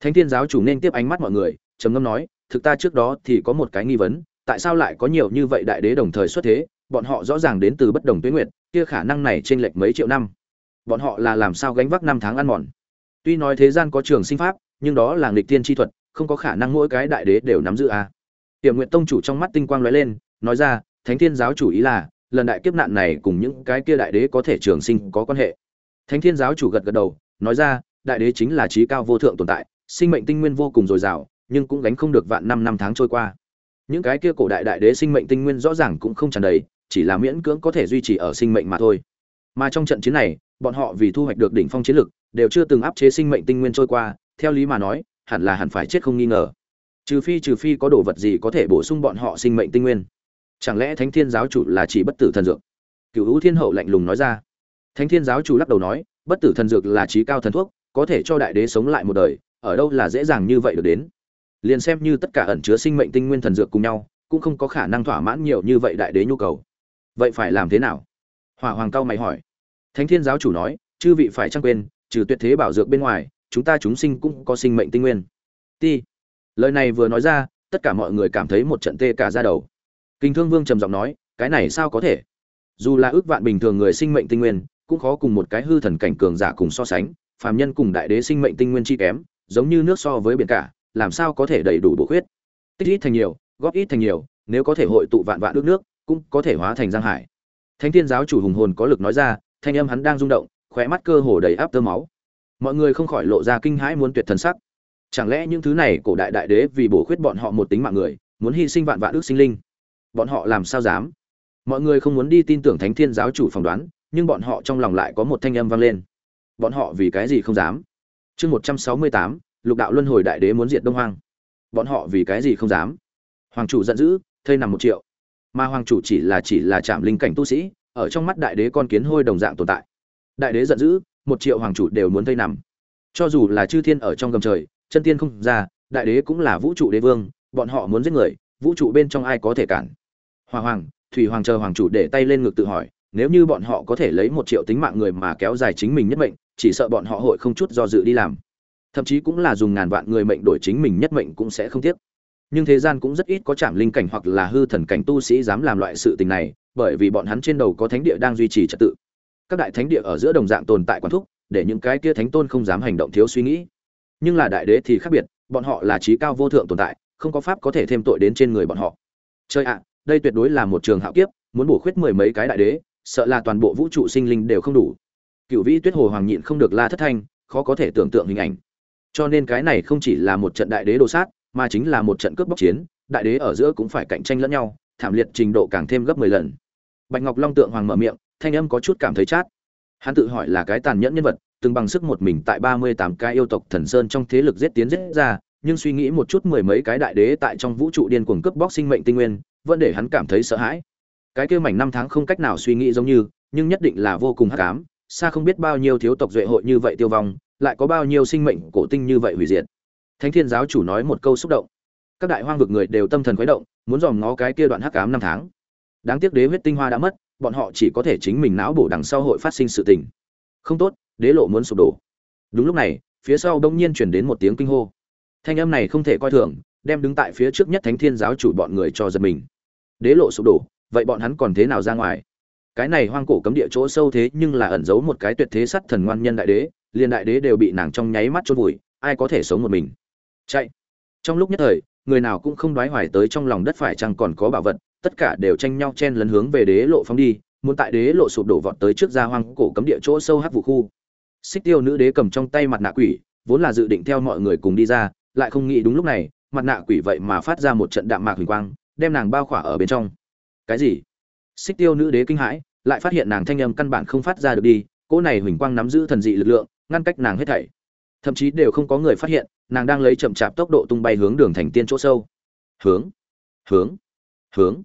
Thánh thiên giáo chủ nên tiếp ánh mắt mọi người, trầm ngâm nói, thực ta trước đó thì có một cái nghi vấn, tại sao lại có nhiều như vậy đại đế đồng thời xuất thế? Bọn họ rõ ràng đến từ bất đồng tuyến nguyện, kia khả năng này trên lệch mấy triệu năm. Bọn họ là làm sao gánh vác năm tháng ăn mòn? Tuy nói thế gian có trường sinh pháp, nhưng đó là nghịch tiên chi thuật, không có khả năng mỗi cái đại đế đều nắm giữ a. À. tiềm nguyện tông chủ trong mắt tinh quang lóe lên, nói ra, thánh thiên giáo chủ ý là, lần đại kiếp nạn này cùng những cái kia đại đế có thể trường sinh có quan hệ. Thánh thiên giáo chủ gật gật đầu, nói ra, đại đế chính là trí cao vô thượng tồn tại, sinh mệnh tinh nguyên vô cùng dồi dào, nhưng cũng gánh không được vạn năm năm tháng trôi qua. Những cái kia cổ đại đại đế sinh mệnh tinh nguyên rõ ràng cũng không tràn đầy chỉ là miễn cưỡng có thể duy trì ở sinh mệnh mà thôi. Mà trong trận chiến này, bọn họ vì thu hoạch được đỉnh phong chiến lực, đều chưa từng áp chế sinh mệnh tinh nguyên trôi qua, theo lý mà nói, hẳn là hẳn phải chết không nghi ngờ. Trừ phi trừ phi có đồ vật gì có thể bổ sung bọn họ sinh mệnh tinh nguyên. Chẳng lẽ thánh thiên giáo chủ là chỉ bất tử thần dược? Cửu Vũ thiên hậu lạnh lùng nói ra. Thánh thiên giáo chủ lắc đầu nói, bất tử thần dược là trí cao thần thuốc, có thể cho đại đế sống lại một đời, ở đâu là dễ dàng như vậy được đến? Liền xem như tất cả ẩn chứa sinh mệnh tinh nguyên thần dược cùng nhau, cũng không có khả năng thỏa mãn nhiều như vậy đại đế nhu cầu vậy phải làm thế nào? Hỏa hoàng cao mày hỏi. Thánh thiên giáo chủ nói, chư vị phải trang quên, trừ tuyệt thế bảo dược bên ngoài, chúng ta chúng sinh cũng có sinh mệnh tinh nguyên. Ti. Lời này vừa nói ra, tất cả mọi người cảm thấy một trận tê cả ra đầu. Kinh thương vương trầm giọng nói, cái này sao có thể? Dù là ước vạn bình thường người sinh mệnh tinh nguyên, cũng khó cùng một cái hư thần cảnh cường giả cùng so sánh, phàm nhân cùng đại đế sinh mệnh tinh nguyên chi kém, giống như nước so với biển cả, làm sao có thể đầy đủ bổ khuyết? Tích ít thành nhiều, góp ít thành nhiều, nếu có thể hội tụ vạn vạn nước nước cũng có thể hóa thành giang hải. Thánh thiên giáo chủ hùng hồn có lực nói ra, thanh âm hắn đang rung động, khóe mắt cơ hồ đầy áp tơ máu. Mọi người không khỏi lộ ra kinh hãi muốn tuyệt thần sắc. Chẳng lẽ những thứ này cổ đại đại đế vì bổ khuyết bọn họ một tính mạng người, muốn hy sinh vạn vạn ước sinh linh? Bọn họ làm sao dám? Mọi người không muốn đi tin tưởng thánh thiên giáo chủ phỏng đoán, nhưng bọn họ trong lòng lại có một thanh âm vang lên. Bọn họ vì cái gì không dám? Chương một trăm sáu mươi tám, lục đạo luân hồi đại đế muốn diệt đông hoang. Bọn họ vì cái gì không dám? Hoàng chủ giận dữ, thây nằm một triệu mà hoàng chủ chỉ là chỉ là chạm linh cảnh tu sĩ, ở trong mắt đại đế con kiến hôi đồng dạng tồn tại. Đại đế giận dữ, một triệu hoàng chủ đều muốn thây nằm. Cho dù là chư thiên ở trong gầm trời, chân tiên không ra, đại đế cũng là vũ trụ đế vương, bọn họ muốn giết người, vũ trụ bên trong ai có thể cản? Hoa hoàng, thủy hoàng chờ hoàng chủ để tay lên ngực tự hỏi, nếu như bọn họ có thể lấy một triệu tính mạng người mà kéo dài chính mình nhất mệnh, chỉ sợ bọn họ hội không chút do dự đi làm. Thậm chí cũng là dùng ngàn vạn người mệnh đổi chính mình nhất mệnh cũng sẽ không tiếc nhưng thế gian cũng rất ít có chạm linh cảnh hoặc là hư thần cảnh tu sĩ dám làm loại sự tình này, bởi vì bọn hắn trên đầu có thánh địa đang duy trì trật tự. Các đại thánh địa ở giữa đồng dạng tồn tại quán thúc, để những cái kia thánh tôn không dám hành động thiếu suy nghĩ. Nhưng là đại đế thì khác biệt, bọn họ là trí cao vô thượng tồn tại, không có pháp có thể thêm tội đến trên người bọn họ. Chơi ạ, đây tuyệt đối là một trường hạo kiếp, muốn bổ khuyết mười mấy cái đại đế, sợ là toàn bộ vũ trụ sinh linh đều không đủ. Cựu vĩ tuyết hồ hoàng nhịn không được la thất thanh, khó có thể tưởng tượng hình ảnh. Cho nên cái này không chỉ là một trận đại đế đồ sát mà chính là một trận cướp bóc chiến, đại đế ở giữa cũng phải cạnh tranh lẫn nhau, thảm liệt trình độ càng thêm gấp mười lần. Bạch ngọc long tượng hoàng mở miệng, thanh âm có chút cảm thấy chát. Hắn tự hỏi là cái tàn nhẫn nhân vật, từng bằng sức một mình tại ba mươi tám cái yêu tộc thần sơn trong thế lực giết tiến giết ra, nhưng suy nghĩ một chút mười mấy cái đại đế tại trong vũ trụ điên cuồng cướp bóc sinh mệnh tinh nguyên, vẫn để hắn cảm thấy sợ hãi. Cái kia mảnh năm tháng không cách nào suy nghĩ giống như, nhưng nhất định là vô cùng hắc ám, xa không biết bao nhiêu thiếu tộc duệ hội như vậy tiêu vong, lại có bao nhiêu sinh mệnh cổ tinh như vậy hủy diệt thánh thiên giáo chủ nói một câu xúc động. Các đại hoang vực người đều tâm thần khuấy động, muốn dòm ngó cái kia đoạn hắc ám năm tháng. Đáng tiếc đế huyết tinh hoa đã mất, bọn họ chỉ có thể chính mình não bổ đằng sau hội phát sinh sự tình. Không tốt, đế lộ muốn sụp đổ. Đúng lúc này, phía sau đông nhiên chuyển đến một tiếng kinh hô. Thanh âm này không thể coi thường, đem đứng tại phía trước nhất thánh thiên giáo chủ bọn người cho giật mình. Đế lộ sụp đổ, vậy bọn hắn còn thế nào ra ngoài? Cái này hoang cổ cấm địa chỗ sâu thế nhưng là ẩn giấu một cái tuyệt thế sắt thần ngoan nhân đại đế, liền đại đế đều bị nàng trong nháy mắt chôn vùi, ai có thể sống một mình? Chạy. Trong lúc nhất thời, người nào cũng không đoái hoài tới trong lòng đất phải chăng còn có bảo vật, tất cả đều tranh nhau chen lấn hướng về đế lộ phóng đi, muốn tại đế lộ sụp đổ vọt tới trước ra hoang cổ cấm địa chỗ sâu hát vụ khu. Xích tiêu nữ đế cầm trong tay mặt nạ quỷ, vốn là dự định theo mọi người cùng đi ra, lại không nghĩ đúng lúc này, mặt nạ quỷ vậy mà phát ra một trận đạm mạc huỳnh quang, đem nàng bao khỏa ở bên trong. Cái gì? Xích tiêu nữ đế kinh hãi, lại phát hiện nàng thanh âm căn bản không phát ra được đi, cỗ này huỳnh quang nắm giữ thần dị lực lượng, ngăn cách nàng hết thảy thậm chí đều không có người phát hiện, nàng đang lấy chậm chạp tốc độ tung bay hướng đường thành tiên chỗ sâu. Hướng hướng hướng.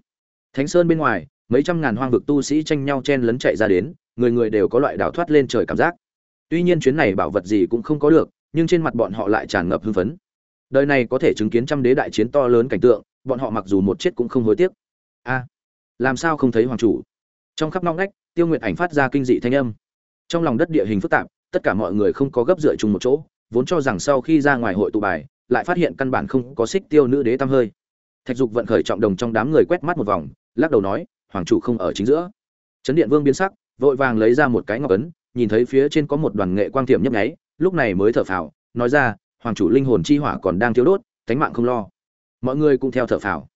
Thánh sơn bên ngoài, mấy trăm ngàn hoang vực tu sĩ tranh nhau chen lấn chạy ra đến, người người đều có loại đảo thoát lên trời cảm giác. Tuy nhiên chuyến này bảo vật gì cũng không có được, nhưng trên mặt bọn họ lại tràn ngập hưng phấn. Đời này có thể chứng kiến trăm đế đại chiến to lớn cảnh tượng, bọn họ mặc dù một chết cũng không hối tiếc. A, làm sao không thấy hoàng chủ? Trong khắp nóng ngách, tiêu nguyệt ảnh phát ra kinh dị thanh âm. Trong lòng đất địa hình phức tạp tất cả mọi người không có gấp dựa chung một chỗ, vốn cho rằng sau khi ra ngoài hội tụ bài, lại phát hiện căn bản không có xích tiêu nữ đế tam hơi. Thạch dục vận khởi trọng đồng trong đám người quét mắt một vòng, lắc đầu nói, hoàng chủ không ở chính giữa. Trấn điện vương biến sắc, vội vàng lấy ra một cái ngọc ấn, nhìn thấy phía trên có một đoàn nghệ quang tiệm nhấp nháy, lúc này mới thở phào, nói ra, hoàng chủ linh hồn chi hỏa còn đang thiếu đốt, tánh mạng không lo. Mọi người cũng theo thở phào.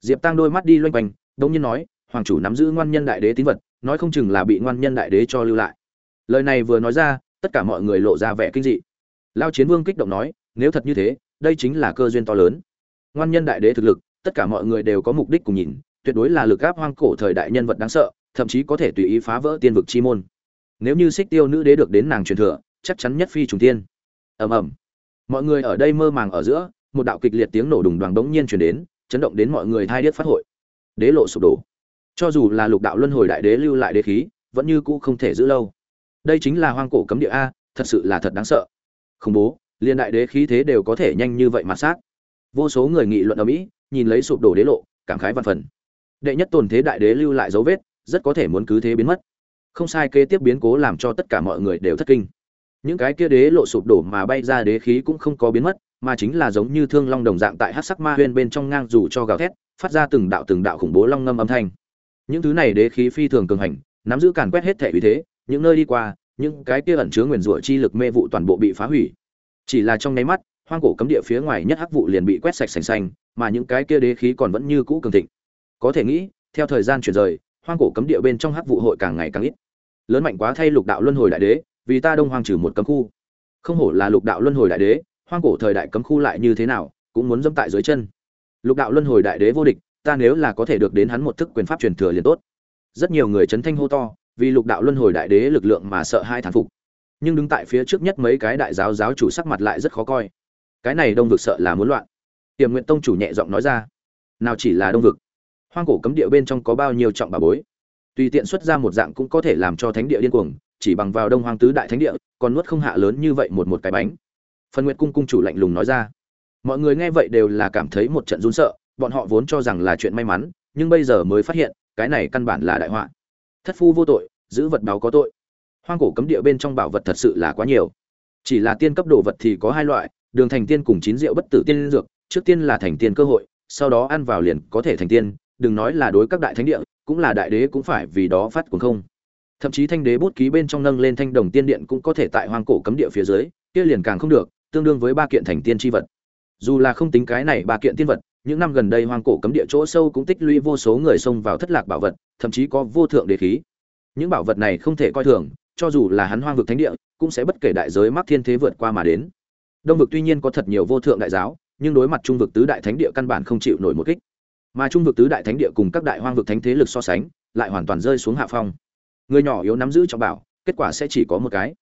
Diệp tăng đôi mắt đi loanh quanh đông nhiên nói, hoàng chủ nắm giữ ngoan nhân đại đế tín vật, nói không chừng là bị ngoan nhân đại đế cho lưu lại. Lời này vừa nói ra tất cả mọi người lộ ra vẻ kinh dị. Lao chiến vương kích động nói, nếu thật như thế, đây chính là cơ duyên to lớn. Ngoan nhân đại đế thực lực, tất cả mọi người đều có mục đích cùng nhìn, tuyệt đối là lực gáp hoang cổ thời đại nhân vật đáng sợ, thậm chí có thể tùy ý phá vỡ tiên vực chi môn. Nếu như xích tiêu nữ đế được đến nàng truyền thừa, chắc chắn nhất phi trùng tiên. Ầm ầm. Mọi người ở đây mơ màng ở giữa, một đạo kịch liệt tiếng nổ đùng đoàn bỗng nhiên truyền đến, chấn động đến mọi người thai điếc phát hội. Đế lộ sụp đổ. Cho dù là lục đạo luân hồi đại đế lưu lại đế khí, vẫn như cũ không thể giữ lâu đây chính là hoang cổ cấm địa a, thật sự là thật đáng sợ. Khủng bố liên đại đế khí thế đều có thể nhanh như vậy mà sát. Vô số người nghị luận ở mỹ, nhìn lấy sụp đổ đế lộ, cảm khái văn phần. Đệ nhất tồn thế đại đế lưu lại dấu vết, rất có thể muốn cứ thế biến mất. Không sai, kế tiếp biến cố làm cho tất cả mọi người đều thất kinh. Những cái kia đế lộ sụp đổ mà bay ra đế khí cũng không có biến mất, mà chính là giống như thương long đồng dạng tại hát sắc ma huyên bên trong ngang dù cho gào thét, phát ra từng đạo từng đạo khủng bố long ngâm âm thanh. Những thứ này đế khí phi thường cường hành, nắm giữ càn quét hết thể uy thế những nơi đi qua, những cái kia ẩn chứa nguyền rủa chi lực mê vụ toàn bộ bị phá hủy. Chỉ là trong nháy mắt, hoang cổ cấm địa phía ngoài nhất hắc vụ liền bị quét sạch sành xanh, mà những cái kia đế khí còn vẫn như cũ cường thịnh. Có thể nghĩ, theo thời gian chuyển rời, hoang cổ cấm địa bên trong hắc vụ hội càng ngày càng ít. Lớn mạnh quá thay lục đạo luân hồi đại đế, vì ta đông hoang trừ một cấm khu. Không hổ là lục đạo luân hồi đại đế, hoang cổ thời đại cấm khu lại như thế nào, cũng muốn dẫm tại dưới chân. Lục đạo luân hồi đại đế vô địch, ta nếu là có thể được đến hắn một thức quyền pháp truyền thừa liền tốt. Rất nhiều người chấn thanh hô to vì lục đạo luân hồi đại đế lực lượng mà sợ hai thán phục. Nhưng đứng tại phía trước nhất mấy cái đại giáo giáo chủ sắc mặt lại rất khó coi. Cái này đông vực sợ là muốn loạn. Tiềm nguyện tông chủ nhẹ giọng nói ra, nào chỉ là đông vực, hoang cổ cấm địa bên trong có bao nhiêu trọng bà bối? Tùy tiện xuất ra một dạng cũng có thể làm cho thánh địa điên cuồng, chỉ bằng vào đông hoang tứ đại thánh địa, còn nuốt không hạ lớn như vậy một một cái bánh. Phần nguyệt cung cung chủ lạnh lùng nói ra, mọi người nghe vậy đều là cảm thấy một trận run sợ, bọn họ vốn cho rằng là chuyện may mắn, nhưng bây giờ mới phát hiện, cái này căn bản là đại họa thất phu vô tội, giữ vật báo có tội. Hoang cổ cấm địa bên trong bảo vật thật sự là quá nhiều. Chỉ là tiên cấp đồ vật thì có hai loại, đường thành tiên cùng chín rượu bất tử tiên dược, trước tiên là thành tiên cơ hội, sau đó ăn vào liền có thể thành tiên, đừng nói là đối các đại thánh địa, cũng là đại đế cũng phải vì đó phát cuồng không. Thậm chí thanh đế bút ký bên trong nâng lên thanh đồng tiên điện cũng có thể tại hoang cổ cấm địa phía dưới, kia liền càng không được, tương đương với ba kiện thành tiên tri vật. Dù là không tính cái này ba kiện tiên vật những năm gần đây hoang cổ cấm địa chỗ sâu cũng tích lũy vô số người xông vào thất lạc bảo vật, thậm chí có vô thượng đế khí. Những bảo vật này không thể coi thường, cho dù là hắn hoang vực thánh địa, cũng sẽ bất kể đại giới mắc thiên thế vượt qua mà đến. Đông vực tuy nhiên có thật nhiều vô thượng đại giáo, nhưng đối mặt trung vực tứ đại thánh địa căn bản không chịu nổi một kích. Mà trung vực tứ đại thánh địa cùng các đại hoang vực thánh thế lực so sánh, lại hoàn toàn rơi xuống hạ phong. Người nhỏ yếu nắm giữ trọng bảo, kết quả sẽ chỉ có một cái.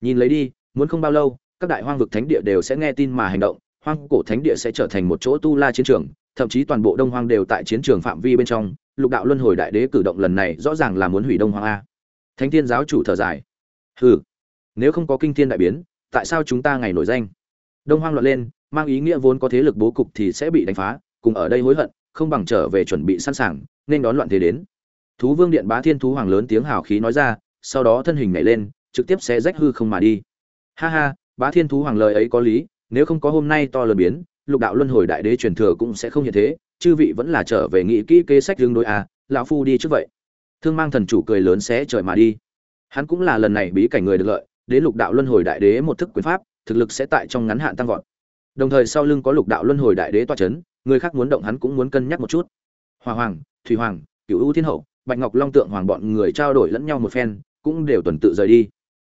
Nhìn lấy đi, muốn không bao lâu, các đại hoang vực thánh địa đều sẽ nghe tin mà hành động hoang cổ thánh địa sẽ trở thành một chỗ tu la chiến trường, thậm chí toàn bộ đông hoang đều tại chiến trường phạm vi bên trong. Lục đạo luân hồi đại đế cử động lần này rõ ràng là muốn hủy đông hoang a. Thánh thiên giáo chủ thở dài. Hừ, nếu không có kinh thiên đại biến, tại sao chúng ta ngày nổi danh? Đông hoang loạn lên, mang ý nghĩa vốn có thế lực bố cục thì sẽ bị đánh phá, cùng ở đây hối hận, không bằng trở về chuẩn bị sẵn sàng, nên đón loạn thế đến. Thú vương điện bá thiên thú hoàng lớn tiếng hào khí nói ra, sau đó thân hình nhảy lên, trực tiếp sẽ rách hư không mà đi. Ha ha, bá thiên thú hoàng lời ấy có lý nếu không có hôm nay to lớn biến, lục đạo luân hồi đại đế truyền thừa cũng sẽ không như thế, chư vị vẫn là trở về nghĩ kỹ kế sách tương đối à lão phu đi trước vậy. Thương mang thần chủ cười lớn sẽ trời mà đi. Hắn cũng là lần này bí cảnh người được lợi, đến lục đạo luân hồi đại đế một thức quyền pháp, thực lực sẽ tại trong ngắn hạn tăng vọt. Đồng thời sau lưng có lục đạo luân hồi đại đế toa chấn, người khác muốn động hắn cũng muốn cân nhắc một chút. Hòa hoàng, thủy hoàng cựu ưu thiên hậu, bạch ngọc long tượng hoàng bọn người trao đổi lẫn nhau một phen, cũng đều tuần tự rời đi.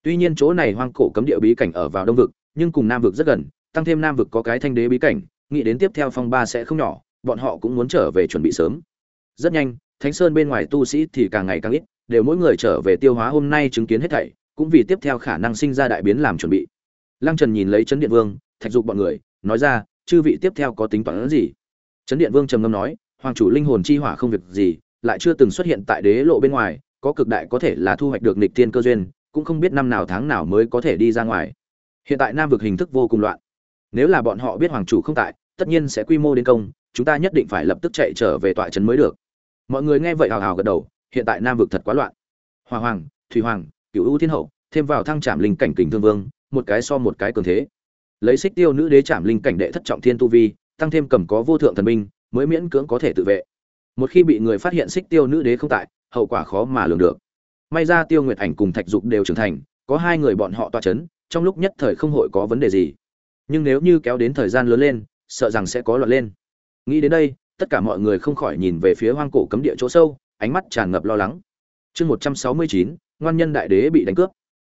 Tuy nhiên chỗ này hoang cổ cấm địa bí cảnh ở vào đông vực, nhưng cùng nam vực rất gần tăng thêm nam vực có cái thanh đế bí cảnh, nghĩ đến tiếp theo phong ba sẽ không nhỏ, bọn họ cũng muốn trở về chuẩn bị sớm. Rất nhanh, thánh sơn bên ngoài tu sĩ thì càng ngày càng ít, đều mỗi người trở về tiêu hóa hôm nay chứng kiến hết thảy, cũng vì tiếp theo khả năng sinh ra đại biến làm chuẩn bị. Lăng trần nhìn lấy chấn điện vương, thạch dục bọn người, nói ra, chư vị tiếp theo có tính toán gì? Chấn điện vương trầm ngâm nói, hoàng chủ linh hồn chi hỏa không việc gì, lại chưa từng xuất hiện tại đế lộ bên ngoài, có cực đại có thể là thu hoạch được nịch tiên cơ duyên, cũng không biết năm nào tháng nào mới có thể đi ra ngoài. Hiện tại nam vực hình thức vô cùng loạn nếu là bọn họ biết hoàng chủ không tại, tất nhiên sẽ quy mô đến công, chúng ta nhất định phải lập tức chạy trở về tọa trấn mới được. Mọi người nghe vậy hào hào gật đầu, hiện tại nam vực thật quá loạn. Hòa hoàng, thủy hoàng cựu ưu thiên hậu, thêm vào thăng trảm linh cảnh kình thương vương, một cái so một cái cường thế. Lấy xích tiêu nữ đế trảm linh cảnh đệ thất trọng thiên tu vi, tăng thêm cầm có vô thượng thần minh mới miễn cưỡng có thể tự vệ. Một khi bị người phát hiện xích tiêu nữ đế không tại, hậu quả khó mà lường được. May ra tiêu nguyệt ảnh cùng thạch dục đều trưởng thành, có hai người bọn họ toa c h ấ n trong lúc nhất thời không hội có vấn đề gì nhưng nếu như kéo đến thời gian lớn lên, sợ rằng sẽ có loạn lên. Nghĩ đến đây, tất cả mọi người không khỏi nhìn về phía hoang cổ cấm địa chỗ sâu, ánh mắt tràn ngập lo lắng. Chương một trăm sáu mươi chín, ngoan nhân đại đế bị đánh cướp.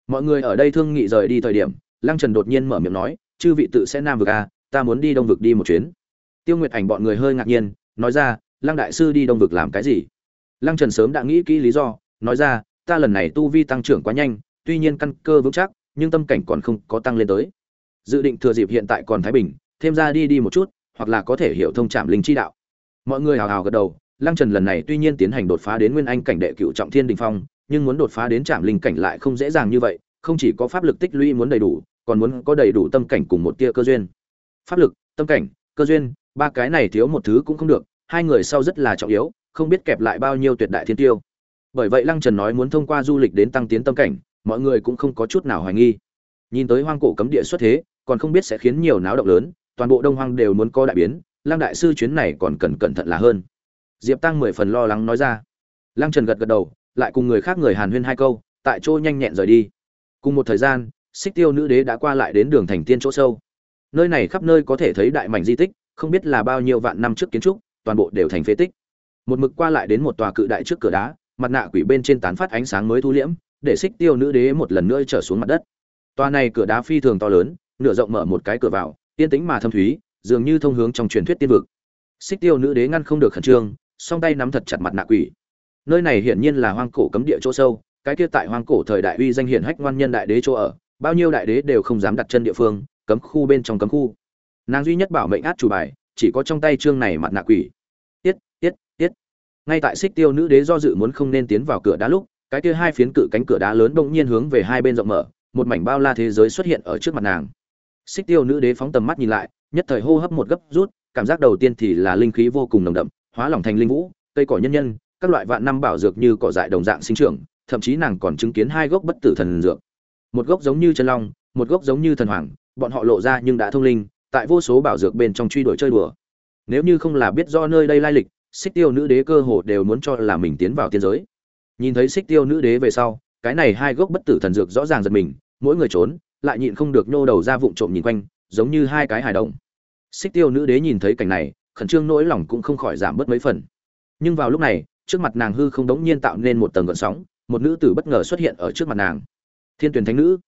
Mọi người ở đây thương nghị rời đi thời điểm, lăng trần đột nhiên mở miệng nói, chư vị tự sẽ nam vực a ta muốn đi đông vực đi một chuyến. Tiêu nguyệt ảnh bọn người hơi ngạc nhiên, nói ra, lăng đại sư đi đông vực làm cái gì? Lăng trần sớm đã nghĩ kỹ lý do, nói ra, ta lần này tu vi tăng trưởng quá nhanh, tuy nhiên căn cơ vững chắc, nhưng tâm cảnh còn không có tăng lên tới dự định thừa dịp hiện tại còn thái bình, thêm ra đi đi một chút, hoặc là có thể hiểu thông trạm linh chi đạo. Mọi người hào hào gật đầu, lăng trần lần này tuy nhiên tiến hành đột phá đến nguyên anh cảnh đệ cựu trọng thiên đình phong, nhưng muốn đột phá đến trạm linh cảnh lại không dễ dàng như vậy, không chỉ có pháp lực tích lũy muốn đầy đủ, còn muốn có đầy đủ tâm cảnh cùng một tia cơ duyên. Pháp lực, tâm cảnh, cơ duyên, ba cái này thiếu một thứ cũng không được, hai người sau rất là trọng yếu, không biết kẹp lại bao nhiêu tuyệt đại thiên tiêu. Bởi vậy lăng trần nói muốn thông qua du lịch đến tăng tiến tâm cảnh, mọi người cũng không có chút nào hoài nghi. Nhìn tới hoang cổ cấm địa xuất thế còn không biết sẽ khiến nhiều náo động lớn, toàn bộ đông hoang đều muốn có đại biến, lăng đại sư chuyến này còn cần cẩn thận là hơn. Diệp tăng mười phần lo lắng nói ra. Lăng trần gật gật đầu, lại cùng người khác người hàn huyên hai câu, tại chỗ nhanh nhẹn rời đi. Cùng một thời gian, xích tiêu nữ đế đã qua lại đến đường thành tiên chỗ sâu. Nơi này khắp nơi có thể thấy đại mảnh di tích, không biết là bao nhiêu vạn năm trước kiến trúc, toàn bộ đều thành phế tích. Một mực qua lại đến một tòa cự đại trước cửa đá, mặt nạ quỷ bên trên tán phát ánh sáng mới thu liễm, để xích tiêu nữ đế một lần nữa trở xuống mặt đất. Tòa này cửa đá phi thường to lớn nửa rộng mở một cái cửa vào, yên tĩnh mà thâm thúy, dường như thông hướng trong truyền thuyết tiên vực. Xích tiêu nữ đế ngăn không được khẩn trương, song tay nắm thật chặt mặt nạ quỷ. Nơi này hiển nhiên là hoang cổ cấm địa chỗ sâu, cái kia tại hoang cổ thời đại uy danh hiển hách ngoan nhân đại đế chỗ ở, bao nhiêu đại đế đều không dám đặt chân địa phương, cấm khu bên trong cấm khu. Nàng duy nhất bảo mệnh át chủ bài, chỉ có trong tay trương này mặt nạ quỷ. Tiết tiết tiết. Ngay tại xích tiêu nữ đế do dự muốn không nên tiến vào cửa đá lúc, cái kia hai phiến cự cánh cửa đá lớn bỗng nhiên hướng về hai bên rộng mở, một mảnh bao la thế giới xuất hiện ở trước mặt nàng xích tiêu nữ đế phóng tầm mắt nhìn lại, nhất thời hô hấp một gấp rút, cảm giác đầu tiên thì là linh khí vô cùng nồng đậm, hóa lỏng thành linh vũ, cây cỏ nhân nhân, các loại vạn năm bảo dược như cỏ dại đồng dạng sinh trưởng, thậm chí nàng còn chứng kiến hai gốc bất tử thần dược. Một gốc giống như chân long, một gốc giống như thần hoàng, bọn họ lộ ra nhưng đã thông linh, tại vô số bảo dược bên trong truy đuổi chơi đùa. Nếu như không là biết do nơi đây lai lịch, xích tiêu nữ đế cơ hồ đều muốn cho là mình tiến vào tiên giới. Nhìn thấy xích tiêu nữ đế về sau, cái này hai gốc bất tử thần dược rõ ràng giật mình, mỗi người trốn lại nhịn không được nhô đầu ra vụng trộm nhìn quanh, giống như hai cái hài đồng. Xích tiêu nữ đế nhìn thấy cảnh này, khẩn trương nỗi lòng cũng không khỏi giảm bớt mấy phần. Nhưng vào lúc này, trước mặt nàng hư không đống nhiên tạo nên một tầng gợn sóng, một nữ tử bất ngờ xuất hiện ở trước mặt nàng. Thiên tuyển thánh nữ.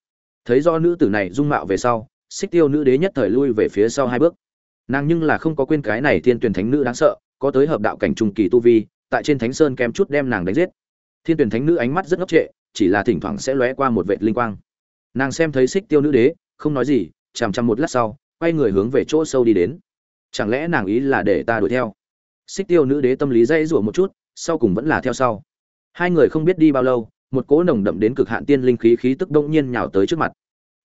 Thấy do nữ tử này dung mạo về sau, xích tiêu nữ đế nhất thời lui về phía sau hai bước. Nàng nhưng là không có quên cái này thiên tuyển thánh nữ đáng sợ, có tới hợp đạo cảnh trung kỳ tu vi, tại trên thánh sơn kém chút đem nàng đánh giết. Thiên tuyển thánh nữ ánh mắt rất ngốc trệ, chỉ là thỉnh thoảng sẽ lóe qua một vệt linh quang nàng xem thấy xích tiêu nữ đế, không nói gì, chằm chằm một lát sau, quay người hướng về chỗ sâu đi đến. Chẳng lẽ nàng ý là để ta đuổi theo? Xích tiêu nữ đế tâm lý dây rủa một chút, sau cùng vẫn là theo sau. Hai người không biết đi bao lâu, một cỗ nồng đậm đến cực hạn tiên linh khí khí tức đông nhiên nhào tới trước mặt.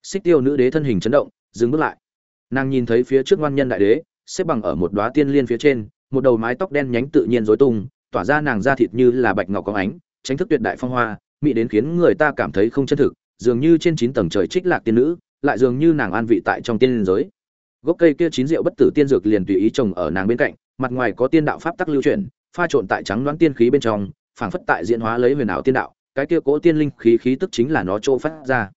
Xích tiêu nữ đế thân hình chấn động, dừng bước lại. Nàng nhìn thấy phía trước ngoan nhân đại đế, xếp bằng ở một đoá tiên liên phía trên, một đầu mái tóc đen nhánh tự nhiên rối tung, tỏa ra nàng da thịt như là bạch ngọc có ánh, tránh thức tuyệt đại phong hoa mỹ đến khiến người ta cảm thấy không chân thực dường như trên chín tầng trời trích lạc tiên nữ, lại dường như nàng an vị tại trong tiên giới. Gốc cây kia chín rượu bất tử tiên dược liền tùy ý trồng ở nàng bên cạnh, mặt ngoài có tiên đạo pháp tắc lưu chuyển pha trộn tại trắng đoán tiên khí bên trong, phảng phất tại diễn hóa lấy huyền ảo tiên đạo, cái kia cố tiên linh khí khí tức chính là nó trô phát ra.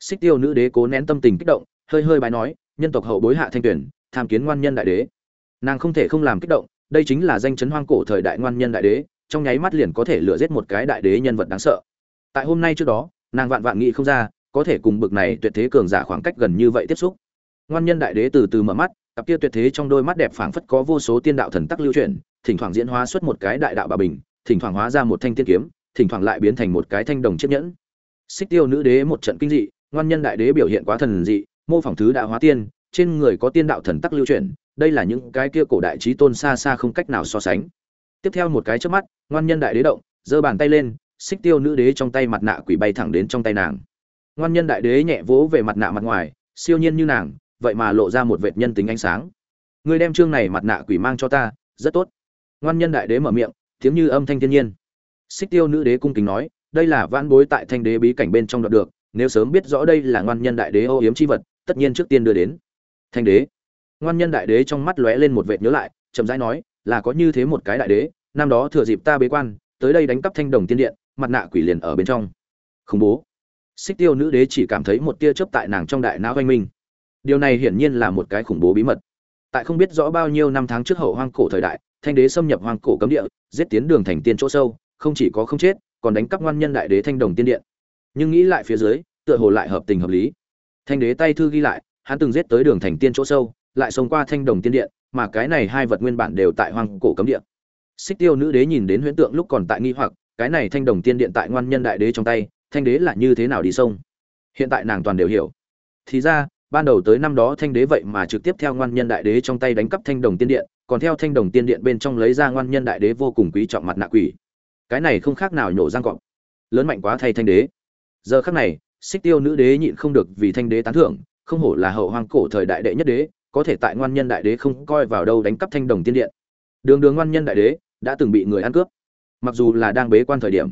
Xích tiêu nữ đế cố nén tâm tình kích động, hơi hơi bài nói, nhân tộc hậu bối hạ thanh tuyển, tham kiến ngoan nhân đại đế. Nàng không thể không làm kích động, đây chính là danh chấn hoang cổ thời đại ngoan nhân đại đế, trong nháy mắt liền có thể lựa giết một cái đại đế nhân vật đáng sợ. Tại hôm nay trước đó nàng vạn vạn nghĩ không ra, có thể cùng bực này tuyệt thế cường giả khoảng cách gần như vậy tiếp xúc. Ngoan nhân đại đế từ từ mở mắt, cặp kia tuyệt thế trong đôi mắt đẹp phảng phất có vô số tiên đạo thần tắc lưu chuyển, thỉnh thoảng diễn hóa xuất một cái đại đạo bà bình, thỉnh thoảng hóa ra một thanh tiên kiếm, thỉnh thoảng lại biến thành một cái thanh đồng chiếc nhẫn. Xích tiêu nữ đế một trận kinh dị, ngoan nhân đại đế biểu hiện quá thần dị, mô phỏng thứ đạo hóa tiên, trên người có tiên đạo thần tắc lưu chuyển, đây là những cái kia cổ đại trí tôn xa xa không cách nào so sánh. Tiếp theo một cái trước mắt, ngoan nhân đại đế động, giơ bàn tay lên xích tiêu nữ đế trong tay mặt nạ quỷ bay thẳng đến trong tay nàng. Ngoan nhân đại đế nhẹ vỗ về mặt nạ mặt ngoài, siêu nhiên như nàng, vậy mà lộ ra một vệt nhân tính ánh sáng. Ngươi đem chương này mặt nạ quỷ mang cho ta, rất tốt. Ngoan nhân đại đế mở miệng, tiếng như âm thanh thiên nhiên. Xích tiêu nữ đế cung kính nói, đây là vãn bối tại thanh đế bí cảnh bên trong đoạt được, nếu sớm biết rõ đây là ngoan nhân đại đế ô yếm chi vật, tất nhiên trước tiên đưa đến. Thanh đế. Ngoan nhân đại đế trong mắt lóe lên một vệt nhớ lại, chậm rãi nói, là có như thế một cái đại đế, năm đó thừa dịp ta bế quan, tới đây đánh cắp thanh đồng tiên điện mặt nạ quỷ liền ở bên trong. Khủng bố. Xích tiêu nữ đế chỉ cảm thấy một tia chớp tại nàng trong đại não oanh minh. Điều này hiển nhiên là một cái khủng bố bí mật. Tại không biết rõ bao nhiêu năm tháng trước hậu hoang cổ thời đại, thanh đế xâm nhập hoang cổ cấm địa, giết tiến đường thành tiên chỗ sâu, không chỉ có không chết, còn đánh cắp ngoan nhân đại đế thanh đồng tiên điện. Nhưng nghĩ lại phía dưới, tựa hồ lại hợp tình hợp lý. Thanh đế tay thư ghi lại, hắn từng giết tới đường thành tiên chỗ sâu, lại xông qua thanh đồng tiên điện, mà cái này hai vật nguyên bản đều tại hoang cổ cấm địa. Xích tiêu nữ đế nhìn đến huyễn tượng lúc còn tại nghi hoặc cái này thanh đồng tiên điện tại ngoan nhân đại đế trong tay, thanh đế là như thế nào đi sông? Hiện tại nàng toàn đều hiểu. Thì ra, ban đầu tới năm đó thanh đế vậy mà trực tiếp theo ngoan nhân đại đế trong tay đánh cắp thanh đồng tiên điện, còn theo thanh đồng tiên điện bên trong lấy ra ngoan nhân đại đế vô cùng quý trọng mặt nạ quỷ. Cái này không khác nào nhổ răng cọp. Lớn mạnh quá thay thanh đế. Giờ khác này, xích tiêu nữ đế nhịn không được vì thanh đế tán thưởng, không hổ là hậu hoang cổ thời đại đệ nhất đế, có thể tại ngoan nhân đại đế không coi vào đâu đánh cắp thanh đồng tiên điện. Đường đường ngoan nhân đại đế đã từng bị người ăn cướp mặc dù là đang bế quan thời điểm,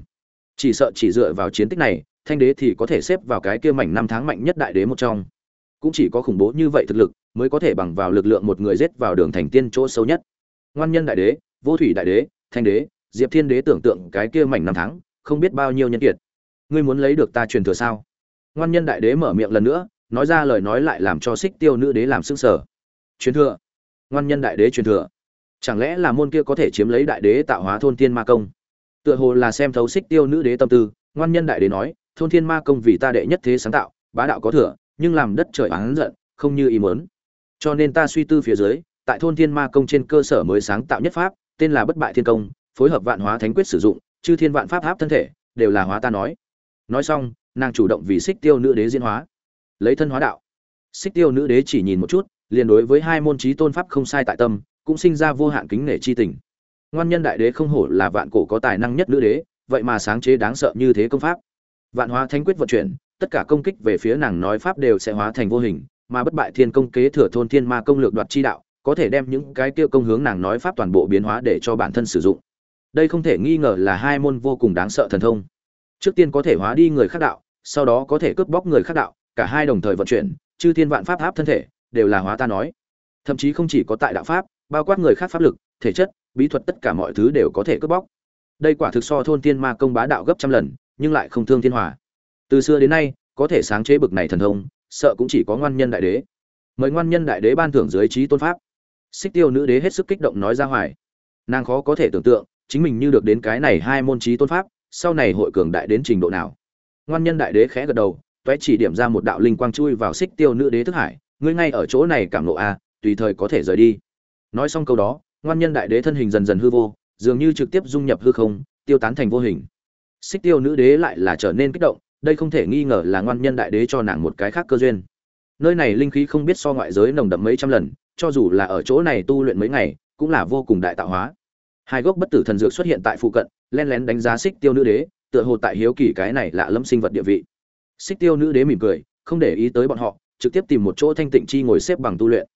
chỉ sợ chỉ dựa vào chiến tích này, thanh đế thì có thể xếp vào cái kia mảnh năm tháng mạnh nhất đại đế một trong. Cũng chỉ có khủng bố như vậy thực lực mới có thể bằng vào lực lượng một người giết vào đường thành tiên chỗ sâu nhất. Ngoan nhân đại đế, vô thủy đại đế, thanh đế, diệp thiên đế tưởng tượng cái kia mảnh năm tháng, không biết bao nhiêu nhân kiệt. Ngươi muốn lấy được ta truyền thừa sao? Ngoan nhân đại đế mở miệng lần nữa, nói ra lời nói lại làm cho xích tiêu nữ đế làm sưng sở truyền thừa. Ngoan nhân đại đế truyền thừa. Chẳng lẽ là môn kia có thể chiếm lấy đại đế tạo hóa thôn tiên ma công? Tựa hồ là xem thấu xích tiêu nữ đế tâm tư, ngoan nhân đại đế nói, thôn thiên ma công vì ta đệ nhất thế sáng tạo, bá đạo có thừa, nhưng làm đất trời oán giận, không như ý muốn. Cho nên ta suy tư phía dưới, tại thôn thiên ma công trên cơ sở mới sáng tạo nhất pháp, tên là bất bại thiên công, phối hợp vạn hóa thánh quyết sử dụng, chư thiên vạn pháp áp thân thể, đều là hóa ta nói. Nói xong, nàng chủ động vì xích tiêu nữ đế diễn hóa, lấy thân hóa đạo. Xích tiêu nữ đế chỉ nhìn một chút, liền đối với hai môn trí tôn pháp không sai tại tâm, cũng sinh ra vô hạn kính nể chi tình ngoan nhân đại đế không hổ là vạn cổ có tài năng nhất nữ đế, vậy mà sáng chế đáng sợ như thế công pháp. Vạn hóa thánh quyết vận chuyển, tất cả công kích về phía nàng nói pháp đều sẽ hóa thành vô hình, mà bất bại thiên công kế thừa thôn thiên ma công lược đoạt chi đạo, có thể đem những cái kia công hướng nàng nói pháp toàn bộ biến hóa để cho bản thân sử dụng. Đây không thể nghi ngờ là hai môn vô cùng đáng sợ thần thông. Trước tiên có thể hóa đi người khác đạo, sau đó có thể cướp bóc người khác đạo, cả hai đồng thời vận chuyển, chư thiên vạn pháp áp thân thể, đều là hóa ta nói. Thậm chí không chỉ có tại đạo pháp, bao quát người khác pháp lực, thể chất bí thuật tất cả mọi thứ đều có thể cướp bóc. Đây quả thực so thôn tiên ma công bá đạo gấp trăm lần, nhưng lại không thương thiên hòa. Từ xưa đến nay, có thể sáng chế bực này thần thông, sợ cũng chỉ có ngoan nhân đại đế. Mời ngoan nhân đại đế ban thưởng dưới trí tôn pháp. Xích tiêu nữ đế hết sức kích động nói ra hoài. Nàng khó có thể tưởng tượng, chính mình như được đến cái này hai môn trí tôn pháp, sau này hội cường đại đến trình độ nào. Ngoan nhân đại đế khẽ gật đầu, toé chỉ điểm ra một đạo linh quang chui vào xích tiêu nữ đế thức hải. Ngươi ngay ở chỗ này cảm nộ a à, tùy thời có thể rời đi. Nói xong câu đó ngoan nhân đại đế thân hình dần dần hư vô, dường như trực tiếp dung nhập hư không, tiêu tán thành vô hình. Xích tiêu nữ đế lại là trở nên kích động, đây không thể nghi ngờ là ngoan nhân đại đế cho nàng một cái khác cơ duyên. Nơi này linh khí không biết so ngoại giới nồng đậm mấy trăm lần, cho dù là ở chỗ này tu luyện mấy ngày, cũng là vô cùng đại tạo hóa. Hai gốc bất tử thần dược xuất hiện tại phụ cận, len lén đánh giá xích tiêu nữ đế, tựa hồ tại hiếu kỳ cái này lạ lâm sinh vật địa vị. Xích tiêu nữ đế mỉm cười, không để ý tới bọn họ, trực tiếp tìm một chỗ thanh tịnh chi ngồi xếp bằng tu luyện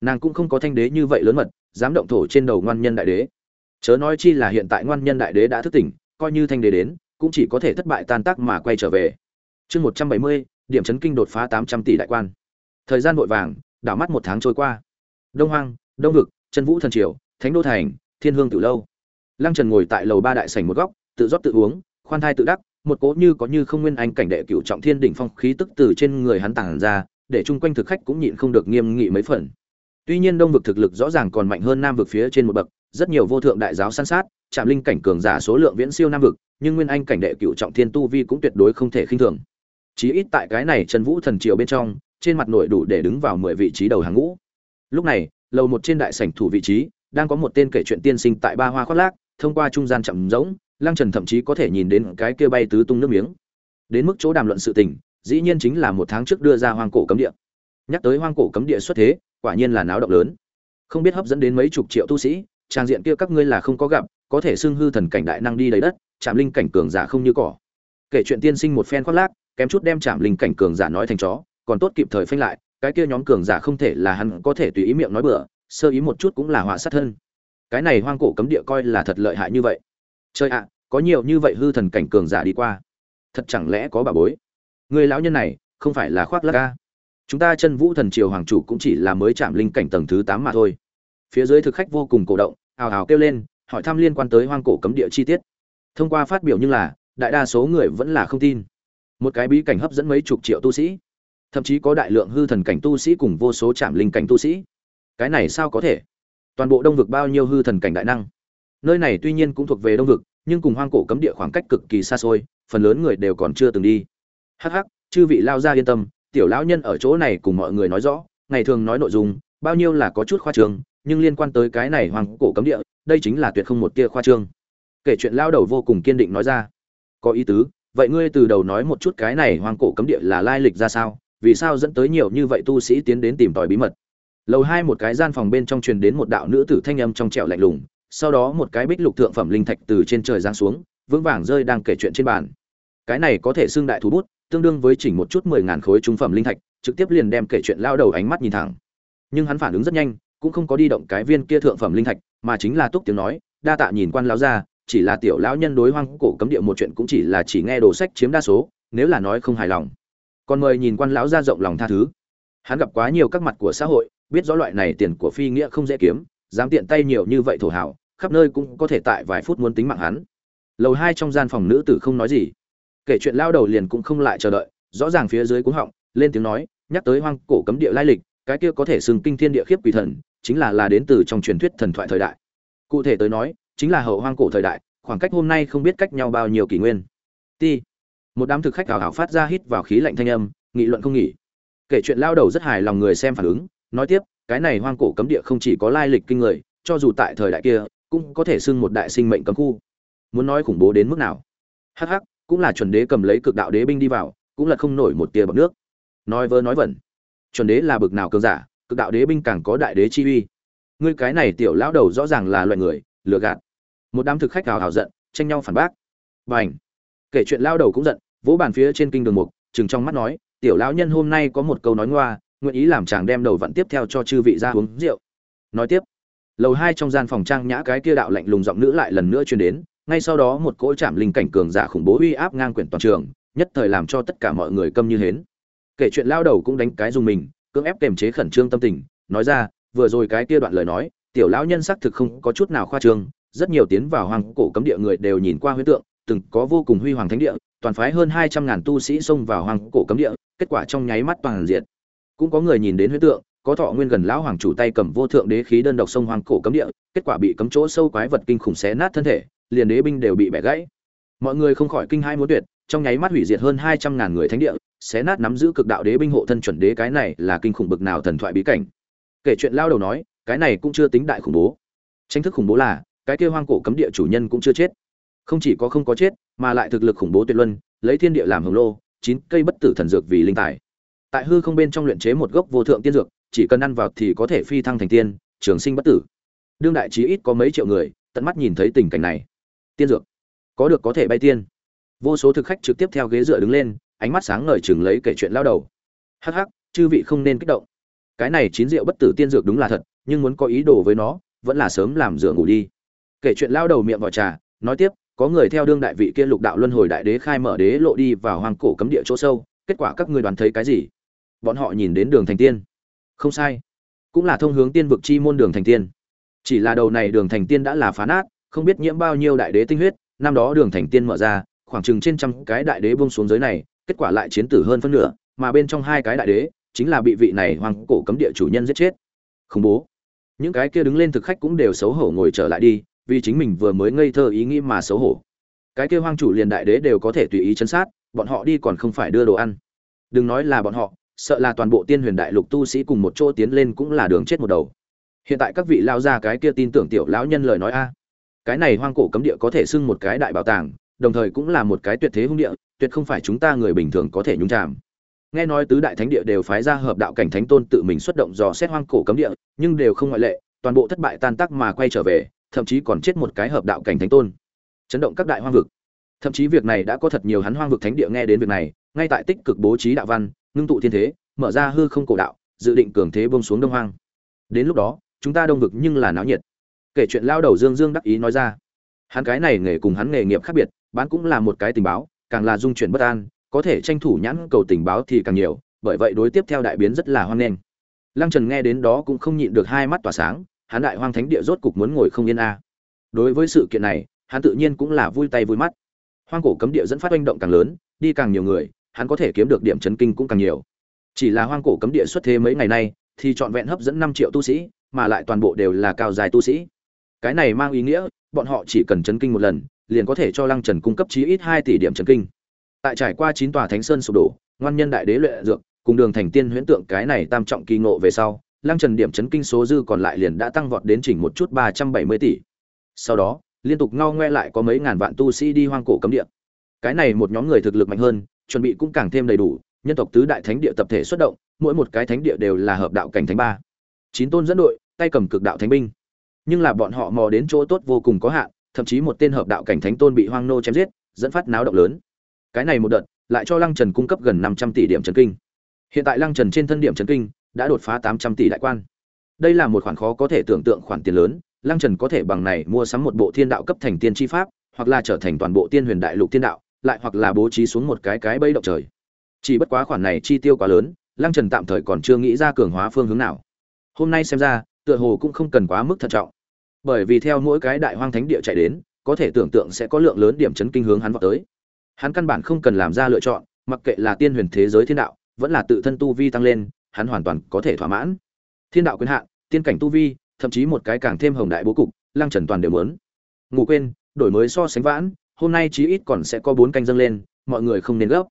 nàng cũng không có thanh đế như vậy lớn mật, dám động thổ trên đầu ngoan nhân đại đế. Chớ nói chi là hiện tại ngoan nhân đại đế đã thức tỉnh, coi như thanh đế đến, cũng chỉ có thể thất bại tan tác mà quay trở về. Chương một trăm bảy mươi, điểm chấn kinh đột phá tám trăm tỷ đại quan. Thời gian vội vàng, đảo mắt một tháng trôi qua. Đông hoang, đông vực chân vũ thần triều, thánh đô thành, thiên hương tự lâu. Lăng trần ngồi tại lầu ba đại sảnh một góc, tự rót tự uống, khoan thai tự đắc, một cỗ như có như không nguyên anh cảnh đệ cựu trọng thiên đỉnh phong khí tức từ trên người hắn tàng ra, để chung quanh thực khách cũng nhịn không được nghiêm nghị mấy phần tuy nhiên đông vực thực lực rõ ràng còn mạnh hơn nam vực phía trên một bậc, rất nhiều vô thượng đại giáo săn sát chạm linh cảnh cường giả số lượng viễn siêu nam vực, nhưng nguyên anh cảnh đệ cựu trọng thiên tu vi cũng tuyệt đối không thể khinh thường. Chí ít tại cái này trần vũ thần triều bên trong, trên mặt nội đủ để đứng vào mười vị trí đầu hàng ngũ. Lúc này, lầu một trên đại sảnh thủ vị trí, đang có một tên kể chuyện tiên sinh tại ba hoa khoác lác, thông qua trung gian chậm rỗng, lăng trần thậm chí có thể nhìn đến cái kia bay tứ tung nước miếng. Đến mức chỗ đàm luận sự tình, dĩ nhiên chính là một tháng trước đưa ra hoang cổ cấm địa nhắc tới hoang cổ cấm địa xuất thế, quả nhiên là náo động lớn. Không biết hấp dẫn đến mấy chục triệu tu sĩ, trang diện kia các ngươi là không có gặp, có thể xưng hư thần cảnh đại năng đi lấy đất chạm linh cảnh cường giả không như cỏ. Kể chuyện tiên sinh một phen khoác lác, kém chút đem chạm linh cảnh cường giả nói thành chó, còn tốt kịp thời phanh lại, cái kia nhóm cường giả không thể là hắn có thể tùy ý miệng nói bừa, sơ ý một chút cũng là họa sát thân. Cái này hoang cổ cấm địa coi là thật lợi hại như vậy. Chơi ạ, có nhiều như vậy hư thần cảnh cường giả đi qua. Thật chẳng lẽ có bà bối? Người lão nhân này, không phải là khoác lác ca chúng ta chân vũ thần triều hoàng chủ cũng chỉ là mới chạm linh cảnh tầng thứ tám mà thôi. Phía dưới thực khách vô cùng cổ động, ào ào kêu lên, hỏi thăm liên quan tới hoang cổ cấm địa chi tiết. Thông qua phát biểu như là, đại đa số người vẫn là không tin. Một cái bí cảnh hấp dẫn mấy chục triệu tu sĩ. Thậm chí có đại lượng hư thần cảnh tu sĩ cùng vô số chạm linh cảnh tu sĩ. Cái này sao có thể? Toàn bộ đông vực bao nhiêu hư thần cảnh đại năng? Nơi này tuy nhiên cũng thuộc về đông vực, nhưng cùng hoang cổ cấm địa khoảng cách cực kỳ xa xôi, phần lớn người đều còn chưa từng đi. Hắc hắc, chư vị lao ra yên tâm tiểu lão nhân ở chỗ này cùng mọi người nói rõ, ngày thường nói nội dung, bao nhiêu là có chút khoa trương, nhưng liên quan tới cái này hoàng cổ cấm địa, đây chính là tuyệt không một tia khoa trương. Kể chuyện lao đầu vô cùng kiên định nói ra. Có ý tứ, vậy ngươi từ đầu nói một chút cái này hoàng cổ cấm địa là lai lịch ra sao, vì sao dẫn tới nhiều như vậy tu sĩ tiến đến tìm tòi bí mật? Lầu hai một cái gian phòng bên trong truyền đến một đạo nữ tử thanh âm trong trẻo lạnh lùng, sau đó một cái bích lục thượng phẩm linh thạch từ trên trời giáng xuống, vững vàng rơi đang kể chuyện trên bàn. Cái này có thể xưng đại thú bút tương đương với chỉnh một chút mười ngàn khối trung phẩm linh thạch, trực tiếp liền đem kể chuyện lao đầu ánh mắt nhìn thẳng. Nhưng hắn phản ứng rất nhanh, cũng không có đi động cái viên kia thượng phẩm linh thạch, mà chính là túc tiếng nói, đa tạ nhìn quan lão gia, chỉ là tiểu lão nhân đối hoang cổ cấm địa một chuyện cũng chỉ là chỉ nghe đồ sách chiếm đa số, nếu là nói không hài lòng. Còn mời nhìn quan lão gia rộng lòng tha thứ. Hắn gặp quá nhiều các mặt của xã hội, biết rõ loại này tiền của phi nghĩa không dễ kiếm, dám tiện tay nhiều như vậy thổ hảo khắp nơi cũng có thể tại vài phút muốn tính mạng hắn. Lầu hai trong gian phòng nữ tử không nói gì kể chuyện lao đầu liền cũng không lại chờ đợi, rõ ràng phía dưới cúng họng, lên tiếng nói, nhắc tới hoang cổ cấm địa lai lịch, cái kia có thể xưng kinh thiên địa khiếp quỷ thần, chính là là đến từ trong truyền thuyết thần thoại thời đại. Cụ thể tới nói, chính là hậu hoang cổ thời đại, khoảng cách hôm nay không biết cách nhau bao nhiêu kỷ nguyên. Ti. Một đám thực khách hào hào phát ra hít vào khí lạnh thanh âm, nghị luận không nghỉ. Kể chuyện lao đầu rất hài lòng người xem phản ứng, nói tiếp, cái này hoang cổ cấm địa không chỉ có lai lịch kinh người, cho dù tại thời đại kia, cũng có thể xưng một đại sinh mệnh cấm khu. Muốn nói khủng bố đến mức nào? Hắc hắc cũng là chuẩn đế cầm lấy cực đạo đế binh đi vào, cũng là không nổi một tia bọc nước. Nói vơ nói vẩn. Chuẩn đế là bực nào cường giả, cực đạo đế binh càng có đại đế chi uy. Ngươi cái này tiểu lão đầu rõ ràng là loại người, lừa gạt. Một đám thực khách hào hào giận, tranh nhau phản bác. Bành. Kể chuyện lao đầu cũng giận, vỗ bàn phía trên kinh đường mục chừng trong mắt nói, tiểu lão nhân hôm nay có một câu nói ngoa, nguyện ý làm chàng đem đầu vận tiếp theo cho chư vị ra uống rượu. Nói tiếp, lầu hai trong gian phòng trang nhã cái kia đạo lạnh lùng giọng nữ lại lần nữa truyền đến ngay sau đó một cỗ chạm linh cảnh cường giả khủng bố uy áp ngang quyển toàn trường, nhất thời làm cho tất cả mọi người câm như hến. Kể chuyện lao đầu cũng đánh cái dùng mình, cưỡng ép kềm chế khẩn trương tâm tình, nói ra, vừa rồi cái kia đoạn lời nói, tiểu lão nhân xác thực không có chút nào khoa trương, rất nhiều tiến vào hoàng cổ cấm địa người đều nhìn qua huyễn tượng, từng có vô cùng huy hoàng thánh địa, toàn phái hơn hai trăm ngàn tu sĩ xông vào hoàng cổ cấm địa, kết quả trong nháy mắt toàn diện cũng có người nhìn đến huyễn tượng, có thọ nguyên gần lão hoàng chủ tay cầm vô thượng đế khí đơn độc sông hoàng cổ cấm địa, kết quả bị cấm chỗ sâu quái vật kinh khủng xé nát thân thể liền đế binh đều bị bẻ gãy. Mọi người không khỏi kinh hai muốn tuyệt, trong nháy mắt hủy diệt hơn hai trăm ngàn người thánh địa, xé nát nắm giữ cực đạo đế binh hộ thân chuẩn đế cái này là kinh khủng bực nào thần thoại bí cảnh. Kể chuyện lao đầu nói, cái này cũng chưa tính đại khủng bố. Tranh thức khủng bố là, cái kia hoang cổ cấm địa chủ nhân cũng chưa chết. Không chỉ có không có chết, mà lại thực lực khủng bố tuyệt luân, lấy thiên địa làm hồng lô, chín cây bất tử thần dược vì linh tài. Tại hư không bên trong luyện chế một gốc vô thượng tiên dược, chỉ cần ăn vào thì có thể phi thăng thành tiên, trường sinh bất tử. Đương đại chí ít có mấy triệu người, tận mắt nhìn thấy tình cảnh này tiên dược. Có được có thể bay tiên. Vô số thực khách trực tiếp theo ghế dựa đứng lên, ánh mắt sáng ngời chừng lấy kể chuyện lao đầu. Hắc hắc, chư vị không nên kích động. Cái này chín rượu bất tử tiên dược đúng là thật, nhưng muốn có ý đồ với nó, vẫn là sớm làm rửa ngủ đi. Kể chuyện lao đầu miệng vào trà, nói tiếp, có người theo đương đại vị kia lục đạo luân hồi đại đế khai mở đế lộ đi vào hoang cổ cấm địa chỗ sâu, kết quả các người đoàn thấy cái gì? Bọn họ nhìn đến đường thành tiên. Không sai. Cũng là thông hướng tiên vực chi môn đường thành tiên. Chỉ là đầu này đường thành tiên đã là phá nát không biết nhiễm bao nhiêu đại đế tinh huyết, năm đó đường thành tiên mở ra, khoảng chừng trên trăm cái đại đế buông xuống giới này, kết quả lại chiến tử hơn phân nửa, mà bên trong hai cái đại đế, chính là bị vị này hoang cổ cấm địa chủ nhân giết chết. Không bố. Những cái kia đứng lên thực khách cũng đều xấu hổ ngồi trở lại đi, vì chính mình vừa mới ngây thơ ý nghĩ mà xấu hổ. Cái kia hoang chủ liền đại đế đều có thể tùy ý chấn sát, bọn họ đi còn không phải đưa đồ ăn. Đừng nói là bọn họ, sợ là toàn bộ tiên huyền đại lục tu sĩ cùng một chỗ tiến lên cũng là đường chết một đầu. Hiện tại các vị lao ra cái kia tin tưởng tiểu lão nhân lời nói a cái này hoang cổ cấm địa có thể xưng một cái đại bảo tàng, đồng thời cũng là một cái tuyệt thế hung địa, tuyệt không phải chúng ta người bình thường có thể nhúng chạm nghe nói tứ đại thánh địa đều phái ra hợp đạo cảnh thánh tôn tự mình xuất động dò xét hoang cổ cấm địa, nhưng đều không ngoại lệ, toàn bộ thất bại tan tác mà quay trở về, thậm chí còn chết một cái hợp đạo cảnh thánh tôn. Chấn động các đại hoang vực. Thậm chí việc này đã có thật nhiều hắn hoang vực thánh địa nghe đến việc này, ngay tại tích cực bố trí đạo văn, ngưng tụ thiên thế, mở ra hư không cổ đạo, dự định cường thế bông xuống đông hoang. Đến lúc đó, chúng ta đông vực nhưng là náo nhiệt kể chuyện lao đầu dương dương đắc ý nói ra. Hắn cái này nghề cùng hắn nghề nghiệp khác biệt, bán cũng là một cái tình báo, càng là dung chuyển bất an, có thể tranh thủ nhãn cầu tình báo thì càng nhiều, bởi vậy đối tiếp theo đại biến rất là hoan nghênh. Lăng trần nghe đến đó cũng không nhịn được hai mắt tỏa sáng, hắn đại hoang thánh địa rốt cục muốn ngồi không yên a. Đối với sự kiện này, hắn tự nhiên cũng là vui tay vui mắt. Hoang cổ cấm địa dẫn phát oanh động càng lớn, đi càng nhiều người, hắn có thể kiếm được điểm chấn kinh cũng càng nhiều. Chỉ là hoang cổ cấm địa xuất thế mấy ngày nay, thì trọn vẹn hấp dẫn năm triệu tu sĩ, mà lại toàn bộ đều là cao dài tu sĩ cái này mang ý nghĩa, bọn họ chỉ cần chấn kinh một lần, liền có thể cho lăng trần cung cấp chí ít hai tỷ điểm chấn kinh. Tại trải qua chín tòa thánh sơn sụp đổ, ngoan nhân đại đế luyện dược, cùng đường thành tiên huyễn tượng cái này tam trọng kỳ ngộ về sau, lăng trần điểm chấn kinh số dư còn lại liền đã tăng vọt đến chỉnh một chút ba trăm bảy mươi tỷ. Sau đó, liên tục ngao ngoe lại có mấy ngàn vạn tu sĩ đi hoang cổ cấm địa. Cái này một nhóm người thực lực mạnh hơn, chuẩn bị cũng càng thêm đầy đủ, nhân tộc tứ đại thánh địa tập thể xuất động, mỗi một cái thánh địa đều là hợp đạo cảnh thánh ba. Chín tôn dẫn đội, tay cầm cực đạo thánh binh nhưng là bọn họ mò đến chỗ tốt vô cùng có hạn, thậm chí một tên hợp đạo cảnh thánh tôn bị hoang nô chém giết, dẫn phát náo động lớn. Cái này một đợt, lại cho lăng trần cung cấp gần năm trăm tỷ điểm trần kinh. Hiện tại lăng trần trên thân điểm trần kinh đã đột phá tám trăm tỷ đại quan. Đây là một khoản khó có thể tưởng tượng khoản tiền lớn, lăng trần có thể bằng này mua sắm một bộ thiên đạo cấp thành tiên tri pháp, hoặc là trở thành toàn bộ tiên huyền đại lục tiên đạo, lại hoặc là bố trí xuống một cái cái bẫy động trời. Chỉ bất quá khoản này chi tiêu quá lớn, lăng trần tạm thời còn chưa nghĩ ra cường hóa phương hướng nào. Hôm nay xem ra tựa hồ cũng không cần quá mức thận trọng. Bởi vì theo mỗi cái đại hoang thánh địa chạy đến, có thể tưởng tượng sẽ có lượng lớn điểm chấn kinh hướng hắn vào tới. Hắn căn bản không cần làm ra lựa chọn, mặc kệ là tiên huyền thế giới thiên đạo, vẫn là tự thân tu vi tăng lên, hắn hoàn toàn có thể thỏa mãn. Thiên đạo quyền hạn, tiên cảnh tu vi, thậm chí một cái càng thêm hồng đại bố cục, lăng trần toàn đều muốn. Ngủ quên, đổi mới so sánh vãn, hôm nay chí ít còn sẽ có bốn canh dâng lên, mọi người không nên gấp.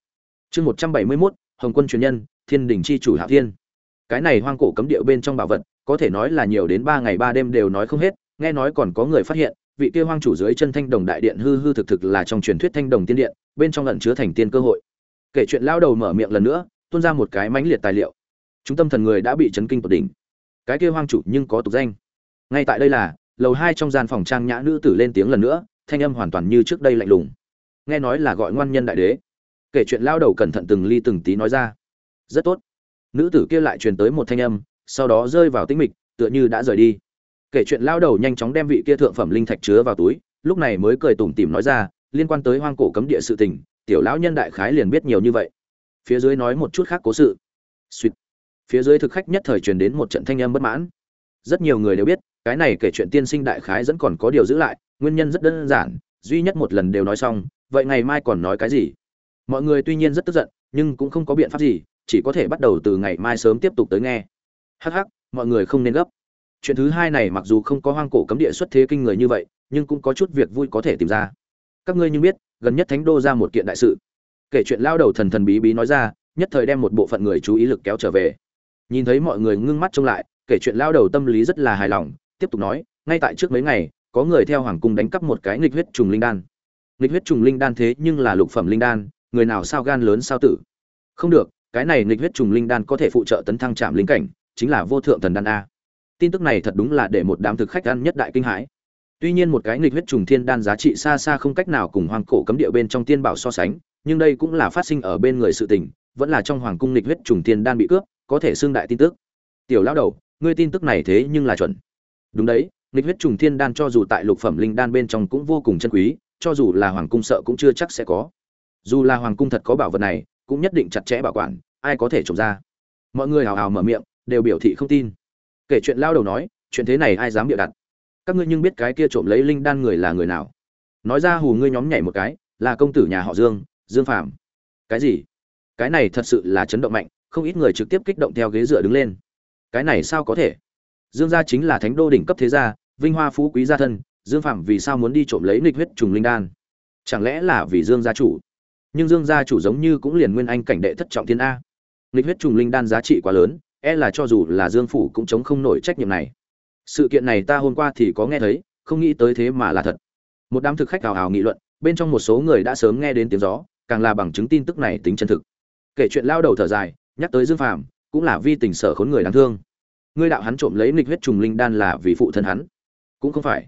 Chương một trăm bảy mươi mốt, hồng quân truyền nhân, thiên đình chi chủ hạ thiên cái này hoang cổ cấm địa bên trong bảo vật, có thể nói là nhiều đến ba ngày ba đêm đều nói không hết, nghe nói còn có người phát hiện, vị kia hoang chủ dưới chân thanh đồng đại điện hư hư thực thực là trong truyền thuyết thanh đồng tiên điện, bên trong lẩn chứa thành tiên cơ hội. Kể chuyện lao đầu mở miệng lần nữa, tuôn ra một cái mãnh liệt tài liệu. Chúng tâm thần người đã bị chấn kinh tột đỉnh. Cái kia hoang chủ nhưng có tục danh. Ngay tại đây là, lầu hai trong gian phòng trang nhã nữ tử lên tiếng lần nữa, thanh âm hoàn toàn như trước đây lạnh lùng. Nghe nói là gọi ngoan nhân đại đế. Kể chuyện lao đầu cẩn thận từng ly từng tí nói ra. Rất tốt nữ tử kia lại truyền tới một thanh âm, sau đó rơi vào tĩnh mịch, tựa như đã rời đi. Kể chuyện lao đầu nhanh chóng đem vị kia thượng phẩm linh thạch chứa vào túi, lúc này mới cười tủm tỉm nói ra, liên quan tới hoang cổ cấm địa sự tình, tiểu lão nhân đại khái liền biết nhiều như vậy. Phía dưới nói một chút khác cố sự. Suýt. Phía dưới thực khách nhất thời truyền đến một trận thanh âm bất mãn. Rất nhiều người đều biết, cái này kể chuyện tiên sinh đại khái vẫn còn có điều giữ lại, nguyên nhân rất đơn giản, duy nhất một lần đều nói xong, vậy ngày mai còn nói cái gì? Mọi người tuy nhiên rất tức giận, nhưng cũng không có biện pháp gì chỉ có thể bắt đầu từ ngày mai sớm tiếp tục tới nghe. Hắc hắc, mọi người không nên gấp. Chuyện thứ hai này mặc dù không có hoang cổ cấm địa xuất thế kinh người như vậy, nhưng cũng có chút việc vui có thể tìm ra. Các ngươi như biết, gần nhất thánh đô ra một kiện đại sự. Kể chuyện lao đầu thần thần bí bí nói ra, nhất thời đem một bộ phận người chú ý lực kéo trở về. Nhìn thấy mọi người ngưng mắt trông lại, kể chuyện lao đầu tâm lý rất là hài lòng, tiếp tục nói, ngay tại trước mấy ngày, có người theo hoàng cung đánh cắp một cái nghịch huyết trùng linh đan. Nghịch huyết trùng linh đan thế nhưng là lục phẩm linh đan, người nào sao gan lớn sao tử? Không được cái này nghịch huyết trùng linh đan có thể phụ trợ tấn thăng trạm linh cảnh, chính là vô thượng thần đan a. Tin tức này thật đúng là để một đám thực khách ăn nhất đại kinh hãi. Tuy nhiên một cái nghịch huyết trùng thiên đan giá trị xa xa không cách nào cùng hoàng cổ cấm địa bên trong tiên bảo so sánh, nhưng đây cũng là phát sinh ở bên người sự tình, vẫn là trong hoàng cung nghịch huyết trùng thiên đan bị cướp, có thể xương đại tin tức. Tiểu lão đầu, ngươi tin tức này thế nhưng là chuẩn. Đúng đấy, nghịch huyết trùng thiên đan cho dù tại lục phẩm linh đan bên trong cũng vô cùng chân quý, cho dù là hoàng cung sợ cũng chưa chắc sẽ có. Dù là hoàng cung thật có bảo vật này cũng nhất định chặt chẽ bảo quản, ai có thể trồng ra. Mọi người hào hào mở miệng, đều biểu thị không tin. Kể chuyện lao đầu nói, chuyện thế này ai dám bịa đặt? Các ngươi nhưng biết cái kia trộm lấy linh đan người là người nào? Nói ra hù ngươi nhóm nhảy một cái, là công tử nhà họ dương dương phạm cái gì? Cái này thật sự là chấn động mạnh, không ít người trực tiếp kích động theo ghế dựa đứng lên. Cái này sao có thể? Dương gia chính là thánh đô đỉnh cấp thế gia, vinh hoa phú quý gia thân, dương phạm vì sao muốn đi trộm lấy nghịch huyết trùng linh đan? Chẳng lẽ là vì dương gia chủ? Nhưng dương gia chủ giống như cũng liền nguyên anh cảnh đệ thất trọng thiên a. Nghịch huyết trùng linh đan giá trị quá lớn e là cho dù là dương phủ cũng chống không nổi trách nhiệm này. Sự kiện này ta hôm qua thì có nghe thấy, không nghĩ tới thế mà là thật. Một đám thực khách hào hào nghị luận, bên trong một số người đã sớm nghe đến tiếng gió, càng là bằng chứng tin tức này tính chân thực. Kể chuyện lao đầu thở dài, nhắc tới dương phàm, cũng là vi tình sở khốn người đáng thương. Ngươi đạo hắn trộm lấy nghịch huyết trùng linh đan là vì phụ thân hắn? Cũng không phải.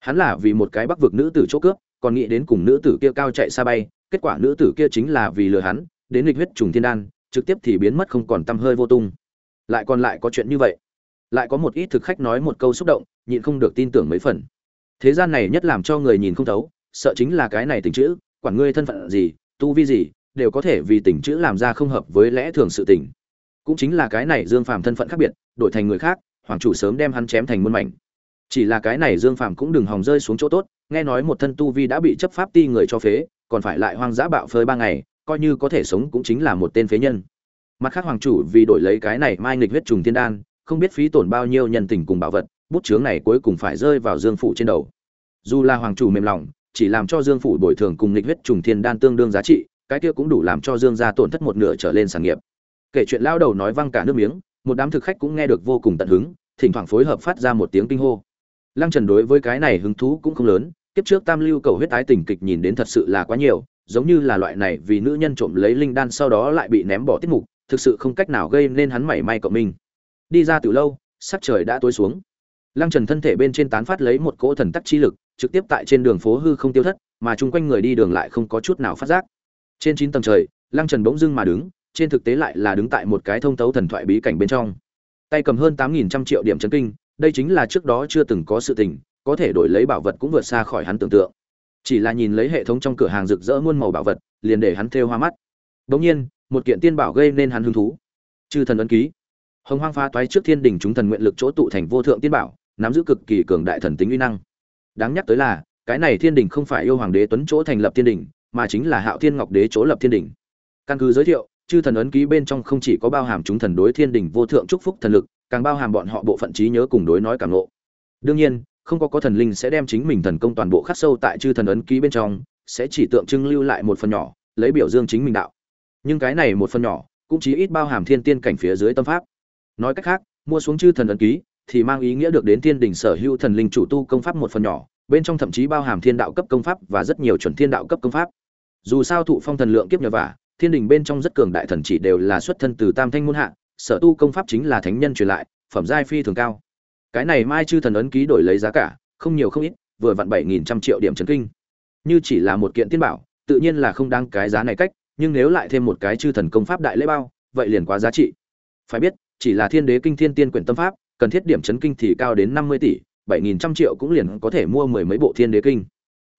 Hắn là vì một cái bắc vực nữ tử chỗ cướp, còn nghĩ đến cùng nữ tử kia cao chạy xa bay kết quả nữ tử kia chính là vì lừa hắn, đến nghịch huyết trùng thiên đan, trực tiếp thì biến mất không còn tăm hơi vô tung. Lại còn lại có chuyện như vậy. Lại có một ít thực khách nói một câu xúc động, nhịn không được tin tưởng mấy phần. Thế gian này nhất làm cho người nhìn không thấu, sợ chính là cái này tình chữ, quản ngươi thân phận gì, tu vi gì, đều có thể vì tình chữ làm ra không hợp với lẽ thường sự tình. Cũng chính là cái này dương phàm thân phận khác biệt, đổi thành người khác, hoàng chủ sớm đem hắn chém thành muôn mảnh. Chỉ là cái này dương phàm cũng đừng hòng rơi xuống chỗ tốt, nghe nói một thân tu vi đã bị chấp pháp ti người cho phế còn phải lại hoang dã bạo phơi ba ngày, coi như có thể sống cũng chính là một tên phế nhân. Mặt khác hoàng chủ vì đổi lấy cái này mai nghịch huyết trùng thiên đan, không biết phí tổn bao nhiêu nhân tình cùng bảo vật, bút chướng này cuối cùng phải rơi vào dương phủ trên đầu. Dù là hoàng chủ mềm lòng, chỉ làm cho dương phủ bồi thường cùng nghịch huyết trùng thiên đan tương đương giá trị, cái kia cũng đủ làm cho dương gia tổn thất một nửa trở lên sản nghiệp. Kể chuyện lao đầu nói văng cả nước miếng, một đám thực khách cũng nghe được vô cùng tận hứng, thỉnh thoảng phối hợp phát ra một tiếng kinh hô. Lăng trần đối với cái này hứng thú cũng không lớn kiếp trước tam lưu cầu huyết tái tình kịch nhìn đến thật sự là quá nhiều, giống như là loại này vì nữ nhân trộm lấy linh đan sau đó lại bị ném bỏ tiết mục, thực sự không cách nào gây nên hắn mảy may cộng minh. Đi ra từ lâu, sắc trời đã tối xuống. Lăng trần thân thể bên trên tán phát lấy một cỗ thần tắc chi lực, trực tiếp tại trên đường phố hư không tiêu thất, mà chung quanh người đi đường lại không có chút nào phát giác. Trên chín tầng trời, lăng trần bỗng dưng mà đứng, trên thực tế lại là đứng tại một cái thông tấu thần thoại bí cảnh bên trong. Tay cầm hơn tám nghìn trăm triệu điểm chấn kinh, đây chính là trước đó chưa từng có sự tình có thể đổi lấy bảo vật cũng vượt xa khỏi hắn tưởng tượng. Chỉ là nhìn lấy hệ thống trong cửa hàng rực rỡ muôn màu bảo vật, liền để hắn thêu hoa mắt. Đ nhiên, một kiện tiên bảo gây nên hắn hứng thú. Chư thần ấn ký. Hồng hoang pha toái trước thiên đình chúng thần nguyện lực chỗ tụ thành vô thượng tiên bảo, nắm giữ cực kỳ cường đại thần tính uy năng. Đáng nhắc tới là, cái này thiên đình không phải yêu hoàng đế tuấn chỗ thành lập thiên đình, mà chính là hạo thiên ngọc đế chỗ lập thiên đình. Căn cứ giới thiệu, chư thần ấn ký bên trong không chỉ có bao hàm chúng thần đối thiên đình vô thượng chúc phúc thần lực, càng bao hàm bọn họ bộ phận trí nhớ cùng đối nói cảm nộ đương nhiên không có có thần linh sẽ đem chính mình thần công toàn bộ khắc sâu tại chư thần ấn ký bên trong, sẽ chỉ tượng trưng lưu lại một phần nhỏ, lấy biểu dương chính mình đạo. Nhưng cái này một phần nhỏ, cũng chỉ ít bao hàm thiên tiên cảnh phía dưới tâm pháp. Nói cách khác, mua xuống chư thần ấn ký, thì mang ý nghĩa được đến thiên đỉnh sở hữu thần linh chủ tu công pháp một phần nhỏ, bên trong thậm chí bao hàm thiên đạo cấp công pháp và rất nhiều chuẩn thiên đạo cấp công pháp. Dù sao thụ phong thần lượng kiếp nhờ vả, thiên đỉnh bên trong rất cường đại thần chỉ đều là xuất thân từ tam thanh môn hạ, sở tu công pháp chính là thánh nhân truyền lại, phẩm giai phi thường cao cái này mai chư thần ấn ký đổi lấy giá cả, không nhiều không ít, vừa vặn bảy nghìn trăm triệu điểm trấn kinh. Như chỉ là một kiện tiên bảo, tự nhiên là không đáng cái giá này cách, nhưng nếu lại thêm một cái chư thần công pháp đại lễ bao, vậy liền quá giá trị. Phải biết, chỉ là thiên đế kinh thiên tiên quyển tâm pháp, cần thiết điểm chấn kinh thì cao đến năm mươi tỷ, bảy nghìn trăm triệu cũng liền có thể mua mười mấy bộ thiên đế kinh.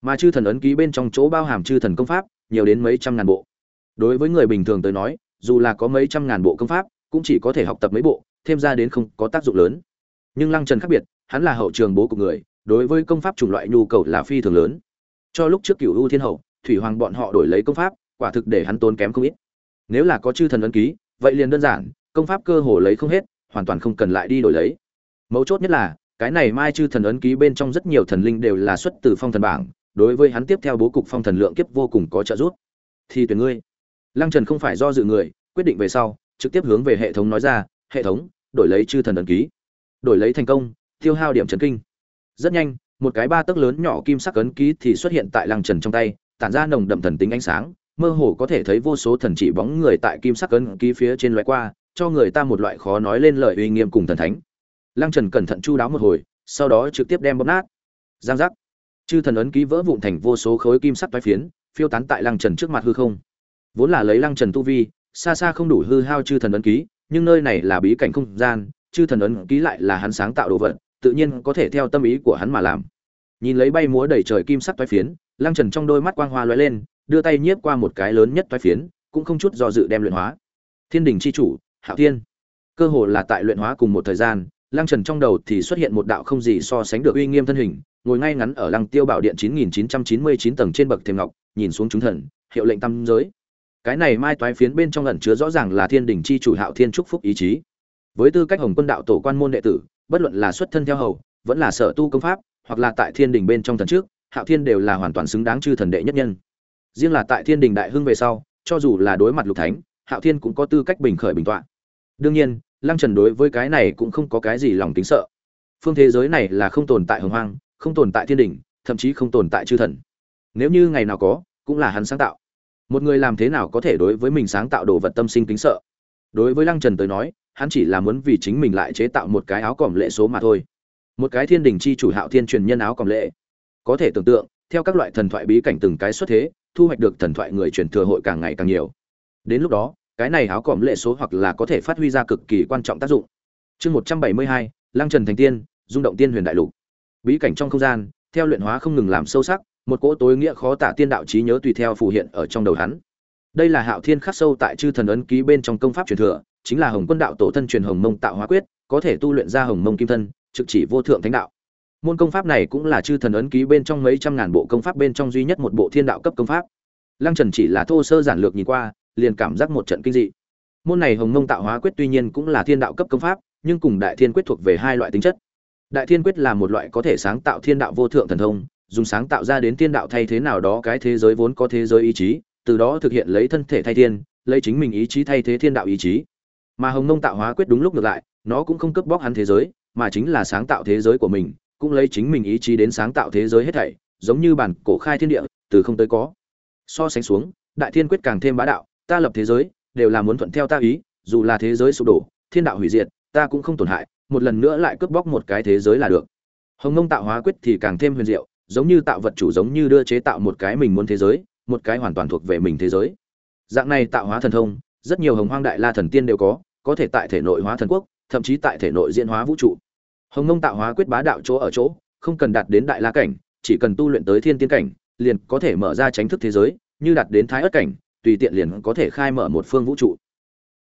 Mà chư thần ấn ký bên trong chỗ bao hàm chư thần công pháp, nhiều đến mấy trăm ngàn bộ. Đối với người bình thường tới nói, dù là có mấy trăm ngàn bộ công pháp, cũng chỉ có thể học tập mấy bộ, thêm ra đến không có tác dụng lớn nhưng lăng trần khác biệt, hắn là hậu trường bố của người, đối với công pháp chủng loại nhu cầu là phi thường lớn. Cho lúc trước cựu ưu thiên hậu, thủy hoàng bọn họ đổi lấy công pháp, quả thực để hắn tốn kém không ít. Nếu là có chư thần ấn ký, vậy liền đơn giản, công pháp cơ hồ lấy không hết, hoàn toàn không cần lại đi đổi lấy. Mấu chốt nhất là, cái này mai chư thần ấn ký bên trong rất nhiều thần linh đều là xuất từ phong thần bảng, đối với hắn tiếp theo bố cục phong thần lượng kiếp vô cùng có trợ giúp. Thì tuyển ngươi. Lăng trần không phải do dự người, quyết định về sau, trực tiếp hướng về hệ thống nói ra, hệ thống, đổi lấy chư thần ấn ký đổi lấy thành công, tiêu hao điểm trần kinh. Rất nhanh, một cái ba tấc lớn nhỏ kim sắc ấn ký thì xuất hiện tại lăng trần trong tay, tản ra nồng đậm thần tính ánh sáng, mơ hồ có thể thấy vô số thần chỉ bóng người tại kim sắc ấn ký phía trên loại qua, cho người ta một loại khó nói lên lời uy nghiêm cùng thần thánh. Lăng trần cẩn thận chu đáo một hồi, sau đó trực tiếp đem bóp nát. Giang giác. Chư thần ấn ký vỡ vụn thành vô số khối kim sắc toái phiến, phiêu tán tại lăng trần trước mặt hư không. Vốn là lấy lăng trần tu vi, xa xa không đủ hư hao chư thần ấn ký, nhưng nơi này là bí cảnh không gian chư thần ấn ký lại là hắn sáng tạo đồ vật, tự nhiên có thể theo tâm ý của hắn mà làm. Nhìn lấy bay múa đầy trời kim sắc toái phiến, lăng trần trong đôi mắt quang hoa lóe lên, đưa tay nhiếp qua một cái lớn nhất toái phiến, cũng không chút do dự đem luyện hóa. Thiên đình c h i chủ, hạo thiên. Cơ hồ là tại luyện hóa cùng một thời gian, lăng trần trong đầu thì xuất hiện một đạo không gì so sánh được uy nghiêm thân hình, ngồi ngay ngắn ở lăng tiêu bảo điện 9999 tầng trên bậc thềm ngọc, nhìn xuống chúng thần, hiệu lệnh tâm giới. Cái này mai toái phiến bên trong ẩn chứa rõ ràng là thiên đình c h i chủ hạo thiên trúc phúc ý chí với tư cách hồng quân đạo tổ quan môn đệ tử, bất luận là xuất thân theo hầu, vẫn là sở tu công pháp, hoặc là tại thiên đình bên trong thần trước, hạo thiên đều là hoàn toàn xứng đáng chư thần đệ nhất nhân. Riêng là tại thiên đình đại hưng về sau, cho dù là đối mặt lục thánh, hạo thiên cũng có tư cách bình khởi bình tọa. Đương nhiên, lăng trần đối với cái này cũng không có cái gì lòng tính sợ. Phương thế giới này là không tồn tại hồng hoang, không tồn tại thiên đình, thậm chí không tồn tại chư thần. Nếu như ngày nào có, cũng là hắn sáng tạo. Một người làm thế nào có thể đối với mình sáng tạo đồ vật tâm sinh kính sợ? Đối với lăng trần tới nói hắn chỉ là muốn vì chính mình lại chế tạo một cái áo còm lệ số mà thôi. Một cái thiên đình chi chủ hạo thiên truyền nhân áo còm lệ. Có thể tưởng tượng, theo các loại thần thoại bí cảnh từng cái xuất thế, thu hoạch được thần thoại người truyền thừa hội càng ngày càng nhiều. Đến lúc đó, cái này áo còm lệ số hoặc là có thể phát huy ra cực kỳ quan trọng tác dụng. Chương một trăm bảy mươi hai, lăng trần thành tiên rung động tiên huyền đại lục. Bí cảnh trong không gian, theo luyện hóa không ngừng làm sâu sắc, một cỗ tối nghĩa khó tả tiên đạo trí nhớ tùy theo phù hiện ở trong đầu hắn. Đây là hạo thiên khắc sâu tại chư thần ấn ký bên trong công pháp truyền thừa chính là hồng quân đạo tổ thân truyền hồng mông tạo hóa quyết, có thể tu luyện ra hồng mông kim thân, trực chỉ vô thượng thánh đạo. Môn công pháp này cũng là chư thần ấn ký bên trong mấy trăm ngàn bộ công pháp bên trong duy nhất một bộ thiên đạo cấp công pháp. Lăng trần chỉ là thô sơ giản lược nhìn qua, liền cảm giác một trận kinh dị. Môn này hồng mông tạo hóa quyết tuy nhiên cũng là thiên đạo cấp công pháp, nhưng cùng đại thiên quyết thuộc về hai loại tính chất. Đại thiên quyết là một loại có thể sáng tạo thiên đạo vô thượng thần thông, dùng sáng tạo ra đến thiên đạo thay thế nào đó cái thế giới vốn có thế giới ý chí, từ đó thực hiện lấy thân thể thay thiên, lấy chính mình ý chí thay thế thiên đạo ý chí mà hồng Nông tạo hóa quyết đúng lúc ngược lại, nó cũng không cướp bóc hắn thế giới, mà chính là sáng tạo thế giới của mình, cũng lấy chính mình ý chí đến sáng tạo thế giới hết thảy, giống như bản cổ khai thiên địa, từ không tới có. So sánh xuống, đại thiên quyết càng thêm bá đạo, ta lập thế giới, đều là muốn thuận theo ta ý, dù là thế giới sụp đổ, thiên đạo hủy diệt, ta cũng không tổn hại, một lần nữa lại cướp bóc một cái thế giới là được. Hồng Nông tạo hóa quyết thì càng thêm huyền diệu, giống như tạo vật chủ giống như đưa chế tạo một cái mình muốn thế giới, một cái hoàn toàn thuộc về mình thế giới. Dạng này tạo hóa thần thông rất nhiều hồng hoang đại la thần tiên đều có có thể tại thể nội hóa thần quốc, thậm chí tại thể nội diễn hóa vũ trụ. Hồng ngông tạo hóa quyết bá đạo chỗ ở chỗ, không cần đạt đến đại la cảnh, chỉ cần tu luyện tới thiên tiên cảnh, liền có thể mở ra tránh thức thế giới, như đạt đến thái ất cảnh, tùy tiện liền có thể khai mở một phương vũ trụ.